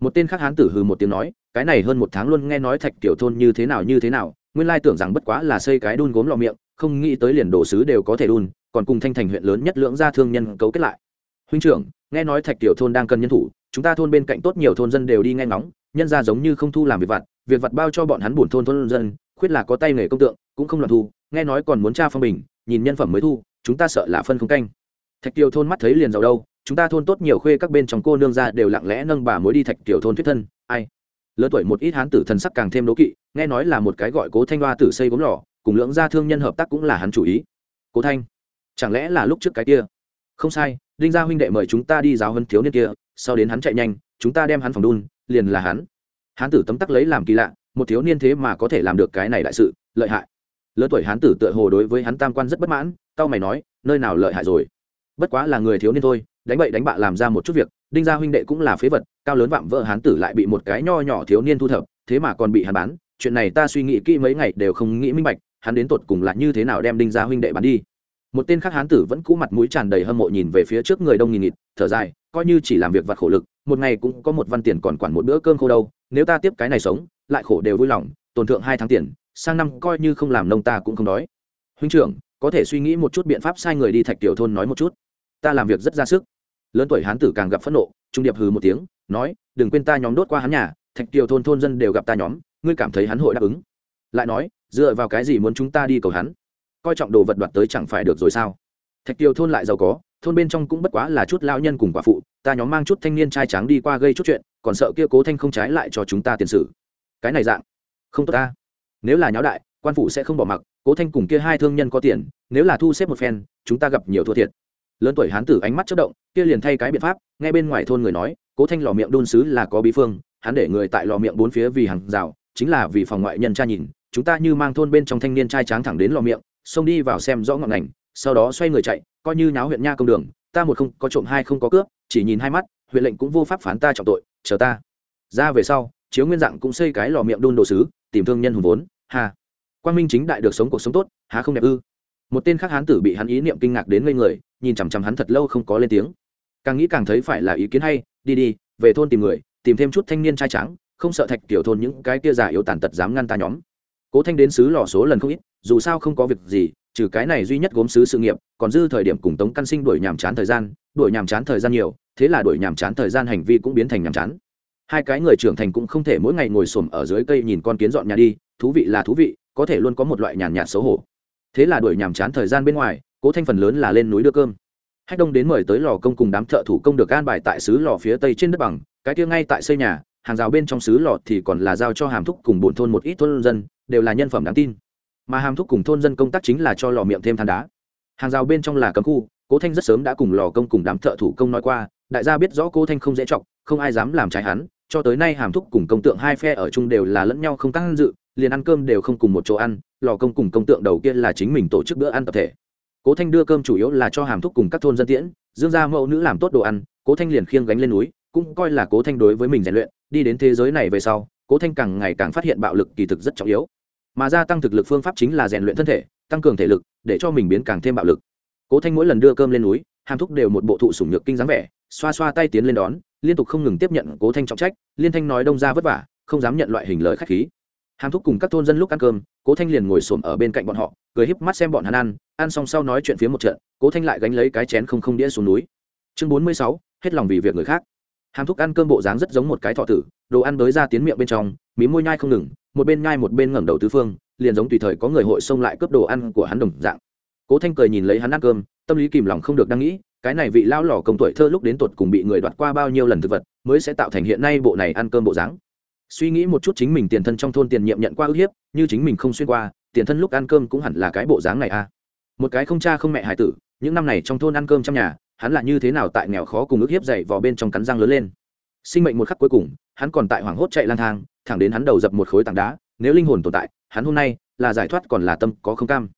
một tên khác hán tử hừ một tiếng nói, cái này hơn một tháng luôn nghe nói thạch tiểu thôn như thế nào như thế nào, nguyên lai tưởng rằng bất quá là xây cái đun gốm lò miệng, không nghĩ tới liền đồ sứ đều có thể đun, còn cùng thanh thành huyện lớn nhất lưỡng gia thương nhân cấu kết lại. Huynh trưởng, nghe nói thạch tiểu thôn đang cần nhân thủ, chúng ta thôn bên cạnh tốt nhiều thôn dân đều đi nghe ngóng, nhân ra giống như không thu làm việc vặt việc vặt bao cho bọn hắn buồn thôn thôn dân, khuyết là có tay nghề công tượng, cũng không loạn thu, nghe nói còn muốn tra phong bình, nhìn nhân phẩm mới thu, chúng ta sợ là phân không canh. Thạch tiểu thôn mắt thấy liền giàu đâu chúng ta thôn tốt nhiều khuê các bên trong cô nương ra đều lặng lẽ nâng bà mối đi thạch tiểu thôn thuyết thân, ai? Lớn tuổi một ít hán tử thần sắc càng thêm đố kỵ, nghe nói là một cái gọi cố thanh hoa tử xây gốm lò, cùng lưỡng gia thương nhân hợp tác cũng là hắn chủ ý. Cố thanh, chẳng lẽ là lúc trước cái kia? Không sai, đinh gia huynh đệ mời chúng ta đi giáo hơn thiếu niên kia, sau đến hắn chạy nhanh, chúng ta đem hắn phòng đun, liền là hắn. Hán tử tấm tắc lấy làm kỳ lạ, một thiếu niên thế mà có thể làm được cái này đại sự, lợi hại. Lớn tuổi hán tử tựa hồ đối với hắn tam quan rất bất mãn, tao mày nói, nơi nào lợi hại rồi? Bất quá là người thiếu niên thôi đánh bậy đánh bạ làm ra một chút việc, đinh gia huynh đệ cũng là phế vật, cao lớn vạm vỡ hán tử lại bị một cái nho nhỏ thiếu niên thu thập, thế mà còn bị hắn bán, chuyện này ta suy nghĩ kỹ mấy ngày đều không nghĩ minh bạch, hắn đến tột cùng là như thế nào đem đinh gia huynh đệ bán đi. Một tên khác hán tử vẫn cũ mặt mũi tràn đầy hâm mộ nhìn về phía trước người đông nghìn nghịt, thở dài, coi như chỉ làm việc vặt khổ lực, một ngày cũng có một văn tiền còn quản một bữa cơm khô đâu, nếu ta tiếp cái này sống, lại khổ đều vui lòng, tổn thượng hai tháng tiền, sang năm coi như không làm nông ta cũng không đói. Huynh trưởng, có thể suy nghĩ một chút biện pháp sai người đi thạch tiểu thôn nói một chút. Ta làm việc rất ra sức lớn tuổi hán tử càng gặp phẫn nộ, trung điệp hừ một tiếng, nói, đừng quên ta nhóm đốt qua hắn nhà, thạch kiều thôn thôn dân đều gặp ta nhóm, ngươi cảm thấy hắn hội đáp ứng. Lại nói, dựa vào cái gì muốn chúng ta đi cầu hắn? Coi trọng đồ vật đoạt tới chẳng phải được rồi sao? Thạch kiều thôn lại giàu có, thôn bên trong cũng bất quá là chút lao nhân cùng quả phụ, ta nhóm mang chút thanh niên trai tráng đi qua gây chút chuyện, còn sợ kia cố thanh không trái lại cho chúng ta tiền sử. Cái này dạng, không tốt ta. Nếu là nháo đại, quan phụ sẽ không bỏ mặc, cố thanh cùng kia hai thương nhân có tiền, nếu là thu xếp một phen, chúng ta gặp nhiều thua thiệt. Lớn tuổi hán tử ánh mắt chất động kia liền thay cái biện pháp ngay bên ngoài thôn người nói, cố thanh lò miệng đun sứ là có bí phương, hắn để người tại lò miệng bốn phía vì hàng rào, chính là vì phòng ngoại nhân tra nhìn, chúng ta như mang thôn bên trong thanh niên trai tráng thẳng đến lò miệng, xông đi vào xem rõ ngọn ngành, sau đó xoay người chạy, coi như náo huyện nha công đường, ta một không có trộm hai không có cướp, chỉ nhìn hai mắt, huyện lệnh cũng vô pháp phán ta trọng tội, chờ ta. Ra về sau, chiếu nguyên dạng cũng xây cái lò miệng đun đồ sứ, tìm thương nhân hùng vốn hà quan minh chính đại được sống cuộc sống tốt, há không đẹp ư? Một tên khác hán tử bị hắn ý niệm kinh ngạc đến ngây người, nhìn chằm chằm hắn thật lâu không có lên tiếng càng nghĩ càng thấy phải là ý kiến hay, đi đi, về thôn tìm người, tìm thêm chút thanh niên trai trắng không sợ thạch tiểu thôn những cái kia giả yếu tàn tật dám ngăn ta nhóm. Cố thanh đến xứ lò số lần không ít, dù sao không có việc gì, trừ cái này duy nhất gốm xứ sự nghiệp, còn dư thời điểm cùng tống căn sinh đuổi nhàm chán thời gian, đuổi nhàm chán thời gian nhiều, thế là đuổi nhàm chán thời gian hành vi cũng biến thành nhàm chán. Hai cái người trưởng thành cũng không thể mỗi ngày ngồi xổm ở dưới cây nhìn con kiến dọn nhà đi, thú vị là thú vị, có thể luôn có một loại nhàn nhạt xấu hổ. Thế là đuổi nhàm chán thời gian bên ngoài, cố thanh phần lớn là lên núi đưa cơm hách đông đến mời tới lò công cùng đám thợ thủ công được an bài tại xứ lò phía tây trên đất bằng, cái kia ngay tại xây nhà, hàng rào bên trong xứ lò thì còn là giao cho hàm thúc cùng bổn thôn một ít thôn dân, đều là nhân phẩm đáng tin. Mà hàm thúc cùng thôn dân công tác chính là cho lò miệng thêm than đá. Hàng rào bên trong là cấm khu, cố thanh rất sớm đã cùng lò công cùng đám thợ thủ công nói qua, đại gia biết rõ cố thanh không dễ chọc, không ai dám làm trái hắn, cho tới nay hàm thúc cùng công tượng hai phe ở chung đều là lẫn nhau không tăng dự, liền ăn cơm đều không cùng một chỗ ăn, lò công cùng công tượng đầu kia là chính mình tổ chức bữa ăn tập thể cố thanh đưa cơm chủ yếu là cho hàm thúc cùng các thôn dân tiễn, dương gia mẫu nữ làm tốt đồ ăn, cố thanh liền khiêng gánh lên núi, cũng coi là cố thanh đối với mình rèn luyện, đi đến thế giới này về sau, cố thanh càng ngày càng phát hiện bạo lực kỳ thực rất trọng yếu. Mà gia tăng thực lực phương pháp chính là rèn luyện thân thể, tăng cường thể lực, để cho mình biến càng thêm bạo lực. Cố thanh mỗi lần đưa cơm lên núi, hàm thúc đều một bộ thụ sủng nhược kinh dáng vẻ, xoa xoa tay tiến lên đón, liên tục không ngừng tiếp nhận cố thanh trọng trách, liên thanh nói đông ra vất vả, không dám nhận loại hình lời khách khí. Hàm thúc cùng các thôn dân lúc ăn cơm, cố thanh liền ngồi xổm ở bên cạnh bọn họ, cười híp mắt xem bọn hắn ăn ăn xong sau nói chuyện phía một trận, cố thanh lại gánh lấy cái chén không không đĩa xuống núi. Chương bốn mươi sáu, hết lòng vì việc người khác. Hàm thúc ăn cơm bộ dáng rất giống một cái thọ tử, đồ ăn tới ra tiến miệng bên trong, mí môi nhai không ngừng, một bên nhai một bên ngẩng đầu tứ phương, liền giống tùy thời có người hội xông lại cướp đồ ăn của hắn đồng dạng. Cố thanh cười nhìn lấy hắn ăn cơm, tâm lý kìm lòng không được đang nghĩ, cái này vị lao lò công tuổi thơ lúc đến tột cùng bị người đoạt qua bao nhiêu lần thực vật, mới sẽ tạo thành hiện nay bộ này ăn cơm bộ dáng. Suy nghĩ một chút chính mình tiền thân trong thôn tiền nhiệm nhận qua ức hiếp, như chính mình không xuyên qua, tiền thân lúc ăn cơm cũng hẳn là cái bộ dáng này à một cái không cha không mẹ hải tử, những năm này trong thôn ăn cơm trong nhà, hắn là như thế nào tại nghèo khó cùng ức hiếp dậy vào bên trong cắn răng lớn lên. Sinh mệnh một khắc cuối cùng, hắn còn tại hoảng hốt chạy lang thang, thẳng đến hắn đầu dập một khối tảng đá, nếu linh hồn tồn tại, hắn hôm nay là giải thoát còn là tâm có không cam.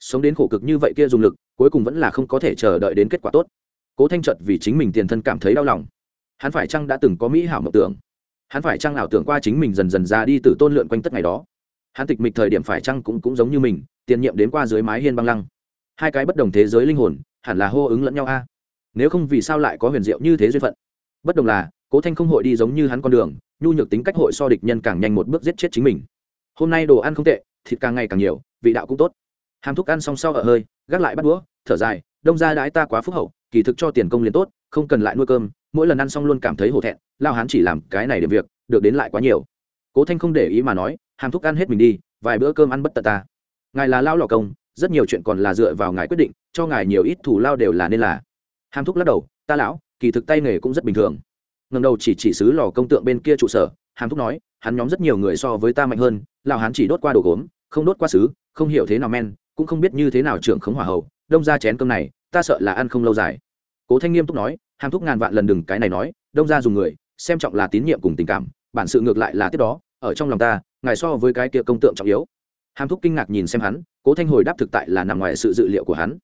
Sống đến khổ cực như vậy kia dùng lực, cuối cùng vẫn là không có thể chờ đợi đến kết quả tốt. Cố thanh trợt vì chính mình tiền thân cảm thấy đau lòng. Hắn phải chăng đã từng có mỹ hảo mộng tưởng? Hắn phải chăng ảo tưởng qua chính mình dần dần ra đi từ tôn lượn quanh tất ngày đó? Hắn tịch mịch thời điểm phải chăng cũng cũng giống như mình, tiền nhiệm đến qua dưới mái hiên băng lăng hai cái bất đồng thế giới linh hồn, hẳn là hô ứng lẫn nhau a. Nếu không vì sao lại có huyền diệu như thế duyên phận? Bất đồng là, cố thanh không hội đi giống như hắn con đường, nhu nhược tính cách hội so địch nhân càng nhanh một bước giết chết chính mình. Hôm nay đồ ăn không tệ, thịt càng ngày càng nhiều, vị đạo cũng tốt. Hàm thúc ăn xong sau ở hơi, gác lại bắt đũa, thở dài, đông ra đãi ta quá phúc hậu, kỳ thực cho tiền công liền tốt, không cần lại nuôi cơm, mỗi lần ăn xong luôn cảm thấy hổ thẹn, lao hán chỉ làm cái này điểm việc, được đến lại quá nhiều. Cố thanh không để ý mà nói, hàm thúc ăn hết mình đi, vài bữa cơm ăn bất tật ta. Ngài là lao lò công rất nhiều chuyện còn là dựa vào ngài quyết định, cho ngài nhiều ít thủ lao đều là nên là. Hàm thúc lắc đầu, ta lão, kỳ thực tay nghề cũng rất bình thường. Ngầm đầu chỉ chỉ xứ lò công tượng bên kia trụ sở, hàm thúc nói, hắn nhóm rất nhiều người so với ta mạnh hơn lào hắn chỉ đốt qua đồ gốm, không đốt qua xứ không hiểu thế nào men, cũng không biết như thế nào trưởng khống hỏa hậu đông ra chén cơm này, ta sợ là ăn không lâu dài. Cố thanh nghiêm túc nói, hàm thúc ngàn vạn lần đừng cái này nói, đông ra dùng người, xem trọng là tín nhiệm cùng tình cảm, bản sự ngược lại là tiếp đó, ở trong lòng ta, ngài so với cái kia công tượng trọng yếu hàm thúc kinh ngạc nhìn xem hắn, cố thanh hồi đáp thực tại là nằm ngoài sự dự liệu của hắn.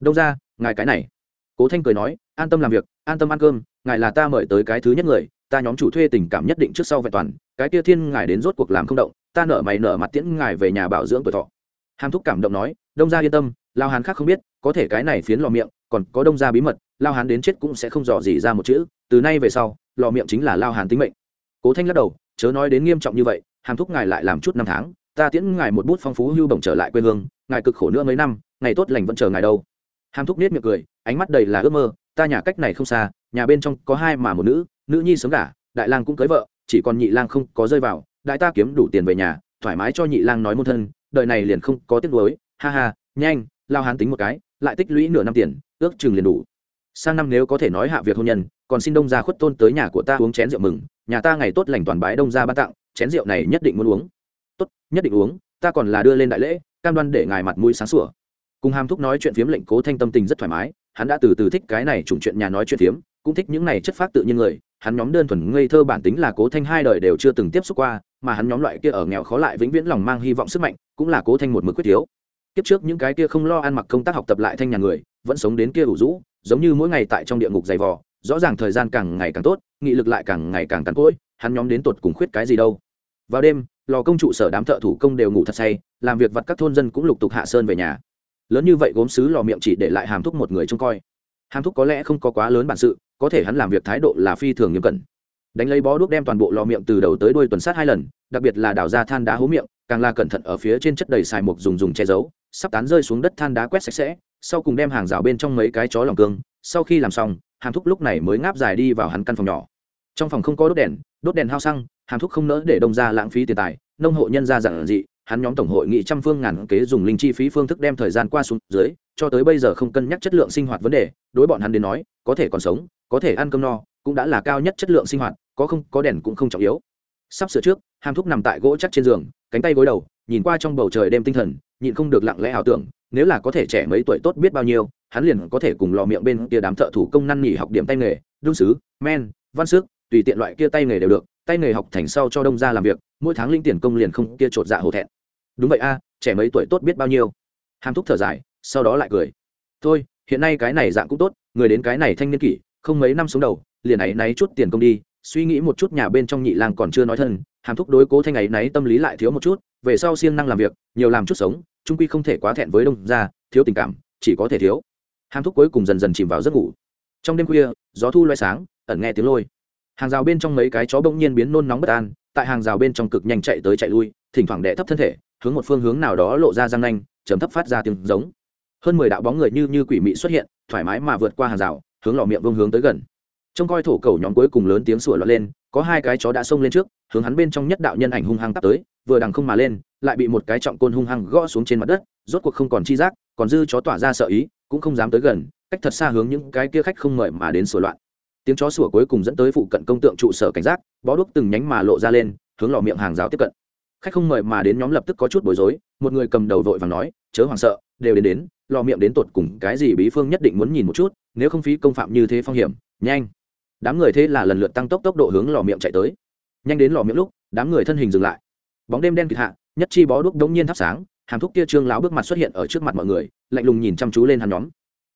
Đông ra ngài cái này. Cố thanh cười nói, an tâm làm việc, an tâm ăn cơm, ngài là ta mời tới cái thứ nhất người, ta nhóm chủ thuê tình cảm nhất định trước sau vẹn toàn, cái kia thiên ngài đến rốt cuộc làm không động, ta nợ mày nợ mặt tiễn ngài về nhà bảo dưỡng tuổi thọ. Hàm thúc cảm động nói, đông gia yên tâm, lao hán khác không biết, có thể cái này phiến lò miệng, còn có đông gia bí mật, lao hán đến chết cũng sẽ không dò gì ra một chữ, từ nay về sau, lò miệng chính là lao hán tính mệnh. Cố thanh lắc đầu, chớ nói đến nghiêm trọng như vậy, hàm thúc ngài lại làm chút năm tháng ta tiễn ngài một bút phong phú hưu bổng trở lại quê hương, ngài cực khổ nữa mấy năm, ngày tốt lành vẫn chờ ngài đâu. Hàm thúc nết miệng cười, ánh mắt đầy là ước mơ, ta nhà cách này không xa, nhà bên trong có hai mà một nữ nữ nhi sớm gả, đại lang cũng cưới vợ, chỉ còn nhị lang không có rơi vào, đại ta kiếm đủ tiền về nhà, thoải mái cho nhị lang nói môn thân, đời này liền không có tiếc nuối, ha ha, nhanh, lao hán tính một cái, lại tích lũy nửa năm tiền, ước chừng liền đủ. Sang năm nếu có thể nói hạ việc hôn nhân, còn xin đông gia khuất tôn tới nhà của ta uống chén rượu mừng, nhà ta ngày tốt lành toàn bái đông gia ban tặng, chén rượu này nhất định muốn uống tốt, nhất định uống, ta còn là đưa lên đại lễ, cam đoan để ngài mặt mũi sáng sủa. Cùng hàm thúc nói chuyện phiếm lệnh cố thanh tâm tình rất thoải mái, hắn đã từ từ thích cái này chủng chuyện nhà nói chuyện phiếm, cũng thích những này chất phát tự nhiên người. Hắn nhóm đơn thuần ngây thơ bản tính là cố thanh hai đời đều chưa từng tiếp xúc qua, mà hắn nhóm loại kia ở nghèo khó lại vĩnh viễn lòng mang hy vọng sức mạnh, cũng là cố thanh một mực quyết thiếu. Kiếp trước những cái kia không lo ăn mặc công tác học tập lại thanh nhà người, vẫn sống đến kia ủ rũ, giống như mỗi ngày tại trong địa ngục dày vò, rõ ràng thời gian càng ngày càng tốt, nghị lực lại càng ngày càng cắn cỗi, hắn nhóm đến tột cùng khuyết cái gì đâu vào đêm, lò công trụ sở đám thợ thủ công đều ngủ thật say, làm việc vặt các thôn dân cũng lục tục hạ sơn về nhà. Lớn như vậy gốm xứ lò miệng chỉ để lại hàm thúc một người trông coi. Hàm thúc có lẽ không có quá lớn bản sự, có thể hắn làm việc thái độ là phi thường nghiêm cẩn. Đánh lấy bó đuốc đem toàn bộ lò miệng từ đầu tới đuôi tuần sát hai lần, đặc biệt là đào ra than đá hố miệng, càng là cẩn thận ở phía trên chất đầy xài mục dùng dùng che giấu, sắp tán rơi xuống đất than đá quét sạch sẽ, sau cùng đem hàng rào bên trong mấy cái chó lòng cương, sau khi làm xong, hàm thúc lúc này mới ngáp dài đi vào hắn căn phòng nhỏ. Trong phòng không có đốt đèn đốt đèn hao xăng hàm thúc không nỡ để đông ra lãng phí tiền tài, nông hộ nhân ra dặn dị, hắn nhóm tổng hội nghị trăm phương ngàn kế dùng linh chi phí phương thức đem thời gian qua xuống dưới, cho tới bây giờ không cân nhắc chất lượng sinh hoạt vấn đề, đối bọn hắn đến nói, có thể còn sống, có thể ăn cơm no, cũng đã là cao nhất chất lượng sinh hoạt, có không, có đèn cũng không trọng yếu. Sắp sửa trước, hàm thúc nằm tại gỗ chắc trên giường, cánh tay gối đầu, nhìn qua trong bầu trời đêm tinh thần, nhịn không được lặng lẽ ảo tưởng, nếu là có thể trẻ mấy tuổi tốt biết bao nhiêu, hắn liền có thể cùng lò miệng bên kia đám thợ thủ công năn nghỉ học điểm tay nghề đun sứ, men, văn sức tùy tiện loại kia tay nghề đều được tay nghề học thành sau cho đông ra làm việc, mỗi tháng linh tiền công liền không kia chột dạ hổ thẹn. Đúng vậy a, trẻ mấy tuổi tốt biết bao nhiêu. Hàm thúc thở dài, sau đó lại cười. Thôi, hiện nay cái này dạng cũng tốt, người đến cái này thanh niên kỷ, không mấy năm sống đầu, liền ấy náy chút tiền công đi, suy nghĩ một chút nhà bên trong nhị lang còn chưa nói thân, hàm thúc đối cố thanh ấy náy tâm lý lại thiếu một chút, về sau siêng năng làm việc, nhiều làm chút sống, trung quy không thể quá thẹn với đông ra thiếu tình cảm, chỉ có thể thiếu. Hàm thúc cuối cùng dần dần chìm vào giấc ngủ. Trong đêm khuya, gió thu loay sáng, ẩn nghe tiếng lôi hàng rào bên trong mấy cái chó bỗng nhiên biến nôn nóng bất an, tại hàng rào bên trong cực nhanh chạy tới chạy lui, thỉnh thoảng đệ thấp thân thể, hướng một phương hướng nào đó lộ ra răng nanh, chấm thấp phát ra tiếng giống. Hơn mười đạo bóng người như như quỷ mị xuất hiện, thoải mái mà vượt qua hàng rào, hướng lò miệng vông hướng tới gần. Trông coi thổ cầu nhóm cuối cùng lớn tiếng sủa lọt lên, có hai cái chó đã xông lên trước, hướng hắn bên trong nhất đạo nhân ảnh hung hăng tắp tới, vừa đằng không mà lên, lại bị một cái trọng côn hung hăng gõ xuống trên mặt đất, rốt cuộc không còn chi giác, còn dư chó tỏa ra sợ ý, cũng không dám tới gần, cách thật xa hướng những cái kia khách không mời mà đến sủa loạn tiếng chó sủa cuối cùng dẫn tới phụ cận công tượng trụ sở cảnh giác, bó đuốc từng nhánh mà lộ ra lên, hướng lò miệng hàng rào tiếp cận. Khách không mời mà đến nhóm lập tức có chút bối rối, một người cầm đầu vội và nói, chớ hoảng sợ, đều đến đến, lò miệng đến tột cùng cái gì bí phương nhất định muốn nhìn một chút, nếu không phí công phạm như thế phong hiểm, nhanh. Đám người thế là lần lượt tăng tốc tốc độ hướng lò miệng chạy tới. Nhanh đến lò miệng lúc, đám người thân hình dừng lại. Bóng đêm đen kịt hạ, nhất chi bó đuốc đống nhiên thắp sáng, hàm thúc kia trương lão bước mặt xuất hiện ở trước mặt mọi người, lạnh lùng nhìn chăm chú lên hắn nhóm.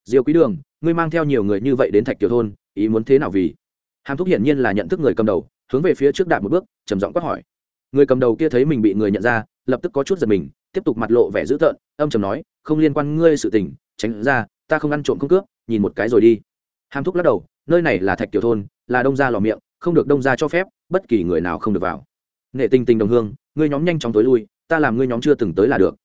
Diêu quý đường, ngươi mang theo nhiều người như vậy đến thạch tiểu thôn ý muốn thế nào vì? Hàm thúc hiển nhiên là nhận thức người cầm đầu, hướng về phía trước đạp một bước, trầm giọng quát hỏi. Người cầm đầu kia thấy mình bị người nhận ra, lập tức có chút giật mình, tiếp tục mặt lộ vẻ dữ tợn, âm trầm nói, không liên quan ngươi sự tình, tránh ra, ta không ăn trộm không cướp, nhìn một cái rồi đi. Hàm thúc lắc đầu, nơi này là thạch tiểu thôn, là đông gia lò miệng, không được đông gia cho phép, bất kỳ người nào không được vào. Nghệ tình tình đồng hương, ngươi nhóm nhanh chóng tối lui, ta làm ngươi nhóm chưa từng tới là được.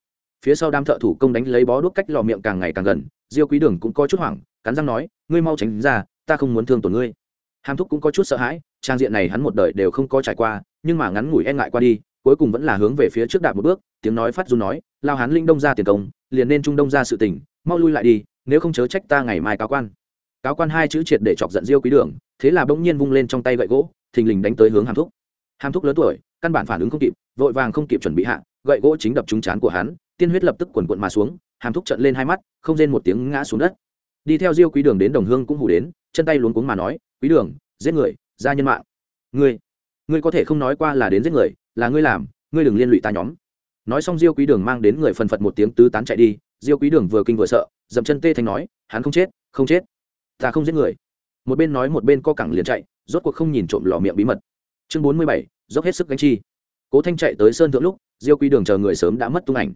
Phía sau đám thợ thủ công đánh lấy bó đuốc cách lò miệng càng ngày càng gần, diêu quý đường cũng có chút hoảng, cắn răng nói, ngươi mau tránh ra ta không muốn thương tổn ngươi. Hàm thúc cũng có chút sợ hãi trang diện này hắn một đời đều không có trải qua nhưng mà ngắn ngủi e ngại qua đi cuối cùng vẫn là hướng về phía trước đạp một bước tiếng nói phát du nói lao hắn linh đông ra tiền công liền nên trung đông ra sự tỉnh, mau lui lại đi nếu không chớ trách ta ngày mai cáo quan. Cáo quan hai chữ triệt để chọc giận diêu quý đường thế là bỗng nhiên vung lên trong tay gậy gỗ thình lình đánh tới hướng hàm thúc. Hàm thúc lớn tuổi căn bản phản ứng không kịp vội vàng không kịp chuẩn bị hạ gậy gỗ chính đập trúng chán của hắn tiên huyết lập tức quần quận mà xuống hàm thúc trận lên hai mắt không rên một tiếng ngã xuống đất. Đi theo diêu quý đường đến đồng hương cũng hủ đến chân tay luống cuống mà nói, quý đường, giết người ra nhân mạng. Ngươi ngươi có thể không nói qua là đến giết người, là ngươi làm, ngươi đừng liên lụy ta nhóm. Nói xong diêu quý đường mang đến người phần phật một tiếng tứ tán chạy đi, diêu quý đường vừa kinh vừa sợ, dậm chân tê thành nói, hắn không chết không chết, ta không giết người. Một bên nói một bên co cẳng liền chạy, rốt cuộc không nhìn trộm lò miệng bí mật. Chương bốn mươi bảy, dốc hết sức gánh chi. Cố thanh chạy tới sơn thượng lúc, diêu quý đường chờ người sớm đã mất tung ảnh.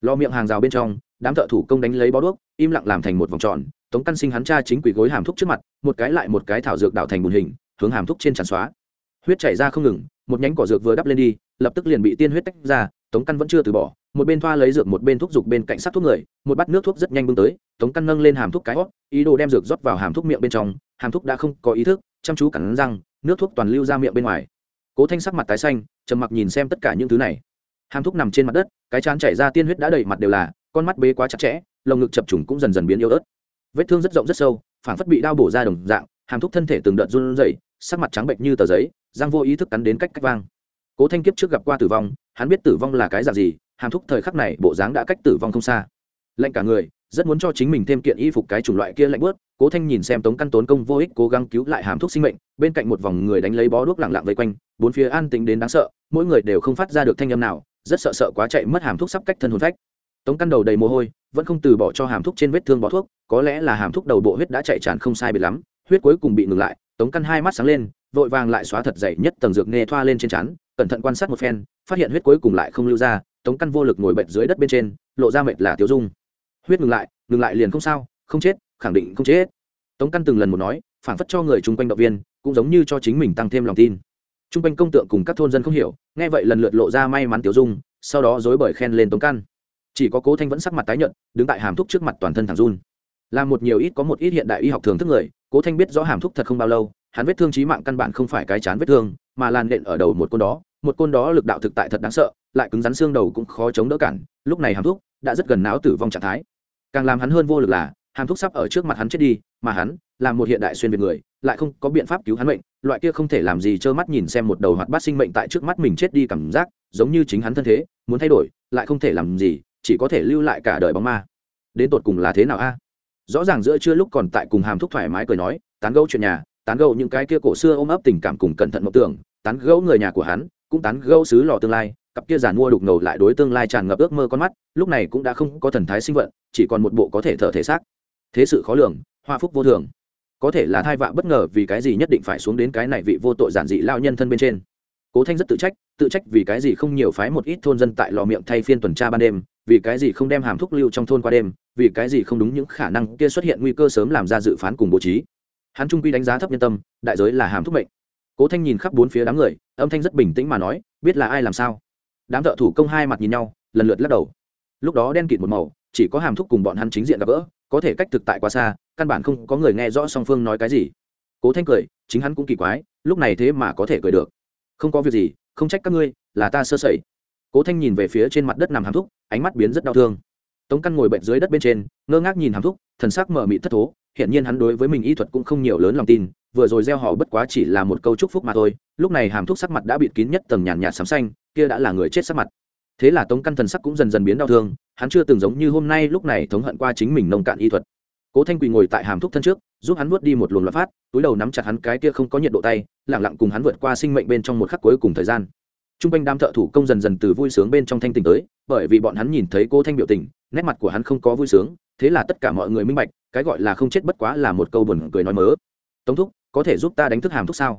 Lò miệng hàng rào bên trong, đám thợ thủ công đánh lấy bó đuốc, im lặng làm thành một vòng tròn, tống căn sinh hắn cha chính quỷ gối hàm thúc trước mặt một cái lại một cái thảo dược đảo thành bùn hình, hướng hàm thúc trên tràn xóa. Huyết chảy ra không ngừng, một nhánh cỏ dược vừa đắp lên đi, lập tức liền bị tiên huyết tách ra, tống căn vẫn chưa từ bỏ, một bên thoa lấy dược một bên thuốc dục bên cạnh sát thuốc người, một bát nước thuốc rất nhanh bưng tới, tống căn nâng lên hàm thuốc cái hót, ý đồ đem dược rót vào hàm thuốc miệng bên trong, hàm thuốc đã không có ý thức, chăm chú cắn răng, nước thuốc toàn lưu ra miệng bên ngoài. Cố thanh sắc mặt tái xanh, trầm mặc nhìn xem tất cả những thứ này. Hàm thuốc nằm trên mặt đất, cái chán chảy ra tiên huyết đã đầy mặt đều là, con mắt bế quá chặt chẽ, lồng ngực chập trùng cũng dần dần biến yếu ớt. Vết thương rất rộng rất sâu phản phất bị đau bổ ra đồng dạng, hàm thúc thân thể từng đợt run rẩy, sắc mặt trắng bệnh như tờ giấy giang vô ý thức cắn đến cách cách vang. Cố thanh kiếp trước gặp qua tử vong, hắn biết tử vong là cái dạng gì, hàm thúc thời khắc này bộ dáng đã cách tử vong không xa. Lạnh cả người, rất muốn cho chính mình thêm kiện y phục cái chủng loại kia lạnh bớt, cố thanh nhìn xem tống căn tốn công vô ích cố gắng cứu lại hàm thuốc sinh mệnh, bên cạnh một vòng người đánh lấy bó đuốc lẳng lặng vây quanh, bốn phía an tĩnh đến đáng sợ, mỗi người đều không phát ra được thanh âm nào, rất sợ sợ quá chạy mất hàm thuốc sắp cách thân hồn phách tống căn đầu đầy mồ hôi, vẫn không từ bỏ cho hàm thuốc trên vết thương bỏ thuốc, có lẽ là hàm thuốc đầu bộ huyết đã chạy tràn không sai biệt lắm, huyết cuối cùng bị ngừng lại, tống căn hai mắt sáng lên, vội vàng lại xóa thật dày nhất tầng dược nghe thoa lên trên chắn cẩn thận quan sát một phen, phát hiện huyết cuối cùng lại không lưu ra, tống căn vô lực ngồi bệnh dưới đất bên trên, lộ ra mệt là tiêu dung. Huyết ngừng lại ngừng lại liền không sao, không chết, khẳng định không chết. Tống căn từng lần một nói, phản phất cho người chung quanh động viên, cũng giống như cho chính mình tăng thêm lòng tin. Chung quanh công tượng cùng các thôn dân không hiểu, nghe vậy lần lượt lộ ra may mắn tiêu dung, sau đó dối bời khen lên tống căn chỉ có cố thanh vẫn sắc mặt tái nhợt đứng tại hàm thúc trước mặt toàn thân thẳng run. Là một nhiều ít có một ít hiện đại y học thường thức người cố thanh biết rõ hàm thúc thật không bao lâu hắn vết thương trí mạng căn bản không phải cái chán vết thương mà làn nện ở đầu một côn đó. Một côn đó lực đạo thực tại thật đáng sợ lại cứng rắn xương đầu cũng khó chống đỡ cản. Lúc này hàm thúc đã rất gần não tử vong trạng thái. Càng làm hắn hơn vô lực là hàm thúc sắp ở trước mặt hắn chết đi mà hắn là một hiện đại xuyên việt người lại không có biện pháp cứu hắn bệnh, loại kia không thể làm gì trơ mắt nhìn xem một đầu hoạt bát sinh mệnh tại trước mắt mình chết đi cảm giác giống như chính hắn thân thế muốn thay đổi lại không thể làm gì chỉ có thể lưu lại cả đời bóng ma. Đến tột cùng là thế nào a? Rõ ràng giữa trưa lúc còn tại cùng hàm thúc thoải mái cười nói, tán gẫu chuyện nhà, tán gẫu những cái kia cổ xưa ôm ấp tình cảm cùng cẩn thận mộng tưởng, tán gẫu người nhà của hắn, cũng tán gẫu xứ lò tương lai, cặp kia giàn mua đục ngầu lại đối tương lai tràn ngập ước mơ con mắt, lúc này cũng đã không có thần thái sinh vận, chỉ còn một bộ có thể thở thể xác. Thế sự khó lường, hoa phúc vô thường. Có thể là thai vạ bất ngờ vì cái gì nhất định phải xuống đến cái này vị vô tội giản dị lao nhân thân bên trên. Cố thanh rất tự trách tự trách vì cái gì không nhiều phái một ít thôn dân tại lò miệng thay phiên tuần tra ban đêm vì cái gì không đem hàm thuốc lưu trong thôn qua đêm, vì cái gì không đúng những khả năng kia xuất hiện nguy cơ sớm làm ra dự phán cùng bố trí. Hắn trung quy đánh giá thấp nhân tâm, đại giới là hàm thuốc mệnh. Cố thanh nhìn khắp bốn phía đám người, âm thanh rất bình tĩnh mà nói, biết là ai làm sao. Đám thợ thủ công hai mặt nhìn nhau, lần lượt lắc đầu. Lúc đó đen kịt một màu, chỉ có hàm thuốc cùng bọn hắn chính diện gặp gỡ, có thể cách thực tại quá xa, căn bản không có người nghe rõ song phương nói cái gì. Cố thanh cười, chính hắn cũng kỳ quái, lúc này thế mà có thể cười được. Không có việc gì, không trách các ngươi, là ta sơ sẩy cố thanh nhìn về phía trên mặt đất nằm hàm thúc, ánh mắt biến rất đau thương. Tống căn ngồi bệnh dưới đất bên trên, ngơ ngác nhìn hàm thúc, thần sắc mở mị thất thố hiện nhiên hắn đối với mình y thuật cũng không nhiều lớn lòng tin, vừa rồi gieo họ bất quá chỉ là một câu chúc phúc mà thôi, lúc này hàm thúc sắc mặt đã bịt kín nhất tầng nhàn nhạt sám xanh, kia đã là người chết sắc mặt. Thế là tống căn thần sắc cũng dần dần biến đau thương, hắn chưa từng giống như hôm nay lúc này thống hận qua chính mình nông cạn y thuật. Cố thanh quỳ ngồi tại hàm thúc thân trước, giúp hắn nuốt đi một luồng loạt phát, túi đầu nắm chặt hắn cái kia không có nhiệt độ tay lẳng lặng cùng hắn vượt qua sinh mệnh bên trong một khắc cuối cùng thời gian t r u n g quanh đám thợ thủ công dần dần từ vui sướng bên trong thanh tình tới, bởi vì bọn hắn nhìn thấy cô thanh biểu tình, nét mặt của hắn không có vui sướng, thế là tất cả mọi người minh bạch, cái gọi là không chết bất quá là một câu buồn cười nói mớ. Tống thúc, có thể giúp ta đánh thức hàm thúc sao?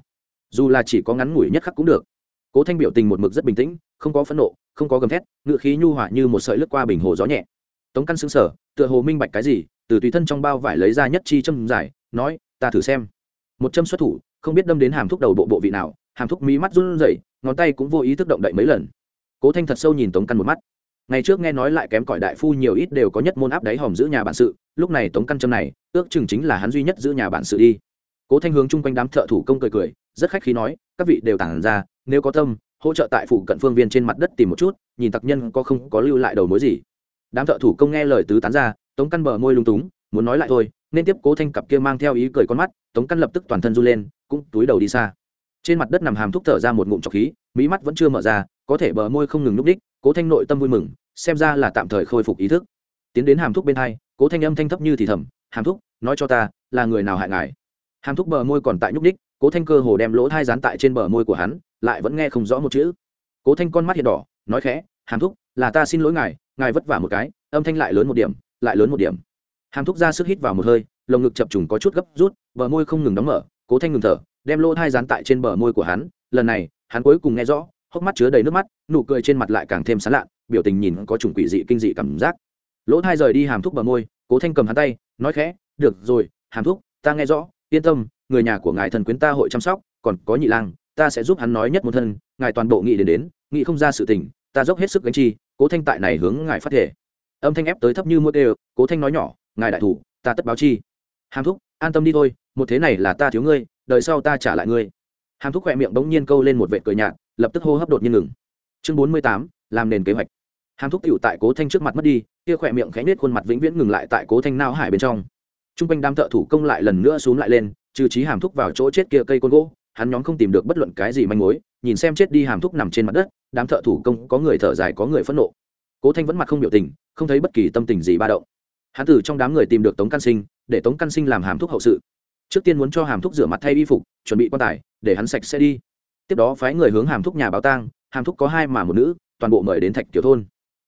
Dù là chỉ có ngắn ngủi nhất khắc cũng được. Cố thanh biểu tình một mực rất bình tĩnh, không có phẫn nộ, không có gầm thét, ngựa khí nhu hòa như một sợi lướt qua bình hồ gió nhẹ. Tống căn xứng sở tựa hồ minh bạch cái gì, từ tùy thân trong bao vải lấy ra nhất chi châm giải, nói, ta thử xem. Một châm xuất thủ, không biết đâm đến hàm thúc đầu bộ bộ vị nào, hàm thúc mí mắt run rẩy ngón tay cũng vô ý thức động đậy mấy lần. Cố thanh thật sâu nhìn tống căn một mắt. Ngày trước nghe nói lại kém cỏi đại phu nhiều ít đều có nhất môn áp đáy hòm giữ nhà bản sự, lúc này tống căn châm này, ước chừng chính là hắn duy nhất giữ nhà bản sự đi. Cố thanh hướng chung quanh đám thợ thủ công cười cười, rất khách khí nói, các vị đều tản ra, nếu có tâm, hỗ trợ tại phụ cận phương viên trên mặt đất tìm một chút, nhìn tặc nhân có không có lưu lại đầu mối gì. Đám thợ thủ công nghe lời tứ tán ra, tống căn bờ môi lung túng, muốn nói lại thôi, nên tiếp cố thanh cặp kia mang theo ý cười con mắt, tống căn lập tức toàn thân du lên, cũng túi đầu đi xa trên mặt đất nằm hàm thúc thở ra một ngụm trọc khí, mỹ mắt vẫn chưa mở ra, có thể bờ môi không ngừng núp đích, cố thanh nội tâm vui mừng, xem ra là tạm thời khôi phục ý thức. Tiến đến hàm thúc bên hai, cố thanh âm thanh thấp như thì thầm, hàm thúc, nói cho ta, là người nào hại ngài? Hàm thúc bờ môi còn tại nhúc đích, cố thanh cơ hồ đem lỗ thai dán tại trên bờ môi của hắn, lại vẫn nghe không rõ một chữ. Cố thanh con mắt hiện đỏ, nói khẽ, hàm thúc, là ta xin lỗi ngài ngài vất vả một cái, âm thanh lại lớn một điểm, lại lớn một điểm. Hàm thúc ra sức hít vào một hơi, lồng ngực chập trùng có chút gấp rút, bờ môi không ngừng đóng mở, cố thanh ngừng thở đem lỗ thai dán tại trên bờ môi của hắn lần này hắn cuối cùng nghe rõ hốc mắt chứa đầy nước mắt nụ cười trên mặt lại càng thêm sán lạn, biểu tình nhìn có chủng quỷ dị kinh dị cảm giác. Lỗ thai rời đi hàm thúc bờ môi cố thanh cầm hắn tay nói khẽ được rồi hàm thúc ta nghe rõ yên tâm người nhà của ngài thần quyến ta hội chăm sóc còn có nhị lang ta sẽ giúp hắn nói nhất một thân ngài toàn bộ nghị đến đến nghị không ra sự tình ta dốc hết sức gánh chi cố thanh tại này hướng ngài phát thể. Âm thanh ép tới thấp như mua đều cố thanh nói nhỏ ngài đại thủ ta tất báo chi. Hàm thúc an tâm đi thôi một thế này là ta thiếu ngươi đời sau ta trả lại ngươi. Hàm thúc khỏe miệng bỗng nhiên câu lên một vệ cười nhạt, lập tức hô hấp đột nhiên ngừng. Chương bốn mươi tám, làm nền kế hoạch. Hàm thúc tựu tại cố thanh trước mặt mất đi, kia khỏe miệng khẽ nết khuôn mặt vĩnh viễn ngừng lại tại cố thanh nao hải bên trong. T r u n g quanh đám thợ thủ công lại lần nữa xuống lại lên, trừ trí hàm thúc vào chỗ chết kia cây côn gỗ, hắn nhóm không tìm được bất luận cái gì manh mối, nhìn xem chết đi hàm thúc nằm trên mặt đất, đám thợ thủ công có người thở dài có người phẫn nộ. Cố thanh vẫn mặt không biểu tình, không thấy bất kỳ tâm tình gì ba động. Hắn từ trong đám người tìm được tống căn sinh, để tống căn sinh làm hàm thúc hậu sự trước tiên muốn cho hàm thúc rửa mặt thay y phục, chuẩn bị quan tài, để hắn sạch sẽ đi. Tiếp đó phái người hướng hàm thúc nhà báo tang, hàm thúc có hai mà một nữ, toàn bộ mời đến thạch tiểu thôn.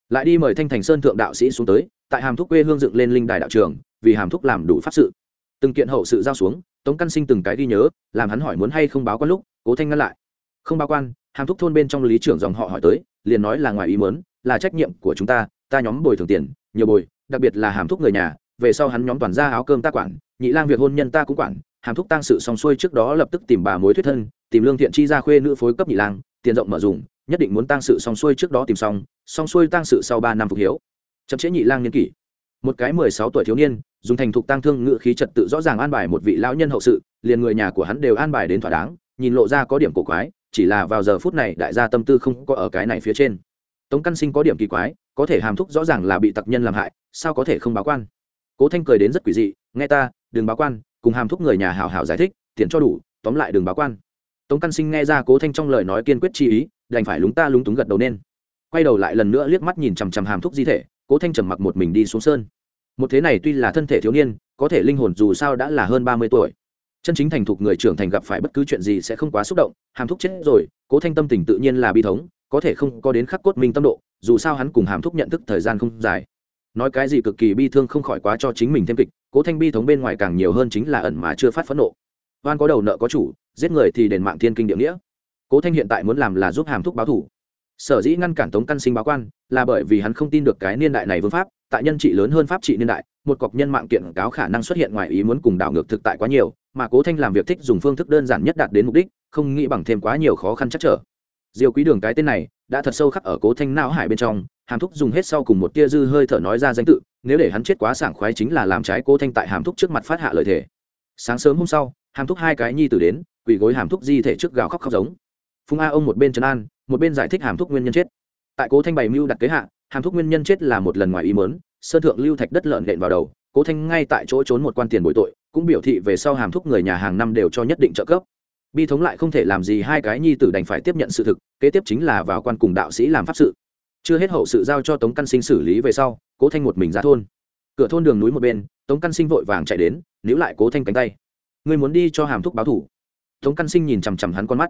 Lại đi mời thanh thành sơn thượng đạo sĩ xuống tới, tại hàm thúc quê hương dựng lên linh đài đạo trường, vì hàm thúc làm đủ pháp sự. Từng kiện hậu sự giao xuống, tống căn sinh từng cái ghi nhớ, làm hắn hỏi muốn hay không báo quan lúc, cố thanh ngăn lại. Không báo quan, hàm thúc thôn bên trong lý trưởng dòng họ hỏi tới, liền nói là ngoài ý mớn là trách nhiệm của chúng ta ta nhóm bồi thường tiền, nhiều bồi, đặc biệt là hàm thúc người nhà về sau hắn nhóm toàn ra áo cơm ta quản, nhị lang việc hôn nhân ta cũng quản, hàm thúc tăng sự xong xuôi trước đó lập tức tìm bà mối thuyết thân, tìm lương thiện chi ra khuê nữ phối cấp nhị lang, tiền rộng mở dùng, nhất định muốn tăng sự xong xuôi trước đó tìm xong xong xuôi tăng sự sau ba năm phục hiếu. Chậm chế nhị lang niên kỷ. Một cái mười sáu tuổi thiếu niên, dùng thành thục tăng thương ngự khí trật tự rõ ràng an bài một vị lão nhân hậu sự, liền người nhà của hắn đều an bài đến thỏa đáng, nhìn lộ ra có điểm cổ quái, chỉ là vào giờ phút này đại gia tâm tư không có ở cái này phía trên. Tống căn sinh có điểm kỳ quái, có thể hàm thúc rõ ràng là bị tặc nhân làm hại, sao có thể không báo quan? Cố thanh cười đến rất quỷ dị, nghe ta đừng báo quan, cùng hàm thúc người nhà hảo hảo giải thích, tiền cho đủ, tóm lại đừng báo quan. Tống căn sinh nghe ra cố thanh trong lời nói kiên quyết chi ý, đành phải lúng ta lúng túng gật đầu nên. Quay đầu lại lần nữa liếc mắt nhìn chằm chằm hàm thúc di thể, cố thanh trầm mặc một mình đi xuống sơn. Một thế này tuy là thân thể thiếu niên, có thể linh hồn dù sao đã là hơn ba mươi tuổi. Chân chính thành thục người trưởng thành gặp phải bất cứ chuyện gì sẽ không quá xúc động, hàm thúc chết rồi, cố thanh tâm tình tự nhiên là bi thống, có thể không có đến khắc cốt minh tâm độ, dù sao hắn cùng hàm thúc nhận thức thời gian không dài nói cái gì cực kỳ bi thương không khỏi quá cho chính mình thêm kịch, cố thanh bi thống bên ngoài càng nhiều hơn chính là ẩn mà chưa phát phẫn nộ. Oan có đầu nợ có chủ, giết người thì đền mạng thiên kinh địa nghĩa. Cố thanh hiện tại muốn làm là giúp hàm thúc báo thủ. Sở dĩ ngăn cản tống căn sinh báo quan, là bởi vì hắn không tin được cái niên đại này vương pháp, tại nhân trị lớn hơn pháp trị niên đại, một cọc nhân mạng kiện cáo khả năng xuất hiện ngoài ý muốn cùng đảo ngược thực tại quá nhiều, mà cố thanh làm việc thích dùng phương thức đơn giản nhất đạt đến mục đích, không nghĩ bằng thêm quá nhiều khó khăn chắc trở. Diều quý đường cái tên này đã thật sâu khắc ở cố thanh não hải bên trong, hàm thúc dùng hết sau cùng một tia dư hơi thở nói ra danh tự, nếu để hắn chết quá sảng khoái chính là làm trái cố thanh tại hàm thúc trước mặt phát hạ lời thề. Sáng sớm hôm sau, hàm thúc hai cái nhi tử đến, quỳ gối hàm thúc di thể trước gào khóc khóc giống. Phùng a ông một bên trấn an, một bên giải thích hàm thúc nguyên nhân chết. Tại cố thanh bày mưu đặt kế hạ, hàm thúc nguyên nhân chết là một lần ngoài ý mớn sơn thượng lưu thạch đất lợn đện vào đầu, cố thanh ngay tại chỗ trốn một quan tiền bồi tội, cũng biểu thị về sau hàm thúc người nhà hàng năm đều cho nhất định trợ cấp. Bi thống lại không thể làm gì hai cái nhi tử đành phải tiếp nhận sự thực kế tiếp chính là vào quan cùng đạo sĩ làm pháp sự. Chưa hết hậu sự giao cho tống căn sinh xử lý về sau, cố thanh một mình ra thôn. Cửa thôn đường núi một bên, tống căn sinh vội vàng chạy đến, níu lại cố thanh cánh tay. Người muốn đi cho hàm thúc báo thủ? Tống căn sinh nhìn chằm chằm hắn con mắt.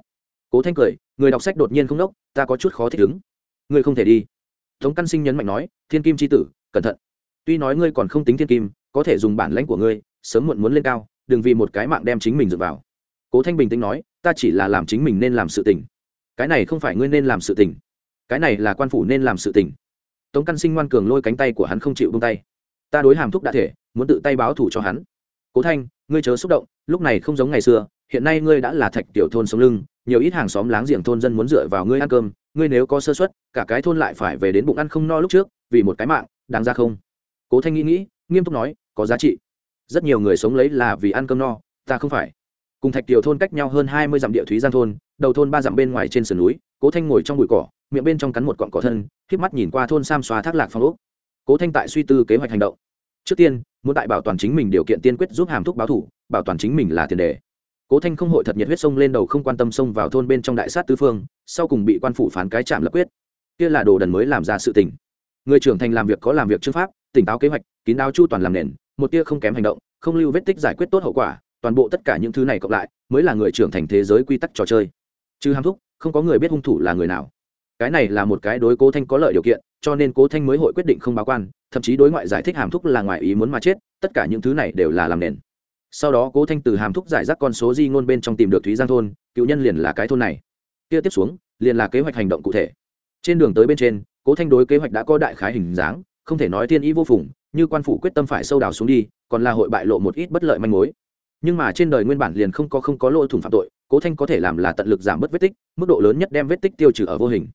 Cố thanh cười, người đọc sách đột nhiên không đốc, ta có chút khó thích ứng. Người không thể đi. Tống căn sinh nhấn mạnh nói, thiên kim c tử, cẩn thận. Tuy nói ngươi còn không tính thiên kim, có thể dùng bản lãnh của ngươi, sớm muộn muốn lên cao, đừng vì một cái mạng đem chính mình dựa vào. Cố thanh bình tĩnh nói, ta chỉ là làm chính mình nên làm sự tình cái này không phải ngươi nên làm sự tình, cái này là quan phủ nên làm sự tình. Tống căn sinh ngoan cường lôi cánh tay của hắn không chịu bông tay. Ta đối hàm thúc đã thể, muốn tự tay báo thủ cho hắn. Cố thanh, ngươi chớ xúc động, lúc này không giống ngày xưa, hiện nay ngươi đã là thạch tiểu thôn sống lưng, nhiều ít hàng xóm láng giềng thôn dân muốn dựa vào ngươi ăn cơm, ngươi nếu có sơ xuất cả cái thôn lại phải về đến bụng ăn không no lúc trước, vì một cái mạng, đáng ra không? Cố thanh nghĩ nghĩ, nghiêm túc nói, có giá trị. Rất nhiều người sống lấy là vì ăn cơm no, ta không phải cùng thạch tiểu thôn cách nhau hơn hai mươi dặm địa thúy giang thôn, đầu thôn ba dặm bên ngoài trên sườn núi, cố thanh ngồi trong bụi cỏ, miệng bên trong cắn một cọn cỏ thân k mắt nhìn qua thôn sam xóa thác lạc phong úc. Cố thanh tại suy tư kế hoạch hành động. Trước tiên, muốn tại bảo toàn chính mình điều kiện tiên quyết giúp hàm thúc báo thủ, bảo toàn chính mình là tiền đề. Cố thanh không hội thật nhiệt huyết sông lên đầu không quan tâm sông vào thôn bên trong đại sát tứ phương, sau cùng bị quan phủ phán cái chạm lập quyết. Kia là đồ đần mới làm ra sự tình. Người trưởng thành làm việc có làm việc chư pháp, tỉnh táo kế hoạch, kín đáo chu toàn làm nền, một tia không kém hành động, không lưu vết tích giải quyết tốt hậu quả toàn bộ tất cả những thứ này cộng lại, mới là người trưởng thành thế giới quy tắc trò chơi. Chứ hàm thúc, không có người biết hung thủ là người nào. Cái này là một cái đối cố thanh có lợi điều kiện, cho nên cố thanh mới hội quyết định không báo quan, thậm chí đối ngoại giải thích hàm thúc là ngoài ý muốn mà chết, tất cả những thứ này đều là làm nền. Sau đó cố thanh từ hàm thúc giải rác con số di ngôn bên trong tìm được thúy giang thôn, cựu nhân liền là cái thôn này. Kia tiếp xuống, liền là kế hoạch hành động cụ thể. Trên đường tới bên trên, cố thanh đối kế hoạch đã có đại khái hình dáng, không thể nói thiên ý vô phùng, như quan phủ quyết tâm phải sâu đào xuống đi, còn là hội bại lộ một ít bất lợi manh mối nhưng mà trên đời nguyên bản liền không có không có lỗ thủng phạm tội, cố thanh có thể làm là tận lực giảm bớt vết tích, mức độ lớn nhất đem vết tích tiêu trừ ở vô hình.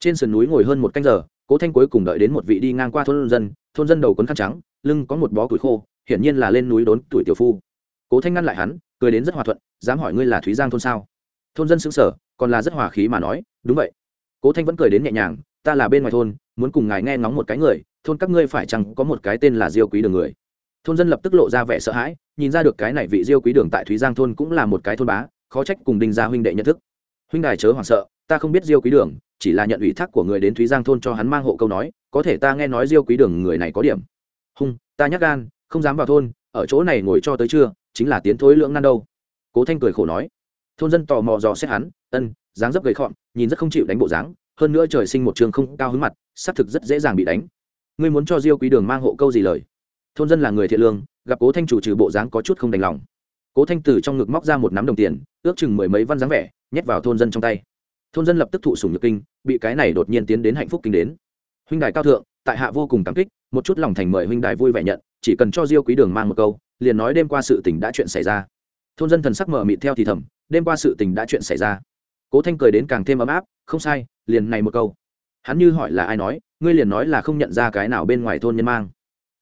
Trên sườn núi ngồi hơn một canh giờ, cố thanh cuối cùng đợi đến một vị đi ngang qua thôn dân thôn dân đầu quấn khăn trắng, lưng có một bó củi khô, hiển nhiên là lên núi đốn tuổi tiểu phu. Cố thanh ngăn lại hắn, cười đến rất hòa thuận, dám hỏi ngươi là thúy giang thôn sao? Thôn dân xứng sở còn là rất hòa khí mà nói, đúng vậy. Cố thanh vẫn cười đến nhẹ nhàng, ta là bên ngoài thôn, muốn cùng ngài nghe ngóng một cái người, thôn các ngươi phải chăng có một cái tên là diêu quý đường người? Thôn dân lập tức lộ ra vẻ sợ hãi, nhìn ra được cái này vị diêu quý đường tại thúy giang thôn cũng là một cái thôn bá, khó trách cùng đinh gia huynh đệ nhận thức. Huynh đài chớ hoảng sợ, ta không biết diêu quý đường, chỉ là nhận ủy thác của người đến thúy giang thôn cho hắn mang hộ câu nói, có thể ta nghe nói diêu quý đường người này có điểm. Hung, ta nhắc gan, không dám vào thôn, ở chỗ này ngồi cho tới trưa, chính là tiến thối lưỡng nan đâu. Cố thanh cười khổ nói. Thôn dân tò mò dò xét hắn, ân, dáng dấp gầy khọn nhìn rất không chịu đánh bộ dáng, hơn nữa trời sinh một trường không cao hứng mặt, xác thực rất dễ dàng bị đánh. Ngươi muốn cho diêu quý đường mang hộ câu gì lời? Thôn dân là người thiện lương, gặp cố thanh chủ trừ bộ dáng có chút không đành lòng. Cố thanh từ trong ngực móc ra một nắm đồng tiền, ước chừng mười mấy văn dáng vẻ, nhét vào thôn dân trong tay. Thôn dân lập tức thụ sùng nhược kinh, bị cái này đột nhiên tiến đến hạnh phúc kinh đến. Huynh đài cao thượng, tại hạ vô cùng cảm kích, một chút lòng thành mời huynh đài vui vẻ nhận, chỉ cần cho diêu quý đường mang một câu, liền nói đêm qua sự tình đã chuyện xảy ra. Thôn dân thần sắc mở mịt theo thì thầm, đêm qua sự tình đã chuyện xảy ra. Cố thanh cười đến càng thêm ấm áp, không sai, liền này một câu. Hắn như hỏi là ai nói, ngươi liền nói là không nhận ra cái nào bên ngoài thôn nhân mang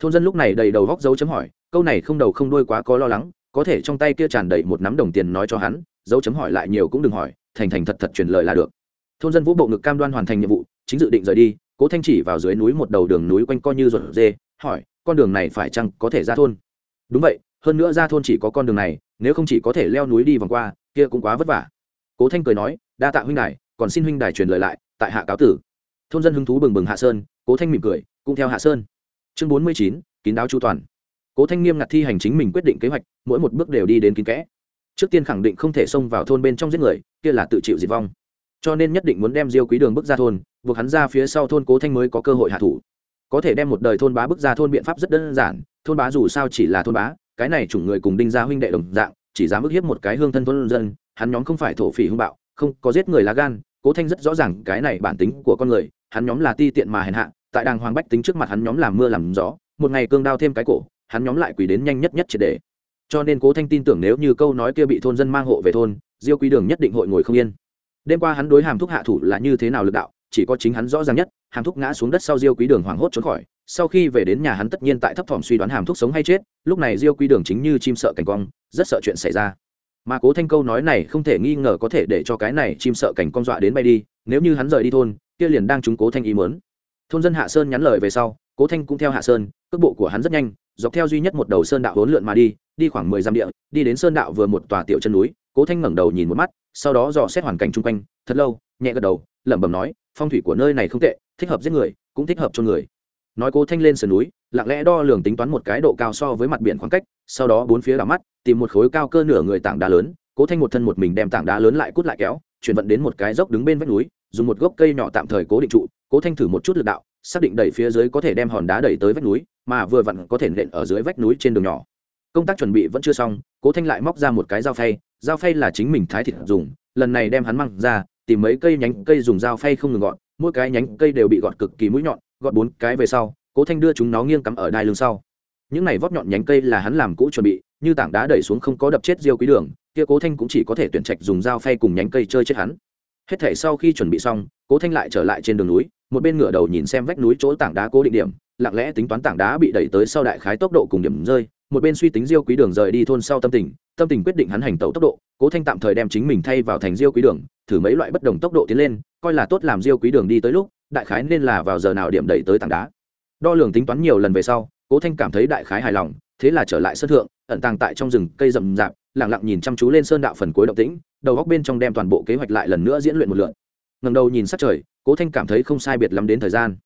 thôn dân lúc này đầy đầu góc dấu chấm hỏi, câu này không đầu không đuôi quá có lo lắng, có thể trong tay kia tràn đầy một nắm đồng tiền nói cho hắn, dấu chấm hỏi lại nhiều cũng đừng hỏi, thành thành thật thật truyền lời là được. Thôn dân vũ bộ ngực cam đoan hoàn thành nhiệm vụ, chính dự định rời đi, cố thanh chỉ vào dưới núi một đầu đường núi quanh co như ruột dê, hỏi, con đường này phải chăng có thể ra thôn? Đúng vậy, hơn nữa ra thôn chỉ có con đường này, nếu không chỉ có thể leo núi đi vòng qua, kia cũng quá vất vả. Cố thanh cười nói, đa tạ huynh đài, còn xin huynh đài truyền lời lại, tại hạ cáo tử. Thôn dân hứng thú bừng bừng hạ sơn, cố thanh mỉm cười, cũng theo hạ sơn chương bốn mươi chín, kín đáo chu toàn. Cố thanh nghiêm ngặt thi hành chính mình quyết định kế hoạch, mỗi một bước đều đi đến kín kẽ. Trước tiên khẳng định không thể xông vào thôn bên trong giết người, kia là tự chịu diệt vong. Cho nên nhất định muốn đem diêu quý đường bước ra thôn, buộc hắn ra phía sau thôn cố thanh mới có cơ hội hạ thủ. Có thể đem một đời thôn bá bước ra thôn biện pháp rất đơn giản, thôn bá dù sao chỉ là thôn bá, cái này chủng người cùng đinh gia huynh đệ đồng dạng, chỉ dám ức hiếp một cái hương thân thôn dân, hắn nhóm không phải thổ phỉ hung bạo, không có giết người lá gan, cố thanh rất rõ ràng cái này bản tính của con người, hắn nhóm là ti tiện mà hèn hạ tại đàng hoàng bách tính trước mặt hắn nhóm làm mưa làm gió, một ngày cương đao thêm cái cổ, hắn nhóm lại quỳ đến nhanh nhất nhất triệt đề cho nên cố thanh tin tưởng nếu như câu nói kia bị thôn dân mang hộ về thôn, diêu quý đường nhất định hội ngồi không yên. Đêm qua hắn đối hàm thúc hạ thủ là như thế nào lực đạo, chỉ có chính hắn rõ ràng nhất, hàm thúc ngã xuống đất sau diêu quý đường hoảng hốt trốn khỏi, sau khi về đến nhà hắn tất nhiên tại thấp thỏm suy đoán hàm thúc sống hay chết, lúc này diêu quý đường chính như chim sợ cảnh cong, rất sợ chuyện xảy ra. Mà cố thanh câu nói này không thể nghi ngờ có thể để cho cái này chim sợ cảnh cong dọa đến bay đi, nếu như hắn rời đi thôn, kia liền đang trúng cố thanh ý mớn thôn dân hạ sơn nhắn lời về sau, cố thanh cũng theo hạ sơn, cước bộ của hắn rất nhanh, dọc theo duy nhất một đầu sơn đạo hỗn lượn mà đi đi khoảng mười dặm địa, đi đến sơn đạo vừa một tòa tiểu chân núi, cố thanh ngẩng đầu nhìn một mắt, sau đó dò xét hoàn cảnh chung quanh, thật lâu, nhẹ gật đầu, lẩm bẩm nói, phong thủy của nơi này không tệ, thích hợp giết người, cũng thích hợp cho người. Nói cố thanh lên sườn núi, lặng lẽ đo lường tính toán một cái độ cao so với mặt biển khoảng cách, sau đó bốn phía đảo mắt, tìm một khối cao cơ nửa người tảng đá lớn, cố thanh một thân một mình đem tảng đá lớn lại cút lại kéo, chuyển vận đến một cái dốc đứng bên vách núi dùng một gốc cây nhỏ tạm thời cố định trụ, cố thanh thử một chút lực đạo, xác định đẩy phía dưới có thể đem hòn đá đẩy tới vách núi, mà vừa vặn có thể nện ở dưới vách núi trên đường nhỏ. Công tác chuẩn bị vẫn chưa xong, cố thanh lại móc ra một cái dao phay dao phay là chính mình thái thịt dùng, lần này đem hắn măng ra, tìm mấy cây nhánh cây dùng dao phay không ngừng gọn, mỗi cái nhánh cây đều bị gọt cực kỳ mũi nhọn gọt bốn cái về sau, cố thanh đưa chúng nó nghiêng cắm ở đai lưng sau. Những này vót nhọn nhánh cây là hắn làm cũ chuẩn bị, như tảng đá đẩy xuống không có đập chết diêu quý đường, kia cố thanh cũng chỉ có thể tuyển trạch dùng dao phay cùng nhánh cây chơi chết hắn hết thể sau khi chuẩn bị xong, cố thanh lại trở lại trên đường núi, một bên ngựa đầu nhìn xem vách núi chỗ tảng đá cố định điểm, lặng lẽ tính toán tảng đá bị đẩy tới sau đại khái tốc độ cùng điểm rơi, một bên suy tính diêu quý đường rời đi thôn sau tâm tình tâm tình quyết định hắn hành tẩu tốc độ, cố thanh tạm thời đem chính mình thay vào thành diêu quý đường, thử mấy loại bất đồng tốc độ tiến lên, coi là tốt làm diêu quý đường đi tới lúc, đại khái nên là vào giờ nào điểm đẩy tới tảng đá. Đo lường tính toán nhiều lần về sau, cố thanh cảm thấy đại khái hài lòng, thế là trở lại sân thượng, ẩn tàng tại trong rừng cây rậm rạp lẳng lặng nhìn chăm chú lên sơn đạo phần cuối động tĩnh, đầu góc bên trong đem toàn bộ kế hoạch lại lần nữa diễn luyện một lượn ngầm đầu nhìn sát trời, cố thanh cảm thấy không sai biệt lắm đến thời gian.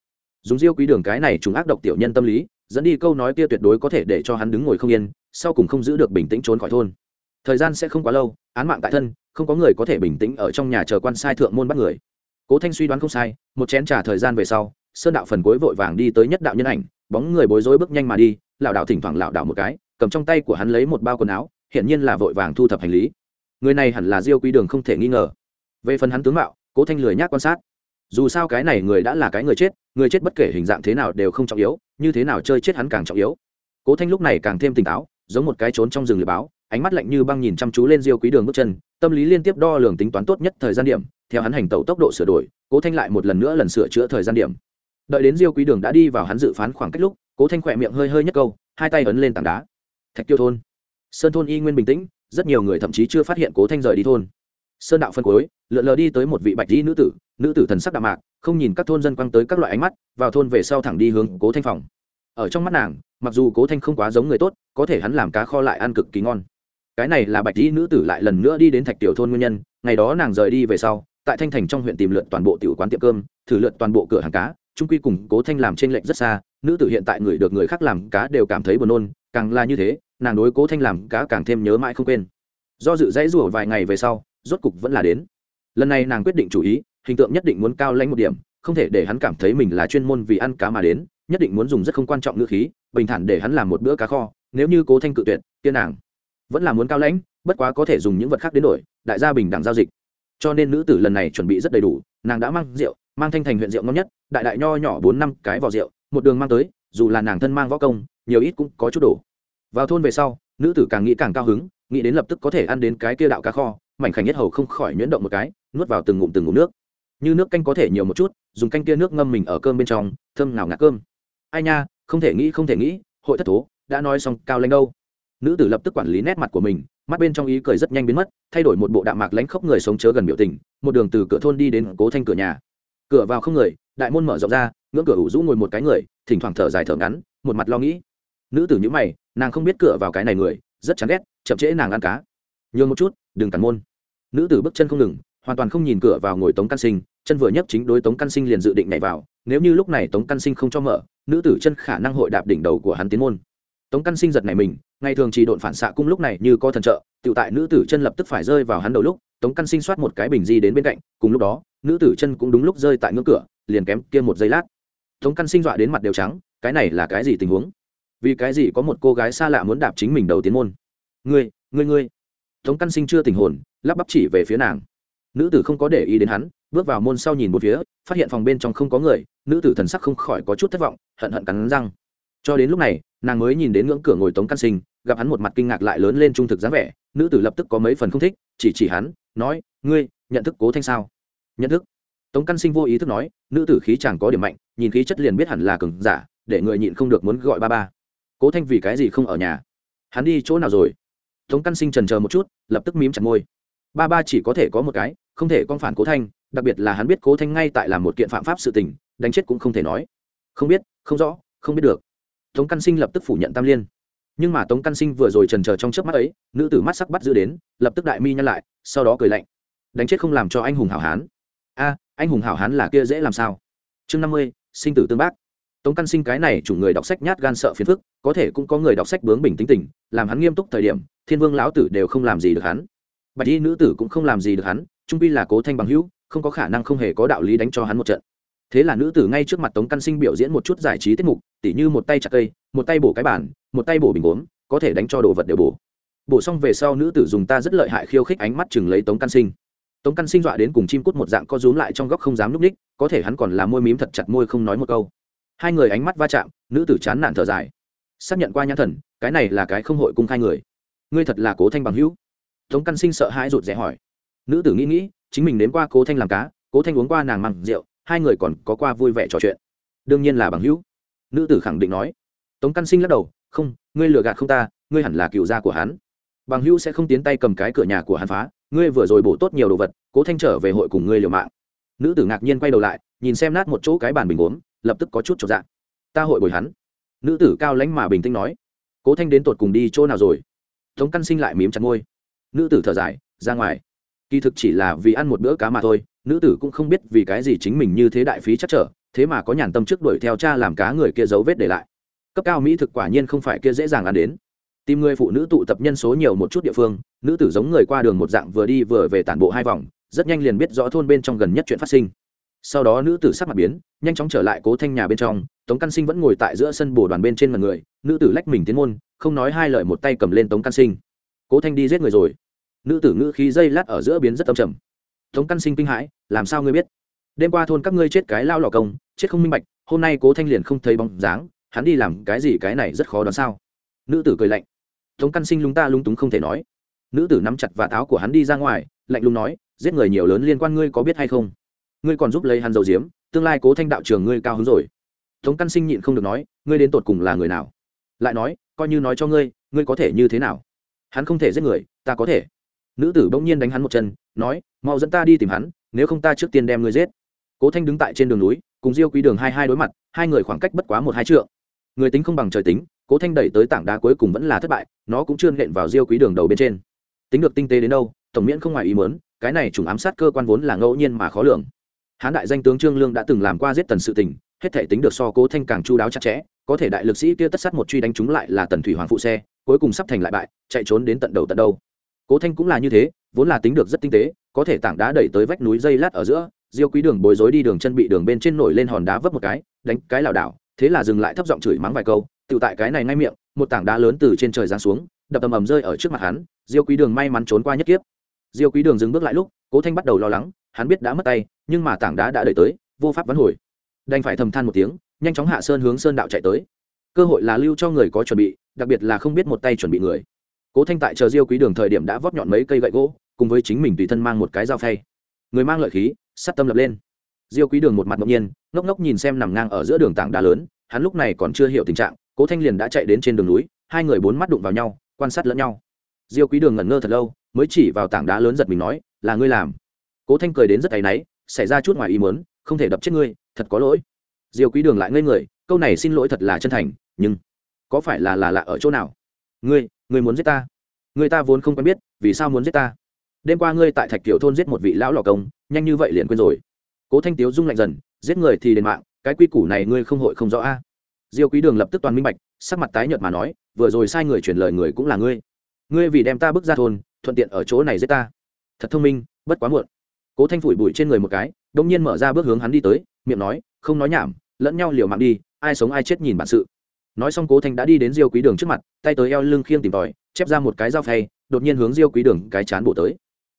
Dùng diêu quý đường cái này chúng ác độc tiểu nhân tâm lý, dẫn đi câu nói kia tuyệt đối có thể để cho hắn đứng ngồi không yên, sau cùng không giữ được bình tĩnh trốn khỏi thôn. Thời gian sẽ không quá lâu, án mạng tại thân, không có người có thể bình tĩnh ở trong nhà chờ quan sai thượng môn bắt người. Cố thanh suy đoán không sai, một chén trả thời gian về sau, sơn đạo phần cuối vội vàng đi tới nhất đạo nhân ảnh, bóng người bối rối bước nhanh mà đi lảo đạo thỉnh thoảng lảo đạo một cái, cầm trong tay của hắn lấy một bao quần áo hiển nhiên là vội vàng thu thập hành lý. Người này hẳn là diêu quý đường không thể nghi ngờ. Về phần hắn tướng mạo, cố thanh lười nhác quan sát. Dù sao cái này người đã là cái người chết người chết bất kể hình dạng thế nào đều không trọng yếu, như thế nào chơi chết hắn càng trọng yếu. Cố thanh lúc này càng thêm tỉnh táo, giống một cái trốn trong rừng lửa báo, ánh mắt lạnh như băng nhìn chăm chú lên diêu quý đường bước chân, tâm lý liên tiếp đo lường tính toán tốt nhất thời gian điểm, theo hắn hành tẩu tốc độ sửa đổi, cố thanh lại một lần nữa lần sửa chữa thời gian điểm. Đợi đến diêu quý đường đã đi vào hắn dự phán khoảng cách lúc, cố thanh khỏe miệng hơi hơi nhất câu, hai tay ấn lên tảng đá. Thạch tiêu thôn sơn thôn y nguyên bình tĩnh, rất nhiều người thậm chí chưa phát hiện cố thanh rời đi thôn. Sơn đạo phân cối lượn lờ đi tới một vị bạch dĩ nữ tử nữ tử thần sắc đạm mạc, không nhìn các thôn dân quăng tới các loại ánh mắt, vào thôn về sau thẳng đi hướng cố thanh phòng. Ở trong mắt nàng, mặc dù cố thanh không quá giống người tốt, có thể hắn làm cá kho lại ăn cực kỳ ngon. Cái này là bạch dĩ nữ tử lại lần nữa đi đến thạch tiểu thôn nguyên nhân, ngày đó nàng rời đi về sau, tại thanh thành trong huyện tìm lượn toàn bộ tiểu quán tiệm cơm, thử lượn toàn bộ cửa hàng cá trung quy cùng cố thanh làm trên lệnh rất xa, nữ tử hiện tại người được người khác làm cá đều cảm thấy buồn nôn, càng là như thế nàng đối cố thanh làm cá càng thêm nhớ mãi không quên. Do dự dãy rủa vài ngày về sau, rốt cục vẫn là đến. Lần này nàng quyết định chủ ý, hình tượng nhất định muốn cao lãnh một điểm, không thể để hắn cảm thấy mình là chuyên môn vì ăn cá mà đến, nhất định muốn dùng rất không quan trọng ngữ khí, bình thản để hắn làm một bữa cá kho, nếu như cố thanh cự tuyệt tiên nàng vẫn là muốn cao lãnh, bất quá có thể dùng những vật khác đến đổi, đại gia bình đẳng giao dịch. Cho nên nữ tử lần này chuẩn bị rất đầy đủ, nàng đã mang rượu, mang thanh thành huyện rượu ngon nhất, đại đại nho nhỏ bốn năm cái vỏ rượu, một đường mang tới, dù là nàng thân mang võ công, nhiều ít cũng có chút đủ vào thôn về sau, nữ tử càng nghĩ càng cao hứng, nghĩ đến lập tức có thể ăn đến cái kia đạo cá kho, mảnh khảnh nhất hầu không khỏi nhuyễn động một cái, nuốt vào từng ngụm từng ngụm nước. Như nước canh có thể nhiều một chút, dùng canh kia nước ngâm mình ở cơm bên trong, thơm nào ngạt cơm. Ai nha, không thể nghĩ, không thể nghĩ, hội thất thố, đã nói xong, cao lanh đâu. Nữ tử lập tức quản lý nét mặt của mình, mắt bên trong ý cười rất nhanh biến mất, thay đổi một bộ đạm mạc lãnh khốc người sống chớ gần biểu tình, một đường từ cửa thôn đi đến cố thanh cửa nhà. Cửa vào không người, đại môn mở rộng ra, ngưỡng cửa ủ rũ ngồi một cái người, thỉnh thoảng thở dài thở ngắn, một mặt lo nghĩ. Nữ tử nhữ mày nàng không biết cửa vào cái này người, rất chán ghét, chậm trễ nàng ăn cá. Nhường một chút, đừng cản môn. Nữ tử bước chân không ngừng, hoàn toàn không nhìn cửa vào ngồi tống căn sinh, chân vừa nhấc chính đối tống căn sinh liền dự định nhảy vào, nếu như lúc này tống căn sinh không cho mở, nữ tử chân khả năng hội đạp đỉnh đầu của hắn tiến môn. Tống căn sinh giật này mình, ngày thường chỉ độn phản xạ cung lúc này như có thần trợ tự tại nữ tử chân lập tức phải rơi vào hắn đầu lúc, tống căn sinh soát một cái bình di đến bên cạnh, cùng lúc đó, nữ tử chân cũng đúng lúc rơi tại ngưỡng cửa, liền kém kia một giây lát. Tống căn sinh dọa đến mặt đều trắng, cái này là cái gì tình huống? Vì cái gì có một cô gái xa lạ muốn đạp chính mình đầu tiến môn? Ngươi ngươi ngươi. Tống căn sinh chưa tình hồn, lắp bắp chỉ về phía nàng. Nữ tử không có để ý đến hắn, bước vào môn sau nhìn một phía, phát hiện phòng bên trong không có người, nữ tử thần sắc không khỏi có chút thất vọng, hận hận cắn răng. Cho đến lúc này, nàng mới nhìn đến ngưỡng cửa ngồi tống căn sinh, gặp hắn một mặt kinh ngạc lại lớn lên trung thực dáng vẻ, nữ tử lập tức có mấy phần không thích, chỉ chỉ hắn, nói, ngươi, nhận thức cố thanh sao? Nhận thức. Tống căn sinh vô ý thức nói, nữ tử khí chẳng có điểm mạnh, nhìn khí chất liền biết hẳn là cường giả, để người nhịn không được muốn gọi ba ba cố thanh vì cái gì không ở nhà? Hắn đi chỗ nào rồi? Tống căn sinh trần chờ một chút, lập tức mím chặt môi. Ba ba chỉ có thể có một cái, không thể con phản cố thanh, đặc biệt là hắn biết cố thanh ngay tại làm một kiện phạm pháp sự tình, đánh chết cũng không thể nói. Không biết, không rõ, không biết được. Tống căn sinh lập tức phủ nhận tam liên. Nhưng mà tống căn sinh vừa rồi trần chờ trong chớp mắt ấy, nữ tử mắt sắc bắt giữ đến, lập tức đại mi nhăn lại, sau đó cười lạnh. Đánh chết không làm cho anh hùng hảo hán. A, anh hùng hảo hán là kia dễ làm sao? Chương năm mươi, sinh tử tương bác tống căn sinh cái này chủ người đọc sách nhát gan sợ phiền phức có thể cũng có người đọc sách bướng bình tính tình làm hắn nghiêm túc thời điểm thiên vương lão tử đều không làm gì được hắn. Bạch y nữ tử cũng không làm gì được hắn trung pi là cố thanh bằng hữu không có khả năng không hề có đạo lý đánh cho hắn một trận. Thế là nữ tử ngay trước mặt tống căn sinh biểu diễn một chút giải trí tiết mục tỉ như một tay chặt cây một tay bổ cái bàn, một tay bổ bình gốm có thể đánh cho đồ vật đều bổ. Bổ xong về sau nữ tử dùng ta rất lợi hại khiêu khích ánh mắt chừng lấy tống căn sinh. Tống căn sinh dọa đến cùng chim cút một dạng co rúm lại trong góc không dám núp ních có thể hắn còn là môi mím thật chặt môi không nói một câu hai người ánh mắt va chạm, nữ tử chán nản thở dài. Xác nhận qua nhãn thần, cái này là cái không hội cung khai người. Ngươi thật là cố thanh bằng hữu. Tống căn sinh sợ hãi rụt rẽ hỏi. Nữ tử nghĩ nghĩ, chính mình đến qua cố thanh làm cá, cố thanh uống qua nàng mặn rượu, hai người còn có qua vui vẻ trò chuyện. Đương nhiên là bằng hữu. Nữ tử khẳng định nói. Tống căn sinh lắc đầu, không, ngươi lừa gạt không ta, ngươi hẳn là cựu gia của hắn. Bằng hữu sẽ không tiến tay cầm cái cửa nhà của hắn phá, ngươi vừa rồi bổ tốt nhiều đồ vật, cố thanh trở về hội cùng ngươi liều mạng. Nữ tử ngạc nhiên quay đầu lại, nhìn xem nát một chỗ cái bàn bình uống lập tức có chút trọn dạ, ta hội bồi hắn. Nữ tử cao lãnh mà bình tĩnh nói. Cố thanh đến tột cùng đi chỗ nào rồi? Tống căn sinh lại mím chặt môi. Nữ tử thở dài ra ngoài. Kỳ thực chỉ là vì ăn một bữa cá mà thôi nữ tử cũng không biết vì cái gì chính mình như thế đại phí chắc trở thế mà có nhàn tâm trước đuổi theo cha làm cá người kia dấu vết để lại. Cấp cao mỹ thực quả nhiên không phải kia dễ dàng ăn đến. Tìm người phụ nữ tụ tập nhân số nhiều một chút địa phương nữ tử giống người qua đường một dạng vừa đi vừa về tản bộ hai vòng rất nhanh liền biết rõ thôn bên trong gần nhất chuyện phát sinh sau đó nữ tử sắc mặt biến, nhanh chóng trở lại cố thanh nhà bên trong, tống căn sinh vẫn ngồi tại giữa sân bồ đoàn bên trên mặt người, nữ tử lách mình tiến môn, không nói hai lời một tay cầm lên tống căn sinh. Cố thanh đi giết người rồi. Nữ tử ngữ khí dây lát ở giữa biến rất âm trầm. Tống căn sinh kinh hãi, làm sao ngươi biết? Đêm qua thôn các ngươi chết cái lao lò công, chết không minh bạch, hôm nay cố thanh liền không thấy bóng dáng, hắn đi làm cái gì cái này rất khó đoán sao? Nữ tử cười lạnh. Tống căn sinh lúng ta lúng túng không thể nói. Nữ tử nắm chặt và tháo của hắn đi ra ngoài, lạnh lùng nói, giết người nhiều lớn liên quan ngươi có biết hay không? Ngươi còn giúp lấy hắn dầu diếm tương lai cố thanh đạo trường ngươi cao hứng rồi. Tống căn sinh nhịn không được nói, ngươi đến tột cùng là người nào? Lại nói, coi như nói cho ngươi ngươi có thể như thế nào? Hắn không thể giết người, ta có thể. Nữ tử bỗng nhiên đánh hắn một chân, nói, mau dẫn ta đi tìm hắn, nếu không ta trước tiên đem ngươi giết. Cố thanh đứng tại trên đường núi, cùng diêu quý đường hai hai đối mặt, hai người khoảng cách bất quá một hai trượng. Người tính không bằng trời tính, cố thanh đẩy tới tảng đá cuối cùng vẫn là thất bại, nó cũng chưa nện vào diêu quý đường đầu bên trên. Tính được tinh tế đến đâu, tổng miễn không ngoài ý mớn cái này trùng ám sát cơ quan vốn là ngẫu nhiên mà khó lường hán đại danh tướng trương lương đã từng làm qua giết tần sự tình, hết thể tính được so cố thanh càng chu đáo chặt chẽ, có thể đại lực sĩ kia tất sát một truy đánh chúng lại là tần thủy hoàng phụ xe, cuối cùng sắp thành lại bại, chạy trốn đến tận đầu tận đâu. Cố thanh cũng là như thế, vốn là tính được rất tinh tế, có thể tảng đá đẩy tới vách núi dây lát ở giữa, diêu quý đường bối rối đi đường chân bị đường bên trên nổi lên hòn đá vấp một cái, đánh cái lảo đảo, thế là dừng lại thấp giọng chửi mắng vài câu, tự tại cái này ngay miệng, một tảng đá lớn từ trên trời giáng xuống, đập tầm ầm rơi ở trước mặt hắn, diêu quý đường may mắn trốn qua nhất kiếp. Diêu quý đường dừng bước lại lúc cố thanh bắt đầu lo lắng, hắn biết đã mất tay, nhưng mà tảng đá đã đẩy tới, vô pháp vắn hồi. Đành phải thầm than một tiếng, nhanh chóng hạ sơn hướng sơn đạo chạy tới. Cơ hội là lưu cho người có chuẩn bị, đặc biệt là không biết một tay chuẩn bị người. Cố thanh tại chờ diêu quý đường thời điểm đã vót nhọn mấy cây gậy gỗ, cùng với chính mình tùy thân mang một cái dao phay. Người mang lợi khí, sắt tâm lập lên. Diêu quý đường một mặt ngẫu nhiên, ngốc ngốc nhìn xem nằm ngang ở giữa đường tảng đá lớn, hắn lúc này còn chưa hiểu tình trạng, cố thanh liền đã chạy đến trên đường núi, hai người bốn mắt đụng vào nhau, quan sát lẫn nhau. Diêu quý đường ngẩn ngơ thật lâu, mới chỉ vào tảng đá lớn giật mình nói là ngươi làm. Cố thanh cười đến rất áy náy, xảy ra chút ngoài ý mớn không thể đập chết ngươi, thật có lỗi. Diêu quý đường lại ngây người, câu này xin lỗi thật là chân thành, nhưng có phải là là lạ ở chỗ nào? Ngươi ngươi muốn giết ta? Người ta vốn không quen biết, vì sao muốn giết ta? Đêm qua ngươi tại thạch kiểu thôn giết một vị lão lò công, nhanh như vậy liền quên rồi. Cố thanh tiếu rung lạnh dần, giết người thì đền mạng, cái quy củ này ngươi không hội không rõ a. Diêu quý đường lập tức toàn minh bạch, sắc mặt tái nhợt mà nói, vừa rồi sai người truyền lời người cũng là ngươi. Ngươi vì đem ta bước ra thôn, thuận tiện ở chỗ này giết ta thật thông minh, bất quá muộn. Cố thanh phủi bụi trên người một cái đông nhiên mở ra bước hướng hắn đi tới, miệng nói, không nói nhảm, lẫn nhau liều mạng đi, ai sống ai chết nhìn bản sự. Nói xong cố thanh đã đi đến diêu quý đường trước mặt, tay tới eo lưng khiêng tìm tòi, chép ra một cái dao phay, đột nhiên hướng diêu quý đường cái chán bổ tới.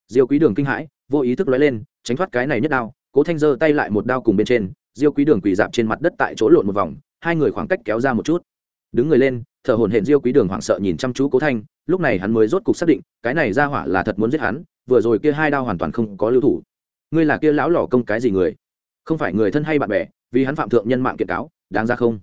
Diêu quý đường kinh hãi, vô ý thức lóe lên, tránh thoát cái này nhất đao, cố thanh giơ tay lại một đao cùng bên trên, diêu quý đường quỳ dạp trên mặt đất tại chỗ lộn một vòng, hai người khoảng cách kéo ra một chút. Đứng người lên thở hổn hển diêu quý đường hoảng sợ nhìn chăm chú cố thanh, lúc này hắn mới rốt cục xác định, cái này ra hỏa là thật muốn giết hắn, vừa rồi kia hai đao hoàn toàn không có lưu thủ. Ngươi là kia lão lò công cái gì người? Không phải người thân hay bạn bè, vì hắn phạm thượng nhân mạng kiện cáo, đáng ra không?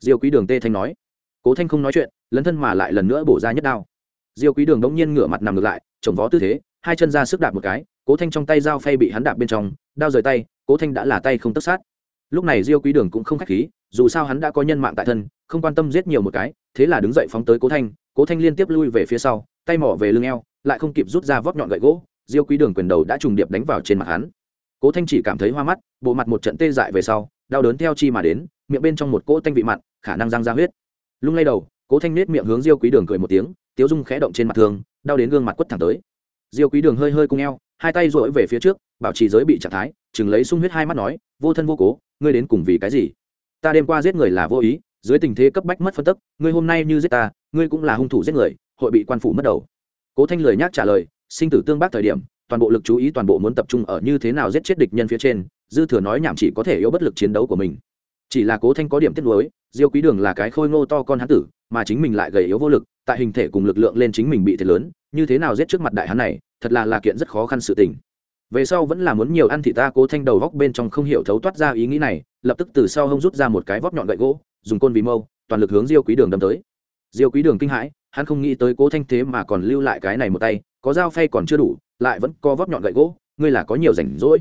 Diêu quý đường tê thanh nói. Cố thanh không nói chuyện, lấn thân mà lại lần nữa bổ ra nhất đao. Diêu quý đường đống nhiên ngửa mặt nằm ngược lại chồng vó tư thế, hai chân ra sức đạp một cái, cố thanh trong tay dao phay bị hắn đạp bên trong, đao rời tay, cố thanh đã là tay không tất sát. Lúc này diêu quý đường cũng không k h á c h khí dù sao hắn đã có nhân mạng tại thân, không quan tâm giết nhiều một cái, thế là đứng dậy phóng tới cố thanh. Cố thanh liên tiếp lui về phía sau, tay mỏ về lưng eo, lại không kịp rút ra vóp nhọn gậy gỗ, diêu quý đường quyền đầu đã trùng điệp đánh vào trên mặt hắn. Cố thanh chỉ cảm thấy hoa mắt, bộ mặt một trận tê dại về sau, đau đớn theo chi mà đến, miệng bên trong một cỗ tanh vị mặn, khả năng răng ra huyết. Lung lay đầu, cố thanh nết miệng hướng diêu quý đường cười một tiếng, tiếu dung khẽ động trên mặt thường đau đến gương mặt quất thẳng tới. Diêu quý đường hơi hơi cung eo, hai tay rỗi về phía trước, bảo trì giới bị trạng thái, chừng lấy sung huyết hai mắt nói, vô thân vô cố, ngươi đến cùng vì cái gì? Ta đêm qua giết người là vô ý, dưới tình thế cấp bách mất phân tức, ngươi hôm nay như giết ta, ngươi cũng là hung thủ giết người, hội bị quan phủ mất đầu. Cố thanh lời nhắc trả lời, sinh tử tương bác thời điểm, toàn bộ lực chú ý toàn bộ muốn tập trung ở như thế nào giết chết địch nhân phía trên, dư thừa nói nhảm chỉ có thể yếu bất lực chiến đấu của mình. Chỉ là cố thanh có điểm tiết lối diêu quý đường là cái khôi ngô to con hán tử, mà chính mình lại gầy yếu vô lực, tại hình thể cùng lực lượng lên chính mình bị thiệt lớn, như thế nào giết trước mặt đại hán này, thật là là kiện rất khó khăn sự tình về sau vẫn là muốn nhiều ăn thị ta cố thanh đầu góc bên trong không hiểu thấu toát ra ý nghĩ này, lập tức từ sau hông rút ra một cái vóp nhọn gậy gỗ, dùng côn vì mâu, toàn lực hướng diêu quý đường đâm tới. Diêu quý đường kinh hãi, hắn không nghĩ tới cố thanh thế mà còn lưu lại cái này một tay, có dao phay còn chưa đủ, lại vẫn có vóp nhọn gậy gỗ, ngươi là có nhiều rảnh rỗi.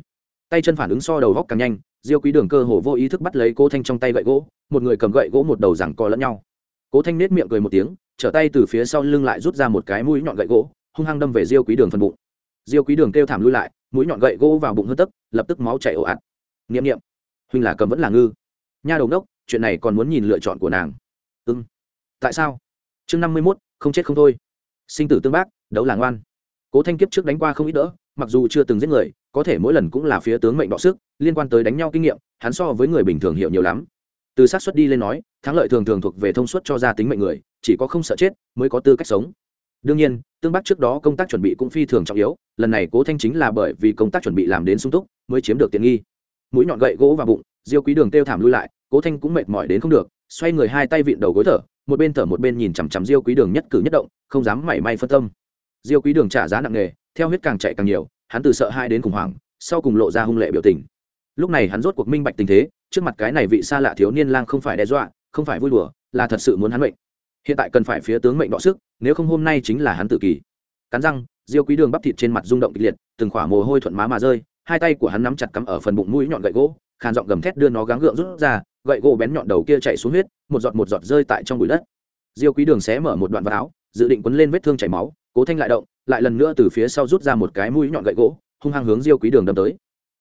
Tay chân phản ứng so đầu góc càng nhanh, diêu quý đường cơ hồ vô ý thức bắt lấy cố thanh trong tay gậy gỗ, một người cầm gậy gỗ một đầu rằng co lẫn nhau. Cố thanh nết miệng cười một tiếng, trở tay từ phía sau lưng lại rút ra một cái mũi nhọn gậy gỗ, hung hăng đâm về diêu quý đường phần bụng. Diêu quý đường kêu thảm lui lại mũi nhọn gậy gỗ vào bụng hơn tấc, lập tức máu chảy ồ ạt. Nghiệm nghiệm huynh là cầm vẫn là ngư. Nha đầu đốc chuyện này còn muốn nhìn lựa chọn của nàng. Ư ừ. tại sao? Chương năm mươi mốt, không chết không thôi. Sinh tử tương bác, đấu là ngoan. Cố thanh kiếp trước đánh qua không ít đỡ, mặc dù chưa từng giết người, có thể mỗi lần cũng là phía tướng mệnh đọ sức, liên quan tới đánh nhau kinh nghiệm, hắn so với người bình thường hiểu nhiều lắm. Từ sát xuất đi lên nói, thắng lợi thường thường thuộc về thông suất cho ra tính mệnh người, chỉ có không sợ chết mới có tư cách sống đương nhiên, tương bắc trước đó công tác chuẩn bị cũng phi thường trọng yếu, lần này cố thanh chính là bởi vì công tác chuẩn bị làm đến sung túc, mới chiếm được tiện nghi. Mũi nhọn gậy gỗ vào bụng, diêu quý đường kêu thảm lui lại, cố thanh cũng mệt mỏi đến không được, xoay người hai tay vịn đầu gối thở, một bên thở một bên nhìn chằm chằm diêu quý đường nhất cử nhất động, không dám mảy may phân tâm. Diêu quý đường trả giá nặng nề, theo huyết càng chạy càng nhiều, hắn từ sợ hai đến khủng hoảng, sau cùng lộ ra hung lệ biểu tình. Lúc này hắn rốt cuộc minh bạch tình thế, trước mặt cái này vị xa lạ thiếu niên lang không phải đe dọa, không phải vui đùa, là thật sự muốn hắn mệnh hiện tại cần phải phía tướng mệnh đọ sức, nếu không hôm nay chính là hắn tự kỷ. Cắn răng, diêu quý đường bắp thịt trên mặt rung động kịch liệt, từng khỏa mồ hôi thuận má mà rơi, hai tay của hắn nắm chặt cắm ở phần bụng mũi nhọn gậy gỗ, khàn giọng gầm thét đưa nó gắng gượng rút ra, gậy gỗ bén nhọn đầu kia chạy xuống huyết, một giọt một giọt rơi tại trong bụi đất. Diêu quý đường xé mở một đoạn vào áo, dự định quấn lên vết thương chảy máu, cố thanh lại động, lại lần nữa từ phía sau rút ra một cái mũi nhọn gậy gỗ, hung hăng hướng diêu quý đường đâm tới.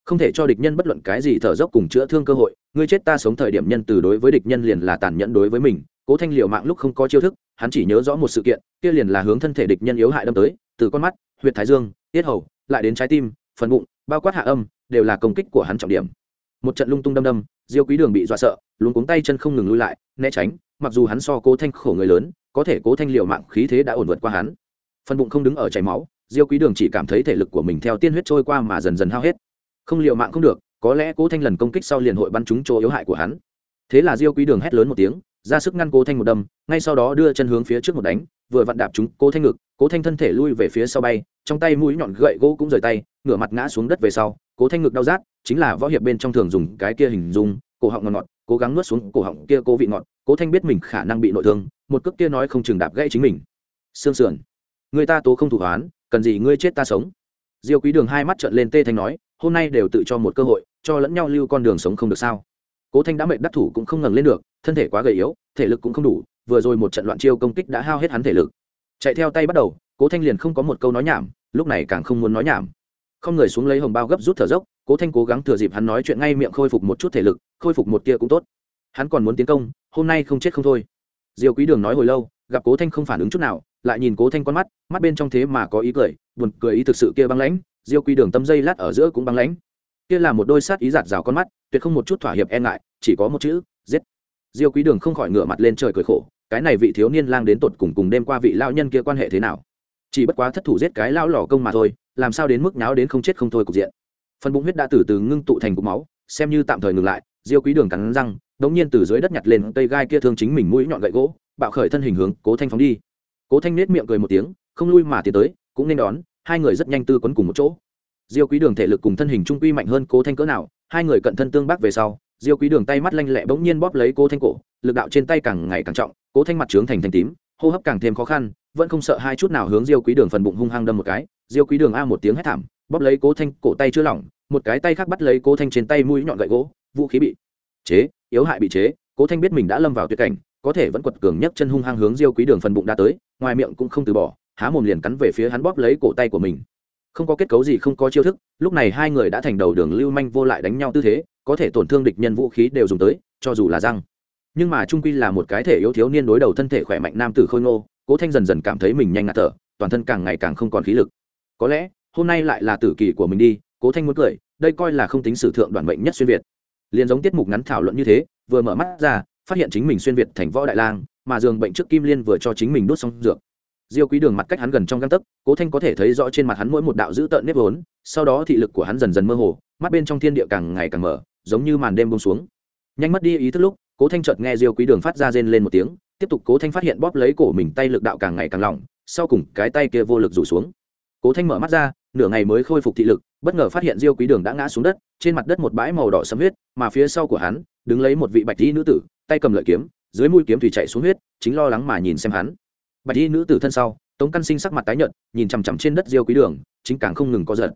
Không thể cho địch nhân bất luận cái gì thở dốc cùng chữa thương cơ hội, ngươi chết ta sống thời điểm nhân từ đối với địch nhân liền là tàn nhẫn đối với mình cố thanh liệu mạng lúc không có chiêu thức, hắn chỉ nhớ rõ một sự kiện, kia liền là hướng thân thể địch nhân yếu hại đâm tới, từ con mắt, huyệt thái dương, tiết hầu, lại đến trái tim, phần bụng, bao quát hạ âm, đều là công kích của hắn trọng điểm. Một trận lung tung đâm đâm, diêu quý đường bị dọa sợ, luống cuống tay chân không ngừng lui lại, né tránh, mặc dù hắn so cố thanh khổ người lớn, có thể cố thanh liệu mạng khí thế đã ổn vượt qua hắn. Phần bụng không đứng ở chảy máu, diêu quý đường chỉ cảm thấy thể lực của mình theo tiên huyết trôi qua mà dần dần hao hết. Không liệu mạng không được, có lẽ cố thanh lần công kích sau liền hội bắn trúng chỗ yếu hại của hắn. Thế là diêu quý đường hét lớn một tiếng ra sức ngăn cố thanh một đâm, ngay sau đó đưa chân hướng phía trước một đánh, vừa vặn đạp chúng cố thanh ngực, cố thanh thân thể lui về phía sau bay, trong tay mũi nhọn gậy gỗ cũng rời tay, ngửa mặt ngã xuống đất về sau, cố thanh ngực đau rát, chính là võ hiệp bên trong thường dùng cái kia hình dung, cổ họng ngọt ngọt cố gắng nuốt xuống cổ họng kia cố vị ngọt cố thanh biết mình khả năng bị nội thương, một cước kia nói không chừng đạp gãy chính mình. Sương sườn. Người ta tố không thủ hoán, cần gì ngươi chết ta sống? Diêu quý đường hai mắt trợn lên tê thanh nói, hôm nay đều tự cho một cơ hội, cho lẫn nhau lưu con đường sống không được sao? Cố thanh đã mệnh đắc thủ cũng không ngẩng lên được, thân thể quá gầy yếu, thể lực cũng không đủ, vừa rồi một trận loạn chiêu công kích đã hao hết hắn thể lực. Chạy theo tay bắt đầu, cố thanh liền không có một câu nói nhảm, lúc này càng không muốn nói nhảm. Không người xuống lấy hồng bao gấp rút thở dốc, cố thanh cố gắng thừa dịp hắn nói chuyện ngay miệng khôi phục một chút thể lực, khôi phục một tia cũng tốt. Hắn còn muốn tiến công, hôm nay không chết không thôi. Diều quý đường nói hồi lâu, gặp cố thanh không phản ứng chút nào, lại nhìn cố thanh con mắt mắt bên trong thế mà có ý cười, buồn cười ý thực sự kia băng lãnh, diêu quý đường tâm dây lát ở giữa cũng băng lãnh kia là một đôi sát ý giạt rào con mắt, tuyệt không một chút thỏa hiệp e ngại, chỉ có một chữ, giết. Diêu quý đường không khỏi ngửa mặt lên trời cười khổ, cái này vị thiếu niên lang đến tột cùng cùng đêm qua vị lao nhân kia quan hệ thế nào? Chỉ bất quá thất thủ giết cái lao lò công mà thôi, làm sao đến mức náo đến không chết không thôi cục diện. Phần bụng huyết đã từ từ ngưng tụ thành cục máu, xem như tạm thời ngừng lại, diêu quý đường cắn răng, đống nhiên từ dưới đất nhặt lên cây gai kia thương chính mình mũi nhọn gậy gỗ, bạo khởi thân hình hướng cố thanh phóng đi. Cố thanh nết miệng cười một tiếng, không lui mà tiến tới, cũng nên đón, hai người rất nhanh tư quấn cùng một chỗ diêu quý đường thể lực cùng thân hình trung quy mạnh hơn cố thanh cỡ nào, hai người cận thân tương bác về sau, diêu quý đường tay mắt lanh lẹ bỗng nhiên bóp lấy cố thanh cổ, lực đạo trên tay càng ngày càng trọng, cố thanh mặt trướng thành thành tím, hô hấp càng thêm khó khăn, vẫn không sợ hai chút nào hướng diêu quý đường phần bụng hung hăng đâm một cái, diêu quý đường a một tiếng hét thảm, bóp lấy cố thanh cổ tay chưa lỏng, một cái tay khác bắt lấy cố thanh trên tay mũi nhọn gậy gỗ, vũ khí bị chế, yếu hại bị chế, cố thanh biết mình đã lâm vào tuyệt cảnh, có thể vẫn quật cường nhất chân hung hăng hướng diêu quý đường phần bụng đã tới, ngoài miệng cũng không từ bỏ, há mồm liền cắn về phía hắn bóp lấy cổ tay của mình không có kết cấu gì, không có chiêu thức, lúc này hai người đã thành đầu đường lưu manh vô lại đánh nhau tư thế, có thể tổn thương địch nhân vũ khí đều dùng tới, cho dù là răng. Nhưng mà trung quy là một cái thể yếu thiếu niên đối đầu thân thể khỏe mạnh nam tử khôi ngô, cố thanh dần dần cảm thấy mình nhanh ngạt thở, toàn thân càng ngày càng không còn khí lực. Có lẽ, hôm nay lại là tử kỳ của mình đi, cố thanh muốn cười, đây coi là không tính sử thượng đoạn bệnh nhất xuyên việt. Liền giống tiết mục ngắn thảo luận như thế, vừa mở mắt ra, phát hiện chính mình xuyên việt thành võ đại lang, mà giường bệnh trước kim liên vừa cho chính mình đốt xong dược diêu quý đường mặt cách hắn gần trong găng tấc, cố thanh có thể thấy rõ trên mặt hắn mỗi một đạo dữ tợn nếp vốn, sau đó thị lực của hắn dần dần mơ hồ, mắt bên trong thiên địa càng ngày càng mở, giống như màn đêm bông xuống. Nhanh mất đi ý thức lúc, cố thanh chợt nghe diêu quý đường phát ra rên lên một tiếng, tiếp tục cố thanh phát hiện bóp lấy cổ mình tay lực đạo càng ngày càng lỏng, sau cùng cái tay kia vô lực rủ xuống. Cố thanh mở mắt ra, nửa ngày mới khôi phục thị lực, bất ngờ phát hiện diêu quý đường đã ngã xuống đất, trên mặt đất một bãi màu đỏ sấm huyết, mà phía sau của hắn, đứng lấy một vị bạch y nữ tử, tay cầm lợi kiếm, dưới mũi kiếm thủy chạy xuống huyết, chính lo lắng mà nhìn xem hắn bạch y nữ tử thân sau, tống căn sinh sắc mặt tái nhợt, nhìn chằm chằm trên đất diêu quý đường, chính càng không ngừng có giật.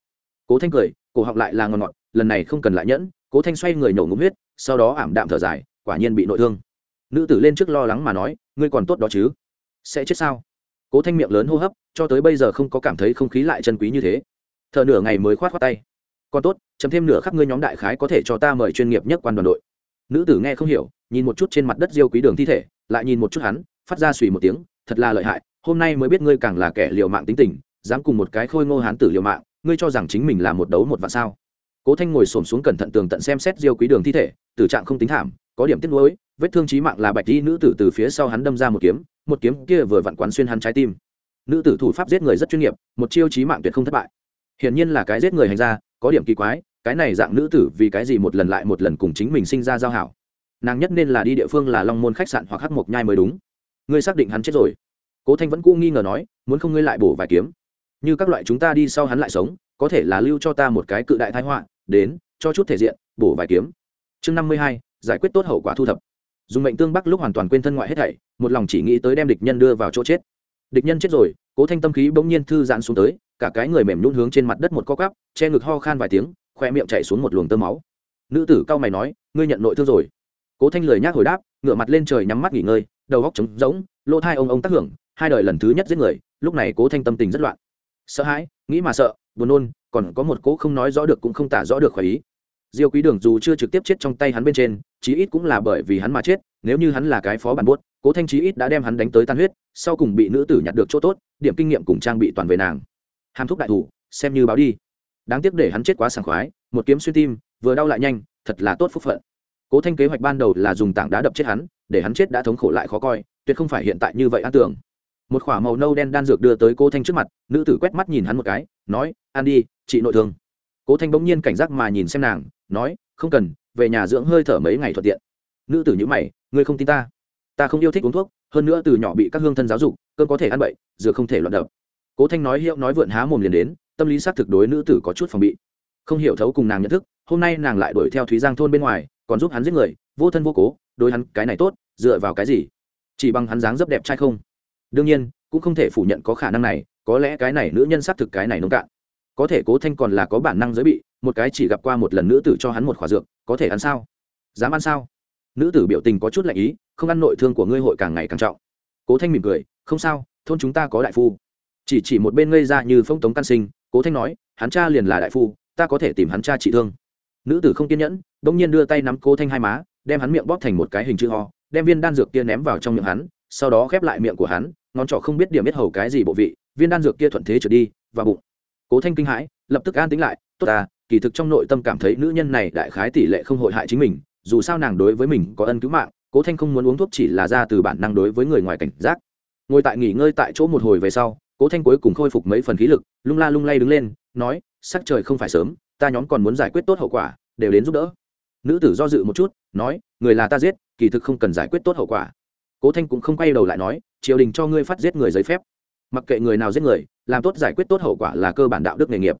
Cố thanh cười, cổ họng lại là ngon ngọt, lần này không cần lại nhẫn, cố thanh xoay người nổ ngụm huyết, sau đó ảm đạm thở dài, quả nhiên bị nội thương. Nữ tử lên trước lo lắng mà nói, ngươi còn tốt đó chứ? Sẽ chết sao? Cố thanh miệng lớn hô hấp, cho tới bây giờ không có cảm thấy không khí lại chân quý như thế. Thợ nửa ngày mới khoát khoát tay. Còn tốt, chấm thêm nửa khắc ngươi nhóm đại khái có thể cho ta mời chuyên nghiệp nhất quan đoàn đội. Nữ tử nghe không hiểu, nhìn một chút trên mặt đất diêu quý đường thi thể, lại nhìn một chút hắn phát ra suy một tiếng, thật là lợi hại, hôm nay mới biết ngươi càng là kẻ liều mạng tính tình, dám cùng một cái khôi ngô hán tử liều mạng, ngươi cho rằng chính mình là một đấu một vạn sao? Cố thanh ngồi xổm xuống cẩn thận tường tận xem xét diêu quý đường thi thể, tử trạng không tính thảm, có điểm tiếc nuối, vết thương chí mạng là bạch y nữ tử từ phía sau hắn đâm ra một kiếm một kiếm kia vừa vặn quán xuyên hắn trái tim. Nữ tử thủ pháp giết người rất chuyên nghiệp, một chiêu chí mạng tuyệt không thất bại. Hiển nhiên là cái giết người hành ra có điểm kỳ quái, cái này dạng nữ tử vì cái gì một lần lại một lần cùng chính mình sinh ra giao hảo? Nàng nhất nên là đi địa phương là long môn khách sạn hoặc hắc mộc nhai mới đúng ngươi xác định hắn chết rồi. Cố thanh vẫn cũ nghi ngờ nói, muốn không ngươi lại bổ vài kiếm. Như các loại chúng ta đi sau hắn lại sống, có thể là lưu cho ta một cái cự đại thái họa, đến, cho chút thể diện, bổ vài kiếm. Chương năm mươi hai, giải quyết tốt hậu quả thu thập. Dùng mệnh tương bắc lúc hoàn toàn quên thân ngoại hết thảy, một lòng chỉ nghĩ tới đem địch nhân đưa vào chỗ chết. Địch nhân chết rồi, cố thanh tâm khí bỗng nhiên thư giãn xuống tới, cả cái người mềm nhún hướng trên mặt đất một co cắp che ngực ho khan vài tiếng, khoe miệng chạy xuống một luồng tơ máu. Nữ tử cao mày nói, ngươi nhận nội thương rồi. Cố thanh lời nhác hồi đáp ngựa mặt lên trời nhắm mắt nghỉ ngơi đầu góc trống rỗng, lỗ thai ông ông tác hưởng, hai đời lần thứ nhất giết người, lúc này cố thanh tâm tình rất loạn. Sợ hãi, nghĩ mà sợ, buồn nôn, còn có một cố không nói rõ được cũng không tả rõ được khỏi ý. Diêu quý đường dù chưa trực tiếp chết trong tay hắn bên trên, chí ít cũng là bởi vì hắn mà chết, nếu như hắn là cái phó bản buốt, cố thanh chí ít đã đem hắn đánh tới tan huyết, sau cùng bị nữ tử nhặt được chỗ tốt, điểm kinh nghiệm cùng trang bị toàn về nàng. Hàm thúc đại thủ, xem như báo đi. Đáng tiếc để hắn chết quá sảng khoái, một kiếm xuyên tim, vừa đau lại nhanh, thật là tốt phúc phận. Cố thanh kế hoạch ban đầu là dùng tảng đá đập chết hắn để hắn chết đã thống khổ lại khó coi, tuyệt không phải hiện tại như vậy an tưởng. Một k h ỏ a màu nâu đen đan dược đưa tới cô thanh trước mặt, nữ tử quét mắt nhìn hắn một cái, nói ăn đi chị nội thương. Cố thanh bỗng nhiên cảnh giác mà nhìn xem nàng, nói, không cần, về nhà dưỡng hơi thở mấy ngày thuận tiện. Nữ tử nhữ mày, ngươi không tin ta? Ta không yêu thích uống thuốc, hơn nữa từ nhỏ bị các hương thân giáo dục cơn có thể ăn bậy dược không thể loạn đập. Cố thanh nói hiệu nói vượn há mồm liền đến, tâm lý xác thực đối nữ tử có chút phòng bị. Không hiểu thấu cùng nàng nhận thức, hôm nay nàng lại đuổi theo thúy giang thôn bên ngoài, còn giúp hắn giết người, vô thân vô cố đối hắn cái này tốt, dựa vào cái gì? Chỉ bằng hắn dáng rất đẹp trai không? Đương nhiên, cũng không thể phủ nhận có khả năng này, có lẽ cái này nữ nhân xác thực cái này nông cạn. Có thể cố thanh còn là có bản năng giới bị, một cái chỉ gặp qua một lần nữ tử cho hắn một khỏa dược, có thể ăn sao? Dám ăn sao? Nữ tử biểu tình có chút lạnh ý, không ăn nội thương của ngươi hội càng ngày càng trọng. Cố thanh mỉm cười, không sao, thôn chúng ta có đại phu. Chỉ chỉ một bên ngây ra như phong tống căn sinh, cố thanh nói, hắn cha liền là đại phu, ta có thể tìm hắn cha trị thương. Nữ tử không kiên nhẫn đ ỗ n g nhiên đưa tay nắm cố thanh hai má đem hắn miệng bóp thành một cái hình chữ ho đem viên đan dược kia ném vào trong miệng hắn, sau đó khép lại miệng của hắn, ngón trỏ không biết điểm biết hầu cái gì bộ vị, viên đan dược kia thuận thế trở đi và bụng. Cố thanh kinh hãi, lập tức an tính lại, tốt ta, kỳ thực trong nội tâm cảm thấy nữ nhân này đại khái tỷ lệ không hội hại chính mình, dù sao nàng đối với mình có ân cứu mạng, cố thanh không muốn uống thuốc chỉ là ra từ bản năng đối với người ngoài cảnh giác. Ngồi tại nghỉ ngơi tại chỗ một hồi về sau, cố thanh cuối cùng khôi phục mấy phần khí lực, lung la lung lay đứng lên, nói, sắc trời không phải sớm, ta nhóm còn muốn giải quyết tốt hậu quả, đều đến giúp đỡ nữ tử do dự một chút, nói, người là ta giết, kỳ thực không cần giải quyết tốt hậu quả. Cố thanh cũng không quay đầu lại nói, triều đình cho ngươi phát giết người giấy phép. Mặc kệ người nào giết người, làm tốt giải quyết tốt hậu quả là cơ bản đạo đức nghề nghiệp.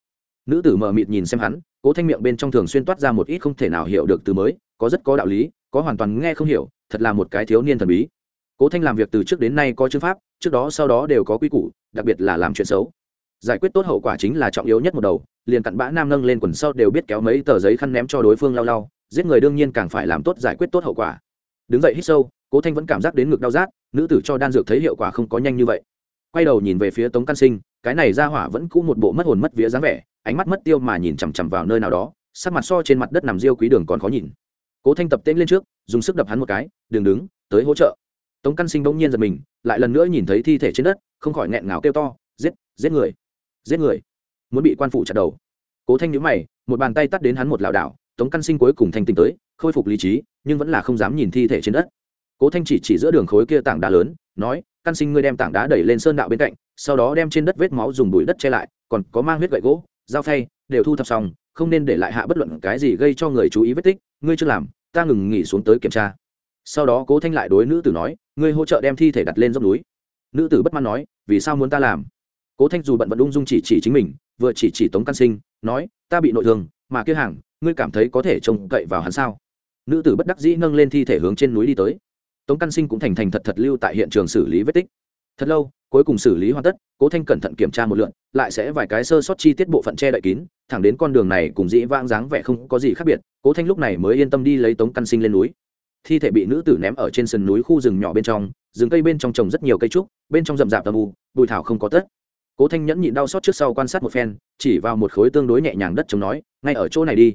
Nữ tử mờ mịt nhìn xem hắn, cố thanh miệng bên trong thường xuyên toát ra một ít không thể nào hiểu được từ mới, có rất có đạo lý, có hoàn toàn nghe không hiểu, thật là một cái thiếu niên thần bí. Cố thanh làm việc từ trước đến nay có chữ pháp, trước đó sau đó đều có quy củ, đặc biệt là làm chuyện xấu. Giải quyết tốt hậu quả chính là trọng yếu nhất một đầu, liền cặn bã nam nâng lên quần sau đều biết kéo mấy tờ giấy khăn ném cho đối phương lau lau giết người đương nhiên càng phải làm tốt giải quyết tốt hậu quả. Đứng dậy hít sâu, cố thanh vẫn cảm giác đến ngực đau rát, nữ tử cho đan dược thấy hiệu quả không có nhanh như vậy. Quay đầu nhìn về phía tống căn sinh, cái này ra hỏa vẫn cũ một bộ mất hồn mất vía dáng vẻ, ánh mắt mất tiêu mà nhìn chằm chằm vào nơi nào đó, sắc mặt so trên mặt đất nằm riêu quý đường còn khó nhìn. Cố thanh tập tên lên trước, dùng sức đập hắn một cái, đường đứng, tới hỗ trợ. Tống căn sinh bỗng nhiên giật mình, lại lần nữa nhìn thấy thi thể trên đất, không khỏi nghẹn ngào kêu to, giết giết người giết người. Muốn bị quan phủ chặt đầu. Cố thanh nhữ mày, một bàn tay tắt đến hắn một lảo đảo tống căn sinh cuối cùng thanh tình tới, khôi phục lý trí, nhưng vẫn là không dám nhìn thi thể trên đất. Cố thanh chỉ chỉ giữa đường khối kia tảng đá lớn, nói, căn sinh ngươi đem tảng đá đẩy lên sơn đạo bên cạnh, sau đó đem trên đất vết máu dùng bụi đất che lại, còn có mang huyết gậy gỗ, dao phay, đều thu thập xong, không nên để lại hạ bất luận cái gì gây cho người chú ý vết tích, ngươi chưa làm, ta ngừng nghỉ xuống tới kiểm tra. Sau đó cố thanh lại đối nữ tử nói, ngươi hỗ trợ đem thi thể đặt lên dốc núi. Nữ tử bất mãn nói, vì sao muốn ta làm? Cố thanh dù bận vận ung dung chỉ chỉ chính mình, vừa chỉ chỉ tống căn sinh, nói, ta bị nội thương, mà kia hàng ngươi cảm thấy có thể trông cậy vào hắn sao? Nữ tử bất đắc dĩ nâng lên thi thể hướng trên núi đi tới. Tống căn sinh cũng thành thành thật thật lưu tại hiện trường xử lý vết tích. Thật lâu, cuối cùng xử lý hoàn tất, cố thanh cẩn thận kiểm tra một lượn, lại sẽ vài cái sơ sót chi tiết bộ phận che đậy kín, thẳng đến con đường này cùng dĩ vãng dáng vẻ không có gì khác biệt, cố thanh lúc này mới yên tâm đi lấy tống căn sinh lên núi. Thi thể bị nữ tử ném ở trên sườn núi khu rừng nhỏ bên trong, rừng cây bên trong trồng rất nhiều cây trúc, bên trong rậm rạp tầm u, bụi thảo không có tất. Cố thanh nhẫn nhịn đau xót trước sau quan sát một phen, chỉ vào một khối tương đối nhẹ nhàng đất chống nói, ngay ở chỗ này đi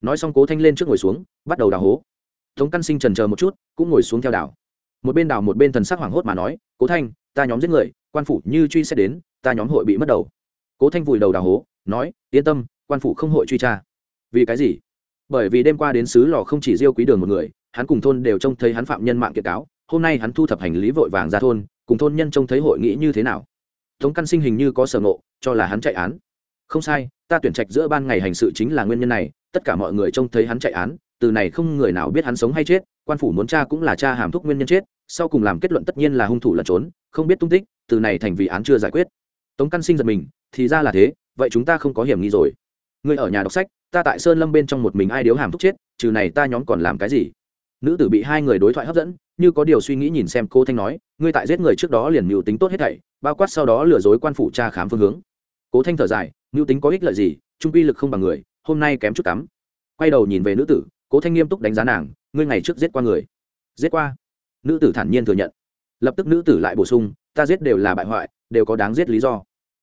nói xong cố thanh lên trước ngồi xuống, bắt đầu đào hố. Tống căn sinh trần chờ một chút, cũng ngồi xuống theo đào một bên đào một bên thần sắc hoảng hốt mà nói, cố thanh, ta nhóm giết người, quan phủ như truy xét đến, ta nhóm hội bị mất đầu. Cố thanh vùi đầu đào hố, nói, yên tâm, quan phủ không hội truy tra. Vì cái gì? Bởi vì đêm qua đến xứ lò không chỉ riêu quý đường một người, hắn cùng thôn đều trông thấy hắn phạm nhân mạng kiệt cáo, hôm nay hắn thu thập hành lý vội vàng ra thôn, cùng thôn nhân trông thấy hội nghị như thế nào? Tống căn sinh hình như có sở ngộ, cho là hắn chạy án. Không sai, ta tuyển trạch giữa ban ngày hành sự chính là nguyên nhân này tất cả mọi người trông thấy hắn chạy án, từ này không người nào biết hắn sống hay chết, quan phủ muốn cha cũng là cha hàm thúc nguyên nhân chết, sau cùng làm kết luận tất nhiên là hung thủ lẩn trốn, không biết tung tích, từ này thành vì án chưa giải quyết. Tống căn sinh giật mình, thì ra là thế, vậy chúng ta không có hiểm nghi rồi. Người ở nhà đọc sách, ta tại sơn lâm bên trong một mình ai điếu hàm thúc chết, trừ này ta nhóm còn làm cái gì? Nữ tử bị hai người đối thoại hấp dẫn, như có điều suy nghĩ nhìn xem cô thanh nói, ngươi tại giết người trước đó liền mưu tính tốt hết thảy, bao quát sau đó lừa dối quan phủ tra khám phương hướng. Cố thanh thở dài, mưu tính có ích lợi gì, trung quy lực không bằng người hôm nay kém chút cắm. Quay đầu nhìn về nữ tử, cố thanh nghiêm túc đánh giá nàng, ngươi ngày trước giết qua người. Giết qua? Nữ tử thản nhiên thừa nhận. Lập tức nữ tử lại bổ sung, ta giết đều là bại hoại, đều có đáng giết lý do.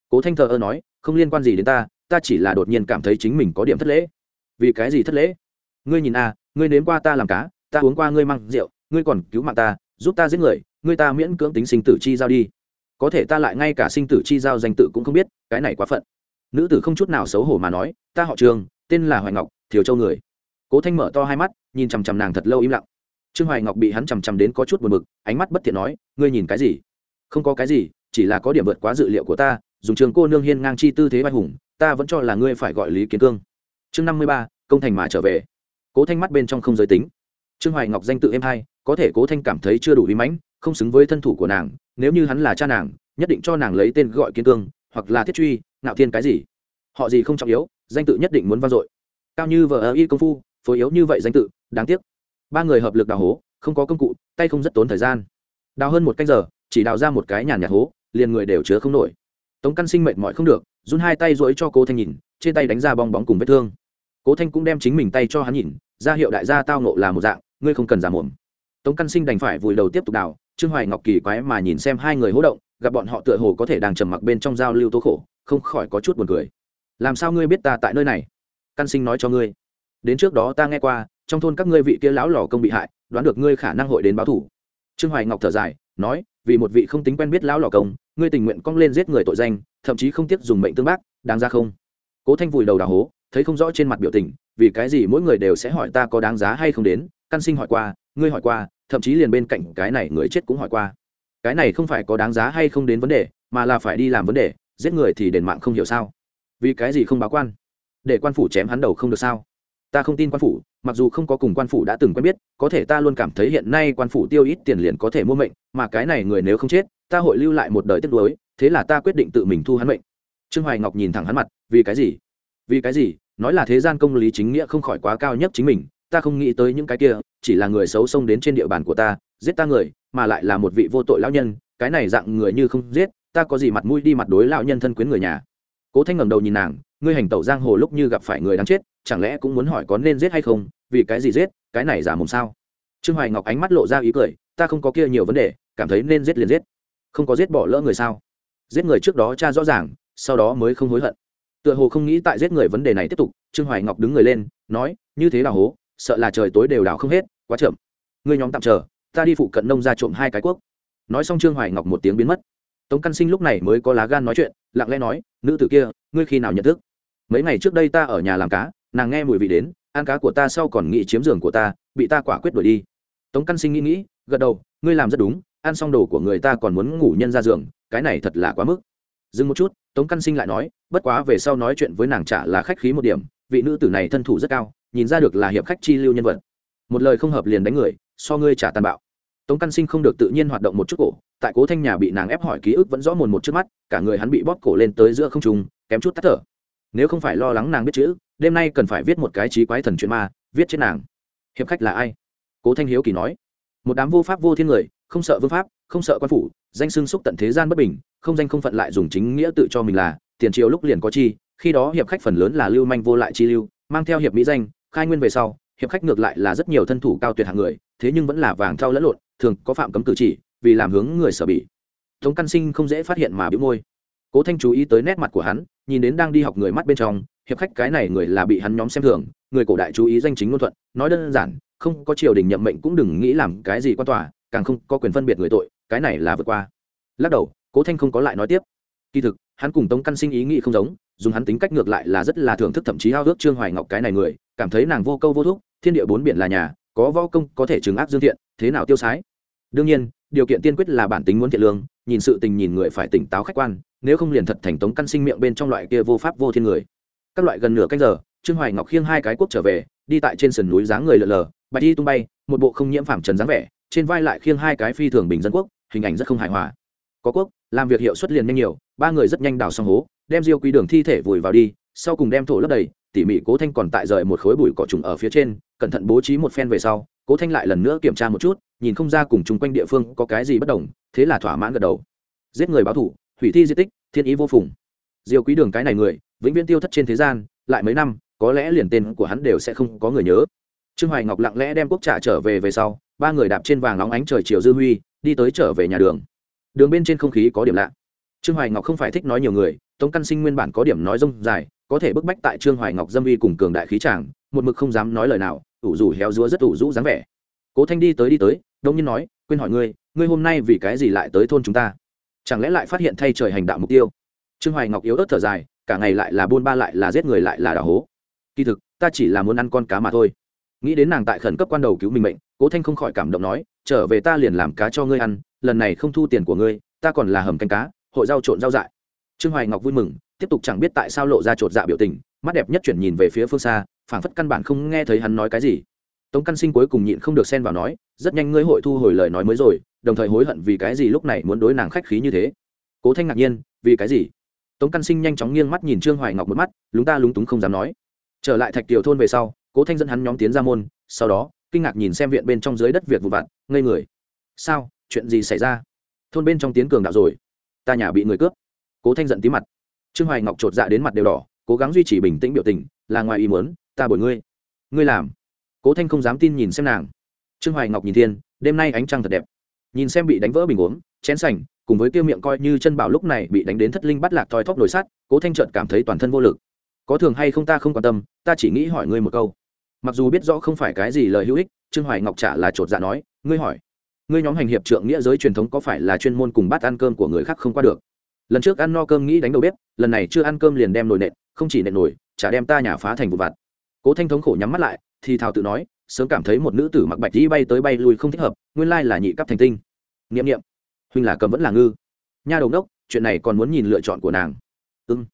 Cố thanh thờ ơ nói, không liên quan gì đến ta ta chỉ là đột nhiên cảm thấy chính mình có điểm thất lễ. Vì cái gì thất lễ? Ngươi nhìn a ngươi nếm qua ta làm cá, ta uống qua ngươi mang rượu, ngươi còn cứu mạng ta, giúp ta giết người, ngươi ta miễn cưỡng tính sinh tử chi giao đi. Có thể ta lại ngay cả sinh tử chi giao danh tự cũng không biết, cái này quá phận nữ tử không chút nào xấu hổ mà nói, ta họ trường tên là hoài ngọc thiếu châu người. Cố thanh mở to hai mắt, nhìn chằm chằm nàng thật lâu im lặng. Trương hoài ngọc bị hắn chằm chằm đến có chút buồn bực, ánh mắt bất thiện nói, ngươi nhìn cái gì? Không có cái gì, chỉ là có điểm vượt quá dự liệu của ta, dùng trường cô nương hiên ngang chi tư thế vai hùng, ta vẫn cho là ngươi phải gọi lý kiến cương. Chương năm mươi ba, công thành mà trở về. Cố thanh mắt bên trong không giới tính. Trương hoài ngọc danh tự em hai có thể cố thanh cảm thấy chưa đủ ý mãnh, không xứng với thân thủ của nàng, nếu như hắn là cha nàng, nhất định cho nàng lấy tên gọi kiến cương hoặc là thiết truy, ngạo thiên cái gì? Họ gì không trọng yếu, danh tự nhất định muốn vang dội. Cao như vợ y công phu, phối yếu như vậy danh tự, đáng tiếc. Ba người hợp lực đào hố, không có công cụ, tay không rất tốn thời gian. Đào hơn một canh giờ, chỉ đào ra một cái nhàn nhạt hố, liền người đều chứa không nổi. Tống căn sinh mệt mỏi không được, run hai tay rỗi cho cố thanh nhìn, trên tay đánh ra bong bóng cùng vết thương. Cố thanh cũng đem chính mình tay cho hắn nhìn, ra hiệu đại gia tao nộ là một dạng, ngươi không cần giả mồm tống căn sinh đành phải vùi đầu tiếp tục đào trương hoài ngọc kỳ quái mà nhìn xem hai người hỗ động, gặp bọn họ tựa hồ có thể đang trầm mặc bên trong giao lưu tố khổ, không khỏi có chút buồn cười. Làm sao ngươi biết ta tại nơi này? Căn sinh nói cho ngươi. Đến trước đó ta nghe qua, trong thôn các ngươi vị kia lão lò công bị hại, đoán được ngươi khả năng hội đến báo thủ. Trương hoài ngọc thở dài, nói, vì một vị không tính quen biết lão lò công, ngươi tình nguyện cong lên giết người tội danh, thậm chí không tiếc dùng mệnh tương bác, đáng ra không? Cố thanh vùi đầu đào hố, thấy không rõ trên mặt biểu tình, vì cái gì mỗi người đều sẽ hỏi ta có đáng giá hay không đến, căn sinh hỏi qua, ngươi hỏi qua thậm chí liền bên cạnh cái này người chết cũng hỏi qua. Cái này không phải có đáng giá hay không đến vấn đề, mà là phải đi làm vấn đề, giết người thì đền mạng không hiểu sao? Vì cái gì không báo quan? Để quan phủ chém hắn đầu không được sao? Ta không tin quan phủ, mặc dù không có cùng quan phủ đã từng quen biết, có thể ta luôn cảm thấy hiện nay quan phủ tiêu ít tiền liền có thể mua mệnh, mà cái này người nếu không chết, ta hội lưu lại một đời tiếp nuối, thế là ta quyết định tự mình thu hắn mệnh. Trương hoài ngọc nhìn thẳng hắn mặt, vì cái gì? Vì cái gì? Nói là thế gian công lý chính nghĩa không khỏi quá cao nhất chính mình ta không nghĩ tới những cái kia, chỉ là người xấu xông đến trên địa bàn của ta, giết ta người, mà lại là một vị vô tội lão nhân, cái này dạng người như không giết, ta có gì mặt mũi đi mặt đối lão nhân thân quyến người nhà. Cố thanh ngẩng đầu nhìn nàng, ngươi hành tẩu giang hồ lúc như gặp phải người đáng chết, chẳng lẽ cũng muốn hỏi có nên giết hay không, vì cái gì giết, cái này giả mồm sao? Trương hoài ngọc ánh mắt lộ ra ý cười, ta không có kia nhiều vấn đề, cảm thấy nên giết liền giết. Không có giết bỏ lỡ người sao? Giết người trước đó cha rõ ràng, sau đó mới không hối hận. Tựa hồ không nghĩ tại giết người vấn đề này tiếp tục, trương hoài ngọc đứng người lên, nói, như thế là hố sợ là trời tối đều đào không hết, quá chậm. Ngươi nhóm tạm chờ, ta đi phụ cận nông ra trộm hai cái cuốc. nói xong trương hoài ngọc một tiếng biến mất. Tống căn sinh lúc này mới có lá gan nói chuyện, lặng lẽ nói, nữ tử kia, ngươi khi nào nhận thức? Mấy ngày trước đây ta ở nhà làm cá, nàng nghe mùi vị đến, ăn cá của ta sau còn nghĩ chiếm giường của ta, bị ta quả quyết đuổi đi. Tống căn sinh nghĩ nghĩ, gật đầu, ngươi làm rất đúng, ăn xong đồ của người ta còn muốn ngủ nhân ra giường, cái này thật là quá mức. Dừng một chút, tống căn sinh lại nói, bất quá về sau nói chuyện với nàng trả là khách khí một điểm vị nữ tử này thân thủ rất cao, nhìn ra được là hiệp khách chi lưu nhân vật. Một lời không hợp liền đánh người, so ngươi trả tàn bạo. Tống căn sinh không được tự nhiên hoạt động một chút cổ, tại cố thanh nhà bị nàng ép hỏi ký ức vẫn rõ mồn một trước mắt, cả người hắn bị bóp cổ lên tới giữa không trung, kém chút tắt thở. Nếu không phải lo lắng nàng biết chữ, đêm nay cần phải viết một cái trí quái thần chuyện ma, viết chết nàng. Hiệp khách là ai? Cố thanh hiếu kỳ nói. Một đám vô pháp vô thiên người, không sợ vương pháp, không sợ quan phủ, danh xưng xúc tận thế gian bất bình, không danh không phận lại dùng chính nghĩa tự cho mình là, tiền triều lúc liền có chi khi đó hiệp khách phần lớn là lưu manh vô lại chi lưu, mang theo hiệp mỹ danh, khai nguyên về sau, hiệp khách ngược lại là rất nhiều thân thủ cao tuyệt hạng người, thế nhưng vẫn là vàng trao lẫn lộn, thường có phạm cấm cử chỉ, vì làm hướng người sở bị tống căn sinh không dễ phát hiện mà bĩu môi. Cố thanh chú ý tới nét mặt của hắn, nhìn đến đang đi học người mắt bên trong, hiệp khách cái này người là bị hắn nhóm xem thường, người cổ đại chú ý danh chính ngôn thuận, nói đơn giản, không có triều đình nhậm mệnh cũng đừng nghĩ làm cái gì quan tòa, càng không có quyền phân biệt người tội, cái này là vượt qua. Lắc đầu, cố thanh không có lại nói tiếp. Kỳ thực, hắn cùng tống căn sinh ý nghĩ không giống dùng hắn tính cách ngược lại là rất là thưởng thức thậm chí hao ước trương hoài ngọc cái này người, cảm thấy nàng vô câu vô thúc, thiên địa bốn biển là nhà, có võ công, có thể trừng ác dương thiện, thế nào tiêu sái? Đương nhiên, điều kiện tiên quyết là bản tính muốn thiện lương, nhìn sự tình nhìn người phải tỉnh táo khách quan, nếu không liền thật thành tống căn sinh miệng bên trong loại kia vô pháp vô thiên người. Các loại gần nửa canh giờ, trương hoài ngọc khiêng hai cái quốc trở về, đi tại trên sườn núi dáng người lờ lờ, bạch đi tung bay, một bộ không nhiễm phảm trần dáng vẻ, trên vai lại khiêng hai cái phi thường bình dân quốc, hình ảnh rất không hài hòa. Có quốc, làm việc hiệu suất liền nhanh nhiều, ba người rất nhanh đào xong hố đem diêu quý đường thi thể vùi vào đi, sau cùng đem thổ lấp đầy, tỉ mỉ cố thanh còn tại rời một khối bụi cỏ trùng ở phía trên, cẩn thận bố trí một phen về sau, cố thanh lại lần nữa kiểm tra một chút, nhìn không ra cùng chung quanh địa phương có cái gì bất đồng, thế là thỏa mãn gật đầu. Giết người báo thủ, hủy thi di tích, thiên ý vô phùng. Diêu quý đường cái này người, vĩnh viễn tiêu thất trên thế gian, lại mấy năm, có lẽ liền tên của hắn đều sẽ không có người nhớ. Trương hoài ngọc lặng lẽ đem quốc trả trở về về sau, ba người đạp trên vàng óng ánh trời chiều dư huy, đi tới trở về nhà đường. Đường bên trên không khí có điểm lạ. Trương hoài ngọc không phải thích nói nhiều người tống căn sinh nguyên bản có điểm nói rông dài, có thể bức bách tại trương hoài ngọc dâm uy cùng cường đại khí tràng một mực không dám nói lời nào, ủ rủ héo rúa rất ủ rũ dáng vẻ. Cố thanh đi tới đi tới, đông nhiên nói, quên hỏi ngươi ngươi hôm nay vì cái gì lại tới thôn chúng ta? Chẳng lẽ lại phát hiện thay trời hành đạo mục tiêu? Trương hoài ngọc yếu ớt thở dài, cả ngày lại là buôn ba lại là giết người lại là đào hố. Kỳ thực, ta chỉ là muốn ăn con cá mà thôi. Nghĩ đến nàng tại khẩn cấp quan đầu cứu mình mệnh, cố thanh không khỏi cảm động nói, trở về ta liền làm cá cho ngươi ăn, lần này không thu tiền của ngươi, ta còn là hầm canh cá, hội rau trộn rau dại trương hoài ngọc vui mừng, tiếp tục chẳng biết tại sao lộ ra chột dạ biểu tình, mắt đẹp nhất chuyển nhìn về phía phương xa, phảng phất căn bản không nghe thấy hắn nói cái gì. Tống căn sinh cuối cùng nhịn không được xen vào nói, rất nhanh ngươi hội thu hồi lời nói mới rồi, đồng thời hối hận vì cái gì lúc này muốn đối nàng khách khí như thế? Cố thanh ngạc nhiên, vì cái gì? Tống căn sinh nhanh chóng nghiêng mắt nhìn trương hoài ngọc một mắt, lúng ta lúng túng không dám nói. Trở lại thạch tiểu thôn về sau, cố thanh dẫn hắn nhóm tiến ra môn, sau đó, kinh ngạc nhìn xem viện bên trong dưới đất việc vụ vặt, ngây người. Sao? Chuyện gì xảy ra? Thôn bên trong tiến cường đạo rồi. Ta nhà bị người cướp cố thanh giận tí mặt. Trương hoài ngọc chột dạ đến mặt đều đỏ, cố gắng duy trì bình tĩnh biểu tình, là ngoài ý muốn, ta bồi ngươi. Ngươi làm. Cố thanh không dám tin nhìn xem nàng. Trương hoài ngọc nhìn thiên, đêm nay ánh trăng thật đẹp. Nhìn xem bị đánh vỡ bình uống, chén sành, cùng với tiêu miệng coi như chân bảo lúc này bị đánh đến thất linh bắt lạc thoi thóp nổi sắt, cố thanh trợt cảm thấy toàn thân vô lực. Có thường hay không ta không quan tâm, ta chỉ nghĩ hỏi ngươi một câu. Mặc dù biết rõ không phải cái gì lời hữu ích, trương hoài ngọc trả là chột dạ nói, ngươi hỏi, ngươi nhóm hành hiệp trượng nghĩa giới truyền thống có phải là chuyên môn cùng bát ăn cơm của người khác không qua được? Lần trước ăn no cơm nghĩ đánh đầu bếp, lần này chưa ăn cơm liền đem nồi nện, không chỉ nện nổi chả đem ta nhà phá thành vụ vặt. Cố thanh thống khổ nhắm mắt lại, thì thào tự nói, sớm cảm thấy một nữ tử mặc bạch đi bay tới bay lui không thích hợp, nguyên lai là nhị cấp thành tinh. Nghiệm nghiệm huynh là cầm vẫn là ngư. Nha đầu đốc, chuyện này còn muốn nhìn lựa chọn của nàng. Ưng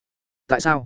tại sao?